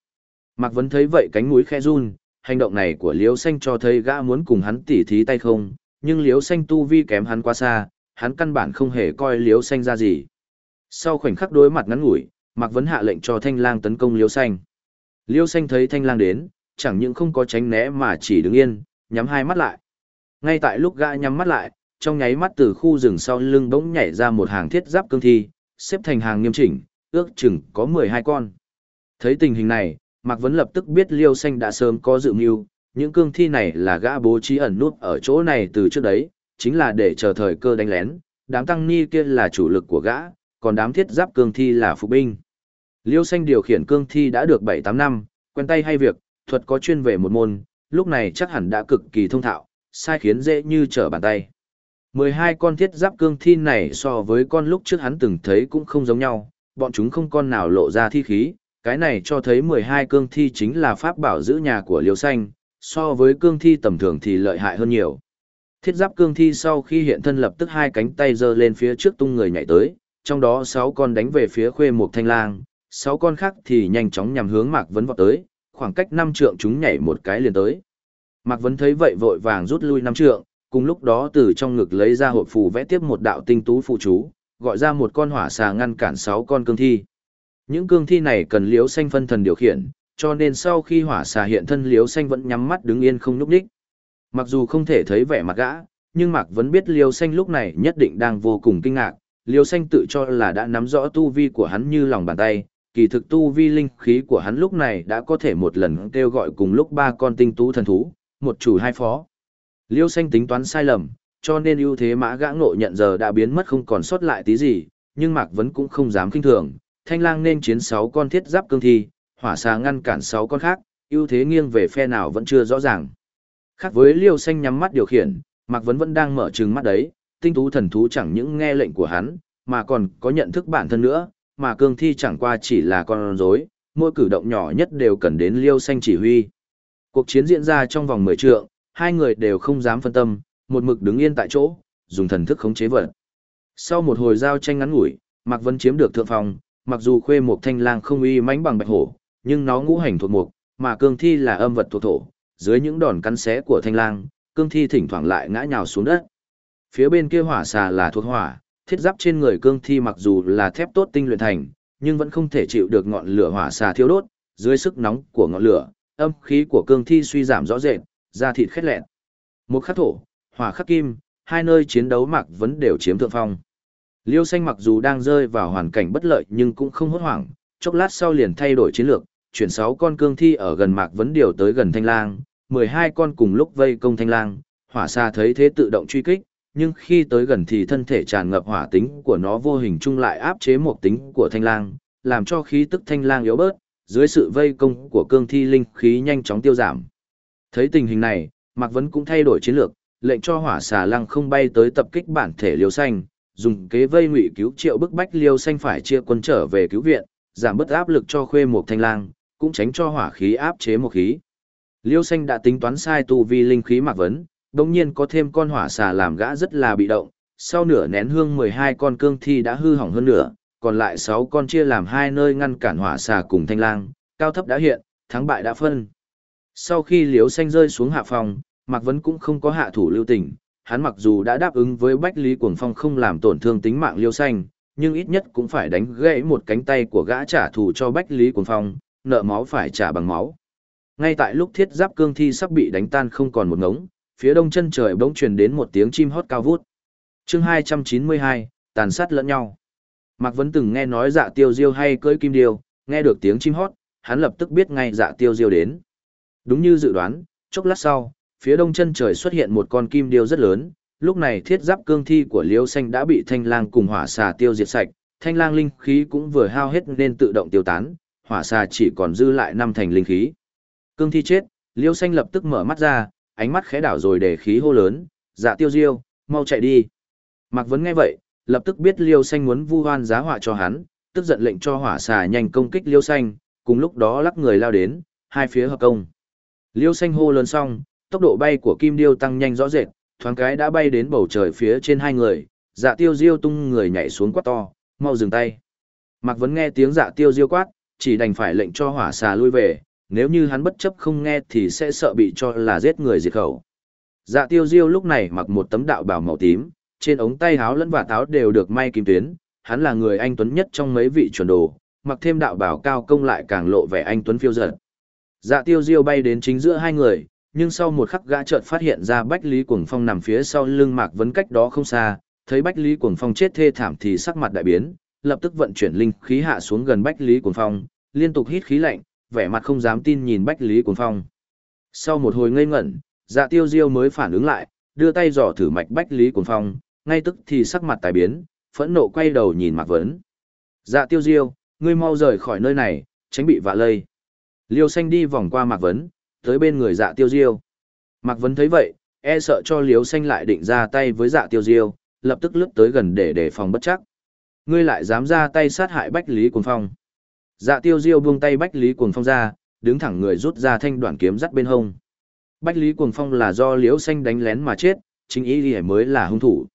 Mạc Vấn thấy vậy cánh mũi khẽ run, hành động này của Liễu xanh cho thấy gã muốn cùng hắn tỉ thí tay không, nhưng Liễu xanh tu vi kém hắn quá xa, hắn căn bản không hề coi Liễu xanh ra gì. Sau khoảnh khắc đối mặt ngắn ngủi, Mạc Vấn hạ lệnh cho Thanh Lang tấn công Liễu xanh. Liễu xanh thấy Thanh Lang đến, chẳng những không có tránh né mà chỉ đứng yên, nhắm hai mắt lại. Ngay tại lúc gã nhắm mắt lại, trong nháy mắt từ khu rừng sau lưng bỗng nhảy ra một hàng thiết giáp cương thi, xếp thành hàng nghiêm chỉnh, ước chừng có 12 con. Thấy tình hình này, Mạc Vấn lập tức biết Liêu Xanh đã sớm có dự mưu, những cương thi này là gã bố trí ẩn nút ở chỗ này từ trước đấy, chính là để chờ thời cơ đánh lén, đám tăng ni kia là chủ lực của gã, còn đám thiết giáp cương thi là phục binh. Liêu Xanh điều khiển cương thi đã được 7-8 năm, quen tay hay việc, thuật có chuyên về một môn, lúc này chắc hẳn đã cực kỳ thông thạo, sai khiến dễ như trở bàn tay. 12 con thiết giáp cương thi này so với con lúc trước hắn từng thấy cũng không giống nhau, bọn chúng không con nào lộ ra thi khí, cái này cho thấy 12 cương thi chính là pháp bảo giữ nhà của Liêu Xanh, so với cương thi tầm thường thì lợi hại hơn nhiều. Thiết giáp cương thi sau khi hiện thân lập tức hai cánh tay giơ lên phía trước tung người nhảy tới, trong đó 6 con đánh về phía khuê một thanh lang, 6 con khác thì nhanh chóng nhằm hướng Mạc Vấn vọt tới, khoảng cách 5 trượng chúng nhảy một cái liền tới. Mạc Vấn thấy vậy vội vàng rút lui 5 trượng, cùng lúc đó từ trong ngực lấy ra hộp phù vẽ tiếp một đạo tinh tú phụ chú, gọi ra một con hỏa xà ngăn cản 6 con cương thi. Những cương thi này cần liếu xanh phân thần điều khiển, cho nên sau khi hỏa xà hiện thân liếu xanh vẫn nhắm mắt đứng yên không nhúc nhích. Mặc dù không thể thấy vẻ mặt gã, nhưng Mạc vẫn biết liếu xanh lúc này nhất định đang vô cùng kinh ngạc. Liếu xanh tự cho là đã nắm rõ tu vi của hắn như lòng bàn tay, kỳ thực tu vi linh khí của hắn lúc này đã có thể một lần kêu gọi cùng lúc ba con tinh tú thần thú, một chủ hai phó. Liêu xanh tính toán sai lầm, cho nên ưu thế mã gã ngộ nhận giờ đã biến mất không còn sót lại tí gì, nhưng Mạc Vấn cũng không dám kinh thường, thanh lang nên chiến 6 con thiết giáp cương thi, hỏa xà ngăn cản 6 con khác, ưu thế nghiêng về phe nào vẫn chưa rõ ràng. Khác với Liêu xanh nhắm mắt điều khiển, Mạc Vấn vẫn đang mở trừng mắt đấy, tinh tú thần thú chẳng những nghe lệnh của hắn, mà còn có nhận thức bản thân nữa, mà cương thi chẳng qua chỉ là con rối, mỗi cử động nhỏ nhất đều cần đến Liêu xanh chỉ huy. Cuộc chiến diễn ra trong vòng 10 trượng, hai người đều không dám phân tâm, một mực đứng yên tại chỗ, dùng thần thức khống chế vật. Sau một hồi giao tranh ngắn ngủi, Mạc Vân chiếm được thượng phòng, mặc dù khuê mục thanh lang không uy mãnh bằng bạch hổ, nhưng nó ngũ hành thuộc mục, mà cương thi là âm vật thuộc thổ, dưới những đòn cắn xé của thanh lang, cương thi thỉnh thoảng lại ngã nhào xuống đất. Phía bên kia hỏa xà là thuộc hỏa, thiết giáp trên người cương thi mặc dù là thép tốt tinh luyện thành, nhưng vẫn không thể chịu được ngọn lửa hỏa xà thiêu đốt, dưới sức nóng của ngọn lửa, âm khí của cương thi suy giảm rõ rệt, da thịt khét lẹn. Một khắc thổ, hỏa khắc kim, hai nơi chiến đấu mạc vẫn đều chiếm thượng phong. Liêu xanh mặc dù đang rơi vào hoàn cảnh bất lợi nhưng cũng không hốt hoảng, chốc lát sau liền thay đổi chiến lược, chuyển 6 con cương thi ở gần mạc vấn điều tới gần thanh lang, 12 con cùng lúc vây công thanh lang, hỏa xa thấy thế tự động truy kích, nhưng khi tới gần thì thân thể tràn ngập hỏa tính của nó vô hình chung lại áp chế một tính của thanh lang, làm cho khí tức thanh lang yếu bớt, dưới sự vây công của cương thi linh khí nhanh chóng tiêu giảm. Thấy tình hình này, Mạc Vấn cũng thay đổi chiến lược, lệnh cho hỏa xà lăng không bay tới tập kích bản thể liêu xanh, dùng kế vây ngụy cứu triệu bức bách liêu xanh phải chia quân trở về cứu viện, giảm bớt áp lực cho khuê một thanh lang, cũng tránh cho hỏa khí áp chế một khí. Liêu xanh đã tính toán sai tu vi linh khí Mạc Vấn, bỗng nhiên có thêm con hỏa xà làm gã rất là bị động, sau nửa nén hương 12 con cương thi đã hư hỏng hơn nửa, còn lại sáu con chia làm hai nơi ngăn cản hỏa xà cùng thanh lang, cao thấp đã hiện, thắng bại đã phân. Sau khi liêu xanh rơi xuống hạ phòng, Mạc Vấn cũng không có hạ thủ lưu tình, hắn mặc dù đã đáp ứng với Bách Lý Cuồng Phong không làm tổn thương tính mạng liêu xanh, nhưng ít nhất cũng phải đánh gãy một cánh tay của gã trả thù cho Bách Lý Cuồng Phong, nợ máu phải trả bằng máu. Ngay tại lúc thiết giáp cương thi sắp bị đánh tan không còn một ngống, phía đông chân trời bỗng truyền đến một tiếng chim hót cao vút. Chương 292, tàn sát lẫn nhau. Mạc Vấn từng nghe nói dạ tiêu diêu hay cưỡi kim điêu, nghe được tiếng chim hót, hắn lập tức biết ngay dạ tiêu diêu đến. Đúng như dự đoán, chốc lát sau, phía đông chân trời xuất hiện một con kim điêu rất lớn, lúc này thiết giáp cương thi của liêu xanh đã bị thanh lang cùng hỏa xà tiêu diệt sạch, thanh lang linh khí cũng vừa hao hết nên tự động tiêu tán, hỏa xà chỉ còn dư lại năm thành linh khí. Cương thi chết, liêu xanh lập tức mở mắt ra, ánh mắt khẽ đảo rồi để khí hô lớn, dạ tiêu diêu, mau chạy đi. Mạc Vấn nghe vậy, lập tức biết liêu xanh muốn vu hoan giá họa cho hắn, tức giận lệnh cho hỏa xà nhanh công kích liêu xanh, cùng lúc đó lắc người lao đến, hai phía hợp công. Liêu xanh hô lớn xong, tốc độ bay của kim điêu tăng nhanh rõ rệt, thoáng cái đã bay đến bầu trời phía trên hai người, dạ tiêu diêu tung người nhảy xuống quát to, mau dừng tay. Mạc Vấn nghe tiếng dạ tiêu diêu quát, chỉ đành phải lệnh cho hỏa xà lui về, nếu như hắn bất chấp không nghe thì sẽ sợ bị cho là giết người diệt khẩu. Dạ tiêu diêu lúc này mặc một tấm đạo bào màu tím, trên ống tay áo lẫn và táo đều được may kim tuyến, hắn là người anh tuấn nhất trong mấy vị chuẩn đồ, mặc thêm đạo bào cao công lại càng lộ vẻ anh tuấn phiêu dật. Dạ tiêu diêu bay đến chính giữa hai người, nhưng sau một khắc gã chợt phát hiện ra Bách Lý Cuồng Phong nằm phía sau lưng Mạc Vấn cách đó không xa, thấy Bách Lý Cuồng Phong chết thê thảm thì sắc mặt đại biến, lập tức vận chuyển linh khí hạ xuống gần Bách Lý Cuồng Phong, liên tục hít khí lạnh, vẻ mặt không dám tin nhìn Bách Lý Cuồng Phong. Sau một hồi ngây ngẩn, Dạ Tiêu Diêu mới phản ứng lại, đưa tay dò thử mạch Bách Lý Cuồng Phong, ngay tức thì sắc mặt tái biến, phẫn nộ quay đầu nhìn Mạc Vấn. Dạ Tiêu Diêu, ngươi mau rời khỏi nơi này, tránh bị vạ lây. Liêu xanh đi vòng qua Mạc Vấn, tới bên người dạ tiêu diêu. Mạc Vấn thấy vậy, e sợ cho liếu xanh lại định ra tay với dạ tiêu diêu, lập tức lướt tới gần để đề phòng bất chắc. ngươi lại dám ra tay sát hại Bách Lý Cuồng Phong. Dạ tiêu diêu buông tay Bách Lý Cuồng Phong ra, đứng thẳng người rút ra thanh đoạn kiếm dắt bên hông. Bách Lý Cuồng Phong là do liễu xanh đánh lén mà chết, chính ý thì mới là hung thủ.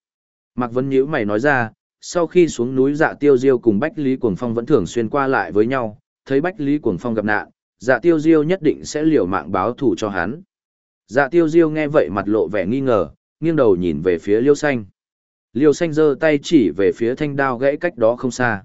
Mạc vấn Nhữ mày nói ra, sau khi xuống núi dạ tiêu diêu cùng Bách Lý Cuồng Phong vẫn thường xuyên qua lại với nhau, thấy Bách Lý Cuồng Phong gặp nạn, dạ tiêu diêu nhất định sẽ liều mạng báo thù cho hắn. Dạ tiêu diêu nghe vậy mặt lộ vẻ nghi ngờ, nghiêng đầu nhìn về phía liêu xanh. Liêu xanh giơ tay chỉ về phía thanh đao gãy cách đó không xa.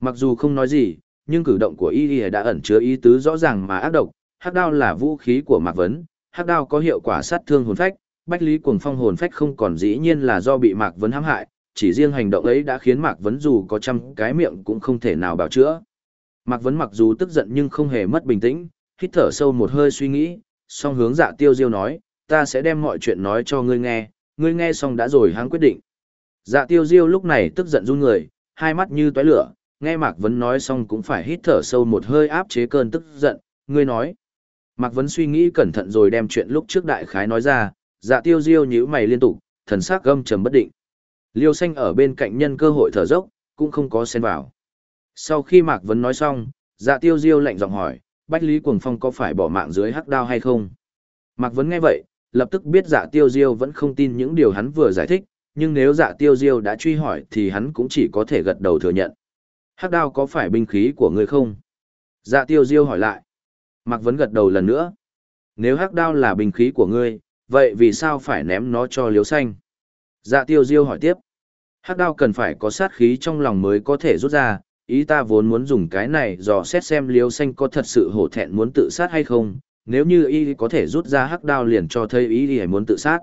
Mặc dù không nói gì, nhưng cử động của y y đã ẩn chứa ý tứ rõ ràng mà ác độc. Hắc đao là vũ khí của Mạc Vấn, hắc đao có hiệu quả sát thương hồn phách, bách lý cuồng phong hồn phách không còn dĩ nhiên là do bị Mạc Vấn hãm hại, chỉ riêng hành động ấy đã khiến Mạc Vấn dù có trăm cái miệng cũng không thể nào bảo chữa. Mạc Vấn mặc dù tức giận nhưng không hề mất bình tĩnh, hít thở sâu một hơi suy nghĩ, song hướng dạ tiêu diêu nói, ta sẽ đem mọi chuyện nói cho ngươi nghe, ngươi nghe xong đã rồi hắn quyết định. Dạ tiêu diêu lúc này tức giận run người, hai mắt như tóe lửa, nghe Mạc Vấn nói xong cũng phải hít thở sâu một hơi áp chế cơn tức giận, ngươi nói. Mạc Vấn suy nghĩ cẩn thận rồi đem chuyện lúc trước đại khái nói ra, dạ tiêu diêu nhíu mày liên tục, thần sắc gâm trầm bất định. Liêu xanh ở bên cạnh nhân cơ hội thở dốc, cũng không có xen vào. Sau khi Mạc Vấn nói xong, dạ tiêu diêu lạnh giọng hỏi, Bách Lý Cuồng Phong có phải bỏ mạng dưới hắc đao hay không? Mạc Vấn nghe vậy, lập tức biết dạ tiêu diêu vẫn không tin những điều hắn vừa giải thích, nhưng nếu dạ tiêu diêu đã truy hỏi thì hắn cũng chỉ có thể gật đầu thừa nhận. Hắc đao có phải binh khí của ngươi không? Dạ tiêu diêu hỏi lại. Mạc Vấn gật đầu lần nữa. Nếu hắc đao là binh khí của ngươi, vậy vì sao phải ném nó cho liếu xanh? Dạ tiêu diêu hỏi tiếp. Hắc đao cần phải có sát khí trong lòng mới có thể rút ra, ý ta vốn muốn dùng cái này dò xét xem liêu xanh có thật sự hổ thẹn muốn tự sát hay không, nếu như y có thể rút ra hắc đao liền cho thấy ý y muốn tự sát.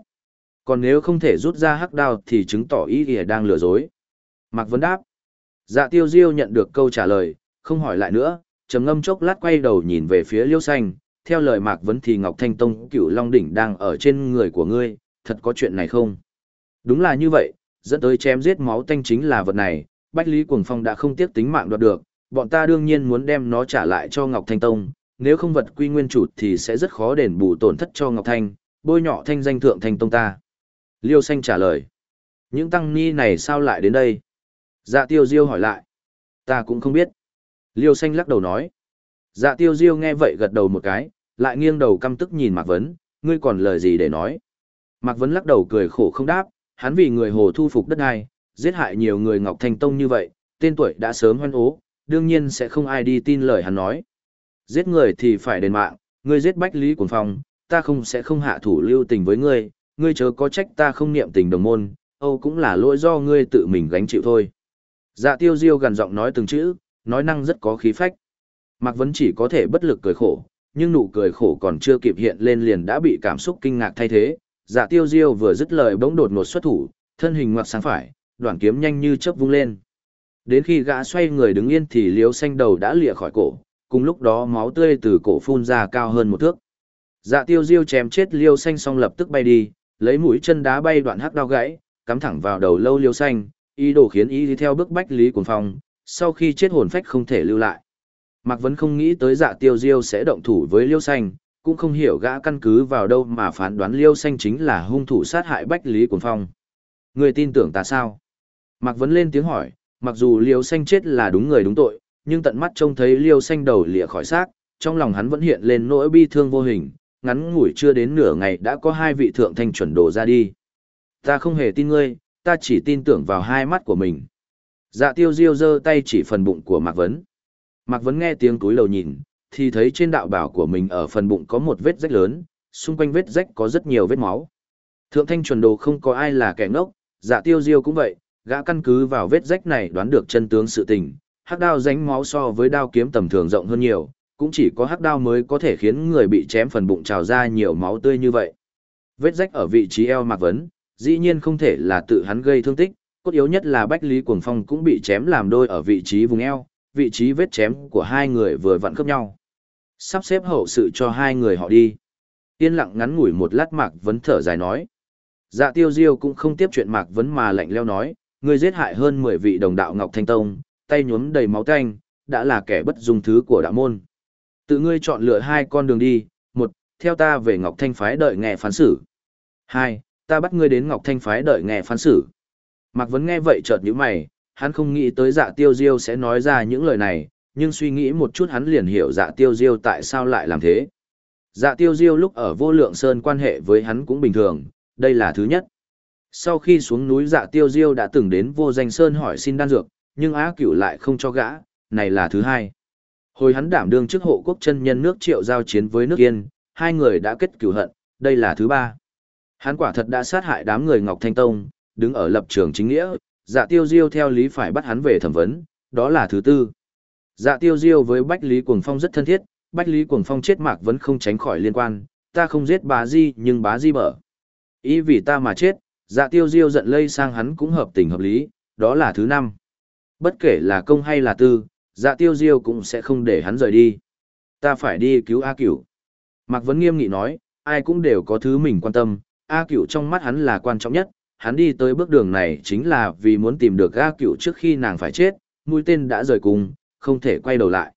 Còn nếu không thể rút ra hắc đao thì chứng tỏ ý y đang lừa dối. Mạc Vấn đáp. Dạ tiêu diêu nhận được câu trả lời, không hỏi lại nữa, trầm ngâm chốc lát quay đầu nhìn về phía liêu xanh. Theo lời Mạc Vấn thì Ngọc Thanh Tông cửu Long Đỉnh đang ở trên người của ngươi, thật có chuyện này không? Đúng là như vậy, dẫn tới chém giết máu tanh chính là vật này, Bách Lý Cuồng Phong đã không tiếc tính mạng đoạt được, bọn ta đương nhiên muốn đem nó trả lại cho Ngọc Thanh Tông, nếu không vật quy nguyên chủ thì sẽ rất khó đền bù tổn thất cho Ngọc Thanh, bôi nhọ thanh danh thượng thanh tông ta. Liêu Xanh trả lời. Những tăng ni này sao lại đến đây? Dạ tiêu diêu hỏi lại. Ta cũng không biết. Liêu Xanh lắc đầu nói. Dạ tiêu diêu nghe vậy gật đầu một cái, lại nghiêng đầu căm tức nhìn Mạc Vấn, ngươi còn lời gì để nói? Mạc Vấn lắc đầu cười khổ không đáp, hắn vì người hồ thu phục đất ai, giết hại nhiều người Ngọc Thanh Tông như vậy, tên tuổi đã sớm hoan ố, đương nhiên sẽ không ai đi tin lời hắn nói. Giết người thì phải đền mạng, ngươi giết Bách Lý Cuồng Phong, ta không sẽ không hạ thủ lưu tình với ngươi, ngươi chớ có trách ta không niệm tình đồng môn, Âu cũng là lỗi do ngươi tự mình gánh chịu thôi. Dạ tiêu diêu gần giọng nói từng chữ, nói năng rất có khí phách. Mạc Vấn chỉ có thể bất lực cười khổ, nhưng nụ cười khổ còn chưa kịp hiện lên liền đã bị cảm xúc kinh ngạc thay thế. Dạ tiêu diêu vừa dứt lời bỗng đột ngột xuất thủ, thân hình ngoặt sáng phải, đoạn kiếm nhanh như chớp vung lên. Đến khi gã xoay người đứng yên thì liếu xanh đầu đã lìa khỏi cổ, cùng lúc đó máu tươi từ cổ phun ra cao hơn một thước. Dạ tiêu diêu chém chết liêu xanh xong lập tức bay đi, lấy mũi chân đá bay đoạn hắc đao gãy, cắm thẳng vào đầu lâu liêu xanh, ý đồ khiến ý đi theo bước bách lý cuồng phong, sau khi chết hồn phách không thể lưu lại. Mạc Vấn không nghĩ tới dạ tiêu diêu sẽ động thủ với liêu xanh, cũng không hiểu gã căn cứ vào đâu mà phán đoán liêu xanh chính là hung thủ sát hại bách lý cuồng phong. Người tin tưởng ta sao? Mạc Vấn lên tiếng hỏi, mặc dù liêu xanh chết là đúng người đúng tội, nhưng tận mắt trông thấy liêu xanh đầu lìa khỏi xác, trong lòng hắn vẫn hiện lên nỗi bi thương vô hình, ngắn ngủi chưa đến nửa ngày đã có hai vị thượng thanh chuẩn đồ ra đi. Ta không hề tin ngươi, ta chỉ tin tưởng vào hai mắt của mình. Dạ tiêu diêu giơ tay chỉ phần bụng của Mạc Vấn. Mạc Vấn nghe tiếng túi lầu nhìn, thì thấy trên đạo bảo của mình ở phần bụng có một vết rách lớn, xung quanh vết rách có rất nhiều vết máu. Thượng thanh chuẩn đồ không có ai là kẻ ngốc, dạ tiêu diêu cũng vậy, gã căn cứ vào vết rách này đoán được chân tướng sự tình, hắc đao ránh máu so với đao kiếm tầm thường rộng hơn nhiều, cũng chỉ có hắc đao mới có thể khiến người bị chém phần bụng trào ra nhiều máu tươi như vậy. Vết rách ở vị trí eo Mạc Vấn, dĩ nhiên không thể là tự hắn gây thương tích, cốt yếu nhất là Bách Lý Cuồng Phong cũng bị chém làm đôi ở vị trí vùng eo, vị trí vết chém của hai người vừa vặn khớp nhau. Sắp xếp hậu sự cho hai người họ đi. Yên lặng ngắn ngủi một lát Mạc Vấn thở dài nói. Dạ tiêu diêu cũng không tiếp chuyện Mạc Vấn mà lạnh leo nói, Ngươi giết hại hơn 10 vị đồng đạo Ngọc Thanh Tông, tay nhuốm đầy máu tanh, đã là kẻ bất dung thứ của đạo môn. Tự ngươi chọn lựa hai con đường đi, một, theo ta về Ngọc Thanh phái đợi nghe phán xử. Hai, ta bắt ngươi đến Ngọc Thanh phái đợi nghe phán xử. Mạc Vấn nghe vậy chợt nhíu mày, hắn không nghĩ tới dạ tiêu diêu sẽ nói ra những lời này, nhưng suy nghĩ một chút hắn liền hiểu dạ tiêu diêu tại sao lại làm thế. Dạ tiêu diêu lúc ở vô lượng sơn quan hệ với hắn cũng bình thường, đây là thứ nhất. Sau khi xuống núi dạ tiêu diêu đã từng đến vô danh sơn hỏi xin đan dược, nhưng á cửu lại không cho gã, này là thứ hai. Hồi hắn đảm đương chức hộ quốc chân nhân nước triệu giao chiến với nước yên, hai người đã kết cửu hận, đây là thứ ba. Hắn quả thật đã sát hại đám người Ngọc Thanh Tông, đứng ở lập trường chính nghĩa, dạ tiêu diêu theo lý phải bắt hắn về thẩm vấn, đó là thứ tư. Dạ tiêu diêu với Bách Lý Cuồng Phong rất thân thiết, Bách Lý Cuồng Phong chết mạc vẫn không tránh khỏi liên quan, ta không giết bá di nhưng bá di mở. Ý vì ta mà chết, dạ tiêu diêu giận lây sang hắn cũng hợp tình hợp lý, đó là thứ năm. Bất kể là công hay là tư, dạ tiêu diêu cũng sẽ không để hắn rời đi. Ta phải đi cứu A Cửu. Mạc Vấn nghiêm nghị nói, ai cũng đều có thứ mình quan tâm, A Cửu trong mắt hắn là quan trọng nhất, hắn đi tới bước đường này chính là vì muốn tìm được A Cửu trước khi nàng phải chết, mũi tên đã rời cùng, không thể quay đầu lại.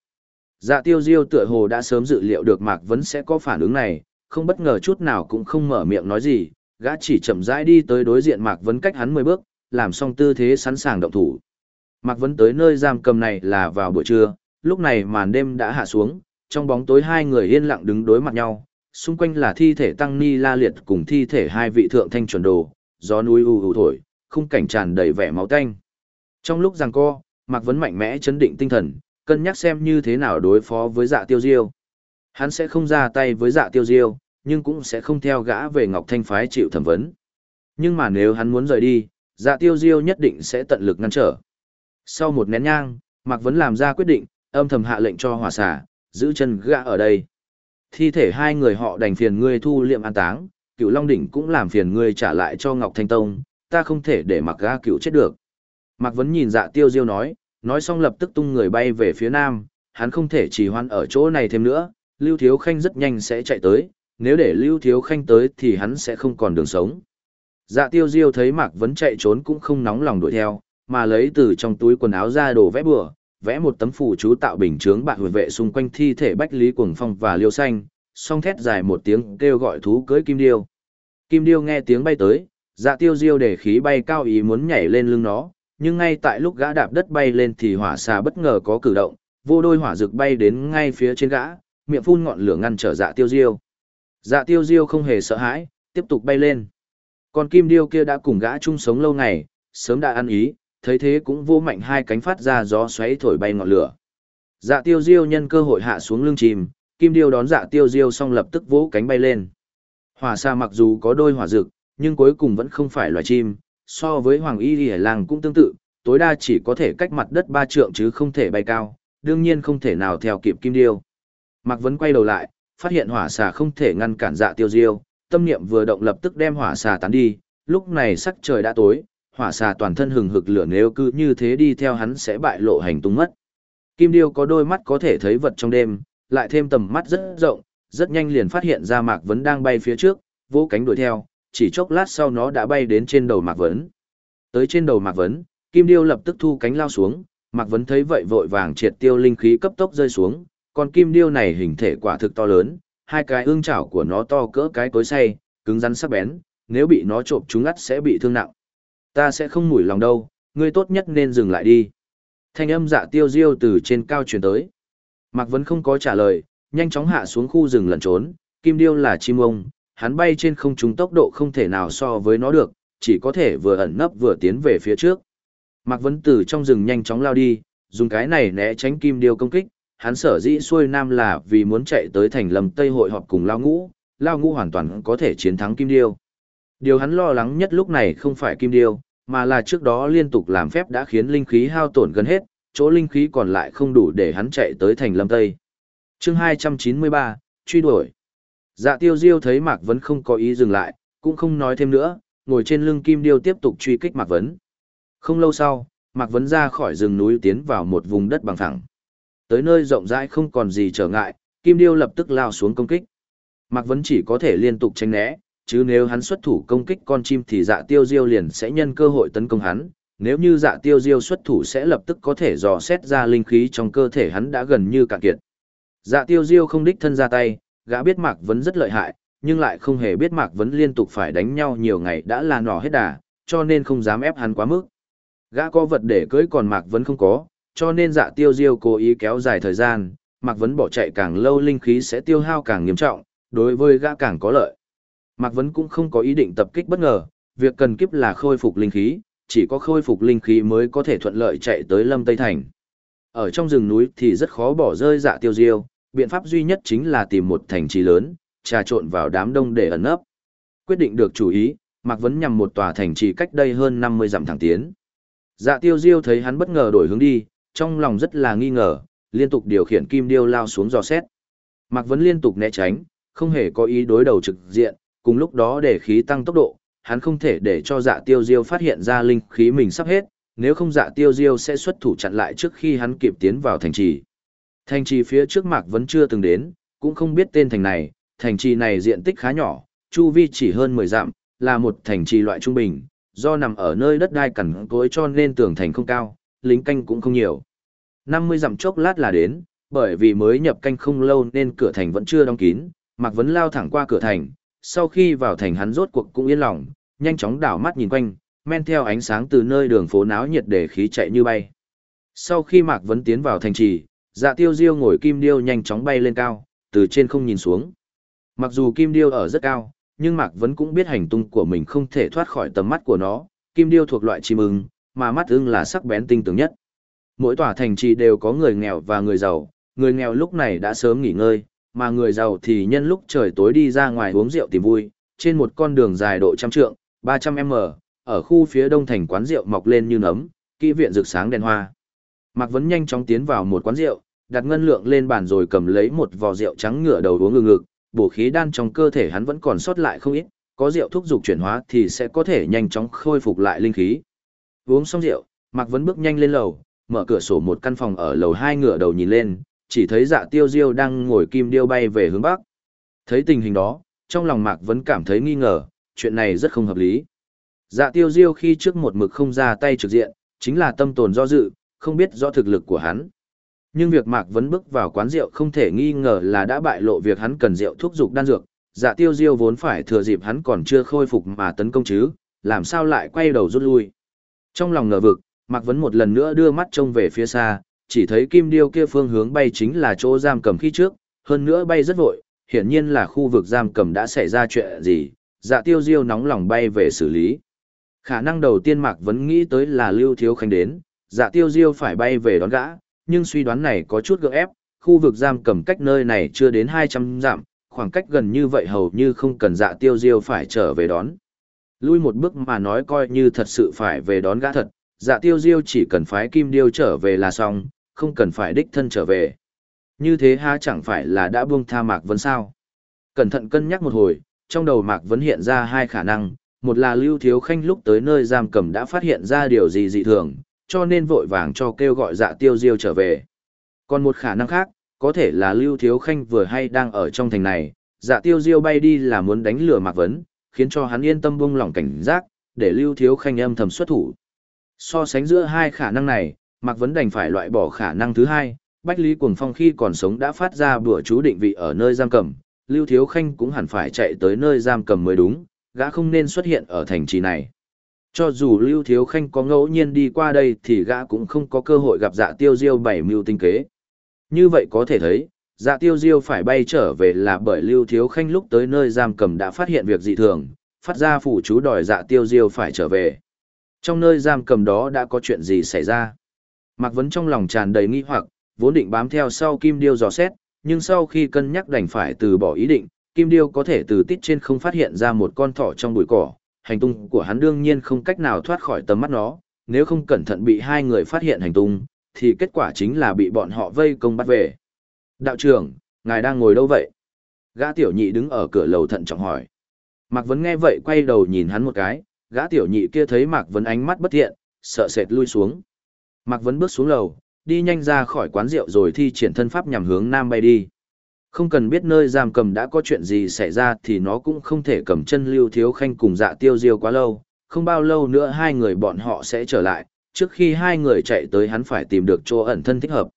Dạ tiêu diêu tựa hồ đã sớm dự liệu được Mạc Vấn sẽ có phản ứng này, không bất ngờ chút nào cũng không mở miệng nói gì, gã chỉ chậm rãi đi tới đối diện Mạc Vấn cách hắn 10 bước, làm xong tư thế sẵn sàng động thủ. Mạc Vấn tới nơi giam cầm này là vào buổi trưa, lúc này màn đêm đã hạ xuống, trong bóng tối hai người yên lặng đứng đối mặt nhau, xung quanh là thi thể tăng ni la liệt cùng thi thể hai vị thượng thanh chuẩn đồ, gió núi u u thổi, khung cảnh tràn đầy vẻ máu tanh. Trong lúc giằng co, Mạc Vấn mạnh mẽ chấn định tinh thần, cân nhắc xem như thế nào đối phó với dạ tiêu diêu. Hắn sẽ không ra tay với dạ tiêu diêu, nhưng cũng sẽ không theo gã về Ngọc Thanh phái chịu thẩm vấn. Nhưng mà nếu hắn muốn rời đi, dạ tiêu diêu nhất định sẽ tận lực ngăn trở. Sau một nén nhang, Mạc Vấn làm ra quyết định, âm thầm hạ lệnh cho hỏa xả, giữ chân gã ở đây. Thi thể hai người họ đành phiền ngươi thu liệm an táng, cựu Long Đỉnh cũng làm phiền ngươi trả lại cho Ngọc Thanh Tông, ta không thể để mặc gã cựu chết được. Mạc Vấn nhìn dạ tiêu diêu nói, nói xong lập tức tung người bay về phía nam, hắn không thể chỉ hoan ở chỗ này thêm nữa, Lưu Thiếu Khanh rất nhanh sẽ chạy tới, nếu để Lưu Thiếu Khanh tới thì hắn sẽ không còn đường sống. Dạ tiêu diêu thấy Mạc Vấn chạy trốn cũng không nóng lòng đuổi theo, mà lấy từ trong túi quần áo ra đồ vẽ bừa, vẽ một tấm phủ chú tạo bình chướng bạc hồi vệ xung quanh thi thể Bách Lý Cuồng Phong và Liêu Xanh, song thét dài một tiếng kêu gọi thú cưới Kim Điêu. Kim Điêu nghe tiếng bay tới, dạ tiêu diêu để khí bay cao ý muốn nhảy lên lưng nó, nhưng ngay tại lúc gã đạp đất bay lên thì hỏa xà bất ngờ có cử động, vô đôi hỏa rực bay đến ngay phía trên gã, miệng phun ngọn lửa ngăn trở dạ tiêu diêu. Dạ tiêu diêu không hề sợ hãi, tiếp tục bay lên. Còn kim điêu kia đã cùng gã chung sống lâu ngày, sớm đã ăn ý, thấy thế cũng vô mạnh hai cánh phát ra gió xoáy thổi bay ngọn lửa. Dạ tiêu diêu nhân cơ hội hạ xuống lưng chìm, kim điêu đón dạ tiêu diêu xong lập tức vỗ cánh bay lên. Hỏa xa mặc dù có đôi hỏa rực, nhưng cuối cùng vẫn không phải loài chim, so với hoàng y lìa làng cũng tương tự, tối đa chỉ có thể cách mặt đất ba trượng chứ không thể bay cao, đương nhiên không thể nào theo kịp kim điêu. Mạc Vấn quay đầu lại, phát hiện hỏa xà không thể ngăn cản dạ tiêu diêu, tâm niệm vừa động lập tức đem hỏa xà tán đi, lúc này sắc trời đã tối, hỏa xà toàn thân hừng hực lửa nếu cứ như thế đi theo hắn sẽ bại lộ hành tung mất. Kim điêu có đôi mắt có thể thấy vật trong đêm, lại thêm tầm mắt rất rộng, rất nhanh liền phát hiện ra Mạc Vấn đang bay phía trước, vỗ cánh đuổi theo, chỉ chốc lát sau nó đã bay đến trên đầu Mạc Vấn. Tới trên đầu Mạc Vấn, Kim Điêu lập tức thu cánh lao xuống, Mạc Vấn thấy vậy vội vàng triệt tiêu linh khí cấp tốc rơi xuống, con Kim Điêu này hình thể quả thực to lớn, hai cái ương chảo của nó to cỡ cái cối xay, cứng rắn sắc bén, nếu bị nó trộm chúng ngắt sẽ bị thương nặng. Ta sẽ không mủi lòng đâu, ngươi tốt nhất nên dừng lại đi. Thanh âm dạ tiêu diêu từ trên cao truyền tới. Mạc Vấn không có trả lời, nhanh chóng hạ xuống khu rừng lẩn trốn, Kim Điêu là chim ông, hắn bay trên không trung tốc độ không thể nào so với nó được, chỉ có thể vừa ẩn nấp vừa tiến về phía trước. Mạc Vấn từ trong rừng nhanh chóng lao đi, dùng cái này né tránh kim điêu công kích, hắn sở dĩ xuôi nam là vì muốn chạy tới thành lầm Tây hội họp cùng Lao Ngũ, Lao Ngũ hoàn toàn có thể chiến thắng kim điêu. Điều hắn lo lắng nhất lúc này không phải kim điêu, mà là trước đó liên tục làm phép đã khiến linh khí hao tổn gần hết, chỗ linh khí còn lại không đủ để hắn chạy tới thành lâm Tây. chương 293, truy đuổi. Dạ tiêu diêu thấy Mạc Vấn không có ý dừng lại, cũng không nói thêm nữa, ngồi trên lưng kim điêu tiếp tục truy kích Mạc Vấn. Không lâu sau, Mạc Vấn ra khỏi rừng núi tiến vào một vùng đất bằng phẳng. Tới nơi rộng rãi không còn gì trở ngại, kim điêu lập tức lao xuống công kích. Mạc Vấn chỉ có thể liên tục tránh né, chứ nếu hắn xuất thủ công kích con chim thì dạ tiêu diêu liền sẽ nhân cơ hội tấn công hắn. Nếu như dạ tiêu diêu xuất thủ sẽ lập tức có thể dò xét ra linh khí trong cơ thể hắn đã gần như cạn kiệt. Dạ tiêu diêu không đích thân ra tay, gã biết Mạc Vấn rất lợi hại, nhưng lại không hề biết Mạc Vấn liên tục phải đánh nhau nhiều ngày đã là nỏ hết đà, cho nên không dám ép hắn quá mức. Gã có vật để cưới còn Mạc Vấn không có, cho nên dạ tiêu diêu cố ý kéo dài thời gian, Mạc Vấn bỏ chạy càng lâu linh khí sẽ tiêu hao càng nghiêm trọng, đối với gã càng có lợi. Mạc Vấn cũng không có ý định tập kích bất ngờ, việc cần kiếp là khôi phục linh khí, chỉ có khôi phục linh khí mới có thể thuận lợi chạy tới Lâm Tây Thành. Ở trong rừng núi thì rất khó bỏ rơi dạ tiêu diêu, biện pháp duy nhất chính là tìm một thành trì lớn, trà trộn vào đám đông để ẩn nấp. Quyết định được chủ ý, Mạc Vấn nhằm một tòa thành trì cách đây hơn 50 dặm thẳng tiến. Dạ tiêu diêu thấy hắn bất ngờ đổi hướng đi, trong lòng rất là nghi ngờ, liên tục điều khiển kim điêu lao xuống dò xét. Mạc Vấn liên tục né tránh, không hề có ý đối đầu trực diện, cùng lúc đó để khí tăng tốc độ, hắn không thể để cho dạ tiêu diêu phát hiện ra linh khí mình sắp hết, nếu không dạ tiêu diêu sẽ xuất thủ chặn lại trước khi hắn kịp tiến vào thành trì. Thành trì phía trước Mạc vẫn chưa từng đến, cũng không biết tên thành này, thành trì này diện tích khá nhỏ, chu vi chỉ hơn 10 dặm, là một thành trì loại trung bình, do nằm ở nơi đất đai cằn cối cho nên tường thành không cao, lính canh cũng không nhiều. 50 dặm chốc lát là đến, bởi vì mới nhập canh không lâu nên cửa thành vẫn chưa đóng kín, Mạc Vấn lao thẳng qua cửa thành, sau khi vào thành hắn rốt cuộc cũng yên lòng, nhanh chóng đảo mắt nhìn quanh, men theo ánh sáng từ nơi đường phố náo nhiệt để khí chạy như bay. Sau khi Mạc Vấn tiến vào thành trì, dạ tiêu diêu ngồi kim điêu nhanh chóng bay lên cao, từ trên không nhìn xuống. Mặc dù kim điêu ở rất cao, nhưng Mạc Vấn cũng biết hành tung của mình không thể thoát khỏi tầm mắt của nó, kim điêu thuộc loại chim ưng, mà mắt ưng là sắc bén tinh tường nhất. Mỗi tòa thành trì đều có người nghèo và người giàu, người nghèo lúc này đã sớm nghỉ ngơi, mà người giàu thì nhân lúc trời tối đi ra ngoài uống rượu tìm vui, trên một con đường dài độ trăm trượng, 300m, ở khu phía đông thành quán rượu mọc lên như nấm, kỹ viện rực sáng đèn hoa. Mạc Vấn nhanh chóng tiến vào một quán rượu, đặt ngân lượng lên bàn rồi cầm lấy một vò rượu trắng ngửa đầu uống ngừng ngực, bổ khí đan trong cơ thể hắn vẫn còn sót lại không ít, có rượu thúc dục chuyển hóa thì sẽ có thể nhanh chóng khôi phục lại linh khí. Uống xong rượu, Mạc Vấn bước nhanh lên lầu, mở cửa sổ một căn phòng ở lầu hai ngửa đầu nhìn lên, chỉ thấy dạ tiêu diêu đang ngồi kim điêu bay về hướng bắc. Thấy tình hình đó, trong lòng Mạc Vấn cảm thấy nghi ngờ, chuyện này rất không hợp lý. Dạ tiêu diêu khi trước một mực không ra tay trực diện, chính là tâm tồn do dự, không biết rõ thực lực của hắn. Nhưng việc Mạc Vấn bước vào quán rượu không thể nghi ngờ là đã bại lộ việc hắn cần rượu thuốc dục đan dược, dạ tiêu diêu vốn phải thừa dịp hắn còn chưa khôi phục mà tấn công chứ, làm sao lại quay đầu rút lui. Trong lòng ngờ vực, Mạc Vấn một lần nữa đưa mắt trông về phía xa, chỉ thấy kim điêu kia phương hướng bay chính là chỗ giam cầm khi trước, hơn nữa bay rất vội, hiển nhiên là khu vực giam cầm đã xảy ra chuyện gì, dạ tiêu diêu nóng lòng bay về xử lý. Khả năng đầu tiên Mạc Vấn nghĩ tới là Lưu Thiếu Khanh đến, dạ tiêu diêu phải bay về đón gã, nhưng suy đoán này có chút gượng ép, khu vực giam cầm cách nơi này chưa đến 200 dặm, khoảng cách gần như vậy hầu như không cần dạ tiêu diêu phải trở về đón. Lui một bước mà nói coi như thật sự phải về đón gã thật, dạ tiêu diêu chỉ cần phái kim điêu trở về là xong, không cần phải đích thân trở về. Như thế ha chẳng phải là đã buông tha Mạc Vấn sao? Cẩn thận cân nhắc một hồi, trong đầu Mạc Vấn hiện ra hai khả năng, một là Lưu Thiếu Khanh lúc tới nơi giam cầm đã phát hiện ra điều gì dị thường, cho nên vội vàng cho kêu gọi dạ tiêu diêu trở về. Còn một khả năng khác, có thể là Lưu Thiếu Khanh vừa hay đang ở trong thành này, dạ tiêu diêu bay đi là muốn đánh lừa Mạc Vấn, khiến cho hắn yên tâm buông lỏng cảnh giác, để Lưu Thiếu Khanh âm thầm xuất thủ. So sánh giữa hai khả năng này, Mạc Vấn đành phải loại bỏ khả năng thứ hai, Bách Lý Cuồng Phong khi còn sống đã phát ra bữa chú định vị ở nơi giam cầm, Lưu Thiếu Khanh cũng hẳn phải chạy tới nơi giam cầm mới đúng, gã không nên xuất hiện ở thành trì này. Cho dù Lưu Thiếu Khanh có ngẫu nhiên đi qua đây thì gã cũng không có cơ hội gặp dạ tiêu diêu bảy mưu tinh kế. Như vậy có thể thấy, dạ tiêu diêu phải bay trở về là bởi Lưu Thiếu Khanh lúc tới nơi giam cầm đã phát hiện việc dị thường, phát ra phủ chú đòi dạ tiêu diêu phải trở về. Trong nơi giam cầm đó đã có chuyện gì xảy ra? Mạc Vấn trong lòng tràn đầy nghi hoặc, vốn định bám theo sau Kim Điêu dò xét, nhưng sau khi cân nhắc đành phải từ bỏ ý định, Kim Điêu có thể từ tít trên không phát hiện ra một con thỏ trong bụi cỏ, hành tung của hắn đương nhiên không cách nào thoát khỏi tầm mắt nó, nếu không cẩn thận bị hai người phát hiện hành tung, thì kết quả chính là bị bọn họ vây công bắt về. Đạo trưởng, ngài đang ngồi đâu vậy? Gã tiểu nhị đứng ở cửa lầu thận trọng hỏi. Mạc Vấn nghe vậy quay đầu nhìn hắn một cái, gã tiểu nhị kia thấy Mạc Vấn ánh mắt bất thiện, sợ sệt lui xuống. Mạc Vấn bước xuống lầu, đi nhanh ra khỏi quán rượu rồi thi triển thân pháp nhằm hướng nam bay đi. Không cần biết nơi giam cầm đã có chuyện gì xảy ra thì nó cũng không thể cầm chân lưu thiếu khanh cùng dạ tiêu diêu quá lâu, không bao lâu nữa hai người bọn họ sẽ trở lại, trước khi hai người chạy tới hắn phải tìm được chỗ ẩn thân thích hợp.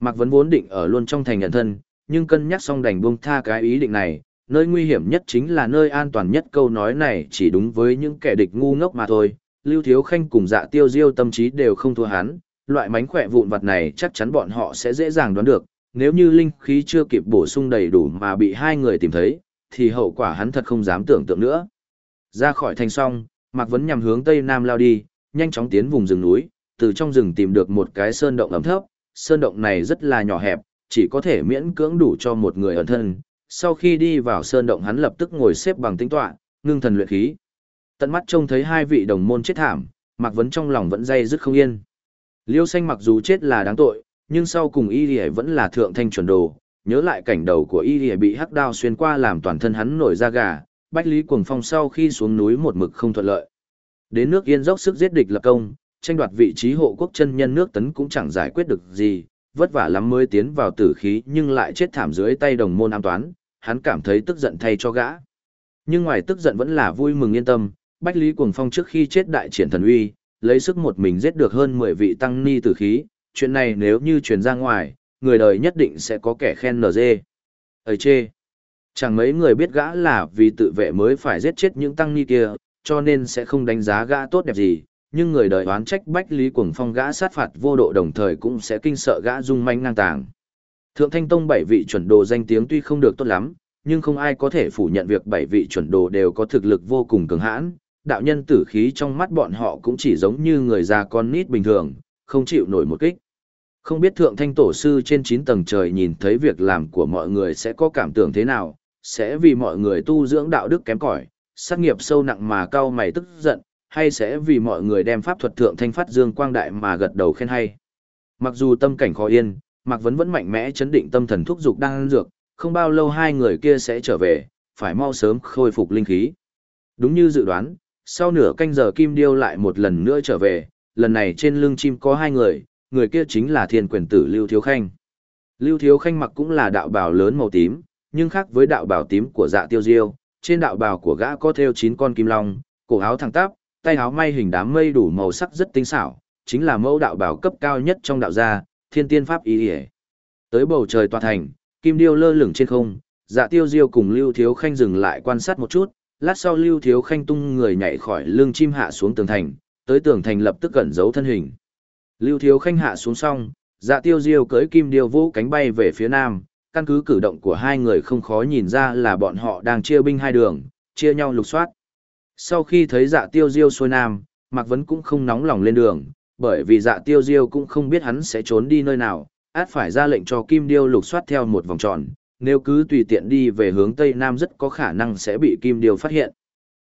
Mạc Vấn vốn định ở luôn trong thành ẩn thân, nhưng cân nhắc xong đành buông tha cái ý định này, nơi nguy hiểm nhất chính là nơi an toàn nhất câu nói này chỉ đúng với những kẻ địch ngu ngốc mà thôi, Lưu Thiếu Khanh cùng dạ tiêu diêu tâm trí đều không thua hắn, loại mánh khỏe vụn vặt này chắc chắn bọn họ sẽ dễ dàng đoán được, nếu như linh khí chưa kịp bổ sung đầy đủ mà bị hai người tìm thấy, thì hậu quả hắn thật không dám tưởng tượng nữa. Ra khỏi thành song, Mạc Vấn nhằm hướng tây nam lao đi, nhanh chóng tiến vùng rừng núi, từ trong rừng tìm được một cái sơn động ẩm thấp, sơn động này rất là nhỏ hẹp, chỉ có thể miễn cưỡng đủ cho một người ẩn thân. Sau khi đi vào sơn động hắn lập tức ngồi xếp bằng tính tọa, ngưng thần luyện khí. Tận mắt trông thấy hai vị đồng môn chết thảm, Mạc Vấn trong lòng vẫn dây dứt không yên. Liêu xanh mặc dù chết là đáng tội, nhưng sau cùng y lìa vẫn là thượng thanh chuẩn đồ, nhớ lại cảnh đầu của y lìa bị hắc đao xuyên qua làm toàn thân hắn nổi da gà, bách lý cuồng phong sau khi xuống núi một mực không thuận lợi. Đến nước yên dốc sức giết địch lập công, tranh đoạt vị trí hộ quốc chân nhân nước tấn cũng chẳng giải quyết được gì, vất vả lắm mới tiến vào tử khí nhưng lại chết thảm dưới tay đồng môn am toán, hắn cảm thấy tức giận thay cho gã. Nhưng ngoài tức giận vẫn là vui mừng yên tâm, Bách Lý Cuồng Phong trước khi chết đại triển thần uy, lấy sức một mình giết được hơn 10 vị tăng ni tử khí, chuyện này nếu như truyền ra ngoài, người đời nhất định sẽ có kẻ khen nở dê. Ơi chê! Chẳng mấy người biết gã là vì tự vệ mới phải giết chết những tăng ni kia, cho nên sẽ không đánh giá gã tốt đẹp gì, nhưng người đời oán trách Bách Lý Cuồng Phong gã sát phạt vô độ đồng thời cũng sẽ kinh sợ gã dung manh ngang tàng. Thượng Thanh Tông bảy vị chuẩn đồ danh tiếng tuy không được tốt lắm, nhưng không ai có thể phủ nhận việc bảy vị chuẩn đồ đều có thực lực vô cùng cường hãn, đạo nhân tử khí trong mắt bọn họ cũng chỉ giống như người già con nít bình thường, không chịu nổi một kích. Không biết thượng thanh tổ sư trên 9 tầng trời nhìn thấy việc làm của mọi người sẽ có cảm tưởng thế nào, sẽ vì mọi người tu dưỡng đạo đức kém cỏi, sát nghiệp sâu nặng mà cao mày tức giận, hay sẽ vì mọi người đem pháp thuật thượng thanh phát dương quang đại mà gật đầu khen hay. Mặc dù tâm cảnh khó yên, Mạc Vấn vẫn mạnh mẽ chấn định tâm thần thúc dục đang dược, không bao lâu hai người kia sẽ trở về, phải mau sớm khôi phục linh khí. Đúng như dự đoán, sau nửa canh giờ Kim Điêu lại một lần nữa trở về, lần này trên lưng chim có hai người, người kia chính là thiên quyền tử Lưu Thiếu Khanh. Lưu Thiếu Khanh mặc cũng là đạo bào lớn màu tím, nhưng khác với đạo bào tím của dạ tiêu diêu, trên đạo bào của gã có theo chín con kim long, cổ áo thẳng tắp, tay áo may hình đám mây đủ màu sắc rất tinh xảo, chính là mẫu đạo bảo cấp cao nhất trong đạo gia, thiên tiên pháp ý hề. Tới bầu trời tòa thành, kim điêu lơ lửng trên không, dạ tiêu diêu cùng Lưu Thiếu Khanh dừng lại quan sát một chút, lát sau Lưu Thiếu Khanh tung người nhảy khỏi lưng chim hạ xuống tường thành, tới tường thành lập tức cẩn giấu thân hình. Lưu Thiếu Khanh hạ xuống xong, dạ tiêu diêu cưỡi kim điêu vũ cánh bay về phía nam, căn cứ cử động của hai người không khó nhìn ra là bọn họ đang chia binh hai đường, chia nhau lục soát. Sau khi thấy dạ tiêu diêu xuôi nam, Mạc Vấn cũng không nóng lòng lên đường, bởi vì dạ tiêu diêu cũng không biết hắn sẽ trốn đi nơi nào, át phải ra lệnh cho kim điêu lục soát theo một vòng tròn, nếu cứ tùy tiện đi về hướng Tây Nam rất có khả năng sẽ bị Kim Điêu phát hiện.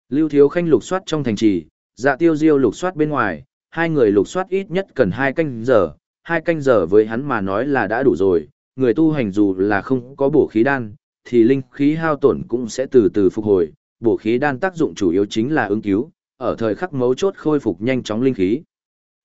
Lưu Thiếu Khanh lục soát trong thành trì, dạ tiêu diêu lục soát bên ngoài, hai người lục soát ít nhất cần hai canh giờ, hai canh giờ với hắn mà nói là đã đủ rồi, người tu hành dù là không có bổ khí đan, thì linh khí hao tổn cũng sẽ từ từ phục hồi, bổ khí đan tác dụng chủ yếu chính là ứng cứu, ở thời khắc mấu chốt khôi phục nhanh chóng linh khí.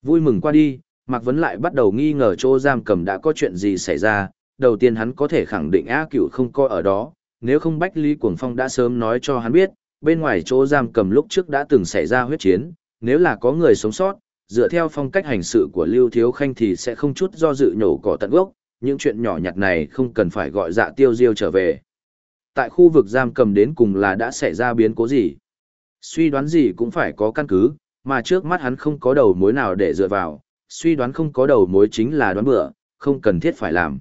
Vui mừng qua đi, Mạc Vấn lại bắt đầu nghi ngờ chỗ giam cầm đã có chuyện gì xảy ra, đầu tiên hắn có thể khẳng định A cửu không coi ở đó, nếu không Bách Lý Cuồng Phong đã sớm nói cho hắn biết, bên ngoài chỗ giam cầm lúc trước đã từng xảy ra huyết chiến, nếu là có người sống sót, dựa theo phong cách hành sự của Lưu Thiếu Khanh thì sẽ không chút do dự nhổ cỏ tận gốc, những chuyện nhỏ nhặt này không cần phải gọi dạ tiêu diêu trở về. Tại khu vực giam cầm đến cùng là đã xảy ra biến cố gì? Suy đoán gì cũng phải có căn cứ, mà trước mắt hắn không có đầu mối nào để dựa vào, suy đoán không có đầu mối chính là đoán bựa, không cần thiết phải làm.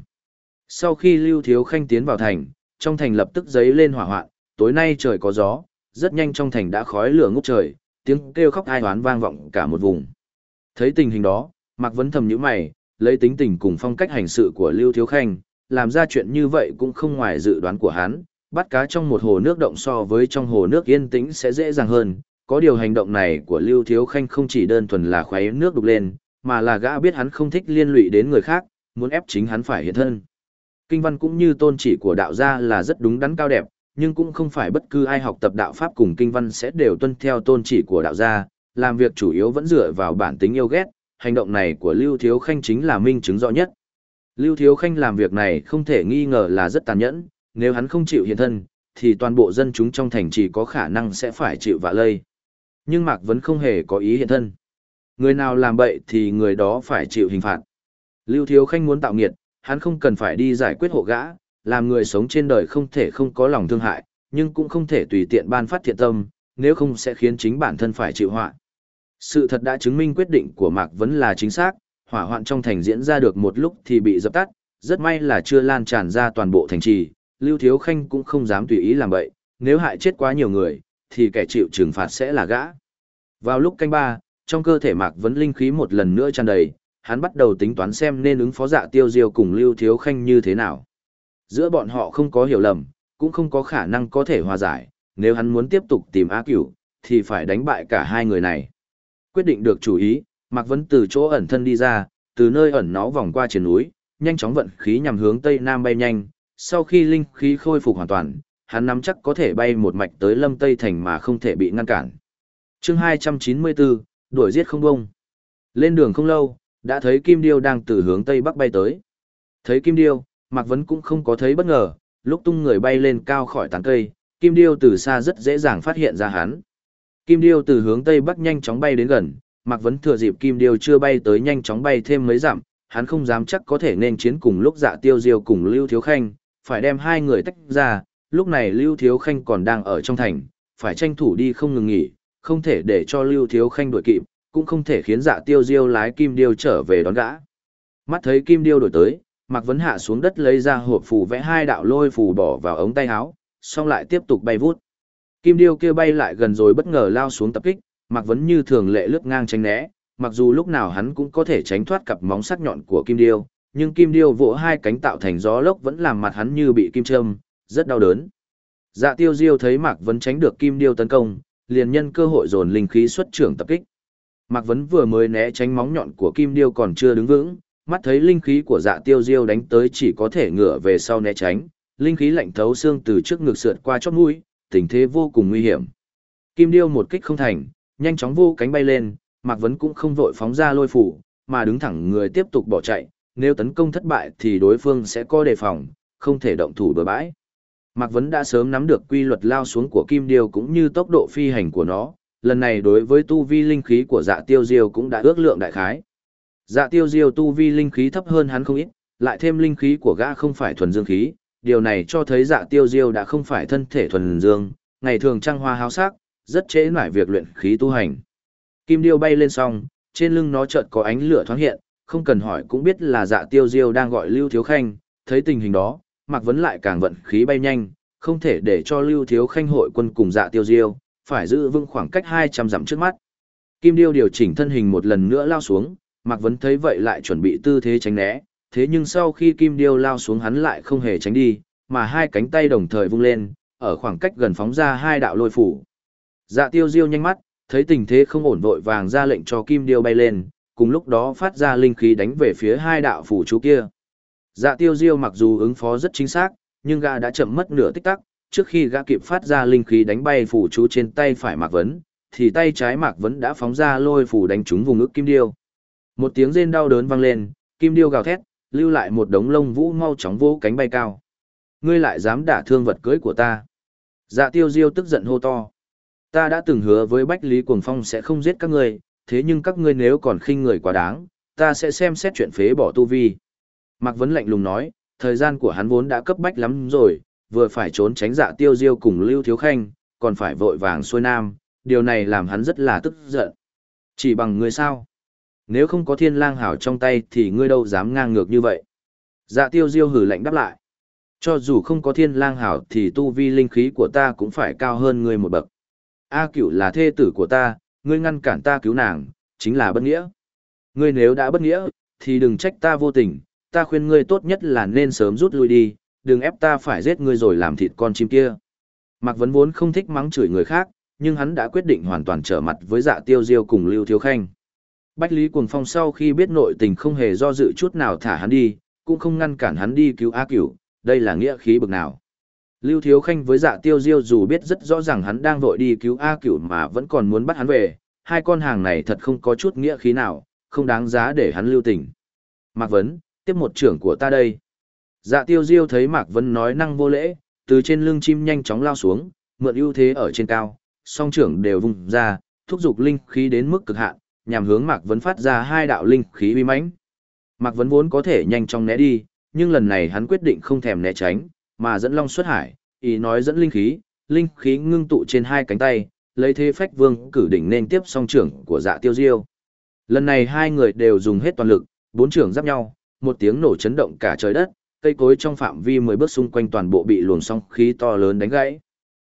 Sau khi Lưu Thiếu Khanh tiến vào thành, trong thành lập tức giấy lên hỏa hoạn, tối nay trời có gió, rất nhanh trong thành đã khói lửa ngút trời, tiếng kêu khóc ai hoán vang vọng cả một vùng. Thấy tình hình đó, Mạc Vấn thầm nhíu mày, lấy tính tình cùng phong cách hành sự của Lưu Thiếu Khanh, làm ra chuyện như vậy cũng không ngoài dự đoán của hắn, bắt cá trong một hồ nước động so với trong hồ nước yên tĩnh sẽ dễ dàng hơn. Có điều hành động này của Lưu Thiếu Khanh không chỉ đơn thuần là khuấy nước đục lên, mà là gã biết hắn không thích liên lụy đến người khác, muốn ép chính hắn phải hiện thân. Kinh văn cũng như tôn chỉ của đạo gia là rất đúng đắn cao đẹp, nhưng cũng không phải bất cứ ai học tập đạo pháp cùng kinh văn sẽ đều tuân theo tôn chỉ của đạo gia, làm việc chủ yếu vẫn dựa vào bản tính yêu ghét, hành động này của Lưu Thiếu Khanh chính là minh chứng rõ nhất. Lưu Thiếu Khanh làm việc này không thể nghi ngờ là rất tàn nhẫn, nếu hắn không chịu hiện thân, thì toàn bộ dân chúng trong thành chỉ có khả năng sẽ phải chịu vạ lây. Nhưng Mạc vẫn không hề có ý hiện thân. Người nào làm bậy thì người đó phải chịu hình phạt. Lưu Thiếu Khanh muốn tạo nghiệt, hắn không cần phải đi giải quyết hộ gã, làm người sống trên đời không thể không có lòng thương hại, nhưng cũng không thể tùy tiện ban phát thiện tâm, nếu không sẽ khiến chính bản thân phải chịu họa. Sự thật đã chứng minh quyết định của Mạc Vấn là chính xác, hỏa hoạn trong thành diễn ra được một lúc thì bị dập tắt, rất may là chưa lan tràn ra toàn bộ thành trì, Lưu Thiếu Khanh cũng không dám tùy ý làm vậy, nếu hại chết quá nhiều người, thì kẻ chịu trừng phạt sẽ là gã. Vào lúc canh ba, trong cơ thể Mạc Vấn linh khí một lần nữa tràn đầy, hắn bắt đầu tính toán xem nên ứng phó dạ tiêu diêu cùng Lưu Thiếu Khanh như thế nào. Giữa bọn họ không có hiểu lầm, cũng không có khả năng có thể hòa giải, nếu hắn muốn tiếp tục tìm A Cửu, thì phải đánh bại cả hai người này. Quyết định được chủ ý, Mạc Vấn từ chỗ ẩn thân đi ra, từ nơi ẩn nó vòng qua trên núi, nhanh chóng vận khí nhằm hướng tây nam bay nhanh, sau khi linh khí khôi phục hoàn toàn, hắn nắm chắc có thể bay một mạch tới Lâm Tây thành mà không thể bị ngăn cản. Chương 294, đuổi giết không bông. Lên đường không lâu, đã thấy Kim Điêu đang từ hướng tây bắc bay tới. Thấy Kim Điêu, Mạc Vấn cũng không có thấy bất ngờ, lúc tung người bay lên cao khỏi tán cây, Kim Điêu từ xa rất dễ dàng phát hiện ra hắn. Kim Điêu từ hướng tây bắc nhanh chóng bay đến gần, Mạc Vấn thừa dịp Kim Điêu chưa bay tới nhanh chóng bay thêm mấy dặm, hắn không dám chắc có thể nên chiến cùng lúc Dạ Tiêu Diêu cùng Lưu Thiếu Khanh, phải đem hai người tách ra, lúc này Lưu Thiếu Khanh còn đang ở trong thành, phải tranh thủ đi không ngừng nghỉ, không thể để cho Lưu Thiếu Khanh đuổi kịp, cũng không thể khiến Dạ Tiêu Diêu lái Kim Điêu trở về đón gã. Mắt thấy Kim Điêu đổi tới, Mạc Vấn hạ xuống đất lấy ra hộp phù vẽ hai đạo lôi phù bỏ vào ống tay áo, xong lại tiếp tục bay vút. Kim điêu kia bay lại gần rồi bất ngờ lao xuống tập kích, Mạc Vấn như thường lệ lướt ngang tránh né, mặc dù lúc nào hắn cũng có thể tránh thoát cặp móng sắc nhọn của kim điêu, nhưng kim điêu vỗ hai cánh tạo thành gió lốc vẫn làm mặt hắn như bị kim châm, rất đau đớn. Dạ tiêu diêu thấy Mạc Vấn tránh được kim điêu tấn công, liền nhân cơ hội dồn linh khí xuất trưởng tập kích. Mạc Vấn vừa mới né tránh móng nhọn của kim điêu còn chưa đứng vững, mắt thấy linh khí của dạ tiêu diêu đánh tới chỉ có thể ngửa về sau né tránh, linh khí lạnh thấu xương từ trước ngực sượt qua chót mũi, tình thế vô cùng nguy hiểm. Kim điêu một kích không thành, nhanh chóng vô cánh bay lên, Mạc Vấn cũng không vội phóng ra lôi phủ, mà đứng thẳng người tiếp tục bỏ chạy, nếu tấn công thất bại thì đối phương sẽ có đề phòng, không thể động thủ bừa bãi. Mạc Vấn đã sớm nắm được quy luật lao xuống của kim điêu cũng như tốc độ phi hành của nó, lần này đối với tu vi linh khí của dạ tiêu diêu cũng đã ước lượng đại khái. Dạ tiêu diêu tu vi linh khí thấp hơn hắn không ít, lại thêm linh khí của gã không phải thuần dương khí, điều này cho thấy dạ tiêu diêu đã không phải thân thể thuần dương, ngày thường trăng hoa háo sắc, rất chế nải việc luyện khí tu hành. Kim điêu bay lên xong, trên lưng nó chợt có ánh lửa thoáng hiện, không cần hỏi cũng biết là dạ tiêu diêu đang gọi Lưu Thiếu Khanh, thấy tình hình đó, Mạc Vấn lại càng vận khí bay nhanh, không thể để cho Lưu Thiếu Khanh hội quân cùng dạ tiêu diêu, phải giữ vững khoảng cách 200 dặm trước mắt. Kim điêu điều chỉnh thân hình một lần nữa lao xuống, Mạc Vấn thấy vậy lại chuẩn bị tư thế tránh né, thế nhưng sau khi kim điêu lao xuống hắn lại không hề tránh đi, mà hai cánh tay đồng thời vung lên, ở khoảng cách gần phóng ra hai đạo lôi phủ. Dạ tiêu diêu nhanh mắt, thấy tình thế không ổn vội vàng ra lệnh cho kim điêu bay lên, cùng lúc đó phát ra linh khí đánh về phía hai đạo phủ chú kia. Dạ tiêu diêu mặc dù ứng phó rất chính xác, nhưng gã đã chậm mất nửa tích tắc, trước khi gã kịp phát ra linh khí đánh bay phủ chú trên tay phải Mạc Vấn, thì tay trái Mạc Vấn đã phóng ra lôi phủ đánh trúng vùng ức kim điêu. Một tiếng rên đau đớn vang lên, kim điêu gào thét, lưu lại một đống lông vũ mau chóng vỗ cánh bay cao. Ngươi lại dám đả thương vật cưới của ta. Dạ tiêu diêu tức giận hô to. Ta đã từng hứa với Bách Lý Cuồng Phong sẽ không giết các ngươi, thế nhưng các ngươi nếu còn khinh người quá đáng, ta sẽ xem xét chuyện phế bỏ tu vi. Mạc Vấn lạnh lùng nói, thời gian của hắn vốn đã cấp bách lắm rồi, vừa phải trốn tránh dạ tiêu diêu cùng Lưu Thiếu Khanh, còn phải vội vàng xuôi nam, điều này làm hắn rất là tức giận. Chỉ bằng ngươi sao? Nếu không có thiên lang hảo trong tay thì ngươi đâu dám ngang ngược như vậy. Dạ tiêu diêu hử lạnh đáp lại. Cho dù không có thiên lang hảo thì tu vi linh khí của ta cũng phải cao hơn ngươi một bậc. A cửu là thê tử của ta, ngươi ngăn cản ta cứu nàng, chính là bất nghĩa. Ngươi nếu đã bất nghĩa, thì đừng trách ta vô tình, ta khuyên ngươi tốt nhất là nên sớm rút lui đi, đừng ép ta phải giết ngươi rồi làm thịt con chim kia. Mạc Vấn vốn không thích mắng chửi người khác, nhưng hắn đã quyết định hoàn toàn trở mặt với dạ tiêu diêu cùng Lưu Thiếu Khanh. Bách Lý Cuồng Phong sau khi biết nội tình không hề do dự chút nào thả hắn đi, cũng không ngăn cản hắn đi cứu A Cửu, đây là nghĩa khí bực nào. Lưu Thiếu Khanh với dạ tiêu diêu dù biết rất rõ ràng hắn đang vội đi cứu A Cửu mà vẫn còn muốn bắt hắn về, hai con hàng này thật không có chút nghĩa khí nào, không đáng giá để hắn lưu tình. Mạc Vấn, tiếp một trưởng của ta đây. Dạ tiêu diêu thấy Mạc Vấn nói năng vô lễ, từ trên lưng chim nhanh chóng lao xuống, mượn ưu thế ở trên cao, song trưởng đều vùng ra, thúc giục linh khí đến mức cực hạn, nhằm hướng Mạc Vấn phát ra hai đạo linh khí uy mãnh. Mạc Vấn vốn có thể nhanh chóng né đi, nhưng lần này hắn quyết định không thèm né tránh, mà dẫn long xuất hải, ý nói dẫn linh khí, linh khí ngưng tụ trên hai cánh tay, lấy thế phách vương cử đỉnh nên tiếp song trưởng của dạ tiêu diêu. Lần này hai người đều dùng hết toàn lực, bốn trưởng giáp nhau, một tiếng nổ chấn động cả trời đất, cây cối trong phạm vi mười bước xung quanh toàn bộ bị luồng song khí to lớn đánh gãy.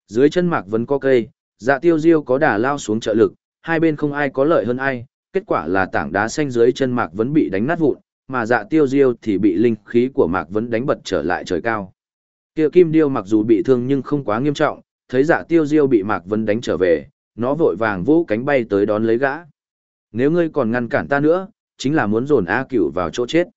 Dưới chân mạc vẫn có cây, dạ tiêu diêu có đà lao xuống trợ lực, hai bên không ai có lợi hơn ai, kết quả là tảng đá xanh dưới chân mạc vẫn bị đánh nát vụn, mà dạ tiêu diêu thì bị linh khí của mạc vẫn đánh bật trở lại trời cao. Kia kim điêu mặc dù bị thương nhưng không quá nghiêm trọng, thấy dạ tiêu diêu bị mạc Vân đánh trở về, nó vội vàng vỗ cánh bay tới đón lấy gã. Nếu ngươi còn ngăn cản ta nữa, chính là muốn dồn A cửu vào chỗ chết.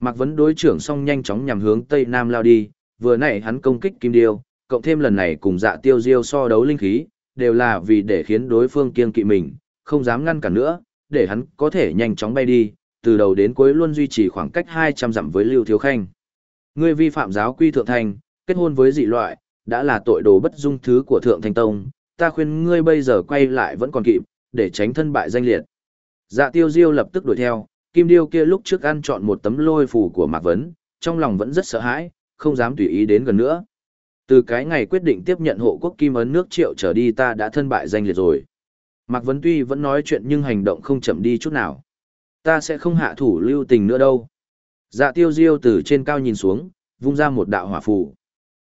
Mạc Vấn đối trưởng xong nhanh chóng nhằm hướng Tây Nam lao đi, vừa nãy hắn công kích Kim Điêu, cộng thêm lần này cùng dạ tiêu diêu so đấu linh khí, đều là vì để khiến đối phương kiêng kỵ mình, không dám ngăn cản nữa, để hắn có thể nhanh chóng bay đi, từ đầu đến cuối luôn duy trì khoảng cách 200 dặm với Lưu Thiếu Khanh. Ngươi vi phạm giáo quy thượng thành, kết hôn với dị loại, đã là tội đồ bất dung thứ của thượng thành tông, ta khuyên ngươi bây giờ quay lại vẫn còn kịp, để tránh thân bại danh liệt. Dạ tiêu diêu lập tức đuổi theo, kim điêu kia lúc trước ăn chọn một tấm lôi phù của Mạc Vấn, trong lòng vẫn rất sợ hãi, không dám tùy ý đến gần nữa. Từ cái ngày quyết định tiếp nhận hộ quốc kim ấn nước triệu trở đi ta đã thân bại danh liệt rồi. Mạc Vấn tuy vẫn nói chuyện nhưng hành động không chậm đi chút nào. Ta sẽ không hạ thủ lưu tình nữa đâu. Dạ tiêu diêu từ trên cao nhìn xuống, vung ra một đạo hỏa phù.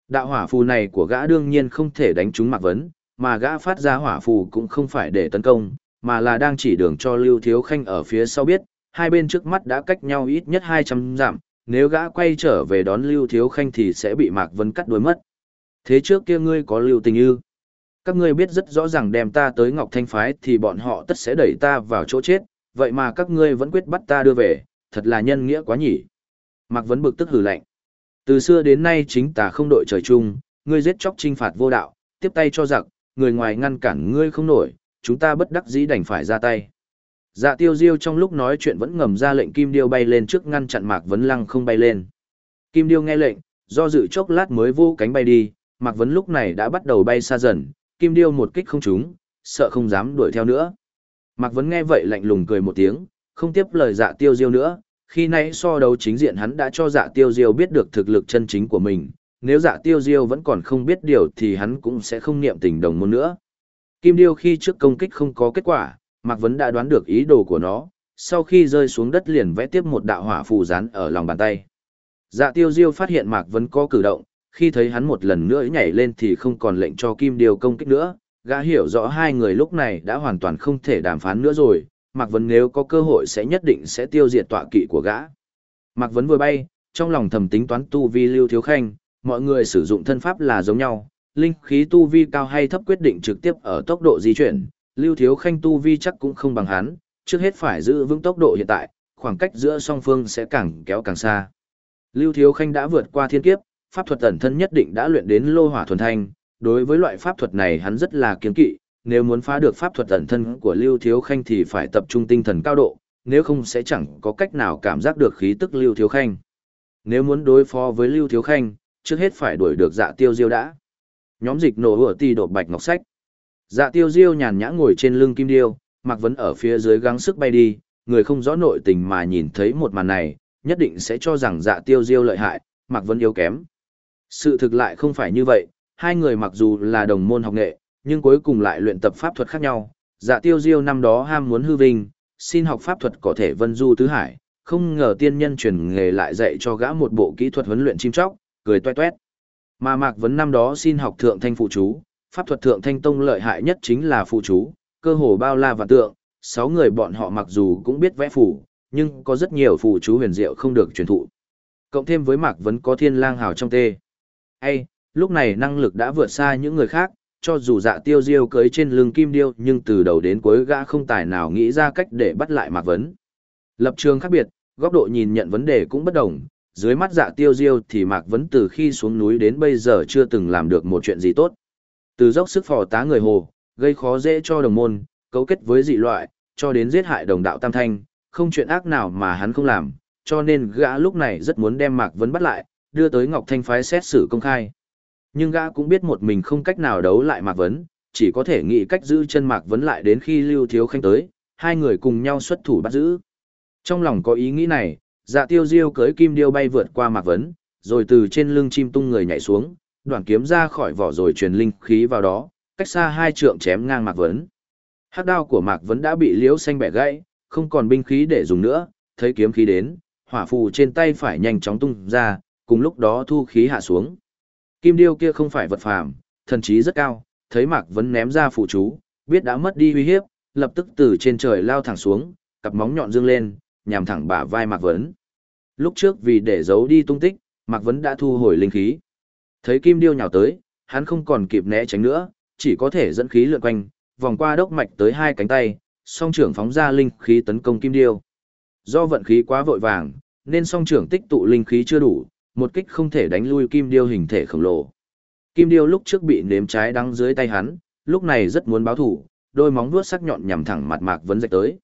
Đạo hỏa phù này của gã đương nhiên không thể đánh trúng Mạc Vấn, mà gã phát ra hỏa phù cũng không phải để tấn công, mà là đang chỉ đường cho Lưu Thiếu Khanh ở phía sau biết, hai bên trước mắt đã cách nhau ít nhất 200 dặm, nếu gã quay trở về đón Lưu Thiếu Khanh thì sẽ bị Mạc Vân cắt đuôi mất. Thế trước kia ngươi có lưu tình ư? Các ngươi biết rất rõ ràng đem ta tới Ngọc Thanh Phái thì bọn họ tất sẽ đẩy ta vào chỗ chết, vậy mà các ngươi vẫn quyết bắt ta đưa về, thật là nhân nghĩa quá nhỉ. Mạc Vấn bực tức hừ lạnh. Từ xưa đến nay chính tà không đội trời chung, ngươi giết chóc trinh phạt vô đạo, tiếp tay cho giặc, người ngoài ngăn cản ngươi không nổi, chúng ta bất đắc dĩ đành phải ra tay. Dạ tiêu diêu trong lúc nói chuyện vẫn ngầm ra lệnh kim điêu bay lên trước ngăn chặn Mạc Vấn Lăng không bay lên. Kim điêu nghe lệnh, do dự chốc lát mới vô cánh bay đi, Mạc Vấn lúc này đã bắt đầu bay xa dần, kim điêu một kích không trúng, sợ không dám đuổi theo nữa. Mạc Vấn nghe vậy lạnh lùng cười một tiếng, không tiếp lời dạ tiêu diêu nữa, khi nãy so đấu chính diện hắn đã cho dạ tiêu diêu biết được thực lực chân chính của mình, nếu dạ tiêu diêu vẫn còn không biết điều thì hắn cũng sẽ không niệm tình đồng môn nữa. Kim điêu khi trước công kích không có kết quả, Mạc Vấn đã đoán được ý đồ của nó, sau khi rơi xuống đất liền vẽ tiếp một đạo hỏa phù rán ở lòng bàn tay. Dạ tiêu diêu phát hiện Mạc Vấn có cử động, khi thấy hắn một lần nữa nhảy lên thì không còn lệnh cho Kim Điêu công kích nữa, gã hiểu rõ hai người lúc này đã hoàn toàn không thể đàm phán nữa rồi, Mạc Vấn nếu có cơ hội sẽ nhất định sẽ tiêu diệt tọa kỵ của gã. Mạc Vấn vừa bay, trong lòng thầm tính toán tu vi lưu thiếu khanh, mọi người sử dụng thân pháp là giống nhau, linh khí tu vi cao hay thấp quyết định trực tiếp ở tốc độ di chuyển, lưu thiếu khanh tu vi chắc cũng không bằng hắn, trước hết phải giữ vững tốc độ hiện tại, khoảng cách giữa song phương sẽ càng kéo càng xa. Lưu thiếu khanh đã vượt qua thiên kiếp, pháp thuật ẩn thân nhất định đã luyện đến lô hỏa thuần thanh, đối với loại pháp thuật này hắn rất là kiêng kỵ, nếu muốn phá được pháp thuật ẩn thân của Lưu Thiếu Khanh thì phải tập trung tinh thần cao độ, nếu không sẽ chẳng có cách nào cảm giác được khí tức Lưu Thiếu Khanh. Nếu muốn đối phó với Lưu Thiếu Khanh, trước hết phải đuổi được dạ tiêu diêu đã. Nhóm dịch nổ ở tì đột bạch ngọc sách. Dạ tiêu diêu nhàn nhã ngồi trên lưng kim điêu, mặc vấn ở phía dưới gắng sức bay đi, người không rõ nội tình mà nhìn thấy một màn này, nhất định sẽ cho rằng dạ tiêu diêu lợi hại, mặc vấn yếu kém. Sự thực lại không phải như vậy, hai người mặc dù là đồng môn học nghệ, nhưng cuối cùng lại luyện tập pháp thuật khác nhau. Dạ tiêu diêu năm đó ham muốn hư vinh, xin học pháp thuật có thể vân du tứ hải, không ngờ tiên nhân truyền nghề lại dạy cho gã một bộ kỹ thuật huấn luyện chim chóc, cười toe toét. Mà Mạc Vấn năm đó xin học thượng thanh phụ chú, pháp thuật thượng thanh tông lợi hại nhất chính là phụ chú, cơ hồ bao la và tượng, sáu người bọn họ mặc dù cũng biết vẽ phù, nhưng có rất nhiều phụ chú huyền diệu không được truyền thụ. Cộng thêm với Mạc Vấn có thiên lang hào trong tê. Hay, lúc này năng lực đã vượt xa những người khác, cho dù dạ tiêu diêu cưới trên lưng kim điêu nhưng từ đầu đến cuối gã không tài nào nghĩ ra cách để bắt lại Mạc Vấn. Lập trường khác biệt, góc độ nhìn nhận vấn đề cũng bất đồng, dưới mắt dạ tiêu diêu thì Mạc Vấn từ khi xuống núi đến bây giờ chưa từng làm được một chuyện gì tốt. Từ dốc sức phò tá người hồ, gây khó dễ cho đồng môn, cấu kết với dị loại, cho đến giết hại đồng đạo Tam Thanh, không chuyện ác nào mà hắn không làm, cho nên gã lúc này rất muốn đem Mạc Vấn bắt lại, đưa tới Ngọc Thanh phái xét xử công khai. Nhưng gã cũng biết một mình không cách nào đấu lại Mạc Vấn, chỉ có thể nghĩ cách giữ chân Mạc Vấn lại đến khi Lưu Thiếu Khanh tới, hai người cùng nhau xuất thủ bắt giữ. Trong lòng có ý nghĩ này, dạ tiêu diêu cưới kim điêu bay vượt qua Mạc Vấn, rồi từ trên lưng chim tung người nhảy xuống, đoạn kiếm ra khỏi vỏ rồi truyền linh khí vào đó, cách xa hai trượng chém ngang Mạc Vấn. Hắc đao của Mạc Vấn đã bị liễu xanh bẻ gãy, không còn binh khí để dùng nữa, thấy kiếm khí đến, hỏa phù trên tay phải nhanh chóng tung ra, cùng lúc đó thu khí hạ xuống. Kim điêu kia không phải vật phàm, thần trí rất cao, thấy Mạc Vấn ném ra phụ chú, biết đã mất đi uy hiếp, lập tức từ trên trời lao thẳng xuống, cặp móng nhọn dương lên, nhằm thẳng bả vai Mạc Vấn. Lúc trước vì để giấu đi tung tích, Mạc Vấn đã thu hồi linh khí. Thấy kim điêu nhào tới, hắn không còn kịp né tránh nữa, chỉ có thể dẫn khí lượn quanh, vòng qua đốc mạch tới hai cánh tay, song trưởng phóng ra linh khí tấn công kim điêu. Do vận khí quá vội vàng, nên song trưởng tích tụ linh khí chưa đủ, một kích không thể đánh lui kim điêu hình thể khổng lồ. Kim điêu lúc trước bị nếm trái đắng dưới tay hắn, lúc này rất muốn báo thủ, đôi móng vuốt sắc nhọn nhằm thẳng mặt Mạc Vấn rạch tới.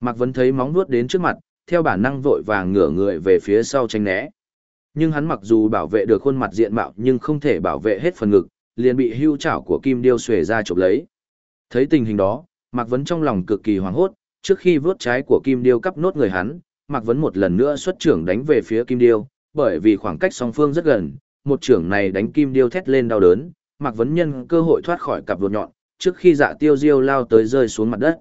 Mạc Vấn thấy móng vuốt đến trước mặt, theo bản năng vội vàng ngửa người về phía sau tránh né. Nhưng hắn mặc dù bảo vệ được khuôn mặt diện mạo nhưng không thể bảo vệ hết phần ngực, liền bị hưu chảo của kim điêu xuề ra chụp lấy. Thấy tình hình đó, Mạc Vấn trong lòng cực kỳ hoảng hốt, trước khi vuốt trái của kim điêu cắp nốt người hắn, Mạc Vấn một lần nữa xuất trưởng đánh về phía kim điêu, bởi vì khoảng cách song phương rất gần, một trưởng này đánh kim điêu thét lên đau đớn, Mạc Vấn nhân cơ hội thoát khỏi cặp đột nhọn, trước khi dạ tiêu diêu lao tới rơi xuống mặt đất.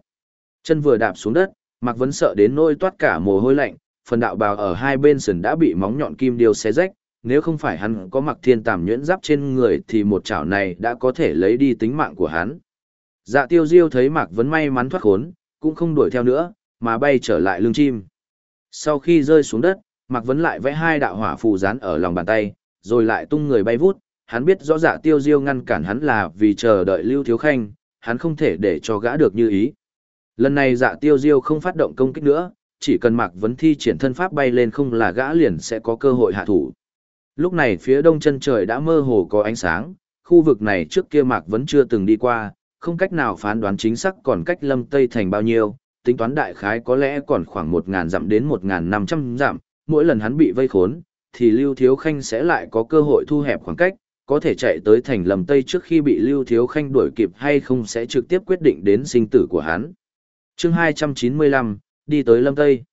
Chân vừa đạp xuống đất, Mạc Vấn sợ đến nỗi toát cả mồ hôi lạnh, phần đạo bào ở hai bên sườn đã bị móng nhọn kim điêu xé rách, nếu không phải hắn có mặc thiên tàm nhuyễn giáp trên người thì một chảo này đã có thể lấy đi tính mạng của hắn. Dạ tiêu diêu thấy Mạc Vấn may mắn thoát khốn, cũng không đuổi theo nữa, mà bay trở lại lưng chim. Sau khi rơi xuống đất, Mạc Vấn lại vẽ hai đạo hỏa phù dán ở lòng bàn tay, rồi lại tung người bay vút, hắn biết rõ dạ tiêu diêu ngăn cản hắn là vì chờ đợi Lưu Thiếu Khanh, hắn không thể để cho gã được như ý. Lần này dạ tiêu diêu không phát động công kích nữa, chỉ cần Mạc Vấn thi triển thân pháp bay lên không là gã liền sẽ có cơ hội hạ thủ. Lúc này phía đông chân trời đã mơ hồ có ánh sáng, khu vực này trước kia Mạc Vấn chưa từng đi qua, không cách nào phán đoán chính xác còn cách lâm Tây thành bao nhiêu, tính toán đại khái có lẽ còn khoảng 1.000 dặm đến 1.500 dặm, mỗi lần hắn bị vây khốn, thì Lưu Thiếu Khanh sẽ lại có cơ hội thu hẹp khoảng cách, có thể chạy tới thành lầm Tây trước khi bị Lưu Thiếu Khanh đuổi kịp hay không sẽ trực tiếp quyết định đến sinh tử của hắn. chương 295, đi tới lâm Tây.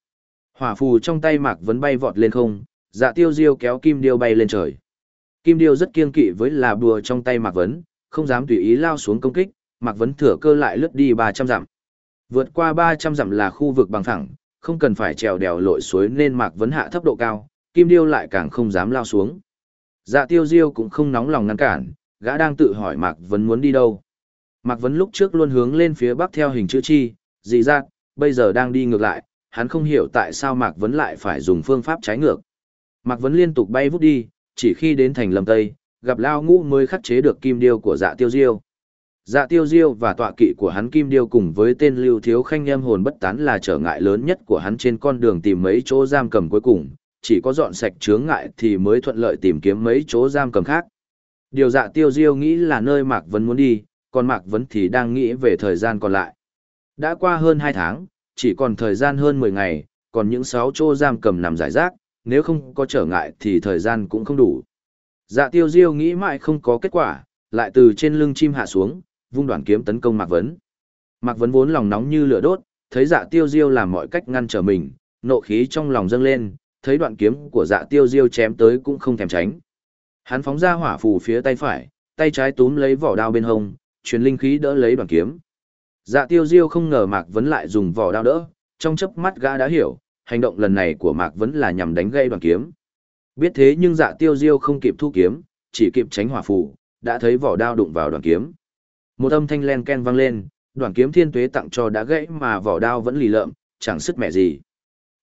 Hỏa phù trong tay Mạc Vấn bay vọt lên không, dạ tiêu diêu kéo kim điêu bay lên trời. Kim điêu rất kiên kỵ với là bùa trong tay Mạc Vấn, không dám tùy ý lao xuống công kích, Mạc Vấn thừa cơ lại lướt đi 300 dặm. Vượt qua 300 dặm là khu vực bằng phẳng, không cần phải trèo đèo lội suối nên Mạc Vấn hạ thấp độ cao, Kim Điêu lại càng không dám lao xuống. Dạ tiêu diêu cũng không nóng lòng ngăn cản, gã đang tự hỏi Mạc Vấn muốn đi đâu. Mạc Vấn lúc trước luôn hướng lên phía bắc theo hình chữ chi, dị giác, bây giờ đang đi ngược lại, hắn không hiểu tại sao Mạc Vấn lại phải dùng phương pháp trái ngược. Mạc Vấn liên tục bay vút đi, chỉ khi đến thành lâm tây, gặp Lao Ngũ mới khắc chế được kim điêu của dạ tiêu diêu. Dạ tiêu diêu và tọa kỵ của hắn kim điêu cùng với tên lưu thiếu khanh em hồn bất tán là trở ngại lớn nhất của hắn trên con đường tìm mấy chỗ giam cầm cuối cùng, chỉ có dọn sạch chướng ngại thì mới thuận lợi tìm kiếm mấy chỗ giam cầm khác. Điều dạ tiêu diêu nghĩ là nơi Mạc Vấn muốn đi, còn Mạc Vấn thì đang nghĩ về thời gian còn lại. Đã qua hơn 2 tháng, chỉ còn thời gian hơn 10 ngày, còn những 6 chỗ giam cầm nằm giải rác, nếu không có trở ngại thì thời gian cũng không đủ. Dạ tiêu diêu nghĩ mãi không có kết quả, lại từ trên lưng chim hạ xuống, vung đoạn kiếm tấn công Mạc Vấn. Mạc Vấn vốn lòng nóng như lửa đốt, thấy dạ tiêu diêu làm mọi cách ngăn trở mình, nộ khí trong lòng dâng lên, thấy đoạn kiếm của dạ tiêu diêu chém tới cũng không thèm tránh. Hắn phóng ra hỏa phù phía tay phải, tay trái túm lấy vỏ đao bên hông, truyền linh khí đỡ lấy đoạn kiếm. Dạ tiêu diêu không ngờ Mạc Vấn lại dùng vỏ đao đỡ, trong chớp mắt gã đã hiểu, hành động lần này của Mạc Vấn là nhằm đánh gây đoạn kiếm. Biết thế nhưng dạ tiêu diêu không kịp thu kiếm, chỉ kịp tránh hỏa phù, đã thấy vỏ đao đụng vào đoạn kiếm. Một âm thanh len ken vang lên, đoàn kiếm thiên tuế tặng cho đã gãy mà vỏ đao vẫn lì lợm, chẳng sức mẹ gì.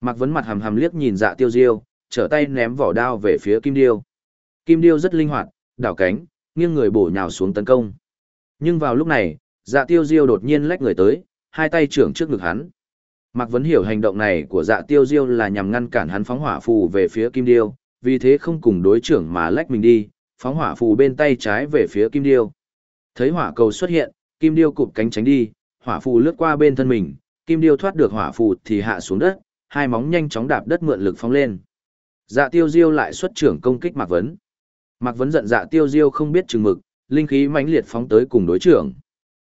Mạc Vấn mặt hầm hầm liếc nhìn dạ tiêu diêu, trở tay ném vỏ đao về phía kim điêu. Kim điêu rất linh hoạt, đảo cánh, nghiêng người bổ nhào xuống tấn công. Nhưng vào lúc này, dạ tiêu diêu đột nhiên lách người tới, hai tay trưởng trước ngực hắn. Mạc Vấn hiểu hành động này của dạ tiêu diêu là nhằm ngăn cản hắn phóng hỏa phù về phía kim điêu, vì thế không cùng đối trưởng mà lách mình đi, phóng hỏa phù bên tay trái về phía kim điêu. Thấy hỏa cầu xuất hiện, kim điêu cụp cánh tránh đi, hỏa phù lướt qua bên thân mình, kim điêu thoát được hỏa phù thì hạ xuống đất, hai móng nhanh chóng đạp đất mượn lực phóng lên. Dạ tiêu diêu lại xuất trưởng công kích Mạc Vấn. Mạc Vấn giận dạ tiêu diêu không biết chừng mực, linh khí mãnh liệt phóng tới cùng đối trưởng.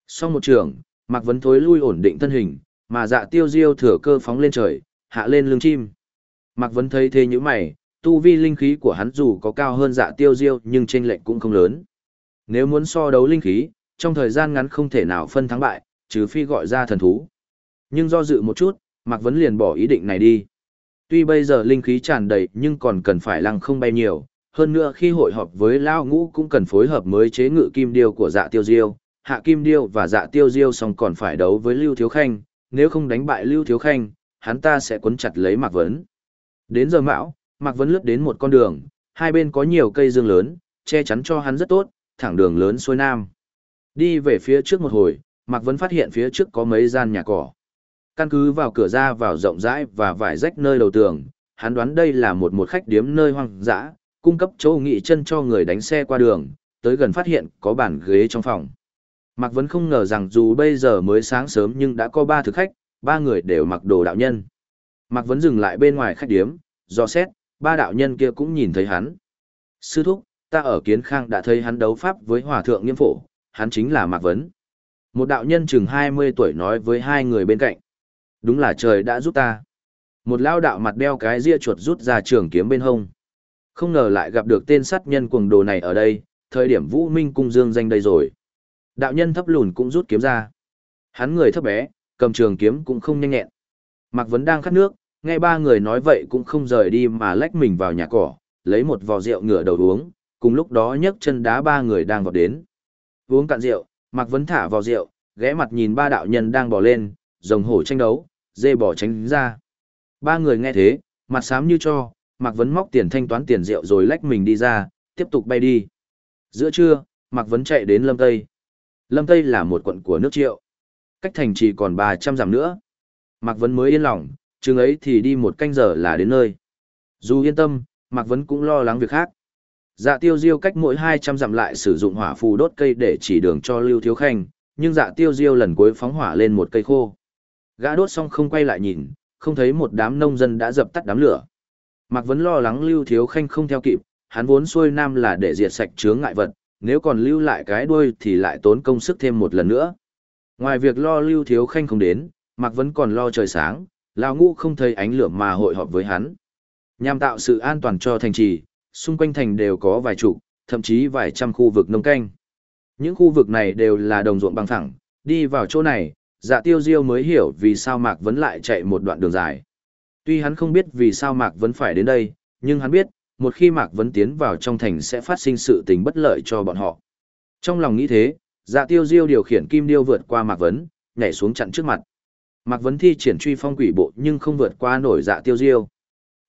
Sau một trưởng, Mạc Vấn thối lui ổn định thân hình, mà dạ tiêu diêu thừa cơ phóng lên trời, hạ lên lưng chim. Mạc Vấn thấy thế như mày, tu vi linh khí của hắn dù có cao hơn dạ tiêu diêu nhưng chênh lệch cũng không lớn. Nếu muốn so đấu linh khí, trong thời gian ngắn không thể nào phân thắng bại, trừ phi gọi ra thần thú. Nhưng do dự một chút, Mạc Vấn liền bỏ ý định này đi. Tuy bây giờ linh khí tràn đầy nhưng còn cần phải lăng không bay nhiều, hơn nữa khi hội họp với Lao Ngũ cũng cần phối hợp mới chế ngự kim điêu của dạ tiêu diêu, hạ kim điêu và dạ tiêu diêu xong còn phải đấu với Lưu Thiếu Khanh, nếu không đánh bại Lưu Thiếu Khanh, hắn ta sẽ quấn chặt lấy Mạc Vấn. Đến giờ mão, Mạc Vấn lướt đến một con đường, hai bên có nhiều cây dương lớn, che chắn cho hắn rất tốt, thẳng đường lớn xuôi nam. Đi về phía trước một hồi, Mạc Vấn phát hiện phía trước có mấy gian nhà cỏ. Căn cứ vào cửa ra vào rộng rãi và vải rách nơi đầu tường, hắn đoán đây là một một khách điếm nơi hoang dã, cung cấp chỗ nghỉ chân cho người đánh xe qua đường, tới gần phát hiện có bàn ghế trong phòng. Mạc Vấn không ngờ rằng dù bây giờ mới sáng sớm nhưng đã có ba thực khách, ba người đều mặc đồ đạo nhân. Mạc Vấn dừng lại bên ngoài khách điếm, do xét, ba đạo nhân kia cũng nhìn thấy hắn. Sư thúc, ta ở Kiến Khang đã thấy hắn đấu pháp với Hòa Thượng Nghiêm Phổ, hắn chính là Mạc Vấn. Một đạo nhân chừng 20 tuổi nói với hai người bên cạnh. Đúng là trời đã giúp ta. Một lao đạo mặt đeo cái ria chuột rút ra trường kiếm bên hông. Không ngờ lại gặp được tên sát nhân cuồng đồ này ở đây, thời điểm Vũ Minh cung dương danh đây rồi. Đạo nhân thấp lùn cũng rút kiếm ra. Hắn người thấp bé, cầm trường kiếm cũng không nhanh nhẹn. Mạc Vấn đang khát nước, nghe ba người nói vậy cũng không rời đi mà lách mình vào nhà cỏ, lấy một vò rượu ngửa đầu uống, cùng lúc đó nhấc chân đá ba người đang vọt đến. Uống cạn rượu, Mạc Vấn thả vào rượu, ghé mặt nhìn ba đạo nhân đang bỏ lên, rồng hổ tranh đấu, dê bò tránh ra. Ba người nghe thế, mặt xám như cho, Mạc Vấn móc tiền thanh toán tiền rượu rồi lách mình đi ra, tiếp tục bay đi. Giữa trưa, Mạc Vấn chạy đến Lâm Tây. Lâm Tây là một quận của nước Triệu. Cách thành chỉ còn 300 dặm nữa. Mạc Vấn mới yên lòng, chừng ấy thì đi một canh giờ là đến nơi. Dù yên tâm, Mạc Vấn cũng lo lắng việc khác. Dạ tiêu diêu cách mỗi 200 dặm lại sử dụng hỏa phù đốt cây để chỉ đường cho Lưu Thiếu Khanh, nhưng dạ tiêu diêu lần cuối phóng hỏa lên một cây khô. Gã đốt xong không quay lại nhìn, không thấy một đám nông dân đã dập tắt đám lửa. Mạc Vấn lo lắng Lưu Thiếu Khanh không theo kịp, hắn vốn xuôi nam là để diệt sạch chướng ngại vật, nếu còn lưu lại cái đuôi thì lại tốn công sức thêm một lần nữa. Ngoài việc lo Lưu Thiếu Khanh không đến, Mạc Vấn còn lo trời sáng, Lão Ngũ không thấy ánh lửa mà hội họp với hắn. Nhằm tạo sự an toàn cho thành trì, xung quanh thành đều có vài chục, thậm chí vài trăm khu vực nông canh. Những khu vực này đều là đồng ruộng bằng phẳng, đi vào chỗ này, dạ tiêu diêu mới hiểu vì sao Mạc Vấn lại chạy một đoạn đường dài. Tuy hắn không biết vì sao Mạc Vấn phải đến đây, nhưng hắn biết, một khi Mạc Vấn tiến vào trong thành sẽ phát sinh sự tình bất lợi cho bọn họ. Trong lòng nghĩ thế, dạ tiêu diêu điều khiển kim điêu vượt qua Mạc Vấn, nhảy xuống chặn trước mặt. Mạc Vấn thi triển truy phong quỷ bộ nhưng không vượt qua nổi dạ tiêu diêu.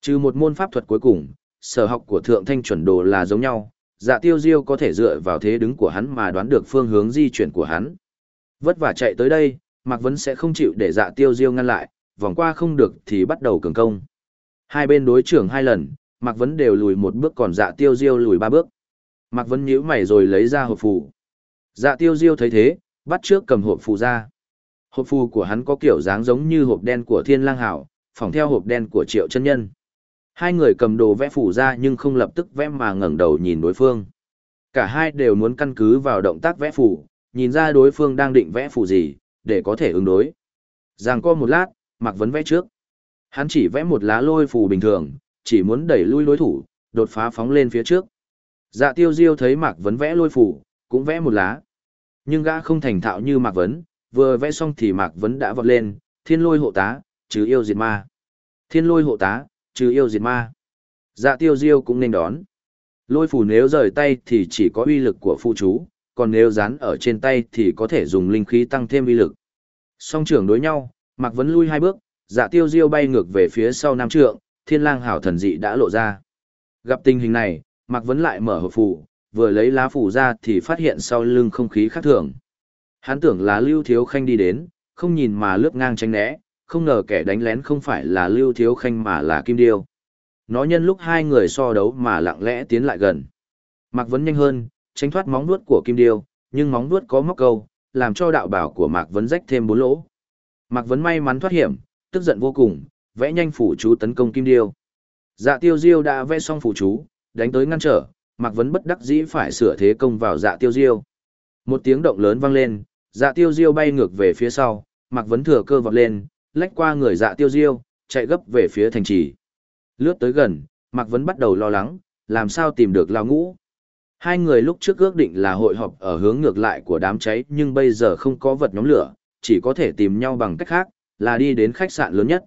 Trừ một môn pháp thuật cuối cùng, sở học của thượng thanh chuẩn đồ là giống nhau, dạ tiêu diêu có thể dựa vào thế đứng của hắn mà đoán được phương hướng di chuyển của hắn. Vất vả chạy tới đây, Mạc Vấn sẽ không chịu để dạ tiêu diêu ngăn lại, vòng qua không được thì bắt đầu cường công. Hai bên đối trưởng hai lần, Mạc Vấn đều lùi một bước còn dạ tiêu diêu lùi ba bước. Mạc Vấn nhíu mày rồi lấy ra hộp phù. Dạ tiêu diêu thấy thế, bắt trước cầm hộp phù ra. Hộp phù của hắn có kiểu dáng giống như hộp đen của thiên lang hảo, phỏng theo hộp đen của triệu chân nhân. Hai người cầm đồ vẽ phủ ra nhưng không lập tức vẽ mà ngẩng đầu nhìn đối phương. Cả hai đều muốn căn cứ vào động tác vẽ phủ, nhìn ra đối phương đang định vẽ phủ gì, để có thể ứng đối. Giang co một lát, Mạc Vấn vẽ trước. Hắn chỉ vẽ một lá lôi phù bình thường, chỉ muốn đẩy lui đối thủ, đột phá phóng lên phía trước. Dạ tiêu diêu thấy Mạc Vấn vẽ lôi phù, cũng vẽ một lá. Nhưng gã không thành thạo như Mạc Vấn, vừa vẽ xong thì Mạc Vấn đã vọt lên, thiên lôi hộ tá, chứ yêu diệt ma. Thiên lôi hộ tá, trừ yêu diệt ma. Dạ tiêu diêu cũng nên đón. Lôi phù nếu rời tay thì chỉ có uy lực của phụ chú, còn nếu dán ở trên tay thì có thể dùng linh khí tăng thêm uy lực. Song trưởng đối nhau, Mạc Vấn lui hai bước, dạ tiêu diêu bay ngược về phía sau nam trượng, thiên lang hảo thần dị đã lộ ra. Gặp tình hình này, Mạc Vấn lại mở hộp phù, vừa lấy lá phù ra thì phát hiện sau lưng không khí khác thường. Hắn tưởng là Lưu Thiếu Khanh đi đến, không nhìn mà lướt ngang tránh né, không ngờ kẻ đánh lén không phải là Lưu Thiếu Khanh mà là Kim Điêu. Nó nhân lúc hai người so đấu mà lặng lẽ tiến lại gần. Mạc Vấn nhanh hơn, tránh thoát móng vuốt của Kim Điêu, nhưng móng vuốt có móc câu, làm cho đạo bảo của Mạc Vấn rách thêm bốn lỗ. Mạc Vấn may mắn thoát hiểm, tức giận vô cùng, vẽ nhanh phủ chú tấn công Kim Điêu. Dạ Tiêu Diêu đã vẽ xong phủ chú, đánh tới ngăn trở, Mạc Vấn bất đắc dĩ phải sửa thế công vào Dạ Tiêu Diêu. Một tiếng động lớn vang lên, Dạ Tiêu Diêu bay ngược về phía sau, Mạc Vấn thừa cơ vọt lên, lách qua người Dạ Tiêu Diêu, chạy gấp về phía thành trì. Lướt tới gần, Mạc Vấn bắt đầu lo lắng, làm sao tìm được Lao Ngũ. Hai người lúc trước ước định là hội họp ở hướng ngược lại của đám cháy nhưng bây giờ không có vật nhóm lửa, chỉ có thể tìm nhau bằng cách khác, là đi đến khách sạn lớn nhất.